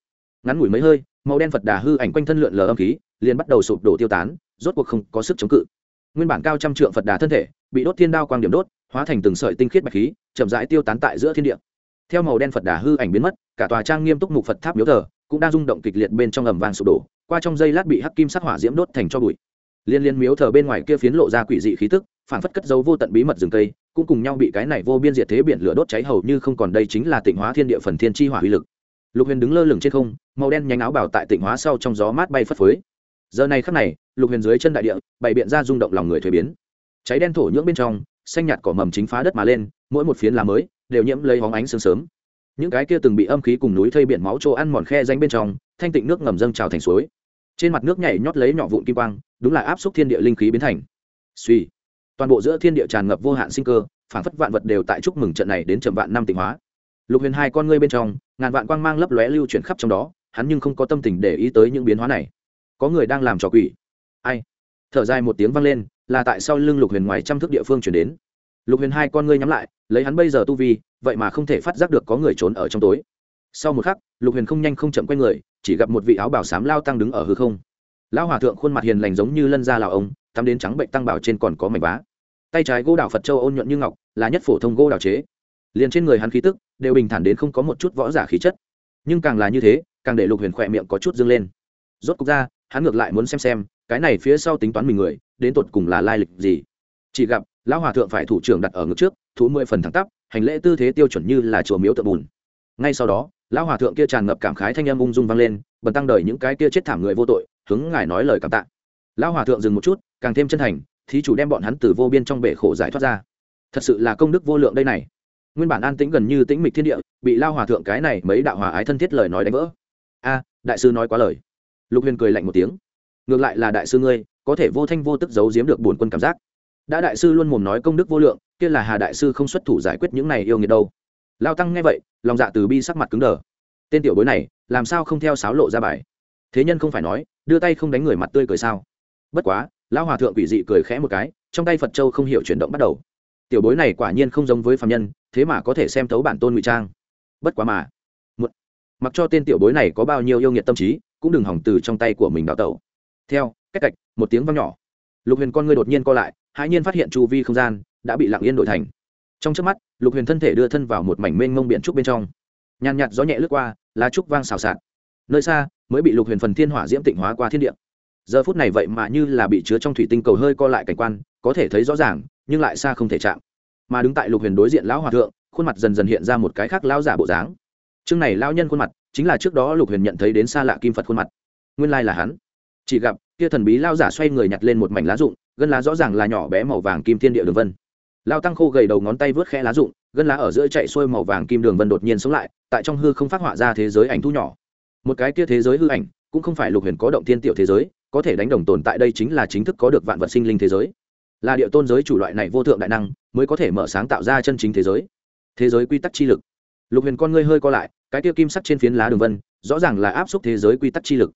Ngắn ngủi mấy hơi màu đen phật đà hư ảnh quanh thân lượn lờ âm khí, liền bắt đầu sụp đổ tiêu tán, rốt cuộc không có sức chống cự. Nguyên bản cao trăm trượng phật đà thân thể, bị đốt thiên đao quang điểm đốt, hóa thành từng sợi tinh khiết bạch khí, chậm rãi tiêu tán tại giữa thiên địa. Theo màu đen phật đà hư ảnh biến mất, cả tòa trang nghiêm túc mục phật tháp miếu thờ cũng đang rung động kịch liệt bên trong ầm vàng sụp đổ, qua trong giây lát bị hắc kim sắc hỏa diễm đốt thành cho bụi. Liên liên miếu thờ bên ngoài kia phiến lộ ra quỷ dị khí tức phản phất cất dấu vô tận bí mật rừng cây, cũng cùng nhau bị cái này vô biên diệt thế biển lửa đốt cháy hầu như không còn đây chính là tịnh hóa thiên địa phần thiên chi hỏa uy lực lục huyền đứng lơ lửng trên không, màu đen nhánh áo bảo tại tịnh hóa sau trong gió mát bay phất phới. Giờ này khắc này, lục huyền dưới chân đại địa, bày biện ra rung động lòng người thuế biến. Cháy đen thổ nhưỡng bên trong, xanh nhạt cỏ mầm chính phá đất mà lên, mỗi một phiến lá mới đều nhiễm lấy hóng ánh sương sớm. Những cái kia từng bị âm khí cùng núi thây biển máu trô ăn mòn khe danh bên trong, thanh tịnh nước ngầm dâng trào thành suối. Trên mặt nước nhảy nhót lấy nhỏ vụn kim quang, đúng là áp xúc thiên địa linh khí biến thành. Suy, toàn bộ giữa thiên địa tràn ngập vô hạn sinh cơ phản phất vạn vật đều tại chúc mừng trận này đến trầm vạn năm tịnh hóa lục huyền hai con ngươi bên trong, ngàn vạn quang mang lấp lóe lưu chuyển khắp trong đó, hắn nhưng không có tâm tình để ý tới những biến hóa này. Có người đang làm trò quỷ. Ai? Thở dài một tiếng vang lên, là tại sau lưng lục huyền ngoài trăm thước địa phương chuyển đến. Lục huyền hai con ngươi nhắm lại, lấy hắn bây giờ tu vi, vậy mà không thể phát giác được có người trốn ở trong tối. Sau một khắc, lục huyền không nhanh không chậm q u a y người, chỉ gặp một vị áo bảo sám lao tăng đứng ở hư không. Lão hòa thượng khuôn mặt hiền lành giống như lân da lào ông tắm đến trắng bệnh tăng bảo trên còn có mảnh vá. Tay trái gỗ đào phật châu ôn nhuận như ngọc, là nhất phổ thông gỗ đào chế liền trên người hắn khí tức đều bình thản đến không có một chút võ giả khí chất. Nhưng càng là như thế, càng để lục huyền khỏe miệng có chút dâng lên. Rốt cục ra, hắn ngược lại muốn xem xem, cái này phía sau tính toán mình người, đến tột cùng là lai lịch gì. Chỉ gặp, lão hòa thượng phải thủ trưởng đặt ở ngực trước, thú mười phần thẳng tắp, hành lễ tư thế tiêu chuẩn như là chùa miếu tượng bùn. Ngay sau đó, lão hòa thượng kia tràn ngập cảm khái thanh âm ung dung vang lên, bần tăng đời những cái kia chết thảm người vô tội, hướng ngài nói lời cảm tạ. Lão hòa thượng dừng một chút, càng thêm chân thành, thí chủ đem bọn hắn từ vô biên trong bể khổ giải thoát ra. Thật sự là công đức vô lượng đây này nguyên bản an tĩnh gần như tĩnh mịch thiên địa, bị lao hòa thượng cái này mấy đạo hòa ái thân thiết lời nói đánh vỡ. A, đại sư nói quá lời. Lục huyền cười lạnh một tiếng. Ngược lại là đại sư ngươi, có thể vô thanh vô tức giấu giếm được bổn quân cảm giác. Đã đại sư luôn mồm nói công đức vô lượng, kia là hà đại sư không xuất thủ giải quyết những này yêu nghiệt đâu. Lao tăng nghe vậy, lòng dạ từ bi sắc mặt cứng đờ. Tên tiểu bối này, làm sao không theo sáo lộ ra bài? Thế nhân không phải nói, đưa tay không đánh người mặt tươi cười sao? Bất quá lão hòa thượng quỷ dị cười khẽ một cái, trong tay phật châu không hiểu chuyển động bắt đầu. Tiểu bối này quả nhiên không giống với phạm nhân thế mà có thể xem thấu bản tôn ngụy trang. Bất quá mà một, mặc cho tên tiểu bối này có bao nhiêu yêu nghiệt tâm trí cũng đừng hỏng từ trong tay của mình đào tẩu. Theo cách cạch một tiếng vang nhỏ. Lục huyền con ngươi đột nhiên co lại hãi nhiên phát hiện chu vi không gian đã bị lặng yên đổi thành. Trong trước mắt lục huyền thân thể đưa thân vào một mảnh mênh mông biển trúc bên trong. Nhàn nhạt gió nhẹ lướt qua lá trúc vang xào xạc. Nơi xa mới bị lục huyền phần thiên hỏa diễm tịnh hóa qua thiên địa. Giờ phút này vậy mà như là bị chứa trong thủy tinh cầu hơi co lại cảnh quan có thể thấy rõ ràng nhưng lại xa không thể chạm mà đứng tại lục huyền đối diện lão hòa thượng, khuôn mặt dần dần hiện ra một cái khác lão giả bộ dáng. Chương này lão nhân khuôn mặt, chính là trước đó lục huyền nhận thấy đến xa lạ kim phật khuôn mặt. Nguyên lai là hắn. Chỉ gặp, kia thần bí lao giả xoay người nhặt lên một mảnh lá rụng, gân lá rõ ràng là nhỏ bé màu vàng kim thiên địa đường vân. Lao tăng khô gầy đầu ngón tay vớt khẽ lá rụng, gân lá ở giữa chạy xuôi màu vàng kim đường vân đột nhiên sống lại, tại trong hư không phát họa ra thế giới ảnh thu nhỏ. Một cái kia thế giới hư ảnh, cũng không phải lục huyền có động thiên tiểu thế giới, có thể đánh đồng tồn tại đây chính là chính thức có được vạn vật sinh linh thế giới. Là địa tôn giới chủ loại này vô thượng đại năng mới có thể mở sáng tạo ra chân chính thế giới. Thế giới quy tắc chi lực. Lục huyền con ngươi hơi co lại, cái tiêu kim sắc trên phiến lá đường vân, rõ ràng là áp suất thế giới quy tắc chi lực.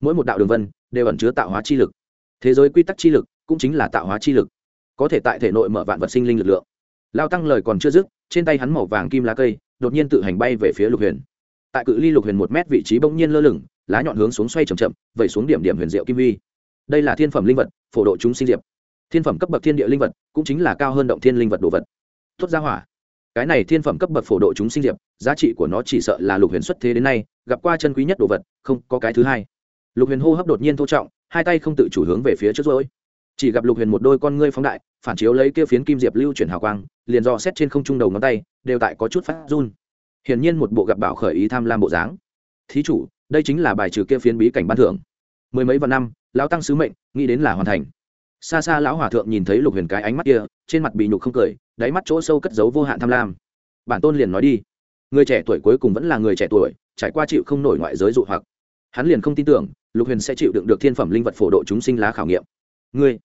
Mỗi một đạo đường vân, đều ẩn chứa tạo hóa chi lực. Thế giới quy tắc chi lực cũng chính là tạo hóa chi lực. Có thể tại thể nội mở vạn vật sinh linh lực lượng. Lao tăng lời còn chưa dứt, trên tay hắn màu vàng kim lá cây, đột nhiên tự hành bay về phía lục huyền. Tại cự ly lục huyền một mét vị trí bỗng nhiên lơ lửng, lá nhọn hướng xuống xoay c h ậ m chậm, vẩy xuống điểm điểm huyền diệu kim vi đây là thiên phẩm linh vật, phổ độ chúng sinh diệp thiên phẩm cấp bậc thiên địa linh vật cũng chính là cao hơn động thiên linh vật đồ vật. Tốt ra hỏa. Cái này thiên phẩm cấp bậc phổ độ chúng sinh diệp, giá trị của nó chỉ sợ là lục huyền xuất thế đến nay, gặp qua chân quý nhất đồ vật, không có cái thứ hai. Lục huyền hô hấp đột nhiên thô trọng, hai tay không tự chủ hướng về phía trước rối. Chỉ gặp lục huyền một đôi con ngươi phóng đại, phản chiếu lấy kia phiến kim diệp lưu chuyển hào quang, liền do xét trên không trung đầu ngón tay, đều tại có chút phát run. Hiển nhiên một bộ gặp bảo khởi ý tham lam bộ dáng. Thí chủ, đây chính là bài trừ kia phiến bí cảnh ban thưởng. Mười mấy vạn năm, lão tăng sứ mệnh, nghĩ đến là hoàn thành xa xa lão hòa thượng nhìn thấy lục huyền cái ánh mắt kia, trên mặt bị nhục không cười, đáy mắt chỗ sâu cất giấu vô hạn tham lam. Bản tôn liền nói đi. Người trẻ tuổi cuối cùng vẫn là người trẻ tuổi, trải qua chịu không nổi ngoại giới dụ hoặc. Hắn liền không tin tưởng, lục huyền sẽ chịu đựng được thiên phẩm linh vật phổ độ chúng sinh lá khảo nghiệm. Ngươi.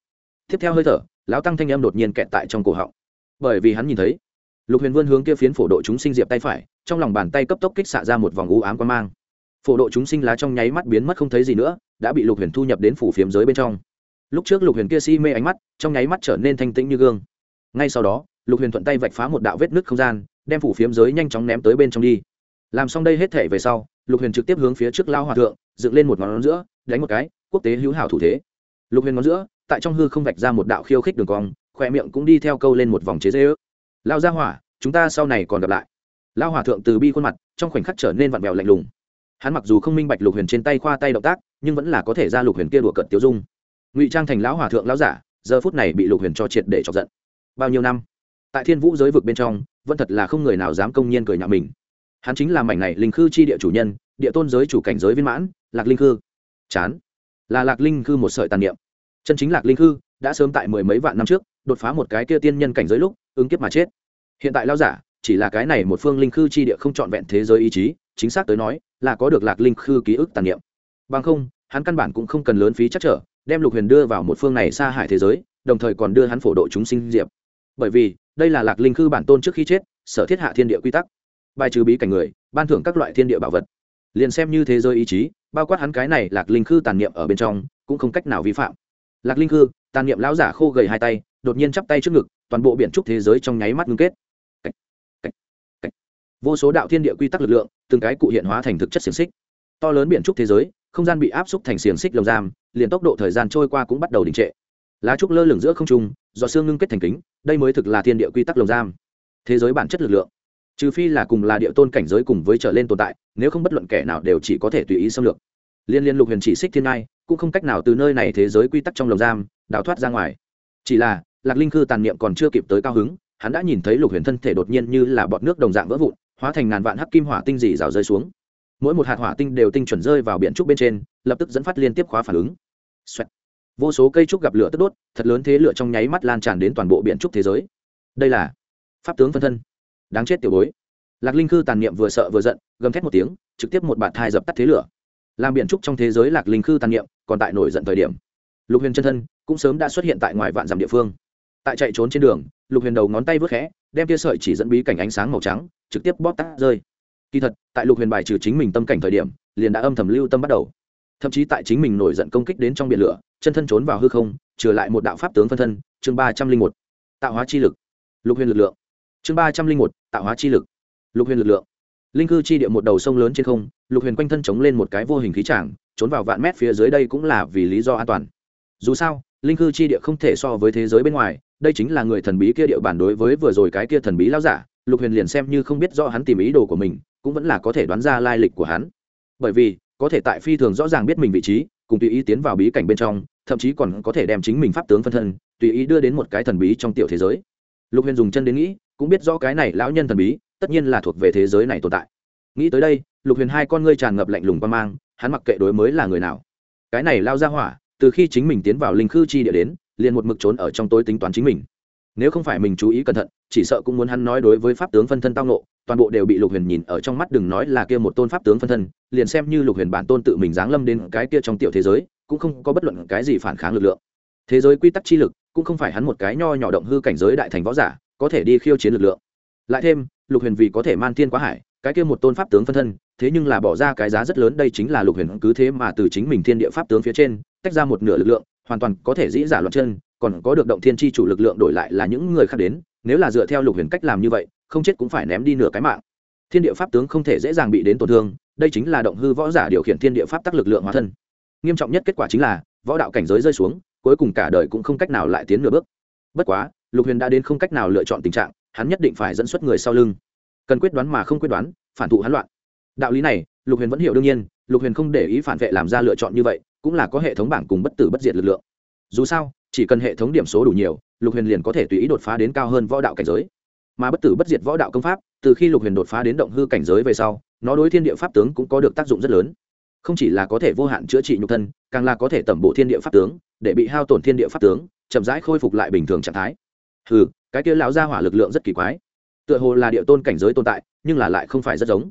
Tiếp theo hơi thở, lão tăng thanh âm đột nhiên kẹt tại trong cổ họng. Bởi vì hắn nhìn thấy, lục huyền vươn hướng kia phiến phổ độ chúng sinh diệp tay phải, trong lòng bàn tay cấp tốc kích xạ ra một vòng u ám quan mang. Phổ độ chúng sinh lá trong nháy mắt biến mất không thấy gì nữa, đã bị lục huyền thu nhập đến phủ phiếm giới bên trong lúc trước lục huyền kia si mê ánh mắt, trong nháy mắt trở nên thanh tĩnh như gương. Ngay sau đó, lục huyền thuận tay vạch phá một đạo vết nứt không gian, đem phủ phiếm giới nhanh chóng ném tới bên trong đi. Làm xong đây hết thể về sau, lục huyền trực tiếp hướng phía trước lao hòa thượng, dựng lên một ngón giữa, đánh một cái, quốc tế hữu hảo thủ thế. Lục huyền ngón giữa, tại trong hư không vạch ra một đạo khiêu khích đường cong khoe miệng cũng đi theo câu lên một vòng chế dễ ước. Lao ra hỏa, chúng ta sau này còn gặp lại. Lao hòa thượng từ bi khuôn mặt, trong khoảnh khắc trở nên vặn vẹo lạnh lùng. Hắn mặc dù không minh bạch lục huyền trên tay khoa tay động tác, nhưng vẫn là có thể ra lục huyền kia đùa cận tiêu dung ngụy trang thành lão hòa thượng lão giả, giờ phút này bị lục huyền cho triệt để chọc giận. Bao nhiêu năm? Tại thiên vũ giới vực bên trong, vẫn thật là không người nào dám công nhiên cười nhạo mình. Hắn chính là mảnh này linh khư chi địa chủ nhân, địa tôn giới chủ cảnh giới viên mãn, lạc linh khư. Chán. Là lạc linh khư một sợi tàn niệm. Chân chính lạc linh khư đã sớm tại mười mấy vạn năm trước, đột phá một cái kia tiên nhân cảnh giới lúc, ứng kiếp mà chết. Hiện tại lao giả, chỉ là cái này một phương linh khư chi địa không trọn vẹn thế giới ý chí, chính xác tới nói, là có được lạc linh khư ký ức tàn niệm. Bằng không, hắn căn bản cũng không cần lớn phí chắc trở đem lục huyền đưa vào một phương này xa hải thế giới đồng thời còn đưa hắn phổ độ chúng sinh diệp. Bởi vì đây là lạc linh khư bản tôn trước khi chết sở thiết hạ thiên địa quy tắc. Bài trừ bí cảnh người ban thưởng các loại thiên địa bảo vật. Liền xem như thế giới ý chí bao quát hắn cái này lạc linh khư tàn niệm ở bên trong cũng không cách nào vi phạm. Lạc linh khư tàn niệm lão giả khô gầy hai tay đột nhiên chắp tay trước ngực toàn bộ biển trúc thế giới trong nháy mắt ngưng kết. Cách, cách, cách. vô số đạo thiên địa quy tắc lực lượng từng cái cụ hiện hóa thành thực chất xiềng xích. To lớn biển trúc thế giới không gian bị áp xúc thành xiềng xích lồng giam, liền tốc độ thời gian trôi qua cũng bắt đầu đình trệ. Lá trúc lơ lửng giữa không trung, do xương ngưng kết thành kính, đây mới thực là thiên địa quy tắc lồng giam. Thế giới bản chất lực lượng. Trừ phi là cùng là địa tôn cảnh giới cùng với trở lên tồn tại, nếu không bất luận kẻ nào đều chỉ có thể tùy ý xâm lược. Liên liên lục huyền chỉ xích thiên ngai, cũng không cách nào từ nơi này thế giới quy tắc trong lồng giam, đào thoát ra ngoài. Chỉ là, lạc linh khư tàn niệm còn chưa kịp tới cao hứng, hắn đã nhìn thấy lục huyền thân thể đột nhiên như là bọt nước đồng dạng vỡ vụn, hóa thành ngàn vạn hắc kim hỏa tinh dị rào rơi xuống mỗi một hạt hỏa tinh đều tinh chuẩn rơi vào biển trúc bên trên, lập tức dẫn phát liên tiếp khóa phản ứng、Xoẹt. vô số cây trúc gặp lửa tức đốt, thật lớn thế lửa trong nháy mắt lan tràn đến toàn bộ biển trúc thế giới. Đây là pháp tướng phân thân. Đáng chết tiểu bối. Lạc linh khư tàn niệm vừa sợ vừa giận, gầm thét một tiếng, trực tiếp một bạt thai dập tắt thế lửa. Làm biển trúc trong thế giới lạc linh khư tàn niệm, còn tại nổi giận thời điểm. Lục huyền chân thân cũng sớm đã xuất hiện tại ngoài vạn dặm địa phương. Tại chạy trốn trên đường, lục huyền đầu ngón tay vớt khẽ, đem tia sợi chỉ dẫn bí cảnh ánh sáng màu trắng, trực tiếp bóp tắt rơi kỳ thật, tại lục huyền bài trừ chính mình tâm cảnh thời điểm, liền đã âm thầm lưu tâm bắt đầu. Thậm chí tại chính mình nổi giận công kích đến trong biển lửa, chân thân trốn vào hư không, trừ lại một đạo pháp tướng phân thân, chương ba trăm linh một, tạo hóa chi lực. Lục huyền lực lượng. Chương ba trăm linh một, tạo hóa chi lực. Lục huyền lực lượng. Linh cư chi địa một đầu sông lớn trên không, lục huyền quanh thân chống lên một cái vô hình khí tràng, trốn vào vạn mét phía dưới đây cũng là vì lý do an toàn. Dù sao, linh cư chi địa không thể so với thế giới bên ngoài, đây chính là người thần bí kia địa bản đối với vừa rồi cái kia thần bí lao giả, lục huyền liền xem như không biết rõ hắn tìm ý đồ của mình cũng vẫn là có thể đoán ra lai lịch của hắn. Bởi vì, có thể tại phi thường rõ ràng biết mình vị trí, cùng tùy ý tiến vào bí cảnh bên trong, thậm chí còn có thể đem chính mình pháp tướng phân thân, tùy ý đưa đến một cái thần bí trong tiểu thế giới. Lục huyền dùng chân đến nghĩ, cũng biết rõ cái này lão nhân thần bí, tất nhiên là thuộc về thế giới này tồn tại. Nghĩ tới đây, lục huyền hai con ngươi tràn ngập lạnh lùng qua mang, hắn mặc kệ đối mới là người nào. Cái này lao ra hỏa, từ khi chính mình tiến vào linh khư chi địa đến, liền một mực trốn ở trong tối tính toán chính mình nếu không phải mình chú ý cẩn thận, chỉ sợ cũng muốn hắn nói đối với pháp tướng phân thân tao nộ toàn bộ đều bị lục huyền nhìn ở trong mắt, đừng nói là kia một tôn pháp tướng phân thân, liền xem như lục huyền bản tôn tự mình giáng lâm đến cái kia trong tiểu thế giới, cũng không có bất luận cái gì phản kháng lực lượng. Thế giới quy tắc chi lực, cũng không phải hắn một cái nho nhỏ động hư cảnh giới đại thành võ giả, có thể đi khiêu chiến lực lượng. Lại thêm, lục huyền vì có thể man thiên quá hải, cái kia một tôn pháp tướng phân thân, thế nhưng là bỏ ra cái giá rất lớn, đây chính là lục huyền cứ thế mà từ chính mình thiên địa pháp tướng phía trên, tách ra một nửa lực lượng, hoàn toàn có thể dĩ giả loạn chân còn có được động thiên tri chủ lực lượng đổi lại là những người khác đến, nếu là dựa theo lục huyền cách làm như vậy, không chết cũng phải ném đi nửa cái mạng. Thiên địa pháp tướng không thể dễ dàng bị đến tổn thương, đây chính là động hư võ giả điều khiển thiên địa pháp tắc lực lượng hóa thân. Nghiêm trọng nhất kết quả chính là, võ đạo cảnh giới rơi xuống, cuối cùng cả đời cũng không cách nào lại tiến nửa bước. Bất quá, lục huyền đã đến không cách nào lựa chọn tình trạng, hắn nhất định phải dẫn xuất người sau lưng. Cần quyết đoán mà không quyết đoán, phản thụ hắn loạn. Đạo lý này, lục huyền vẫn hiểu đương nhiên, lục huyền không để ý phản vệ làm ra lựa chọn như vậy, cũng là có hệ thống bảng cùng bất tử bất diệt lực lượng. Dù sao chỉ cần hệ thống điểm số đủ nhiều, lục huyền liền có thể tùy ý đột phá đến cao hơn võ đạo cảnh giới. Mà bất tử bất diệt võ đạo công pháp, từ khi lục huyền đột phá đến động hư cảnh giới về sau, nó đối thiên địa pháp tướng cũng có được tác dụng rất lớn. Không chỉ là có thể vô hạn chữa trị nhục thân, càng là có thể tẩm bộ thiên địa pháp tướng, để bị hao tổn thiên địa pháp tướng, chậm rãi khôi phục lại bình thường trạng thái. Ừ cái kia lão gia hỏa lực lượng rất kỳ quái. Tựa hồ là địa tôn cảnh giới tồn tại, nhưng là lại không phải rất giống.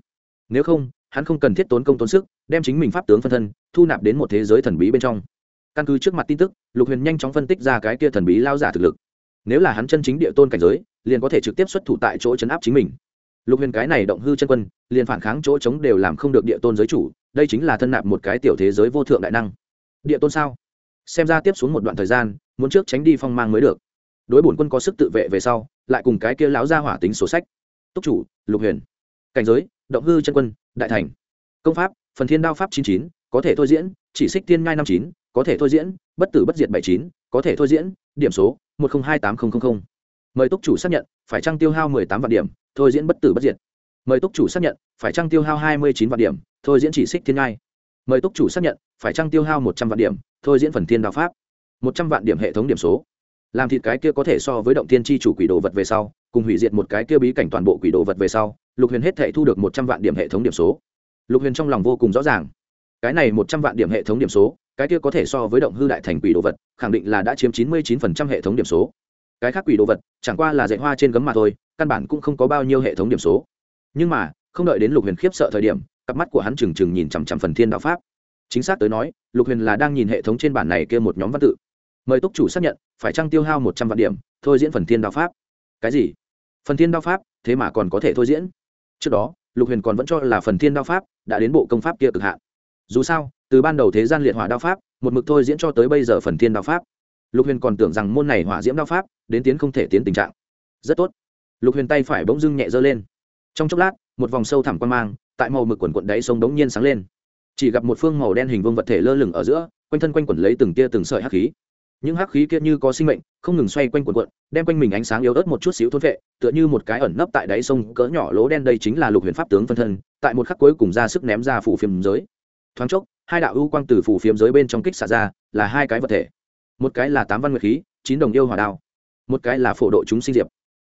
Nếu không, hắn không cần thiết tốn công tốn sức, đem chính mình pháp tướng phân thân, thu nạp đến một thế giới thần bí bên trong căn cứ trước mặt tin tức, lục huyền nhanh chóng phân tích ra cái kia thần bí lao giả thực lực. Nếu là hắn chân chính địa tôn cảnh giới, liền có thể trực tiếp xuất thủ tại chỗ chấn áp chính mình. Lục huyền cái này động hư chân quân, liền phản kháng chỗ chống đều làm không được địa tôn giới chủ, đây chính là thân nạp một cái tiểu thế giới vô thượng đại năng. Địa tôn sao? Xem ra tiếp xuống một đoạn thời gian, muốn trước tránh đi phong mang mới được. Đối bổn quân có sức tự vệ về sau, lại cùng cái kia lão ra hỏa tính sổ sách. Túc chủ, lục huyền. Cảnh giới, động hư chân quân, đại thành. Công pháp, phần thiên đao pháp chín chín, có thể thôi diễn, chỉ xích tiên ngai năm chín có thể thôi diễn, bất tử bất diệt bảy chín, có thể thôi diễn, điểm số, một trăm hai tám nghìn mời túc chủ xác nhận, phải trăng tiêu hao mười tám vạn điểm, thôi diễn bất tử bất diệt. Mời túc chủ xác nhận, phải trăng tiêu hao hai mươi chín vạn điểm, thôi diễn chỉ xích thiên ngai. Mời túc chủ xác nhận, phải trăng tiêu hao một trăm vạn điểm, thôi diễn phần thiên đạo pháp. Một trăm vạn điểm hệ thống điểm số. Làm thịt cái kia có thể so với động tiên tri chủ quỷ đồ vật về sau, cùng hủy diệt một cái kia bí cảnh toàn bộ quỷ đồ vật về sau, lục huyền hết thể thu được một trăm vạn điểm hệ thống điểm số. Lục huyền trong lòng vô cùng rõ ràng. Cái này một trăm vạn điểm hệ thống điểm số cái kia có thể so với động hư đại thành quỷ đồ vật, khẳng định là đã chiếm chín mươi chín phần trăm hệ thống điểm số. Cái khác quỷ đồ vật, chẳng qua là dạy hoa trên gấm mà thôi, căn bản cũng không có bao nhiêu hệ thống điểm số. Nhưng mà, không đợi đến lục huyền khiếp sợ thời điểm, cặp mắt của hắn trừng trừng nhìn chằm chằm phần thiên đạo pháp. Chính xác tới nói, lục huyền là đang nhìn hệ thống trên bản này kia một nhóm văn tự. Mời túc chủ xác nhận, phải trăng tiêu hao một trăm vạn điểm, thôi diễn phần thiên đạo pháp? Cái gì? Phần thiên đao pháp, thế mà còn có thể thôi diễn? Trước đó, lục huyền còn vẫn cho là phần thiên đao pháp đã đến bộ công pháp kia cực hạn. Dù sao từ ban đầu thế gian liệt hỏa đao pháp, một mực thôi diễn cho tới bây giờ phần thiên đao pháp. Lục huyền còn tưởng rằng môn này hỏa diễm đao pháp, đến tiến không thể tiến tình trạng. Rất tốt. Lục huyền tay phải bỗng dưng nhẹ dơ lên. Trong chốc lát, một vòng sâu thẳm quan mang, tại màu mực quần quận đáy sông đống nhiên sáng lên. Chỉ gặp một phương màu đen hình vương vật thể lơ lửng ở giữa, quanh thân quanh quẩn lấy từng tia từng sợi hắc khí. Những hắc khí kia như có sinh mệnh, không ngừng xoay quanh quần quận đem quanh mình ánh sáng yếu ớt một chút xíu thôn vệ, tựa như một cái ẩn nấp tại đáy sông cỡ nhỏ lỗ đen đây chính là lục huyền pháp tướng phân thân, tại một khắc cuối cùng ra sức ném ra phủ phiềm giới. Thoáng chốc hai đạo ưu quang từ phủ phiếm giới bên trong kích xả ra, là hai cái vật thể. Một cái là tám văn nguyệt khí, chín đồng yêu hỏa đao. Một cái là phổ độ chúng sinh diệp.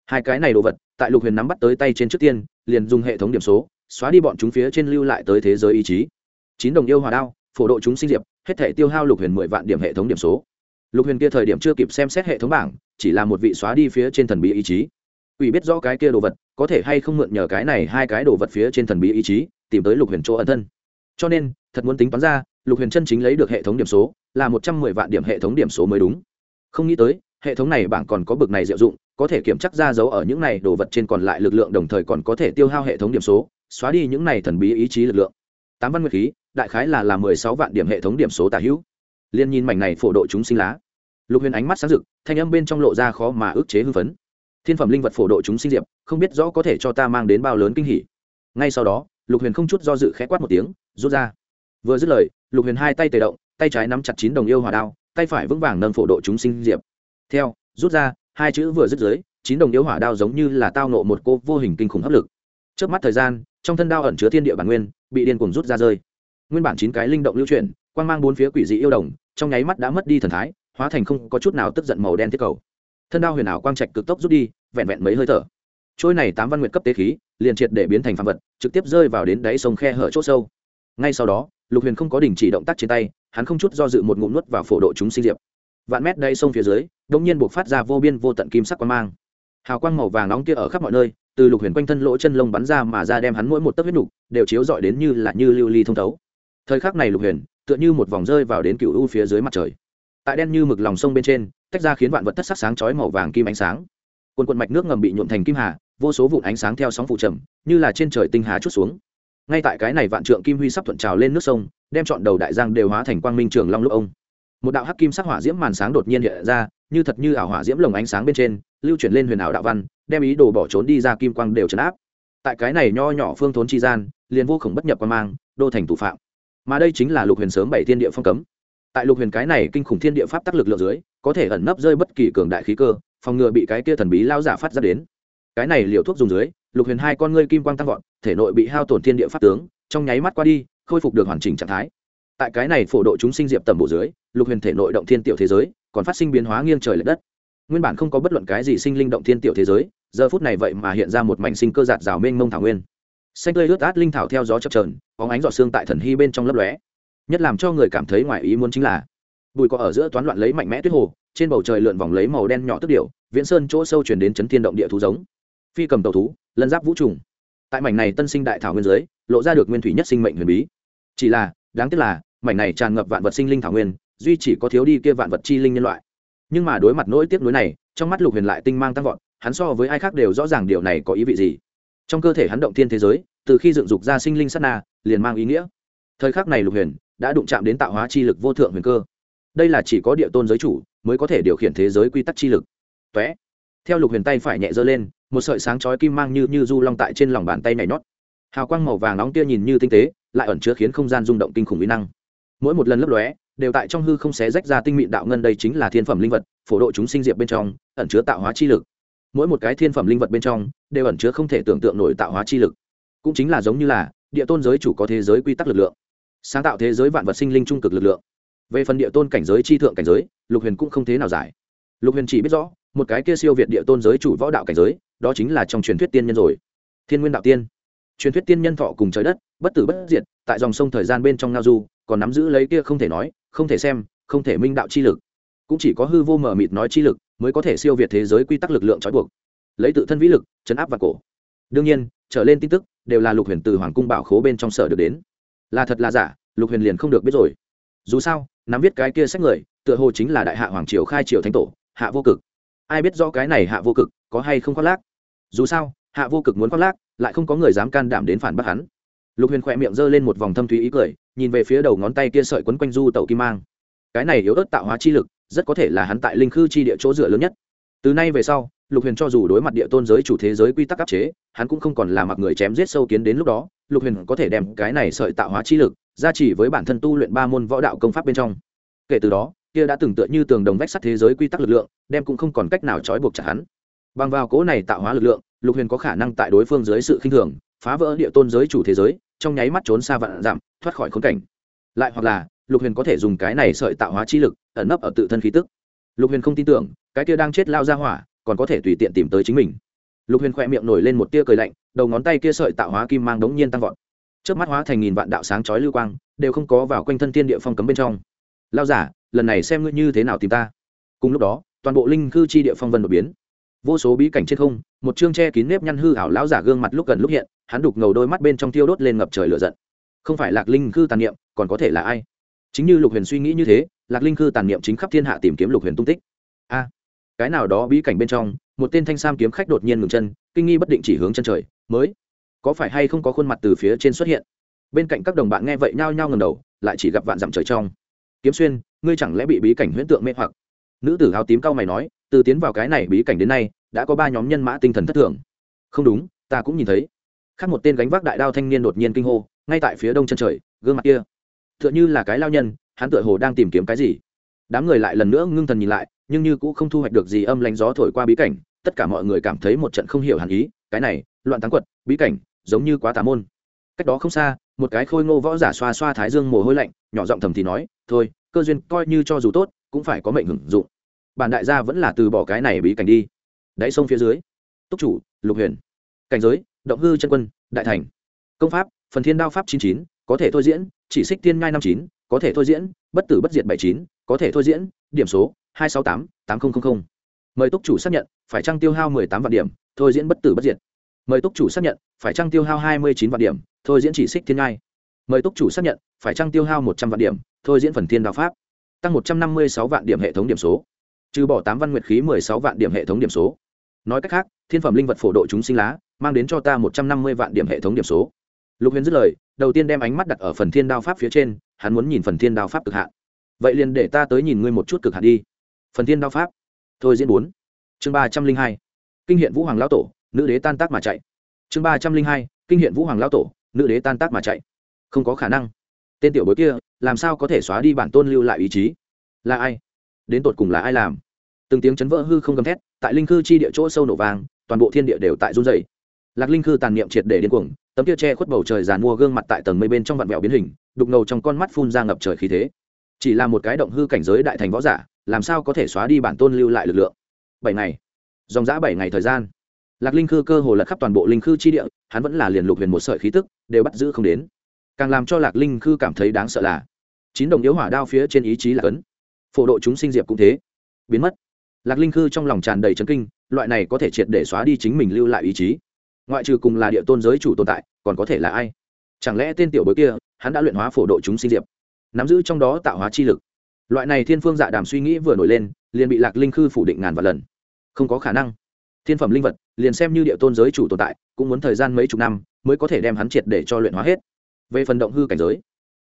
Hai cái này đồ vật, tại lục huyền nắm bắt tới tay trên trước tiên, liền dùng hệ thống điểm số, xóa đi bọn chúng phía trên lưu lại tới thế giới ý chí. Chín đồng yêu hỏa đao, phổ độ chúng sinh diệp, hết thể tiêu hao lục huyền mười vạn điểm hệ thống điểm số. Lục huyền kia thời điểm chưa kịp xem xét hệ thống bảng, chỉ là một vị xóa đi phía trên thần bí ý chí. Ủy biết rõ cái kia đồ vật, có thể hay không mượn nhờ cái này hai cái đồ vật phía trên thần bí ý chí, tìm tới lục huyền chỗ ẩn thân. Cho nên thật muốn tính toán ra, lục huyền chân chính lấy được hệ thống điểm số là một trăm mười vạn điểm hệ thống điểm số mới đúng. Không nghĩ tới, hệ thống này bảng còn có bực này diệu dụng, có thể kiểm chắc ra dấu ở những này đồ vật trên còn lại lực lượng đồng thời còn có thể tiêu hao hệ thống điểm số, xóa đi những này thần bí ý chí lực lượng. Tám văn nguyệt khí, đại khái là là mười sáu vạn điểm hệ thống điểm số tả hữu. Liên nhìn mảnh này phổ độ chúng sinh lá. Lục huyền ánh mắt sáng rực, thanh âm bên trong lộ ra khó mà ức chế hưng phấn. Thiên phẩm linh vật phổ độ chúng sinh diệp, không biết rõ có thể cho ta mang đến bao lớn kinh hỉ. Ngay sau đó, lục huyền không chút do dự khẽ quát một tiếng, rút ra vừa dứt lời, lục huyền hai tay tề động, tay trái nắm chặt chín đồng yêu hòa đao, tay phải vững vàng nâng phổ độ chúng sinh diệp. Theo, rút ra, hai chữ vừa dứt dưới, chín đồng yêu hỏa đao giống như là tao nộ một cô vô hình kinh khủng hấp lực. Trước mắt thời gian, trong thân đao ẩn chứa thiên địa bản nguyên, bị điên cuồng rút ra rơi. Nguyên bản chín cái linh động lưu chuyển, quang mang bốn phía quỷ dị yêu đồng, trong nháy mắt đã mất đi thần thái, hóa thành không có chút nào tức giận màu đen thiết cầu. Thân đao huyền ảo quang trạch cực tốc rút đi, vẹn vẹn mấy hơi thở. Trôi này tám văn nguyệt cấp tế khí, liền triệt để biến thành phạm vật, trực tiếp rơi vào đến đáy sông khe hở chỗ sâu. Ngay sau đó lục huyền không có đình chỉ động tác trên tay, hắn không chút do dự một ngụm nuốt vào phổ độ chúng sinh diệp. Vạn mét đây sông phía dưới đông nhiên buộc phát ra vô biên vô tận kim sắc quang mang. Hào quang màu vàng nóng kia ở khắp mọi nơi, từ lục huyền quanh thân lỗ chân lông bắn ra mà ra đem hắn mỗi một tấc huyết nục đều chiếu rọi đến như là như lưu ly thông thấu. Thời khắc này lục huyền, tựa như một vòng rơi vào đến cựu u phía dưới mặt trời. Tại đen như mực lòng sông bên trên, tách ra khiến vạn vật thất sắc sáng chói màu vàng kim ánh sáng. Quần quần mạch nước ngầm bị nhuộm thành kim hà, vô số vụn ánh sáng theo sóng phụ trầm, như là trên trời tinh hà chút xuống ngay tại cái này vạn trượng kim huy sắp thuận trào lên nước sông, đem chọn đầu đại giang đều hóa thành quang minh trường long lúc ông. Một đạo hắc kim sắc hỏa diễm màn sáng đột nhiên hiện ra, như thật như ảo hỏa diễm lồng ánh sáng bên trên, lưu chuyển lên huyền ảo đạo văn, đem ý đồ bỏ trốn đi ra kim quang đều trấn áp. Tại cái này nho nhỏ phương thốn chi gian, liền vô khổng bất nhập quan mang, đô thành thủ phạm. Mà đây chính là lục huyền sớm bảy thiên địa phong cấm. Tại lục huyền cái này kinh khủng thiên địa pháp tắc lực lượng dưới, có thể ẩn nấp rơi bất kỳ cường đại khí cơ, phòng ngừa bị cái kia thần bí lao giả phát ra đến. Cái này liều thuốc dùng dưới lục huyền hai con ngươi kim quang tăng vọt, thể nội bị hao tổn thiên địa pháp tướng, trong nháy mắt qua đi, khôi phục được hoàn chỉnh trạng thái. Tại cái này phổ độ chúng sinh diệp tầm bộ dưới, lục huyền thể nội động thiên tiểu thế giới, còn phát sinh biến hóa nghiêng trời l ệ đất. Nguyên bản không có bất luận cái gì sinh linh động thiên tiểu thế giới, giờ phút này vậy mà hiện ra một mảnh sinh cơ giạt rào mênh mông thảo nguyên. Xanh tươi ướt át linh thảo theo gió chập trờn có ánh giọt xương tại thần hy bên trong lấp lóe. Nhất làm cho người cảm thấy ngoài ý muốn chính là, bụi cỏ ở giữa toán loạn lấy mạnh mẽ tuyết hồ, trên bầu trời lượn vòng lấy màu đen nhỏ tức điệu viễn sơn chỗ sâu chuyển đến chấn thiên động địa thú giống phi cầm tàu thú, lân giáp vũ trùng. Tại mảnh này tân sinh đại thảo nguyên giới lộ ra được nguyên thủy nhất sinh mệnh huyền bí. Chỉ là, đáng tiếc là, mảnh này tràn ngập vạn vật sinh linh thảo nguyên, duy chỉ có thiếu đi kia vạn vật chi linh nhân loại. Nhưng mà đối mặt nỗi tiếc nuối này, trong mắt lục huyền lại tinh mang tăng vọt, hắn so với ai khác đều rõ ràng điều này có ý vị gì. Trong cơ thể hắn động thiên thế giới, từ khi dựng dục ra sinh linh sát na, liền mang ý nghĩa. Thời khắc này lục huyền đã đụng chạm đến tạo hóa chi lực vô thượng huyền cơ. Đây là chỉ có địa tôn giới chủ mới có thể điều khiển thế giới quy tắc chi lực. Tóe. theo lục huyền tay phải nhẹ giơ lên một sợi sáng chói kim mang như như du long tại trên lòng bàn tay nhảy nhót. Hào quang màu vàng nóng kia nhìn như tinh tế, lại ẩn chứa khiến không gian rung động kinh khủng uy năng. Mỗi một lần lấp lóe, đều tại trong hư không xé rách ra tinh mịn đạo ngân đây chính là thiên phẩm linh vật, phổ độ chúng sinh diệp bên trong, ẩn chứa tạo hóa chi lực. Mỗi một cái thiên phẩm linh vật bên trong, đều ẩn chứa không thể tưởng tượng nổi tạo hóa chi lực. Cũng chính là giống như là, địa tôn giới chủ có thế giới quy tắc lực lượng. Sáng tạo thế giới vạn vật sinh linh trung cực lực lượng. Về phần địa tôn cảnh giới chi thượng cảnh giới, lục huyền cũng không thế nào giải. Lục huyền chỉ biết rõ, một cái kia siêu việt địa tôn giới chủ võ đạo cảnh giới đó chính là trong truyền thuyết tiên nhân rồi. Thiên nguyên đạo tiên. Truyền thuyết tiên nhân thọ cùng trời đất, bất tử bất diệt, tại dòng sông thời gian bên trong ngao du, còn nắm giữ lấy kia không thể nói, không thể xem, không thể minh đạo chi lực. Cũng chỉ có hư vô mờ mịt nói chi lực mới có thể siêu việt thế giới quy tắc lực lượng trói buộc. Lấy tự thân vĩ lực, chấn áp và cổ. Đương nhiên, trở lên tin tức đều là lục huyền từ hoàng cung bảo khố bên trong sở được đến. Là thật là giả, lục huyền liền không được biết rồi. Dù sao, nắm viết cái kia sách người, tựa hồ chính là đại hạ hoàng triều khai triều thánh tổ, hạ vô cực. Ai biết rõ cái này hạ vô cực có hay không khoác lác. Dù sao, hạ vô cực muốn khoác lác, lại không có người dám can đảm đến phản bác hắn. Lục huyền khỏe miệng g lên một vòng thâm thúy ý cười, nhìn về phía đầu ngón tay kia sợi quấn quanh du tàu kim mang. Cái này yếu ớt tạo hóa chi lực, rất có thể là hắn tại linh khư chi địa chỗ dựa lớn nhất. Từ nay về sau, lục huyền cho dù đối mặt địa tôn giới chủ thế giới quy tắc áp chế, hắn cũng không còn là mặc người chém giết sâu kiến đến lúc đó, lục huyền có thể đem cái này sợi tạo hóa chi lực ra chỉ với bản thân tu luyện ba môn võ đạo công pháp bên trong. Kể từ đó, kia đã từng tựa như tường đồng vách sắt thế giới quy tắc lực lượng, đem cũng không còn cách nào trói buộc chặt hắn bằng vào cố này tạo hóa lực lượng, lục huyền có khả năng tại đối phương dưới sự khinh thường, phá vỡ địa tôn giới chủ thế giới, trong nháy mắt trốn xa vạn giảm thoát khỏi khốn cảnh. Lại hoặc là, lục huyền có thể dùng cái này sợi tạo hóa chi lực, ẩn nấp ở tự thân khí tức. Lục huyền không tin tưởng, cái kia đang chết lao ra hỏa, còn có thể tùy tiện tìm tới chính mình. Lục huyền khoe miệng nổi lên một tia cười lạnh, đầu ngón tay kia sợi tạo hóa kim mang đống nhiên tăng vọt. Trước mắt hóa thành nghìn vạn đạo sáng chói lưu quang, đều không có vào quanh thân thiên địa phong cấm bên trong. Lao giả, lần này xem ngươi như thế nào tìm ta? Cùng lúc đó, toàn bộ linh cư chi địa phong vân đột biến vô số bí cảnh trên không, một chương che kín nếp nhăn hư ảo lão giả gương mặt lúc gần lúc hiện, hắn đục ngầu đôi mắt bên trong tiêu đốt lên ngập trời lửa giận. Không phải lạc linh cư tàn niệm, còn có thể là ai? Chính như lục huyền suy nghĩ như thế, lạc linh cư tàn niệm chính khắp thiên hạ tìm kiếm lục huyền tung tích. A, cái nào đó bí cảnh bên trong, một tên thanh sam kiếm khách đột nhiên ngừng chân, kinh nghi bất định chỉ hướng chân trời, mới, có phải hay không có khuôn mặt từ phía trên xuất hiện? Bên cạnh các đồng bạn nghe vậy nhao nhao ngầm đầu, lại chỉ gặp vạn dặm trời trong. Kiếm xuyên, ngươi chẳng lẽ bị bí cảnh huyễn tượng mê hoặc? Nữ tử áo tím cao mày nói từ tiến vào cái này bí cảnh đến nay, đã có ba nhóm nhân mã tinh thần thất thường. Không đúng, ta cũng nhìn thấy. Khác một tên gánh vác đại đao thanh niên đột nhiên kinh hô, ngay tại phía đông chân trời, gương mặt kia. Tựa như là cái lao nhân, hắn tựa hồ đang tìm kiếm cái gì. Đám người lại lần nữa ngưng thần nhìn lại, nhưng như cũng không thu hoạch được gì âm lánh gió thổi qua bí cảnh, tất cả mọi người cảm thấy một trận không hiểu hẳn ý, cái này, loạn thắng quật, bí cảnh, giống như quá tà môn. Cách đó không xa, một cái khôi ngô võ giả xoa xoa thái dương mồ hôi lạnh, nhỏ giọng thầm thì nói, thôi, cơ duyên coi như cho dù tốt, cũng phải có mệnh hưởng dụng bản đại gia vẫn là từ bỏ cái này bí cảnh đi. Đáy sông phía dưới, túc chủ, lục huyền, cảnh giới, động hư chân quân, đại thành. Công pháp, phần thiên đao pháp chín chín, có thể thôi diễn, chỉ xích tiên ngai năm chín, có thể thôi diễn, bất tử bất diệt bảy chín, có thể thôi diễn, điểm số, hai sáu tám tám nghìn mời túc chủ xác nhận, phải trăng tiêu hao mười tám vạn điểm, thôi diễn bất tử bất diệt? Mời túc chủ xác nhận, phải trăng tiêu hao hai mươi chín vạn điểm, thôi diễn chỉ xích thiên ngai mời túc chủ xác nhận, phải trăng tiêu hao một trăm vạn điểm, thôi diễn phần thiên đao pháp? Tăng một trăm năm mươi sáu vạn điểm hệ thống điểm số trừ bỏ tám văn nguyệt khí mười sáu vạn điểm hệ thống điểm số. Nói cách khác, thiên phẩm linh vật phổ độ chúng sinh lá, mang đến cho ta một trăm năm mươi vạn điểm hệ thống điểm số. Lục huyền dứt lời, đầu tiên đem ánh mắt đặt ở phần thiên đao pháp phía trên, hắn muốn nhìn phần thiên đao pháp cực hạn. Vậy liền để ta tới nhìn ngươi một chút cực hạn đi. Phần thiên đao pháp. Thôi diễn bốn. Chương ba trăm linh hai. Kinh hiện vũ hoàng lão tổ, nữ đế tan tác mà chạy. Chương ba trăm linh hai. Kinh hiện vũ hoàng lão tổ, nữ đế tan tác mà chạy. Không có khả năng. Tên tiểu bối kia, làm sao có thể xóa đi bản tôn lưu lại ý chí? Là ai? Đến tột cùng là ai làm? Từng tiếng chấn vỡ hư không gầm thét, tại linh khư chi địa chỗ sâu nổ vàng toàn bộ thiên địa đều tại run dày lạc linh khư tàn niệm triệt để điên cuồng, tấm kia che khuất bầu trời giàn mua gương mặt tại tầng mây bên trong vạn vẹo biến hình, đục ngầu trong con mắt phun ra ngập trời khí thế. Chỉ là một cái động hư cảnh giới đại thành võ giả, làm sao có thể xóa đi bản tôn lưu lại lực lượng? Bảy ngày. Dòng dã bảy ngày thời gian. Lạc linh khư cơ hồ lật khắp toàn bộ linh khư chi địa, hắn vẫn là liền lục huyền một sợi khí tức, đều bắt giữ không đến. Càng làm cho lạc linh khư cảm thấy đáng sợ là, chín đồng yếu hỏa đao phía trên ý chí là cấn. Phổ độ chúng sinh diệp cũng thế. Biến mất lạc linh khư trong lòng tràn đầy chấn kinh, loại này có thể triệt để xóa đi chính mình lưu lại ý chí. Ngoại trừ cùng là địa tôn giới chủ tồn tại, còn có thể là ai? Chẳng lẽ tên tiểu bối kia, hắn đã luyện hóa phổ độ chúng sinh diệp, nắm giữ trong đó tạo hóa chi lực? Loại này thiên phương dạ đàm suy nghĩ vừa nổi lên, liền bị lạc linh khư phủ định ngàn vạn lần. Không có khả năng. Thiên phẩm linh vật, liền xem như địa tôn giới chủ tồn tại, cũng muốn thời gian mấy chục năm mới có thể đem hắn triệt để cho luyện hóa hết. Về phần động hư cảnh giới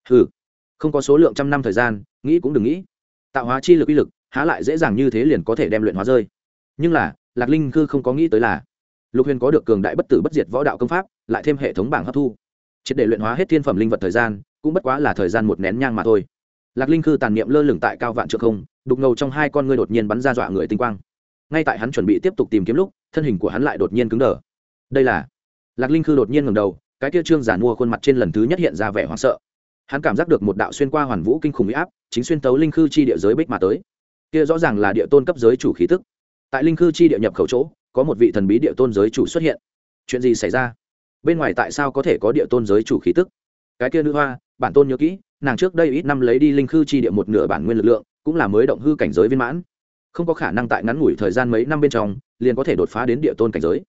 hư không có số lượng trăm năm thời gian, nghĩ cũng đừng nghĩ. Tạo hóa chi lực uy lực há lại dễ dàng như thế liền có thể đem luyện hóa rơi. Nhưng là, lạc linh khư không có nghĩ tới là, lục huyền có được cường đại bất tử bất diệt võ đạo công pháp, lại thêm hệ thống bảng hấp thu. Triệt để luyện hóa hết thiên phẩm linh vật thời gian, cũng bất quá là thời gian một nén nhang mà thôi. Lạc linh khư tàn niệm lơ lửng tại cao vạn trượng không, đục ngầu trong hai con ngươi đột nhiên bắn ra dọa người tinh quang. Ngay tại hắn chuẩn bị tiếp tục tìm kiếm lúc, thân hình của hắn lại đột nhiên cứng đờ. Đây là, lạc linh khư đột nhiên ngầm đầu, cái kia trương giản mua khuôn mặt trên lần thứ nhất hiện ra vẻ hoảng sợ. Hắn cảm giác được một đạo xuyên qua hoàn vũ kinh khủng huy áp, chính xuyên tấu linh khư chi địa giới bích mà tới kia rõ ràng là địa tôn cấp giới chủ khí tức. Tại linh khư chi địa nhập khẩu chỗ, có một vị thần bí địa tôn giới chủ xuất hiện. Chuyện gì xảy ra? Bên ngoài tại sao có thể có địa tôn giới chủ khí tức? Cái kia nữ hoa, bản tôn nhớ kỹ, nàng trước đây ít năm lấy đi linh khư chi địa một nửa bản nguyên lực lượng, cũng là mới động hư cảnh giới viên mãn. Không có khả năng tại ngắn ngủi thời gian mấy năm bên trong, liền có thể đột phá đến địa tôn cảnh giới.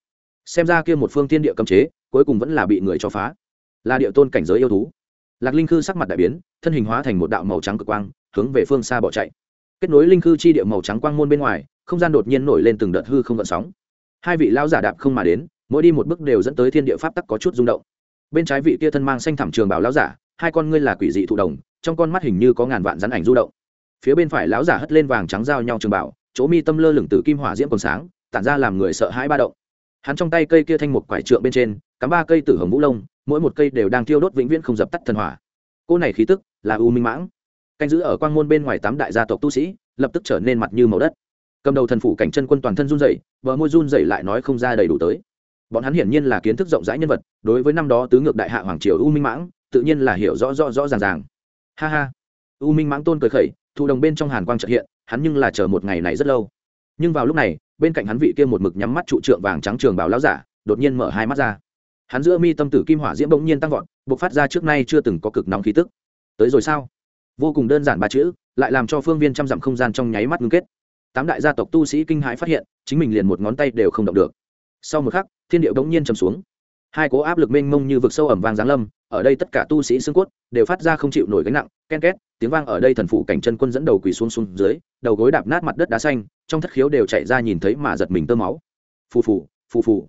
Xem ra kia một phương tiên địa cấm chế, cuối cùng vẫn là bị người cho phá. Là địa tôn cảnh giới yêu thú. Lạc linh khư sắc mặt đại biến, thân hình hóa thành một đạo màu trắng cực quang, hướng về phương xa bỏ chạy kết nối linh khư chi địa màu trắng quang môn bên ngoài, không gian đột nhiên nổi lên từng đợt hư không gợn sóng. Hai vị lão giả đạp không mà đến, mỗi đi một bước đều dẫn tới thiên địa pháp tắc có chút rung động. Bên trái vị kia thân mang xanh thảm trường bảo lão giả, hai con ngươi là quỷ dị thụ đồng trong con mắt hình như có ngàn vạn rắn ảnh du động. Phía bên phải lão giả hất lên vàng trắng giao nhau trường bảo, chỗ mi tâm lơ lửng từ kim hỏa diễm còn sáng, tản ra làm người sợ hãi ba động. Hắn trong tay cây kia thanh một quải trượng bên trên, cắm ba cây tử hồng vũ lông, mỗi một cây đều đang thiêu đốt vĩnh viễn không dập tắt thần hỏa. Cô này khí tức là u minh mãng canh giữ ở quang môn bên ngoài tám đại gia tộc tu sĩ, lập tức trở nên mặt như màu đất. Cầm đầu thần phủ cảnh chân quân toàn thân run dậy vợ môi run dậy lại nói không ra đầy đủ tới. Bọn hắn hiển nhiên là kiến thức rộng rãi nhân vật, đối với năm đó tứ ngược đại hạ hoàng triều u minh mãng, tự nhiên là hiểu rõ rõ rõ ràng ràng. Ha ha. U minh mãng tôn cười khẩy, thụ đồng bên trong hàn quang trợ hiện, hắn nhưng là chờ một ngày này rất lâu. Nhưng vào lúc này, bên cạnh hắn vị kia một mực nhắm mắt trụ trượng vàng trắng trường bảo lão giả, đột nhiên mở hai mắt ra. Hắn giữa mi tâm tử kim hỏa diễm bỗng nhiên tăng vọt b ộ c phát ra trước nay chưa từng có cực nóng khí tức. Tới rồi sao? Vô cùng đơn giản ba chữ, lại làm cho phương viên trăm dặm không gian trong nháy mắt ngưng kết. Tám đại gia tộc tu sĩ kinh hãi phát hiện, chính mình liền một ngón tay đều không động được. Sau một khắc, thiên điệu bỗng nhiên trầm xuống. Hai cố áp lực mênh mông như vực sâu ẩm vàng giáng lâm, ở đây tất cả tu sĩ xương cốt đều phát ra không chịu nổi gánh nặng, ken két, tiếng vang ở đây thần phụ cảnh chân quân dẫn đầu quỳ xuống xuống dưới, đầu gối đạp nát mặt đất đá xanh, trong thất khiếu đều chạy ra nhìn thấy mà giật mình tơ máu. Phù phù phù phù.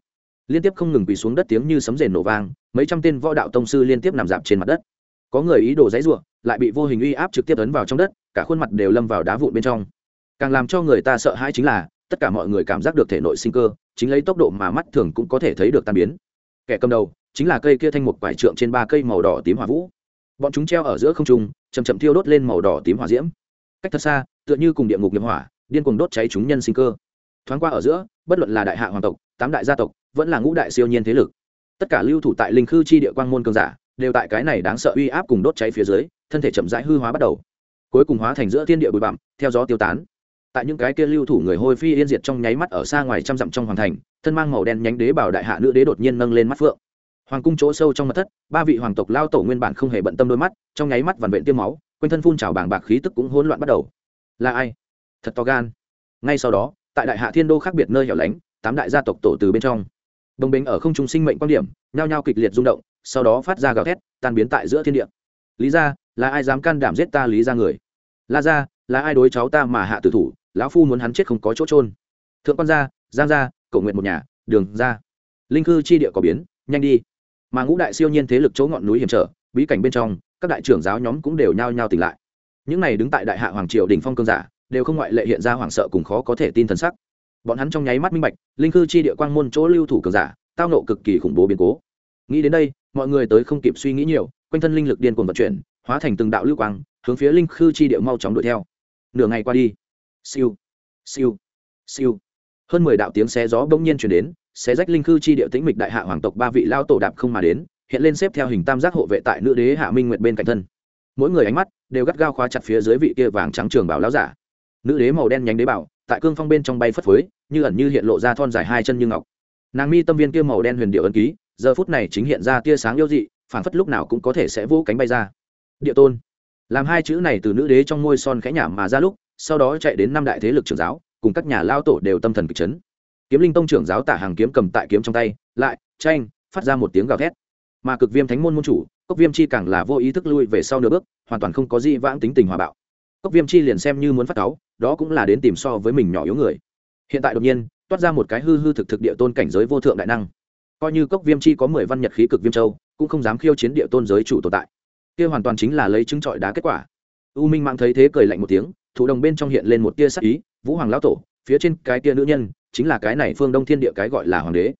Liên tiếp không ngừng quỳ xuống đất tiếng như sấm rền nổ vang, mấy trăm tên võ đạo tông sư liên tiếp nằm dạp trên mặt đất có người ý đồ dãy ruộng lại bị vô hình uy áp trực tiếp ấn vào trong đất, cả khuôn mặt đều lâm vào đá vụn bên trong. Càng làm cho người ta sợ hãi chính là, tất cả mọi người cảm giác được thể nội sinh cơ, chính lấy tốc độ mà mắt thường cũng có thể thấy được tan biến. Kẻ cầm đầu, chính là cây kia thanh mục quải trượng trên ba cây màu đỏ tím hỏa vũ. Bọn chúng treo ở giữa không trung chầm chậm thiêu đốt lên màu đỏ tím hỏa diễm. Cách thật xa, tựa như cùng địa ngục nghiệp hỏa, điên cuồng đốt cháy chúng nhân sinh cơ. Thoáng qua ở giữa, bất luận là đại hạ hoàng tộc, tám đại gia tộc, vẫn là ngũ đại siêu nhiên thế lực. Tất cả lưu thủ tại linh khư chi địa quang môn cường giả đều tại cái này đáng sợ uy áp cùng đốt cháy phía dưới, thân thể chậm rãi hư hóa bắt đầu. Cuối cùng hóa thành giữa thiên địa bụi bặm, theo gió tiêu tán. Tại những cái kia lưu thủ người hôi phi yên diệt trong nháy mắt ở xa ngoài trăm dặm trong hoàng thành, thân mang màu đen nhánh đế bảo đại hạ nữ đế đột nhiên nâng lên mắt phượng. Hoàng cung chỗ sâu trong mặt thất, ba vị hoàng tộc lao tổ nguyên bản không hề bận tâm đôi mắt, trong nháy mắt vằn vện tiêm máu, quanh thân phun trào bảng bạc khí tức cũng hỗn loạn bắt đầu. Là ai? Thật to gan. Ngay sau đó, tại đại hạ thiên đô khác biệt nơi hẻo lánh, tám đại gia tộc tổ từ bên trong bồng bình ở không trung sinh mệnh quan điểm, nhao nhao kịch liệt rung động, sau đó phát ra gào thét, tan biến tại giữa thiên địa. Lý ra là ai dám can đảm giết ta lý ra người? La ra là ai đối cháu ta mà hạ tử thủ, lão phu muốn hắn chết không có chỗ trôn thượng quan gia, giang gia cầu nguyện một nhà, đường ra. Linh cư chi địa có biến, nhanh đi. Mà ngũ đại siêu nhiên thế lực chỗ ngọn núi hiểm trở, bí cảnh bên trong, các đại trưởng giáo nhóm cũng đều nhao nhao tỉnh lại. Những này đứng tại đại hạ hoàng triều đỉnh phong cương giả, đều không ngoại lệ hiện ra hoảng sợ cùng khó có thể tin thần sắc bọn hắn trong nháy mắt minh bạch, linh cư chi địa quang môn chỗ lưu thủ cường giả, tao nộ cực kỳ khủng bố biến cố. Nghĩ đến đây, mọi người tới không kịp suy nghĩ nhiều, quanh thân linh lực điên cuồng vận chuyển, hóa thành từng đạo lưu quang, hướng phía linh khư chi địa mau chóng đuổi theo. Nửa ngày qua đi. Siêu. Siêu. Siêu. Hơn mười đạo tiếng xé gió bỗng nhiên chuyển đến, xé rách linh khư chi địa tĩnh mịch đại hạ hoàng tộc ba vị lao tổ đạp không mà đến, hiện lên xếp theo hình tam giác hộ vệ tại nữ đế hạ minh nguyệt bên cạnh thân. Mỗi người ánh mắt đều gắt gao khóa chặt phía dưới vị kia vàng trắng trường bảo lao giả. Nữ đế màu đen nhánh đế bảo tại cương phong bên trong bay phất phới, như ẩn như hiện lộ ra thon dài hai chân như ngọc. Nàng mi tâm viên kia màu đen huyền điệu ấn ký, giờ phút này chính hiện ra tia sáng yêu dị phản phất lúc nào cũng có thể sẽ vỗ cánh bay ra. Địa tôn. Làm hai chữ này từ nữ đế trong môi son khẽ nhảm mà ra lúc, sau đó chạy đến năm đại thế lực trưởng giáo, cùng các nhà lao tổ đều tâm thần kịch chấn. Kiếm linh tông trưởng giáo tả hàng kiếm cầm tại kiếm trong tay, lại, tranh, phát ra một tiếng gào thét. Mà cực viêm thánh môn môn chủ, cốc viêm chi càng là vô ý thức lui về sau nửa bước, hoàn toàn không có gì vãng tính tình hòa bạo cốc viêm chi liền xem như muốn phát táo, đó cũng là đến tìm so với mình nhỏ yếu người. Hiện tại đột nhiên toát ra một cái hư hư thực thực địa tôn cảnh giới vô thượng đại năng. Coi như cốc viêm chi có mười văn nhật khí cực viêm châu cũng không dám khiêu chiến địa tôn giới chủ tồn tại. Kia hoàn toàn chính là lấy chứng trọi đá kết quả. U minh mang thấy thế cười lạnh một tiếng thủ đồng bên trong hiện lên một tia sắc ý vũ hoàng lão tổ phía trên cái tia nữ nhân chính là cái này phương đông thiên địa cái gọi là hoàng đế.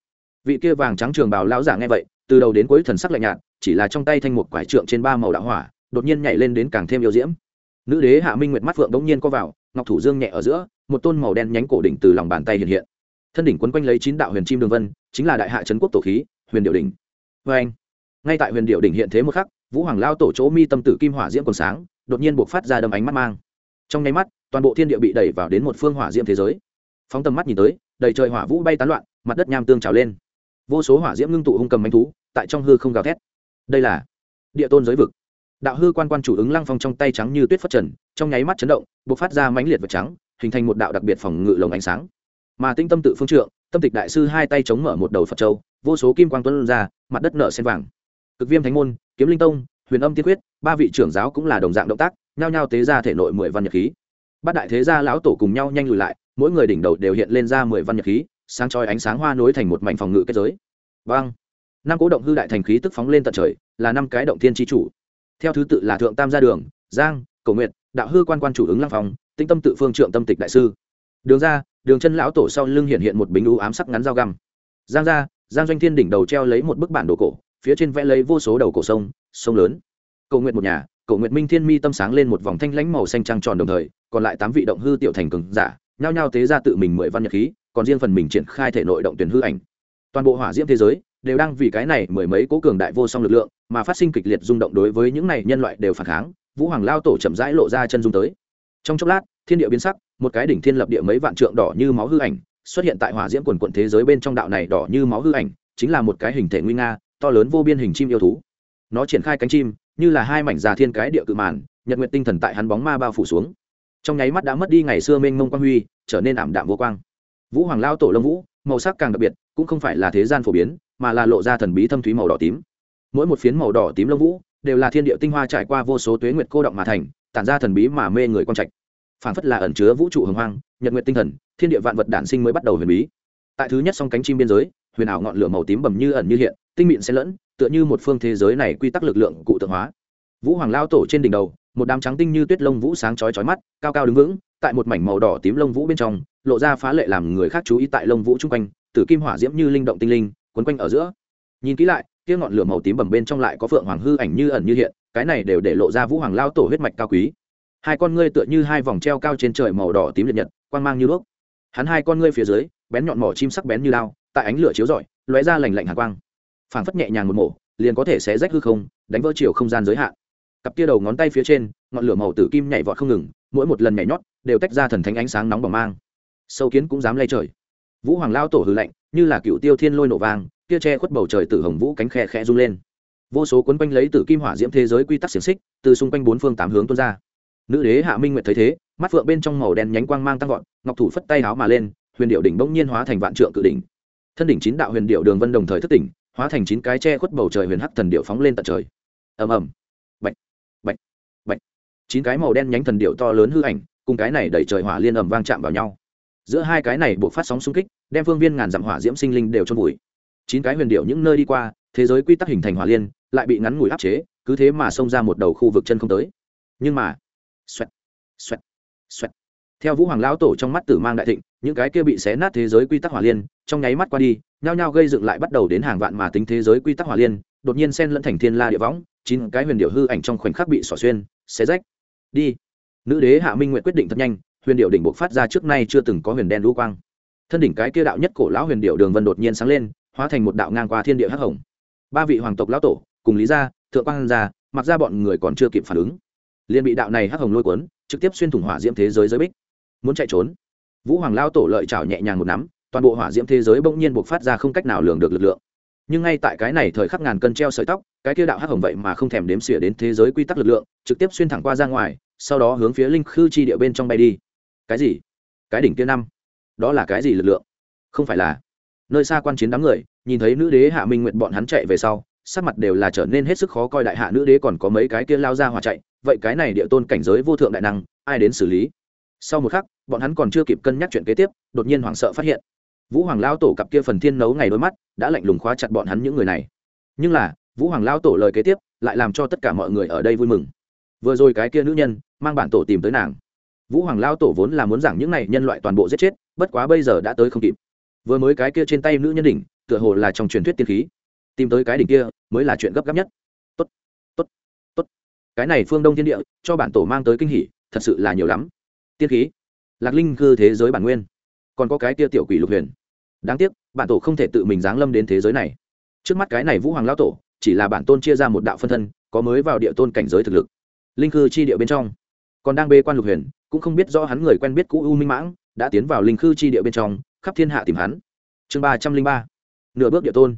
Vị kia vàng trắng trường bào lão giả nghe vậy từ đầu đến cuối thần sắc lạnh nhạt chỉ là trong tay thanh một quải trượng trên ba màu đạo hỏa đột nhiên nhảy lên đến càng thêm yêu diễm nữ đế hạ minh nguyệt mắt phượng đống nhiên co vào, ngọc thủ dương nhẹ ở giữa, một tôn màu đen nhánh cổ đỉnh từ lòng bàn tay hiện hiện. Thân đỉnh quấn quanh lấy chín đạo huyền chim đường vân, chính là đại hạ trấn quốc tổ khí, huyền điệu đỉnh. Vê anh, ngay tại huyền điệu đỉnh hiện thế một khắc, vũ hoàng lao tổ chỗ mi tâm tử kim hỏa diễm còn sáng, đột nhiên buộc phát ra đâm ánh mắt mang. Trong nháy mắt, toàn bộ thiên địa bị đẩy vào đến một phương hỏa diễm thế giới. Phóng tầm mắt nhìn tới, đầy trời hỏa vũ bay tán loạn, mặt đất nham tương trào lên. Vô số hỏa diễm ngưng tụ hung cầm manh thú, tại trong hư không gào thét. Đây là địa tôn giới vực đạo hư quan quan chủ ứng lăng phong trong tay trắng như tuyết phất trần, trong nháy mắt chấn động b ộ c phát ra mãnh liệt vật trắng, hình thành một đạo đặc biệt phòng ngự lồng ánh sáng. Mà tinh tâm tự phương trượng, tâm tịch đại sư hai tay chống mở một đầu phật châu, vô số kim quang tuấn ra, mặt đất nở sen vàng. Cực viêm thánh môn, kiếm linh tông, huyền âm tiên quyết, ba vị trưởng giáo cũng là đồng dạng động tác, nhao nhao tế ra thể nội mười văn nhật khí. Bát đại thế gia lão tổ cùng nhau nhanh lùi lại, mỗi người đỉnh đầu đều hiện lên ra mười văn nhật khí, sáng chói ánh sáng hoa nối thành một mảnh phòng ngự kết giới. Vang năm cố động hư đại thành khí tức phóng lên tận trời, là năm cái động thiên tri chủ theo thứ tự là thượng tam gia đường, giang, cầu nguyện đạo hư quan quan chủ ứng lăng phòng tinh tâm tự phương trượng tâm tịch đại sư. Đường ra, đường chân lão tổ sau lưng hiện hiện một bính u ám sắc ngắn dao găm. Giang ra, giang doanh thiên đỉnh đầu treo lấy một bức bản đồ cổ, phía trên vẽ lấy vô số đầu cổ sông sông lớn. Cầu nguyện một nhà, cầu nguyện minh thiên mi tâm sáng lên một vòng thanh lãnh màu xanh trăng tròn đồng thời, còn lại tám vị động hư tiểu thành cường giả, nhao nhao tế ra tự mình mười văn nhật khí, còn riêng phần mình triển khai thể nội động tuyển hư ảnh. Toàn bộ hỏa diễm thế giới đều đang vì cái này mười mấy cố cường đại vô song lực lượng mà phát sinh kịch liệt rung động đối với những này nhân loại đều phản kháng, vũ hoàng lao tổ chậm rãi lộ ra chân dung tới. Trong chốc lát, thiên địa biến sắc, một cái đỉnh thiên lập địa mấy vạn trượng đỏ như máu hư ảnh xuất hiện tại hỏa diễm quần quận thế giới bên trong đạo này đỏ như máu hư ảnh, chính là một cái hình thể nguy nga, to lớn vô biên hình chim yêu thú. Nó triển khai cánh chim, như là hai mảnh già thiên cái địa cự màn, nhật nguyện tinh thần tại hắn bóng ma bao phủ xuống. Trong nháy mắt đã mất đi ngày xưa mênh mông quang huy, trở nên ảm đạm vô quang. Vũ hoàng lao tổ lông vũ, màu sắc càng đặc biệt cũng không phải là thế gian phổ biến, mà là lộ ra thần bí thâm thúy màu đỏ tím. Mỗi một phiến màu đỏ tím lông vũ, đều là thiên địa tinh hoa trải qua vô số tuế nguyệt cô động mà thành, tản ra thần bí mà mê người quang trạch. Phản phất là ẩn chứa vũ trụ hồng hoang, nhật nguyện tinh thần, thiên địa vạn vật đản sinh mới bắt đầu huyền bí. Tại thứ nhất song cánh chim biên giới, huyền ảo ngọn lửa màu tím bầm như ẩn như hiện, tinh mịn xen lẫn, tựa như một phương thế giới này quy tắc lực lượng cụ tượng hóa. Vũ hoàng lao tổ trên đỉnh đầu, một đám trắng tinh như tuyết lông vũ sáng chói chói mắt, cao cao đứng vững, tại một mảnh màu đỏ tím lông vũ bên trong, lộ ra phá lệ làm người khác chú ý tại lông vũ chung quanh tử kim hỏa diễm như linh động tinh linh, quấn quanh ở giữa. Nhìn kỹ lại, kia ngọn lửa màu tím bầm bên trong lại có phượng hoàng hư ảnh như ẩn như hiện, cái này đều để lộ ra vũ hoàng lao tổ huyết mạch cao quý. Hai con ngươi tựa như hai vòng treo cao trên trời màu đỏ tím liệt nhật, quang mang như đuốc. Hắn hai con ngươi phía dưới, bén nhọn mỏ chim sắc bén như lao tại ánh lửa chiếu rọi, lóe ra lành lạnh hạ quang. Phảng phất nhẹ nhàng một mổ, liền có thể xé rách hư không, đánh vỡ chiều không gian giới hạn. Cặp kia đầu ngón tay phía trên, ngọn lửa màu tử kim nhảy vọt không ngừng, mỗi một lần nhảy nhót, đều tách ra thần thánh ánh sáng nóng bỏng mang. Sâu kiến cũng dám lay trời vũ hoàng lao tổ hư lạnh, như là cựu tiêu thiên lôi nổ vang, kia che khuất bầu trời tử hồng vũ cánh khe khẽ rung lên. Vô số quấn quanh lấy tử kim hỏa diễm thế giới quy tắc xiềng xích, từ xung quanh bốn phương tám hướng tuôn ra. Nữ đế hạ minh nguyệt thấy thế, mắt phượng bên trong màu đen nhánh quang mang tăng vọt, ngọc thủ phất tay áo mà lên, huyền điệu đỉnh bỗng nhiên hóa thành vạn trượng cự đỉnh. Thân đỉnh chín đạo huyền điệu đường vân đồng thời thất tỉnh, hóa thành chín cái che khuất bầu trời huyền hắc thần điệu phóng lên tận trời. Ầm ầm. Bạch. Bạch. Bạch. Chín cái màu đen nhánh thần điệu to lớn hư ảnh, cùng cái này đẩy trời hỏa liên ầm vang chạm vào nhau giữa hai cái này buộc phát sóng xung kích đem phương viên ngàn dặm hỏa diễm sinh linh đều trôn vùi. Chín cái huyền điệu những nơi đi qua thế giới quy tắc hình thành hỏa liên lại bị ngắn ngủi áp chế cứ thế mà xông ra một đầu khu vực chân không tới. Nhưng mà xoẹt, xoẹt, xoẹt. theo vũ hoàng lão tổ trong mắt tử mang đại thịnh những cái kia bị xé nát thế giới quy tắc hỏa liên trong nháy mắt qua đi nhao nhao gây dựng lại bắt đầu đến hàng vạn mà tính thế giới quy tắc hỏa liên đột nhiên xen lẫn thành thiên la địa võng chín cái huyền điệu hư ảnh trong khoảnh khắc bị xỏ xuyên xé rách. Đi. Nữ đế hạ minh nguyện quyết định thật nhanh huyền điệu đỉnh buộc phát ra trước nay chưa từng có huyền đen lũ quang. Thân đỉnh cái kia đạo nhất cổ lão huyền điệu đường vân đột nhiên sáng lên, hóa thành một đạo ngang qua thiên địa hắc hồng. Ba vị hoàng tộc lão tổ, cùng lý gia, thượng quang gia, mặc ra bọn người còn chưa kịp phản ứng. Liền bị đạo này hắc hồng lôi cuốn, trực tiếp xuyên thủng hỏa diễm thế giới giới bích. Muốn chạy trốn. Vũ hoàng lao tổ lợi chảo nhẹ nhàng một nắm, toàn bộ hỏa diễm thế giới bỗng nhiên buộc phát ra không cách nào lường được lực lượng. Nhưng ngay tại cái này thời khắc ngàn cân treo sợi tóc, cái kia đạo hắc hồng vậy mà không thèm đếm xỉa đến thế giới quy tắc lực lượng, trực tiếp xuyên thẳng qua ra ngoài, sau đó hướng phía linh khư chi địa bên trong bay đi cái gì? Cái đỉnh kia năm. Đó là cái gì lực lượng? Không phải là. Nơi xa quan chiến đám người, nhìn thấy nữ đế hạ minh nguyện bọn hắn chạy về sau, sắc mặt đều là trở nên hết sức khó coi đại hạ nữ đế còn có mấy cái kia lao ra hòa chạy. Vậy cái này địa tôn cảnh giới vô thượng đại năng, ai đến xử lý? Sau một khắc, bọn hắn còn chưa kịp cân nhắc chuyện kế tiếp, đột nhiên hoảng sợ phát hiện. Vũ hoàng lao tổ cặp kia phần thiên nấu ngày đôi mắt, đã lạnh lùng khóa chặt bọn hắn những người này. Nhưng là, vũ hoàng lao tổ lời kế tiếp, lại làm cho tất cả mọi người ở đây vui mừng. Vừa rồi cái kia nữ nhân, mang bản tổ tìm tới nàng vũ hoàng lao tổ vốn là muốn giảng những này nhân loại toàn bộ giết chết, bất quá bây giờ đã tới không kịp. Vừa mới cái kia trên tay nữ nhân đỉnh, tựa hồ là trong truyền thuyết tiên khí. Tìm tới cái đỉnh kia, mới là chuyện gấp gáp nhất. Tốt tốt tốt. Cái này phương đông thiên địa, cho bản tổ mang tới kinh hỉ, thật sự là nhiều lắm. Tiên khí. Lạc linh cư thế giới bản nguyên. Còn có cái kia tiểu quỷ lục huyền. Đáng tiếc, bản tổ không thể tự mình giáng lâm đến thế giới này. Trước mắt cái này vũ hoàng lao tổ, chỉ là bản tôn chia ra một đạo phân thân, có mới vào địa tôn cảnh giới thực lực. Linh cư chi địa bên trong. Còn đang bê quan lục huyền cũng không biết do hắn người quen biết cũ u minh mãng, đã tiến vào linh khư chi địa bên trong, khắp thiên hạ tìm hắn. Chương ba trăm linh ba, nửa bước địa tôn.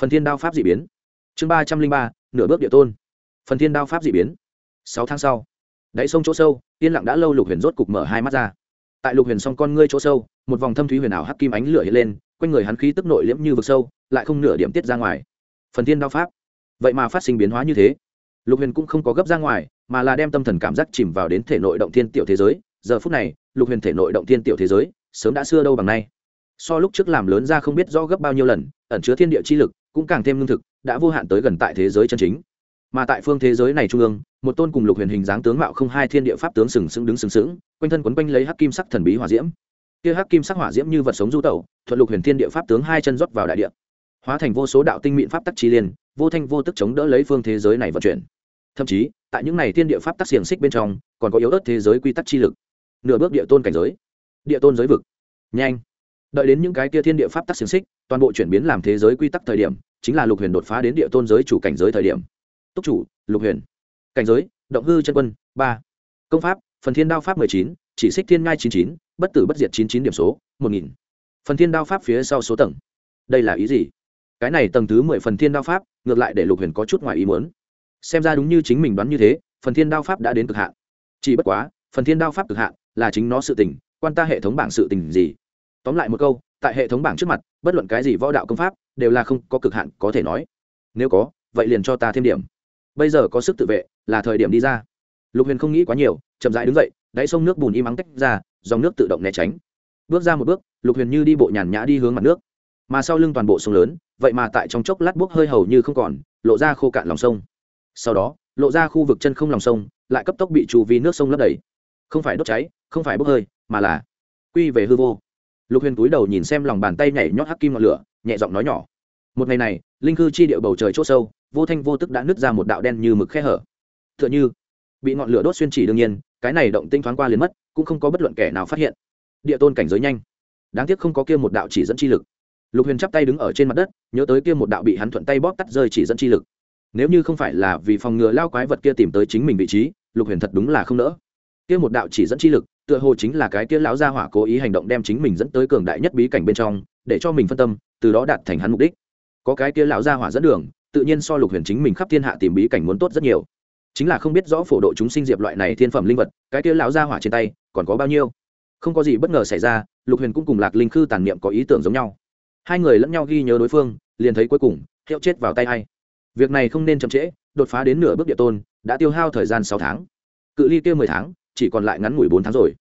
Phần thiên đao pháp d ị biến. Chương ba trăm linh ba, nửa bước địa tôn. Phần thiên đao pháp d ị biến. Sáu tháng sau, đáy sông chỗ sâu, yên lặng đã lâu lục huyền rốt cục mở hai mắt ra. Tại lục huyền s o n g con ngươi chỗ sâu, một vòng thâm thúy huyền ảo hắc kim ánh lửa hiện lên, quanh người hắn khí tức nội liễm như vực sâu, lại không nửa điểm tiết ra ngoài. Phần thiên đao pháp. Vậy mà phát sinh biến hóa như thế lục huyền cũng không có gấp ra ngoài, mà là đem tâm thần cảm giác chìm vào đến thể nội động thiên tiểu thế giới. Giờ phút này, lục huyền thể nội động thiên tiểu thế giới, sớm đã xưa đâu bằng nay. So lúc trước làm lớn ra không biết rõ gấp bao nhiêu lần, ẩn chứa thiên địa chi lực, cũng càng thêm lương thực, đã vô hạn tới gần tại thế giới chân chính. Mà tại phương thế giới này trung ương, một tôn cùng lục huyền hình dáng tướng mạo không hai thiên địa pháp tướng sừng sững đứng sừng sững, quanh thân quấn quanh lấy hắc kim sắc thần bí hỏa diễm. Kia hắc kim sắc hỏa diễm như vật sống du tẩu, thuận lục huyền thiên địa pháp tướng hai chân rót vào đại địa. Hóa thành vô số đạo tinh mịn pháp tắc chi liên, vô thanh vô tức chống đỡ lấy phương thế giới này vận chuyển thậm chí, tại những này thiên địa pháp tắc xiềng xích bên trong, còn có yếu ớt thế giới quy tắc chi lực. Nửa bước địa tôn cảnh giới. Địa tôn giới vực. Nhanh. Đợi đến những cái kia thiên địa pháp tắc xiềng xích, toàn bộ chuyển biến làm thế giới quy tắc thời điểm, chính là lục huyền đột phá đến địa tôn giới chủ cảnh giới thời điểm. Túc chủ, lục huyền. Cảnh giới, động hư chân quân, ba. Công pháp, phần thiên đao pháp mười chín, chỉ xích thiên ngai chín chín, bất tử bất diệt chín chín điểm số, một nghìn. Phần thiên đao pháp phía sau số tầng. Đây là ý gì? Cái này tầng thứ mười phần thiên đao pháp, ngược lại để lục huyền có chút ngoài ý muốn xem ra đúng như chính mình đoán như thế, phần thiên đao pháp đã đến cực hạn. Chỉ bất quá, phần thiên đao pháp cực hạn là chính nó sự tình, quan ta hệ thống bảng sự tình gì? Tóm lại một câu, tại hệ thống bảng trước mặt, bất luận cái gì võ đạo công pháp, đều là không có cực hạn, có thể nói. Nếu có, vậy liền cho ta thêm điểm. Bây giờ có sức tự vệ, là thời điểm đi ra. Lục huyền không nghĩ quá nhiều, chậm rãi đứng dậy, đáy sông nước bùn im ắng tách ra, dòng nước tự động né tránh. Bước ra một bước, lục huyền như đi bộ nhàn nhã đi hướng mặt nước. Mà sau lưng toàn bộ sông lớn, vậy mà tại trong chốc lát bốc hơi hầu như không còn, lộ ra khô cạn lòng sông sau đó, lộ ra khu vực chân không lòng sông, lại cấp tốc bị trù vì nước sông lấp đầy. Không phải đốt cháy, không phải bốc hơi, mà là quy về hư vô. Lục huyền túi đầu nhìn xem lòng bàn tay nhảy nhót hắc kim ngọn lửa, nhẹ giọng nói nhỏ. Một ngày này, linh cư chi điệu bầu trời c h ỗ sâu, vô thanh vô tức đã nứt ra một đạo đen như mực khe hở. T h ư ợ n h ư bị ngọn lửa đốt xuyên chỉ đương nhiên, cái này động tinh thoáng qua liền mất, cũng không có bất luận kẻ nào phát hiện. Địa tôn cảnh giới nhanh. Đáng tiếc không có kia một đạo chỉ dẫn chi lực. Lục huyền chắp tay đứng ở trên mặt đất, nhớ tới kia một đạo bị hắn thuận tay bóp tắt rơi chỉ dẫn chi lực nếu như không phải là vì phòng ngừa lao quái vật kia tìm tới chính mình vị trí, lục huyền thật đúng là không nỡ. Kia một đạo chỉ dẫn chi lực, tựa hồ chính là cái kia lão gia hỏa cố ý hành động đem chính mình dẫn tới cường đại nhất bí cảnh bên trong, để cho mình phân tâm, từ đó đạt thành hắn mục đích. Có cái kia lão gia hỏa dẫn đường, tự nhiên so lục huyền chính mình khắp thiên hạ tìm bí cảnh muốn tốt rất nhiều. Chính là không biết rõ phổ độ chúng sinh diệp loại này thiên phẩm linh vật, cái kia lão gia hỏa trên tay, còn có bao nhiêu? Không có gì bất ngờ xảy ra, lục huyền cũng cùng lạc linh khư tàn niệm có ý tưởng giống nhau. Hai người lẫn nhau ghi nhớ đối phương, liền thấy cuối cùng, hiệu chết vào tay hay việc này không nên chậm trễ, đột phá đến nửa bước địa tôn, đã tiêu hao thời gian sáu tháng. Cự ly kia mười tháng, chỉ còn lại ngắn ngủi bốn tháng rồi.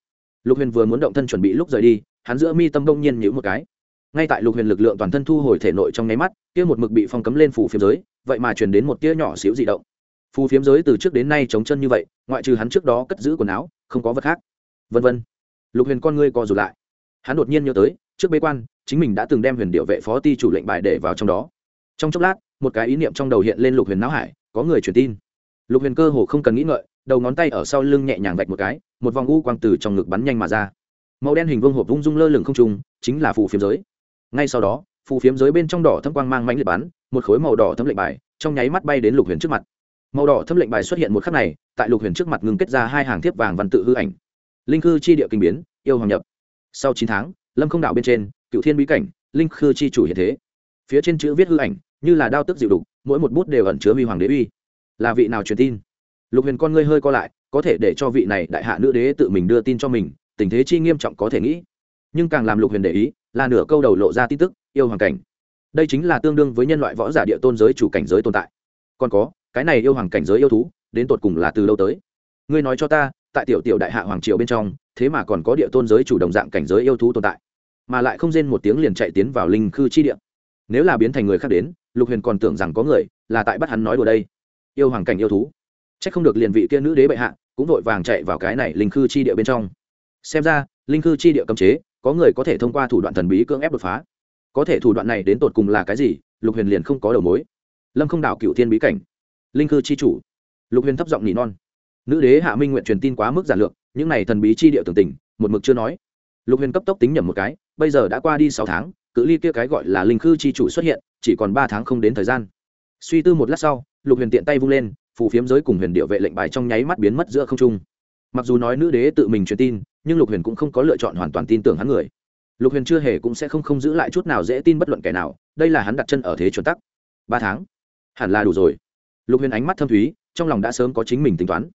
Lục huyền vừa muốn động thân chuẩn bị lúc rời đi, hắn giữa mi tâm đông nhiên nhữ một cái. Ngay tại lục huyền lực lượng toàn thân thu hồi thể nội trong nháy mắt, kia một mực bị phong cấm lên phủ phiếm giới, vậy mà truyền đến một tia nhỏ xíu dị động. Phù phiếm giới từ trước đến nay chống chân như vậy, ngoại trừ hắn trước đó cất giữ quần áo, không có vật khác. Vân vân. Lục huyền con ngươi co rụt lại. Hắn đột nhiên nhớ tới, trước bế quan, chính mình đã từng đem huyền điệu vệ phó ti chủ lệnh bài để vào trong đó trong chốc lát, một cái ý niệm trong đầu hiện lên lục huyền não hải, có người truyền tin. Lục huyền cơ hồ không cần nghĩ ngợi, đầu ngón tay ở sau lưng nhẹ nhàng vạch một cái, một vòng u quang từ trong ngực bắn nhanh mà ra. Màu đen hình vương hộp vung dung lơ lửng không trung, chính là phù phiếm giới. Ngay sau đó, phù phiếm giới bên trong đỏ thâm quang mang mãnh liệt bắn, một khối màu đỏ thâm lệnh bài trong nháy mắt bay đến lục huyền trước mặt. Màu đỏ thâm lệnh bài xuất hiện một khắc này, tại lục huyền trước mặt ngừng kết ra hai hàng thiếp vàng văn tự hư ảnh. Linh khư chi địa kinh biến, yêu hoàng nhập. Sau chín tháng, lâm không đạo bên trên, cựu thiên bí cảnh, linh khư chi chủ hiện thế. Phía trên chữ viết hư ảnh như là đao tức dịu đục, mỗi một bút đều ẩn chứa huy hoàng đế uy. Là vị nào truyền tin? Lục huyền con ngươi hơi co lại, có thể để cho vị này đại hạ nữ đế tự mình đưa tin cho mình, tình thế chi nghiêm trọng có thể nghĩ. Nhưng càng làm lục huyền để ý, là nửa câu đầu lộ ra tin tức, yêu hoàng cảnh. Đây chính là tương đương với nhân loại võ giả địa tôn giới chủ cảnh giới tồn tại. Còn có, cái này yêu hoàng cảnh giới yêu thú, đến tột cùng là từ lâu tới? Ngươi nói cho ta, tại tiểu tiểu đại hạ hoàng triều bên trong, thế mà còn có địa tôn giới chủ đồng dạng cảnh giới yêu thú tồn tại, mà lại không rên một tiếng liền chạy tiến vào linh khư chi địa. Nếu là biến thành người khác đến lục huyền còn tưởng rằng có người, là tại bắt hắn nói đùa đây. Yêu hoàng cảnh yêu thú. C h ắ c không được liền vị kia nữ đế bệ hạ, cũng vội vàng chạy vào cái này linh khư chi địa bên trong. Xem ra, linh khư chi địa cấm chế, có người có thể thông qua thủ đoạn thần bí cưỡng ép đột phá. Có thể thủ đoạn này đến tột cùng là cái gì, lục huyền liền không có đầu mối. Lâm không đảo cựu thiên bí cảnh. Linh khư chi chủ. Lục huyền thấp giọng nỉ non. Nữ đế hạ minh nguyện truyền tin quá mức giản lược, những này thần bí chi địa tưởng tình, một mực chưa nói. Lục huyền cấp tốc tính nhầm một cái, bây giờ đã qua đi sáu tháng cự ly kia cái gọi là linh khư chi chủ xuất hiện, chỉ còn ba tháng không đến thời gian. Suy tư một lát sau, lục huyền tiện tay vung lên, phù phiếm giới cùng huyền điệu vệ lệnh bài trong nháy mắt biến mất giữa không trung. Mặc dù nói nữ đế tự mình truyền tin, nhưng lục huyền cũng không có lựa chọn hoàn toàn tin tưởng hắn người. Lục huyền chưa hề cũng sẽ không không giữ lại chút nào dễ tin bất luận kẻ nào, đây là hắn đặt chân ở thế chuẩn tắc. Ba tháng? Hẳn là đủ rồi. Lục huyền ánh mắt thâm thúy, trong lòng đã sớm có chính mình tính toán.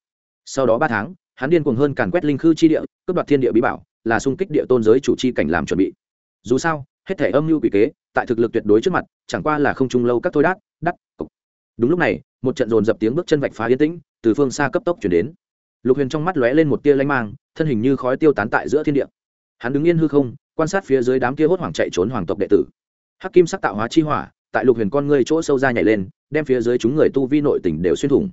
Sau đó ba tháng, hắn điên cuồng hơn càn quét linh khư chi địa, cướp đoạt thiên địa bí bảo, là xung kích địa tôn giới chủ chi cảnh làm chuẩn bị. Dù sao hết thể âm mưu quỷ kế, tại thực lực tuyệt đối trước mặt, chẳng qua là không trung lâu các thôi đát, đắt đúng lúc này, một trận dồn dập tiếng bước chân vạch phá yên tĩnh, từ phương xa cấp tốc chuyển đến. Lục huyền trong mắt lóe lên một tia lanh mang, thân hình như khói tiêu tán tại giữa thiên địa. Hắn đứng yên hư không, quan sát phía dưới đám kia hốt hoảng chạy trốn hoàng tộc đệ tử. Hắc kim sắc tạo hóa chi hỏa, tại lục huyền con ngươi chỗ sâu ra nhảy lên, đem phía dưới chúng người tu vi nội tỉnh đều xuyên thủng.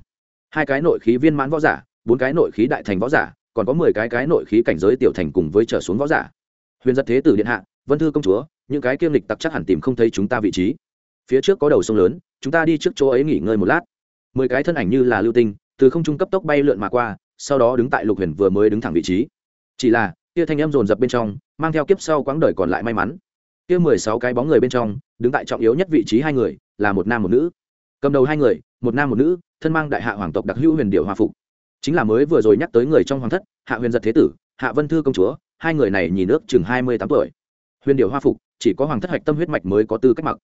Hai cái nội khí viên mãn võ giả, bốn cái nội khí đại thành võ giả, còn có mười cái cái nội khí cảnh giới tiểu thành cùng với trở xuống võ giả. Huyền giật thế tử điện hạ, vân thư công chúa những cái kiêm lịch tặc chắc hẳn tìm không thấy chúng ta vị trí. Phía trước có đầu sông lớn, chúng ta đi trước chỗ ấy nghỉ ngơi một lát. Mười cái thân ảnh như là lưu tinh, từ không trung cấp tốc bay lượn mà qua, sau đó đứng tại lục huyền vừa mới đứng thẳng vị trí. Chỉ là, kia thanh em dồn dập bên trong, mang theo kiếp sau quãng đời còn lại may mắn. Kia mười sáu cái bóng người bên trong, đứng tại trọng yếu nhất vị trí hai người, là một nam một nữ. Cầm đầu hai người, một nam một nữ, thân mang đại hạ hoàng tộc đặc hữu huyền điệu hòa phục. Chính là mới vừa rồi nhắc tới người trong hoàng thất, hạ huyền giật thế tử, hạ vân thư công chúa, hai người này nhìn ước chừng hai mươi tám tuổi huyền điệu hoa phục, chỉ có hoàng thất hạch tâm huyết mạch mới có tư cách mặc.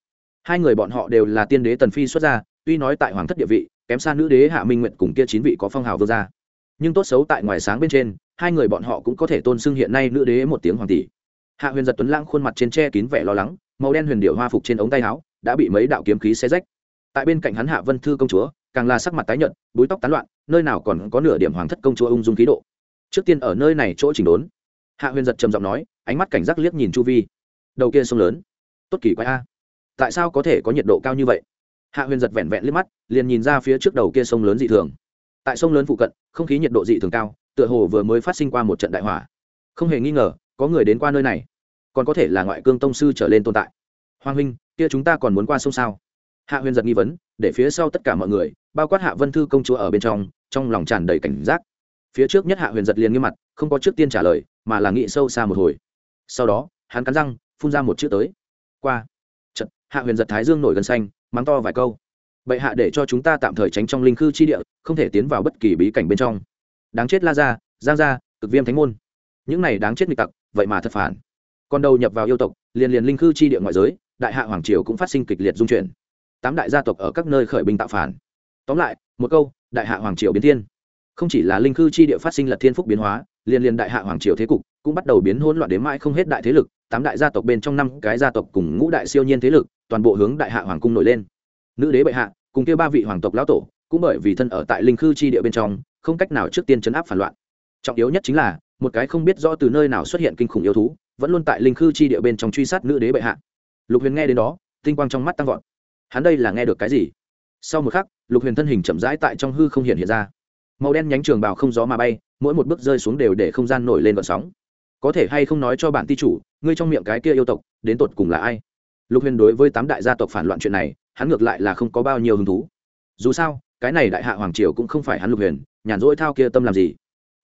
Hai người bọn họ đều là tiên đế tần phi xuất gia, tuy nói tại hoàng thất địa vị, kém xa nữ đế hạ minh nguyện cùng kia chín vị có phong hào vương gia. Nhưng tốt xấu tại ngoài sáng bên trên, hai người bọn họ cũng có thể tôn xưng hiện nay nữ đế một tiếng hoàng tỷ. Hạ huyền giật tuấn lãng khuôn mặt trên tre kín vẻ lo lắng, màu đen huyền điệu hoa phục trên ống tay áo đã bị mấy đạo kiếm khí xe rách. Tại bên cạnh hắn hạ vân thư công chúa, càng là sắc mặt tái nhợt, búi tóc tán loạn, nơi nào còn có nửa điểm hoàng thất công chúa ung dung khí độ. Trước tiên ở nơi này chỗ chỉnh đốn. Hạ huyền giật trầm giọng nói ánh mắt cảnh giác liếc nhìn chu vi. Đầu kia sông lớn. Tốt kỳ quái a. Tại sao có thể có nhiệt độ cao như vậy? Hạ huyền giật vẹn vẹn liếc mắt, liền nhìn ra phía trước đầu kia sông lớn dị thường. Tại sông lớn phụ cận, không khí nhiệt độ dị thường cao, tựa hồ vừa mới phát sinh qua một trận đại hỏa. Không hề nghi ngờ, có người đến qua nơi này. Còn có thể là ngoại cương tông sư trở lên tồn tại. Hoàng huynh, kia chúng ta còn muốn qua sông sao? Hạ huyền giật nghi vấn, để phía sau tất cả mọi người, bao quát hạ vân thư công chúa ở bên trong trong lòng tràn đầy cảnh giác. Phía trước nhất hạ huyền giật liền nghiêm mặt, không có trước tiên trả lời, mà là nghĩ sâu xa một hồi sau đó, hắn cắn răng, phun ra một chữ tới. Qua. Trận hạ huyền giật thái dương nổi gần xanh, mắng to vài câu. Bệ hạ để cho chúng ta tạm thời tránh trong linh khư chi địa, không thể tiến vào bất kỳ bí cảnh bên trong. Đáng chết la ra giang ra cực viêm thánh môn. Những này đáng chết nghịch tặc, vậy mà thật phản. Còn đầu nhập vào yêu tộc, liền liền linh khư chi địa ngoại giới, đại hạ hoàng triều cũng phát sinh kịch liệt dung chuyển. Tám đại gia tộc ở các nơi khởi binh tạo phản. Tóm lại, một câu, đại hạ hoàng triều biến thiên. Không chỉ là linh khư chi địa phát sinh lật thiên phúc biến hóa, liền liền đại hạ hoàng triều thế cục cũng bắt đầu biến hỗn loạn đến mãi không hết đại thế lực, tám đại gia tộc bên trong năm cái gia tộc cùng ngũ đại siêu nhiên thế lực, toàn bộ hướng đại hạ hoàng cung nổi lên. Nữ đế bệ hạ, cùng kia ba vị hoàng tộc lão tổ, cũng bởi vì thân ở tại linh khư chi địa bên trong, không cách nào trước tiên chấn áp phản loạn. Trọng yếu nhất chính là, một cái không biết rõ từ nơi nào xuất hiện kinh khủng yêu thú, vẫn luôn tại linh khư chi địa bên trong truy sát nữ đế bệ hạ. Lục huyền nghe đến đó, tinh quang trong mắt tăng vọt. Hắn đây là nghe được cái gì? Sau một khắc, lục huyền thân hình chậm rãi tại trong hư không hiện hiện ra. Màu đen nhánh trường bào không gió mà bay, mỗi một bước rơi xuống đều để không gian nổi lên vận sóng có thể hay không nói cho bản ti chủ, ngươi trong miệng cái kia yêu tộc, đến tột cùng là ai? Lục huyền đối với tám đại gia tộc phản loạn chuyện này, hắn ngược lại là không có bao nhiêu hứng thú. Dù sao, cái này đại hạ hoàng triều cũng không phải hắn lục huyền, nhàn rỗi thao kia tâm làm gì?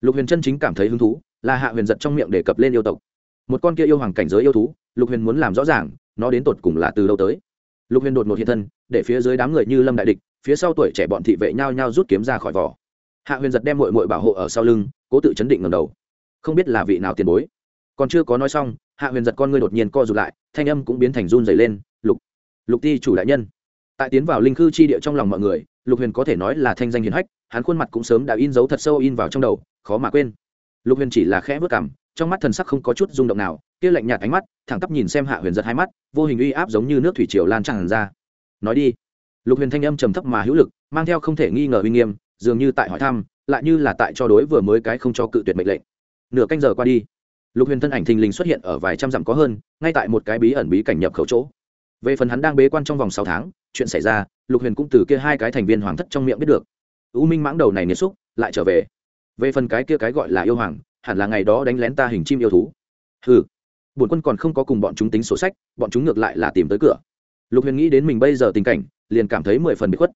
Lục huyền chân chính cảm thấy hứng thú, là hạ huyền giật trong miệng đề cập lên yêu tộc. Một con kia yêu hoàng cảnh giới yêu thú, lục huyền muốn làm rõ ràng, nó đến tột cùng là từ đâu tới? Lục huyền đột một hiện thân, để phía dưới đám người như lâm đại địch, phía sau tuổi trẻ bọn thị vệ nhao nhao rút kiếm ra khỏi vỏ. Hạ huyền giật đem mội mội bảo hộ ở sau lưng, cố tự chấn định ngầm đầu không biết là vị nào tiền bối. Còn chưa có nói xong, hạ huyền giật con ngươi đột nhiên co rụt lại, thanh âm cũng biến thành run dày lên, lục lục ti chủ đại nhân. Tại tiến vào linh khư chi địa trong lòng mọi người, lục huyền có thể nói là thanh danh hiền hách, hắn khuôn mặt cũng sớm đã in dấu thật sâu in vào trong đầu, khó mà quên. Lục huyền chỉ là khẽ vớt cảm trong mắt thần sắc không có chút rung động nào, kia lạnh nhạt ánh mắt, thẳng tắp nhìn xem hạ huyền giật hai mắt, vô hình uy áp giống như nước thủy triều lan tràn ra. Nói đi. Lục huyền thanh âm trầm thấp mà hữu lực, mang theo không thể nghi ngờ uy nghiêm, dường như tại hỏi thăm, lại như là tại cho đối vừa mới cái không cho cự tuyệt mệnh lệnh nửa canh giờ qua đi. Lục huyền thân ảnh thình lình xuất hiện ở vài trăm dặm có hơn, ngay tại một cái bí ẩn bí cảnh nhập khẩu chỗ. Về phần hắn đang bế quan trong vòng sáu tháng, chuyện xảy ra, lục huyền cũng từ kia hai cái thành viên hoàng thất trong miệng biết được. U minh mãng đầu này nghiệt xúc, lại trở về. Về phần cái kia cái gọi là yêu hoàng, hẳn là ngày đó đánh lén ta hình chim yêu thú. Ừ bổn quân còn không có cùng bọn chúng tính sổ sách, bọn chúng ngược lại là tìm tới cửa. Lục huyền nghĩ đến mình bây giờ tình cảnh, liền cảm thấy mười phần bị khuất.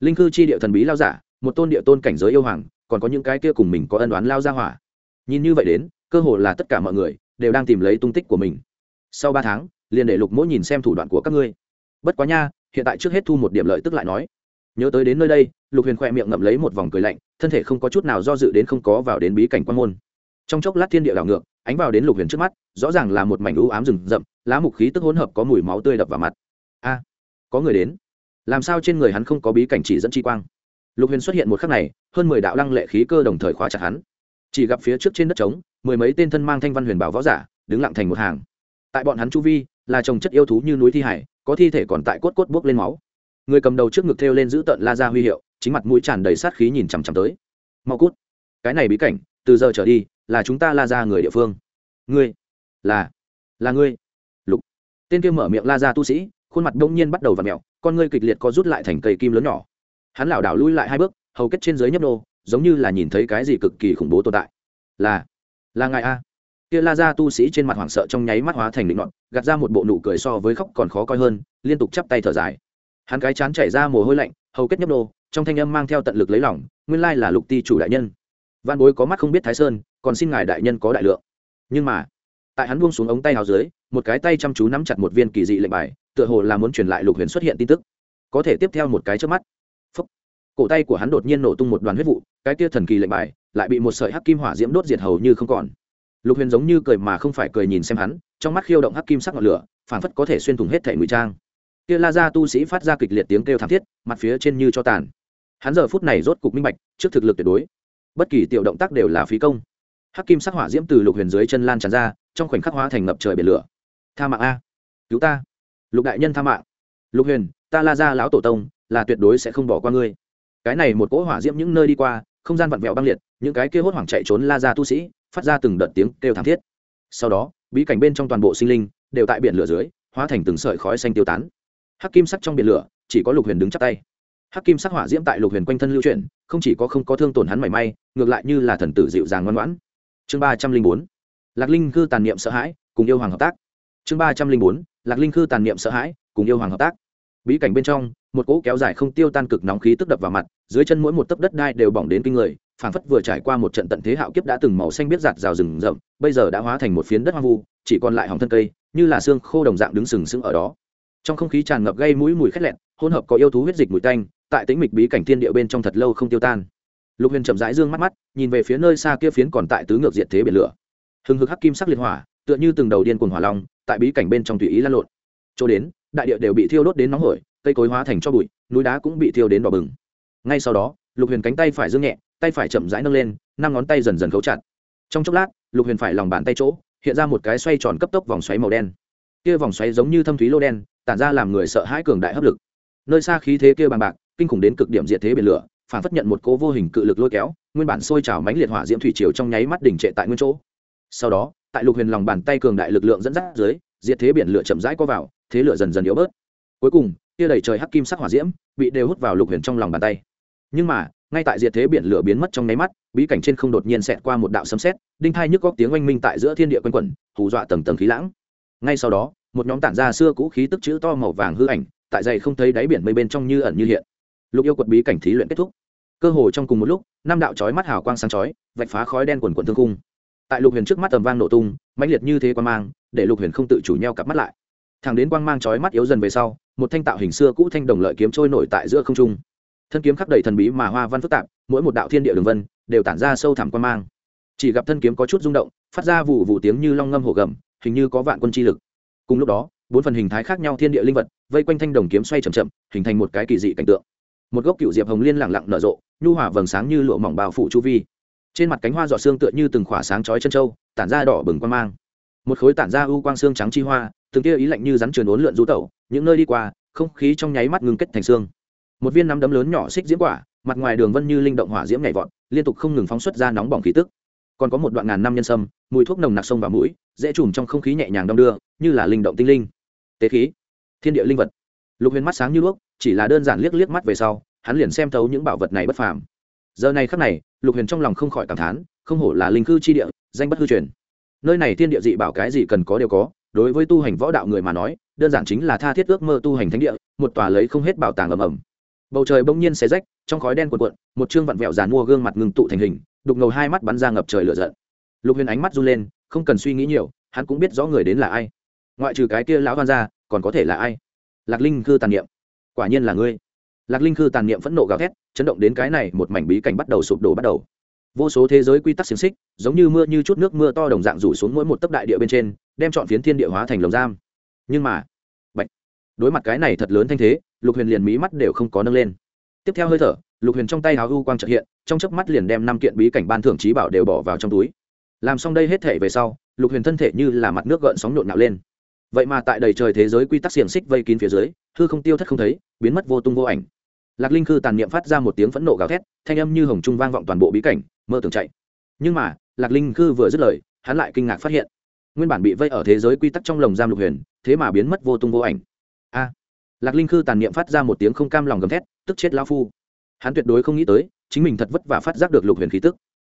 Linh cư chi địa thần bí lao giả, một tôn địa tôn cảnh giới yêu hoàng, còn có những cái kia cùng mình có ân oán lao ra hỏa nhìn như vậy đến, cơ hồ là tất cả mọi người đều đang tìm lấy tung tích của mình. Sau ba tháng, liền để lục mỗi nhìn xem thủ đoạn của các ngươi. Bất quá nha, hiện tại trước hết thu một điểm lợi tức lại nói. Nhớ tới đến nơi đây, lục huyền khoe miệng ngậm lấy một vòng cười lạnh, thân thể không có chút nào do dự đến không có vào đến bí cảnh quan môn. Trong chốc lát thiên địa đảo ngược, ánh vào đến lục huyền trước mắt, rõ ràng là một mảnh u ám rừng rậm, lá mục khí tức hỗn hợp có mùi máu tươi đập vào mặt. A, có người đến. Làm sao trên người hắn không có bí cảnh chỉ dẫn chi quang? Lục huyền xuất hiện một khắc này, hơn mười đạo lăng lệ khí cơ đồng thời khóa chặt hắn chỉ gặp phía trước trên đất trống, mười mấy tên thân mang thanh văn huyền bảo võ giả, đứng lặng thành một hàng. Tại bọn hắn chu vi, là trồng chất yêu thú như núi thi hải, có thi thể còn tại cốt cốt buốc lên máu. Người cầm đầu trước ngực thêu lên giữ tợn la ra huy hiệu, chính mặt mũi tràn đầy sát khí nhìn chằm chằm tới. Mau cút. Cái này bí cảnh, từ giờ trở đi, là chúng ta la ra người địa phương. Ngươi, là là ngươi. Lục. Tên kia mở miệng la ra tu sĩ, khuôn mặt đông nhiên bắt đầu và mẹo con ngươi kịch liệt có rút lại thành cây kim lớn nhỏ. Hắn lảo đảo lui lại hai bước, hầu kết trên dưới nhấp nô giống như là nhìn thấy cái gì cực kỳ khủng bố tồn tại. Là là ngài a. Kia la ra tu sĩ trên mặt hoảng sợ trong nháy mắt hóa thành định ngọn gạt ra một bộ nụ cười so với khóc còn khó coi hơn, liên tục chắp tay thở dài. Hắn cái chán chảy ra mồ hôi lạnh, hầu kết nhấp đồ trong thanh âm mang theo tận lực lấy lỏng nguyên lai là lục ti chủ đại nhân. Văn bối có mắt không biết thái sơn, còn xin ngài đại nhân có đại lượng. Nhưng mà, tại hắn buông xuống ống tay hào dưới, một cái tay chăm chú nắm chặt một viên kỳ dị lệnh bài, tựa hồ là muốn truyền lại lục huyền xuất hiện tin tức. Có thể tiếp theo một cái trước mắt cổ tay của hắn đột nhiên nổ tung một đoàn huyết vụ, cái kia thần kỳ lệnh bài lại bị một sợi hắc kim hỏa diễm đốt diệt hầu như không còn. Lục huyền giống như cười mà không phải cười nhìn xem hắn, trong mắt khiêu động hắc kim sắc ngọn lửa phản phất có thể xuyên thủng hết thể ngụy trang. Kia la ra tu sĩ phát ra kịch liệt tiếng kêu thảm thiết, mặt phía trên như cho tàn. Hắn giờ phút này rốt cục minh bạch, trước thực lực tuyệt đối. Bất kỳ tiểu động tác đều là phí công. Hắc kim sắc hỏa diễm từ lục huyền dưới chân lan tràn ra, trong khoảnh khắc hóa thành ngập trời biển lửa. Tha mạng a. Cứu ta. Lục đại nhân tha mạng. Lục huyền, ta la ra lão tổ tông, là tuyệt đối sẽ không bỏ qua ngươi cái này một cỗ hỏa diễm những nơi đi qua, không gian vặn vẹo băng liệt, những cái kia hốt hoảng chạy trốn la ra tu sĩ, phát ra từng đợt tiếng kêu thảm thiết. Sau đó, bí cảnh bên trong toàn bộ sinh linh đều tại biển lửa dưới, hóa thành từng sợi khói xanh tiêu tán. Hắc kim sắc trong biển lửa, chỉ có lục huyền đứng chắp tay. Hắc kim sắc hỏa diễm tại lục huyền quanh thân lưu chuyển, không chỉ có không có thương tổn hắn mảy may, ngược lại như là thần tử dịu dàng ngoan ngoãn. Chương ba trăm linh bốn, lạc linh cư tàn niệm sợ hãi, cùng yêu hoàng hợp tác. Chương ba trăm linh bốn, lạc linh cư tàn niệm sợ hãi, cùng yêu hoàng hợp tác. Bí cảnh bên trong một cỗ kéo dài không tiêu tan cực nóng khí tức đập vào mặt, dưới chân mỗi một tấc đất đai đều bỏng đến kinh người, phảng phất vừa trải qua một trận tận thế hạo kiếp đã từng màu xanh biết giạt rào rừng rậm, bây giờ đã hóa thành một phiến đất hoang vu, chỉ còn lại hỏng thân cây, như là xương khô đồng dạng đứng sừng sững ở đó. Trong không khí tràn ngập gây mũi mùi khét lẹn hỗn hợp có yêu thú huyết dịch mùi tanh, tại tĩnh mịch bí cảnh thiên địa bên trong thật lâu không tiêu tan. Lục huyền chậm rãi dương mắt mắt, nhìn về phía nơi xa kia phiến còn tại tứ ngược diện thế biển lửa. Hừng hực hắc kim sắc liệt hỏa, tựa như từng đầu điên cuồng hỏa long, tại bí cảnh bên trong tùy ý lan lộn. Chỗ đến, đại địa đều bị thiêu đốt đến nóng hổi cây cối hóa thành cho bụi, núi đá cũng bị thiêu đến đỏ bừng. Ngay sau đó, lục huyền cánh tay phải dương nhẹ, tay phải chậm rãi nâng lên, năm ngón tay dần dần khấu chặt. Trong chốc lát, lục huyền phải lòng bàn tay chỗ, hiện ra một cái xoay tròn cấp tốc vòng xoáy màu đen. Kia vòng xoáy giống như thâm thúy lô đen, tản ra làm người sợ hãi cường đại hấp lực. Nơi xa khí thế kia bằng bạc, kinh khủng đến cực điểm diệt thế biển lửa, phản phất nhận một cố vô hình cự lực lôi kéo, nguyên bản sôi trào mãnh liệt hỏa diễm thủy triều trong nháy mắt đỉnh trệ tại nguyên chỗ. Sau đó, tại lục huyền lòng bàn tay cường đại lực lượng dẫn dắt dưới, diệt thế biển lửa chậm rãi co vào, thế lửa dần dần yếu bớt. Cuối cùng kia đầy trời hắc kim sắc hỏa diễm, bị đều hút vào lục huyền trong lòng bàn tay. Nhưng mà, ngay tại diệt thế biển lửa biến mất trong nháy mắt, bí cảnh trên không đột nhiên xẹt qua một đạo sấm sét, đinh thai nhức góc tiếng oanh minh tại giữa thiên địa quanh quẩn, hù dọa tầng tầng khí lãng. Ngay sau đó, một nhóm tản ra xưa cũ khí tức chữ to màu vàng hư ảnh, tại dày không thấy đáy biển mây bên trong như ẩn như hiện. Lục yêu quật bí cảnh thí luyện kết thúc. Cơ hồ trong cùng một lúc, năm đạo chói mắt hào quang sáng chói, vạch phá khói đen quần quần thương cung tại lục huyền trước mắt tầm vang nổ tung, mãnh liệt như thế quan mang, để lục huyền không tự chủ nhau cặp mắt lại. Thẳng đến quang mang chói mắt yếu dần về sau một thanh tạo hình xưa cũ thanh đồng lợi kiếm trôi nổi tại giữa không trung. Thân kiếm khắc đầy thần bí mà hoa văn phức tạp, mỗi một đạo thiên địa đường vân đều tản ra sâu thẳm quan mang. Chỉ gặp thân kiếm có chút rung động, phát ra vụ vụ tiếng như long ngâm hổ gầm, hình như có vạn quân chi lực. Cùng lúc đó, bốn phần hình thái khác nhau thiên địa linh vật vây quanh thanh đồng kiếm xoay chậm chậm, hình thành một cái kỳ dị cảnh tượng. Một gốc cựu diệp hồng liên lẳng lặng nở rộ, nhu hỏa vầng sáng như lụa mỏng bao phủ chu vi. Trên mặt cánh hoa giọt xương tựa như từng khỏa sáng chói chân trâu tản ra đỏ bừng quan mang. Một khối tản ra u quang xương trắng chi hoa từng tia ý lạnh như rắn truyền uốn lượn rú tẩu, những nơi đi qua, không khí trong nháy mắt ngưng kết thành xương. Một viên nắm đấm lớn nhỏ xích diễm quả, mặt ngoài đường vân như linh động hỏa diễm nhảy vọt, liên tục không ngừng phóng xuất ra nóng bỏng khí tức. Còn có một đoạn ngàn năm nhân sâm, mùi thuốc nồng nặc sông vào mũi, dễ chùm trong không khí nhẹ nhàng đong đưa, như là linh động tinh linh. Tế khí, thiên địa linh vật. Lục huyền mắt sáng như đuốc, chỉ là đơn giản liếc liếc mắt về sau, hắn liền xem thấu những bảo vật này bất phàm. Giờ này khắc này, lục huyền trong lòng không khỏi cảm thán, không hổ là linh cư chi địa, danh bất hư truyền. Nơi này thiên địa dị bảo cái gì cần có đều có đối với tu hành võ đạo người mà nói, đơn giản chính là tha thiết ước mơ tu hành thánh địa, một tòa lấy không hết bảo tàng ầm ầm. Bầu trời bỗng nhiên xé rách, trong khói đen cuộn cuộn, một chương vặn vẹo giàn mua gương mặt ngừng tụ thành hình, đục ngầu hai mắt bắn ra ngập trời lửa giận. Lục huyền ánh mắt run lên, không cần suy nghĩ nhiều, hắn cũng biết rõ người đến là ai. Ngoại trừ cái kia lão hoan ra còn có thể là ai? Lạc linh cư tàn niệm. Quả nhiên là ngươi. Lạc linh cư tàn niệm phẫn nộ gào thét, chấn động đến cái này một mảnh bí cảnh bắt đầu sụp đổ bắt đầu vô số thế giới quy tắc xiềng xích, giống như mưa như chút nước mưa to đồng dạng rủ xuống mỗi một tấc đại địa bên trên, đem chọn phiến thiên địa hóa thành lồng giam. Nhưng mà bệnh đối mặt cái này thật lớn thanh thế, lục huyền liền mí mắt đều không có nâng lên. Tiếp theo hơi thở, lục huyền trong tay háo u quang trợ hiện, trong chớp mắt liền đem năm kiện bí cảnh ban thưởng trí bảo đều bỏ vào trong túi. Làm xong đây hết thể về sau, lục huyền thân thể như là mặt nước gợn sóng nhộn nhạo lên. Vậy mà tại đầy trời thế giới quy tắc xiềng xích vây kín phía dưới, hư không tiêu thất không thấy, biến mất vô tung vô ảnh. Lạc linh khư tàn niệm phát ra một tiếng phẫn nộ gào thét, thanh âm như hồng trung vang vọng toàn bộ bí cảnh mơ tưởng chạy. Nhưng mà, lạc linh khư vừa dứt lời, hắn lại kinh ngạc phát hiện, nguyên bản bị vây ở thế giới quy tắc trong lồng giam lục huyền, thế mà biến mất vô tung vô ảnh. A! Lạc linh khư tàn niệm phát ra một tiếng không cam lòng gầm thét, tức chết lao phu. Hắn tuyệt đối không nghĩ tới, chính mình thật vất vả phát giác được lục huyền khí tức.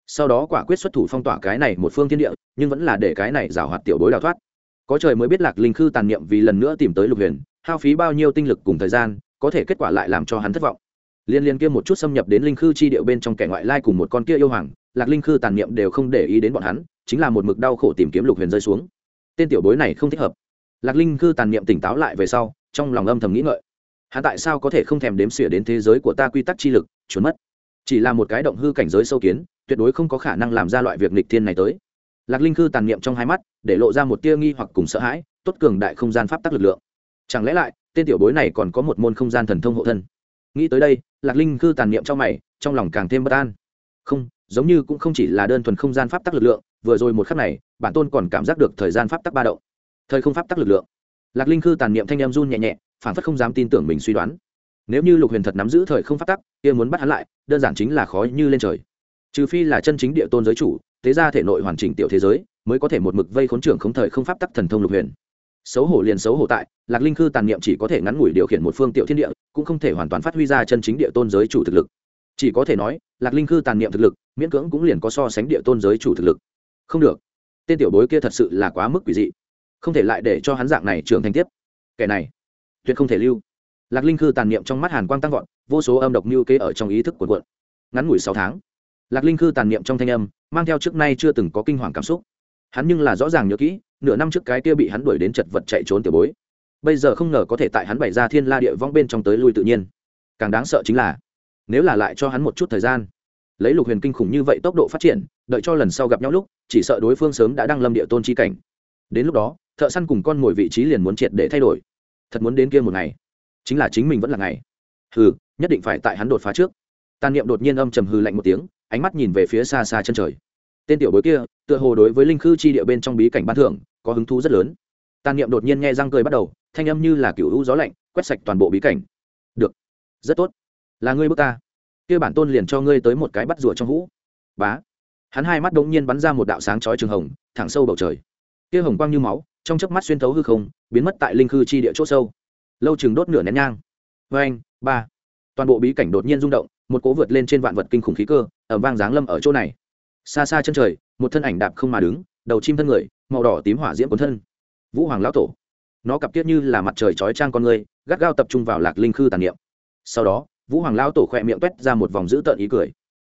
Sau đó quả quyết xuất thủ phong tỏa cái này một phương thiên địa, nhưng vẫn là để cái này rào hoạt tiểu bối đào thoát. Có trời mới biết lạc linh khư tàn niệm vì lần nữa tìm tới lục huyền, hao phí bao nhiêu tinh lực cùng thời gian, có thể kết quả lại làm cho hắn thất vọng liên liên kia một chút xâm nhập đến linh khư chi điệu bên trong kẻ ngoại lai cùng một con kia yêu hoàng, lạc linh khư tàn niệm đều không để ý đến bọn hắn, chính là một mực đau khổ tìm kiếm lục huyền rơi xuống. Tên tiểu bối này không thích hợp. Lạc linh khư tàn niệm tỉnh táo lại về sau, trong lòng âm thầm nghĩ ngợi. Hắn tại sao có thể không thèm đếm xỉa đến thế giới của ta quy tắc chi lực trốn mất. Chỉ là một cái động hư cảnh giới sâu kiến, tuyệt đối không có khả năng làm ra loại việc nghịch thiên này tới. Lạc linh khư tàn niệm trong hai mắt, để lộ ra một tia nghi hoặc cùng sợ hãi, tốt cường đại không gian pháp tắc lực lượng. Chẳng lẽ lại, tên tiểu bối này còn có một môn không gian thần thông hộ thân? Nghĩ tới đây, lạc linh khư tàn niệm trong mày, trong lòng càng thêm bất an. Không, giống như cũng không chỉ là đơn thuần không gian pháp tắc lực lượng, vừa rồi một khắc này, bản tôn còn cảm giác được thời gian pháp tắc ba động. Thời không pháp tắc lực lượng. Lạc linh khư tàn niệm thanh em run nhẹ nhẹ, phản phất không dám tin tưởng mình suy đoán. Nếu như lục huyền thật nắm giữ thời không pháp tắc, kia muốn bắt hắn lại, đơn giản chính là khó như lên trời. Trừ phi là chân chính địa tôn giới chủ, thế ra thể nội hoàn chỉnh tiểu thế giới, mới có thể một mực vây khốn trưởng không thời không pháp tắc thần thông lục huyền. Xấu hổ liền xấu hổ tại, lạc linh khư tàn niệm chỉ có thể ngắn ngủi điều khiển một phương tiểu thiên địa cũng không thể hoàn toàn phát huy ra chân chính địa tôn giới chủ thực lực. Chỉ có thể nói, lạc linh khư tàn niệm thực lực, miễn cưỡng cũng liền có so sánh địa tôn giới chủ thực lực. Không được. Tên tiểu bối kia thật sự là quá mức quỷ dị. Không thể lại để cho hắn dạng này trưởng thành tiếp. Kẻ này, tuyệt không thể lưu. Lạc linh khư tàn niệm trong mắt hàn quang tăng vọt, vô số âm độc mưu kế ở trong ý thức của quận ngắn ngủi sáu tháng, lạc linh khư tàn niệm trong thanh âm, mang theo trước nay chưa từng có kinh hoàng cảm xúc. Hắn nhưng là rõ ràng nhớ kỹ, nửa năm trước cái kia bị hắn đuổi đến chật vật chạy trốn tiểu bối bây giờ không ngờ có thể tại hắn bày ra thiên la địa vong bên trong tới lui tự nhiên. Càng đáng sợ chính là nếu là lại cho hắn một chút thời gian lấy lục huyền kinh khủng như vậy tốc độ phát triển đợi cho lần sau gặp nhau lúc chỉ sợ đối phương sớm đã đăng lâm địa tôn chi cảnh. Đến lúc đó thợ săn cùng con ngồi vị trí liền muốn triệt để thay đổi. Thật muốn đến kia một ngày chính là chính mình vẫn là ngày. Hừ, nhất định phải tại hắn đột phá trước. Tàn niệm đột nhiên âm trầm hư lạnh một tiếng ánh mắt nhìn về phía xa xa chân trời. Tên tiểu bối kia tựa hồ đối với linh khư chi địa bên trong bí cảnh ban thưởng có hứng thú rất lớn. Tàn niệm đột nhiên nghe răng cười bắt đầu thanh âm như là cựu hữu gió lạnh, quét sạch toàn bộ bí cảnh. Được. Rất tốt. Là ngươi bước ta. Kia bản tôn liền cho ngươi tới một cái bắt rùa trong hũ. Bá. Hắn hai mắt đ ỗ n g nhiên bắn ra một đạo sáng chói trường hồng, thẳng sâu bầu trời. Kia hồng quang như máu, trong chớp mắt xuyên thấu hư không, biến mất tại linh khư chi địa c h ỗ sâu. Lâu chừng đốt nửa nén nhang. Vê anh ba. Toàn bộ bí cảnh đột nhiên rung động, một cố vượt lên trên vạn vật kinh khủng khí cơ ở vang giáng lâm ở chỗ này. Xa xa chân trời, một thân ảnh đạp không mà đứng, đầu chim thân người, màu đỏ tím hỏa diễm cuốn thân. Vũ hoàng lão tổ nó cặp tiết như là mặt trời chói trang con người gắt gao tập trung vào lạc linh khư tàn niệm. Sau đó vũ hoàng lão tổ khỏe miệng quét ra một vòng dữ tợn ý cười.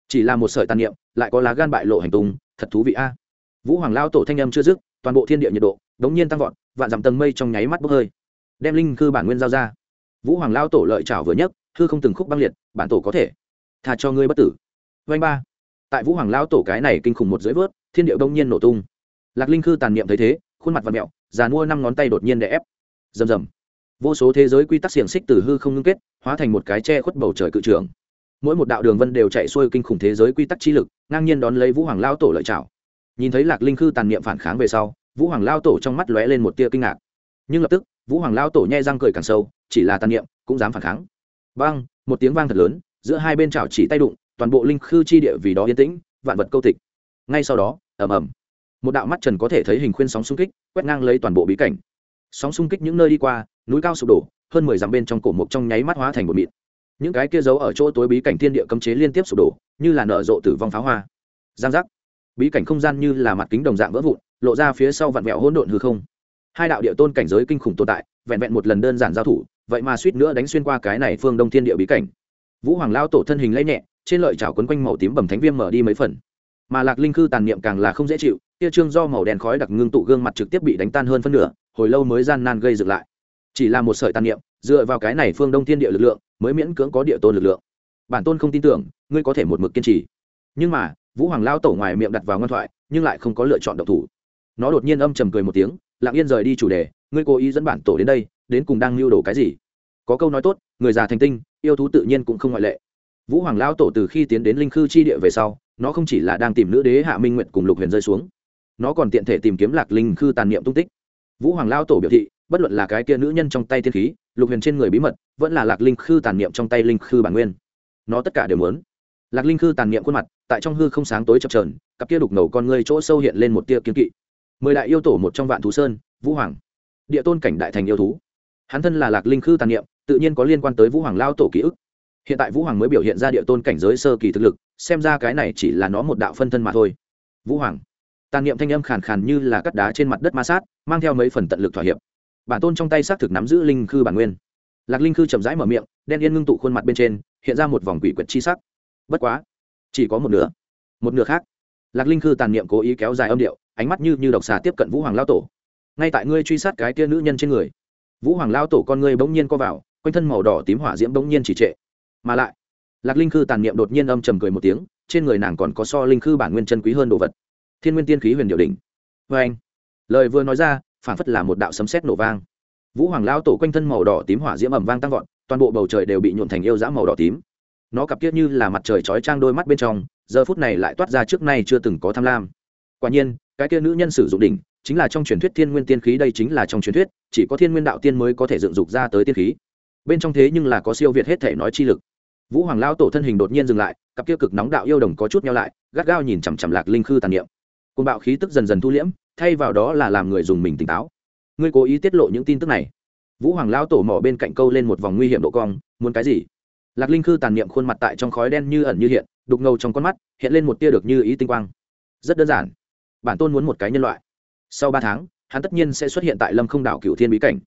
Chỉ là một sợi tàn niệm lại có lá gan bại lộ hành tung thật thú vị a. Vũ hoàng lao tổ thanh âm chưa dứt toàn bộ thiên địa nhiệt độ đống nhiên tăng vọt vạn dặm tầng mây trong nháy mắt bốc hơi. Đem linh khư bản nguyên giao ra. Vũ hoàng lao tổ lợi chảo vừa nhất, hư không từng khúc băng liệt bản tổ có thể. Thà cho ngươi bất tử. Vanh ba. Tại vũ hoàng lao tổ cái này kinh khủng một dưới vớt thiên điệu đông nhiên nổ tung. Lạc linh khư tàn niệm thấy thế khuôn mặt và mẹo giàn mua năm ngón tay đột nhiên đè ép. Rầm rầm. Vô số thế giới quy tắc xiềng xích từ hư không ngưng kết, hóa thành một cái che khuất bầu trời cự trường mỗi một đạo đường vân đều chạy xuôi kinh khủng thế giới quy tắc chi lực, ngang nhiên đón lấy vũ hoàng lao tổ lợi chảo nhìn thấy lạc linh khư tàn niệm phản kháng về sau, vũ hoàng lao tổ trong mắt lóe lên một tia kinh ngạc. Nhưng lập tức, vũ hoàng lao tổ nhai răng cười càng sâu, chỉ là tàn niệm, cũng dám phản kháng. Vang một tiếng vang thật lớn, giữa hai bên chảo chỉ tay đụng, toàn bộ linh khư chi địa vì đó yên tĩnh, vạn vật câu tịch. Ngay sau đó, ầm ầm một đạo mắt trần có thể thấy hình khuyên sóng xung kích, quét ngang lấy toàn bộ bí cảnh. Sóng xung kích những nơi đi qua, núi cao sụp đổ, hơn mười dặm bên trong cổ mục trong nháy mắt hóa thành một mịt những cái kia giấu ở chỗ tối bí cảnh thiên địa cấm chế liên tiếp sụp đổ, như là nở rộ tử vong pháo hoa. Giang giác. Bí cảnh không gian như là mặt kính đồng dạng vỡ vụn, lộ ra phía sau vặn vẹo hỗn độn hư không. Hai đạo địa tôn cảnh giới kinh khủng tồn tại, vẹn vẹn một lần đơn giản giao thủ, vậy mà suýt nữa đánh xuyên qua cái này phương đông thiên địa bí cảnh. Vũ hoàng lao tổ thân hình lấy nhẹ, trên lợi chảo quấn quanh màu tím bầm thánh viêm mở đi mấy phần. Mà lạc linh khư tàn niệm càng là không dễ chịu kia trương do màu đen khói đặc ngưng tụ gương mặt trực tiếp bị đánh tan hơn phân nửa, hồi lâu mới gian nan gây dựng lại. Chỉ là một sợi tàn niệm, dựa vào cái này phương đông thiên địa lực lượng, mới miễn cưỡng có địa tôn lực lượng. Bản tôn không tin tưởng, ngươi có thể một mực kiên trì. Nhưng mà, vũ hoàng lao tổ ngoài miệng đặt vào ngân thoại, nhưng lại không có lựa chọn độc thủ. Nó đột nhiên âm trầm cười một tiếng, lặng yên rời đi chủ đề, ngươi cố ý dẫn bản tổ đến đây, đến cùng đang lưu đồ cái gì? Có câu nói tốt, người già thành tinh, yêu thú tự nhiên cũng không ngoại lệ. Vũ hoàng lao tổ từ khi tiến đến linh khư chi địa về sau, nó không chỉ là đang tìm nữ đế hạ minh nguyện cùng lục huyền rơi xuống nó còn tiện thể tìm kiếm lạc linh khư tàn niệm tung tích. Vũ hoàng lao tổ biểu thị, bất luận là cái kia nữ nhân trong tay thiên khí, lục huyền trên người bí mật, vẫn là lạc linh khư tàn niệm trong tay linh khư bản nguyên. Nó tất cả đều muốn. Lạc linh khư tàn niệm khuôn mặt, tại trong hư không sáng tối chập trờn cặp kia đục ngầu con ngươi chỗ sâu hiện lên một tia kiếm kỵ. Mười đại yêu tổ một trong vạn thú sơn, vũ hoàng. Địa tôn cảnh đại thành yêu thú. Hắn thân là lạc linh khư tàn niệm, tự nhiên có liên quan tới vũ hoàng lao tổ ký ức. Hiện tại vũ hoàng mới biểu hiện ra địa tôn cảnh giới sơ kỳ thực lực, xem ra cái này chỉ là nó một đạo phân thân mà thôi. Vũ hoàng tàn niệm thanh âm khàn khàn như là cắt đá trên mặt đất ma sát, mang theo mấy phần tận lực thỏa hiệp. Bản tôn trong tay xác thực nắm giữ linh khư bản nguyên. Lạc linh khư chậm rãi mở miệng, đen yên ngưng tụ khuôn mặt bên trên, hiện ra một vòng quỷ quyệt chi sắc. Bất quá, chỉ có một nửa một nửa khác. Lạc linh khư tàn niệm cố ý kéo dài âm điệu, ánh mắt như như độc xà tiếp cận vũ hoàng lao tổ. Ngay tại ngươi truy sát cái tia nữ nhân trên người, vũ hoàng lao tổ con ngươi bỗng nhiên co vào, quanh thân màu đỏ tím hỏa diễm bỗng nhiên chỉ trệ. Mà lại, lạc linh khư tàn niệm đột nhiên âm trầm cười một tiếng, trên người nàng còn có so linh khư bản nguyên chân quý hơn đồ vật thiên nguyên tiên khí huyền điệu đỉnh. Vê anh. Lời vừa nói ra phản phất là một đạo sấm sét nổ vang. Vũ hoàng lao tổ quanh thân màu đỏ tím hỏa diễm ẩm vang tăng vọt, toàn bộ bầu trời đều bị nhuộn thành yêu dã màu đỏ tím. Nó cặp kiết như là mặt trời chói trang đôi mắt bên trong, giờ phút này lại toát ra trước nay chưa từng có tham lam. Quả nhiên, cái kia nữ nhân sử dụng đỉnh, chính là trong truyền thuyết thiên nguyên tiên khí đây chính là trong truyền thuyết, chỉ có thiên nguyên đạo tiên mới có thể dựng dục ra tới tiên khí. Bên trong thế nhưng là có siêu việt hết thể nói chi lực. Vũ hoàng lao tổ thân hình đột nhiên dừng lại, cặp kia cực nóng đạo yêu đồng có chút nhau lại, gắt gao nhìn chằm chằm lạc linh khư tàn niệm côn bạo khí tức dần dần thu liễm, thay vào đó là làm người dùng mình tỉnh táo. Ngươi cố ý tiết lộ những tin tức này. Vũ hoàng lao tổ mỏ bên cạnh câu lên một vòng nguy hiểm độ cong, muốn cái gì? Lạc linh khư tàn niệm khuôn mặt tại trong khói đen như ẩn như hiện, đục ngầu trong con mắt, hiện lên một tia được như ý tinh quang. Rất đơn giản. Bản tôn muốn một cái nhân loại. Sau ba tháng, hắn tất nhiên sẽ xuất hiện tại lâm không đảo cựu thiên bí cảnh.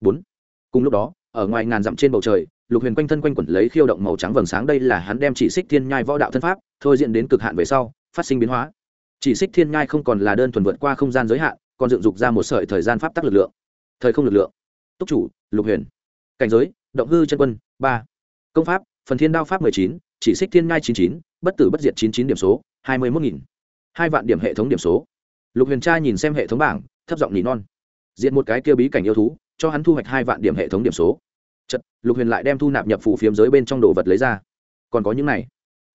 Bốn. Cùng lúc đó, ở ngoài ngàn dặm trên bầu trời, lục huyền quanh thân quanh quẩn lấy khiêu động màu trắng vầng sáng, đây là hắn đem chỉ xích thiên nhai võ đạo thân pháp, thôi diện đến cực hạn về sau, phát sinh biến hóa chỉ xích thiên nhai không còn là đơn thuần vượt qua không gian giới hạn còn dựng dục ra một sợi thời gian pháp tắc lực lượng. Thời không lực lượng. Túc chủ lục huyền. Cảnh giới động hư chân quân ba. Công pháp phần thiên đao pháp mười chín chỉ xích thiên ngai chín chín bất tử bất diệt chín chín điểm số hai mươi một nghìn. Hai vạn điểm hệ thống điểm số. Lục huyền tra nhìn xem hệ thống bảng thấp giọng nỉ non. Diện một cái kia bí cảnh yêu thú cho hắn thu hoạch hai vạn điểm hệ thống điểm số. Chật, lục huyền lại đem thu nạp nhập phụ phiếm giới bên trong đồ vật lấy ra. Còn có những này.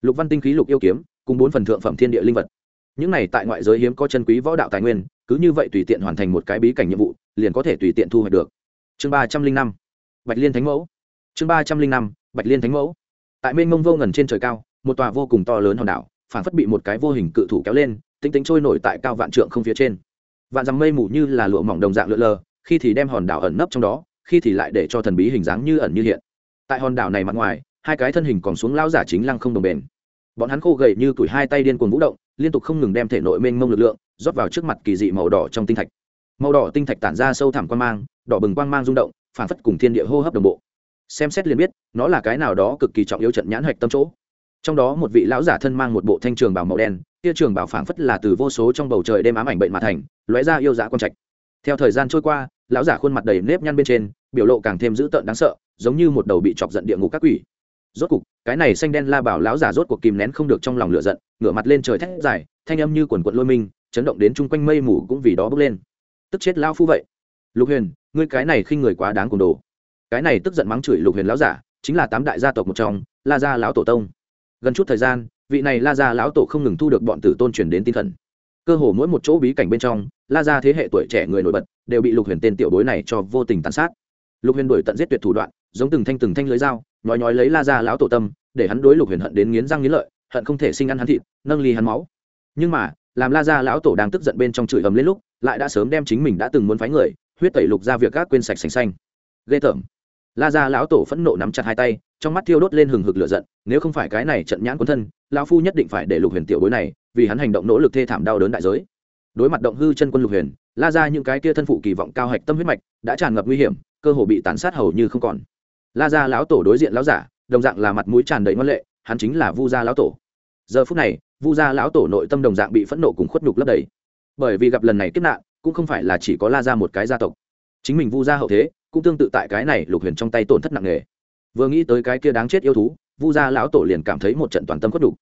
Lục văn tinh khí lục yêu kiếm cùng bốn phần thượng phẩm thiên địa linh vật những này tại ngoại giới hiếm có chân quý võ đạo tài nguyên, cứ như vậy tùy tiện hoàn thành một cái bí cảnh nhiệm vụ, liền có thể tùy tiện thu hoạch được. Chương ba trăm linh năm, bạch liên thánh mẫu. Chương ba trăm linh năm, bạch liên thánh mẫu. Tại mênh mông vô ngần trên trời cao, một tòa vô cùng to lớn hòn đảo phản phất bị một cái vô hình cự thủ kéo lên tinh tính trôi nổi tại cao vạn trượng không phía trên. Vạn dằm mây mù như là lụa mỏng đồng dạng lượn lờ, khi thì đem hòn đảo ẩn nấp trong đó, khi thì lại để cho thần bí hình dáng như ẩn như hiện. Tại hòn đảo này mặt ngoài, hai cái thân hình còn xuống lao giả chính lăng không đồng bền. Bọn hắn khô gầy như tuổi hai tay điên cuồng vũ động liên tục không ngừng đem thể nội mênh mông lực lượng rót vào trước mặt kỳ dị màu đỏ trong tinh thạch. Màu đỏ tinh thạch tản ra sâu thẳm quan mang, đỏ bừng quang mang rung động, phản phất cùng thiên địa hô hấp đồng bộ. Xem xét liền biết, nó là cái nào đó cực kỳ trọng yếu trận nhãn hạch tâm chỗ. Trong đó một vị lão giả thân mang một bộ thanh trường bảo màu đen tia trường bảo phảng phất là từ vô số trong bầu trời đêm ám ảnh bệnh mà thành, lóe ra yêu dã quan trạch. Theo thời gian trôi qua, lão giả khuôn mặt đầy nếp nhăn bên trên, biểu lộ càng thêm dữ tợn đáng sợ, giống như một đầu bị chọc giận địa ngục các quỷ. Rốt cục cái này xanh đen la bảo lão giả rốt cuộc kìm nén không được trong lòng lửa giận, ngửa mặt lên trời thét dài, thanh âm như quần quận lôi minh chấn động đến chung quanh mây mù cũng vì đó bốc lên. Tức chết lao phu vậy. Lục huyền, ngươi cái này khinh người quá đáng cùng đồ. Cái này tức giận mắng chửi lục huyền lão giả, chính là tám đại gia tộc một trong, la gia lão tổ tông. Gần chút thời gian, vị này la gia lão tổ không ngừng thu được bọn tử tôn truyền đến tinh thần. Cơ hồ mỗi một chỗ bí cảnh bên trong, la gia thế hệ tuổi trẻ người nổi bật đều bị lục huyền tên tiểu bối này cho vô tình tàn sát. Lục huyền đổi tận giết tuyệt thủ đoạn, giống từng thanh từng thanh lưới dao nói nói lấy la gia lão tổ tâm, để hắn đối lục huyền hận đến nghiến răng nghiến lợi, hận không thể sinh ăn hắn thịt, nâng ly hắn máu. Nhưng mà, làm la gia lão tổ đang tức giận bên trong chửi ầm lên lúc, lại đã sớm đem chính mình đã từng muốn phái người, huyết tẩy lục ra việc các quên sạch sành xanh. Ghê tởm. La gia lão tổ phẫn nộ nắm chặt hai tay, trong mắt thiêu đốt lên hừng hực lửa giận, nếu không phải cái này trận nhãn cuốn thân, lão phu nhất định phải để lục huyền tiểu bối này, vì hắn hành động nỗ lực thê thảm đau đớn đại giới. Đối mặt động hư chân quân lục huyền, la ra những cái kia thân phụ kỳ vọng cao hạch tâm huyết mạch, đã tràn ngập nguy hiểm, cơ hồ bị tàn sát hầu như không còn la gia lão tổ đối diện lão giả, đồng dạng là mặt mũi tràn đầy ngân lệ, hắn chính là vu gia lão tổ. Giờ phút này, vu gia lão tổ nội tâm đồng dạng bị phẫn nộ cùng khuất nhục lấp đầy. Bởi vì gặp lần này kiếp nạn, cũng không phải là chỉ có la gia một cái gia tộc. Chính mình vu gia hậu thế, cũng tương tự tại cái này lục huyền trong tay tổn thất nặng nề. Vừa nghĩ tới cái kia đáng chết yêu thú, vu gia lão tổ liền cảm thấy một trận toàn tâm khuất nhục.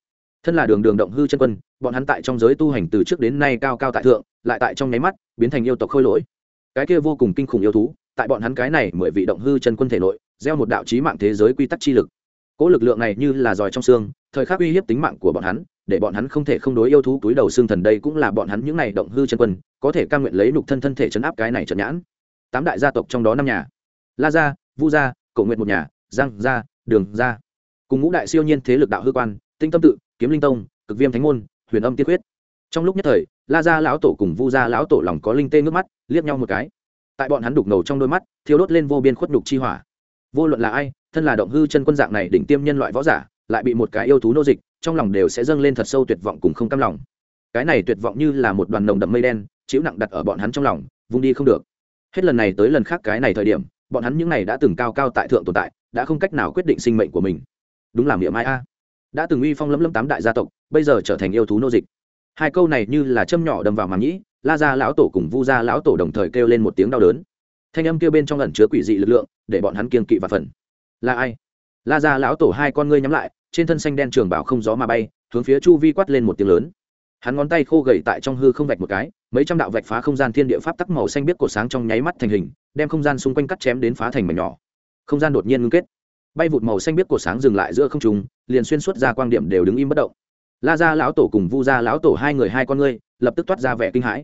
Thân là đường đường động hư chân quân, bọn hắn tại trong giới tu hành từ trước đến nay cao cao tại thượng, lại tại trong nháy mắt, biến thành yêu tộc khôi lỗi. Cái kia vô cùng kinh khủng yêu thú, tại bọn hắn cái này mười vị động hư chân quân thể nội gieo một đạo trí mạng thế giới quy tắc chi lực. Cỗ lực lượng này như là giỏi trong xương, thời khắc uy hiếp tính mạng của bọn hắn, để bọn hắn không thể không đối yêu thú túi đầu xương thần đây cũng là bọn hắn những này động hư chân quân, có thể ca nguyện lấy nục thân thân thể chấn áp cái này trận nhãn. Tám đại gia tộc trong đó năm nhà. La gia, vu gia, cổ nguyện một nhà, giang gia, đường gia. Cùng ngũ đại siêu nhiên thế lực đạo hư quan, tinh tâm tự, kiếm linh tông, cực viêm thánh môn, huyền âm tiên quyết. Trong lúc nhất thời, la gia lão tổ cùng vu gia lão tổ lòng có linh tê nước mắt, liếc nhau một cái. Tại bọn hắn đục ngầu trong đôi mắt thiếu đốt lên vô biên khuất đục chi hỏa vô luận là ai, thân là động hư chân quân dạng này đỉnh tiêm nhân loại võ giả, lại bị một cái yêu thú nô dịch, trong lòng đều sẽ dâng lên thật sâu tuyệt vọng cùng không cam lòng. Cái này tuyệt vọng như là một đoàn nồng đậm mây đen, chịu nặng đặt ở bọn hắn trong lòng, vung đi không được. Hết lần này tới lần khác cái này thời điểm, bọn hắn những này đã từng cao cao tại thượng tồn tại, đã không cách nào quyết định sinh mệnh của mình. Đúng là miệng mai a. Đã từng uy phong lấm lấm tám đại gia tộc, bây giờ trở thành yêu thú nô dịch. Hai câu này như là châm nhỏ đâm vào màng nhĩ, la gia lão tổ cùng vu gia lão tổ đồng thời kêu lên một tiếng đau đớn thanh âm kia bên trong ẩn chứa quỷ dị lực lượng, để bọn hắn kiên kỵ và phần. Là ai? La gia lão tổ hai con ngươi nhắm lại, trên thân xanh đen trường bảo không gió mà bay, hướng phía chu vi quát lên một tiếng lớn. Hắn ngón tay khô gầy tại trong hư không vạch một cái, mấy trăm đạo vạch phá không gian thiên địa pháp tắc màu xanh biết cột sáng trong nháy mắt thành hình, đem không gian xung quanh cắt chém đến phá thành mảnh nhỏ. Không gian đột nhiên ngưng kết. Bay vụt màu xanh biết cột sáng dừng lại giữa không trung, liền xuyên suốt ra quang điểm đều đứng im bất động. La gia lão tổ cùng vu gia lão tổ hai người hai con ngươi, lập tức toát ra vẻ kinh hãi.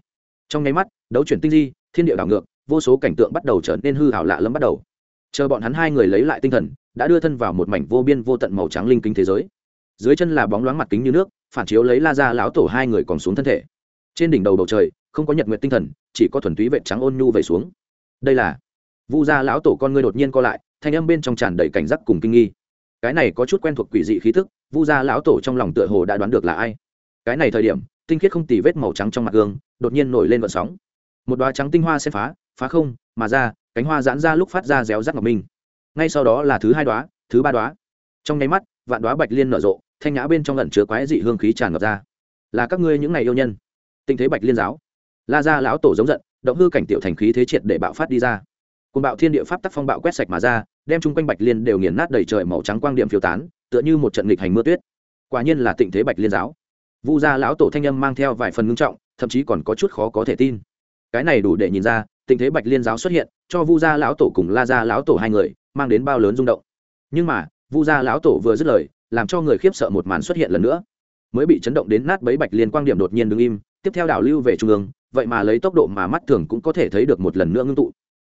Trong nháy mắt, đấu chuyển tinh di, thiên địa đảo ngược vô số cảnh tượng bắt đầu trở nên hư hảo lạ lẫm bắt đầu. Chờ bọn hắn hai người lấy lại tinh thần, đã đưa thân vào một mảnh vô biên vô tận màu trắng linh kính thế giới. Dưới chân là bóng loáng mặt kính như nước, phản chiếu lấy la gia lão tổ hai người còn xuống thân thể. Trên đỉnh đầu bầu trời, không có nhật nguyện tinh thần, chỉ có thuần túy vệ trắng ôn nhu về xuống. Đây là vu gia lão tổ con ngươi đột nhiên co lại, thanh âm bên trong tràn đầy cảnh giác cùng kinh nghi. Cái này có chút quen thuộc quỷ dị khí thức vu gia lão tổ trong lòng tựa hồ đã đoán được là ai. Cái này thời điểm, tinh khiết không tì vết màu trắng trong mặt gương, đột nhiên nổi lên vận sóng. Một đoá trắng tinh hoa sẽ phá phá không, mà ra, cánh hoa giãn ra lúc phát ra réo rắt ngọc minh. Ngay sau đó là thứ hai đoá thứ ba đoá trong nháy mắt, vạn đoá bạch liên nở rộ, thanh nhã bên trong lẩn chứa quái dị hương khí tràn ngập ra. Là các ngươi những ngày yêu nhân. Tình thế bạch liên giáo. La ra lão tổ giống giận, động hư cảnh tiểu thành khí thế triệt để bạo phát đi ra. Côn bạo thiên địa pháp tắc phong bạo quét sạch mà ra, đem chung quanh bạch liên đều nghiền nát đầy trời màu trắng quang điểm phiêu tán, tựa như một trận nghịch hành mưa tuyết. Quả nhiên là tình thế bạch liên giáo. Vu gia lão tổ thanh âm mang theo vài phần ngưng trọng, thậm chí còn có chút khó có thể tin. Cái này đủ để nhìn ra Tình thế bạch liên giáo xuất hiện, cho vu gia lão tổ cùng la gia lão tổ hai người mang đến bao lớn rung động. Nhưng mà, vu gia lão tổ vừa dứt lời, làm cho người khiếp sợ một màn xuất hiện lần nữa. Mới bị chấn động đến nát bấy bạch liên quang điểm đột nhiên đứng im, tiếp theo đảo lưu về trung ương, vậy mà lấy tốc độ mà mắt thường cũng có thể thấy được một lần nữa ngưng tụ.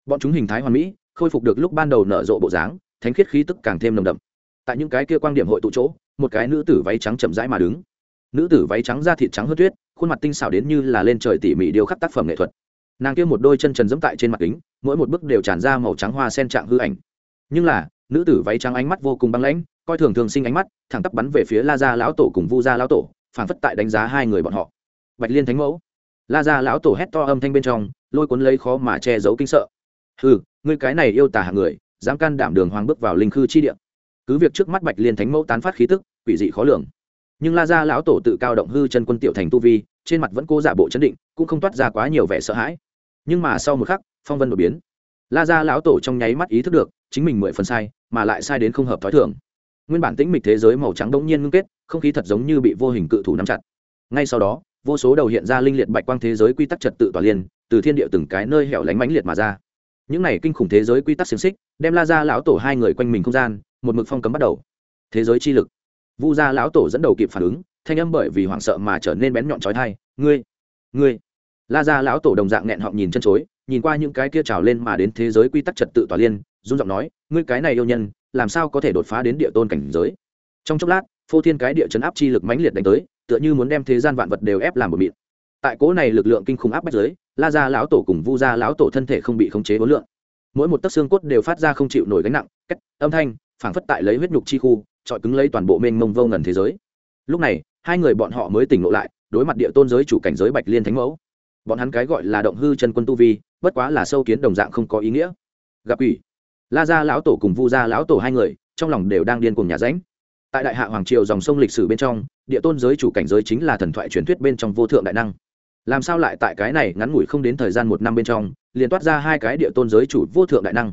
Bọn chúng hình thái hoàn mỹ, khôi phục được lúc ban đầu nở rộ bộ dáng, thánh khiết khí tức càng thêm nồng đậm. Tại những cái kia quang điểm hội tụ chỗ, một cái nữ tử váy trắng chậm rãi mà đứng. Nữ tử váy trắng da thịt trắng hớt tuyết, khuôn mặt tinh xảo đến như là lên trời tỉ mỉ điêu khắc tác phẩm nghệ thuật nàng kia một đôi chân trần dẫm tại trên mặt kính, mỗi một bước đều tràn ra màu trắng hoa sen trạng hư ảnh. Nhưng là, nữ tử váy trắng ánh mắt vô cùng băng lãnh, coi thường thường sinh ánh mắt, thẳng tắp bắn về phía la gia lão tổ cùng vu gia lão tổ, phảng phất tại đánh giá hai người bọn họ. Bạch liên thánh mẫu. La gia lão tổ hét to âm thanh bên trong, lôi cuốn lấy khó mà che giấu kinh sợ. Ừ ngươi cái này yêu tả hạng người, dám can đảm đường hoàng bước vào linh khư chi địa. Cứ việc trước mắt bạch liên thánh mẫu tán phát khí tức, quỷ dị khó lường. Nhưng la gia lão tổ tự cao động hư chân quân tiểu thành tu vi, trên mặt vẫn cố giả bộ chấn định, cũng không toát ra quá nhiều vẻ sợ hãi nhưng mà sau một khắc, phong vân đột biến. La gia lão tổ trong nháy mắt ý thức được, chính mình mười phần sai, mà lại sai đến không hợp t h ó i thường. Nguyên bản tĩnh mịch thế giới màu trắng đ ỗ n g nhiên ngưng kết, không khí thật giống như bị vô hình cự thủ nắm chặt. Ngay sau đó, vô số đầu hiện ra linh liệt bạch quang thế giới quy tắc trật tự tỏa liên, từ thiên địa từng cái nơi hẻo lánh mãnh liệt mà ra. Những này kinh khủng thế giới quy tắc xiềng xích, đem la gia lão tổ hai người quanh mình không gian, một mực phong cấm bắt đầu. Thế giới chi lực. Vu gia lão tổ dẫn đầu kịp phản ứng, thanh âm bởi vì hoảng sợ mà trở nên bén nhọn trói thai ngươi ngươi la gia lão tổ đồng dạng nghẹn họng nhìn chân chối, nhìn qua những cái kia trào lên mà đến thế giới quy tắc trật tự tỏa liên, run giọng nói, ngươi cái này yêu nhân, làm sao có thể đột phá đến địa tôn cảnh giới? Trong chốc lát, phô thiên cái địa chấn áp chi lực mãnh liệt đánh tới, tựa như muốn đem thế gian vạn vật đều ép làm một mịn. Tại cố này lực lượng kinh khủng áp bách giới la gia lão tổ cùng vu gia lão tổ thân thể không bị khống chế hối lượng mỗi một tấc xương cốt đều phát ra không chịu nổi gánh nặng cách âm thanh, phảng phất tại lấy huyết nhục chi khu trọi cứng lấy toàn bộ mênh mông vô ngần thế giới. Lúc này, hai người bọn họ mới tỉnh ngộ lại, đối mặt địa tôn giới chủ cảnh giới bạch liên thánh mẫu bọn hắn cái gọi là động hư chân quân tu vi, bất quá là sâu kiến đồng dạng không có ý nghĩa. Gặp quỷ. La gia lão tổ cùng vu gia lão tổ hai người, trong lòng đều đang điên cùng nhà ránh. Tại đại hạ hoàng triều dòng sông lịch sử bên trong, địa tôn giới chủ cảnh giới chính là thần thoại truyền thuyết bên trong vô thượng đại năng. Làm sao lại tại cái này ngắn ngủi không đến thời gian một năm bên trong, liền toát ra hai cái địa tôn giới chủ vô thượng đại năng?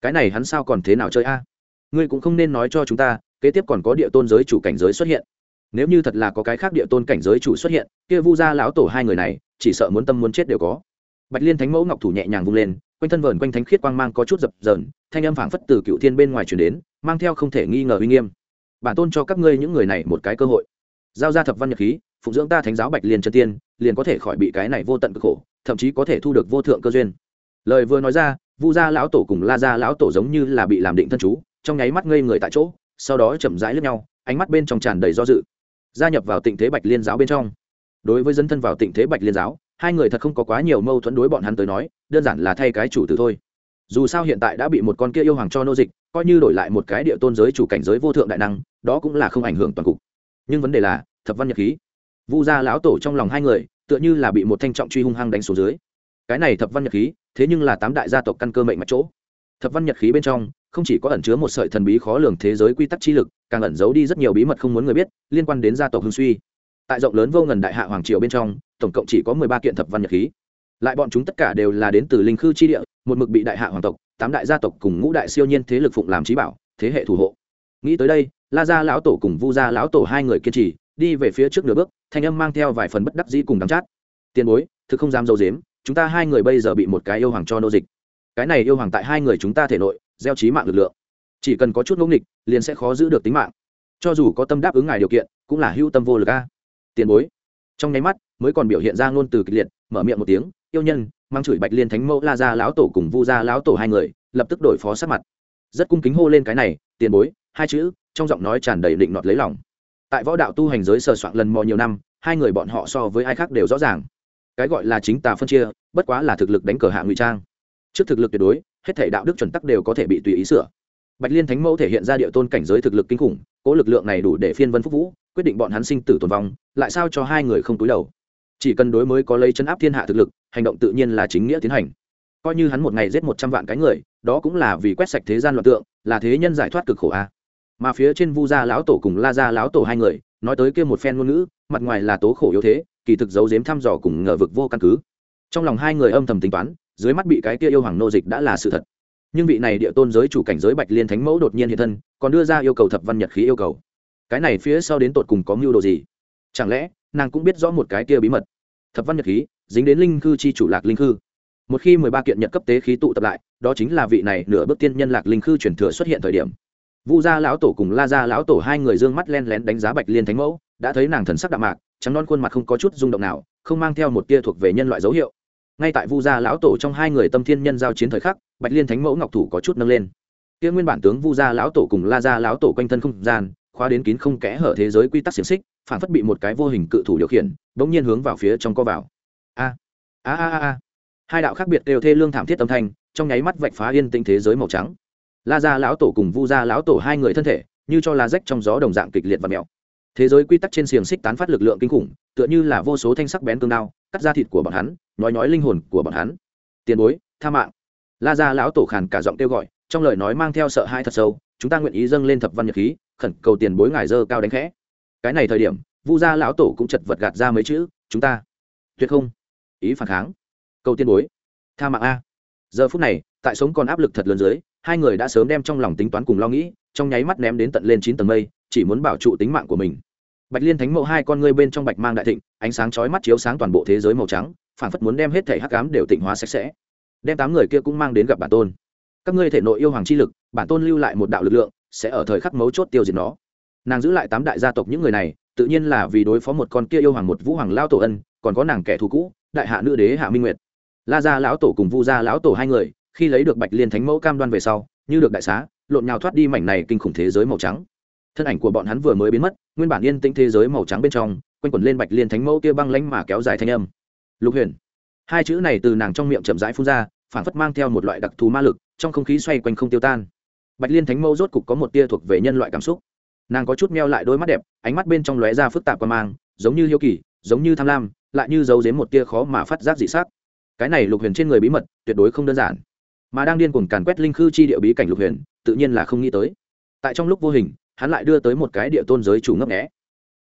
Cái này hắn sao còn thế nào chơi a? Ngươi cũng không nên nói cho chúng ta, kế tiếp còn có địa tôn giới chủ cảnh giới xuất hiện nếu như thật là có cái khác địa tôn cảnh giới chủ xuất hiện, kia vu gia lão tổ hai người này, chỉ sợ muốn tâm muốn chết đều có. Bạch liên thánh mẫu ngọc thủ nhẹ nhàng vung lên, quanh thân vờn quanh thánh khiết quang mang có chút dập dờn, thanh âm phảng phất từ cựu thiên bên ngoài chuyển đến, mang theo không thể nghi ngờ uy nghiêm. Bản tôn cho các ngươi những người này một cái cơ hội. Giao ra thập văn nhật khí, phụng dưỡng ta thánh giáo bạch liên chân tiên, liền có thể khỏi bị cái này vô tận cực khổ, thậm chí có thể thu được vô thượng cơ duyên. Lời vừa nói ra, vu gia lão tổ cùng la gia lão tổ giống như là bị làm định thân chú, trong nháy mắt ngây người tại chỗ, sau đó chậm rãi lướt nhau, ánh mắt bên trong tràn đầy do dự gia nhập vào tịnh thế bạch liên giáo bên trong. Đối với dân thân vào tịnh thế bạch liên giáo, hai người thật không có quá nhiều mâu thuẫn đối bọn hắn tới nói, đơn giản là thay cái chủ tử thôi. Dù sao hiện tại đã bị một con kia yêu hoàng cho nô dịch, coi như đổi lại một cái địa tôn giới chủ cảnh giới vô thượng đại năng, đó cũng là không ảnh hưởng toàn cục. Nhưng vấn đề là, thập văn nhật khí vu gia lão tổ trong lòng hai người, tựa như là bị một thanh trọng truy hung hăng đánh xuống dưới. Cái này thập văn nhật khí thế nhưng là tám đại gia tộc căn cơ mệnh mặt chỗ. Thập văn nhật khí bên trong, không chỉ có ẩn chứa một sợi thần bí khó lường thế giới quy tắc chi lực càng ẩn giấu đi rất nhiều bí mật không muốn người biết, liên quan đến gia tộc hưng suy. Tại rộng lớn vô ngần đại hạ hoàng triều bên trong, tổng cộng chỉ có mười ba kiện thập văn nhật khí. Lại bọn chúng tất cả đều là đến từ linh khư chi địa, một mực bị đại hạ hoàng tộc, tám đại gia tộc cùng ngũ đại siêu nhiên thế lực phụng làm trí bảo, thế hệ thủ hộ. Nghĩ tới đây, la gia lão tổ cùng vu gia lão tổ hai người kiên trì, đi về phía trước nửa bước, thanh âm mang theo vài phần bất đắc dĩ cùng đắm chát. Tiền bối, thực không dám dâu dếm chúng ta hai người bây giờ bị một cái yêu hoàng cho nô dịch. Cái này yêu hoàng tại hai người chúng ta thể nội, gieo trí mạng lực lượng chỉ cần có chút ngẫu nghịch, liền sẽ khó giữ được tính mạng. Cho dù có tâm đáp ứng ngài điều kiện, cũng là hưu tâm vô lực a. Tiền bối. Trong nháy mắt, mới còn biểu hiện ra ngôn từ kịch liệt, mở miệng một tiếng, yêu nhân, mang chửi bạch liên thánh mẫu la ra lão tổ cùng vu gia lão tổ hai người, lập tức đổi phó sát mặt. Rất cung kính hô lên cái này, tiền bối, hai chữ. Trong giọng nói tràn đầy định nọt lấy lòng. Tại võ đạo tu hành giới sờ soạn lần mò nhiều năm, hai người bọn họ so với ai khác đều rõ ràng. Cái gọi là chính tà phân chia, bất quá là thực lực đánh cờ hạ ngụy trang. Trước thực lực tuyệt đối, hết thể đạo đức chuẩn tắc đều có thể bị tùy ý sửa bạch liên thánh mẫu thể hiện ra địa tôn cảnh giới thực lực kinh khủng, cố lực lượng này đủ để phiên vân phúc vũ, quyết định bọn hắn sinh tử tồn vong, lại sao cho hai người không túi đầu? Chỉ cần đối mới có lấy chấn áp thiên hạ thực lực, hành động tự nhiên là chính nghĩa tiến hành. Coi như hắn một ngày giết một trăm vạn cái người, đó cũng là vì quét sạch thế gian loạn tượng, là thế nhân giải thoát cực khổ a. Mà phía trên vu gia lão tổ cùng la gia lão tổ hai người, nói tới kia một phen ngôn ngữ, mặt ngoài là tố khổ yếu thế, kỳ thực giấu giếm thăm dò cùng ngờ vực vô căn cứ. Trong lòng hai người âm thầm tính toán, dưới mắt bị cái kia yêu hoàng nô dịch đã là sự thật nhưng vị này địa tôn giới chủ cảnh giới bạch liên thánh mẫu đột nhiên hiện thân, còn đưa ra yêu cầu thập văn nhật khí yêu cầu. Cái này phía sau đến tột cùng có mưu đồ gì? Chẳng lẽ, nàng cũng biết rõ một cái kia bí mật? Thập văn nhật khí, dính đến linh khư chi chủ lạc linh khư. Một khi mười ba kiện nhật cấp tế khí tụ tập lại, đó chính là vị này nửa bước tiên nhân lạc linh khư chuyển thừa xuất hiện thời điểm. Vu gia lão tổ cùng la gia lão tổ hai người d ư ơ n g mắt len lén đánh giá bạch liên thánh mẫu, đã thấy nàng thần sắc đạm mạc, trắng non khuôn mặt không có chút rung động nào, không mang theo một tia thuộc về nhân loại dấu hiệu ngay tại vu gia lão tổ trong hai người tâm thiên nhân giao chiến thời khắc, bạch liên thánh mẫu ngọc thủ có chút nâng lên. Kia nguyên bản tướng vu gia lão tổ cùng la gia lão tổ quanh thân không gian, khóa đến kín không kẽ hở thế giới quy tắc xiềng xích, phản phất bị một cái vô hình cự thủ điều khiển, bỗng nhiên hướng vào phía trong co vào. A a a a hai đạo khác biệt đều thê lương thảm thiết âm thanh, trong nháy mắt vạch phá yên tĩnh thế giới màu trắng. La gia lão tổ cùng vu gia lão tổ hai người thân thể, như cho lá rách trong gió đồng dạng kịch liệt và mèo thế giới quy tắc trên xiềng xích tán phát lực lượng kinh khủng, tựa như là vô số thanh sắc bén cương đao cắt ra thịt của bọn hắn nói nói linh hồn của bọn hắn. Tiền bối, tha mạng. La gia lão tổ khàn cả giọng kêu gọi, trong lời nói mang theo sợ hãi thật sâu, chúng ta nguyện ý dâng lên thập văn nhật khí, khẩn cầu tiền bối ngài dơ cao đánh khẽ. Cái này thời điểm, vu gia lão tổ cũng chật vật gạt ra mấy chữ, chúng ta. Tuyệt không. Ý phản kháng. Cầu tiền bối. Tha mạng a. Giờ phút này, tại sống còn áp lực thật lớn dưới, hai người đã sớm đem trong lòng tính toán cùng lo nghĩ, trong nháy mắt ném đến tận lên chín tầng mây, chỉ muốn bảo trụ tính mạng của mình bạch liên thánh mẫu hai con ngươi bên trong bạch mang đại thịnh, ánh sáng chói mắt chiếu sáng toàn bộ thế giới màu trắng, phản phất muốn đem hết thể hắc ám đều tịnh hóa sạch sẽ. Đem tám người kia cũng mang đến gặp bản tôn. Các ngươi thể nội yêu hoàng chi lực, bản tôn lưu lại một đạo lực lượng, sẽ ở thời khắc mấu chốt tiêu diệt nó. Nàng giữ lại tám đại gia tộc những người này, tự nhiên là vì đối phó một con kia yêu hoàng một vũ hoàng lao tổ ân, còn có nàng kẻ thù cũ, đại hạ nữ đế hạ minh nguyệt. La gia lão tổ cùng vu gia lão tổ hai người, khi lấy được bạch liên thánh mẫu cam đoan về sau, như được đại xá, lộn nhào thoát đi mảnh này kinh khủng thế giới màu trắng thân ảnh của bọn hắn vừa mới biến mất, nguyên bản yên tĩnh thế giới màu trắng bên trong, quanh quẩn lên bạch liên thánh mẫu kia băng lánh mà kéo dài thanh âm. Lục huyền. Hai chữ này từ nàng trong miệng chậm rãi phun ra phản phất mang theo một loại đặc thù ma lực, trong không khí xoay quanh không tiêu tan. Bạch liên thánh mẫu rốt cục có một tia thuộc về nhân loại cảm xúc. Nàng có chút meo lại đôi mắt đẹp, ánh mắt bên trong lóe ra phức tạp qua mang, giống như hiêu kỳ, giống như tham lam, lại như giấu dếm một tia khó mà phát giác dị xác cái này lục huyền trên người bí mật, tuyệt đối không đơn giản. Mà đang điên cuồng càn quét linh khư chi địa bí cảnh lục huyền, tự nhiên là không nghĩ tới. Tại trong lúc vô hình hắn lại đưa tới một cái địa tôn giới chủ ngấp nghé.